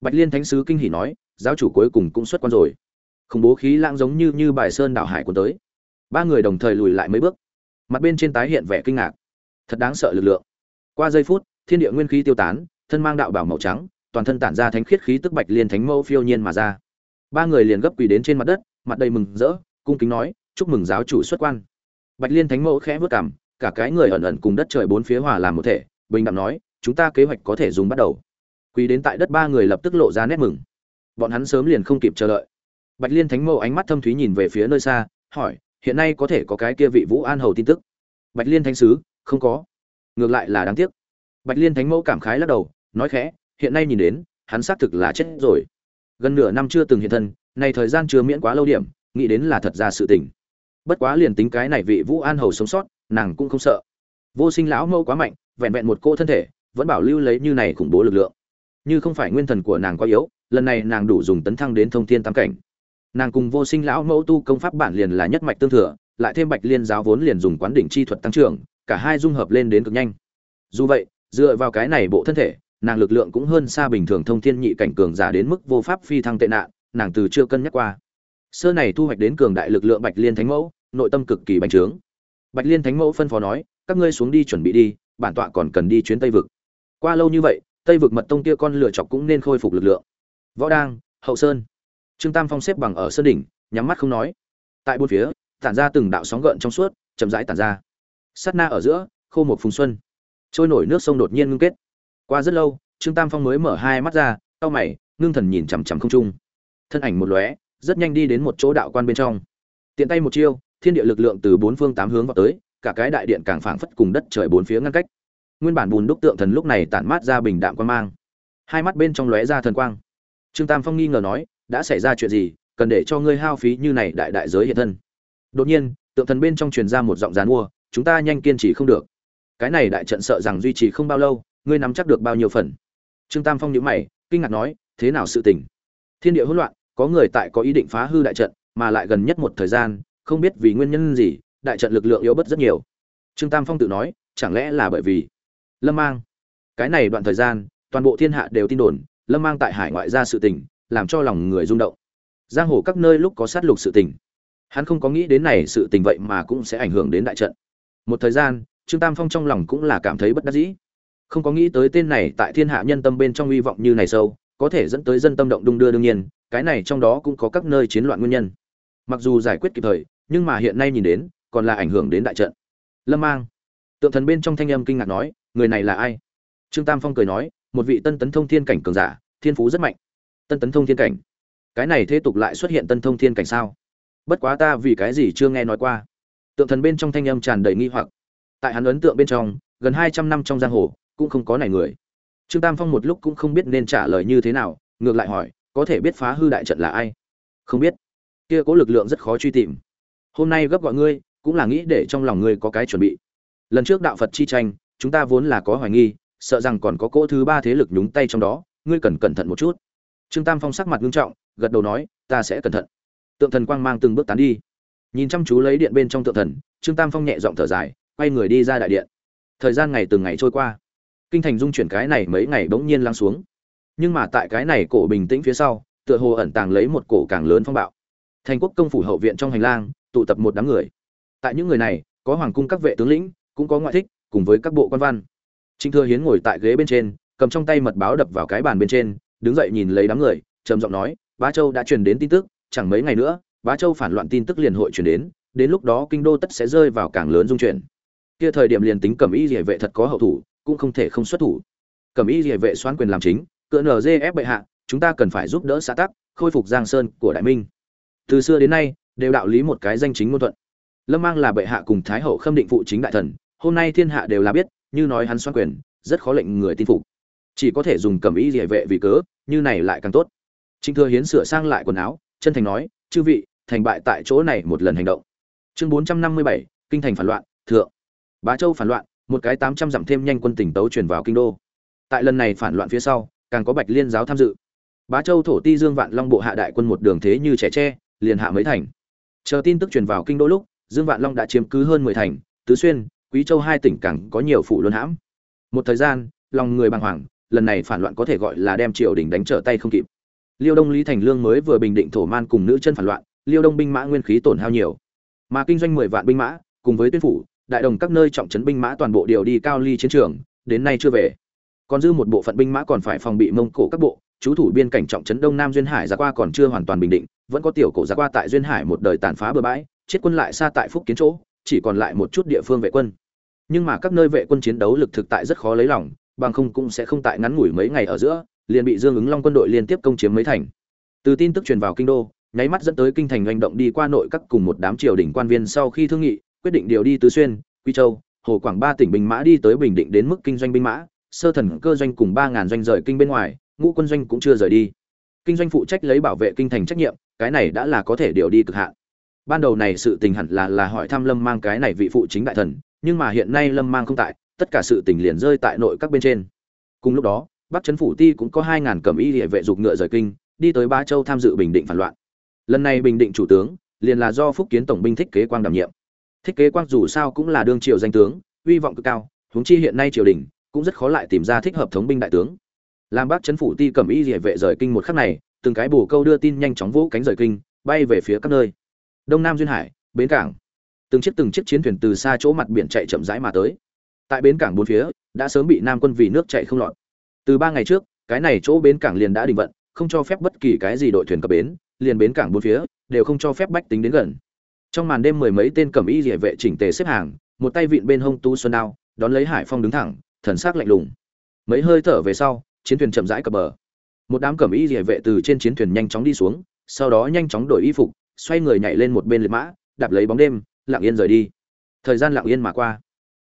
Bạch liên thánh sứ kinh hỉ nói, giáo chủ cuối cùng cũng xuất quan rồi. Khủng bố khí lãng giống như như bài sơn đảo hải cuốn tới. Ba người đồng thời lùi lại mấy bước. Mặt bên trên tái hiện vẻ kinh ngạc. Thật đáng sợ lực lượng. Qua giây phút, thiên địa nguyên khí tiêu tán, thân mang đạo bảo màu trắng, toàn thân tản ra thánh khiết khí tức bạch liên thánh mẫu phiêu nhiên mà ra. Ba người liền gấp quỳ đến trên mặt đất, mặt đầy mừng rỡ, cung kính nói, chúc mừng giáo chủ xuất quan bạch liên thánh mẫu khẽ bước cằm, cả cái người ẩn ẩn cùng đất trời bốn phía hòa làm một thể bình đẳng nói chúng ta kế hoạch có thể dùng bắt đầu. Quỳ đến tại đất ba người lập tức lộ ra nét mừng. Bọn hắn sớm liền không kịp chờ đợi. Bạch liên thánh mẫu ánh mắt thâm thúy nhìn về phía nơi xa hỏi hiện nay có thể có cái kia vị vũ an hầu tin tức? Bạch liên thánh sứ không có. Ngược lại là đáng tiếc. Bạch liên thánh mẫu cảm khái lắc đầu nói khẽ hiện nay nhìn đến hắn xác thực là chết rồi. Gần nửa năm chưa từng hiện thân này thời gian chưa miễn quá lâu điểm nghĩ đến là thật ra sự tình bất quá liền tính cái này vị vũ an hầu sống sót, nàng cũng không sợ. Vô sinh lão mẫu quá mạnh, vẹn vẹn một cô thân thể, vẫn bảo lưu lấy như này khủng bố lực lượng. Như không phải nguyên thần của nàng quá yếu, lần này nàng đủ dùng tấn thăng đến thông thiên tam cảnh. Nàng cùng vô sinh lão mẫu tu công pháp bản liền là nhất mạch tương thừa, lại thêm bạch liên giáo vốn liền dùng quán đỉnh chi thuật tăng trưởng, cả hai dung hợp lên đến cực nhanh. Dù vậy, dựa vào cái này bộ thân thể, nàng lực lượng cũng hơn xa bình thường thông thiên nhị cảnh cường giả đến mức vô pháp phi thăng tệ nạn, nàng từ chưa cân nhắc qua sơ này thu hoạch đến cường đại lực lượng bạch liên thánh mẫu, nội tâm cực kỳ bành trướng. Bạch liên thánh mẫu phân phó nói, các ngươi xuống đi chuẩn bị đi, bản tọa còn cần đi chuyến tây vực. Qua lâu như vậy, tây vực mật tông kia con lửa chọc cũng nên khôi phục lực lượng. Võ đang hậu sơn. Trương tam phong xếp bằng ở sơn đỉnh, nhắm mắt không nói. Tại bốn phía, tản ra từng đạo sóng gợn trong suốt, chậm rãi tản ra. Sát na ở giữa, khô một phùng xuân. Trôi nổi nước sông đột nhiên ngưng kết. Qua rất lâu, trương tam phong mới mở hai mắt ra, cau mày, ngưng thần nhìn chằm chằm không trung. Thân ảnh một lóe rất nhanh đi đến một chỗ đạo quan bên trong. Tiện tay một chiêu, thiên địa lực lượng từ bốn phương tám hướng vào tới, cả cái đại điện càng phảng phất cùng đất trời bốn phía ngăn cách. Nguyên bản bùn đúc tượng thần lúc này tản mát ra bình đạm quan mang. Hai mắt bên trong lóe ra thần quang. Trương tam phong nghi ngờ nói, đã xảy ra chuyện gì, cần để cho ngươi hao phí như này đại đại giới hiện thân? Đột nhiên, tượng thần bên trong truyền ra một giọng dán mua, chúng ta nhanh kiên trì không được. Cái này đại trận sợ rằng duy trì không bao lâu, ngươi nắm chắc được bao nhiêu phần? Trương tam phong nhíu mày, kinh ngạc nói, thế nào sự tình? Thiên địa hỗn loạn có người tại có ý định phá hư đại trận, mà lại gần nhất một thời gian, không biết vì nguyên nhân gì, đại trận lực lượng yếu bớt rất nhiều. Trương tam phong tự nói, chẳng lẽ là bởi vì lâm mang? Cái này đoạn thời gian, toàn bộ thiên hạ đều tin đồn, lâm mang tại hải ngoại ra sự tình, làm cho lòng người rung động. Giang hồ các nơi lúc có sát lục sự tình. Hắn không có nghĩ đến này sự tình vậy mà cũng sẽ ảnh hưởng đến đại trận. Một thời gian, trương tam phong trong lòng cũng là cảm thấy bất đắc dĩ. Không có nghĩ tới tên này tại thiên hạ nhân tâm bên trong hy vọng như này sâu có thể dẫn tới dân tâm động đung đưa đương nhiên, cái này trong đó cũng có các nơi chiến loạn nguyên nhân. Mặc dù giải quyết kịp thời, nhưng mà hiện nay nhìn đến, còn là ảnh hưởng đến đại trận. Lâm mang. Tượng thần bên trong thanh âm kinh ngạc nói, người này là ai? Trương tam phong cười nói, một vị tân tấn thông thiên cảnh cường giả, thiên phú rất mạnh. Tân tấn thông thiên cảnh. Cái này thế tục lại xuất hiện tân thông thiên cảnh sao? Bất quá ta vì cái gì chưa nghe nói qua? Tượng thần bên trong thanh âm tràn đầy nghi hoặc. Tại hắn ấn tượng bên trong, gần hai trăm năm trong giang hồ, cũng không có này người trương tam phong một lúc cũng không biết nên trả lời như thế nào, ngược lại hỏi, có thể biết phá hư đại trận là ai? Không biết. Kia có lực lượng rất khó truy tìm. Hôm nay gấp gọi ngươi, cũng là nghĩ để trong lòng ngươi có cái chuẩn bị. Lần trước đạo phật chi tranh, chúng ta vốn là có hoài nghi, sợ rằng còn có cỗ thứ ba thế lực nhúng tay trong đó, ngươi cần cẩn thận một chút. Trương tam phong sắc mặt nghiêm trọng, gật đầu nói, ta sẽ cẩn thận. Tượng thần quang mang từng bước tán đi. Nhìn chăm chú lấy điện bên trong tượng thần, trương tam phong nhẹ giọng thở dài, quay người đi ra đại điện. Thời gian ngày từng ngày trôi qua kinh thành dung chuyển cái này mấy ngày bỗng nhiên lắng xuống. Nhưng mà tại cái này cổ bình tĩnh phía sau, tựa hồ ẩn tàng lấy một cổ càng lớn phong bạo. Thành quốc công phủ hậu viện trong hành lang, tụ tập một đám người. Tại những người này, có hoàng cung các vệ tướng lĩnh, cũng có ngoại thích, cùng với các bộ quan văn. Trịnh thừa hiến ngồi tại ghế bên trên, cầm trong tay mật báo đập vào cái bàn bên trên, đứng dậy nhìn lấy đám người, trầm giọng nói, bá châu đã truyền đến tin tức, chẳng mấy ngày nữa, bá châu phản loạn tin tức liền hội truyền đến đến lúc đó kinh đô tất sẽ rơi vào càng lớn dung chuyển. Kia thời điểm liền tính cẩm y địa vệ thật có hậu thủ cũng không thể không xuất thủ. Cẩm y địa vệ xoán quyền làm chính cỡ nzf bệ hạ, chúng ta cần phải giúp đỡ xã tắc, khôi phục giang sơn của đại minh. Từ xưa đến nay, đều đạo lý một cái danh chính ngôn thuận. Lâm mang là bệ hạ cùng thái hậu khâm định phụ chính đại thần, hôm nay thiên hạ đều là biết, như nói hắn soán quyền, rất khó lệnh người tin phục. Chỉ có thể dùng cẩm y địa vệ vì cớ, như này lại càng tốt. Trịnh thừa hiến sửa sang lại quần áo, chân thành nói, chư vị, thành bại tại chỗ này một lần hành động. Chương bốn trăm năm mươi bảy, kinh thành phản loạn, thượng. Bá châu phản loạn một cái tám trăm dặm thêm nhanh quân tỉnh tấu truyền vào kinh đô. Tại lần này phản loạn phía sau, càng có bạch liên giáo tham dự. Bá châu thổ ti dương vạn long bộ hạ đại quân một đường thế như trẻ tre, liền hạ mấy thành. Chờ tin tức truyền vào kinh đô lúc, dương vạn long đã chiếm cứ hơn mười thành, tứ xuyên, quý châu hai tỉnh càng có nhiều phụ luân hãm. Một thời gian, lòng người bàng hoàng, lần này phản loạn có thể gọi là đem triều đình đánh trở tay không kịp. Liêu đông lý thành lương mới vừa bình định thổ man cùng nữ chân phản loạn, liêu đông binh mã nguyên khí tổn hao nhiều. Mà kinh doanh mười vạn binh mã, cùng với tuyên phủ đại đồng các nơi trọng trấn binh mã toàn bộ điều đi cao ly chiến trường, đến nay chưa về. Còn dư một bộ phận binh mã còn phải phòng bị mông cổ các bộ, chú thủ biên cảnh trọng trấn đông nam duyên hải ra qua còn chưa hoàn toàn bình định, vẫn có tiểu cổ ra qua tại duyên hải một đời tàn phá bừa bãi, chết quân lại xa tại phúc kiến chỗ, chỉ còn lại một chút địa phương vệ quân. Nhưng mà các nơi vệ quân chiến đấu lực thực tại rất khó lấy lòng, bằng không cũng sẽ không tại ngắn ngủi mấy ngày ở giữa, liền bị dương ứng long quân đội liên tiếp công chiếm mấy thành. Từ tin tức truyền vào kinh đô, nháy mắt dẫn tới kinh thành hành động đi qua nội các cùng một đám triều đình quan viên sau khi thương nghị quyết định điều đi tứ xuyên, quy châu, hồ quảng ba tỉnh binh mã đi tới bình định đến mức kinh doanh binh mã, sơ thần cơ doanh cùng ba ngàn doanh rời kinh bên ngoài, ngũ quân doanh cũng chưa rời đi. Kinh doanh phụ trách lấy bảo vệ kinh thành trách nhiệm, cái này đã là có thể điều đi cực hạn. Ban đầu này sự tình hẳn là là hỏi thăm lâm mang cái này vị phụ chính đại thần, nhưng mà hiện nay lâm mang không tại, tất cả sự tình liền rơi tại nội các bên trên. Cùng lúc đó, bắc trấn phủ ti cũng có hai ngàn cẩm y địa vệ dục ngựa rời kinh, đi tới ba châu tham dự bình định phản loạn. Lần này bình định chủ tướng liền là do phúc kiến tổng binh thích kế quang đảm nhiệm thích kế quang dù sao cũng là đương triều danh tướng, uy vọng cực cao, huống chi hiện nay triều đình cũng rất khó lại tìm ra thích hợp thống binh đại tướng. Làm bác chấn phủ ti cầm y địa vệ rời kinh một khắc này, từng cái bổ câu đưa tin nhanh chóng vỗ cánh rời kinh, bay về phía các nơi. Đông nam duyên hải, bến cảng. Từng chiếc từng chiếc chiến thuyền từ xa chỗ mặt biển chạy chậm rãi mà tới. Tại bến cảng bốn phía, đã sớm bị nam quân vì nước chạy không lọt. Từ ba ngày trước, cái này chỗ bến cảng liền đã đình vận, không cho phép bất kỳ cái gì đội thuyền cập bến, liền bến cảng bốn phía, đều không cho phép bách tính đến gần trong màn đêm mười mấy tên cẩm y rỉa vệ chỉnh tề xếp hàng, một tay vịn bên hông tu xuân đao, đón lấy hải phong đứng thẳng, thần sắc lạnh lùng. Mấy hơi thở về sau, chiến thuyền chậm rãi cập bờ. Một đám cẩm y rỉa vệ từ trên chiến thuyền nhanh chóng đi xuống, sau đó nhanh chóng đổi y phục, xoay người nhảy lên một bên liệt mã, đạp lấy bóng đêm, lặng yên rời đi. Thời gian lặng yên mà qua.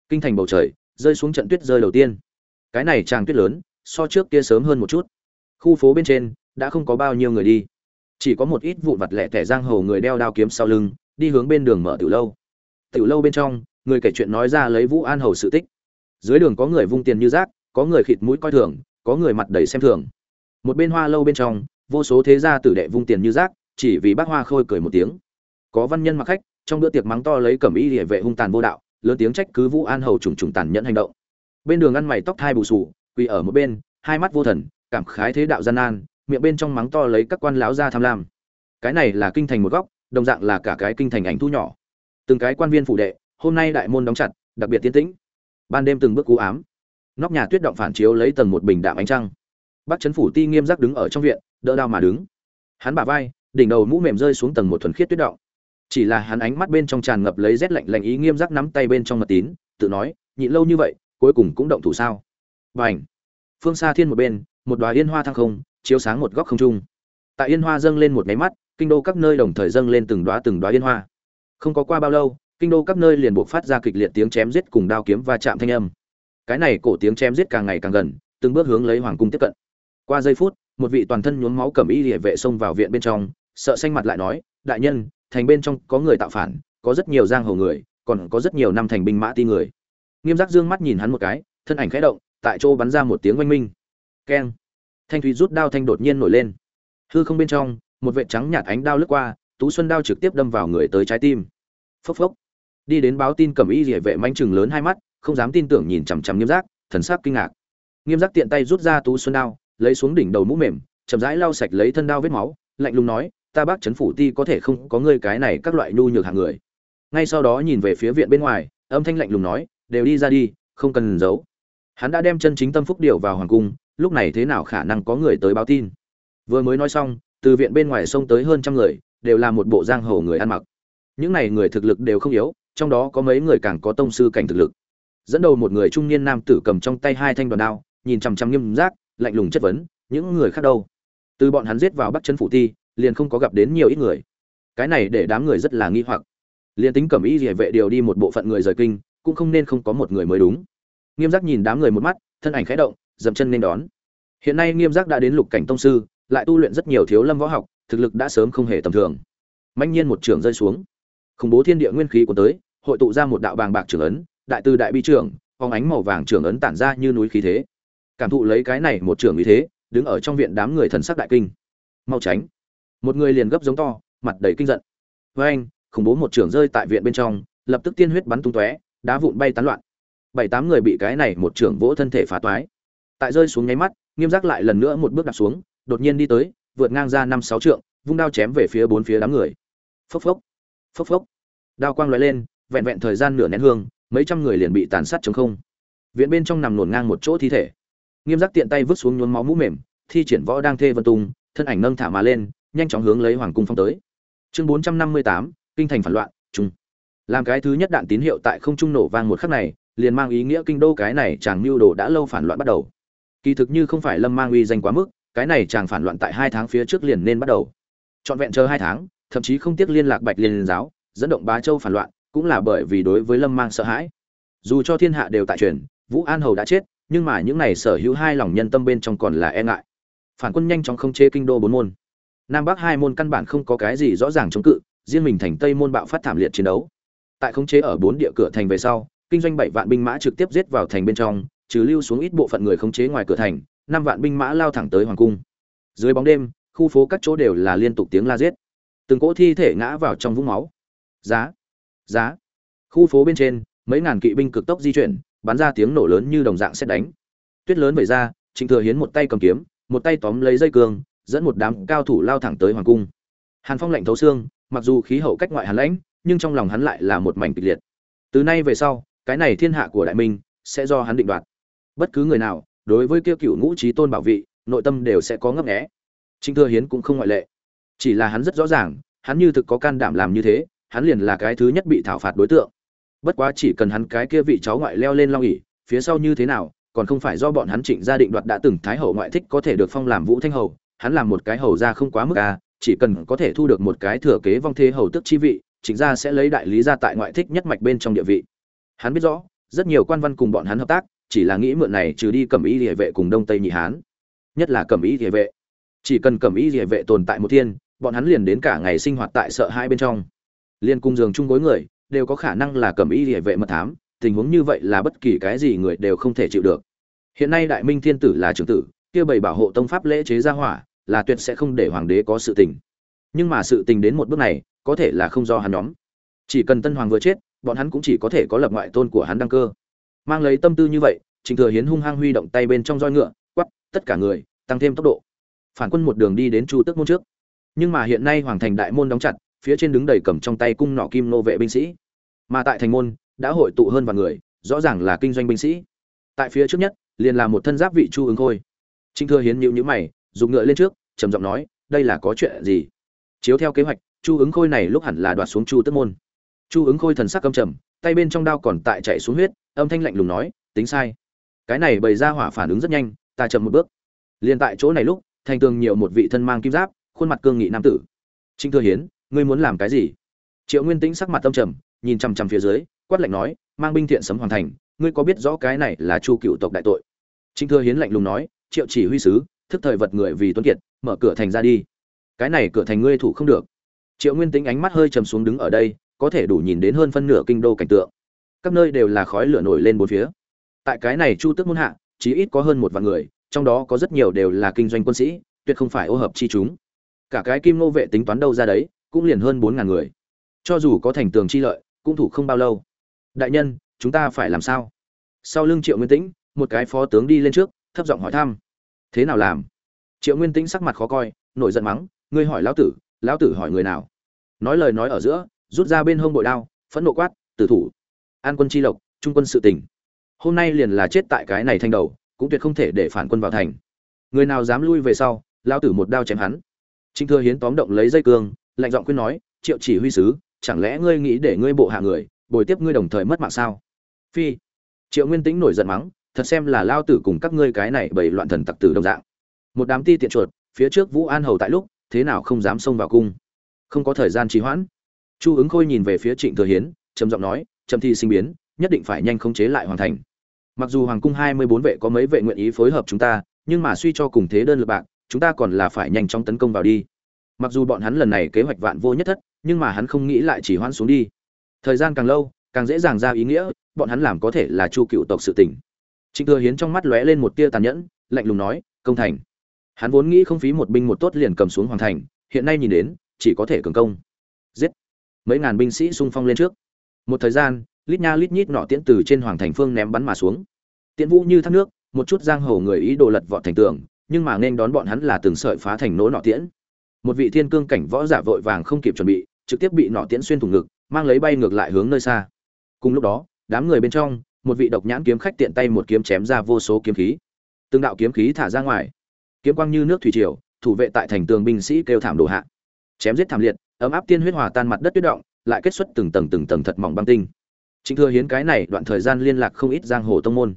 Kinh thành bầu trời, rơi xuống trận tuyết rơi đầu tiên. Cái này tràng tuyết lớn, so trước kia sớm hơn một chút. Khu phố bên trên, đã không có bao nhiêu người đi. Chỉ có một ít vụ vặt lẻ tẻ giang hồ người đeo đao kiếm sau lưng đi hướng bên đường mở tiểu lâu. Tiểu lâu bên trong, người kể chuyện nói ra lấy vũ an hầu sự tích. Dưới đường có người vung tiền như rác, có người khịt mũi coi thường, có người mặt đầy xem thường. Một bên hoa lâu bên trong, vô số thế gia tử đệ vung tiền như rác, chỉ vì bác hoa khôi cười một tiếng. Có văn nhân mặc khách, trong bữa tiệc mắng to lấy cẩm y liễu vệ hung tàn vô đạo, lớn tiếng trách cứ vũ an hầu trùng trùng tàn nhẫn hành động. Bên đường ăn mày tóc thai bù sù quỳ ở một bên, hai mắt vô thần, cảm khái thế đạo gian nan, miệng bên trong mắng to lấy các quan lão gia tham lam. Cái này là kinh thành một góc đồng dạng là cả cái kinh thành ảnh thu nhỏ. Từng cái quan viên phủ đệ, hôm nay đại môn đóng chặt, đặc biệt tiến tĩnh. Ban đêm từng bước cú ám. Nóc nhà tuyết động phản chiếu lấy tầng một bình đạm ánh trăng. Bắc chấn phủ ti nghiêm giác đứng ở trong viện, đỡ đao mà đứng. Hắn bả vai, đỉnh đầu mũ mềm rơi xuống tầng một thuần khiết tuyết động. Chỉ là hắn ánh mắt bên trong tràn ngập lấy rét lạnh lạnh ý nghiêm giác nắm tay bên trong mật tín, tự nói nhịn lâu như vậy, cuối cùng cũng động thủ sao? Và ảnh phương xa thiên một bên, một đoá yên hoa thăng không, chiếu sáng một góc không trung tại yên hoa dâng lên một máy mắt, kinh đô các nơi đồng thời dâng lên từng đoá từng đoá yên hoa. Không có qua bao lâu, kinh đô các nơi liền buộc phát ra kịch liệt tiếng chém giết cùng đao kiếm và chạm thanh âm. Cái này cổ tiếng chém giết càng ngày càng gần, từng bước hướng lấy hoàng cung tiếp cận. Qua giây phút, một vị toàn thân nhuốm máu cầm y địa vệ xông vào viện bên trong, sợ xanh mặt lại nói, đại nhân, thành bên trong có người tạo phản, có rất nhiều giang hồ người, còn có rất nhiều năm thành binh mã ti người. Nghiêm giác dương mắt nhìn hắn một cái, thân ảnh khẽ động, tại chỗ bắn ra một tiếng oanh minh. Keng. Thanh thúy rút đao thanh đột nhiên nổi lên hư không bên trong, một vệ trắng nhạt ánh đao lướt qua, tú xuân đao trực tiếp đâm vào người tới trái tim. Phốc phốc. Đi đến báo tin cầm y địa vệ manh chừng lớn hai mắt, không dám tin tưởng nhìn chằm chằm nghiêm giác, thần sắc kinh ngạc. Nghiêm giác tiện tay rút ra tú xuân đao, lấy xuống đỉnh đầu mũ mềm, chậm rãi lau sạch lấy thân đao vết máu, lạnh lùng nói, ta bác chấn phủ ti có thể không có ngươi cái này các loại nhu nhược hàng người. Ngay sau đó nhìn về phía viện bên ngoài, âm thanh lạnh lùng nói, đều đi ra đi, không cần giấu. Hắn đã đem chân chính tâm phúc điều vào hoàng cung, lúc này thế nào khả năng có người tới báo tin? Vừa mới nói xong, từ viện bên ngoài sông tới hơn trăm người, đều là một bộ giang hồ người ăn mặc. Những này người thực lực đều không yếu, trong đó có mấy người càng có tông sư cảnh thực lực. Dẫn đầu một người trung niên nam tử cầm trong tay hai thanh đoàn đao, nhìn chằm chằm nghiêm giác, lạnh lùng chất vấn, những người khác đâu? Từ bọn hắn giết vào bắt chân phủ ti, liền không có gặp đến nhiều ít người. Cái này để đám người rất là nghi hoặc. Liền tính cẩm y địa vệ điều đi một bộ phận người rời kinh, cũng không nên không có một người mới đúng. Nghiêm giác nhìn đám người một mắt, thân ảnh khẽ động, dậm chân nên đón. Hiện nay nghiêm giác đã đến lục cảnh tông sư lại tu luyện rất nhiều thiếu lâm võ học, thực lực đã sớm không hề tầm thường. Mạnh nhiên một trường rơi xuống. Khủng bố thiên địa nguyên khí của tới, hội tụ ra một đạo bàng bạc trường ấn, đại từ đại bi trưởng phóng ánh màu vàng trường ấn tản ra như núi khí thế. Cảm thụ lấy cái này một trưởng uy thế, đứng ở trong viện đám người thần sắc đại kinh. Mau tránh. Một người liền gấp giống to, mặt đầy kinh giận. Với anh khủng bố một trưởng rơi tại viện bên trong, lập tức tiên huyết bắn tung tóe, đá vụn bay tán loạn. Bảy tám người bị cái này một trưởng vỗ thân thể phá toái. Tại rơi xuống nháy mắt, nghiêm giác lại lần nữa một bước đạp xuống đột nhiên đi tới, vượt ngang ra năm sáu trượng, vung đao chém về phía bốn phía đám người. Phốc phốc phốc phốc. Đao quang lóe lên, vẹn vẹn thời gian nửa nén hương, mấy trăm người liền bị tàn sát chống không. Viện bên trong nằm nổn ngang một chỗ thi thể. Nghiêm giác tiện tay vứt xuống nhuốm máu mũ mềm, thi triển võ đang thê vân tung, thân ảnh nâng thả mà lên, nhanh chóng hướng lấy hoàng cung phong tới. Chương bốn trăm năm mươi tám, kinh thành phản loạn trung làm cái thứ nhất đạn tín hiệu tại không trung nổ vang một khắc này, liền mang ý nghĩa kinh đô cái này chàng mưu đồ đã lâu phản loạn bắt đầu. Kỳ thực như không phải lâm mang uy danh quá mức cái này chàng phản loạn tại hai tháng phía trước liền nên bắt đầu. Trọn vẹn chờ hai tháng, thậm chí không tiếc liên lạc bạch liên giáo, dẫn động bá châu phản loạn, cũng là bởi vì đối với lâm mang sợ hãi. Dù cho thiên hạ đều tại truyền, vũ an hầu đã chết, nhưng mà những này sở hữu hai lòng nhân tâm bên trong còn là e ngại. Phản quân nhanh chóng không chế kinh đô bốn môn. Nam bắc hai môn căn bản không có cái gì rõ ràng chống cự, riêng mình thành tây môn bạo phát thảm liệt chiến đấu. Tại khống chế ở bốn địa cửa thành về sau, kinh doanh bảy vạn binh mã trực tiếp giết vào thành bên trong, trừ lưu xuống ít bộ phận người khống chế ngoài cửa thành năm vạn binh mã lao thẳng tới hoàng cung. Dưới bóng đêm, khu phố các chỗ đều là liên tục tiếng la giết. Từng cỗ thi thể ngã vào trong vũng máu. Giá giá. Khu phố bên trên, mấy ngàn kỵ binh cực tốc di chuyển, bắn ra tiếng nổ lớn như đồng dạng xét đánh. Tuyết lớn vẩy ra, trịnh thừa hiến một tay cầm kiếm, một tay tóm lấy dây cương, dẫn một đám cao thủ lao thẳng tới hoàng cung. Hàn phong lạnh thấu xương, mặc dù khí hậu cách ngoại hàn lãnh, nhưng trong lòng hắn lại là một mảnh kịch liệt. Từ nay về sau, cái này thiên hạ của đại minh sẽ do hắn định đoạt. Bất cứ người nào đối với kia cựu ngũ trí tôn bảo vị, nội tâm đều sẽ có ngấp nghé. Trịnh thừa hiến cũng không ngoại lệ. Chỉ là hắn rất rõ ràng, hắn như thực có can đảm làm như thế, hắn liền là cái thứ nhất bị thảo phạt đối tượng. Bất quá chỉ cần hắn cái kia vị cháu ngoại leo lên long ỉ phía sau như thế nào, còn không phải do bọn hắn trịnh gia định đoạt đã từng thái hậu ngoại thích có thể được phong làm vũ thanh hầu, hắn làm một cái hầu ra không quá mức à chỉ cần có thể thu được một cái thừa kế vong thế hầu tức chi vị, trịnh gia sẽ lấy đại lý ra tại ngoại thích nhất mạch bên trong địa vị. Hắn biết rõ, rất nhiều quan văn cùng bọn hắn hợp tác chỉ là nghĩ mượn này trừ đi cẩm y địa vệ cùng đông tây nhị hán. Nhất là cẩm y địa vệ. Chỉ cần cẩm y địa vệ tồn tại một thiên, bọn hắn liền đến cả ngày sinh hoạt tại sợ hai bên trong. Liên cung giường chung gối người, đều có khả năng là cẩm y địa vệ mật thám, tình huống như vậy là bất kỳ cái gì người đều không thể chịu được. Hiện nay đại minh thiên tử là trưởng tử, kia bày bảo hộ tông pháp lễ chế gia hỏa, là tuyệt sẽ không để hoàng đế có sự tình. Nhưng mà sự tình đến một bước này, có thể là không do hắn nhóm. Chỉ cần tân hoàng vừa chết, bọn hắn cũng chỉ có thể có lập ngoại tôn của hắn đăng cơ mang lấy tâm tư như vậy trịnh thừa hiến hung hăng huy động tay bên trong roi ngựa quắp tất cả người, tăng thêm tốc độ. Phản quân một đường đi đến chu tước môn trước. Nhưng mà hiện nay hoàng thành đại môn đóng chặt, phía trên đứng đầy cầm trong tay cung nọ kim nô vệ binh sĩ. Mà tại thành môn, đã hội tụ hơn vài người, rõ ràng là kinh doanh binh sĩ. Tại phía trước nhất, liền là một thân giáp vị chu ứng khôi. Trịnh thừa hiến nhịu nhữ mày, dùng ngựa lên trước, trầm giọng nói, đây là có chuyện gì? Chiếu theo kế hoạch, chu ứng khôi này lúc hẳn là đoạt xuống chu tước môn. Chu ứng khôi thần sắc căm trầm tay bên trong đao còn tại chạy xuống huyết, âm thanh lạnh lùng nói, tính sai. Cái này bày ra hỏa phản ứng rất nhanh, ta chậm một bước. Liền tại chỗ này lúc, thành tường nhiều một vị thân mang kim giáp, khuôn mặt cương nghị nam tử. Trinh thừa hiến, ngươi muốn làm cái gì? Triệu nguyên tĩnh sắc mặt tâm trầm, nhìn chằm chằm phía dưới, quát lạnh nói, mang binh thiện sấm hoàn thành, ngươi có biết rõ cái này là chu cựu tộc đại tội? Trinh thừa hiến lạnh lùng nói, triệu chỉ huy sứ, thức thời vật người vì tuấn kiệt, mở cửa thành ra đi. Cái này cửa thành ngươi thủ không được. Triệu nguyên tĩnh ánh mắt hơi trầm xuống đứng ở đây có thể đủ nhìn đến hơn phân nửa kinh đô cảnh tượng. Các nơi đều là khói lửa nổi lên bốn phía. Tại cái này chu tước muôn hạ, chí ít có hơn một vạn người, trong đó có rất nhiều đều là kinh doanh quân sĩ, tuyệt không phải ô hợp chi chúng. Cả cái kim nô vệ tính toán đâu ra đấy, cũng liền hơn bốn ngàn người. Cho dù có thành tường chi lợi, cũng thủ không bao lâu. Đại nhân, chúng ta phải làm sao? Sau lưng triệu nguyên tĩnh, một cái phó tướng đi lên trước, thấp giọng hỏi thăm. Thế nào làm? Triệu nguyên tĩnh sắc mặt khó coi, nổi giận mắng, ngươi hỏi lão tử lão tử hỏi người nào? Nói lời nói ở giữa rút ra bên hông bội đao, phẫn nộ quát, tử thủ, an quân chi lộc, trung quân sự tỉnh hôm nay liền là chết tại cái này thanh đầu, cũng tuyệt không thể để phản quân vào thành. Người nào dám lui về sau lao tử một đao chém hắn. Trịnh thừa hiến tóm động lấy dây cương, lạnh giọng khuyên nói, triệu chỉ huy sứ, chẳng lẽ ngươi nghĩ để ngươi bộ hạ người, bồi tiếp ngươi đồng thời mất mạng sao? Phi, triệu nguyên tĩnh nổi giận mắng, thật xem là lao tử cùng các ngươi cái này bày loạn thần tặc tử đồng dạng. Một đám ti tiện chuột, phía trước vũ an hầu tại lúc, thế nào không dám xông vào cung? Không có thời gian trì hoãn chu ứng khôi nhìn về phía trịnh thừa hiến, trầm giọng nói trầm thi sinh biến, nhất định phải nhanh khống chế lại hoàn thành. Mặc dù hoàng cung hai mươi bốn vệ có mấy vệ nguyện ý phối hợp chúng ta, nhưng mà suy cho cùng thế đơn lực bạc, chúng ta còn là phải nhanh chóng tấn công vào đi. Mặc dù bọn hắn lần này kế hoạch vạn vô nhất thất, nhưng mà hắn không nghĩ lại chỉ hoãn xuống đi. Thời gian càng lâu, càng dễ dàng ra ý nghĩa, bọn hắn làm có thể là chu cựu tộc sự tỉnh trịnh thừa hiến trong mắt lóe lên một tia tàn nhẫn, lạnh lùng nói, công thành. Hắn vốn nghĩ không phí một binh một tốt liền cầm xuống hoàng thành, hiện nay nhìn đến, chỉ có thể cường công. Giết! Mấy ngàn binh sĩ xung phong lên trước. Một thời gian, lít nha lít nhít nọ tiễn từ trên hoàng thành phương ném bắn mà xuống. Tiễn vũ như thác nước, một chút giang hồ người ý đồ lật vọt thành tường, nhưng mà nên đón bọn hắn là từng sợi phá thành nỗ nọ tiễn. Một vị thiên cương cảnh võ giả vội vàng không kịp chuẩn bị, trực tiếp bị nọ tiễn xuyên thủng ngực, mang lấy bay ngược lại hướng nơi xa. Cùng lúc đó, đám người bên trong, một vị độc nhãn kiếm khách tiện tay một kiếm chém ra vô số kiếm khí. Từng đạo kiếm khí thả ra ngoài. Kiếm quang như nước thủy triều, thủ vệ tại thành tường binh sĩ kêu thảm đổ hạ. Chém giết thảm liệt ấm áp tiên huyết hòa tan mặt đất tuyết động lại kết xuất từng tầng từng tầng thật mỏng băng tinh Trịnh Thừa Hiến cái này đoạn thời gian liên lạc không ít giang hồ tông môn.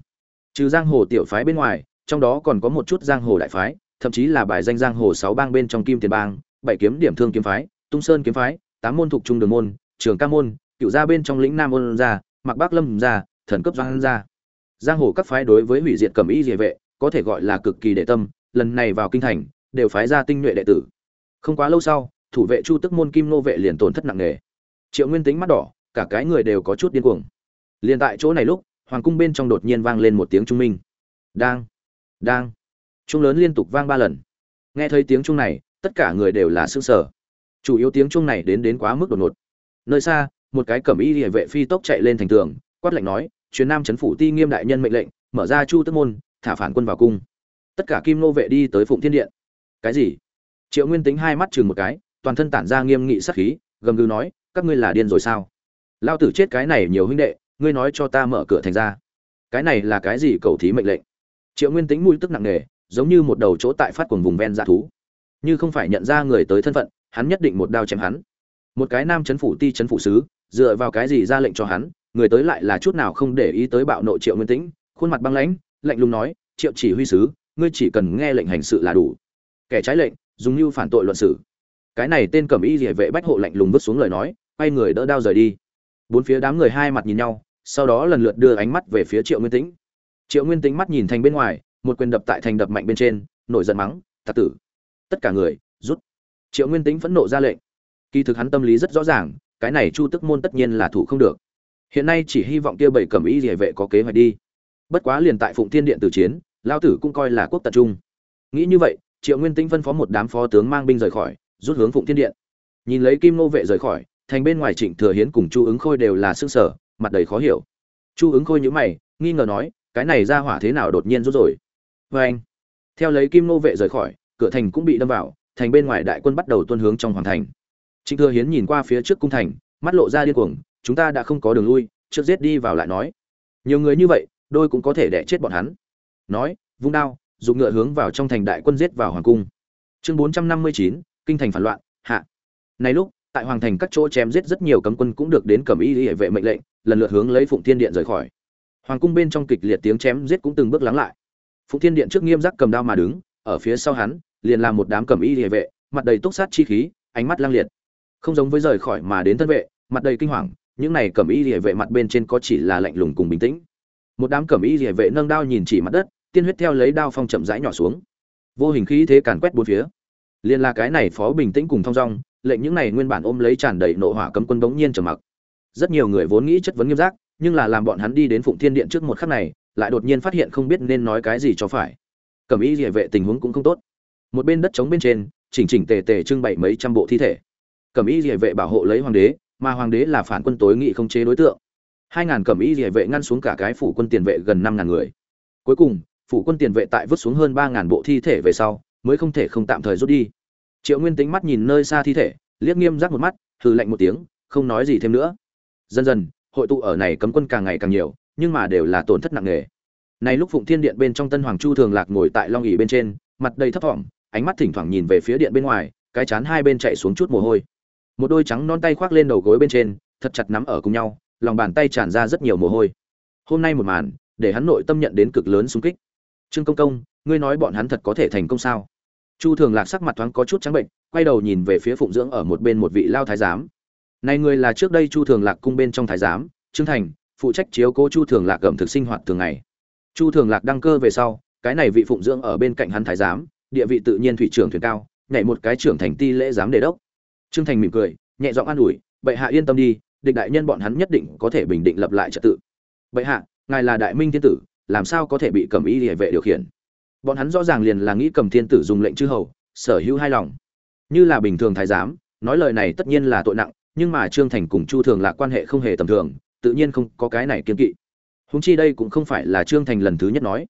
Trừ giang hồ tiểu phái bên ngoài, trong đó còn có một chút giang hồ đại phái, thậm chí là bài danh giang hồ sáu bang bên trong Kim Tiền bang, bảy kiếm điểm thương kiếm phái, Tung Sơn kiếm phái, tám môn thuộc trung đường môn, trường ca môn, cựu gia bên trong lĩnh Nam môn gia, Mặc Bắc Lâm gia, thần cấp giang gia. Giang hồ các phái đối với hủy diệt cẩm y liề vệ, có thể gọi là cực kỳ đệ tâm, lần này vào kinh thành, đều phái ra tinh nhuệ đệ tử. Không quá lâu sau, thủ vệ Chu Tức môn Kim nô vệ liền tổn thất nặng nề. Triệu Nguyên tính mắt đỏ, cả cái người đều có chút điên cuồng. liền tại chỗ này lúc, hoàng cung bên trong đột nhiên vang lên một tiếng trung minh. Đang, đang. Trung lớn liên tục vang ba lần. Nghe thấy tiếng trung này, tất cả người đều là sững sở. Chủ yếu tiếng trung này đến đến quá mức đột ngột. Nơi xa, một cái cẩm y địa vệ phi tốc chạy lên thành tường, quát lạnh nói, "Truyền nam chấn phủ ti nghiêm đại nhân mệnh lệnh, mở ra chu tức môn, thả phản quân vào cung." Tất cả kim nô vệ đi tới Phụng Thiên điện. "Cái gì?" Triệu Nguyên Tính hai mắt chừng một cái, toàn thân tản ra nghiêm nghị sát khí, gầm gừ nói, "Các ngươi là điên rồi sao? Lao tử chết cái này nhiều huynh đệ, ngươi nói cho ta mở cửa thành ra. Cái này là cái gì cầu thí mệnh lệnh? Triệu nguyên tính mũi tức nặng nề giống như một đầu chỗ tại phát cuồng vùng ven dã thú. Như không phải nhận ra người tới thân phận hắn nhất định một đao chém hắn. Một cái nam chấn phủ ti chấn phủ sứ dựa vào cái gì ra lệnh cho hắn người tới lại là chút nào không để ý tới bạo nộ triệu nguyên tĩnh khuôn mặt băng lãnh lạnh lùng nói triệu chỉ huy sứ ngươi chỉ cần nghe lệnh hành sự là đủ. Kẻ trái lệnh dùng như phản tội luận xử cái này tên cẩm y địa vệ bách hộ lạnh lùng vứt xuống lời nói, quay người đỡ đao rời đi. Bốn phía đám người hai mặt nhìn nhau, sau đó lần lượt đưa ánh mắt về phía triệu nguyên tĩnh. Triệu nguyên tĩnh mắt nhìn thành bên ngoài, một quyền đập tại thành đập mạnh bên trên, nổi giận mắng tạc tử, tất cả người, rút. Triệu nguyên tĩnh phẫn nộ ra lệnh. Kỳ thực hắn tâm lý rất rõ ràng, cái này chu tức môn tất nhiên là thủ không được. Hiện nay chỉ hy vọng kia bảy cẩm y địa vệ có kế hoạch đi. Bất quá liền tại phụng thiên điện tử chiến lao tử cũng coi là quốc tập trung. Nghĩ như vậy, triệu nguyên tĩnh phân phó một đám phó tướng mang binh rời khỏi rút hướng Phụng Thiên Điện. Nhìn lấy Kim Nô vệ rời khỏi, thành bên ngoài Trịnh Thừa Hiến cùng Chu ứng Khôi đều là sững sờ, mặt đầy khó hiểu. Chu ứng Khôi nhíu mày, nghi ngờ nói, cái này ra hỏa thế nào đột nhiên rút rồi? Và anh. Theo lấy Kim Nô vệ rời khỏi, cửa thành cũng bị đâm vào, thành bên ngoài đại quân bắt đầu tuôn hướng trong hoàng thành. Trịnh Thừa Hiến nhìn qua phía trước cung thành, mắt lộ ra điên cuồng, chúng ta đã không có đường lui, trước giết đi vào lại nói. Nhiều người như vậy, đôi cũng có thể đẻ chết bọn hắn. Nói, vung đao, dùng ngựa hướng vào trong thành đại quân giết vào hoàng cung. Chương 459, kinh thành phản loạn, hạ. Này lúc, tại hoàng thành các chỗ chém giết rất nhiều cấm quân cũng được đến cẩm y hệ vệ mệnh lệnh, lần lượt hướng lấy phụng thiên điện rời khỏi. Hoàng cung bên trong kịch liệt tiếng chém giết cũng từng bước lắng lại. Phụng thiên điện trước nghiêm giác cầm đao mà đứng, ở phía sau hắn, liền là một đám cẩm y hệ vệ, mặt đầy túc sát chi khí, ánh mắt lang liệt. Không giống với rời khỏi mà đến thân vệ, mặt đầy kinh hoàng, những này cẩm y hệ vệ mặt bên trên có chỉ là lạnh lùng cùng bình tĩnh. Một đám cẩm y hệ vệ nâng đao nhìn chỉ mặt đất, tiên huyết theo lấy đao phong chậm rãi nhỏ xuống. Vô hình khí thế càn quét bốn phía liên là cái này phó bình tĩnh cùng thong dong, lệnh những này nguyên bản ôm lấy tràn đầy nộ hỏa cấm quân bỗng nhiên trầm mặc. Rất nhiều người vốn nghĩ chất vấn nghiêm giác, nhưng là làm bọn hắn đi đến phụng thiên điện trước một khắc này, lại đột nhiên phát hiện không biết nên nói cái gì cho phải. Cẩm y địa vệ tình huống cũng không tốt. Một bên đất trống bên trên, chỉnh chỉnh tề tề trưng bày mấy trăm bộ thi thể. Cẩm y địa vệ bảo hộ lấy hoàng đế, mà hoàng đế là phản quân tối nghị không chế đối tượng. Hai ngàn cẩm y địa vệ ngăn xuống cả cái phủ quân tiền vệ gần năm ngàn người. Cuối cùng, phủ quân tiền vệ tại vứt xuống hơn ba ngàn bộ thi thể về sau mới không thể không tạm thời rút đi. Triệu nguyên tính mắt nhìn nơi xa thi thể, liếc nghiêm giác một mắt, hừ lạnh một tiếng, không nói gì thêm nữa. Dần dần, hội tụ ở này cấm quân càng ngày càng nhiều, nhưng mà đều là tổn thất nặng nề. Này lúc phụng thiên điện bên trong tân hoàng chu thường lạc ngồi tại long ỉ bên trên, mặt đầy thấp thỏm, ánh mắt thỉnh thoảng nhìn về phía điện bên ngoài, cái chán hai bên chạy xuống chút mồ hôi. Một đôi trắng non tay khoác lên đầu gối bên trên, thật chặt nắm ở cùng nhau, lòng bàn tay tràn ra rất nhiều mồ hôi. Hôm nay một màn, để hắn nội tâm nhận đến cực lớn xung kích. Trương công công, ngươi nói bọn hắn thật có thể thành công sao? Chu thường lạc sắc mặt thoáng có chút trắng bệnh, quay đầu nhìn về phía phụng dưỡng ở một bên một vị lao thái giám. Này người là trước đây chu thường lạc cung bên trong thái giám, trương thành, phụ trách chiếu cố chu thường lạc ẩm thực sinh hoạt thường ngày. Chu thường lạc đăng cơ về sau, cái này vị phụng dưỡng ở bên cạnh hắn thái giám, địa vị tự nhiên thủy trưởng thuyền cao, nhảy một cái trưởng thành ti lễ giám đề đốc. Trương thành mỉm cười, nhẹ giọng an ủi, bệ hạ yên tâm đi, địch đại nhân bọn hắn nhất định có thể bình định lập lại trật tự. Bệ hạ, ngài là đại minh thiên tử, làm sao có thể bị cầm y địa vệ điều khiển? Bọn hắn rõ ràng liền là nghĩ cầm thiên tử dùng lệnh chư hầu, sở hữu hai lòng. Như là bình thường thái giám, nói lời này tất nhiên là tội nặng, nhưng mà trương thành cùng chu thường là quan hệ không hề tầm thường, tự nhiên không có cái này kiên kỵ. Húng chi đây cũng không phải là trương thành lần thứ nhất nói.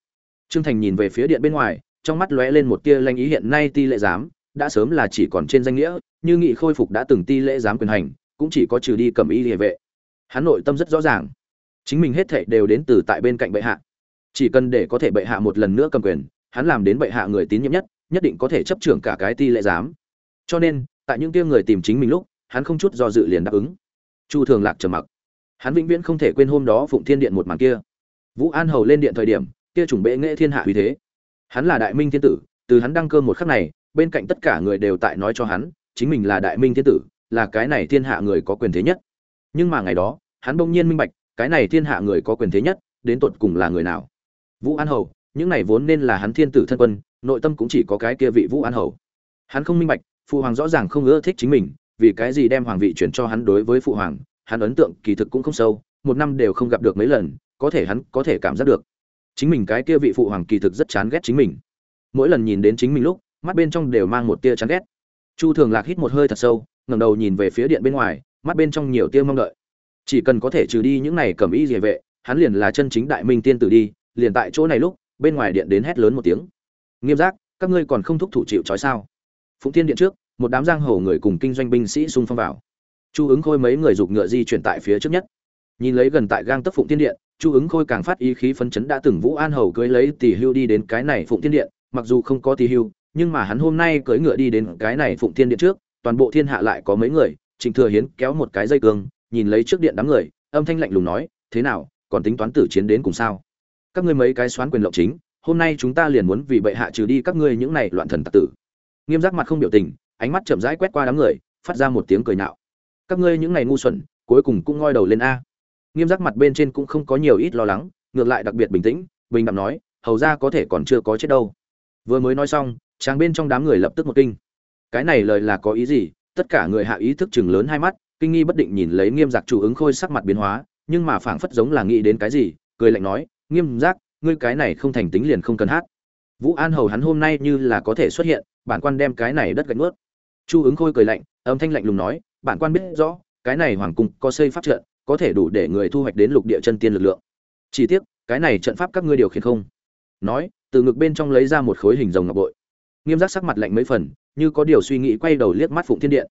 Trương thành nhìn về phía điện bên ngoài, trong mắt lóe lên một tia lanh ý hiện nay ti lệ giám, đã sớm là chỉ còn trên danh nghĩa, như nghị khôi phục đã từng ti lễ giám quyền hành, cũng chỉ có trừ đi cầm y địa vệ. Hắn nội tâm rất rõ ràng. Chính mình hết thệ đều đến từ tại bên cạnh bệ hạ. Chỉ cần để có thể bệ hạ một lần nữa cầm quyền hắn làm đến bệ hạ người tín nhiệm nhất nhất định có thể chấp trưởng cả cái ti lệ giám. Cho nên, tại những kia người tìm chính mình lúc, hắn không chút do dự liền đáp ứng. Chu thường lạc trầm mặc. Hắn vĩnh viễn không thể quên hôm đó phụng thiên điện một màn kia. Vũ an hầu lên điện thời điểm, kia chủng bệ nghệ thiên hạ uy thế. Hắn là đại minh thiên tử, từ hắn đăng cơ một khắc này, bên cạnh tất cả người đều tại nói cho hắn, chính mình là đại minh thiên tử, là cái này thiên hạ người có quyền thế nhất. Nhưng mà ngày đó, hắn bỗng nhiên minh bạch, cái này thiên hạ người có quyền thế nhất, đến tột cùng là người nào. Vũ an hầu những này vốn nên là hắn thiên tử thân quân, nội tâm cũng chỉ có cái kia vị vũ an hầu. Hắn không minh bạch, phụ hoàng rõ ràng không ưa thích chính mình, vì cái gì đem hoàng vị chuyển cho hắn đối với phụ hoàng, hắn ấn tượng kỳ thực cũng không sâu, một năm đều không gặp được mấy lần, có thể hắn có thể cảm giác được. Chính mình cái kia vị phụ hoàng kỳ thực rất chán ghét chính mình. Mỗi lần nhìn đến chính mình lúc, mắt bên trong đều mang một tia chán ghét. Chu thường lạc hít một hơi thật sâu, ngẩng đầu nhìn về phía điện bên ngoài, mắt bên trong nhiều tia mong đợi. Chỉ cần có thể trừ đi những này cầm ý địa vệ, hắn liền là chân chính đại minh tiên tử đi, liền tại chỗ này lúc bên ngoài điện đến hét lớn một tiếng. Nghiêm giác, các ngươi còn không thúc thủ chịu trói sao? Phụng thiên điện trước, một đám giang hồ người cùng kinh doanh binh sĩ xung phong vào. Chu ứng khôi mấy người giục ngựa di chuyển tại phía trước nhất. Nhìn lấy gần tại gang tấp phụng thiên điện, chu ứng khôi càng phát ý khí phấn chấn đã từng vũ an hầu cưới lấy tỷ hưu đi đến cái này phụng thiên điện, mặc dù không có tỷ hưu, nhưng mà hắn hôm nay cưỡi ngựa đi đến cái này phụng thiên điện trước, toàn bộ thiên hạ lại có mấy người, trịnh thừa hiến kéo một cái dây cương, nhìn lấy trước điện đám người, âm thanh lạnh lùng nói, thế nào, còn tính toán tử chiến đến cùng sao? Các ngươi mấy cái xoán quyền lộng chính, hôm nay chúng ta liền muốn vì bệ hạ trừ đi các ngươi những này loạn thần tặc tử. Nghiêm giác mặt không biểu tình, ánh mắt chậm rãi quét qua đám người, phát ra một tiếng cười nạo. các ngươi những này ngu xuẩn, cuối cùng cũng ngoi đầu lên a. Nghiêm giác mặt bên trên cũng không có nhiều ít lo lắng, ngược lại đặc biệt bình tĩnh, bình đẳng nói, hầu ra có thể còn chưa có chết đâu. Vừa mới nói xong, chàng bên trong đám người lập tức một kinh. Cái này lời là có ý gì? Tất cả người hạ ý thức chừng lớn hai mắt, kinh nghi bất định nhìn lấy nghiêm giặc chủ ứng khôi sắc mặt biến hóa, nhưng mà phảng phất giống là nghĩ đến cái gì, cười lạnh nói nghiêm giác, ngươi cái này không thành tính liền không cần hát. Vũ an hầu hắn hôm nay như là có thể xuất hiện, bản quan đem cái này đất gạch nuốt. Chu ứng khôi cười lạnh, âm thanh lạnh lùng nói, bản quan biết rõ, cái này hoàng cung có xây pháp trận, có thể đủ để người thu hoạch đến lục địa chân tiên lực lượng. Chỉ tiếc, cái này trận pháp các ngươi điều khiển không. Nói, từ ngực bên trong lấy ra một khối hình rồng ngọc bội. Nghiêm giác sắc mặt lạnh mấy phần, như có điều suy nghĩ quay đầu liếc mắt phụng thiên điện.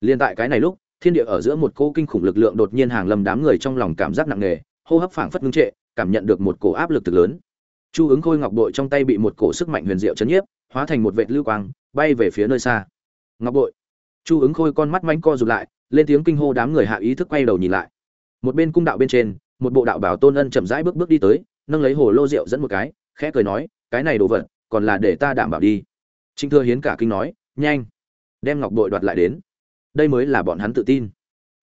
Liên tại cái này lúc, thiên địa ở giữa một cô kinh khủng lực lượng đột nhiên hàng lầm đám người trong lòng cảm giác nặng nề, hô hấp phảng phất ngưng trệ cảm nhận được một cổ áp lực thực lớn. Chu ứng khôi ngọc bội trong tay bị một cổ sức mạnh huyền diệu chấn nhiếp, hóa thành một vệt lưu quang, bay về phía nơi xa. Ngọc bội. Chu ứng khôi con mắt mánh co rụt lại, lên tiếng kinh hô đám người hạ ý thức quay đầu nhìn lại. Một bên cung đạo bên trên, một bộ đạo bảo tôn ân chậm rãi bước bước đi tới, nâng lấy hồ lô rượu dẫn một cái, khẽ cười nói, cái này đồ vật, còn là để ta đảm bảo đi. Trinh thừa hiến cả kinh nói, nhanh, đem ngọc bội đoạt lại đến. Đây mới là bọn hắn tự tin.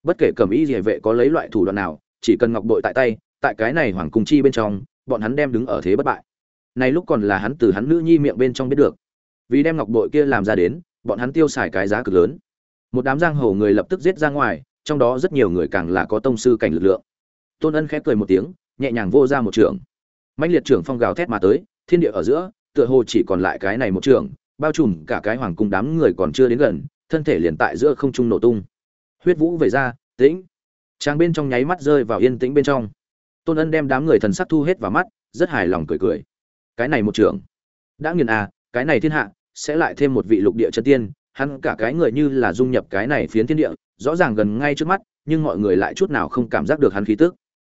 Bất kể cầm ý rìa vệ có lấy loại thủ đoạn nào, chỉ cần ngọc bội tại tay tại cái này hoàng cung chi bên trong, bọn hắn đem đứng ở thế bất bại. Này lúc còn là hắn từ hắn nữ nhi miệng bên trong biết được. Vì đem ngọc bội kia làm ra đến, bọn hắn tiêu xài cái giá cực lớn. Một đám giang hồ người lập tức giết ra ngoài, trong đó rất nhiều người càng là có tông sư cảnh lực lượng. Tôn ân khẽ cười một tiếng, nhẹ nhàng vô ra một trường. Mạnh liệt trưởng phong gào thét mà tới, thiên địa ở giữa, tựa hồ chỉ còn lại cái này một trường, bao trùm cả cái hoàng cung đám người còn chưa đến gần, thân thể liền tại giữa không trung nổ tung. Huyết vũ về ra, tĩnh. Trang bên trong nháy mắt rơi vào yên tĩnh bên trong tôn ân đem đám người thần sắc thu hết vào mắt, rất hài lòng cười cười. Cái này một trưởng. Đã nghiền à cái này thiên hạ, sẽ lại thêm một vị lục địa chân tiên, hắn cả cái người như là dung nhập cái này phiến thiên địa, rõ ràng gần ngay trước mắt, nhưng mọi người lại chút nào không cảm giác được hắn khí tức.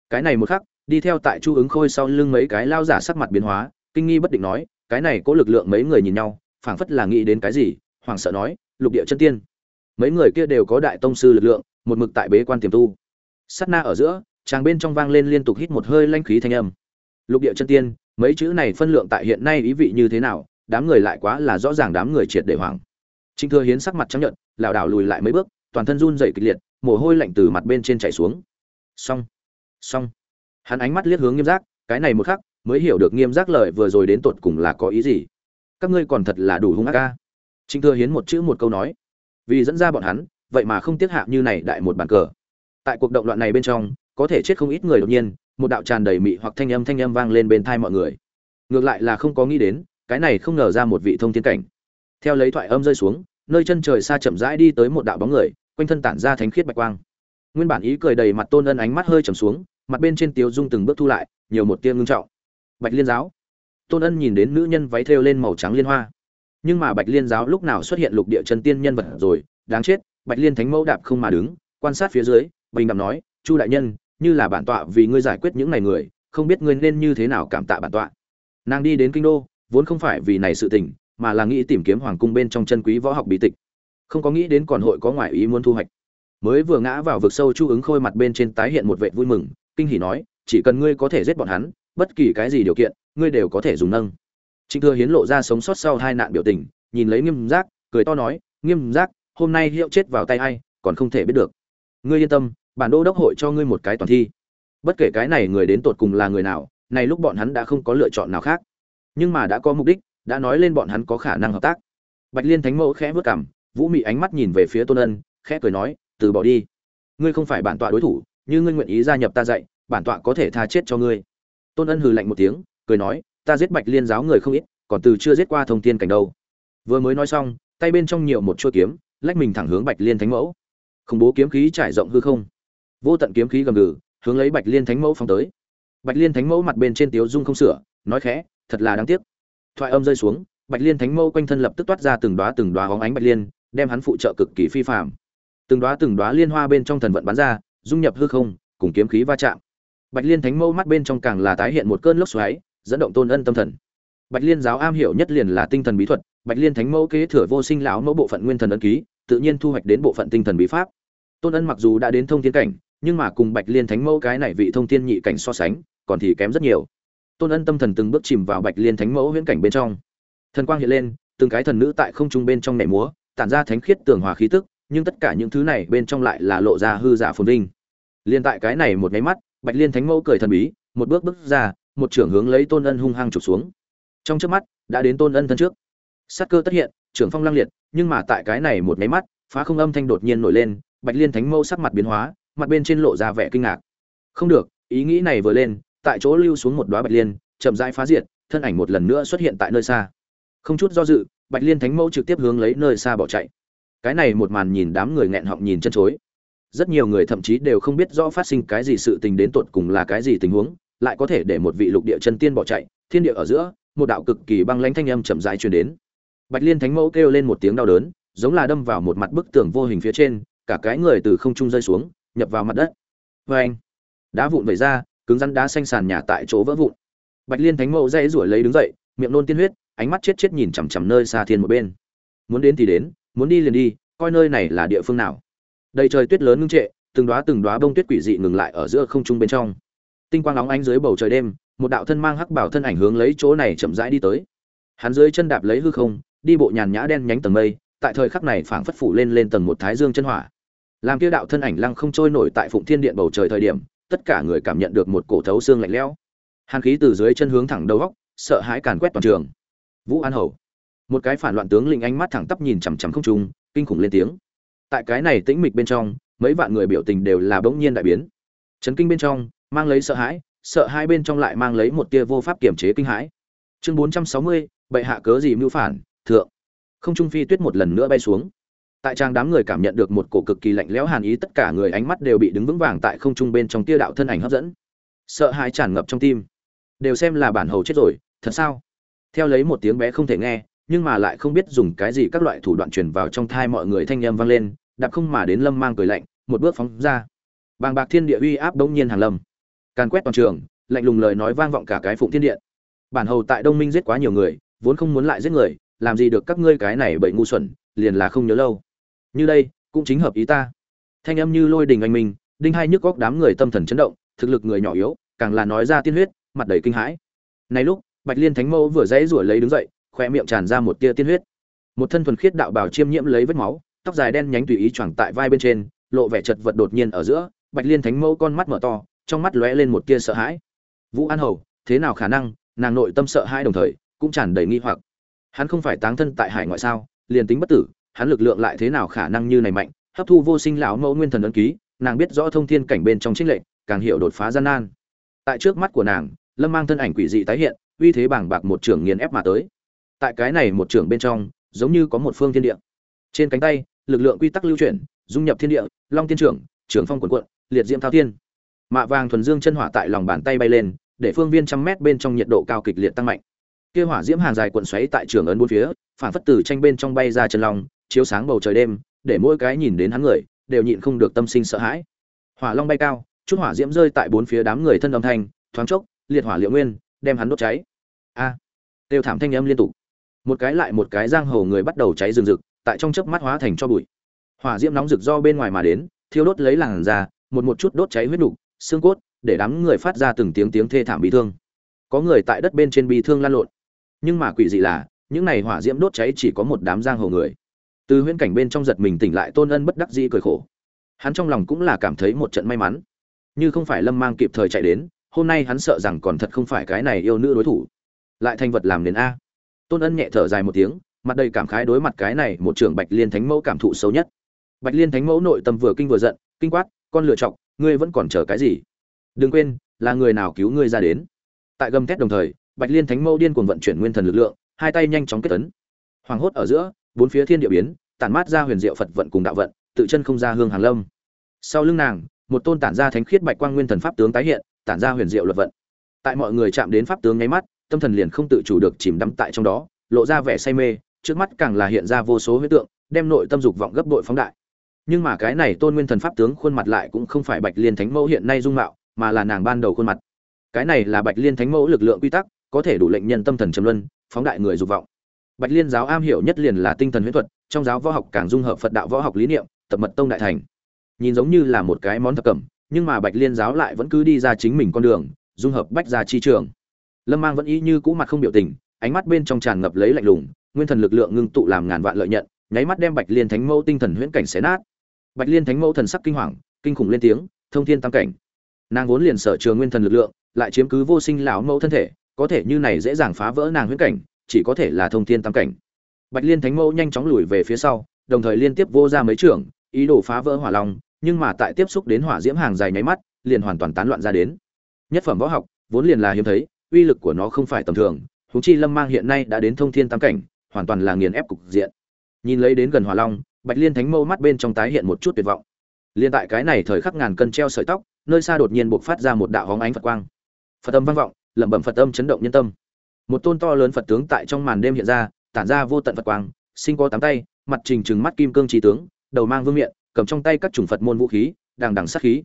Cái này một khắc, đi theo tại chu ứng khôi sau lưng mấy cái lao giả sắc mặt biến hóa, kinh nghi bất định nói, cái này có lực lượng mấy người nhìn nhau, phảng phất là nghĩ đến cái gì hoàng sợ nói, lục địa chân tiên. Mấy người kia đều có đại tông sư lực lượng, một mực tại bế quan tiềm tu. Sát na ở giữa chàng bên trong vang lên liên tục hít một hơi lanh khí thanh âm. Lục địa chân tiên, mấy chữ này phân lượng tại hiện nay ý vị như thế nào, đám người lại quá là rõ ràng đám người triệt để hoảng. Trịnh thừa hiến sắc mặt trắng nhợt, lảo đảo lùi lại mấy bước, toàn thân run rẩy kịch liệt, mồ hôi lạnh từ mặt bên trên chảy xuống. Xong xong. Hắn ánh mắt liếc hướng nghiêm giác, cái này một khắc, mới hiểu được nghiêm giác lời vừa rồi đến tột cùng là có ý gì. Các ngươi còn thật là đủ hung ác ca trịnh thừa hiến một chữ một câu nói. Vì dẫn ra bọn hắn, vậy mà không tiếc hạ như này đại một bàn cờ. Tại cuộc động loạn này bên trong có thể chết không ít người đột nhiên, một đạo tràn đầy mị hoặc thanh âm thanh âm vang lên bên thai mọi người. Ngược lại là không có nghĩ đến, cái này không ngờ ra một vị thông thiên cảnh. Theo lấy thoại âm rơi xuống, nơi chân trời xa chậm rãi đi tới một đạo bóng người, quanh thân tản ra thánh khiết bạch quang. Nguyên bản ý cười đầy mặt tôn ân ánh mắt hơi trầm xuống, mặt bên trên tiếu dung từng bước thu lại, nhiều một tia ngưng trọng. Bạch liên giáo. Tôn ân nhìn đến nữ nhân váy thêu lên màu trắng liên hoa. Nhưng mà bạch liên giáo lúc nào xuất hiện lục địa chân tiên nhân vật rồi, đáng chết, bạch liên thánh mẫu đạp không mà đứng, quan sát phía dưới, bình đạm nói, chu đại nhân như là bản tọa vì ngươi giải quyết những này người, không biết ngươi nên như thế nào cảm tạ bản tọa. Nàng đi đến kinh đô, vốn không phải vì này sự tình, mà là nghĩ tìm kiếm hoàng cung bên trong chân quý võ học bí tịch. Không có nghĩ đến còn hội có ngoại ý muốn thu hoạch. Mới vừa ngã vào vực sâu chu ứng khôi mặt bên trên tái hiện một vệ vui mừng, kinh hỉ nói, chỉ cần ngươi có thể giết bọn hắn, bất kỳ cái gì điều kiện, ngươi đều có thể dùng nâng. Trịnh thừa hiến lộ ra sống sót sau hai nạn biểu tình, nhìn lấy nghiêm giác, cười to nói, nghiêm giác, hôm nay hiệu chết vào tay ai, còn không thể biết được. Ngươi yên tâm bản đô đốc hội cho ngươi một cái toàn thi. Bất kể cái này người đến tột cùng là người nào, này lúc bọn hắn đã không có lựa chọn nào khác. Nhưng mà đã có mục đích, đã nói lên bọn hắn có khả năng hợp tác. Bạch liên thánh mẫu khẽ vớt cảm vũ mị ánh mắt nhìn về phía tôn ân, khẽ cười nói, từ bỏ đi. Ngươi không phải bản tọa đối thủ, như ngươi nguyện ý gia nhập ta dạy, bản tọa có thể tha chết cho ngươi. Tôn ân hừ lạnh một tiếng, cười nói, ta giết bạch liên giáo người không ít, còn từ chưa giết qua thông thiên cảnh đâu. Vừa mới nói xong, tay bên trong nhiều một chuôi kiếm, lách mình thẳng hướng bạch liên thánh mẫu. Khủng bố kiếm khí trải rộng hư không vô tận kiếm khí gầm gừ, hướng lấy bạch liên thánh mẫu phong tới. Bạch liên thánh mẫu mặt bên trên tiếu dung không sửa, nói khẽ, thật là đáng tiếc. Thoại âm rơi xuống, bạch liên thánh mẫu quanh thân lập tức toát ra từng đóa từng đóa hóng ánh bạch liên, đem hắn phụ trợ cực kỳ phi phàm. Từng đóa từng đóa liên hoa bên trong thần vận bắn ra, dung nhập hư không, cùng kiếm khí va chạm. Bạch liên thánh mẫu mắt bên trong càng là tái hiện một cơn lốc xoáy, dẫn động tôn ân tâm thần. Bạch liên giáo am hiểu nhất liền là tinh thần bí thuật, bạch liên thánh mẫu kế thừa vô sinh lão mẫu bộ phận nguyên thần ân ký, tự nhiên thu hoạch đến bộ phận tinh thần bí pháp. Tôn ân mặc dù đã đến thông thiên cảnh nhưng mà cùng bạch liên thánh mẫu cái này vị thông thiên nhị cảnh so sánh, còn thì kém rất nhiều. Tôn ân tâm thần từng bước chìm vào bạch liên thánh mẫu huyễn cảnh bên trong. Thần quang hiện lên, từng cái thần nữ tại không trung bên trong nhảy múa, tản ra thánh khiết tường hòa khí tức, nhưng tất cả những thứ này bên trong lại là lộ ra hư giả phồn vinh. Liên tại cái này một máy mắt, bạch liên thánh mẫu cười thần bí, một bước bước ra, một trưởng hướng lấy tôn ân hung hăng chụp xuống. Trong trước mắt, đã đến tôn ân thân trước. Sát cơ tất hiện, trưởng phong lăng liệt, nhưng mà tại cái này một máy mắt, phá không âm thanh đột nhiên nổi lên, bạch liên thánh mẫu sắc mặt biến hóa mặt bên trên lộ ra vẻ kinh ngạc. Không được, ý nghĩ này vừa lên, tại chỗ lưu xuống một đóa bạch liên, chậm rãi phá diệt, thân ảnh một lần nữa xuất hiện tại nơi xa. Không chút do dự, bạch liên thánh mẫu trực tiếp hướng lấy nơi xa bỏ chạy. Cái này một màn nhìn đám người nghẹn họng nhìn chân chối. Rất nhiều người thậm chí đều không biết rõ phát sinh cái gì sự tình đến tột cùng là cái gì tình huống, lại có thể để một vị lục địa chân tiên bỏ chạy, thiên địa ở giữa, một đạo cực kỳ băng lãnh thanh âm chậm rãi truyền đến. Bạch liên thánh mẫu kêu lên một tiếng đau đớn, giống là đâm vào một mặt bức tường vô hình phía trên, cả cái người từ không trung rơi xuống nhập vào mặt đất. Vê anh, đá vụn vẩy ra, cứng rắn đá xanh sàn nhà tại chỗ vỡ vụn. Bạch liên thánh mẫu dây ruổi lấy đứng dậy, miệng nôn tiên huyết, ánh mắt chết chết nhìn chằm chằm nơi xa thiên một bên. Muốn đến thì đến, muốn đi liền đi, coi nơi này là địa phương nào. Đầy trời tuyết lớn ngưng trệ, từng đóa từng đóa bông tuyết quỷ dị ngừng lại ở giữa không trung bên trong. Tinh quang óng ánh dưới bầu trời đêm, một đạo thân mang hắc bảo thân ảnh hướng lấy chỗ này chậm rãi đi tới. Hắn dưới chân đạp lấy hư không, đi bộ nhàn nhã đen nhánh tầng mây, tại thời khắc này phảng phất phủ lên lên tầng một thái dương chân hỏa làm kia đạo thân ảnh lăng không trôi nổi tại phụng thiên điện bầu trời thời điểm, tất cả người cảm nhận được một cổ thấu xương lạnh lẽo. Hàn khí từ dưới chân hướng thẳng đầu góc, sợ hãi càn quét toàn trường. Vũ an hầu. Một cái phản loạn tướng lĩnh ánh mắt thẳng tắp nhìn chằm chằm không trung, kinh khủng lên tiếng. Tại cái này tĩnh mịch bên trong, mấy vạn người biểu tình đều là bỗng nhiên đại biến. Chấn kinh bên trong, mang lấy sợ hãi, sợ hai bên trong lại mang lấy một tia vô pháp kiểm chế kinh hãi. Chương bốn trăm sáu mươi, bệ hạ cớ gì mưu phản, thượng. Không trung phi tuyết một lần nữa bay xuống tại trang đám người cảm nhận được một cổ cực kỳ lạnh lẽo hàn ý, tất cả người ánh mắt đều bị đứng vững vàng tại không trung bên trong tia đạo thân ảnh hấp dẫn. Sợ hãi tràn ngập trong tim. Đều xem là bản hầu chết rồi, thật sao? Theo lấy một tiếng bé không thể nghe, nhưng mà lại không biết dùng cái gì các loại thủ đoạn truyền vào trong thai mọi người thanh âm vang lên, đạp không mà đến lâm mang cười lạnh, một bước phóng ra. Bàng bạc thiên địa uy áp đống nhiên hàng lâm. Càn quét toàn trường, lạnh lùng lời nói vang vọng cả cái phụng thiên điện bản hầu tại đông minh giết quá nhiều người, vốn không muốn lại giết người, làm gì được các ngươi cái này bậy ngu xuẩn, liền là không nhớ lâu như đây, cũng chính hợp ý ta. Thanh âm như lôi đình anh minh, đinh hai nhức góc đám người tâm thần chấn động, thực lực người nhỏ yếu, càng là nói ra tiên huyết, mặt đầy kinh hãi. Này lúc, bạch liên thánh mẫu vừa dãy rủa lấy đứng dậy khoe miệng tràn ra một tia tiên huyết. Một thân thuần khiết đạo bào chiêm nhiễm lấy vết máu, tóc dài đen nhánh tùy ý choàng tại vai bên trên, lộ vẻ chật vật đột nhiên ở giữa, bạch liên thánh mẫu con mắt mở to, trong mắt lóe lên một tia sợ hãi. Vũ an hầu, thế nào khả năng, nàng nội tâm sợ hãi đồng thời, cũng tràn đầy nghi hoặc. Hắn không phải táng thân tại hải ngoại sao, liền tính bất tử hắn lực lượng lại thế nào khả năng như này mạnh, hấp thu vô sinh lão mẫu nguyên thần ấn ký, nàng biết rõ thông thiên cảnh bên trong trích lệnh càng hiểu đột phá gian nan. Tại trước mắt của nàng, lâm mang thân ảnh quỷ dị tái hiện, uy thế bảng bạc một trưởng nghiền ép mà tới. Tại cái này một trưởng bên trong, giống như có một phương thiên địa. Trên cánh tay, lực lượng quy tắc lưu chuyển, dung nhập thiên địa, long tiên trưởng trưởng phong quần quận, liệt diễm thao thiên. Mạ vàng thuần dương chân hỏa tại lòng bàn tay bay lên, để phương viên trăm mét bên trong nhiệt độ cao kịch liệt tăng mạnh. Kia hỏa diễm hàng dài cuộn xoáy tại trường ấn bốn phía, phản phất từ tranh bên trong bay ra chân long chiếu sáng bầu trời đêm, để mỗi cái nhìn đến hắn người, đều nhịn không được tâm sinh sợ hãi. Hỏa long bay cao, chút hỏa diễm rơi tại bốn phía đám người thân âm thanh, thoáng chốc, liệt hỏa liệu nguyên, đem hắn đốt cháy. A! Đều thảm thanh âm liên tục. Một cái lại một cái giang hồ người bắt đầu cháy rừng rực, tại trong chớp mắt hóa thành cho bụi. Hỏa diễm nóng rực do bên ngoài mà đến, thiêu đốt lấy làn da, một một chút đốt cháy huyết nục, xương cốt, để đám người phát ra từng tiếng tiếng thê thảm bị thương. Có người tại đất bên trên bị thương lan lộn. Nhưng mà quỷ dị là, những này hỏa diễm đốt cháy chỉ có một đám giang hồ người từ huyễn cảnh bên trong giật mình tỉnh lại tôn ân bất đắc dĩ cười khổ. Hắn trong lòng cũng là cảm thấy một trận may mắn. Như không phải lâm mang kịp thời chạy đến, hôm nay hắn sợ rằng còn thật không phải cái này yêu nữ đối thủ. Lại thành vật làm đến a. Tôn ân nhẹ thở dài một tiếng, mặt đầy cảm khái đối mặt cái này một trưởng bạch liên thánh mẫu cảm thụ xấu nhất. Bạch liên thánh mẫu nội tâm vừa kinh vừa giận, kinh quát, con lựa chọc ngươi vẫn còn chờ cái gì? Đừng quên, là người nào cứu ngươi ra đến. Tại gầm thét đồng thời, bạch liên thánh mẫu điên cuồng vận chuyển nguyên thần lực lượng, hai tay nhanh chóng kết tấn hoàng hốt ở giữa bốn phía thiên địa biến, tản mát ra huyền diệu phật vận cùng đạo vận, tự chân không ra hương hàng lâm. Sau lưng nàng, một tôn tản ra thánh khiết bạch quang nguyên thần pháp tướng tái hiện, tản ra huyền diệu luật vận. Tại mọi người chạm đến pháp tướng nháy mắt, tâm thần liền không tự chủ được chìm đắm tại trong đó, lộ ra vẻ say mê, trước mắt càng là hiện ra vô số huyết tượng, đem nội tâm dục vọng gấp đội phóng đại. Nhưng mà cái này tôn nguyên thần pháp tướng khuôn mặt lại cũng không phải bạch liên thánh mẫu hiện nay dung mạo, mà là nàng ban đầu khuôn mặt. Cái này là bạch liên thánh mẫu lực lượng quy tắc, có thể đủ lệnh nhân tâm thần trầm luân, phóng đại người dục vọng bạch liên giáo am hiểu nhất liền là tinh thần huyễn thuật, trong giáo võ học càng dung hợp phật đạo võ học lý niệm, tập mật tông đại thành. Nhìn giống như là một cái món thập cẩm, nhưng mà bạch liên giáo lại vẫn cứ đi ra chính mình con đường, dung hợp bách gia chi trường. Lâm mang vẫn y như cũ mặt không biểu tình, ánh mắt bên trong tràn ngập lấy lạnh lùng, nguyên thần lực lượng ngưng tụ làm ngàn vạn lợi nhận, nháy mắt đem bạch liên thánh mẫu tinh thần huyễn cảnh xé nát. Bạch liên thánh mẫu thần sắc kinh hoàng, kinh khủng lên tiếng, thông thiên tam cảnh. Nàng vốn liền sở trường nguyên thần lực lượng, lại chiếm cứ vô sinh lão mẫu thân thể, có thể như này dễ dàng phá vỡ nàng huyễn cảnh chỉ có thể là thông thiên tam cảnh. Bạch liên thánh mẫu nhanh chóng lùi về phía sau, đồng thời liên tiếp vô ra mấy trưởng, ý đồ phá vỡ hỏa long, nhưng mà tại tiếp xúc đến hỏa diễm hàng dài nháy mắt, liền hoàn toàn tán loạn ra đến. Nhất phẩm võ học, vốn liền là hiếm thấy, uy lực của nó không phải tầm thường, huống chi lâm mang hiện nay đã đến thông thiên tam cảnh, hoàn toàn là nghiền ép cục diện. Nhìn lấy đến gần hỏa long, bạch liên thánh mâu mắt bên trong tái hiện một chút tuyệt vọng. Liên tại cái này thời khắc ngàn cân treo sợi tóc, nơi xa đột nhiên buộc phát ra một đạo hóng ánh phật quang. Phật âm vang vọng, lẩm bẩm phật âm chấn động nhân tâm một tôn to lớn phật tướng tại trong màn đêm hiện ra, tản ra vô tận phật quang, sinh có tám tay, mặt trình trừng mắt kim cương trí tướng, đầu mang vương miện, cầm trong tay các chủng phật môn vũ khí, đằng đằng sát khí.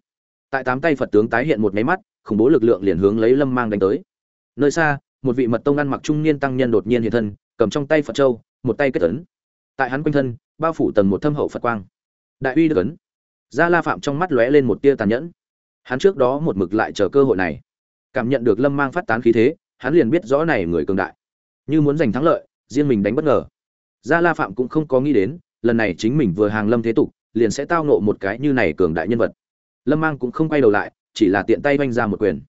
Tại tám tay phật tướng tái hiện một nháy mắt, khủng bố lực lượng liền hướng lấy lâm mang đánh tới. Nơi xa, một vị mật tông ăn mặc trung niên tăng nhân đột nhiên hiện thân, cầm trong tay phật châu, một tay kết tấn tại hắn quanh thân, bao phủ tầng một thâm hậu phật quang. Đại uy được ấn. Gia la phạm trong mắt lóe lên một tia tàn nhẫn. Hắn trước đó một mực lại chờ cơ hội này. Cảm nhận được lâm mang phát tán khí thế hắn liền biết rõ này người cường đại. Như muốn giành thắng lợi, riêng mình đánh bất ngờ. Gia la phạm cũng không có nghĩ đến, lần này chính mình vừa hàng lâm thế tục, liền sẽ tao nộ một cái như này cường đại nhân vật. Lâm mang cũng không quay đầu lại, chỉ là tiện tay vanh ra một quyền.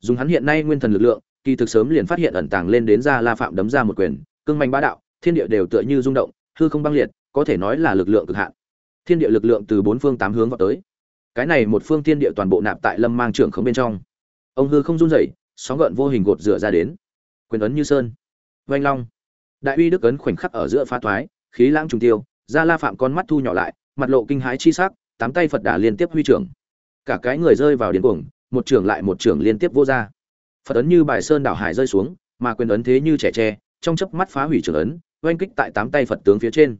Dùng hắn hiện nay nguyên thần lực lượng, kỳ thực sớm liền phát hiện ẩn tàng lên đến gia la phạm đấm ra một quyền, cương manh bá đạo, thiên địa đều tựa như rung động, hư không băng liệt, có thể nói là lực lượng cực hạn. Thiên địa lực lượng từ bốn phương tám hướng vào tới. Cái này một phương thiên địa toàn bộ nạp tại lâm mang trưởng không bên trong. Ông hư không run rẩy sóng gợn vô hình gột rửa ra đến. Quyền ấn như sơn. Vanh long. Đại uy đức ấn khoảnh khắc ở giữa phá thoái, khí lãng trùng tiêu, gia la phạm con mắt thu nhỏ lại, mặt lộ kinh hãi chi sắc, tám tay phật đà liên tiếp huy trưởng. Cả cái người rơi vào điên cuồng, một trưởng lại một trưởng liên tiếp vô ra. Phật ấn như bài sơn đảo hải rơi xuống, mà quyền ấn thế như trẻ tre, trong chớp mắt phá hủy trưởng ấn, oanh kích tại tám tay phật tướng phía trên.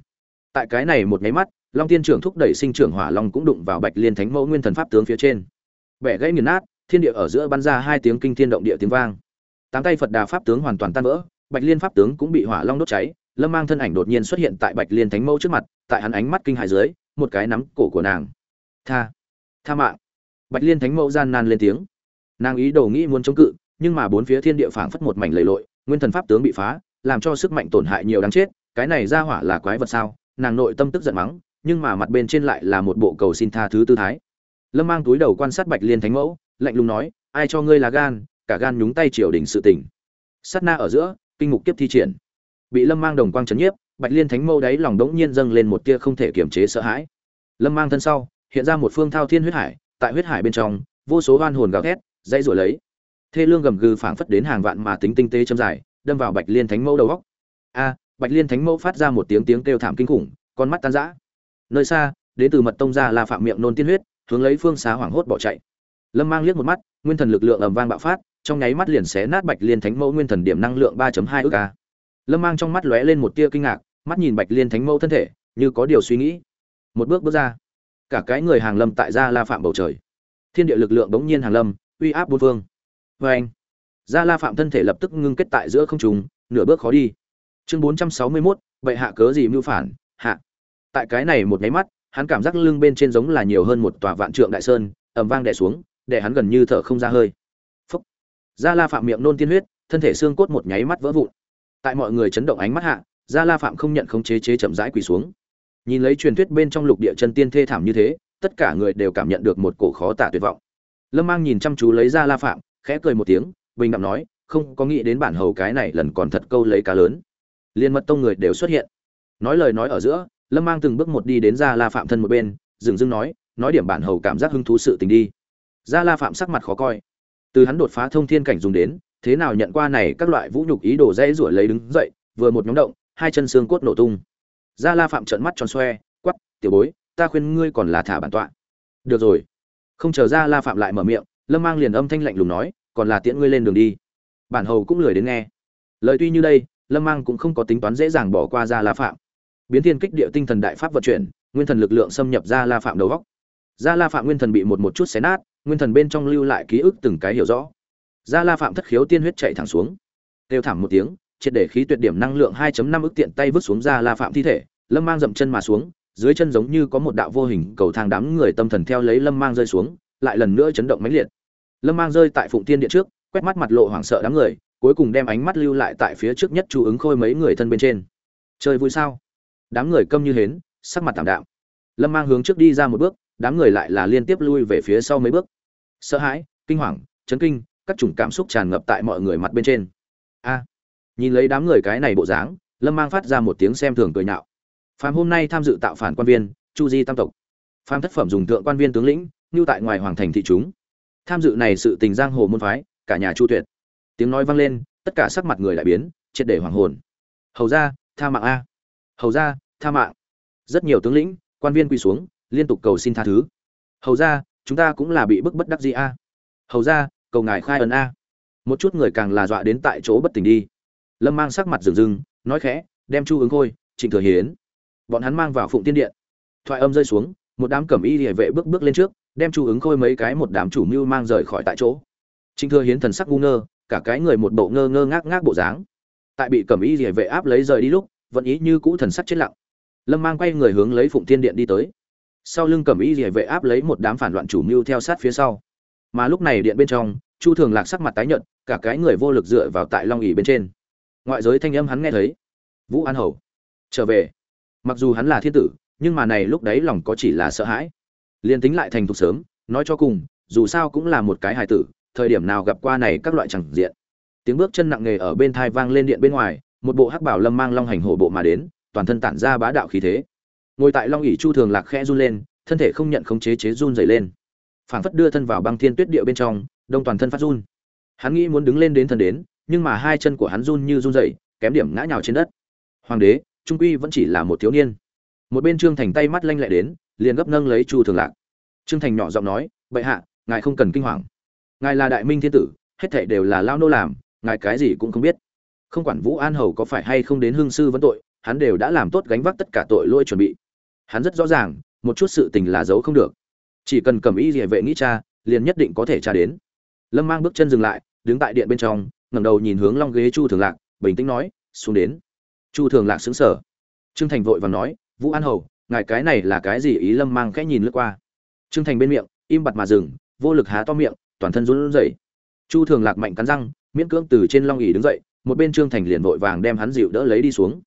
Tại cái này một nháy mắt, long tiên trưởng thúc đẩy sinh trưởng hỏa long cũng đụng vào bạch liên thánh mẫu nguyên thần pháp tướng phía trên. Bẻ gãy nghiền nát thiên địa ở giữa bắn ra hai tiếng kinh thiên động địa tiếng vang. Tám tay phật đà pháp tướng hoàn toàn tan vỡ, bạch liên pháp tướng cũng bị hỏa long đốt cháy, lâm mang thân ảnh đột nhiên xuất hiện tại bạch liên thánh mẫu trước mặt, tại hắn ánh mắt kinh hại dưới, một cái nắm cổ của nàng. Tha tha mạng. Bạch liên thánh mẫu gian nan lên tiếng. Nàng ý đồ nghĩ muốn chống cự, nhưng mà bốn phía thiên địa phảng phất một mảnh lầy lội, nguyên thần pháp tướng bị phá, làm cho sức mạnh tổn hại nhiều đáng chết, cái này ra hỏa là quái vật sao? Nàng nội tâm tức giận mắng, nhưng mà mặt bên trên lại là một bộ cầu xin tha thứ tư thái. Lâm mang túi đầu quan sát bạch liên thánh mẫu lạnh lùng nói, ai cho ngươi là gan, cả gan nhúng tay triều đình sự tình. Sát na ở giữa, kinh mục kiếp thi triển. Bị lâm mang đồng quang trấn nhiếp, bạch liên thánh mâu đáy lòng đống nhiên dâng lên một tia không thể kiềm chế sợ hãi. Lâm mang thân sau, hiện ra một phương thao thiên huyết hải, tại huyết hải bên trong, vô số oan hồn gào thét, dãy rồi lấy. Thê lương gầm gừ phảng phất đến hàng vạn mà tính tinh tế châm dài, đâm vào bạch liên thánh mẫu đầu góc. A, bạch liên thánh mẫu phát ra một tiếng tiếng kêu thảm kinh khủng, con mắt tan rã. Nơi xa, đến từ mật tông ra là phạm miệng nôn tiên huyết, hướng lấy phương xá hoảng hốt bỏ chạy lâm mang liếc một mắt nguyên thần lực lượng ầm vang bạo phát trong nháy mắt liền xé nát bạch liên thánh mẫu nguyên thần điểm năng lượng 3.2 ức a. Lâm mang trong mắt lóe lên một tia kinh ngạc mắt nhìn bạch liên thánh mẫu thân thể như có điều suy nghĩ. Một bước bước ra cả cái người hàng lâm tại gia la phạm bầu trời. Thiên địa lực lượng bỗng nhiên hàng lâm uy áp bốn phương. Vê anh gia la phạm thân thể lập tức ngưng kết tại giữa không trùng nửa bước khó đi. Chương 461, vậy hạ cớ gì mưu phản? Hạ. Tại cái này một nháy mắt hắn cảm giác lưng bên trên giống là nhiều hơn một tòa vạn trượng đại sơn ầm vang đè xuống để hắn gần như thở không ra hơi. Phúc. Gia la phạm miệng nôn tiên huyết, thân thể xương cốt một nháy mắt vỡ vụn. Tại mọi người chấn động ánh mắt hạ, gia la phạm không nhận không chế chế chậm rãi quỳ xuống. Nhìn lấy truyền thuyết bên trong lục địa chân tiên thê thảm như thế, tất cả người đều cảm nhận được một cổ khó tả tuyệt vọng. Lâm mang nhìn chăm chú lấy gia la phạm, khẽ cười một tiếng, bình đạm nói, không có nghĩ đến bản hầu cái này lần còn thật câu lấy cá lớn. Liên mật tông người đều xuất hiện. Nói lời nói ở giữa, lâm mang từng bước một đi đến gia la phạm thân một bên, dừng dưng nói nói điểm bản hầu cảm giác hứng thú sự tình đi gia la phạm sắc mặt khó coi. Từ hắn đột phá thông thiên cảnh dùng đến, thế nào nhận qua này các loại vũ nhục ý đồ dễ rủa lấy đứng dậy, vừa một nhóm động, hai chân xương cốt nổ tung. Gia la phạm trợn mắt tròn xoe quắp tiểu bối, ta khuyên ngươi còn là thả bản tọa. Được rồi. Không chờ gia la phạm lại mở miệng, lâm mang liền âm thanh lạnh lùng nói, còn là tiễn ngươi lên đường đi. Bản hầu cũng lười đến nghe. Lời tuy như đây, lâm mang cũng không có tính toán dễ dàng bỏ qua gia la phạm. Biến thiên kích địa tinh thần đại pháp vận chuyển, nguyên thần lực lượng xâm nhập gia la phạm đầu góc. Gia la phạm nguyên thần bị một một chút xé nát nguyên thần bên trong lưu lại ký ức từng cái hiểu rõ. Gia la phạm thất khiếu tiên huyết chạy thẳng xuống. Đều thảm một tiếng, triệt để khí tuyệt điểm năng lượng 2.5 ức tiện tay vứt xuống gia la phạm thi thể, lâm mang dậm chân mà xuống, dưới chân giống như có một đạo vô hình cầu thang đám người tâm thần theo lấy lâm mang rơi xuống, lại lần nữa chấn động mãnh liệt. Lâm mang rơi tại phụng tiên điện trước, quét mắt mặt lộ hoảng sợ đám người, cuối cùng đem ánh mắt lưu lại tại phía trước nhất chú ứng khôi mấy người thân bên trên. Chơi vui sao? Đám người câm như hến, sắc mặt thảm đạm. Lâm mang hướng trước đi ra một bước đám người lại là liên tiếp lui về phía sau mấy bước. Sợ hãi, kinh hoàng, chấn kinh, các chủng cảm xúc tràn ngập tại mọi người mặt bên trên. A, nhìn lấy đám người cái này bộ dáng, lâm mang phát ra một tiếng xem thường cười nhạo. Phàm hôm nay tham dự tạo phản quan viên, chu di tam tộc. Phàm thất phẩm dùng tượng quan viên tướng lĩnh như tại ngoài hoàng thành thị chúng. Tham dự này sự tình giang hồ môn phái, cả nhà chu tuyệt. Tiếng nói vang lên, tất cả sắc mặt người lại biến, triệt để hoàng hồn. Hầu ra tha mạng a. Hầu ra tha mạng. Rất nhiều tướng lĩnh, quan viên quỳ xuống liên tục cầu xin tha thứ. Hầu ra, chúng ta cũng là bị bức bất đắc gì a. Hầu ra, cầu ngài khai ấn a. Một chút người càng là dọa đến tại chỗ bất tỉnh đi. Lâm mang sắc mặt rừng rừng, nói khẽ, đem chu ứng khôi, trịnh thừa hiến, bọn hắn mang vào phụng tiên điện. Thoại âm rơi xuống, một đám cẩm y địa vệ bước bước lên trước, đem chu ứng khôi mấy cái một đám chủ mưu mang rời khỏi tại chỗ. Trịnh thừa hiến thần sắc ngu ngơ, cả cái người một bộ ngơ ngơ ngác ngác bộ dáng. Tại bị cẩm y địa vệ áp lấy rời đi lúc, vẫn ý như cũ thần sắc chết lặng. Lâm mang quay người hướng lấy phụng tiên điện đi tới sau lưng cẩm y địa vệ áp lấy một đám phản loạn chủ mưu theo sát phía sau. Mà lúc này điện bên trong, chu thường lạc sắc mặt tái nhợt, cả cái người vô lực dựa vào tại long ỉ bên trên. Ngoại giới thanh âm hắn nghe thấy. Vũ an hầu, trở về. Mặc dù hắn là thiên tử, nhưng mà này lúc đấy lòng có chỉ là sợ hãi. Liền tính lại thành thục sớm, nói cho cùng, dù sao cũng là một cái hài tử, thời điểm nào gặp qua này các loại chẳng diện. Tiếng bước chân nặng nề ở bên thai vang lên điện bên ngoài, một bộ hắc bảo lâm mang long hành hổ bộ mà đến, toàn thân tản ra bá đạo khí thế ngồi tại long ỉ chu thường lạc khẽ run lên, thân thể không nhận khống chế chế run dày lên. Phảng phất đưa thân vào băng thiên tuyết địa bên trong, đông toàn thân phát run. Hắn nghĩ muốn đứng lên đến thân đến, nhưng mà hai chân của hắn run như run dậy kém điểm ngã nhào trên đất. Hoàng đế, trung quy vẫn chỉ là một thiếu niên. Một bên trương thành tay mắt lanh lẹ đến, liền gấp nâng lấy chu thường lạc. Trương thành nhỏ giọng nói, bệ hạ, ngài không cần kinh hoàng. Ngài là đại minh thiên tử, hết thảy đều là lao nô làm, ngài cái gì cũng không biết. Không quản vũ an hầu có phải hay không đến hương sư vấn tội, hắn đều đã làm tốt gánh vác tất cả tội lỗi chuẩn bị hắn rất rõ ràng, một chút sự tình là giấu không được. Chỉ cần cầm ý địa vệ nghĩ cha, liền nhất định có thể tra đến. Lâm mang bước chân dừng lại, đứng tại điện bên trong, ngẩng đầu nhìn hướng long ghế chu thường lạc, bình tĩnh nói, xuống đến. Chu thường lạc xứng sở trương thành vội vàng nói, vũ an hầu, ngài cái này là cái gì? Ý lâm mang khẽ nhìn lướt qua. Trương thành bên miệng, im bặt mà dừng, vô lực há to miệng, toàn thân run rẩy. Chu thường lạc mạnh cắn răng, miễn cưỡng từ trên long ỉ đứng dậy, một bên trương thành liền vội vàng đem hắn dịu đỡ lấy đi xuống.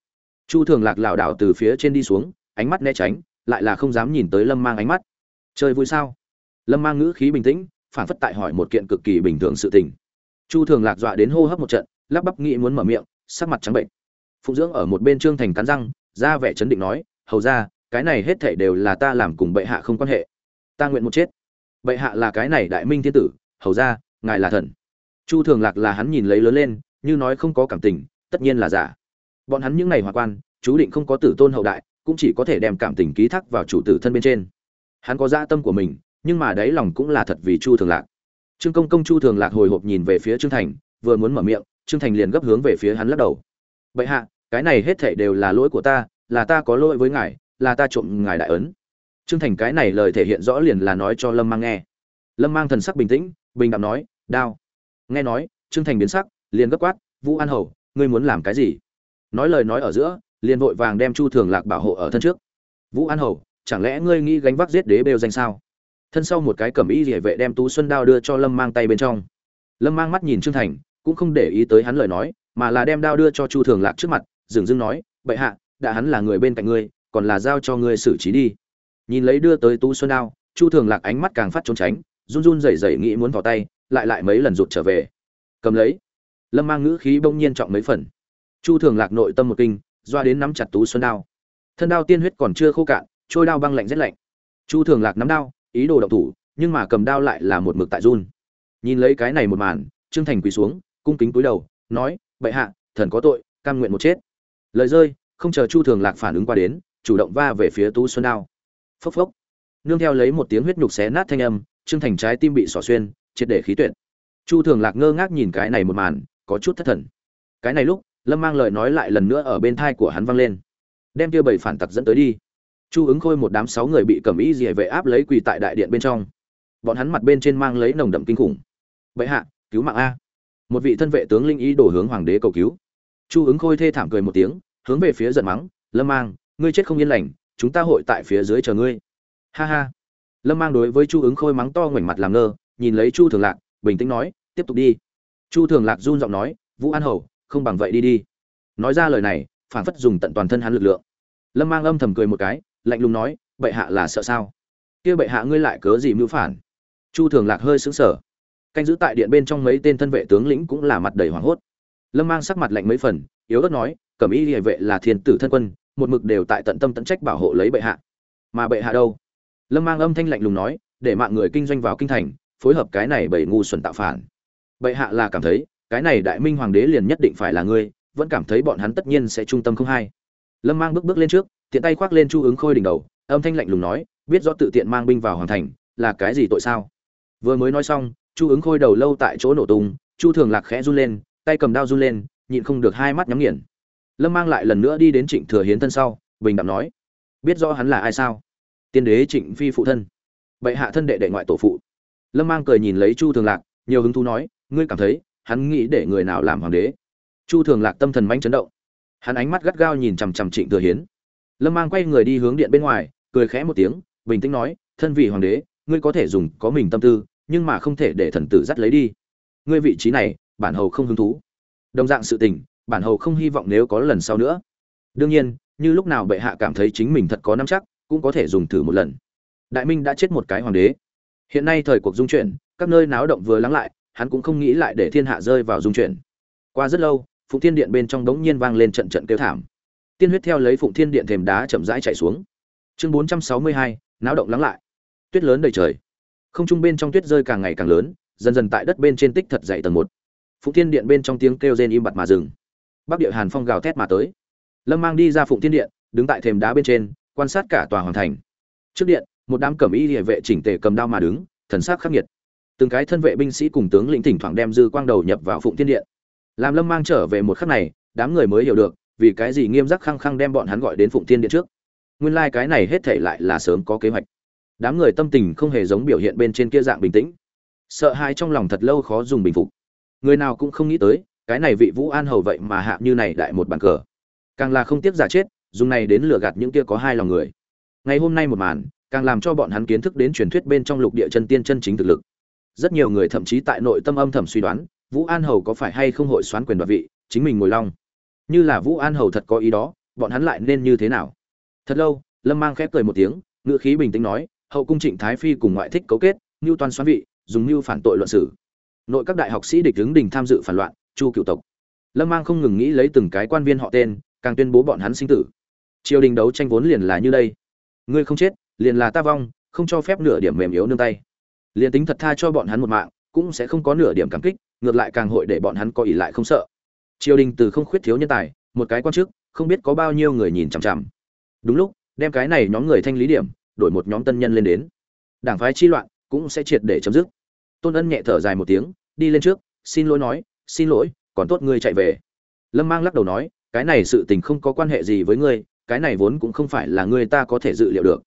Chu thường lạc lảo đảo từ phía trên đi xuống ánh mắt né tránh, lại là không dám nhìn tới lâm mang ánh mắt. Chơi vui sao? Lâm mang ngữ khí bình tĩnh phản phất tại hỏi một kiện cực kỳ bình thường sự tình. Chu thường lạc dọa đến hô hấp một trận, lắp bắp nghĩ muốn mở miệng, sắc mặt trắng bệnh. Phụng dưỡng ở một bên trương thành cắn răng, ra vẻ chấn định nói, hầu ra, cái này hết thảy đều là ta làm cùng bệ hạ không quan hệ. Ta nguyện một chết. Bệ hạ là cái này đại minh thiên tử, hầu ra, ngài là thần. Chu thường lạc là hắn nhìn lấy lớn lên, như nói không có cảm tình, tất nhiên là giả. Bọn hắn những ngày hòa quan, chú định không có tử tôn hậu đại cũng chỉ có thể đem cảm tình ký thác vào chủ tử thân bên trên. Hắn có dạ tâm của mình, nhưng mà đáy lòng cũng là thật vì chu thường lạc. Trương công công chu thường lạc hồi hộp nhìn về phía trương thành, vừa muốn mở miệng, trương thành liền gấp hướng về phía hắn lắc đầu. Bệ hạ, cái này hết thảy đều là lỗi của ta, là ta có lỗi với ngài, là ta trộm ngài đại ấn. Trương thành cái này lời thể hiện rõ liền là nói cho lâm mang nghe. Lâm mang thần sắc bình tĩnh, bình đạm nói, đao. Nghe nói, trương thành biến sắc, liền gấp quát, vũ an hầu, ngươi muốn làm cái gì? Nói lời nói ở giữa liền vội vàng đem chu thường lạc bảo hộ ở thân trước. Vũ an hầu, chẳng lẽ ngươi nghĩ gánh vác giết đế bêu danh sao? Thân sau một cái cẩm y rỉa vệ đem tú xuân đao đưa cho lâm mang tay bên trong. Lâm mang mắt nhìn trương thành, cũng không để ý tới hắn lời nói, mà là đem đao đưa cho chu thường lạc trước mặt, dừng dưng nói, bệ hạ, đã hắn là người bên cạnh ngươi, còn là giao cho ngươi xử trí đi. Nhìn lấy đưa tới tú xuân đao, chu thường lạc ánh mắt càng phát trốn tránh, run run rẩy rẩy nghĩ muốn vào tay, lại lại mấy lần rụt trở về. Cầm lấy. Lâm mang ngữ khí bỗng nhiên trọng mấy phần. Chu thường lạc nội tâm một kinh doa đến nắm chặt tú xuân đao. Thân đao tiên huyết còn chưa khô cạn, trôi đao băng lạnh rét lạnh. Chu thường lạc nắm đao, ý đồ động thủ, nhưng mà cầm đao lại là một mực tại run. Nhìn lấy cái này một màn, trương thành quỳ xuống, cung kính cúi đầu, nói, bệ hạ, thần có tội, cam nguyện một chết. Lời rơi, không chờ chu thường lạc phản ứng qua đến, chủ động va về phía tú xuân đao. Phốc phốc. Nương theo lấy một tiếng huyết nhục xé nát thanh âm, trương thành trái tim bị xỏ xuyên, triệt để khí tuyệt. Chu thường lạc ngơ ngác nhìn cái này một màn, có chút thất thần. Cái này lúc lâm mang lời nói lại lần nữa ở bên thai của hắn vang lên. Đem kia bảy phản tặc dẫn tới đi. Chu ứng khôi một đám sáu người bị cầm ý dỉa vệ áp lấy quỳ tại đại điện bên trong. Bọn hắn mặt bên trên mang lấy nồng đậm kinh khủng. Bệ hạ, cứu mạng a. Một vị thân vệ tướng linh ý đổ hướng hoàng đế cầu cứu. Chu ứng khôi thê thảm cười một tiếng, hướng về phía giận mắng, lâm mang, ngươi chết không yên lành, chúng ta hội tại phía dưới chờ ngươi. Ha ha. Lâm mang đối với chu ứng khôi mắng to ngoảnh mặt làm ngơ, nhìn lấy chu thường lạc, bình tĩnh nói, tiếp tục đi. Chu thường lạc run giọng nói, vũ an hầu không bằng vậy đi đi. Nói ra lời này phản phất dùng tận toàn thân hắn lực lượng. Lâm mang âm thầm cười một cái, lạnh lùng nói, bệ hạ là sợ sao? Kia bệ hạ ngươi lại cớ gì mưu phản? Chu thường lạc hơi sững sờ. Canh giữ tại điện bên trong mấy tên thân vệ tướng lĩnh cũng là mặt đầy hoảng hốt. Lâm mang sắc mặt lạnh mấy phần, yếu ớt nói, cẩm y địa vệ là thiên tử thân quân, một mực đều tại tận tâm tận trách bảo hộ lấy bệ hạ. Mà bệ hạ đâu? Lâm mang âm thanh lạnh lùng nói, để mạng người kinh doanh vào kinh thành, phối hợp cái này bởi ngu xuẩn tạo phản. Bệ hạ là cảm thấy cái này đại minh hoàng đế liền nhất định phải là ngươi, vẫn cảm thấy bọn hắn tất nhiên sẽ trung tâm không hay lâm mang bước bước lên trước, tiện tay khoác lên chu ứng khôi đỉnh đầu, âm thanh lạnh lùng nói, biết rõ tự tiện mang binh vào hoàng thành, là cái gì tội sao? Vừa mới nói xong, chu ứng khôi đầu lâu tại chỗ nổ tung, chu thường lạc khẽ run lên, tay cầm đao run lên, nhịn không được hai mắt nhắm nghiền. Lâm mang lại lần nữa đi đến trịnh thừa hiến thân sau, bình đạm nói, biết rõ hắn là ai sao? Tiên đế trịnh phi phụ thân. Bệ hạ thân đệ đệ ngoại tổ phụ. Lâm mang cười nhìn lấy chu thường lạc, nhiều hứng thú nói, ngươi cảm thấy hắn nghĩ để người nào làm hoàng đế. Chu thường lạc tâm thần manh chấn động. Hắn ánh mắt gắt gao nhìn chằm chằm trịnh thừa hiến. Lâm mang quay người đi hướng điện bên ngoài, cười khẽ một tiếng, bình tĩnh nói, thân vị hoàng đế, ngươi có thể dùng có mình tâm tư, nhưng mà không thể để thần tử dắt lấy đi. Ngươi vị trí này, bản hầu không hứng thú. Đồng dạng sự tình, bản hầu không hy vọng nếu có lần sau nữa. Đương nhiên, như lúc nào bệ hạ cảm thấy chính mình thật có năm chắc, cũng có thể dùng thử một lần. Đại minh đã chết một cái hoàng đế. Hiện nay thời cuộc dung chuyển, các nơi náo động vừa lắng lại hắn cũng không nghĩ lại để thiên hạ rơi vào dung chuyển. Qua rất lâu, phụng thiên điện bên trong đống nhiên vang lên trận trận kêu thảm. Tiên huyết theo lấy phụng thiên điện thềm đá chậm rãi chạy xuống. Chương bốn trăm sáu mươi hai, náo động lắng lại. Tuyết lớn đầy trời. Không trung bên trong tuyết rơi càng ngày càng lớn, dần dần tại đất bên trên tích thật dậy tầng một. Phụng thiên điện bên trong tiếng kêu rên im bặt mà dừng. Bắc địa hàn phong gào thét mà tới. Lâm mang đi ra phụng thiên điện, đứng tại thềm đá bên trên, quan sát cả tòa hoàng thành. Trước điện, một đám cẩm y địa vệ chỉnh tề cầm đao mà đứng, thần sắc khắc nghiệt từng cái thân vệ binh sĩ cùng tướng lĩnh thỉnh thoảng đem dư quang đầu nhập vào phụng thiên điện. Làm lâm mang trở về một khắc này, đám người mới hiểu được, vì cái gì nghiêm giác khăng khăng đem bọn hắn gọi đến phụng thiên điện trước. Nguyên lai cái này hết thể lại là sớm có kế hoạch. Đám người tâm tình không hề giống biểu hiện bên trên kia dạng bình tĩnh. Sợ hãi trong lòng thật lâu khó dùng bình phục. Người nào cũng không nghĩ tới, cái này vị vũ an hầu vậy mà hạ như này đại một bàn cờ. Càng là không tiếc giả chết, dùng này đến lừa gạt những kia có hai lòng người. Ngày hôm nay một màn, càng làm cho bọn hắn kiến thức đến truyền thuyết bên trong lục địa chân tiên chân chính thực lực rất nhiều người thậm chí tại nội tâm âm thầm suy đoán, vũ an hầu có phải hay không hội xoán quyền đoạt vị, chính mình ngồi long. Như là vũ an hầu thật có ý đó, bọn hắn lại nên như thế nào? Thật lâu, lâm mang khép cười một tiếng ngựa khí bình tĩnh nói, hậu cung trịnh thái phi cùng ngoại thích cấu kết, ngưu toàn xoán vị, dùng ngưu phản tội luận sử nội các đại học sĩ địch đứng đình tham dự phản loạn, chu cựu tộc. Lâm mang không ngừng nghĩ lấy từng cái quan viên họ tên, càng tuyên bố bọn hắn sinh tử. Triều đình đấu tranh vốn liền là như đây. Ngươi không chết, liền là ta vong, không cho phép nửa điểm mềm yếu nương tay liền tính thật tha cho bọn hắn một mạng, cũng sẽ không có nửa điểm cảm kích, ngược lại càng hội để bọn hắn có ỷ lại không sợ. Triều đình từ không khuyết thiếu nhân tài, một cái quan chức, không biết có bao nhiêu người nhìn chằm chằm. Đúng lúc, đem cái này nhóm người thanh lý điểm, đổi một nhóm tân nhân lên đến. Đảng phái chi loạn, cũng sẽ triệt để chấm dứt. Tôn ân nhẹ thở dài một tiếng, đi lên trước, xin lỗi nói, xin lỗi, còn tốt ngươi chạy về. Lâm mang lắc đầu nói, cái này sự tình không có quan hệ gì với ngươi, cái này vốn cũng không phải là ngươi ta có thể dự liệu được.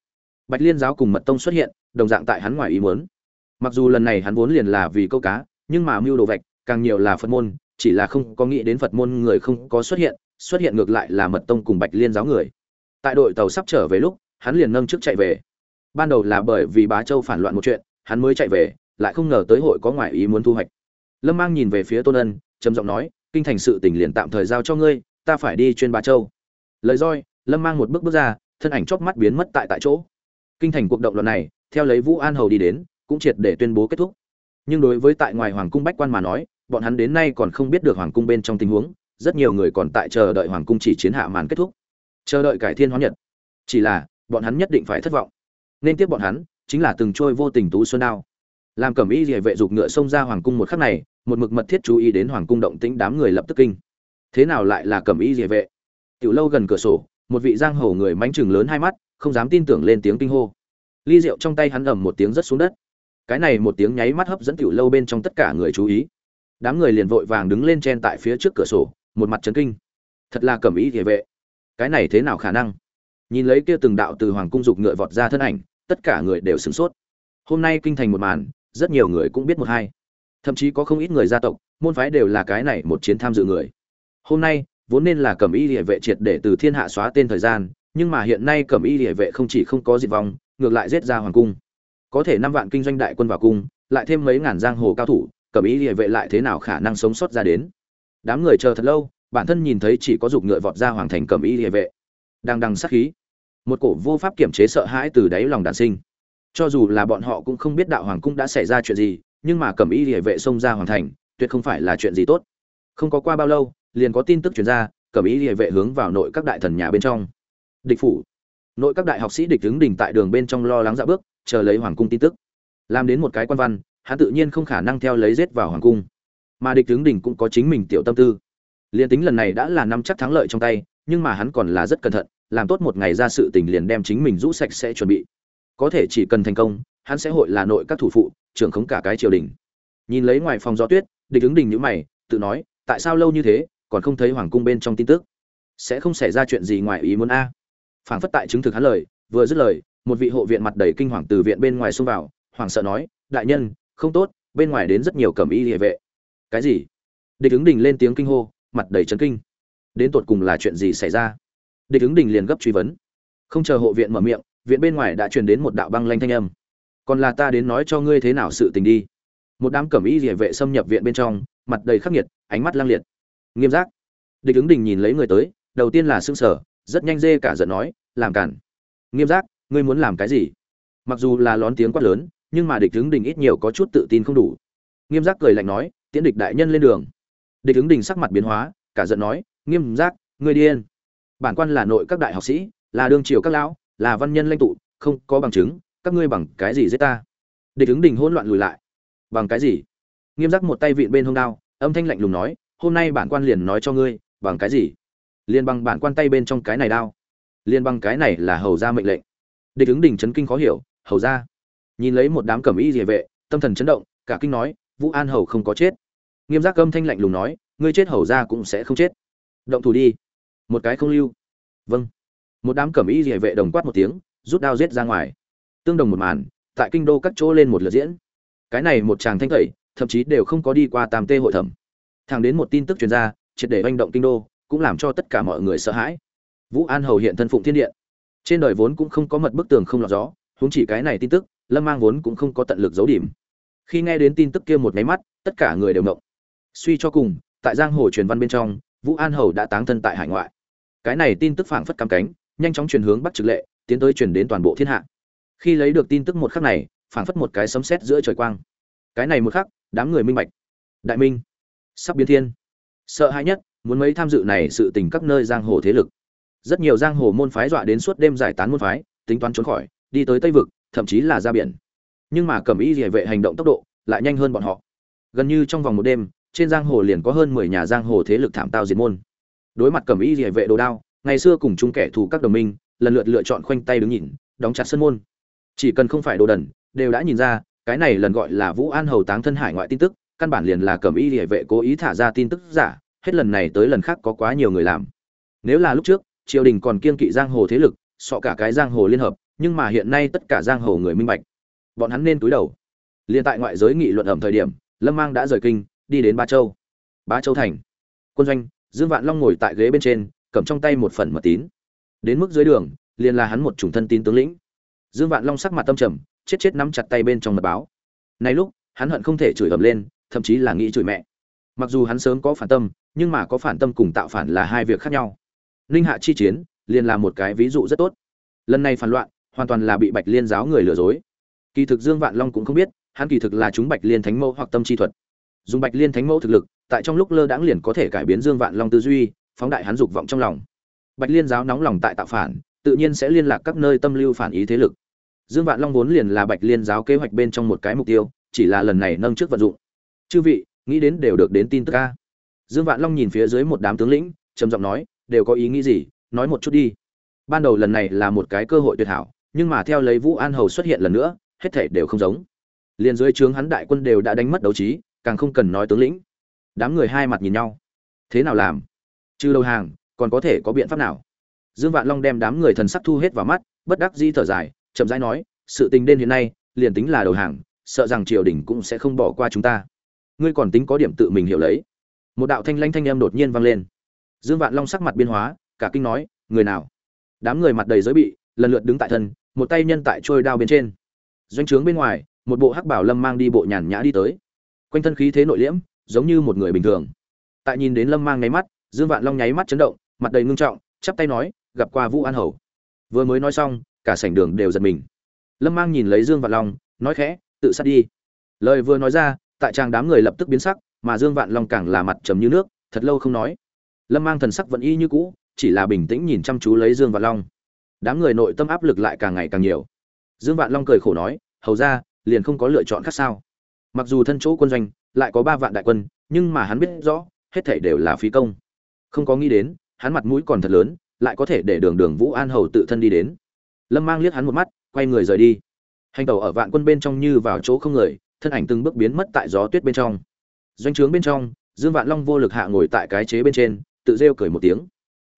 Bạch liên giáo cùng mật tông xuất hiện, đồng dạng tại hắn ngoài ý muốn mặc dù lần này hắn vốn liền là vì câu cá, nhưng mà mưu đồ vạch, càng nhiều là phật môn, chỉ là không có nghĩ đến phật môn người không có xuất hiện xuất hiện ngược lại là mật tông cùng bạch liên giáo người. Tại đội tàu sắp trở về lúc, hắn liền nâng trước chạy về. Ban đầu là bởi vì bá châu phản loạn một chuyện, hắn mới chạy về, lại không ngờ tới hội có ngoại ý muốn thu hoạch. Lâm mang nhìn về phía tôn ân, trầm giọng nói, kinh thành sự tình liền tạm thời giao cho ngươi, ta phải đi chuyên bá châu. Lời roi, lâm mang một bước bước ra, thân ảnh chóp mắt biến mất tại tại chỗ. Kinh thành cuộc động loạn này, theo lấy vũ an hầu đi đến cũng triệt để tuyên bố kết thúc. Nhưng đối với tại ngoài hoàng cung bách quan mà nói, bọn hắn đến nay còn không biết được hoàng cung bên trong tình huống, rất nhiều người còn tại chờ đợi hoàng cung chỉ chiến hạ màn kết thúc. Chờ đợi cải thiên hóa nhật. Chỉ là, bọn hắn nhất định phải thất vọng. Nên tiếp bọn hắn, chính là từng trôi vô tình tú xuân đao. Làm cẩm y địa vệ dục ngựa xông ra hoàng cung một khắc này, một mực mật thiết chú ý đến hoàng cung động tĩnh đám người lập tức kinh. Thế nào lại là cẩm y địa vệ? Tiểu lâu gần cửa sổ, một vị giang hồ người mánh chừng lớn hai mắt, không dám tin tưởng lên tiếng kinh hô. Ly rượu trong tay hắn ầm một tiếng rất xuống đất cái này một tiếng nháy mắt hấp dẫn tiểu lâu bên trong tất cả người chú ý. Đám người liền vội vàng đứng lên chen tại phía trước cửa sổ, một mặt chấn kinh. Thật là cẩm ý địa vệ. Cái này thế nào khả năng? Nhìn lấy kia từng đạo từ hoàng cung dục ngựa vọt ra thân ảnh, tất cả người đều sửng sốt. Hôm nay kinh thành một màn, rất nhiều người cũng biết một hai. Thậm chí có không ít người gia tộc, môn phái đều là cái này một chiến tham dự người. Hôm nay, vốn nên là cẩm y địa vệ triệt để từ thiên hạ xóa tên thời gian, nhưng mà hiện nay cẩm y địa vệ không chỉ không có diệt vong, ngược lại giết ra hoàng cung có thể năm vạn kinh doanh đại quân vào cung, lại thêm mấy ngàn giang hồ cao thủ cẩm y địa vệ lại thế nào khả năng sống sót ra đến. Đám người chờ thật lâu, bản thân nhìn thấy chỉ có dục ngựa vọt ra hoàng thành cẩm y địa vệ. Đang đằng sát khí, một cổ vô pháp kiểm chế sợ hãi từ đáy lòng đàn sinh. Cho dù là bọn họ cũng không biết đạo hoàng cung đã xảy ra chuyện gì, nhưng mà cẩm y địa vệ xông ra hoàng thành, tuyệt không phải là chuyện gì tốt. Không có qua bao lâu, liền có tin tức truyền ra cẩm y địa vệ hướng vào nội các đại thần nhà bên trong. Địch phủ. Nội các đại học sĩ địch đứng đình tại đường bên trong lo lắng dạ bước chờ lấy hoàng cung tin tức. Làm đến một cái quan văn, hắn tự nhiên không khả năng theo lấy giết vào hoàng cung. Mà địch tướng đỉnh cũng có chính mình tiểu tâm tư. Liền tính lần này đã là năm chắc thắng lợi trong tay, nhưng mà hắn còn là rất cẩn thận, làm tốt một ngày ra sự tình liền đem chính mình rũ sạch sẽ chuẩn bị. Có thể chỉ cần thành công, hắn sẽ hội là nội các thủ phụ, trưởng khống cả cái triều đình. Nhìn lấy ngoài phòng gió tuyết, địch ứng đình nhữ mày, tự nói, tại sao lâu như thế, còn không thấy hoàng cung bên trong tin tức? Sẽ không xảy ra chuyện gì ngoài ý muốn a? Phảng phất tại chứng thực hắn lời, vừa dứt lời một vị hộ viện mặt đầy kinh hoàng từ viện bên ngoài xông vào hoàng sợ nói, đại nhân, không tốt, bên ngoài đến rất nhiều cẩm y địa vệ. Cái gì? Địch ứng đình lên tiếng kinh hô, mặt đầy chấn kinh. Đến tột cùng là chuyện gì xảy ra? Địch ứng đình liền gấp truy vấn. Không chờ hộ viện mở miệng, viện bên ngoài đã truyền đến một đạo băng lanh thanh âm. Còn là ta đến nói cho ngươi thế nào sự tình đi. Một đám cẩm y địa vệ xâm nhập viện bên trong, mặt đầy khắc nghiệt, ánh mắt lang liệt. Nghiêm giác. Địch ứng đình nhìn lấy người tới, đầu tiên là xương sở rất nhanh dê cả giận nói, làm cản. Nghiêm giác ngươi muốn làm cái gì? Mặc dù là lón tiếng quát lớn, nhưng mà địch ứng đình ít nhiều có chút tự tin không đủ. Nghiêm giác cười lạnh nói, tiễn địch đại nhân lên đường. Địch ứng đình sắc mặt biến hóa, cả giận nói, nghiêm giác, ngươi điên bản quan là nội các đại học sĩ, là đương triều các lão, là văn nhân lãnh tụ, không có bằng chứng, các ngươi bằng cái gì giết ta? Địch ứng đình hỗn loạn lùi lại. Bằng cái gì? Nghiêm giác một tay vịn bên hông đao, âm thanh lạnh lùng nói, hôm nay bản quan liền nói cho ngươi, bằng cái gì? Liền bằng bản quan tay bên trong cái này đao. Liên bằng cái này là hầu ra mệnh lệnh địch ứng đình chấn kinh khó hiểu, hầu ra. Nhìn lấy một đám cẩm y địa vệ, tâm thần chấn động, cả kinh nói, vũ an hầu không có chết. Nghiêm giác âm thanh lạnh lùng nói, ngươi chết hầu ra cũng sẽ không chết. Động thủ đi. Một cái không lưu. Vâng. Một đám cẩm y địa vệ đồng quát một tiếng, rút đao giết ra ngoài. Tương đồng một màn, tại kinh đô các chỗ lên một lượt diễn. Cái này một chàng thanh tẩy, thậm chí đều không có đi qua tam tê hội thẩm. Thẳng đến một tin tức truyền ra, triệt để manh động kinh đô, cũng làm cho tất cả mọi người sợ hãi. Vũ an hầu hiện thân phụng thiên điện trên đời vốn cũng không có mật bức tường không lọt gió, huống chỉ cái này tin tức, lâm mang vốn cũng không có tận lực giấu điểm. Khi nghe đến tin tức kia một máy mắt, tất cả người đều ngộng. Suy cho cùng, tại giang hồ truyền văn bên trong, vũ an hầu đã táng thân tại hải ngoại. Cái này tin tức phảng phất cam cánh, nhanh chóng truyền hướng bắc trực lệ, tiến tới truyền đến toàn bộ thiên hạ. Khi lấy được tin tức một khắc này, phảng phất một cái sấm sét giữa trời quang. Cái này một khắc, đám người minh bạch. Đại minh, sắp biến thiên. Sợ hãi nhất, muốn mấy tham dự này sự tình các nơi giang hồ thế lực rất nhiều giang hồ môn phái dọa đến suốt đêm giải tán môn phái, tính toán trốn khỏi, đi tới tây vực, thậm chí là ra biển. Nhưng mà cẩm y địa vệ hành động tốc độ lại nhanh hơn bọn họ. Gần như trong vòng một đêm, trên giang hồ liền có hơn mười nhà giang hồ thế lực thảm tao diệt môn. Đối mặt cẩm y địa vệ đồ đao, ngày xưa cùng chung kẻ thù các đồng minh, lần lượt lựa chọn khoanh tay đứng nhìn, đóng chặt sân môn. Chỉ cần không phải đồ đần, đều đã nhìn ra, cái này lần gọi là vũ an hầu táng thân hải ngoại tin tức, căn bản liền là cẩm y địa vệ cố ý thả ra tin tức giả, hết lần này tới lần khác có quá nhiều người làm. Nếu là lúc trước triều đình còn kiên kỵ giang hồ thế lực, sọ cả cái giang hồ liên hợp, nhưng mà hiện nay tất cả giang hồ người minh bạch. Bọn hắn nên túi đầu. Liên tại ngoại giới nghị luận ẩm thời điểm, lâm mang đã rời kinh, đi đến ba châu. Ba châu thành. Quân doanh, dương vạn long ngồi tại ghế bên trên, cầm trong tay một phần mật tín. Đến mức dưới đường, liền là hắn một chủng thân tín tướng lĩnh. Dương vạn long sắc mặt tâm trầm, chết chết nắm chặt tay bên trong mật báo. Nay lúc, hắn hận không thể chửi ầm lên, thậm chí là nghĩ chửi mẹ. Mặc dù hắn sớm có phản tâm, nhưng mà có phản tâm cùng tạo phản là hai việc khác nhau ninh hạ chi chiến, liền là một cái ví dụ rất tốt. Lần này phản loạn, hoàn toàn là bị bạch liên giáo người lừa dối. Kỳ thực dương vạn long cũng không biết, hắn kỳ thực là chúng bạch liên thánh mẫu hoặc tâm chi thuật. Dùng bạch liên thánh mẫu thực lực, tại trong lúc lơ đãng liền có thể cải biến dương vạn long tư duy, phóng đại hắn dục vọng trong lòng. Bạch liên giáo nóng lòng tại tạo phản, tự nhiên sẽ liên lạc các nơi tâm lưu phản ý thế lực. Dương vạn long vốn liền là bạch liên giáo kế hoạch bên trong một cái mục tiêu, chỉ là lần này nâng trước vận dụng. Chư vị, nghĩ đến đều được đến tin tức ca dương vạn long nhìn phía dưới một đám tướng lĩnh, trầm giọng nói đều có ý nghĩ gì, nói một chút đi. Ban đầu lần này là một cái cơ hội tuyệt hảo, nhưng mà theo lấy vũ an hầu xuất hiện lần nữa, hết thể đều không giống. Liền dưới trướng hắn đại quân đều đã đánh mất đấu trí, càng không cần nói tướng lĩnh. Đám người hai mặt nhìn nhau. Thế nào làm? Trừ đầu hàng, còn có thể có biện pháp nào? Dương vạn long đem đám người thần sắc thu hết vào mắt, bất đắc dĩ thở dài, chậm rãi nói, sự tình đến hiện nay, liền tính là đầu hàng, sợ rằng triều đình cũng sẽ không bỏ qua chúng ta. Ngươi còn tính có điểm tự mình hiểu lấy. Một đạo thanh lanh thanh âm đột nhiên vang lên dương vạn long sắc mặt biên hóa, cả kinh nói, người nào? Đám người mặt đầy giới bị, lần lượt đứng tại thân, một tay nhân tại trôi đao bên trên. Doanh trướng bên ngoài, một bộ hắc bảo lâm mang đi bộ nhàn nhã đi tới. Quanh thân khí thế nội liễm, giống như một người bình thường. Tại nhìn đến lâm mang nháy mắt, dương vạn long nháy mắt chấn động, mặt đầy ngưng trọng, chắp tay nói, gặp qua vũ an hầu. Vừa mới nói xong, cả sảnh đường đều giật mình. Lâm mang nhìn lấy dương vạn long, nói khẽ, tự sát đi. Lời vừa nói ra, tại trang đám người lập tức biến sắc, mà dương vạn long càng là mặt trầm như nước, thật lâu không nói lâm mang thần sắc vẫn y như cũ, chỉ là bình tĩnh nhìn chăm chú lấy dương vạn long. Đám người nội tâm áp lực lại càng ngày càng nhiều. Dương vạn long cười khổ nói, hầu ra liền không có lựa chọn khác sao? Mặc dù thân chỗ quân doanh, lại có ba vạn đại quân, nhưng mà hắn biết rõ, hết thể đều là phí công. Không có nghĩ đến, hắn mặt mũi còn thật lớn, lại có thể để đường đường vũ an hầu tự thân đi đến. Lâm mang liếc hắn một mắt, quay người rời đi. Hành tàu ở vạn quân bên trong như vào chỗ không người, thân ảnh từng bước biến mất tại gió tuyết bên trong. Doanh trướng bên trong, dương vạn long vô lực hạ ngồi tại cái chế bên trên tự rêu cười một tiếng.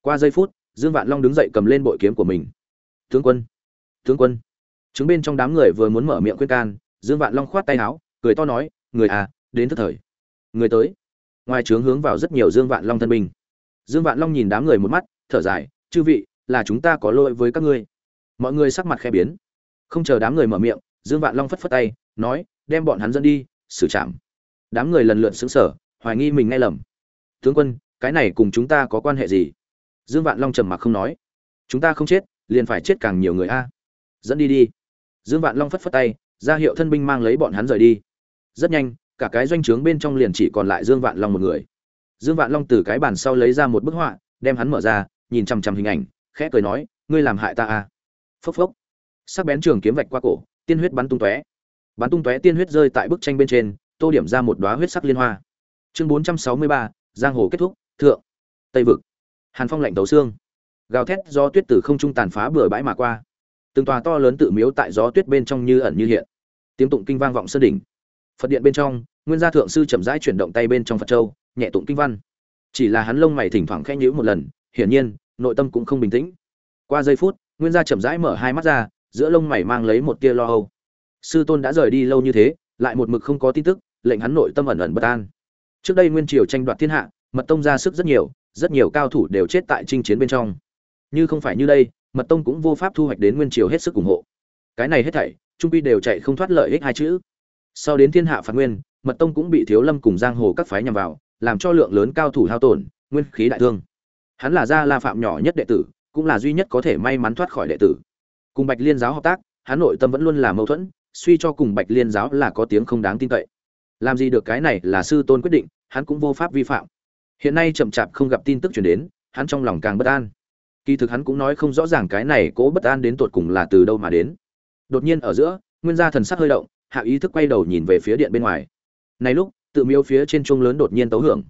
Qua giây phút, dương vạn long đứng dậy cầm lên bội kiếm của mình. Tướng quân tướng quân. Chứng bên trong đám người vừa muốn mở miệng khuyên can, dương vạn long khoát tay áo, cười to nói, người à đến thức thời. Người tới. Ngoài trướng hướng vào rất nhiều dương vạn long thân binh. Dương vạn long nhìn đám người một mắt, thở dài, chư vị, là chúng ta có lỗi với các ngươi. Mọi người sắc mặt khẽ biến. Không chờ đám người mở miệng, dương vạn long phất phất tay, nói, đem bọn hắn dẫn đi, xử trảm. Đám người lần lượt xứng sở hoài nghi mình nghe lầm. Tướng quân cái này cùng chúng ta có quan hệ gì? Dương vạn long trầm mặc không nói. Chúng ta không chết, liền phải chết càng nhiều người a. Dẫn đi đi. Dương vạn long phất phất tay, ra hiệu thân binh mang lấy bọn hắn rời đi. Rất nhanh, cả cái doanh trướng bên trong liền chỉ còn lại dương vạn long một người. Dương vạn long từ cái bàn sau lấy ra một bức họa, đem hắn mở ra, nhìn chằm chằm hình ảnh, khẽ cười nói, ngươi làm hại ta à phốc phốc. Sắc bén trường kiếm vạch qua cổ, tiên huyết bắn tung tóe. Bắn tung tóe tiên huyết rơi tại bức tranh bên trên, tô điểm ra một đóa huyết sắc liên hoa. Chương bốn trăm sáu mươi ba, giang hồ kết thúc thượng, tây vực, hàn phong lạnh tấu xương, gào thét gió tuyết từ không trung tàn phá bừa bãi mà qua. Từng tòa to lớn tự miếu tại gió tuyết bên trong như ẩn như hiện. Tiếng tụng kinh vang vọng sơn đỉnh. Phật điện bên trong, nguyên gia thượng sư chậm rãi chuyển động tay bên trong phật châu, nhẹ tụng kinh văn. Chỉ là hắn lông mày thỉnh thoảng khẽ nhíu một lần, hiển nhiên, nội tâm cũng không bình tĩnh. Qua giây phút, nguyên gia chậm rãi mở hai mắt ra, giữa lông mày mang lấy một tia lo âu. Sư tôn đã rời đi lâu như thế, lại một mực không có tin tức, lệnh hắn nội tâm ẩn ẩn bất an. Trước đây nguyên triều tranh đoạt thiên hạ mật tông ra sức rất nhiều rất nhiều cao thủ đều chết tại chinh chiến bên trong. Như không phải như đây, mật tông cũng vô pháp thu hoạch đến nguyên triều hết sức ủng hộ. Cái này hết thảy, trung pi đều chạy không thoát lợi ích hai chữ. Sau đến thiên hạ phạt nguyên, mật tông cũng bị thiếu lâm cùng giang hồ các phái nhằm vào, làm cho lượng lớn cao thủ hao tổn, nguyên khí đại thương. Hắn là gia la phạm nhỏ nhất đệ tử, cũng là duy nhất có thể may mắn thoát khỏi đệ tử. Cùng bạch liên giáo hợp tác, hắn nội tâm vẫn luôn là mâu thuẫn, suy cho cùng bạch liên giáo là có tiếng không đáng tin cậy. Làm gì được cái này là sư tôn quyết định, hắn cũng vô pháp vi phạm hiện nay chậm chạp không gặp tin tức chuyển đến, hắn trong lòng càng bất an. Kỳ thực hắn cũng nói không rõ ràng cái này cố bất an đến tột cùng là từ đâu mà đến. Đột nhiên ở giữa, nguyên gia thần sắc hơi động, hạ ý thức quay đầu nhìn về phía điện bên ngoài. Này lúc, tự miêu phía trên chuông lớn đột nhiên tấu hưởng.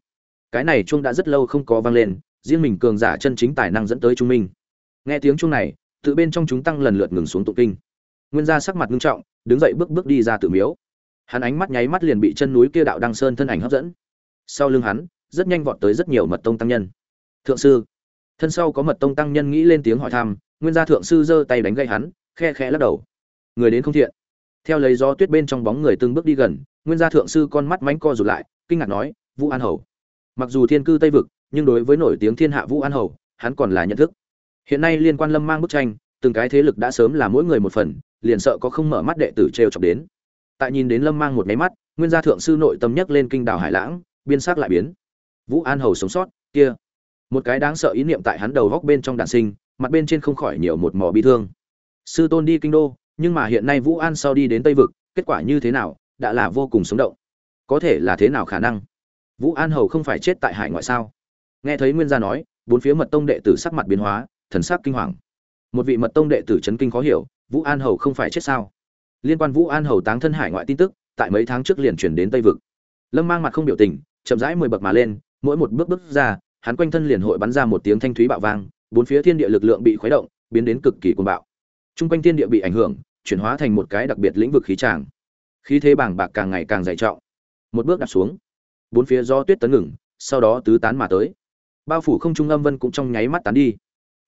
Cái này chuông đã rất lâu không có vang lên, riêng mình cường giả chân chính tài năng dẫn tới trung minh nghe tiếng chuông này, tự bên trong chúng tăng lần lượt ngừng xuống tụng kinh. Nguyên gia sắc mặt nghiêm trọng, đứng dậy bước bước đi ra tự miếu. Hắn ánh mắt nháy mắt liền bị chân núi kia đạo đăng sơn thân ảnh hấp dẫn. Sau lưng hắn rất nhanh vọt tới rất nhiều mật tông tăng nhân. Thượng sư. Thân sau có mật tông tăng nhân nghĩ lên tiếng hỏi thăm, nguyên gia thượng sư giơ tay đánh gây hắn, khe khẽ lắc đầu. Người đến không thiện. Theo lấy gió tuyết bên trong bóng người từng bước đi gần, nguyên gia thượng sư con mắt mánh co rụt lại, kinh ngạc nói, vũ an hầu. Mặc dù thiên cư tây vực, nhưng đối với nổi tiếng thiên hạ vũ an hầu, hắn còn là nhận thức. Hiện nay liên quan lâm mang bức tranh, từng cái thế lực đã sớm là mỗi người một phần, liền sợ có không mở mắt đệ tử trêu chọc đến. Tại nhìn đến lâm mang một máy mắt, nguyên gia thượng sư nội tâm nhắc lên kinh đảo hải lãng biên sắc lại biến vũ an hầu sống sót, kia. Một cái đáng sợ ý niệm tại hắn đầu góc bên trong đạn sinh, mặt bên trên không khỏi nhiều một mỏ bi thương. Sư tôn đi kinh đô, nhưng mà hiện nay vũ an sau đi đến tây vực, kết quả như thế nào, đã là vô cùng sống động. Có thể là thế nào khả năng? Vũ an hầu không phải chết tại hải ngoại sao? Nghe thấy nguyên gia nói, bốn phía mật tông đệ tử sắc mặt biến hóa, thần sắc kinh hoàng. Một vị mật tông đệ tử chấn kinh khó hiểu, vũ an hầu không phải chết sao? Liên quan vũ an hầu táng thân hải ngoại tin tức, tại mấy tháng trước liền chuyển đến tây vực. Lâm mang mặt không biểu tình, chậm rãi mười bậc mà lên mỗi một bước bước ra hắn quanh thân liền hội bắn ra một tiếng thanh thúy bạo vang bốn phía thiên địa lực lượng bị khuấy động biến đến cực kỳ cuồng bạo Trung quanh thiên địa bị ảnh hưởng, chuyển hóa thành một cái đặc biệt lĩnh vực khí tràng. Khí thế bàng bạc càng ngày càng dày trọng. Một bước đạp xuống, bốn phía do tuyết tấn ngừng, sau đó tứ tán mà tới. Bao phủ không trung âm vân cũng trong nháy mắt tán đi.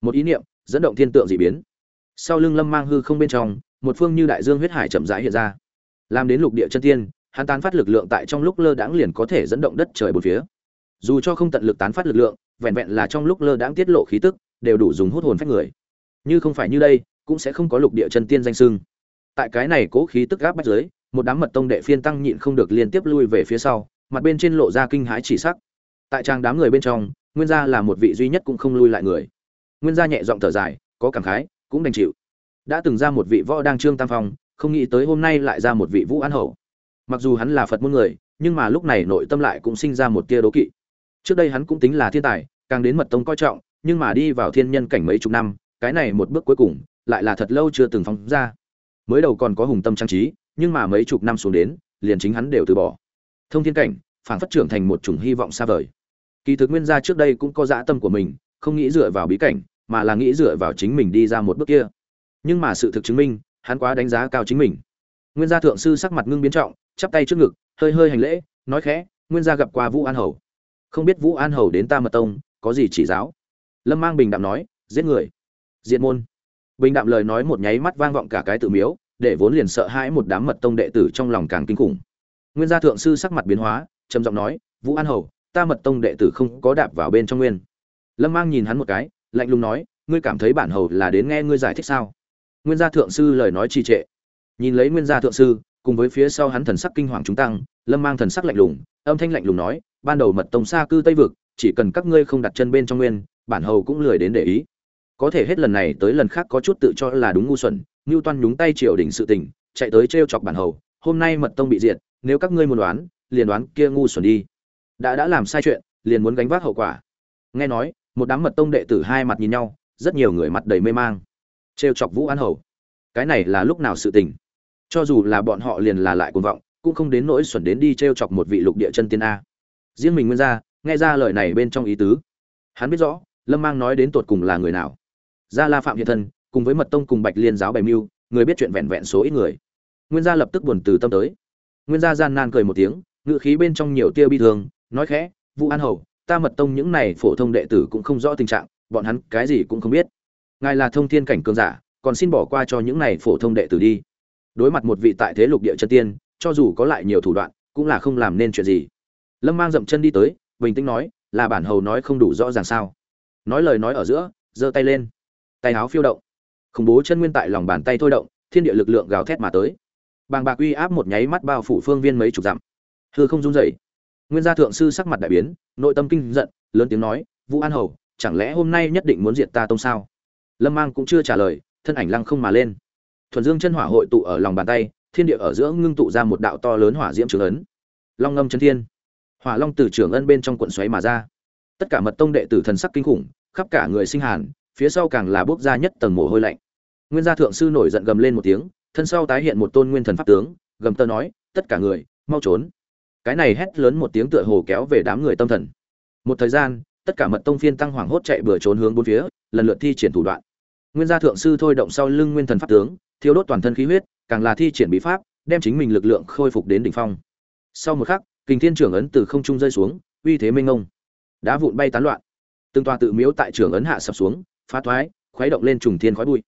Một ý niệm, dẫn động thiên tượng dị biến. Sau lưng Lâm Mang hư không bên trong, một phương như đại dương huyết hải chậm rãi hiện ra. Làm đến lục địa chân tiên, hắn tán phát lực lượng tại trong lúc lơ đãng liền có thể dẫn động đất trời bốn phía. Dù cho không tận lực tán phát lực lượng, vẹn vẹn là trong lúc lơ đãng tiết lộ khí tức, đều đủ dùng hút hồn phách người. Như không phải như đây, cũng sẽ không có lục địa chân tiên danh sưng. Tại cái này cố khí tức gáp bách dưới, một đám mật tông đệ phiên tăng nhịn không được liên tiếp lui về phía sau, mặt bên trên lộ ra kinh hãi chỉ sắc. Tại trang đám người bên trong, Nguyên gia là một vị duy nhất cũng không lui lại người. Nguyên gia nhẹ giọng thở dài, có cảm khái, cũng đành chịu. Đã từng ra một vị võ đang trương tam phong, không nghĩ tới hôm nay lại ra một vị vũ an hậu. Mặc dù hắn là Phật môn người, nhưng mà lúc này nội tâm lại cũng sinh ra một tia đố kỵ. Trước đây hắn cũng tính là thiên tài, càng đến mật tông coi trọng, nhưng mà đi vào thiên nhân cảnh mấy chục năm, cái này một bước cuối cùng, lại là thật lâu chưa từng phóng ra. Mới đầu còn có hùng tâm trang trí nhưng mà mấy chục năm xuống đến liền chính hắn đều từ bỏ. Thông thiên cảnh phản phát trưởng thành một chủng hy vọng xa vời. Kỳ thực nguyên gia trước đây cũng có dã tâm của mình không nghĩ dựa vào bí cảnh mà là nghĩ dựa vào chính mình đi ra một bước kia. Nhưng mà sự thực chứng minh hắn quá đánh giá cao chính mình. Nguyên gia thượng sư sắc mặt ngưng biến trọng chắp tay trước ngực hơi hơi hành lễ nói khẽ nguyên gia gặp qua vũ an hầu không biết vũ an hầu đến ta mật tông, có gì chỉ giáo? Lâm mang bình đạm nói, giết người. Diệt môn. Bình đạm lời nói một nháy mắt vang vọng cả cái tự miếu, để vốn liền sợ hãi một đám mật tông đệ tử trong lòng càng kinh khủng. Nguyên gia thượng sư sắc mặt biến hóa, trầm giọng nói, vũ an hầu, ta mật tông đệ tử không có đạp vào bên trong nguyên. Lâm mang nhìn hắn một cái, lạnh lùng nói, ngươi cảm thấy bản hầu là đến nghe ngươi giải thích sao? Nguyên gia thượng sư lời nói trì trệ. Nhìn lấy nguyên gia thượng sư, cùng với phía sau hắn thần sắc kinh hoàng chúng tăng, lâm mang thần sắc lạnh lùng, âm thanh lạnh lùng nói ban đầu mật tông xa cư tây vực, chỉ cần các ngươi không đặt chân bên trong nguyên, bản hầu cũng lười đến để ý. Có thể hết lần này tới lần khác có chút tự cho là đúng ngu xuẩn, ngưu toan nhúng tay triều đình sự tình, chạy tới t chọc bản hầu, hôm nay mật tông bị diệt, nếu các ngươi muốn đoán, liền đoán kia ngu xuẩn đi. Đã đã làm sai chuyện, liền muốn gánh vác hậu quả. Nghe nói, một đám mật tông đệ tử hai mặt nhìn nhau, rất nhiều người mặt đầy mê mang. T chọc vũ an hầu. Cái này là lúc nào sự tình? Cho dù là bọn họ liền là lại cuồng vọng, cũng không đến nỗi xuẩn đến đi t chọc một vị lục địa chân tiên a riêng mình nguyên gia, nghe ra lời này bên trong ý tứ. Hắn biết rõ, lâm mang nói đến tột cùng là người nào. Gia la phạm hiện thân, cùng với mật tông cùng bạch liên giáo bày mưu, người biết chuyện vẹn vẹn số ít người. Nguyên gia lập tức buồn từ tâm tới. Nguyên gia gian nan cười một tiếng ngự khí bên trong nhiều tia bi thương, nói khẽ vũ an hầu, ta mật tông những này phổ thông đệ tử cũng không rõ tình trạng, bọn hắn cái gì cũng không biết. Ngài là thông thiên cảnh cường giả, còn xin bỏ qua cho những này phổ thông đệ tử đi. Đối mặt một vị tại thế lục địa chân tiên, cho dù có lại nhiều thủ đoạn, cũng là không làm nên chuyện gì lâm mang dậm chân đi tới, bình tĩnh nói, là bản hầu nói không đủ rõ ràng sao? Nói lời nói ở giữa, giơ tay lên. Tay áo phiêu động. Khủng bố chân nguyên tại lòng bàn tay thôi động, thiên địa lực lượng gào thét mà tới. Bàng bạc uy áp một nháy mắt bao phủ phương viên mấy chục dặm. Hư không rung dậy nguyên gia thượng sư sắc mặt đại biến, nội tâm kinh giận, lớn tiếng nói, vũ an hầu, chẳng lẽ hôm nay nhất định muốn diệt ta tông sao? Lâm mang cũng chưa trả lời, thân ảnh lăng không mà lên. Thuần dương chân hỏa hội tụ ở lòng bàn tay, thiên địa ở giữa ngưng tụ ra một đạo to lớn hỏa diễm trường ấn. Long ngâm chân thiên hỏa long từ trưởng ân bên trong cuộn xoáy mà ra. Tất cả mật tông đệ tử thần sắc kinh khủng, khắp cả người sinh hàn, phía sau càng là bốc ra nhất tầng mồ hôi lạnh. Nguyên gia thượng sư nổi giận gầm lên một tiếng, thân sau tái hiện một tôn nguyên thần pháp tướng, gầm tơ nói, tất cả người, mau trốn. Cái này hét lớn một tiếng tựa hồ kéo về đám người tâm thần. Một thời gian, tất cả mật tông phiên tăng hoảng hốt chạy bừa trốn hướng bốn phía, lần lượt thi triển thủ đoạn. Nguyên gia thượng sư thôi động sau lưng nguyên thần pháp tướng thiếu đốt toàn thân khí huyết, càng là thi triển bí pháp, đem chính mình lực lượng khôi phục đến đỉnh phong. Sau một khắc kình thiên trưởng ấn từ không trung rơi xuống, uy thế minh ngông đá vụn bay tán loạn. Từng tòa tự miếu tại trưởng ấn hạ sập xuống, phá thoái, khuấy động lên trùng thiên khói bụi.